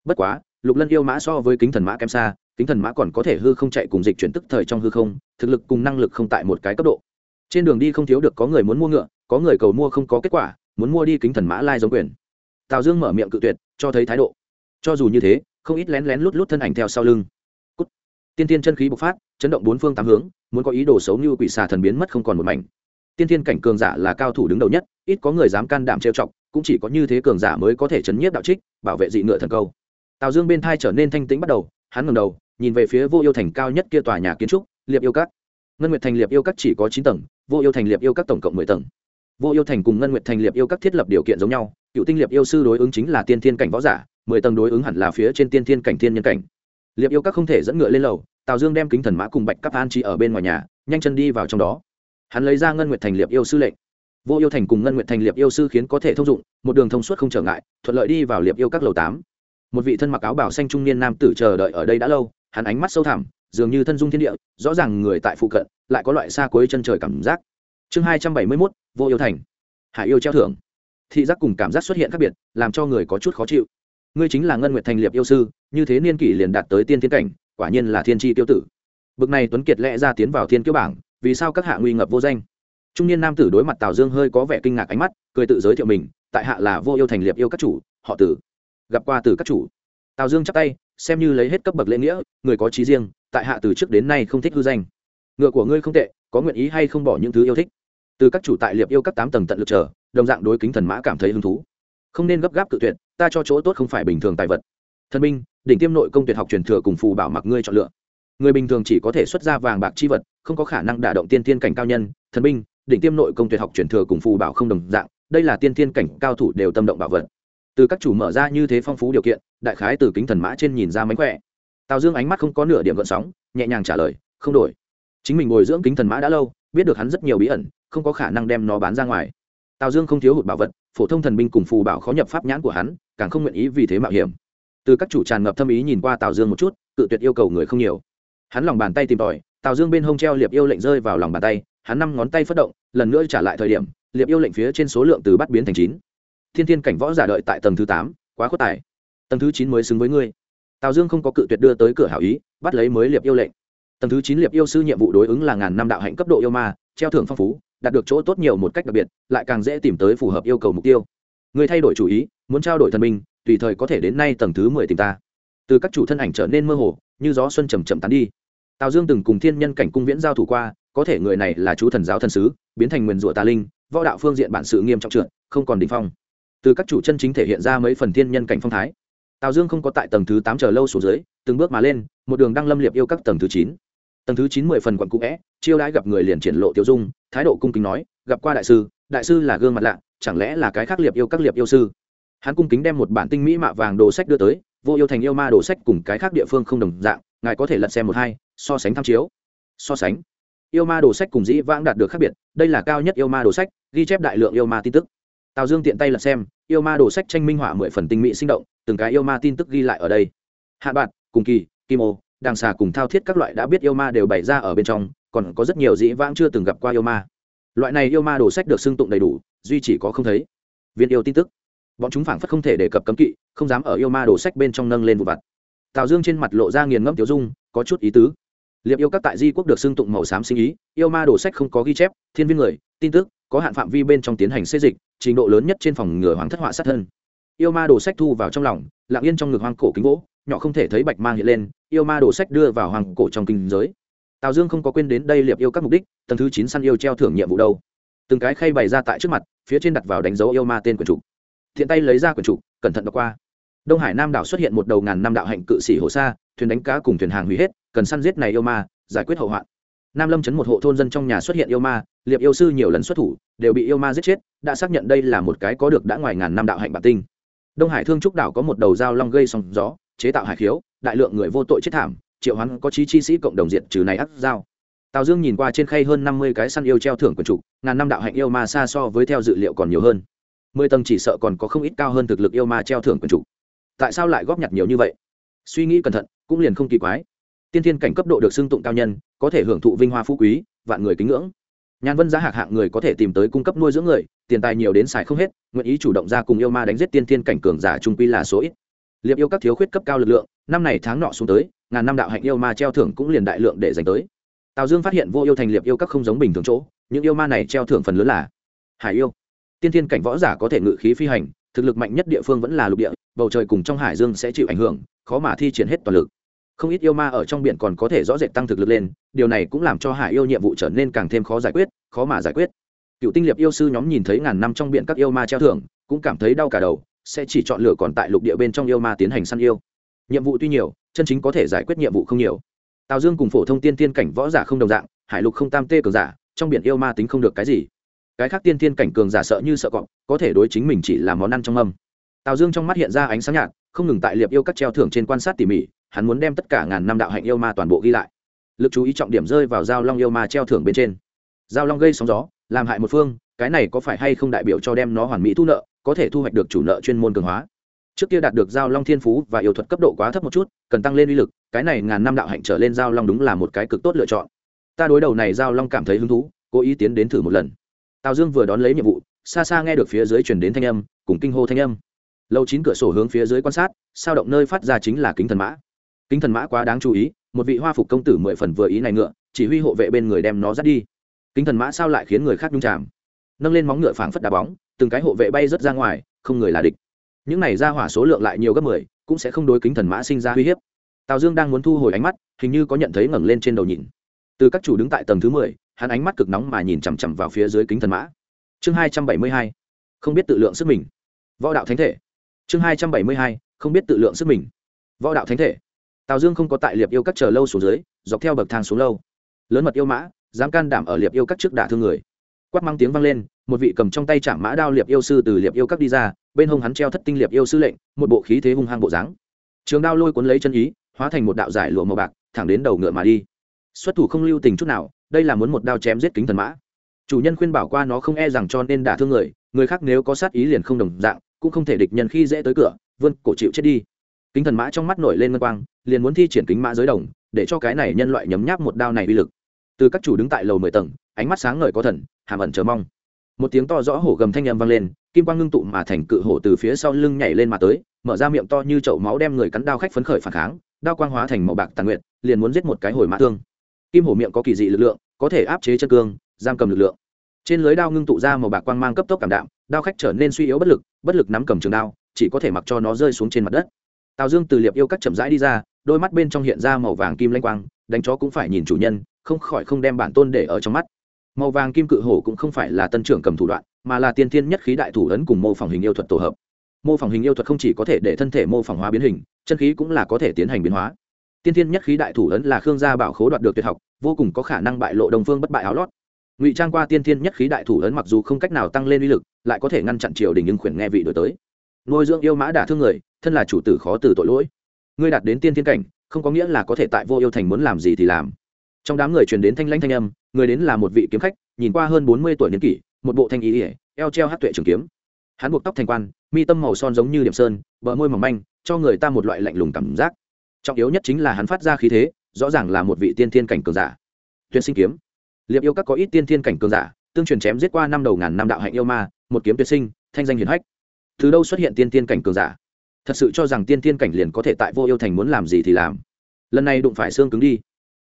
Bất quá, lục lân yêu mã so với kính thần mã kém xa kính thần mã còn có thể hư không chạy cùng dịch chuyển tức thời trong hư không, thực lực cùng năng lực không tại một cái cấp độ. Trên đường đi không thiếu được có người muốn mua ngựa, có người cầu mua không có kết quả, muốn mua đi kính thần mã lai giống quyền. Tào dương mở miệng cự tuyệt, cho thấy thái độ. Cho dù như thế, không ít lén lén lút lút thân ảnh theo sau lưng. Cút. tiên tiên chân khí bộc phát, chấn động bốn phương tám hướng, muốn có ý đồ xấu như quỷ xà thần biến mất không còn một mảnh. Tiên tiên cảnh cường giả là cao thủ đứng đầu nhất, ít có người dám can đảm trêu chọc, cũng chỉ có như thế cường giả mới có thể chấn nhiếp đạo trích, bảo vệ dị ngựa thần câu. Tào dương bên thai trở nên thanh tĩnh bắt đầu, hắn ngầm đầu nhìn về phía vô yêu thành cao nhất kia tòa nhà kiến trúc, liệp yêu các. Ngân nguyệt thành liệp yêu các chỉ có chín tầng, vô yêu thành liệp yêu các tổng cộng mười tầng. Vô yêu thành cùng ngân nguyệt thành liệp yêu các thiết lập điều kiện giống nhau, cựu tinh liệp yêu sư đối ứng chính là tiên thiên cảnh võ giả, mười tầng đối ứng hẳn là phía trên tiên thiên cảnh thiên nhân cảnh. Liệp yêu các không thể dẫn ngựa lên lầu, tào dương đem kính thần mã cùng bạch cắp an trí ở bên ngoài nhà, nhanh chân đi vào trong đó. Hắn lấy ra ngân nguyệt thành liệp yêu sư lệnh. Vô yêu thành cùng ngân nguyệt thành liệp yêu sư khiến có thể thông dụng, một đường thông suốt không trở ngại, thuận lợi đi vào liệp yêu các lầu tám. Một vị thân mặc áo bảo xanh trung niên nam tử chờ đợi ở đây đã lâu hắn ánh mắt sâu thẳm, dường như thân dung thiên địa, rõ ràng người tại phụ cận, lại có loại xa cuối chân trời cảm giác. Chương hai trăm bảy mươi mốt, vô yêu thành. Hải yêu treo thưởng. Thị giác cùng cảm giác xuất hiện khác biệt, làm cho người có chút khó chịu. Ngươi chính là ngân nguyệt thành liệp yêu sư, như thế niên kỷ liền đạt tới tiên thiên cảnh, quả nhiên là thiên tri tiêu tử. Bực này tuấn kiệt lẽ ra tiến vào thiên kiêu bảng, vì sao các hạ nguy ngập vô danh? Trung niên nam tử đối mặt tào dương hơi có vẻ kinh ngạc ánh mắt, cười tự giới thiệu mình, tại hạ là vô yêu thành liệp yêu các chủ, họ tử. Gặp qua từ các chủ. Tào dương chắp tay xem như lấy hết cấp bậc lễ nghĩa người có trí riêng tại hạ từ trước đến nay không thích hư danh. Ngựa của ngươi không tệ có nguyện ý hay không bỏ những thứ yêu thích? Từ các chủ tại liệp yêu các tám tầng tận lực trở đồng dạng đối kính thần mã cảm thấy hứng thú. Không nên gấp gáp cự tuyệt ta cho chỗ tốt không phải bình thường tài vật. Thần minh, đỉnh tiêm nội công tuyệt học truyền thừa cùng phù bảo mặc ngươi chọn lựa. Người bình thường chỉ có thể xuất ra vàng bạc chi vật không có khả năng đả động tiên tiên cảnh cao nhân. Thần minh, đỉnh tiêm nội công tuyệt học truyền thừa cùng phù bảo không đồng dạng đây là tiên tiên cảnh cao thủ đều tâm động bảo vật từ các chủ mở ra như thế phong phú điều kiện, đại khái từ kính thần mã trên nhìn ra mánh khỏe. Tào dương ánh mắt không có nửa điểm gợn sóng, nhẹ nhàng trả lời, không đổi. Chính mình bồi dưỡng kính thần mã đã lâu, biết được hắn rất nhiều bí ẩn, không có khả năng đem nó bán ra ngoài. Tào dương không thiếu hụt bảo vật, phổ thông thần binh cùng phù bảo khó nhập pháp nhãn của hắn, càng không nguyện ý vì thế mạo hiểm. Từ các chủ tràn ngập thâm ý nhìn qua tào dương một chút, cự tuyệt yêu cầu người không nhiều. Hắn lòng bàn tay tìm tòi, tào dương bên hông treo liệp yêu lệnh rơi vào lòng bàn tay, hắn năm ngón tay phất động, lần nữa trả lại thời điểm, liệp yêu lệnh phía trên số lượng từ bắt biến thành chín thiên thiên cảnh võ giả đợi tại tầng thứ tám quá khuất tài. Tầng thứ chín mới xứng với ngươi. Tào dương không có cự tuyệt đưa tới cửa hảo ý bắt lấy mới liệp yêu lệnh. Tầng thứ chín liệp yêu sư nhiệm vụ đối ứng là ngàn năm đạo hạnh cấp độ yêu ma treo thưởng phong phú đạt được chỗ tốt nhiều một cách đặc biệt lại càng dễ tìm tới phù hợp yêu cầu mục tiêu. Người thay đổi chủ ý muốn trao đổi thần minh, tùy thời có thể đến nay tầng thứ mười tìm ta. Từ các chủ thân ảnh trở nên mơ hồ như gió xuân chầm chậm tán đi. Tào dương từng cùng thiên nhân cảnh cung viễn giao thủ qua có thể người này là chú thần giáo thần sứ biến thành nguyền rủa tà linh võ đạo phương diện bản sự nghiêm trọng trượt không còn đ ỉ n h phong từ các chủ chân chính thể hiện ra mấy phần thiên nhân cảnh phong thái. Tào dương không có tại tầng thứ tám chờ lâu xuống dưới, từng bước mà lên, một đường đăng lâm liệp yêu các tầng thứ chín. Tầng thứ chín mười phần quận cũ vẽ chiêu đãi gặp người liền triển lộ tiêu dung, thái độ cung kính nói, gặp qua đại sư đại sư là gương mặt lạ, chẳng lẽ là cái khác liệp yêu các liệp yêu sư? Hắn cung kính đem một bản tinh mỹ mạ vàng đồ sách đưa tới, vô yêu thành yêu ma đồ sách cùng cái khác địa phương không đồng dạng, ngài có thể lật xem một hai, so sánh tham chiếu. So sánh. Yêu ma đồ sách cùng dĩ vãng đạt được khác biệt, đây là cao nhất yêu ma đồ sách, ghi chép đại lượng yêu ma tin tức tào dương tiện tay lật xem, yêu ma đồ sách tranh minh họa mười phần tinh mỹ sinh động, từng cái yêu ma tin tức ghi lại ở đây. Hạ bạn cùng kỳ, kim ô, đàng xà cùng thao thiết các loại đã biết yêu ma đều bày ra ở bên trong, còn có rất nhiều dĩ vãng chưa từng gặp qua yêu ma. Loại này yêu ma đồ sách được xưng tụng đầy đủ, duy chỉ có không thấy. Viên yêu tin tức. Bọn chúng phảng phất không thể đề cập cấm kỵ, không dám ở yêu ma đồ sách bên trong nâng lên vụ vặt. Tào dương trên mặt lộ ra nghiền ngẫm tiểu dung, có chút ý tứ. Liệp yêu các tại di quốc được xưng tụng màu xám sinh ý, yêu ma đồ sách không có ghi chép, thiên viên người, tin tức, có hạn phạm vi bên trong tiến hành xây dịch trình độ lớn nhất trên phòng ngừa hoàng thất họa sát thân. Yêu ma đồ sách thu vào trong lòng, lặng yên trong ngực hoang cổ kính gỗ, nhỏ không thể thấy bạch mang hiện lên, yêu ma đồ sách đưa vào hoàng cổ trong kinh giới. Tào dương không có quên đến đây liệp yêu các mục đích, tầng thứ chín săn yêu treo thưởng nhiệm vụ đâu. Từng cái khay bày ra tại trước mặt, phía trên đặt vào đánh dấu yêu ma tên quần chủ. Thiện tay lấy ra quyển trục cẩn thận đọc qua. Đông hải nam đảo xuất hiện một đầu ngàn năm đạo hạnh cự sĩ hồ sa, thuyền đánh cá cùng thuyền hàng hủy hết, cần săn giết này yêu ma, giải quyết hậu hoạn nam lâm chấn một hộ thôn dân trong nhà xuất hiện yêu ma, liệp yêu sư nhiều lần xuất thủ, đều bị yêu ma giết chết, đã xác nhận đây là một cái có được đã ngoài ngàn năm đạo hạnh bản tinh. Đông hải thương trúc đảo có một đầu dao long gây sóng gió, chế tạo hải khiếu, đại lượng người vô tội chết thảm, triệu hắn có chí chi sĩ cộng đồng diện trừ này ắt dao. Tào dương nhìn qua trên khay hơn năm mươi cái săn yêu treo thưởng quần trục, ngàn năm đạo hạnh yêu ma xa so với theo dự liệu còn nhiều hơn. Mười tầng chỉ sợ còn có không ít cao hơn thực lực yêu ma treo thưởng quần chủ tại sao lại góp nhặt nhiều như vậy? Suy nghĩ cẩn thận, cũng liền không kỳ quái. Tiên thiên cảnh cấp độ được xưng tụng cao nhân có thể hưởng thụ vinh hoa phú quý, vạn người kính ngưỡng. Nhàn vân giá hạc hạng người có thể tìm tới cung cấp nuôi dưỡng người, tiền tài nhiều đến xài không hết, nguyện ý chủ động ra cùng yêu ma đánh giết tiên thiên cảnh cường giả trung quy là số ít. Liệp yêu các thiếu khuyết cấp cao lực lượng, năm này tháng nọ xuống tới, ngàn năm đạo hạnh yêu ma treo thưởng cũng liền đại lượng để dành tới. Tào dương phát hiện vô yêu thành liệp yêu các không giống bình thường chỗ, những yêu ma này treo thưởng phần lớn là hải yêu. Tiên thiên cảnh võ giả có thể ngự khí phi hành, thực lực mạnh nhất địa phương vẫn là lục địa, bầu trời cùng trong hải dương sẽ chịu ảnh hưởng, khó mà thi triển hết toàn lực không ít yêu ma ở trong biển còn có thể rõ rệt tăng thực lực lên, điều này cũng làm cho hải yêu nhiệm vụ trở nên càng thêm khó giải quyết, khó mà giải quyết. Cựu tinh liệp yêu sư nhóm nhìn thấy ngàn năm trong biển các yêu ma treo thưởng, cũng cảm thấy đau cả đầu, sẽ chỉ chọn lựa còn tại lục địa bên trong yêu ma tiến hành săn yêu. Nhiệm vụ tuy nhiều, chân chính có thể giải quyết nhiệm vụ không nhiều. Tào dương cùng phổ thông tiên tiên cảnh võ giả không đồng dạng, hải lục không tam tê cường giả, trong biển yêu ma tính không được cái gì. Cái khác tiên thiên cảnh cường giả sợ như sợ cọp, có thể đối chính mình chỉ là món ăn trong âm tào dương trong mắt hiện ra ánh sáng nhạt, không ngừng tại liệp yêu các treo thưởng trên quan sát tỉ mỉ hắn muốn đem tất cả ngàn năm đạo hạnh yêu ma toàn bộ ghi lại. Lực chú ý trọng điểm rơi vào giao long yêu ma treo thưởng bên trên. Giao long gây sóng gió, làm hại một phương, cái này có phải hay không đại biểu cho đem nó hoàn mỹ thu nợ, có thể thu hoạch được chủ nợ chuyên môn cường hóa? Trước kia đạt được giao long thiên phú và yêu thuật cấp độ quá thấp một chút, cần tăng lên uy lực, cái này ngàn năm đạo hạnh trở lên giao long đúng là một cái cực tốt lựa chọn. Ta đối đầu này giao long cảm thấy hứng thú, cố ý tiến đến thử một lần. Tào dương vừa đón lấy nhiệm vụ, xa xa nghe được phía dưới chuyển đến thanh âm, cùng kinh hô thanh âm. Lâu chín cửa sổ hướng phía dưới quan sát, sao động nơi phát ra chính là kính thần mã kính thần mã quá đáng chú ý, một vị hoa phục công tử mười phần vừa ý này ngựa, chỉ huy hộ vệ bên người đem nó dắt đi. Kính thần mã sao lại khiến người khác nhung chạm nâng lên móng ngựa phảng phất đá bóng, từng cái hộ vệ bay rớt ra ngoài, không người là địch. Những này ra hỏa số lượng lại nhiều gấp mười, cũng sẽ không đối kính thần mã sinh ra uy hiếp. Tào dương đang muốn thu hồi ánh mắt, hình như có nhận thấy ngẩng lên trên đầu nhìn. Từ các chủ đứng tại tầng thứ mười, hắn ánh mắt cực nóng mà nhìn chằm chằm vào phía dưới kính thần mã. Chương hai trăm bảy mươi hai, không biết tự lượng sức mình. Võ đạo thánh thể. Chương hai trăm bảy mươi hai, không biết tự lượng sức mình. Võ đạo thánh thể tào dương không có tại liệp yêu các chờ lâu xuống dưới, dọc theo bậc thang xuống lâu. Lớn mật yêu mã, dám can đảm ở liệp yêu các trước đả thương người. Quát mang tiếng vang lên, một vị cầm trong tay chạm mã đao liệp yêu sư từ liệp yêu các đi ra, bên hông hắn treo thất tinh liệp yêu sư lệnh, một bộ khí thế hung hăng bộ dáng. Trường đao lôi cuốn lấy chân ý, hóa thành một đạo giải lụa màu bạc, thẳng đến đầu ngựa mà đi. Xuất thủ không lưu tình chút nào, đây là muốn một đao chém giết kính thần mã. Chủ nhân khuyên bảo qua nó không e rằng cho nên đả thương người người khác nếu có sát ý liền không đồng dạng, cũng không thể địch nhân khi dễ tới cửa, vươn cổ chịu chết đi kính thần mã trong mắt nổi lên ngân quang, liền muốn thi triển kính mã giới đồng, để cho cái này nhân loại nhấm nháp một đao này uy lực. Từ các chủ đứng tại lầu mười tầng, ánh mắt sáng ngời có thần, hàm ẩn chờ mong. Một tiếng to rõ hổ gầm thanh â m vang lên, kim quang ngưng tụ mà thành cự hổ từ phía sau lưng nhảy lên mà tới, mở ra miệng to như chậu máu đem người cắn đao khách phấn khởi phản kháng, đao quang hóa thành màu bạc tàn nguyện liền muốn giết một cái hồi mã thương. Kim hổ miệng có kỳ dị lực lượng, có thể áp chế chân cương, giam cầm lực lượng. Trên lưới đao ngưng tụ ra màu bạc quang mang cấp tốc cảm đạm, đao khách trở nên suy yếu bất lực bất lực nắm cầm trường đao, chỉ có thể mặc cho nó rơi xuống trên mặt đất tào dương từ liệp yêu các chậm rãi đi ra, đôi mắt bên trong hiện ra màu vàng kim lanh quang, đánh chó cũng phải nhìn chủ nhân, không khỏi không đem bản tôn để ở trong mắt. Màu vàng kim cự hổ cũng không phải là tân trưởng cầm thủ đoạn, mà là tiên thiên nhất khí đại thủ ấn cùng mô phỏng hình yêu thuật tổ hợp. Mô phỏng hình yêu thuật không chỉ có thể để thân thể mô phỏng hóa biến hình, chân khí cũng là có thể tiến hành biến hóa. Tiên thiên nhất khí đại thủ ấn là khương gia bảo khố đoạt được tuyệt học, vô cùng có khả năng bại lộ đồng phương bất bại áo lót. Ngụy trang qua tiên thiên nhất khí đại thủ ấn mặc dù không cách nào tăng lên uy lực, lại có thể ngăn chặn triều đình nhưng khuyển nghe vị đổi tới. Nuôi dưỡng yêu mã đả thương người thân là chủ tử khó từ tội lỗi. Ngươi đạt đến tiên thiên cảnh, không có nghĩa là có thể tại vô yêu thành muốn làm gì thì làm. Trong đám người truyền đến thanh lãnh thanh âm, người đến là một vị kiếm khách, nhìn qua hơn bốn mươi tuổi niên kỷ, một bộ thanh ý ỉa eo treo hát tuệ trường kiếm. Hắn buộc tóc thành quan, mi tâm màu son giống như điểm sơn, bờ môi mỏng manh, cho người ta một loại lạnh lùng cảm giác. Trọng yếu nhất chính là hắn phát ra khí thế, rõ ràng là một vị tiên thiên cảnh cường giả. Tuyên sinh kiếm. Liệp yêu các có ít tiên thiên cảnh cường giả, tương truyền chém giết qua năm đầu ngàn năm đạo hạnh yêu ma, một kiếm tuyệt sinh, thanh danh hiển hách. Từ đâu xuất hiện tiên thiên cảnh cường giả? Thật sự cho rằng tiên thiên cảnh liền có thể tại vô yêu thành muốn làm gì thì làm. Lần này đụng phải xương cứng đi.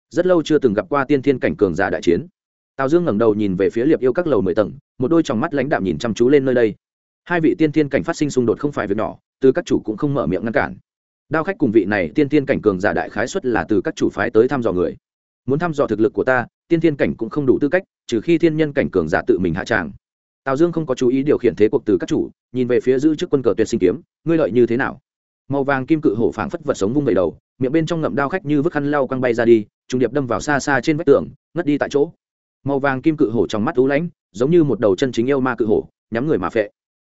Rất lâu chưa từng gặp qua tiên thiên cảnh cường giả đại chiến. Tào dương ngẩng đầu nhìn về phía liệp yêu các lầu mười tầng, một đôi tròng mắt lãnh đạm nhìn chăm chú lên nơi đây. Hai vị tiên thiên cảnh phát sinh xung đột không phải việc nhỏ, từ các chủ cũng không mở miệng ngăn cản. Đao khách cùng vị này tiên thiên cảnh cường giả đại khái xuất là từ các chủ phái tới thăm dò người. Muốn thăm dò thực lực của ta, tiên thiên cảnh cũng không đủ tư cách, trừ khi thiên nhân cảnh cường giả tự mình hạ tràng tào dương không có chú ý điều khiển thế cuộc từ các chủ, nhìn về phía giữ trước quân cờ tuyệt sinh kiếm, ngươi lợi như thế nào? Màu vàng kim cự hổ phảng phất vật sống vung đầy đầu, miệng bên trong ngậm đao khách như vứt khăn lau quăng bay ra đi, trùng điệp đâm vào xa xa trên vách tường, ngất đi tại chỗ. Màu vàng kim cự hổ trong mắt ú lãnh, giống như một đầu chân chính yêu ma cự hổ, nhắm người mà phệ.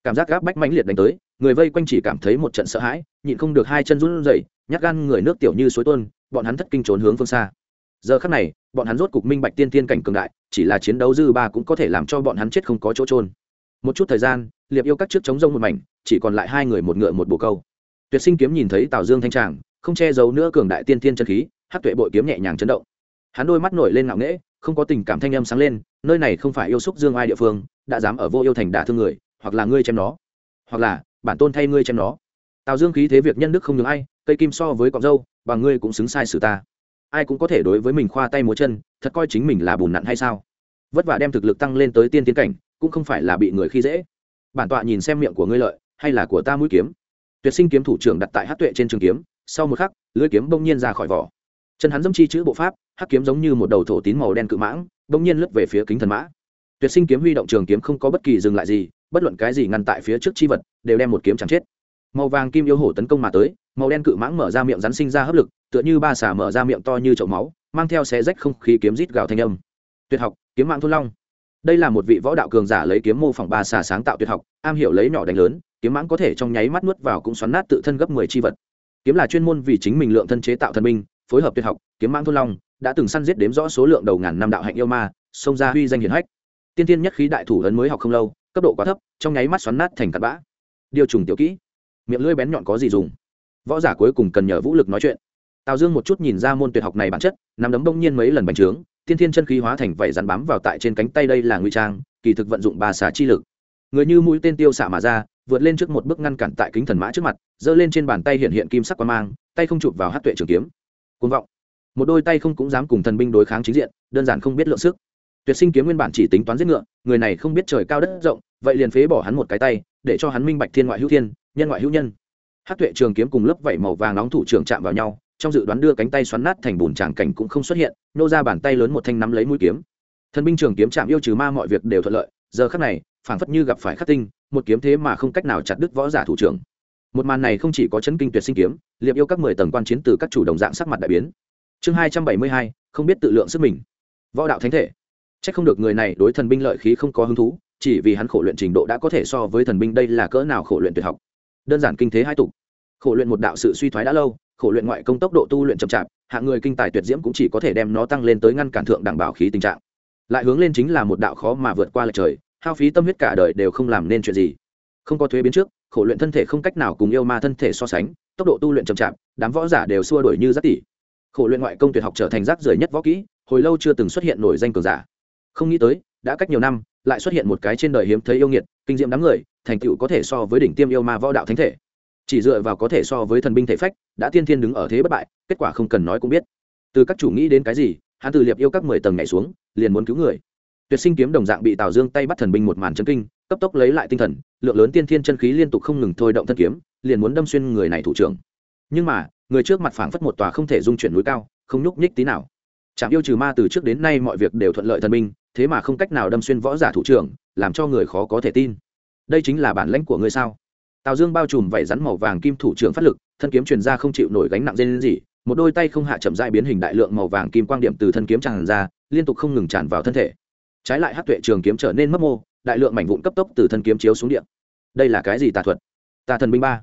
Cảm giác gáp bách mãnh liệt đánh tới, người vây quanh chỉ cảm thấy một trận sợ hãi, nhịn không được hai chân run rẩy, nhát gan người nước tiểu như suối tuôn, bọn hắn thất kinh trốn hướng phương xa giờ khắc này, bọn hắn rốt cục minh bạch tiên tiên cảnh cường đại, chỉ là chiến đấu dư ba cũng có thể làm cho bọn hắn chết không có chỗ trôn một chút thời gian, liệp yêu các trước chống rông một mảnh, chỉ còn lại hai người một ngựa một bồ câu. Tuyệt sinh kiếm nhìn thấy tào dương thanh tràng, không che giấu nữa cường đại tiên tiên chân khí hát tuệ bội kiếm nhẹ nhàng chấn động. Hắn đôi mắt nổi lên ngạo nghễ, không có tình cảm thanh âm sáng lên, nơi này không phải yêu xúc dương ai địa phương, đã dám ở vô yêu thành đả thương người, hoặc là ngươi chém nó, hoặc là bản tôn thay ngươi chém nó. Tào dương khí thế việc nhân đức không nhường ai, cây kim so với cọc dâu và ngươi cũng xứng sai xử ta ai cũng có thể đối với mình khoa tay múa chân, thật coi chính mình là bùn nặn hay sao? Vất vả đem thực lực tăng lên tới tiên tiến cảnh, cũng không phải là bị người khi dễ. Bản tọa nhìn xem miệng của ngươi lợi, hay là của ta mũi kiếm? Tuyệt sinh kiếm thủ trưởng đặt tại hát tuệ trên trường kiếm, sau một khắc, lưỡi kiếm bỗng nhiên ra khỏi vỏ. Chân hắn dâm chi chữ bộ pháp, hắc kiếm giống như một đầu thổ tín màu đen cự mãng, bỗng nhiên lướt về phía kính thần mã. Tuyệt sinh kiếm huy động trường kiếm không có bất kỳ dừng lại gì, bất luận cái gì ngăn tại phía trước chi vật, đều đem một kiếm chẳng chết. Màu vàng kim yêu hổ tấn công mà tới màu đen cự mãng mở ra miệng rắn sinh ra hấp lực tựa như ba xả mở ra miệng to như chậu máu mang theo xé rách không khí kiếm rít gào thanh âm. Tuyệt học kiếm mạng thôn long. Đây là một vị võ đạo cường giả lấy kiếm mô phỏng ba xà sáng tạo tuyệt học am hiểu lấy nhỏ đánh lớn kiếm mãng có thể trong nháy mắt nuốt vào cũng xoắn nát tự thân gấp mười chi vật. Kiếm là chuyên môn vì chính mình lượng thân chế tạo thần minh, phối hợp tuyệt học kiếm mãng thôn long đã từng săn giết đếm rõ số lượng đầu ngàn năm đạo hạnh yêu ma xông ra huy danh hiển hách. Tiên tiên nhất khí đại thủ ấn mới học không lâu cấp độ quá thấp trong nháy mắt xoắn nát thành cặn bã. Điều trùng tiểu kỹ. Miệng lưỡi bén nhọn có gì dùng? Võ giả cuối cùng cần nhờ vũ lực nói chuyện. Tào dương một chút nhìn ra môn tuyệt học này bản chất nằm đấm bỗng nhiên mấy lần bành trướng, tiên thiên chân khí hóa thành vảy rắn bám vào tại trên cánh tay đây là nguy trang, kỳ thực vận dụng ba xà chi lực. Người như mũi tên tiêu xạ mà ra, vượt lên trước một bước ngăn cản tại kính thần mã trước mặt, giơ lên trên bàn tay hiện hiện kim sắc quan mang, tay không chụp vào hát tuệ trường kiếm. Côn vọng. Một đôi tay không cũng dám cùng thần binh đối kháng chính diện, đơn giản không biết lượng sức. Tuyệt sinh kiếm nguyên bản chỉ tính toán giết ngựa, người này không biết trời cao đất rộng, vậy liền phế bỏ hắn một cái tay, để cho hắn minh bạch thiên ngoại hữu thiên, nhân ngoại hữu nhân hát tuệ trường kiếm cùng lớp vảy màu vàng nóng thủ trưởng chạm vào nhau, trong dự đoán đưa cánh tay xoắn nát thành bùn tràng cảnh cũng không xuất hiện, nô ra bàn tay lớn một thanh nắm lấy mũi kiếm. Thần binh trường kiếm chạm yêu trừ ma mọi việc đều thuận lợi, giờ khắc này, phảng phất như gặp phải khắc tinh, một kiếm thế mà không cách nào chặt đứt võ giả thủ trưởng. Một màn này không chỉ có chấn kinh tuyệt sinh kiếm, liệp yêu các mười tầng quan chiến từ các chủ đồng dạng sắc mặt đại biến. Chương hai trăm bảy mươi hai, không biết tự lượng sức mình. Võ đạo thánh thể. C h ắ c không được người này đối thần binh lợi khí không có hứng thú, chỉ vì hắn khổ luyện trình độ đã có thể so với thần binh đây là cỡ nào khổ luyện tuyệt học đơn giản kinh thế hai tục. Khổ luyện một đạo sự suy thoái đã lâu, khổ luyện ngoại công tốc độ tu luyện chậm chạp hạng người kinh tài tuyệt diễm cũng chỉ có thể đem nó tăng lên tới ngăn cản thượng đảm bảo khí tình trạng. Lại hướng lên chính là một đạo khó mà vượt qua lệch trời, hao phí tâm huyết cả đời đều không làm nên chuyện gì. Không có thuế biến trước, khổ luyện thân thể không cách nào cùng yêu ma thân thể so sánh, tốc độ tu luyện chậm chạp, đám võ giả đều xua đổi như giáp tỷ khổ luyện ngoại công tuyệt học trở thành rác rưởi nhất võ kỹ, hồi lâu chưa từng xuất hiện nổi danh cường giả. Không nghĩ tới, đã cách nhiều năm, lại xuất hiện một cái trên đời hiếm thấy yêu nghiệt, kinh diệm đám người thành tựu có thể so với đỉnh tiêm yêu ma võ đạo thánh thể. Chỉ dựa vào có thể so với thần binh thể phách, đã tiên thiên đứng ở thế bất bại, kết quả không cần nói cũng biết. Từ các chủ nghĩ đến cái gì, hắn từ liệp yêu các mười tầng nhảy xuống, liền muốn cứu người. Tuyệt sinh kiếm đồng dạng bị tào dương tay bắt thần binh một màn chân kinh, cấp tốc lấy lại tinh thần, lượng lớn tiên thiên chân khí liên tục không ngừng thôi động thân kiếm, liền muốn đâm xuyên người này thủ trưởng. Nhưng mà, người trước mặt phảng phất một tòa không thể dung chuyển núi cao, không nhúc nhích tí nào. Chạm yêu trừ ma từ trước đến nay mọi việc đều thuận lợi thần binh, thế mà không cách nào đâm xuyên võ giả thủ trưởng, làm cho người khó có thể tin đây chính là bản lãnh của ngươi sao? Tào dương bao trùm vảy rắn màu vàng kim thủ trưởng phát lực, thân kiếm truyền ra không chịu nổi gánh nặng dây gì một đôi tay không hạ chậm dại biến hình đại lượng màu vàng kim quang điểm từ thân kiếm tràn ra, liên tục không ngừng tràn vào thân thể. Trái lại hát tuệ trường kiếm trở nên mất mô, đại lượng mảnh vụn cấp tốc từ thân kiếm chiếu xuống điện đây là cái gì tà thuật? Tà thần binh ba.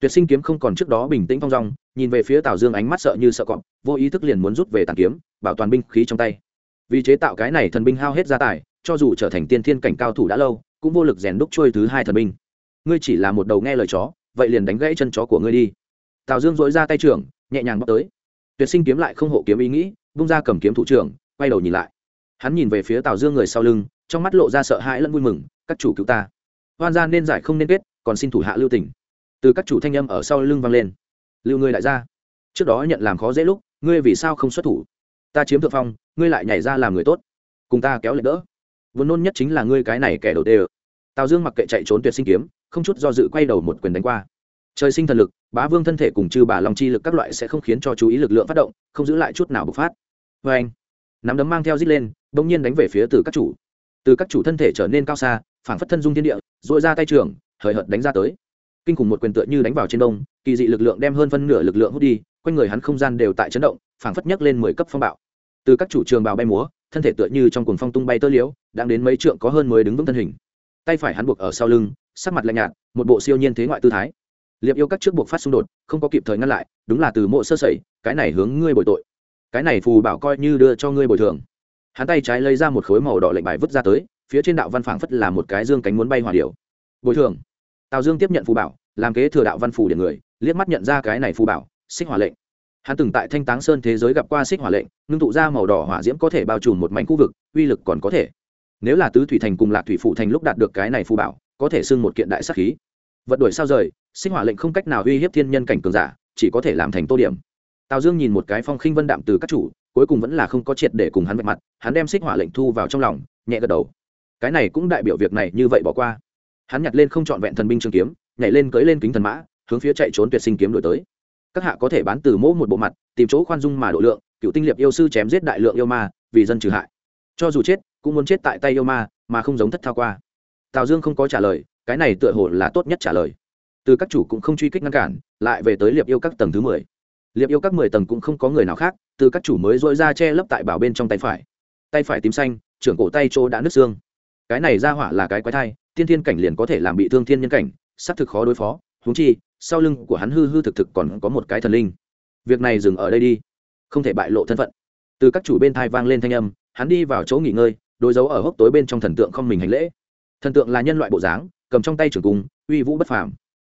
Tuyệt sinh kiếm không còn trước đó bình tĩnh thong dong, nhìn về phía tào dương ánh mắt sợ như sợ cọp, vô ý thức liền muốn rút về tàn kiếm, bảo toàn binh khí trong tay. Vì chế tạo cái này thần binh hao hết gia tài, cho dù trở thành tiên thiên cảnh cao thủ đã lâu cũng vô lực rèn đúc trôi thứ hai thần binh. Ngươi chỉ là một đầu nghe lời chó, vậy liền đánh gãy chân chó của ngươi đi. Tào dương dội ra tay trưởng, nhẹ nhàng bóc tới. Tuyệt sinh kiếm lại không hộ kiếm ý nghĩ bung ra cầm kiếm thủ trưởng, quay đầu nhìn lại. Hắn nhìn về phía tào dương người sau lưng, trong mắt lộ ra sợ hãi lẫn vui mừng, các chủ cứu ta. Hoan gia nên giải không nên kết, còn xin thủ hạ lưu tỉnh từ các chủ thanh âm ở sau lưng vang lên. Lưu ngươi đại gia. Trước đó nhận làm khó dễ lúc, ngươi vì sao không xuất thủ? Ta chiếm thượng phong, ngươi lại nhảy ra làm người tốt. Cùng ta kéo lệ đỡ vốn nôn nhất chính là ngươi cái này kẻ đầu tê ơ. Tào dương mặc kệ chạy trốn tuyệt sinh kiếm, không chút do dự quay đầu một quyền đánh qua. Trời sinh thần lực, bá vương thân thể cùng chư bà long chi lực các loại sẽ không khiến cho chú ý lực lượng phát động, không giữ lại chút nào bộc phát. Vê anh, nắm đấm mang theo rít lên đ ỗ n g nhiên đánh về phía từ các chủ. Từ các chủ thân thể trở nên cao xa, phảng phất thân dung thiên địa dội ra tay trường hời hợt đánh ra tới. Kinh khủng một quyền tựa như đánh vào trên đông, kỳ dị lực lượng đem hơn phân nửa lực lượng hút đi, quanh người hắn không gian đều tại chấn động, phảng phất nhấc lên mười cấp phong bạo. Từ các chủ trường bào bay múa thân thể tựa như trong cuồng phong tung bay tơ liễu, đang đến mấy trượng có hơn mới đứng vững thân hình. Tay phải hắn buộc ở sau lưng, sắc mặt lạnh nhạt, một bộ siêu nhiên thế ngoại tư thái. Liệp yêu các trước buộc phát xung đột, không có kịp thời ngăn lại, đúng là từ mộ sơ sẩy, cái này hướng ngươi bồi tội. Cái này phù bảo coi như đưa cho ngươi bồi thường. Hắn tay trái lấy ra một khối màu đỏ lệnh bài vứt ra tới, phía trên đạo văn phảng phất là một cái dương cánh muốn bay hòa điệu bồi thường. Tào dương tiếp nhận phù bảo, làm kế thừa đạo văn phủ điện người, liếc mắt nhận ra cái này phù bảo, xích hỏa lệnh hắn từng tại thanh táng sơn thế giới gặp qua xích hỏa lệnh, ngưng tụ ra màu đỏ hỏa diễm có thể bao trùm một mảnh khu vực, uy lực còn có thể. Nếu là tứ thủy thành cùng lạc thủy phụ thành lúc đạt được cái này phù bảo, có thể xưng một kiện đại sắc khí. Vật đuổi sao rời, xích hỏa lệnh không cách nào uy hiếp thiên nhân cảnh cường giả, chỉ có thể làm thành tô điểm. Tào dương nhìn một cái phong khinh vân đạm từ các chủ, cuối cùng vẫn là không có triệt để cùng hắn vạch mặt, hắn đem xích hỏa lệnh thu vào trong lòng, nhẹ gật đầu. Cái này cũng đại biểu việc này như vậy bỏ qua. Hắn nhặt lên không trọn vẹn thần binh trường kiếm, nhảy lên cưới lên kính thần mã, hướng phía chạy trốn tuyệt sinh kiếm đổi tới các hạ có thể bán từ mỗ một bộ mặt, tìm chỗ khoan dung mà độ lượng, cựu tinh liệp yêu sư chém giết đại lượng yêu ma, vì dân trừ hại. Cho dù chết, cũng muốn chết tại tay yêu ma, mà không giống thất thao qua. Tào dương không có trả lời, cái này tựa hồ là tốt nhất trả lời. Từ các chủ cũng không truy kích ngăn cản, lại về tới liệp yêu các tầng thứ mười. Liệp yêu các mười tầng cũng không có người nào khác, từ các chủ mới dội ra che lấp tại bảo bên trong tay phải. Tay phải tím xanh, trưởng cổ tay chỗ đã nứt xương. Cái này ra hỏa là cái quái thai, thiên thiên cảnh liền có thể làm bị thương thiên nhân cảnh, xác thực khó đối phó, huống chi sau lưng của hắn hư hư thực thực còn có một cái thần linh. Việc này dừng ở đây đi. Không thể bại lộ thân phận. Từ các chủ bên thai vang lên thanh âm, hắn đi vào chỗ nghỉ ngơi, đối dấu ở hốc tối bên trong thần tượng không mình hành lễ. Thần tượng là nhân loại bộ dáng, cầm trong tay trưởng cung, uy vũ bất phàm.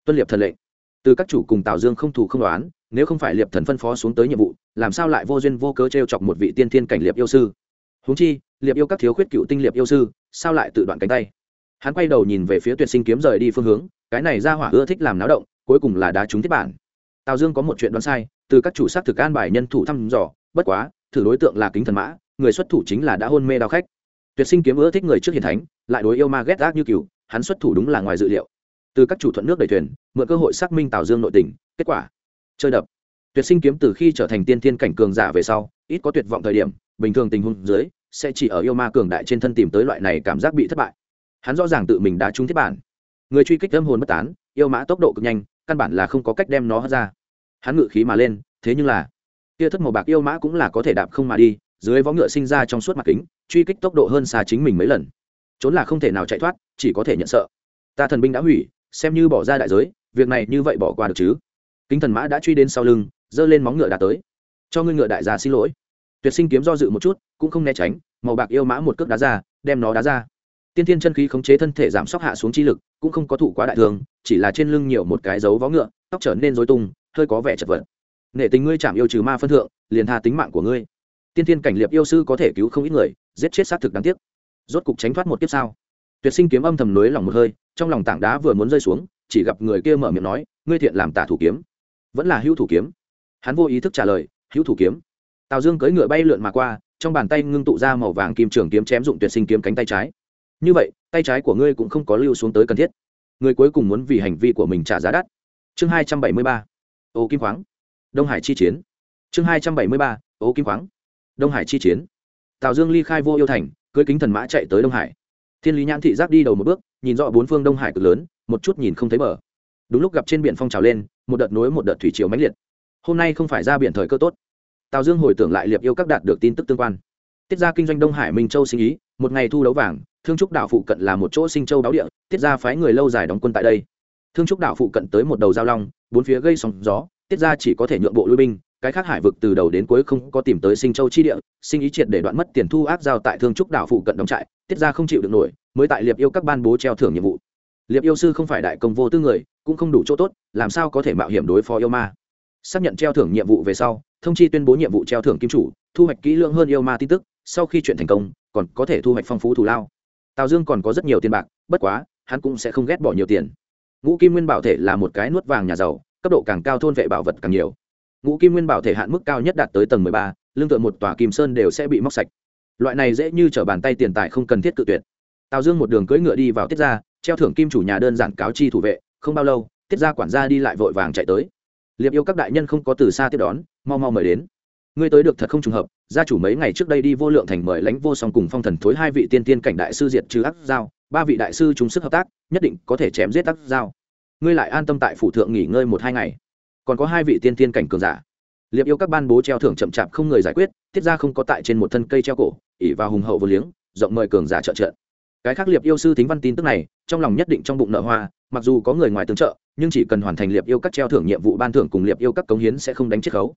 Tuân liệp thần lệnh. Từ các chủ cùng tào dương không thù không đoán nếu không phải liệp thần phân phó xuống tới nhiệm vụ, làm sao lại vô duyên vô cớ t r e o chọc một vị tiên thiên cảnh liệp yêu sư? Húng chi, liệp yêu các thiếu khuyết cựu tinh liệp yêu sư, sao lại tự đoạn cánh tay? Hắn quay đầu nhìn về phía tuyệt sinh kiếm rời đi phương hướng, cái này ra hỏa ưa thích làm náo động cuối cùng là đá trúng tiếp bản. Tào dương có một chuyện đoán sai từ các chủ sát thực an bài nhân thủ thăm dò bất quá thử đối tượng là kính thần mã người xuất thủ chính là đã hôn mê đao khách. Tuyệt sinh kiếm ưa thích người trước hiền thánh lại đối yêu ma ghét ác như kiểu, hắn xuất thủ đúng là ngoài dự liệu. Từ các chủ thuận nước đầy thuyền mượn cơ hội xác minh tào dương nội tình kết quả chơi đập. Tuyệt sinh kiếm từ khi trở thành tiên thiên cảnh cường giả về sau ít có tuyệt vọng thời điểm bình thường tình huống dưới sẽ chỉ ở yêu ma cường đại trên thân tìm tới loại này cảm giác bị thất bại. Hắn rõ ràng tự mình đã trúng thiết bản. Người truy kích tâm hồn bất tán yêu mã tốc độ cực nhanh căn bản là không có cách đem nó hất ra. Hắn ngự khí mà lên, thế nhưng là kia thất màu bạc yêu mã cũng là có thể đạp không mà đi, dưới vó ngựa sinh ra trong suốt mặt kính, truy kích tốc độ hơn xa chính mình mấy lần. Trốn là không thể nào chạy thoát, chỉ có thể nhận sợ. Ta thần binh đã hủy, xem như bỏ ra đại giới, việc này như vậy bỏ qua được chứ? Kính thần mã đã truy đến sau lưng, giơ lên móng ngựa đã tới. Cho ngươi ngựa đại gia xin lỗi. Tuyệt sinh kiếm do dự một chút, cũng không né tránh, màu bạc yêu mã một cước đá ra, đem nó đá ra tiên thiên chân khí khống chế thân thể giảm sóc hạ xuống chi lực, cũng không có thụ quá đại thường chỉ là trên lưng nhiều một cái dấu vó ngựa, tóc trở nên dối tung, hơi có vẻ chật vật. Nể tình ngươi chạm yêu trừ ma phân thượng, liền tha tính mạng của ngươi. Tiên thiên cảnh liệp yêu sư có thể cứu không ít người, giết chết xác thực đáng tiếc. Rốt cục tránh thoát một kiếp sao? Tuyệt sinh kiếm âm thầm nối lòng một hơi, trong lòng tảng đá vừa muốn rơi xuống, chỉ gặp người kia mở miệng nói, ngươi thiện làm tả thủ kiếm. Vẫn là hữu thủ kiếm. Hắn vô ý thức trả lời, hữu thủ kiếm. Tào dương cưỡi ngựa bay lượn mà qua, trong bàn tay ngưng tụ ra màu vàng kim trường kiếm chém dụng tuyệt sinh kiếm cánh tay trái như vậy, tay trái của ngươi cũng không có lưu xuống tới cần thiết. Người cuối cùng muốn vì hành vi của mình trả giá đắt. Chương hai trăm bảy mươi ba. Ô kim khoáng. Đông hải chi chiến. Chương hai trăm bảy mươi ba. Ô kim khoáng. Đông hải chi chiến. Tào dương ly khai vô yêu thành cưới kính thần mã chạy tới đông hải. Thiên lý nhãn thị giác đi đầu một bước, nhìn rõ bốn phương đông hải cực lớn, một chút nhìn không thấy bờ. Đúng lúc gặp trên biển phong trào lên, một đợt nối một đợt thủy chiều mãnh liệt. Hôm nay không phải ra biển thời cơ tốt. Tào dương hồi tưởng lại liệp yêu các đạt được tin tức tương quan. Tiết ra kinh doanh đông hải minh châu sinh ý, một ngày thu đấu vàng thương trúc đảo phụ cận là một chỗ sinh châu đáo địa, tiết ra phái người lâu dài đóng quân tại đây. Thương trúc đảo phụ cận tới một đầu giao long, bốn phía gây sóng gió, tiết ra chỉ có thể nhượng bộ lui binh, cái khác hải vực từ đầu đến cuối không có tìm tới sinh châu chi địa, sinh ý triệt để đoạn mất tiền thu áp giao tại thương trúc đảo phụ cận đóng trại, tiết ra không chịu được nổi, mới tại liệp yêu các ban bố treo thưởng nhiệm vụ. Liệp yêu sư không phải đại công vô tư người, cũng không đủ chỗ tốt, làm sao có thể mạo hiểm đối phó yêu ma. Xác nhận treo thưởng nhiệm vụ về sau, thông chi tuyên bố nhiệm vụ treo thưởng kim chủ, thu hoạch kỹ lưỡng hơn yêu ma tin tức, sau khi chuyện thành công, còn có thể thu hoạch phong phú thù lao tào dương còn có rất nhiều tiền bạc, bất quá, hắn cũng sẽ không ghét bỏ nhiều tiền. Ngũ kim nguyên bảo thể là một cái nuốt vàng nhà giàu, cấp độ càng cao thôn vệ bảo vật càng nhiều. Ngũ kim nguyên bảo thể hạn mức cao nhất đạt tới tầng mười ba, lương tựa một tòa kim sơn đều sẽ bị móc sạch. Loại này dễ như t r ở bàn tay tiền tài không cần thiết cự tuyệt. Tào dương một đường cưỡi ngựa đi vào tiết ra treo thưởng kim chủ nhà đơn giản cáo chi thủ vệ, không bao lâu, tiết ra quản gia đi lại vội vàng chạy tới. Liệp yêu các đại nhân không có từ xa tiếp đón, mau mau mời đến. Ngươi tới được thật không trùng hợp gia chủ mấy ngày trước đây đi vô lượng thành mời lãnh vô song cùng phong thần thối hai vị tiên tiên cảnh đại sư diệt trừ ác giao, ba vị đại sư chung sức hợp tác, nhất định có thể chém giết ác giao. Ngươi lại an tâm tại phủ thượng nghỉ ngơi một hai ngày. Còn có hai vị tiên tiên cảnh cường giả. Liệp yêu các ban bố treo thưởng chậm chạp không người giải quyết, tiết ra không có tại trên một thân cây treo cổ ỉ và hùng hậu vô liếng, rộng mời cường giả trợ trợ. Cái khác liệp yêu sư thính văn tin tức này, trong lòng nhất định trong bụng nợ hoa, mặc dù có người ngoài tương trợ, nhưng chỉ cần hoàn thành liệp yêu các treo thưởng nhiệm vụ ban thưởng cùng liệp yêu các cống hiến sẽ không đánh chiết khấu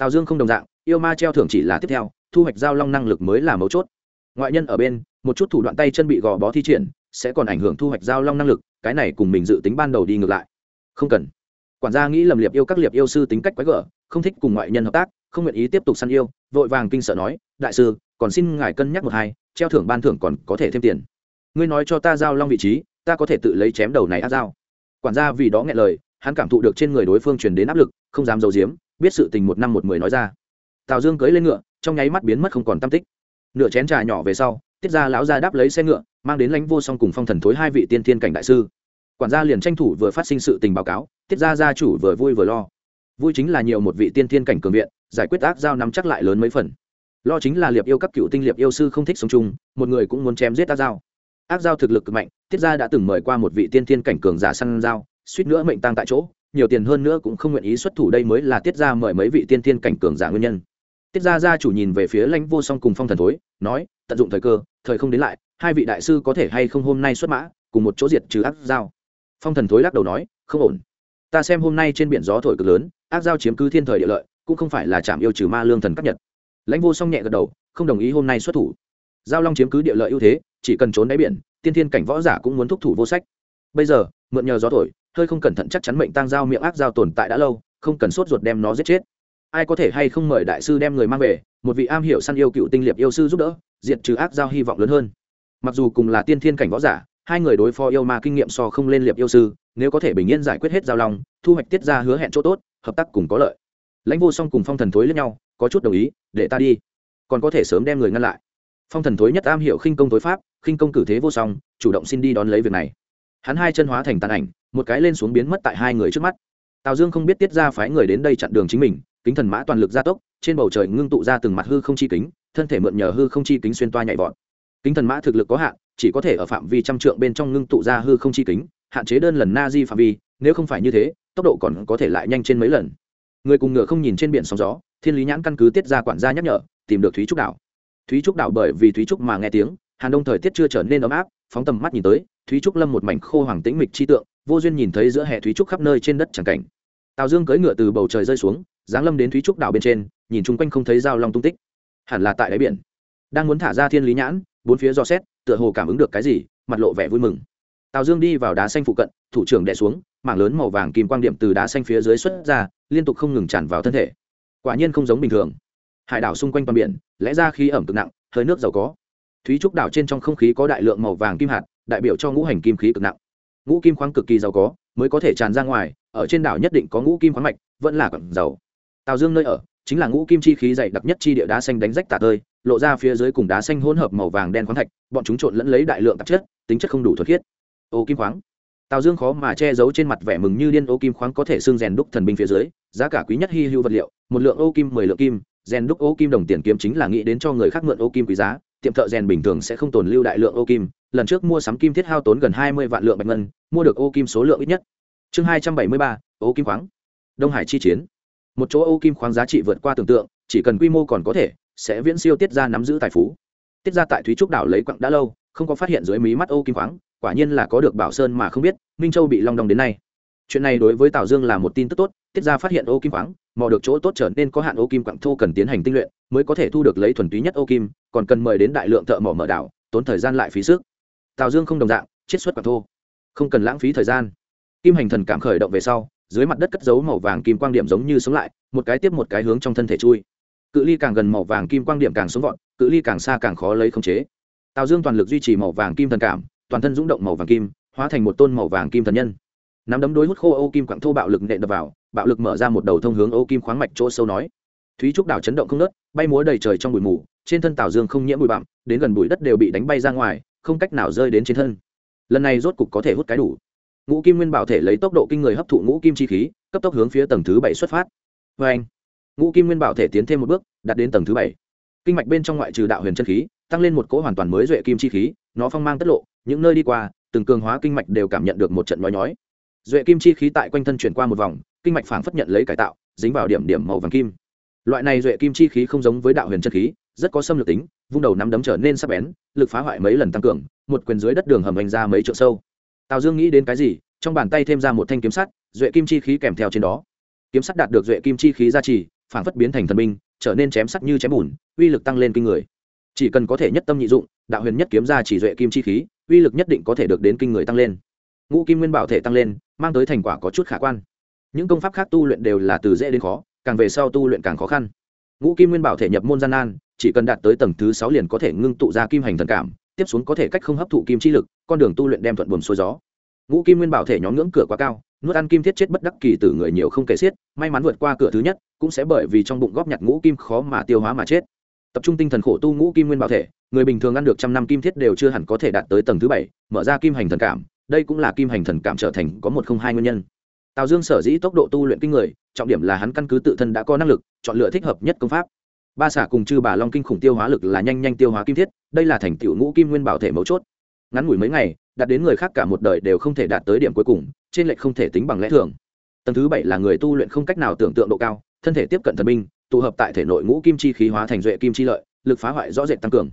tào dương không đồng dạng, yêu ma treo thưởng chỉ là tiếp theo, thu hoạch giao long năng lực mới là mấu chốt. Ngoại nhân ở bên, một chút thủ đoạn tay chân bị gò bó thi triển, sẽ còn ảnh hưởng thu hoạch giao long năng lực, cái này cùng mình dự tính ban đầu đi ngược lại. Không cần. Quản gia nghĩ lầm liệp yêu các liệp yêu sư tính cách quái gở, không thích cùng ngoại nhân hợp tác, không nguyện ý tiếp tục săn yêu, vội vàng kinh sợ nói, đại sư, còn xin ngài cân nhắc một hai, treo thưởng ban thưởng còn có thể thêm tiền. Ngươi nói cho ta giao long vị trí, ta có thể tự lấy chém đầu này áp dao quản gia vì đó nghe lời, hắn cảm thụ được trên người đối phương truyền đến áp lực, không dám giấu giếm biết sự tình một năm một mười nói ra. Tào dương cưới lên ngựa, trong nháy mắt biến mất không còn tam tích. Nửa chén trà nhỏ về sau, tiết ra lão gia đáp lấy xe ngựa, mang đến lãnh vô song cùng phong thần thối hai vị tiên thiên cảnh đại sư. Quản gia liền tranh thủ vừa phát sinh sự tình báo cáo, tiết ra gia chủ vừa vui vừa lo. Vui chính là nhiều một vị tiên thiên cảnh cường viện, giải quyết ác giao nắm chắc lại lớn mấy phần. Lo chính là liệp yêu các cựu tinh liệp yêu sư không thích sống chung, một người cũng muốn chém giết ác giao. Ác giao thực lực cực mạnh, tiết gia đã từng mời qua một vị tiên thiên cảnh cường giả săn giao, suýt nữa mệnh tăng tại chỗ nhiều tiền hơn nữa cũng không nguyện ý xuất thủ đây mới là tiết gia mời mấy vị tiên thiên cảnh cường giả nguyên nhân. Tiết gia gia chủ nhìn về phía lãnh vô song cùng phong thần thối, nói, tận dụng thời cơ, thời không đến lại, hai vị đại sư có thể hay không hôm nay xuất mã, cùng một chỗ diệt trừ ác giao. Phong thần thối lắc đầu nói, không ổn. Ta xem hôm nay trên biển gió thổi cực lớn, ác giao chiếm cứ thiên thời địa lợi, cũng không phải là chạm yêu trừ ma lương thần cấp nhật. Lãnh vô song nhẹ gật đầu, không đồng ý hôm nay xuất thủ. Giao long chiếm cứ địa lợi ưu thế, chỉ cần trốn đáy biển, tiên thiên cảnh võ giả cũng muốn thúc thủ vô sách. Bây giờ, mượn nhờ gió thổi hơi không cẩn thận chắc chắn mệnh tăng giao miệng ác giao tồn tại đã lâu, không cần sốt ruột đem nó giết chết. Ai có thể hay không mời đại sư đem người mang về, một vị am hiểu săn yêu cựu tinh liệp yêu sư giúp đỡ, diệt trừ ác giao hy vọng lớn hơn. Mặc dù cùng là tiên thiên cảnh võ giả, hai người đối phó yêu ma kinh nghiệm so không lên liệp yêu sư, nếu có thể bình yên giải quyết hết giao long, thu hoạch tiết ra hứa hẹn chỗ tốt, hợp tác cùng có lợi. Lãnh vô song cùng phong thần thối lẫn nhau, có chút đồng ý, để ta đi. Còn có thể sớm đem người ngăn lại. Phong thần thối nhất am hiểu khinh công tối pháp, khinh công cử thế vô song, chủ động xin đi đón lấy việc này. Hắn hai chân hóa thành tàn ảnh một cái lên xuống biến mất tại hai người trước mắt. Tào dương không biết tiết ra phái người đến đây chặn đường chính mình, kính thần mã toàn lực gia tốc, trên bầu trời ngưng tụ ra từng mặt hư không chi kính, thân thể mượn nhờ hư không chi kính xuyên toa nhảy vọt. Kính thần mã thực lực có hạn, chỉ có thể ở phạm vi trăm trượng bên trong ngưng tụ ra hư không chi kính, hạn chế đơn lần na di phạm vi, nếu không phải như thế, tốc độ còn có thể lại nhanh trên mấy lần. Người cùng ngựa không nhìn trên biển sóng gió, thiên lý nhãn căn cứ tiết ra quản gia nhắc nhở, tìm được thúy trúc đảo. Thúy trúc đảo bởi vì thúy trúc mà nghe tiếng, hàn đông thời tiết chưa trở nên ấm áp, phóng tầm mắt nhìn tới, thúy trúc lâm một mảnh khô hoàng tĩnh mịch chi tượng vô duyên nhìn thấy giữa hệ thúy trúc khắp nơi trên đất tràng cảnh. Tào dương cưỡi ngựa từ bầu trời rơi xuống, giáng lâm đến thúy trúc đảo bên trên, nhìn chung quanh không thấy dao long tung tích. Hẳn là tại đáy biển. Đang muốn thả ra thiên lý nhãn, bốn phía do xét, tựa hồ cảm ứng được cái gì, mặt lộ vẻ vui mừng. Tào dương đi vào đá xanh phụ cận, thủ trưởng đè xuống, mảng lớn màu vàng kim quang điểm từ đá xanh phía dưới xuất ra, liên tục không ngừng tràn vào thân thể. Quả nhiên không giống bình thường. Hải đảo xung quanh toàn biển, lẽ ra khí ẩm cực nặng, hơi nước giàu có. Thúy trúc đảo trên trong không khí có đại lượng màu vàng kim hạt, đại biểu cho ngũ hành kim khí cực nặng ngũ kim khoáng cực kỳ giàu có, mới có thể tràn ra ngoài, ở trên đảo nhất định có ngũ kim khoáng mạch, vẫn là còn giàu. Tào dương nơi ở, chính là ngũ kim chi khí dày đặc nhất chi địa đá xanh đánh rách tả tơi, lộ ra phía dưới cùng đá xanh hỗn hợp màu vàng đen khoáng thạch, bọn chúng trộn lẫn lấy đại lượng tạp chất, tính chất không đủ thuật khiết. Ô kim khoáng. Tào dương khó mà che giấu trên mặt vẻ mừng như điên, ô kim khoáng có thể xương rèn đúc thần binh phía dưới, giá cả quý nhất hy hữu vật liệu, một lượng ô kim, mười lượng kim, rèn đúc ô kim đồng tiền kiếm chính là nghĩ đến cho người khác mượn ô kim quý giá, tiệm thợ rèn bình thường sẽ không tồn lưu đại lượng ô kim lần trước mua sắm kim thiết hao tốn gần hai mươi vạn lượng bạch ngân, mua được ô kim số lượng ít nhất. Chương hai trăm bảy mươi ba, ô kim khoáng. Đông hải chi chiến. Một chỗ ô kim khoáng giá trị vượt qua tưởng tượng, chỉ cần quy mô còn có thể, sẽ viễn siêu tiết ra nắm giữ tài phú. Tiết ra tại thúy trúc đảo lấy quặng đã lâu, không có phát hiện dưới mí mắt ô kim khoáng, quả nhiên là có được bảo sơn mà không biết, minh châu bị long đong đến nay. Chuyện này đối với tào dương là một tin tức tốt, tiết ra phát hiện ô kim khoáng, mò được chỗ tốt trở nên có hạn ô kim quặng thô cần tiến hành tinh luyện, mới có thể thu được lấy thuần túy nhất ô kim, còn cần mời đến đại lượng thợ mỏ mở đảo, tốn thời gian lại phí sức tào dương không đồng dạng, chiết xuất quả thô. Không cần lãng phí thời gian. Kim hành thần cảm khởi động về sau, dưới mặt đất cất dấu màu vàng kim quang điểm giống như sống lại, một cái tiếp một cái hướng trong thân thể chui. Cự ly càng gần màu vàng kim quang điểm càng xuống vọt, cự ly càng xa càng khó lấy khống chế. Tào dương toàn lực duy trì màu vàng kim thần cảm, toàn thân rung động màu vàng kim, hóa thành một tôn màu vàng kim thần nhân. Nắm đấm đối hút khô ô kim quặng thô bạo lực nện đập vào, bạo lực mở ra một đầu thông hướng ô kim khoáng mạch chỗ sâu nói. Thúy trúc đảo chấn động không nớt bay múa đầy trời trong bụi mù, trên thân tào dương không nhiễm bụi bặm, đến gần bụi đất đều bị đánh bay ra ngoài không cách nào rơi đến trên thân. Lần này rốt cục có thể hút cái đủ. Ngũ kim nguyên bảo thể lấy tốc độ kinh người hấp thụ ngũ kim chi khí, cấp tốc hướng phía tầng thứ bảy xuất phát. Vê anh, ngũ kim nguyên bảo thể tiến thêm một bước, đạt đến tầng thứ bảy. Kinh mạch bên trong ngoại trừ đạo huyền chân khí, tăng lên một cỗ hoàn toàn mới duệ kim chi khí, nó phong mang tất lộ, những nơi đi qua, từng cường hóa kinh mạch đều cảm nhận được một trận nói nhói. Duệ kim chi khí tại quanh thân chuyển qua một vòng, kinh mạch phảng phất nhận lấy cải tạo, dính vào điểm điểm màu vàng kim. Loại này duệ kim chi khí không giống với đạo huyền chân khí, rất có xâm lược tính vung đầu nắm đấm trở nên sắc bén, lực phá hoại mấy lần tăng cường, một quyền dưới đất đường hầm hành ra mấy trượng sâu. Tào dương nghĩ đến cái gì, trong bàn tay thêm ra một thanh kiếm sắt, duệ kim chi khí kèm theo trên đó. Kiếm sắt đạt được duệ kim chi khí gia trì phảng phất biến thành thần binh, trở nên chém sắt như chém bùn, uy lực tăng lên kinh người. Chỉ cần có thể nhất tâm nhị dụng, đạo huyền nhất kiếm ra chỉ duệ kim chi khí, uy lực nhất định có thể được đến kinh người tăng lên. Ngũ kim nguyên bảo thể tăng lên, mang tới thành quả có chút khả quan. Những công pháp khác tu luyện đều là từ dễ đến khó, càng về sau tu luyện càng khó khăn. Ngũ kim nguyên bảo thể nhập môn gian nan chỉ cần đạt tới tầng thứ sáu liền có thể ngưng tụ ra kim hành thần cảm, tiếp xuống có thể cách không hấp thụ kim chi lực, con đường tu luyện đem thuận buồm xuôi gió. Ngũ kim nguyên bảo thể nhóm ngưỡng cửa quá cao, nuốt ăn kim thiết chết bất đắc kỳ tử người nhiều không kể xiết, may mắn vượt qua cửa thứ nhất, cũng sẽ bởi vì trong bụng góp nhặt ngũ kim khó mà tiêu hóa mà chết. Tập trung tinh thần khổ tu ngũ kim nguyên bảo thể, người bình thường ăn được trăm năm kim thiết đều chưa hẳn có thể đạt tới tầng thứ bảy, mở ra kim hành thần cảm, đây cũng là kim hành thần cảm trở thành có một không hai nguyên nhân. Tào dương sở dĩ tốc độ tu luyện kinh người, trọng điểm là hắn căn cứ tự thân đã có năng lực, chọn lựa thích hợp nhất công pháp ba xả cùng chư bà long kinh khủng tiêu hóa lực là nhanh nhanh tiêu hóa kim thiết, đây là thành tựu ngũ kim nguyên bảo thể mấu chốt. Ngắn ngủi mấy ngày, đạt đến người khác cả một đời đều không thể đạt tới điểm cuối cùng, trên lệch không thể tính bằng lẽ thường. Tầng thứ bảy là người tu luyện không cách nào tưởng tượng độ cao, thân thể tiếp cận thần minh, tụ hợp tại thể nội ngũ kim chi khí hóa thành duệ kim chi lợi, lực phá hoại rõ rệt tăng cường.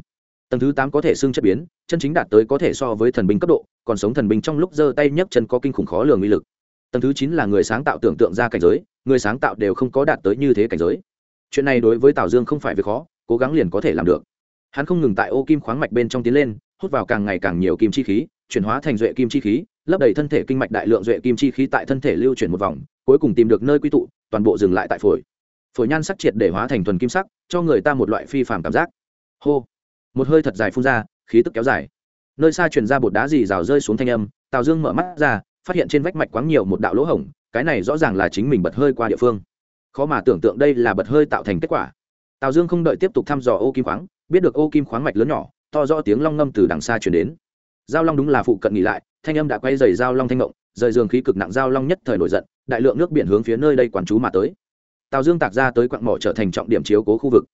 Tầng thứ tám có thể xưng chất biến, chân chính đạt tới có thể so với thần binh cấp độ, còn sống thần binh trong lúc giơ tay nhấc chân có kinh khủng khó lường uy lực. Tầng thứ chín là người sáng tạo tưởng tượng ra cảnh giới, người sáng tạo đều không có đạt tới như thế cảnh giới chuyện này đối với tào dương không phải việc khó, cố gắng liền có thể làm được. Hắn không ngừng tại ô kim khoáng mạch bên trong tiến lên, hút vào càng ngày càng nhiều kim chi khí, chuyển hóa thành duệ kim chi khí, lấp đầy thân thể kinh mạch đại lượng duệ kim chi khí tại thân thể lưu chuyển một vòng, cuối cùng tìm được nơi quy tụ, toàn bộ dừng lại tại phổi. Phổi nhan sắc triệt để hóa thành thuần kim sắc, cho người ta một loại phi phàm cảm giác. Hô! Một hơi thật dài phun ra, khí tức kéo dài. Nơi xa truyền ra bột đá dì rào rơi xuống thanh âm, tào dương mở mắt ra, phát hiện trên vách mạch quáng nhiều một đạo lỗ hổng, cái này rõ ràng là chính mình bật hơi qua địa phương khó mà tưởng tượng đây là bật hơi tạo thành kết quả. Tào dương không đợi tiếp tục thăm dò ô kim khoáng, biết được ô kim khoáng mạch lớn nhỏ, to rõ tiếng long ngâm từ đằng xa chuyển đến. Giao long đúng là phụ cận nghỉ lại, thanh âm đã quay dày giao long thanh ngộng rời giường khí cực nặng giao long nhất thời nổi giận, đại lượng nước biển hướng phía nơi đây quản trú mà tới. Tào dương tạc ra tới quặng mỏ trở thành trọng điểm chiếu cố khu vực.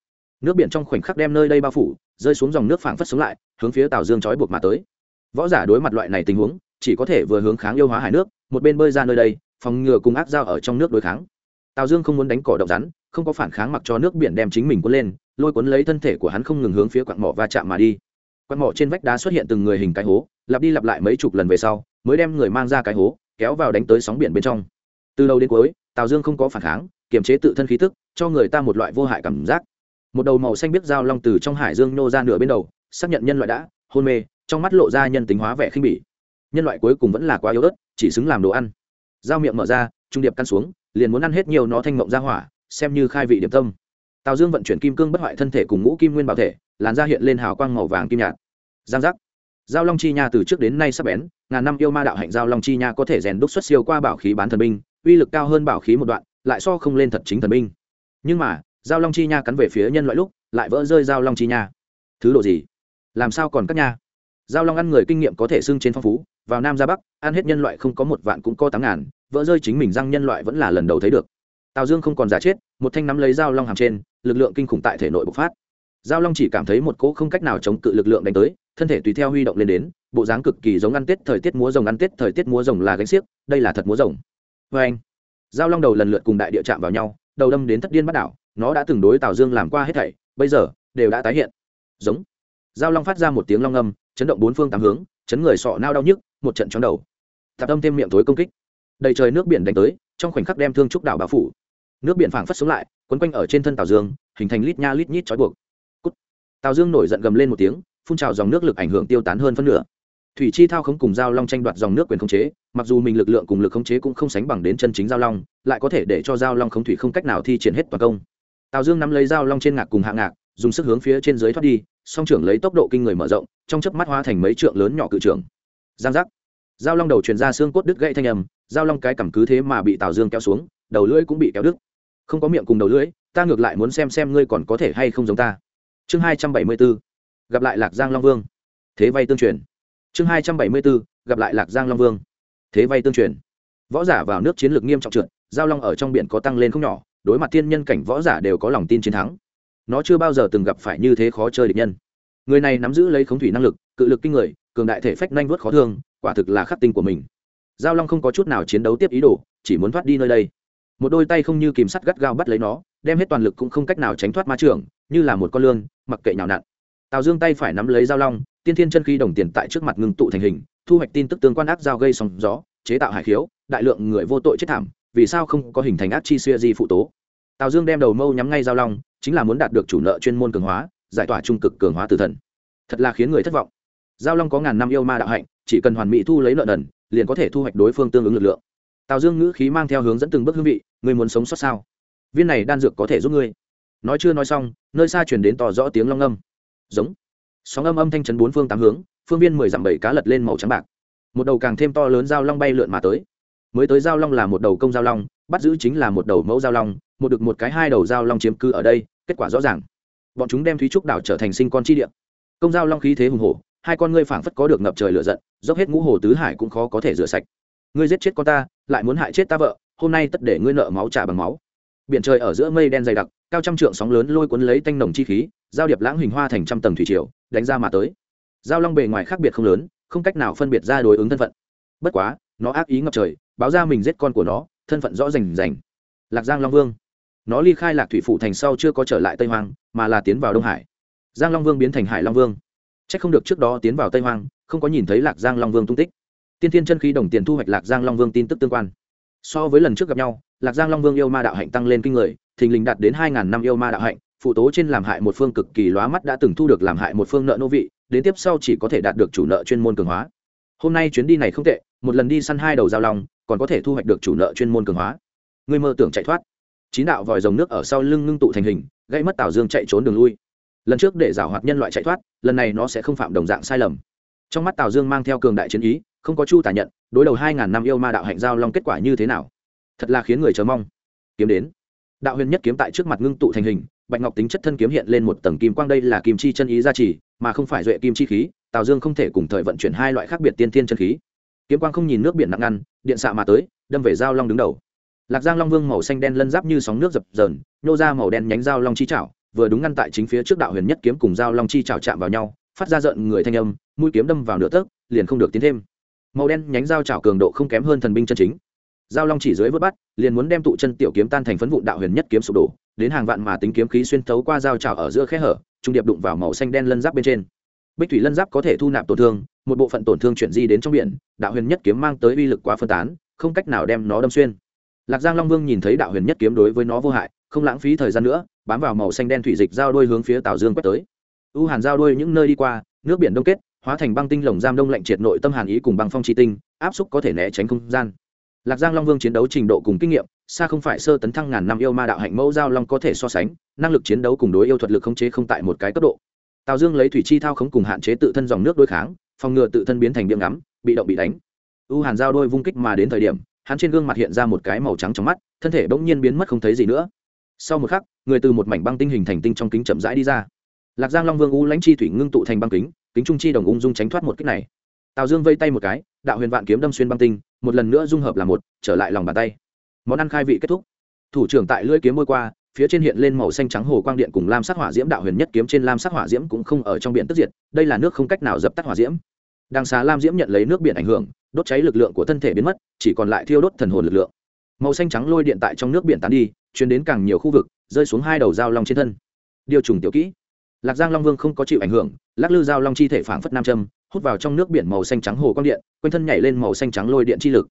Nước biển trong khoảnh khắc đem nơi đây bao phủ, rơi xuống dòng nước phảng phất sống lại, hướng phía tào dương trói buộc mà tới. Võ giả đối mặt loại này tình huống, chỉ có thể vừa hướng kháng yêu hóa hải nước, một bên bơi ra nơi đây, phòng ngừa cùng ác dao ở trong nước đối kháng tào dương không muốn đánh cỏ động rắn, không có phản kháng mặc cho nước biển đem chính mình cuốn lên, lôi cuốn lấy thân thể của hắn không ngừng hướng phía quặng mỏ va chạm mà đi. Quặng mỏ trên vách đá xuất hiện từng người hình cái hố, lặp đi lặp lại mấy chục lần về sau, mới đem người mang ra cái hố, kéo vào đánh tới sóng biển bên trong. Từ đầu đến cuối, tào dương không có phản kháng, kiềm chế tự thân khí tức, cho người ta một loại vô hại cảm giác. Một đầu màu xanh biết dao long từ trong hải dương nô ra nửa bên đầu, xác nhận nhân loại đã hôn mê, trong mắt lộ ra nhân tính hóa vẻ khinh bỉ. Nhân loại cuối cùng vẫn là quá yếu ớt, chỉ xứng làm đồ ăn. Dao miệng mở ra, trung điệp căn xuống liền muốn ăn hết nhiều nó thanh mộng ra hỏa, xem như khai vị điểm tâm. Tào dương vận chuyển kim cương bất hoại thân thể cùng ngũ kim nguyên bảo thể, làn da hiện lên hào quang màu vàng kim nhạt. Giang giác. Giao long chi nha từ trước đến nay sắp bén, ngàn năm yêu ma đạo hạnh giao long chi nha có thể rèn đúc xuất siêu qua bảo khí bán thần binh, uy lực cao hơn bảo khí một đoạn, lại so không lên thật chính thần binh. Nhưng mà, giao long chi nha cắn về phía nhân loại lúc, lại vỡ rơi giao long chi nha. Thứ độ gì? Làm sao còn các nha? Giao long ăn người kinh nghiệm có thể xưng trên phong phú, vào nam ra bắc, ăn hết nhân loại không có một vạn cũng có tám ngàn vỡ rơi chính mình răng nhân loại vẫn là lần đầu thấy được. Tào dương không còn giả chết, một thanh nắm lấy dao long hàm trên, lực lượng kinh khủng tại thể nội bộc phát. Giao long chỉ cảm thấy một cỗ không cách nào chống cự lực lượng đánh tới, thân thể tùy theo huy động lên đến, bộ dáng cực kỳ giống ăn tết thời tiết múa rồng, ăn tết thời tiết múa rồng là gánh xiếc, đây là thật múa rồng. Vê anh giao long đầu lần lượt cùng đại địa chạm vào nhau, đầu đâm đến thất điên bắt đảo, nó đã từng đối tào dương làm qua hết thảy, bây giờ, đều đã tái hiện. Giống. Giao long phát ra một tiếng long âm, chấn động bốn phương tám hướng, chấn người sọ nao đau nhức, một trận chóng đầu. Tạp âm thêm miệng tối công kích đầy trời nước biển đánh tới, trong khoảnh khắc đem thương trúc đảo bao phủ. Nước biển phảng phất xuống lại, quấn quanh ở trên thân tào dương, hình thành lít nha lít nhít trói buộc. Cút. tào dương nổi giận gầm lên một tiếng, phun trào dòng nước lực ảnh hưởng tiêu tán hơn phân nửa. Thủy chi thao không cùng giao long tranh đoạt dòng nước quyền khống chế, mặc dù mình lực lượng cùng lực khống chế cũng không sánh bằng đến chân chính giao long, lại có thể để cho giao long khống thủy không cách nào thi triển hết toàn công. Tào dương nắm lấy giao long trên ngạc cùng hạ ngạc, dùng sức hướng phía trên dưới thoát đi, song trưởng lấy tốc độ kinh người mở rộng, trong chớp mắt hóa thành mấy trượng lớn nhỏ cự trưởng. Giang giác giao long đầu truyền ra xương cốt đứt gãy thanh âm, giao long cái cầm cứ thế mà bị tào dương kéo xuống, đầu lưỡi cũng bị kéo đứt. Không có miệng cùng đầu lưỡi, ta ngược lại muốn xem xem ngươi còn có thể hay không giống ta. Chương hai trăm bảy mươi bốn, gặp lại lạc giang long vương. Thế vay tương truyền. Chương hai trăm bảy mươi bốn, gặp lại lạc giang long vương. Thế vay tương truyền. Võ giả vào nước chiến lược nghiêm trọng trượt, giao long ở trong biển có tăng lên không nhỏ, đối mặt thiên nhân cảnh võ giả đều có lòng tin chiến thắng. Nó chưa bao giờ từng gặp phải như thế khó chơi địch nhân. Người này nắm giữ lấy khống thủy năng lực, cự lực kinh người, cường đại thể phách nhanh vớt khó thương quả thực là khắc tinh của mình. Giao long không có chút nào chiến đấu tiếp ý đồ, chỉ muốn thoát đi nơi đây. Một đôi tay không như kìm sắt gắt gao bắt lấy nó, đem hết toàn lực cũng không cách nào tránh thoát ma trường như là một con lương mặc kệ nhào nặn. Tào dương tay phải nắm lấy Giao long, tiên thiên chân khí đồng tiền tại trước mặt ngưng tụ thành hình, thu hoạch tin tức tương quan ác giao gây sóng gió, chế tạo hải khiếu, đại lượng người vô tội chết thảm, vì sao không có hình thành ác chi xuya di phụ tố. Tào dương đem đầu mâu nhắm ngay Giao long, chính là muốn đạt được chủ nợ chuyên môn cường hóa, giải tỏa trung cực cường hóa tử thần. Thật là khiến người thất vọng. Giao long có ngàn năm yêu ma đạo hạnh chỉ cần hoàn mỹ thu lấy nợ nần, liền có thể thu hoạch đối phương tương ứng lực lượng. Tào dương ngữ khí mang theo hướng dẫn từng bước hương vị, ngươi muốn sống sót sao? Viên này đan dược có thể giúp ngươi. Nói chưa nói xong, nơi xa chuyển đến tỏ rõ tiếng long âm. Giống. Sóng âm âm thanh chấn bốn phương tám hướng, phương viên mười dặm bảy cá lật lên màu trắng bạc. Một đầu càng thêm to lớn dao long bay lượn mà tới. Mới tới dao long là một đầu công dao long, bắt giữ chính là một đầu mẫu dao long, một được một cái hai đầu dao long chiếm cư ở đây, kết quả rõ ràng. Bọn chúng đem thúy trúc đảo trở thành sinh con chi địa. Công dao long khí thế hùng hổ hai con ngươi phảng phất có được ngập trời lửa giận, dốc hết ngũ hồ tứ hải cũng khó có thể rửa sạch. Ngươi giết chết con ta, lại muốn hại chết ta vợ, hôm nay tất để ngươi nợ máu trả bằng máu. Biển trời ở giữa mây đen dày đặc, cao trăm trượng sóng lớn lôi cuốn lấy tanh nồng chi khí, giao điệp lãng hình hoa thành trăm tầng thủy triều, đánh ra mà tới. Giao long bề ngoài khác biệt không lớn, không cách nào phân biệt ra đối ứng thân phận. Bất quá, nó ác ý ngập trời, báo ra mình giết con của nó, thân phận rõ rành rành. Lạc giang long vương. Nó ly khai lạc thủy phủ thành sau chưa có trở lại tây hoang, mà là tiến vào đông hải. Giang long vương biến thành hải long vương c h ắ c không được trước đó tiến vào tây hoang, không có nhìn thấy lạc giang long vương tung tích. Tiên thiên chân khí đồng tiền thu hoạch lạc giang long vương tin tức tương quan. So với lần trước gặp nhau, lạc giang long vương yêu ma đạo hạnh tăng lên kinh người, thình lình đạt đến hai ngàn năm yêu ma đạo hạnh, phụ tố trên làm hại một phương cực kỳ lóa mắt đã từng thu được làm hại một phương nợ nô vị, đến tiếp sau chỉ có thể đạt được chủ nợ chuyên môn cường hóa. Hôm nay chuyến đi này không tệ, một lần đi săn hai đầu giao long, còn có thể thu hoạch được chủ nợ chuyên môn cường hóa. Người mơ tưởng chạy thoát. Chín đạo vòi rồng nước ở sau lưng ngưng tụ thành hình gây mất tào dương chạy trốn đường lui lần trước để giảo hoạt nhân loại chạy thoát, lần này nó sẽ không phạm đồng dạng sai lầm. Trong mắt tào dương mang theo cường đại chiến ý, không có chu tả nhận, đối đầu hai ngàn năm yêu ma đạo hạnh giao long kết quả như thế nào? Thật là khiến người chờ mong. Kiếm đến. Đạo huyền nhất kiếm tại trước mặt ngưng tụ thành hình, bạch ngọc tính chất thân kiếm hiện lên một tầng kim quang đây là kim chi chân ý gia trì, mà không phải duệ kim chi khí, tào dương không thể cùng thời vận chuyển hai loại khác biệt tiên thiên chân khí. Kiếm quang không nhìn nước biển nặng ngăn, điện xạ mà tới, đâm về giao long đứng đầu. Lạc giang long vương màu xanh đen lân giáp như sóng nước dập dờn nhô ra màu đen nhánh giao long chi chảo vừa đúng ngăn tại chính phía trước đạo huyền nhất kiếm cùng dao long chi chảo chạm vào nhau, phát ra giận người thanh âm, mũi kiếm đâm vào nửa tấc, liền không được tiến thêm. Màu đen nhánh dao chảo cường độ không kém hơn thần binh chân chính. Dao long chỉ dưới vớt bắt, liền muốn đem tụ chân tiểu kiếm tan thành phấn vụn đạo huyền nhất kiếm sụp đổ, đến hàng vạn mà tính kiếm khí xuyên thấu qua dao chảo ở giữa khe hở, trung điệp đụng vào màu xanh đen lân giáp bên trên. Bích thủy lân giáp có thể thu nạp tổn thương, một bộ phận tổn thương chuyển di đến trong biển, đạo huyền nhất kiếm mang tới uy lực quá phân tán, không cách nào đem nó đâm xuyên. Lạc giang long vương nhìn thấy đạo huyền nhất kiếm đối với nó vô hại không lãng phí thời gian nữa, bám vào màu xanh đen thủy dịch giao đôi hướng phía tào dương quét tới. U hàn giao đôi những nơi đi qua, nước biển đông kết, hóa thành băng tinh lồng giam đông lạnh triệt nội tâm hàn ý cùng băng phong chi tinh, áp xúc có thể né tránh không gian. Lạc giang long vương chiến đấu trình độ cùng kinh nghiệm, xa không phải sơ tấn thăng ngàn năm yêu ma đạo hạnh mẫu giao long có thể so sánh, năng lực chiến đấu cùng đối yêu thuật lực khống chế không tại một cái cấp độ. Tào dương lấy thủy chi thao khống cùng hạn chế tự thân dòng nước đối kháng, phòng ngừa tự thân biến thành điểm ngắm, bị động bị đánh. U hàn giao đôi vung kích mà đến thời điểm, hắn trên gương mặt hiện ra một cái màu trắng trong mắt, thân thể bỗng nhiên biến mất không thấy gì nữa sau một khắc, người từ một mảnh băng tinh hình thành tinh trong kính chậm rãi đi ra. Lạc giang long vương u lãnh chi thủy ngưng tụ thành băng kính kính trung chi đồng ung dung tránh thoát một kích này. Tào dương vây tay một cái, đạo huyền vạn kiếm đâm xuyên băng tinh, một lần nữa dung hợp là một, trở lại lòng bàn tay. Món ăn khai vị kết thúc. Thủ trưởng tại lưỡi kiếm môi qua, phía trên hiện lên màu xanh trắng hồ quang điện cùng lam sắc hỏa diễm. Đạo huyền nhất kiếm trên lam sắc hỏa diễm cũng không ở trong biển tức diệt, đây là nước không cách nào dập tắt hỏa diễm. Đằng xá lam diễm nhận lấy nước biển ảnh hưởng, đốt cháy lực lượng của thân thể biến mất, chỉ còn lại thiêu đốt thần hồn lực lượng màu xanh trắng lôi điện tại trong nước biển tán đi chuyển đến càng nhiều khu vực, rơi xuống hai đầu dao long trên thân. Điều trùng tiểu kỹ. Lạc giang long vương không có chịu ảnh hưởng, lắc lư dao long chi thể phảng phất nam châm, hút vào trong nước biển màu xanh trắng hồ quang điện, quanh thân nhảy lên màu xanh trắng lôi điện chi lực.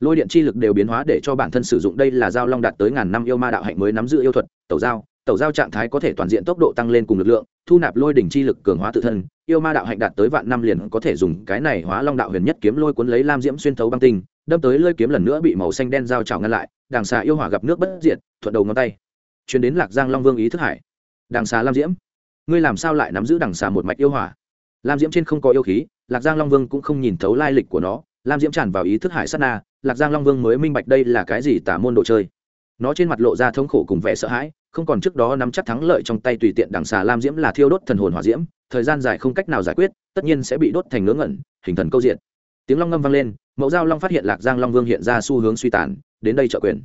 Lôi điện chi lực đều biến hóa để cho bản thân sử dụng đây là dao long đạt tới ngàn năm yêu ma đạo hạnh mới nắm giữ yêu thuật, tẩu dao tẩu dao trạng thái có thể toàn diện tốc độ tăng lên cùng lực lượng, thu nạp lôi đỉnh chi lực cường hóa tự thân, yêu ma đạo hạnh đạt tới vạn năm liền có thể dùng cái này hóa long đạo huyền nhất kiếm lôi cuốn lấy lam diễm xuyên thấu băng tinh đâm tới lơi kiếm lần nữa bị màu xanh đen dao trào ngăn lại đàng xà yêu hỏa gặp nước bất diệt, thuận đầu ngón tay. Chuyển đến lạc giang long vương ý thức hải. Đàng xà lam diễm, ngươi làm sao lại nắm giữ đằng xà một mạch yêu hỏa? Lam diễm trên không có yêu khí, lạc giang long vương cũng không nhìn thấu lai lịch của nó. Lam diễm tràn vào ý thức hải sát na, lạc giang long vương mới minh bạch đây là cái gì tả môn đồ chơi. Nó trên mặt lộ ra thống khổ cùng vẻ sợ hãi, không còn trước đó nắm chắc thắng lợi trong tay tùy tiện đằng xà lam diễm là thiêu đốt thần hồn hỏa diễm, thời gian dài không cách nào giải quyết, tất nhiên sẽ bị đốt thành ngớ ngẩn, hình thần câu diện. Tiếng long ngâm vang lên mẫu giao long phát hiện lạc giang long vương hiện ra xu hướng suy tàn, đến đây trợ quyền.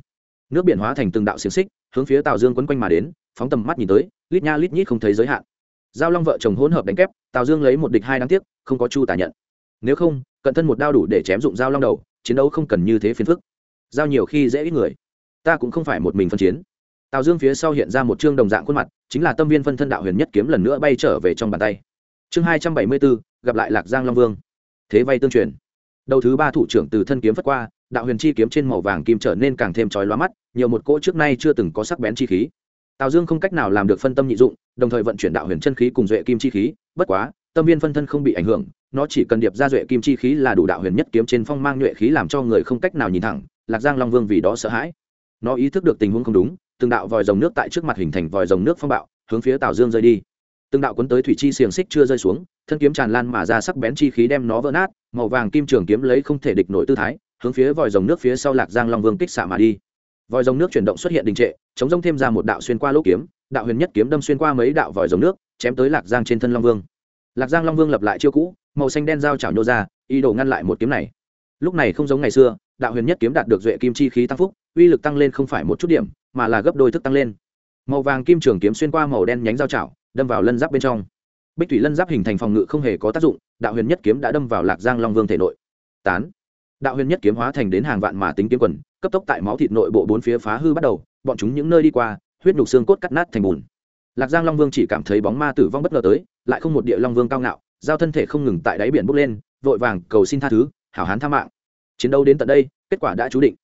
Nước biển hóa thành từng đạo xiềng xích, hướng phía Tào dương quấn quanh mà đến, phóng tầm mắt nhìn tới, lít nha lít nhít không thấy giới hạn. Giao long vợ chồng hỗn hợp đánh kép, tào dương lấy một địch hai đáng tiếc, không có chu tả nhận. Nếu không, cận thân một đao đủ để chém dụng giao long đầu, chiến đấu không cần như thế phiền phức. Giao nhiều khi dễ ít người. Ta cũng không phải một mình phân chiến. Tào dương phía sau hiện ra một chương đồng dạng khuôn mặt, chính là tâm viên phân thân đạo huyền nhất kiếm lần nữa bay trở về trong bàn tay. Chương hai trăm bảy mươi bốn, gặp lại lạc giang long vương. Thế vay tương truyền đầu thứ ba thủ trưởng từ thân kiếm phất qua, đạo huyền chi kiếm trên màu vàng kim trở nên càng thêm trói lóa mắt, nhiều một cỗ trước nay chưa từng có sắc bén chi khí. Tào dương không cách nào làm được phân tâm nhị dụng, đồng thời vận chuyển đạo huyền chân khí cùng duệ kim chi khí, bất quá, tâm viên phân thân không bị ảnh hưởng, nó chỉ cần điệp ra duệ kim chi khí là đủ đạo huyền nhất kiếm trên phong mang nhuệ khí làm cho người không cách nào nhìn thẳng, lạc giang long vương vì đó sợ hãi. Nó ý thức được tình huống không đúng, từng đạo vòi dòng nước tại trước mặt hình thành vòi dòng nước phong bạo, hướng phía tào dương rơi đi từng đạo cuốn tới thủy chi xiềng xích chưa rơi xuống, thân kiếm tràn lan mà ra sắc bén chi khí đem nó vỡ nát, màu vàng kim trường kiếm lấy không thể địch nổi tư thái, hướng phía vòi dòng nước phía sau lạc giang long vương kích xạ mà đi. Vòi dòng nước chuyển động xuất hiện đình trệ, chống rông thêm ra một đạo xuyên qua lỗ kiếm, đạo huyền nhất kiếm đâm xuyên qua mấy đạo vòi dòng nước, chém tới lạc giang trên thân long vương. Lạc giang long vương lập lại chiêu cũ, màu xanh đen dao chảo nhô ra, ý đồ ngăn lại một kiếm này. Lúc này không giống ngày xưa, đạo huyền nhất kiếm đạt được duệ kim chi khí tăng phúc, uy lực tăng lên không phải một chút điểm, mà là gấp đôi thức tăng lên. Màu vàng kim trường kiếm xuyên qua màu đen nhánh dao chảo đâm vào lân giáp bên trong. Bích thủy lân giáp hình thành phòng ngự không hề có tác dụng, đạo huyền nhất kiếm đã đâm vào lạc giang long vương thể nội. Tán. Đạo huyền nhất kiếm hóa thành đến hàng vạn mà tính kiếm quần, cấp tốc tại máu thịt nội bộ bốn phía phá hư bắt đầu, bọn chúng những nơi đi qua, huyết nhục xương cốt cắt nát thành bùn. Lạc giang long vương chỉ cảm thấy bóng ma tử vong bất ngờ tới, lại không một địa long vương cao ngạo, giao thân thể không ngừng tại đáy biển bốc lên, vội vàng cầu xin tha thứ, hảo hán tha mạng. Chiến đấu đến tận đây, kết quả đã chú định.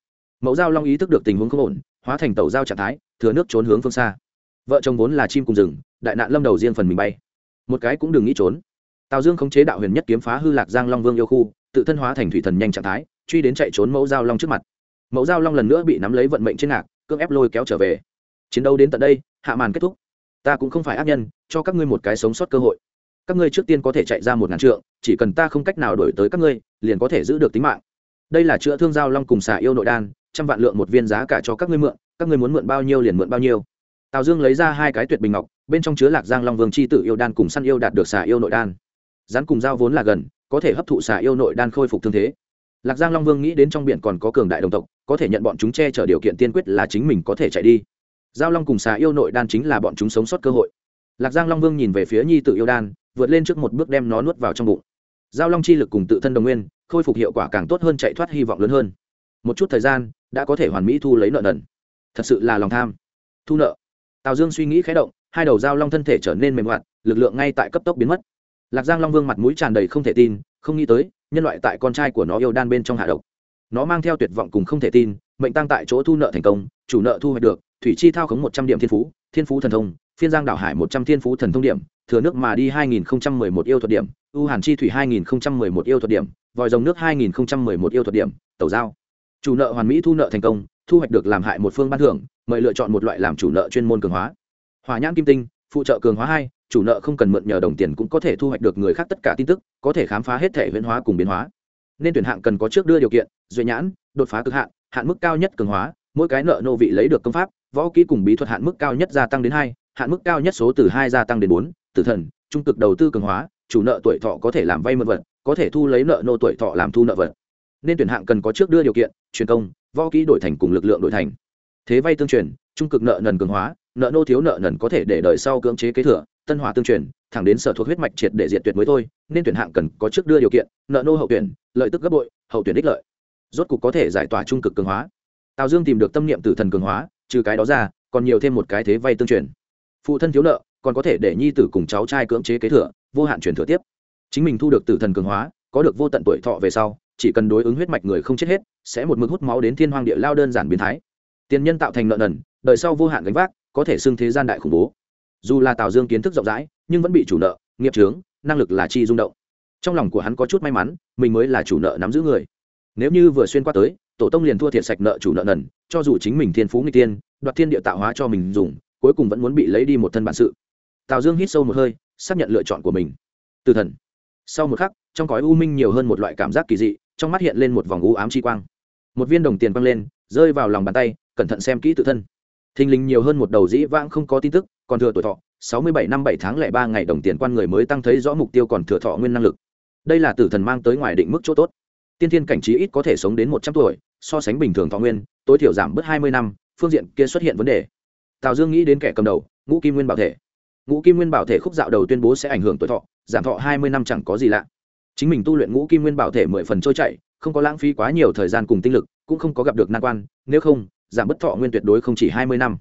Mẫu giao long ý thức được tình huống không ổn, hóa thành tàu giao trạng thái, thừa nước trốn hướng phương xa. Vợ chồng vốn là chim cùng rừng đại nạn lâm đầu riêng phần mình bay. Một cái cũng đừng nghĩ trốn. Tào dương khống chế đạo huyền nhất kiếm phá hư lạc giang long vương yêu khu, tự thân hóa thành thủy thần nhanh trạng thái, truy đến chạy trốn mẫu giao long trước mặt. Mẫu giao long lần nữa bị nắm lấy vận mệnh trên ngạc, cưỡng ép lôi kéo trở về. Chiến đấu đến tận đây, hạ màn kết thúc. Ta cũng không phải ác nhân, cho các ngươi một cái sống sót cơ hội. Các ngươi trước tiên có thể chạy ra một ngàn trượng, chỉ cần ta không cách nào đổi tới các ngươi, liền có thể giữ được tính mạng. Đây là chữa thương giao long cùng xà yêu nội đan, trăm vạn lượng một viên giá cả cho các ngươi mượn, các ngươi muốn mượn bao nhiêu liền mượn bao nhiêu. Tào dương lấy ra hai cái tuyệt bình ngọc bên trong chứa lạc giang long vương c h i tử yêu đan cùng săn yêu đạt được xà yêu nội đan. Rắn cùng dao vốn là gần, có thể hấp thụ xà yêu nội đan khôi phục thương thế. Lạc giang long vương nghĩ đến trong biển còn có cường đại đồng tộc, có thể nhận bọn chúng che chở điều kiện tiên quyết là chính mình có thể chạy đi. Giao long cùng xà yêu nội đan chính là bọn chúng sống sót cơ hội. Lạc giang long vương nhìn về phía nhi tự yêu đan, vượt lên trước một bước đem nó nuốt vào trong bụng. Giao long chi lực cùng tự thân đồng nguyên, khôi phục hiệu quả càng tốt hơn chạy thoát hy vọng lớn hơn. Một chút thời gian, đã có thể hoàn mỹ thu lấy nợ nần. Thật sự là lòng tham. Thu nợ. Tào dương suy nghĩ khé động hai đầu giao long thân thể trở nên mềm hoạt, lực lượng ngay tại cấp tốc biến mất. Lạc giang long vương mặt mũi tràn đầy không thể tin, không nghĩ tới, nhân loại tại con trai của nó yêu đan bên trong hạ độc. Nó mang theo tuyệt vọng cùng không thể tin, mệnh tăng tại chỗ thu nợ thành công, chủ nợ thu hoạch được, thủy chi thao khống một trăm điểm thiên phú thiên phú thần thông, phiên giang đảo hải một trăm thiên phú thần thông điểm, thừa nước mà đi hai nghìn một yêu thuật điểm, ưu hàn chi thủy hai nghìn một yêu thuật điểm, vòi rồng nước hai nghìn một yêu thuật điểm, tẩu giao chủ nợ hoàn mỹ thu nợ thành công, thu hoạch được làm hại một phương ban thưởng, mời lựa chọn một loại làm chủ nợ chuyên môn cường hóa hỏa nhãn kim tinh, phụ trợ cường hóa hai, chủ nợ không cần mượn nhờ đồng tiền cũng có thể thu hoạch được người khác tất cả tin tức, có thể khám phá hết thể huyễn hóa cùng biến hóa. Nên tuyển hạng cần có trước đưa điều kiện duy nhãn, đột phá cực hạn hạn mức cao nhất cường hóa, mỗi cái nợ nô vị lấy được công pháp, võ kỹ cùng bí thuật hạn mức cao nhất gia tăng đến hai, hạn mức cao nhất số từ hai gia tăng đến bốn, tử thần, trung cực đầu tư cường hóa, chủ nợ tuổi thọ có thể làm vay mượn vật, có thể thu lấy nợ nô tuổi thọ làm thu nợ vật. Nên tuyển hạng cần có trước đưa điều kiện, truyền công, võ kỹ đổi thành cùng lực lượng đổi thành. Thế vay tương truyền, trung cực nợ nần cường hóa nợ nô thiếu nợ nần có thể để đợi sau cưỡng chế kế thừa, tân hòa tương truyền, thẳng đến sở thuộc huyết mạch triệt để diệt tuyệt mới thôi, nên tuyển hạng cần có trước đưa điều kiện, nợ nô hậu tuyển, lợi tức gấp bội, hậu tuyển đích lợi. Rốt cục có thể giải tỏa trung cực cường hóa. Tào dương tìm được tâm niệm tử thần cường hóa, trừ cái đó ra, còn nhiều thêm một cái thế vay tương truyền. Phụ thân thiếu nợ, còn có thể để nhi tử cùng cháu trai cưỡng chế kế thừa, vô hạn truyền thừa tiếp. Chính mình thu được tử thần cường hóa, có được vô tận tuổi thọ về sau, chỉ cần đối ứng huyết mạch người không chết hết, sẽ một mực hút máu đến thiên hoàng địa lao đơn giản biến thái. Tiền nhân tạo thành nợ nần, đời sau vô hạn gánh vác có thể xưng thế gian đại khủng bố. Dù là tào dương kiến thức rộng rãi, nhưng vẫn bị chủ nợ, nghiệp trướng năng lực là chi rung động. Trong lòng của hắn có chút may mắn, mình mới là chủ nợ nắm giữ người. Nếu như vừa xuyên qua tới, tổ tông liền thua thiệt sạch nợ chủ nợ nần, cho dù chính mình thiên phú người tiên, đoạt thiên địa tạo hóa cho mình dùng, cuối cùng vẫn muốn bị lấy đi một thân bản sự. Tào dương hít sâu một hơi, xác nhận lựa chọn của mình. Từ thần. Sau một khắc, trong cõi u minh nhiều hơn một loại cảm giác kỳ dị, trong mắt hiện lên một vòng u ám chi quang. Một viên đồng tiền quăng lên, rơi vào lòng bàn tay, cẩn thận xem kỹ tự thân thình lình nhiều hơn một đầu dĩ vãng không có tin tức, còn thừa tuổi thọ, sáu mươi bảy năm bảy tháng lẻ ba ngày đồng tiền quan người mới tăng thấy rõ mục tiêu còn thừa thọ nguyên năng lực. Đây là tử thần mang tới ngoài định mức chỗ tốt. Tiên thiên cảnh trí ít có thể sống đến một trăm tuổi, so sánh bình thường thọ nguyên, tối thiểu giảm bớt hai mươi năm, phương diện kia xuất hiện vấn đề. Tào dương nghĩ đến kẻ cầm đầu, ngũ kim nguyên bảo thể. Ngũ kim nguyên bảo thể khúc dạo đầu tuyên bố sẽ ảnh hưởng tuổi thọ, giảm thọ hai mươi năm chẳng có gì lạ. Chính mình tu luyện ngũ kim nguyên bảo thể mười phần trôi chảy, không có lãng phí quá nhiều thời gian cùng tinh lực, cũng không có gặp được nan quan, nếu không giảm bất thọ nguyên tuyệt đối không chỉ hai mươi năm.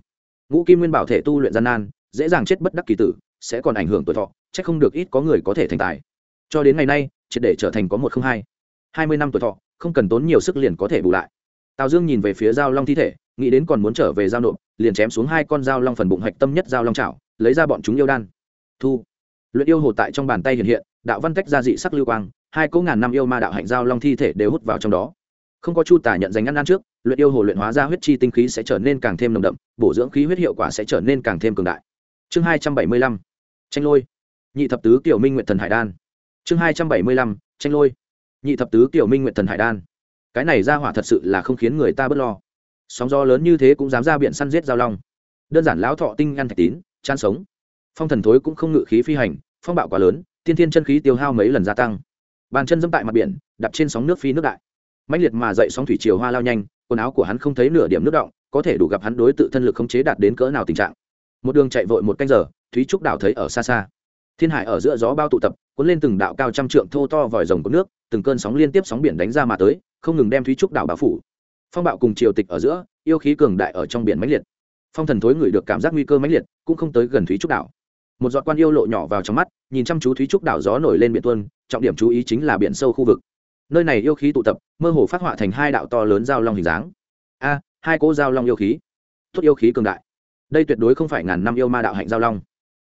Ngũ kim nguyên bảo thể tu luyện gian nan, dễ dàng chết bất đắc kỳ tử, sẽ còn ảnh hưởng tuổi thọ c h ắ c không được ít có người có thể thành tài. Cho đến ngày nay, triệt để trở thành có một không hai. Hai mươi năm tuổi thọ, không cần tốn nhiều sức liền có thể bù lại. Tào dương nhìn về phía giao long thi thể, nghĩ đến còn muốn trở về giao nộp, liền chém xuống hai con dao long phần bụng hạch tâm nhất dao long trào lấy ra bọn chúng yêu đan. Thu. Luyện yêu hồ tại trong bàn tay hiện hiện, đạo văn cách gia dị sắc lưu quang, hai cỗ ngàn năm yêu ma đạo hạnh giao long thi thể đều hút vào trong đó. Không có chu tả nhận dành ăn ăn trước luyện yêu hồ luyện hóa ra huyết chi tinh khí sẽ trở nên càng thêm nồng đậm, bổ dưỡng khí huyết hiệu quả sẽ trở nên càng thêm cường đại. Chương hai trăm bảy mươi lăm tranh lôi. Nhị thập tứ kiểu minh nguyện thần hải đan. Chương hai trăm bảy mươi lăm tranh lôi. Nhị thập tứ kiểu minh nguyện thần hải đan. Cái này ra hỏa thật sự là không khiến người ta bớt lo. Sóng gió lớn như thế cũng dám ra biển săn giết giao long. Đơn giản lão thọ tinh ngăn thạch tín, chan sống. Phong thần thối cũng không ngự khí phi hành, phong bạo quá lớn, tiên thiên chân khí tiêu hao mấy lần gia tăng. Bàn chân dẫm tại mặt biển đập trên sóng nước phi nước đại. Mạnh liệt mà dậy sóng thủy chiều hoa lao nhanh quần áo của hắn không thấy nửa điểm nước động có thể đủ gặp hắn đối tự thân lực khống chế đạt đến cỡ nào tình trạng. Một đường chạy vội một canh giờ thúy trúc đảo thấy ở xa xa. Thiên hải ở giữa gió bao tụ tập cuốn lên từng đạo cao trăm trượng thô to vòi rồng của nước từng cơn sóng liên tiếp sóng biển đánh ra mà tới không ngừng đem thúy trúc đảo bao phủ. Phong bạo cùng triều tịch ở giữa yêu khí cường đại ở trong biển mãnh liệt. Phong thần thối ngửi được cảm giác nguy cơ mãnh liệt cũng không tới gần thúy trúc đảo một giọt quan yêu lộ nhỏ vào trong mắt nhìn chăm chú thúy trúc đảo gió nổi lên biển tuôn, trọng điểm chú ý chính là biển sâu khu vực nơi này yêu khí tụ tập, mơ hồ phát họa thành hai đạo to lớn giao long hình dáng. A, hai cỗ giao long yêu khí. Tốt yêu khí cường đại. Đây tuyệt đối không phải ngàn năm yêu ma đạo hạnh giao long.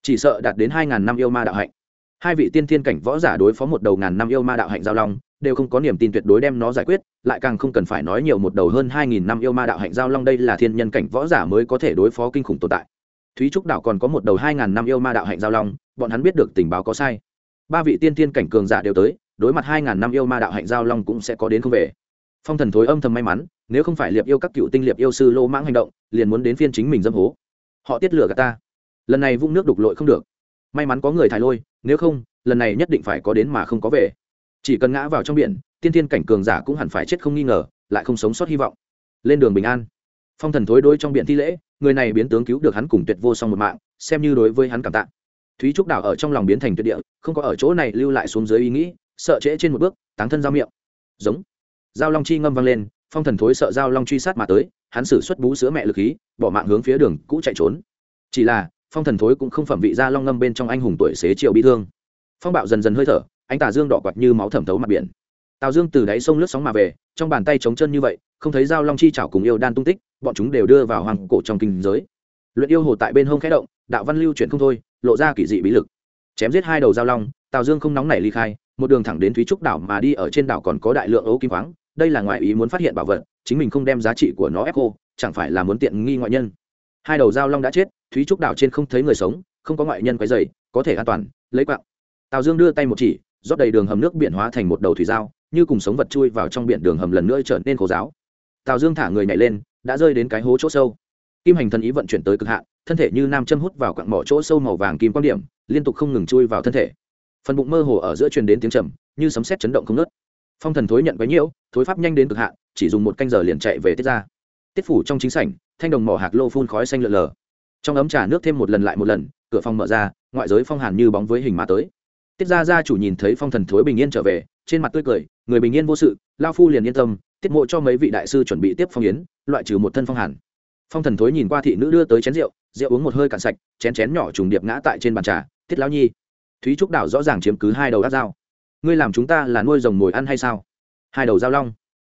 Chỉ sợ đạt đến hai ngàn năm yêu ma đạo hạnh. Hai vị tiên thiên cảnh võ giả đối phó một đầu ngàn năm yêu ma đạo hạnh giao long, đều không có niềm tin tuyệt đối đem nó giải quyết, lại càng không cần phải nói nhiều một đầu hơn hai nghìn năm yêu ma đạo hạnh giao long đây là thiên nhân cảnh võ giả mới có thể đối phó kinh khủng tồn tại. Thúy trúc đảo còn có một đầu hai ngàn năm yêu ma đạo hạnh giao long, bọn hắn biết được tình báo có sai. Ba vị tiên thiên cảnh cường giả đều tới đối mặt hai ngàn năm yêu ma đạo hạnh giao long cũng sẽ có đến không về. Phong thần thối âm thầm may mắn, nếu không phải liệp yêu các cựu tinh liệp yêu sư lô mãng hành động, liền muốn đến phiên chính mình dâm hố. Họ tiết lửa gà ta. Lần này vung nước đục lội không được. May mắn có người thải lôi, nếu không, lần này nhất định phải có đến mà không có về. Chỉ cần ngã vào trong biển, tiên thiên cảnh cường giả cũng hẳn phải chết không nghi ngờ, lại không sống sót hy vọng. Lên đường bình an. Phong thần thối đôi trong biển thi lễ, người này biến tướng cứu được hắn cùng tuyệt vô song một mạng, xem như đối với hắn cảm tạ. Thúy trúc đảo ở trong lòng biến thành tuyệt địa, không có ở chỗ này lưu lại xuống dưới ý nghĩ sợ trễ trên một bước, táng thân giao miệng. Giống. Giao long chi ngâm vang lên, phong thần thối sợ giao long truy sát mà tới, hắn xử xuất bú sữa mẹ lực khí, bỏ mạng hướng phía đường cũ chạy trốn. Chỉ là, phong thần thối cũng không phẩm vị ra long ngâm bên trong anh hùng tuổi xế triệu bị thương. Phong bạo dần dần hơi thở anh tà dương đỏ quạt như máu thẩm thấu mặt biển. Tào dương từ đáy sông lướt sóng mà về, trong bàn tay trống chân như vậy, không thấy dao long chi chảo cùng yêu đan tung tích, bọn chúng đều đưa vào hoàng cổ trong kinh giới. Luyện yêu hồ tại bên hông khẽ động, đạo văn lưu chuyển không thôi, lộ ra kỳ dị bí lực. Chém giết hai đầu dao long, tào dương không nóng nảy ly khai một đường thẳng đến thúy trúc đảo mà đi ở trên đảo còn có đại lượng ấu kim khoáng, đây là ngoại ý muốn phát hiện bảo vật, chính mình không đem giá trị của nó ép cô chẳng phải là muốn tiện nghi ngoại nhân. Hai đầu dao long đã chết, thúy trúc đảo trên không thấy người sống, không có ngoại nhân quấy dày có thể an toàn, lấy quạng. Tào dương đưa tay một chỉ, rót đầy đường hầm nước biển hóa thành một đầu thủy dao như cùng sống vật chui vào trong biển đường hầm lần nữa trở nên khổ giáo tào dương thả người nhảy lên, đã rơi đến cái hố chỗ sâu. Kim hành thần ý vận chuyển tới cực hạn, thân thể như nam châm hút vào quặng mỏ chỗ sâu màu vàng kim quan điểm, liên tục không ngừng chui vào thân thể phần bụng mơ hồ ở giữa truyền đến tiếng trầm, như sấm sét chấn động không nớt phong thần thối nhận quấy nhiễu, thối pháp nhanh đến cực hạn, chỉ dùng một canh giờ liền chạy về tiết ra. Tiết phủ trong chính sảnh, thanh đồng mỏ hạc lô phun khói xanh lợn lờ. Trong ấm trà nước thêm một lần lại một lần, cửa phòng mở ra, ngoại giới phong hàn như bóng với hình mà tới. Tiết gia gia chủ nhìn thấy phong thần thối bình yên trở về, trên mặt tươi cười, người bình yên vô sự, lao phu liền yên tâm, tiết mộ cho mấy vị đại sư chuẩn bị tiếp phong yến, loại trừ một thân phong hàn. Phong thần thối nhìn qua thị nữ đưa tới chén rượu rượu uống một hơi cạn sạch, chén chén nhỏ trùng điệp ngã tại trên bàn trà, tiết lão nhi thúy trúc đảo rõ ràng chiếm cứ hai đầu đắt dao ngươi làm chúng ta là nuôi rồng mồi ăn hay sao? Hai đầu dao long.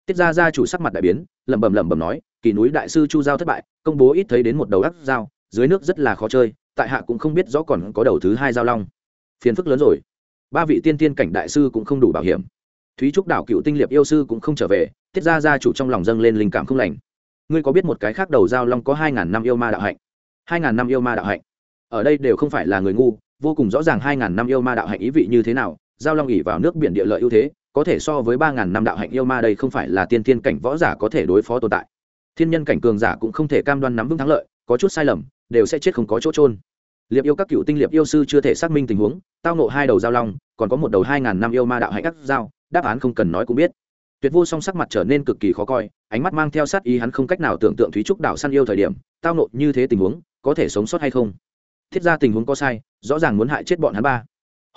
Tiết gia gia chủ sắc mặt đại biến, lẩm bẩm lẩm bẩm nói, kỳ núi đại sư chu giao thất bại, công bố ít thấy đến một đầu đắt dao dưới nước rất là khó chơi, tại hạ cũng không biết rõ còn có đầu thứ hai giao long. Phiền phức lớn rồi. Ba vị tiên tiên cảnh đại sư cũng không đủ bảo hiểm. Thúy trúc đảo cựu tinh liệp yêu sư cũng không trở về, tiết ra gia chủ trong lòng dâng lên linh cảm không lành. Ngươi có biết một cái khác đầu giao long có hai ngàn năm yêu ma đạo hạnh? Hai ngàn năm yêu ma đạo hạnh. Ở đây đều không phải là người ngu vô cùng rõ ràng hai ngàn năm yêu ma đạo hạnh ý vị như thế nào, giao long ỉ vào nước biển địa lợi ưu thế, có thể so với ba ngàn năm đạo hạnh yêu ma đây không phải là tiên thiên cảnh võ giả có thể đối phó tồn tại. Thiên nhân cảnh cường giả cũng không thể cam đoan nắm vững thắng lợi, có chút sai lầm, đều sẽ chết không có chỗ trôn liệp yêu các cựu tinh liệp yêu sư chưa thể xác minh tình huống, tao nộ hai đầu giao long, còn có một đầu hai ngàn năm yêu ma đạo hạnh các giao, đáp án không cần nói cũng biết. Tuyệt vô song sắc mặt trở nên cực kỳ khó coi, ánh mắt mang theo sát ý hắn không cách nào tưởng tượng thúy trúc đảo săn yêu thời điểm, tao nộ như thế tình huống, có thể sống sót hay không? Thiết ra tình huống có sai rõ ràng muốn hại chết bọn hắn ba.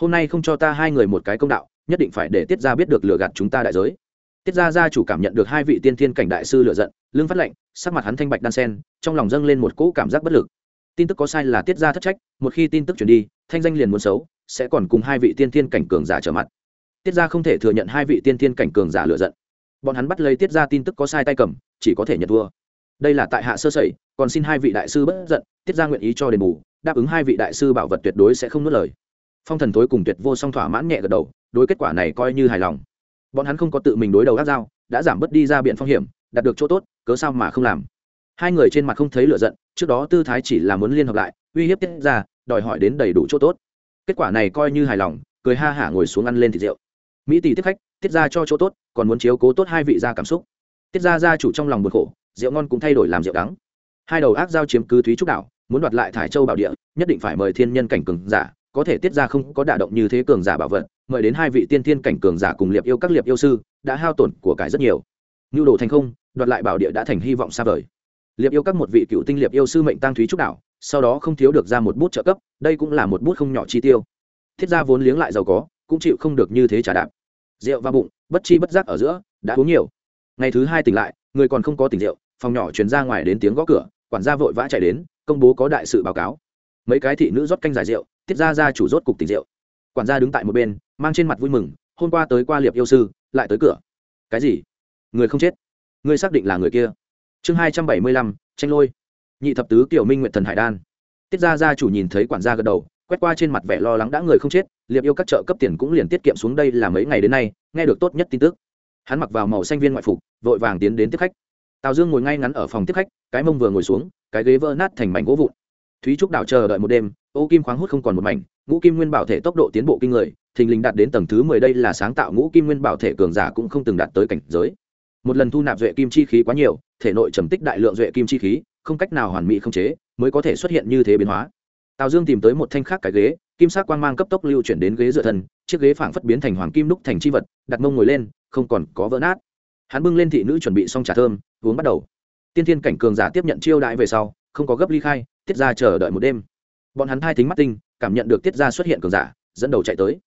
Hôm nay không cho ta hai người một cái công đạo, nhất định phải để tiết ra biết được lừa gạt chúng ta đại giới. Tiết ra gia chủ cảm nhận được hai vị tiên thiên cảnh đại sư lựa giận lương phát lệnh sắc mặt hắn thanh bạch đan sen, trong lòng dâng lên một cỗ cảm giác bất lực. Tin tức có sai là tiết ra thất trách, một khi tin tức chuyển đi, thanh danh liền muốn xấu, sẽ còn cùng hai vị tiên thiên cảnh cường giả trở mặt. Tiết ra không thể thừa nhận hai vị tiên thiên cảnh cường giả lựa giận. Bọn hắn bắt lấy tiết ra tin tức có sai tay cầm, chỉ có thể nhận thua. Đây là tại hạ sơ sẩy, còn xin hai vị đại sư bất giận, tiết ra nguyện ý cho đền bù đáp ứng hai vị đại sư bảo vật tuyệt đối sẽ không nuốt lời. Phong thần tối cùng tuyệt vô song thỏa mãn nhẹ gật đầu, đối kết quả này coi như hài lòng. Bọn hắn không có tự mình đối đầu ác dao, đã giảm bớt đi ra biện phong hiểm, đạt được chỗ tốt, cớ sao mà không làm. Hai người trên mặt không thấy lựa giận, trước đó tư thái chỉ là muốn liên hợp lại, uy hiếp tiết ra, đòi hỏi đến đầy đủ chỗ tốt. Kết quả này coi như hài lòng, cười ha hả ngồi xuống ăn lên thịt rượu. Mỹ tỷ tiếp khách, tiết ra cho chỗ tốt, còn muốn chiếu cố tốt hai vị gia cảm xúc. Tiết ra gia chủ trong lòng buồn khổ, rượu ngon cũng thay đổi làm rượu đắng. Hai đầu ác giao chiếm cứ thúy trúc đảo muốn đoạt lại thải châu bảo địa, nhất định phải mời thiên nhân cảnh cường giả, có thể tiết ra không có đả động như thế cường giả bảo vật, mời đến hai vị tiên thiên cảnh cường giả cùng liệp yêu các liệp yêu sư, đã hao tổn của cải rất nhiều. Nhu đồ thành không, đoạt lại bảo địa đã thành hy vọng xa vời. Liệp yêu các một vị cựu tinh liệp yêu sư mệnh tăng thúy trúc đảo sau đó không thiếu được ra một bút trợ cấp, đây cũng là một bút không nhỏ chi tiêu. Thiết ra vốn liếng lại giàu có, cũng chịu không được như thế trả đạp. Rượu và bụng, bất chi bất giác ở giữa, đã uống nhiều. Ngày thứ hai tỉnh lại, người còn không có tỉnh rượu, phòng nhỏ chuyển ra ngoài đến tiếng gõ cửa, quản gia vội vã chạy đến công bố có đại sự báo cáo. Mấy cái thị nữ rót canh giải rượu, tiết ra ra chủ rốt cục tỉnh rượu. Quản gia đứng tại một bên, mang trên mặt vui mừng, hôm qua tới qua liệp yêu sư, lại tới cửa. Cái gì? Người không chết? Người xác định là người kia? Chương hai trăm bảy mươi lăm, tranh lôi. Nhị thập tứ kiểu minh nguyện thần hải đan. Tiết ra gia chủ nhìn thấy quản gia gật đầu, quét qua trên mặt vẻ lo lắng đã người không chết, liệp yêu các chợ cấp tiền cũng liền tiết kiệm xuống đây là mấy ngày đến nay, nghe được tốt nhất tin tức. Hắn mặc vào màu xanh viên ngoại phục, vội vàng tiến đến tiếp khách. Tào dương ngồi ngay ngắn ở phòng tiếp khách cái mông vừa ngồi xuống, cái ghế vỡ nát thành mảnh gỗ vụn. Thúy trúc đảo chờ đợi một đêm, ô kim khoáng hút không còn một mảnh, ngũ kim nguyên bảo thể tốc độ tiến bộ kinh người, thình lình đạt đến tầng thứ mười đây là sáng tạo ngũ kim nguyên bảo thể cường giả cũng không từng đạt tới cảnh giới. Một lần thu nạp duệ kim chi khí quá nhiều, thể nội trầm tích đại lượng duệ kim chi khí, không cách nào hoàn mỹ không chế, mới có thể xuất hiện như thế biến hóa. Tào dương tìm tới một thanh khác cái ghế, kim sắc quang mang cấp tốc lưu chuyển đến ghế dựa thân, chiếc ghế phảng phất biến thành hoàng kim đúc thành chi vật, đặt mông ngồi lên, không còn có vỡ nát. Hắn bưng lên thị nữ chuẩn bị xong trà thơm, uống bắt đầu tiên thiên cảnh cường giả tiếp nhận chiêu đãi về sau, không có gấp ly khai, tiết ra chờ đợi một đêm. Bọn hắn hai thính mắt tinh, cảm nhận được tiết ra xuất hiện cường giả, dẫn đầu chạy tới.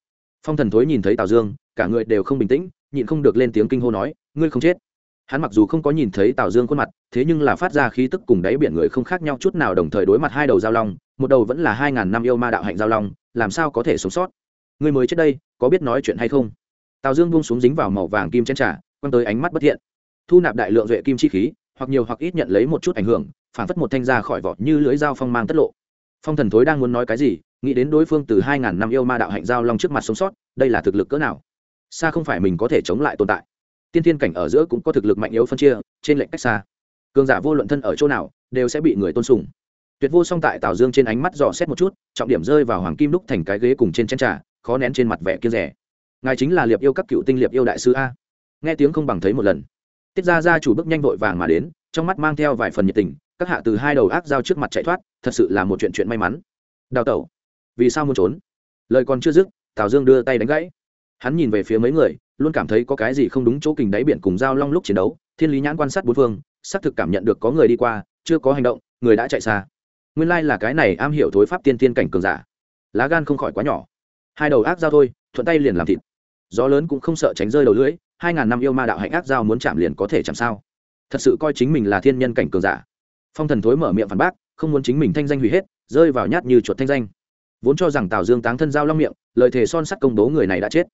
Phong thần thối nhìn thấy tào dương, cả người đều không bình tĩnh, nhịn không được lên tiếng kinh hô nói, ngươi không chết. Hắn mặc dù không có nhìn thấy tào dương khuôn mặt, thế nhưng là phát ra khí tức cùng đáy biển người không khác nhau chút nào đồng thời đối mặt hai đầu giao long, một đầu vẫn là hai ngàn năm yêu ma đạo hạnh giao long, làm sao có thể sống sót? Người mới trước đây, có biết nói chuyện hay không? Tào dương buông xuống dính vào màu vàng kim chen trà, quăng tới ánh mắt bất thiện. Thu nạp đại lượng duệ kim chi khí hoặc nhiều hoặc ít nhận lấy một chút ảnh hưởng phản phất một thanh ra khỏi vỏ như lưới dao phong mang tất lộ. Phong thần thối đang muốn nói cái gì, nghĩ đến đối phương từ hai ngàn năm yêu ma đạo hạnh giao long trước mặt sống sót, đây là thực lực cỡ nào? Xa không phải mình có thể chống lại tồn tại. Tiên thiên cảnh ở giữa cũng có thực lực mạnh yếu phân chia, trên lệnh cách xa. Cường giả vô luận thân ở chỗ nào, đều sẽ bị người tôn sùng. Tuyệt vô song tại tào dương trên ánh mắt dò xét một chút, trọng điểm rơi vào hoàng kim đúc thành cái ghế cùng trên chén trà, khó nén trên mặt vẻ kia rẻ. Ngài chính là liệp yêu các cựu tinh liệp yêu đại sư a. Nghe tiếng không bằng thấy một lần tiết ra gia chủ bước nhanh vội vàng mà đến, trong mắt mang theo vài phần nhiệt tình, các hạ từ hai đầu ác dao trước mặt chạy thoát, thật sự là một chuyện chuyện may mắn. Đào tẩu, vì sao muốn trốn? Lời còn chưa dứt, tào dương đưa tay đánh gãy. Hắn nhìn về phía mấy người, luôn cảm thấy có cái gì không đúng chỗ kình đáy biển cùng giao long lúc chiến đấu, thiên lý nhãn quan sát bốn phương, xác thực cảm nhận được có người đi qua, chưa có hành động, người đã chạy xa. Nguyên lai là cái này am hiểu thối pháp tiên tiên cảnh cường giả. Lá gan không khỏi quá nhỏ. Hai đầu ác dao thôi, thuận tay liền làm thịt. Gió lớn cũng không sợ tránh rơi đầu lưỡi hai ngàn năm yêu ma đạo hạnh ác dao muốn chạm liền có thể chạm sao? Thật sự coi chính mình là thiên nhân cảnh cường giả. Phong thần thối mở miệng phản bác, không muốn chính mình thanh danh hủy hết, rơi vào nhát như chuột thanh danh. Vốn cho rằng tào dương táng thân giao long miệng, lời thề son sắt công bố người này đã chết.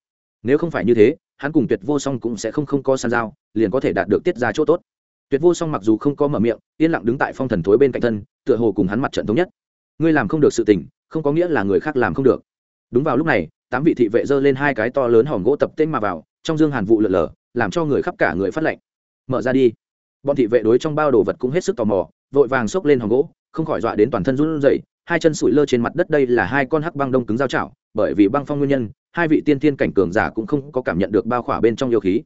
Nếu không phải như thế, hắn cùng tuyệt vô song cũng sẽ không không có san giao, liền có thể đạt được tiết ra chỗ tốt. Tuyệt vô song mặc dù không có mở miệng, yên lặng đứng tại phong thần thối bên cạnh thân, tựa hồ cùng hắn mặt trận thống nhất. Ngươi làm không được sự tình, không có nghĩa là người khác làm không được. Đúng vào lúc này, tám vị thị vệ giơ lên hai cái to lớn hòm gỗ tập tên mà vào trong dương hàn vụ lượn lờ, làm cho người khắp cả người phát lạnh mở ra đi. Bọn thị vệ đối trong bao đồ vật cũng hết sức tò mò, vội vàng xốc lên hòm gỗ, không khỏi dọa đến toàn thân run rẩy, hai chân sủi lơ trên mặt đất đây là hai con hắc băng đông cứng giao chảo bởi vì băng phong nguyên nhân, hai vị tiên tiên cảnh cường giả cũng không có cảm nhận được bao khỏa bên trong yêu khí.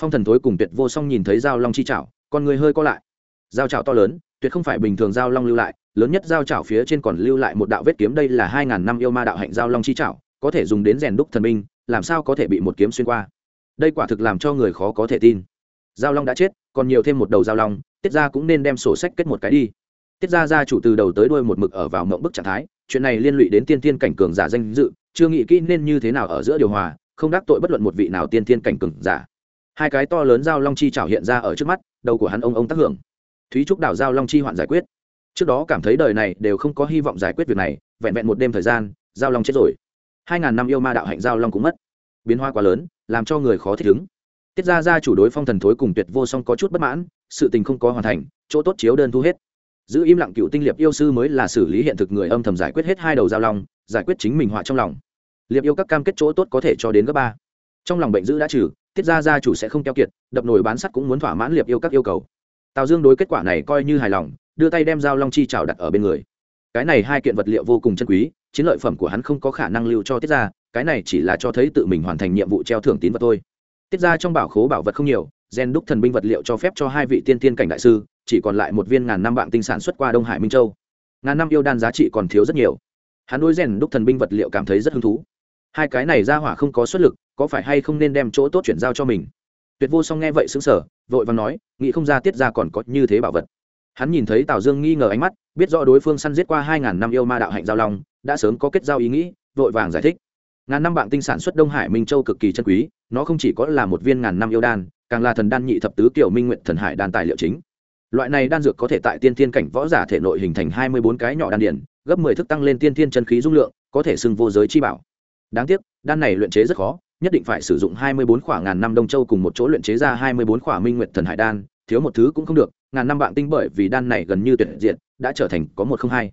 Phong thần thối cùng tuyệt vô song nhìn thấy dao long chi chảo con người hơi co lại. Dao chảo to lớn, tuyệt không phải bình thường dao long lưu lại, lớn nhất dao chảo phía trên còn lưu lại một đạo vết kiếm đây là hai ngàn năm yêu ma đạo hạnh dao long chi chảo có thể dùng đến rèn đúc thần minh làm sao có thể bị một kiếm xuyên qua? Đây quả thực làm cho người khó có thể tin. Giao long đã chết, còn nhiều thêm một đầu giao long, tiết ra cũng nên đem sổ sách kết một cái đi. Tiết ra ra chủ từ đầu tới đuôi một mực ở vào mộng bức trạng thái, chuyện này liên lụy đến tiên tiên cảnh cường giả danh dự, chưa nghĩ kỹ nên như thế nào ở giữa điều hòa, không đắc tội bất luận một vị nào tiên tiên cảnh cường giả. Hai cái to lớn giao long chi trảo hiện ra ở trước mắt, đầu của hắn ông ông tác hưởng. Thúy trúc đảo giao long chi hoạn giải quyết. Trước đó cảm thấy đời này đều không có hy vọng giải quyết việc này, vẹn vẹn một đêm thời gian, giao long chết rồi. Hai ngàn năm yêu ma đạo hạnh giao long cũng mất. Biến hoa quá lớn làm cho người khó thích ứng. Tiết ra ra chủ đối phong thần thối cùng tuyệt vô song có chút bất mãn, sự tình không có hoàn thành, chỗ tốt chiếu đơn thu hết. Giữ im lặng cựu tinh liệp yêu sư mới là xử lý hiện thực người âm thầm giải quyết hết hai đầu giao long, giải quyết chính mình họa trong lòng. Liệp yêu các cam kết chỗ tốt có thể cho đến gấp ba. Trong lòng bệnh dữ đã trừ, tiết ra gia chủ sẽ không keo kiệt, đập nồi bán sắt cũng muốn thỏa mãn liệp yêu các yêu cầu. Tào dương đối kết quả này coi như hài lòng, đưa tay đem giao long chi trào đặt ở bên người. Cái này hai kiện vật liệu vô cùng chân quý, chiến lợi phẩm của hắn không có khả năng lưu cho tiết ra cái này chỉ là cho thấy tự mình hoàn thành nhiệm vụ treo thưởng tín vật thôi. Tiết ra trong bảo khố bảo vật không nhiều, gen đúc thần binh vật liệu cho phép cho hai vị tiên tiên cảnh đại sư, chỉ còn lại một viên ngàn năm vạn tinh sản xuất qua đông hải minh châu. Ngàn năm yêu đan giá trị còn thiếu rất nhiều. Hắn đối rèn đúc thần binh vật liệu cảm thấy rất hứng thú. Hai cái này ra hỏa không có xuất lực, có phải hay không nên đem chỗ tốt chuyển giao cho mình? Tuyệt vô song nghe vậy xứng sở vội và nói, nghĩ không ra tiết ra còn có như thế bảo vật. Hắn nhìn thấy tào dương nghi ngờ ánh mắt, biết rõ đối phương săn giết qua hai ngàn năm yêu ma đạo hạnh giao long, đã sớm có kết giao ý nghĩ, vội vàng giải thích ngàn năm bạn tinh sản xuất đông hải minh châu cực kỳ chân quý, nó không chỉ có là một viên ngàn năm yêu đan, càng là thần đan nhị thập tứ kiểu minh nguyện thần hải đan tài liệu chính. Loại này đan dược có thể tại tiên thiên cảnh võ giả thể nội hình thành hai mươi bốn cái nhỏ đan điển gấp mười thức tăng lên tiên thiên chân khí dung lượng, có thể xưng vô giới chi bảo. Đáng tiếc, đan này luyện chế rất khó, nhất định phải sử dụng hai mươi bốn khoảng ngàn năm đông châu cùng một chỗ luyện chế ra hai mươi bốn khoảng minh nguyện thần hải đan, thiếu một thứ cũng không được, ngàn năm bạn tinh bởi vì đan này gần như tuyệt diện đã trở thành có một không hai.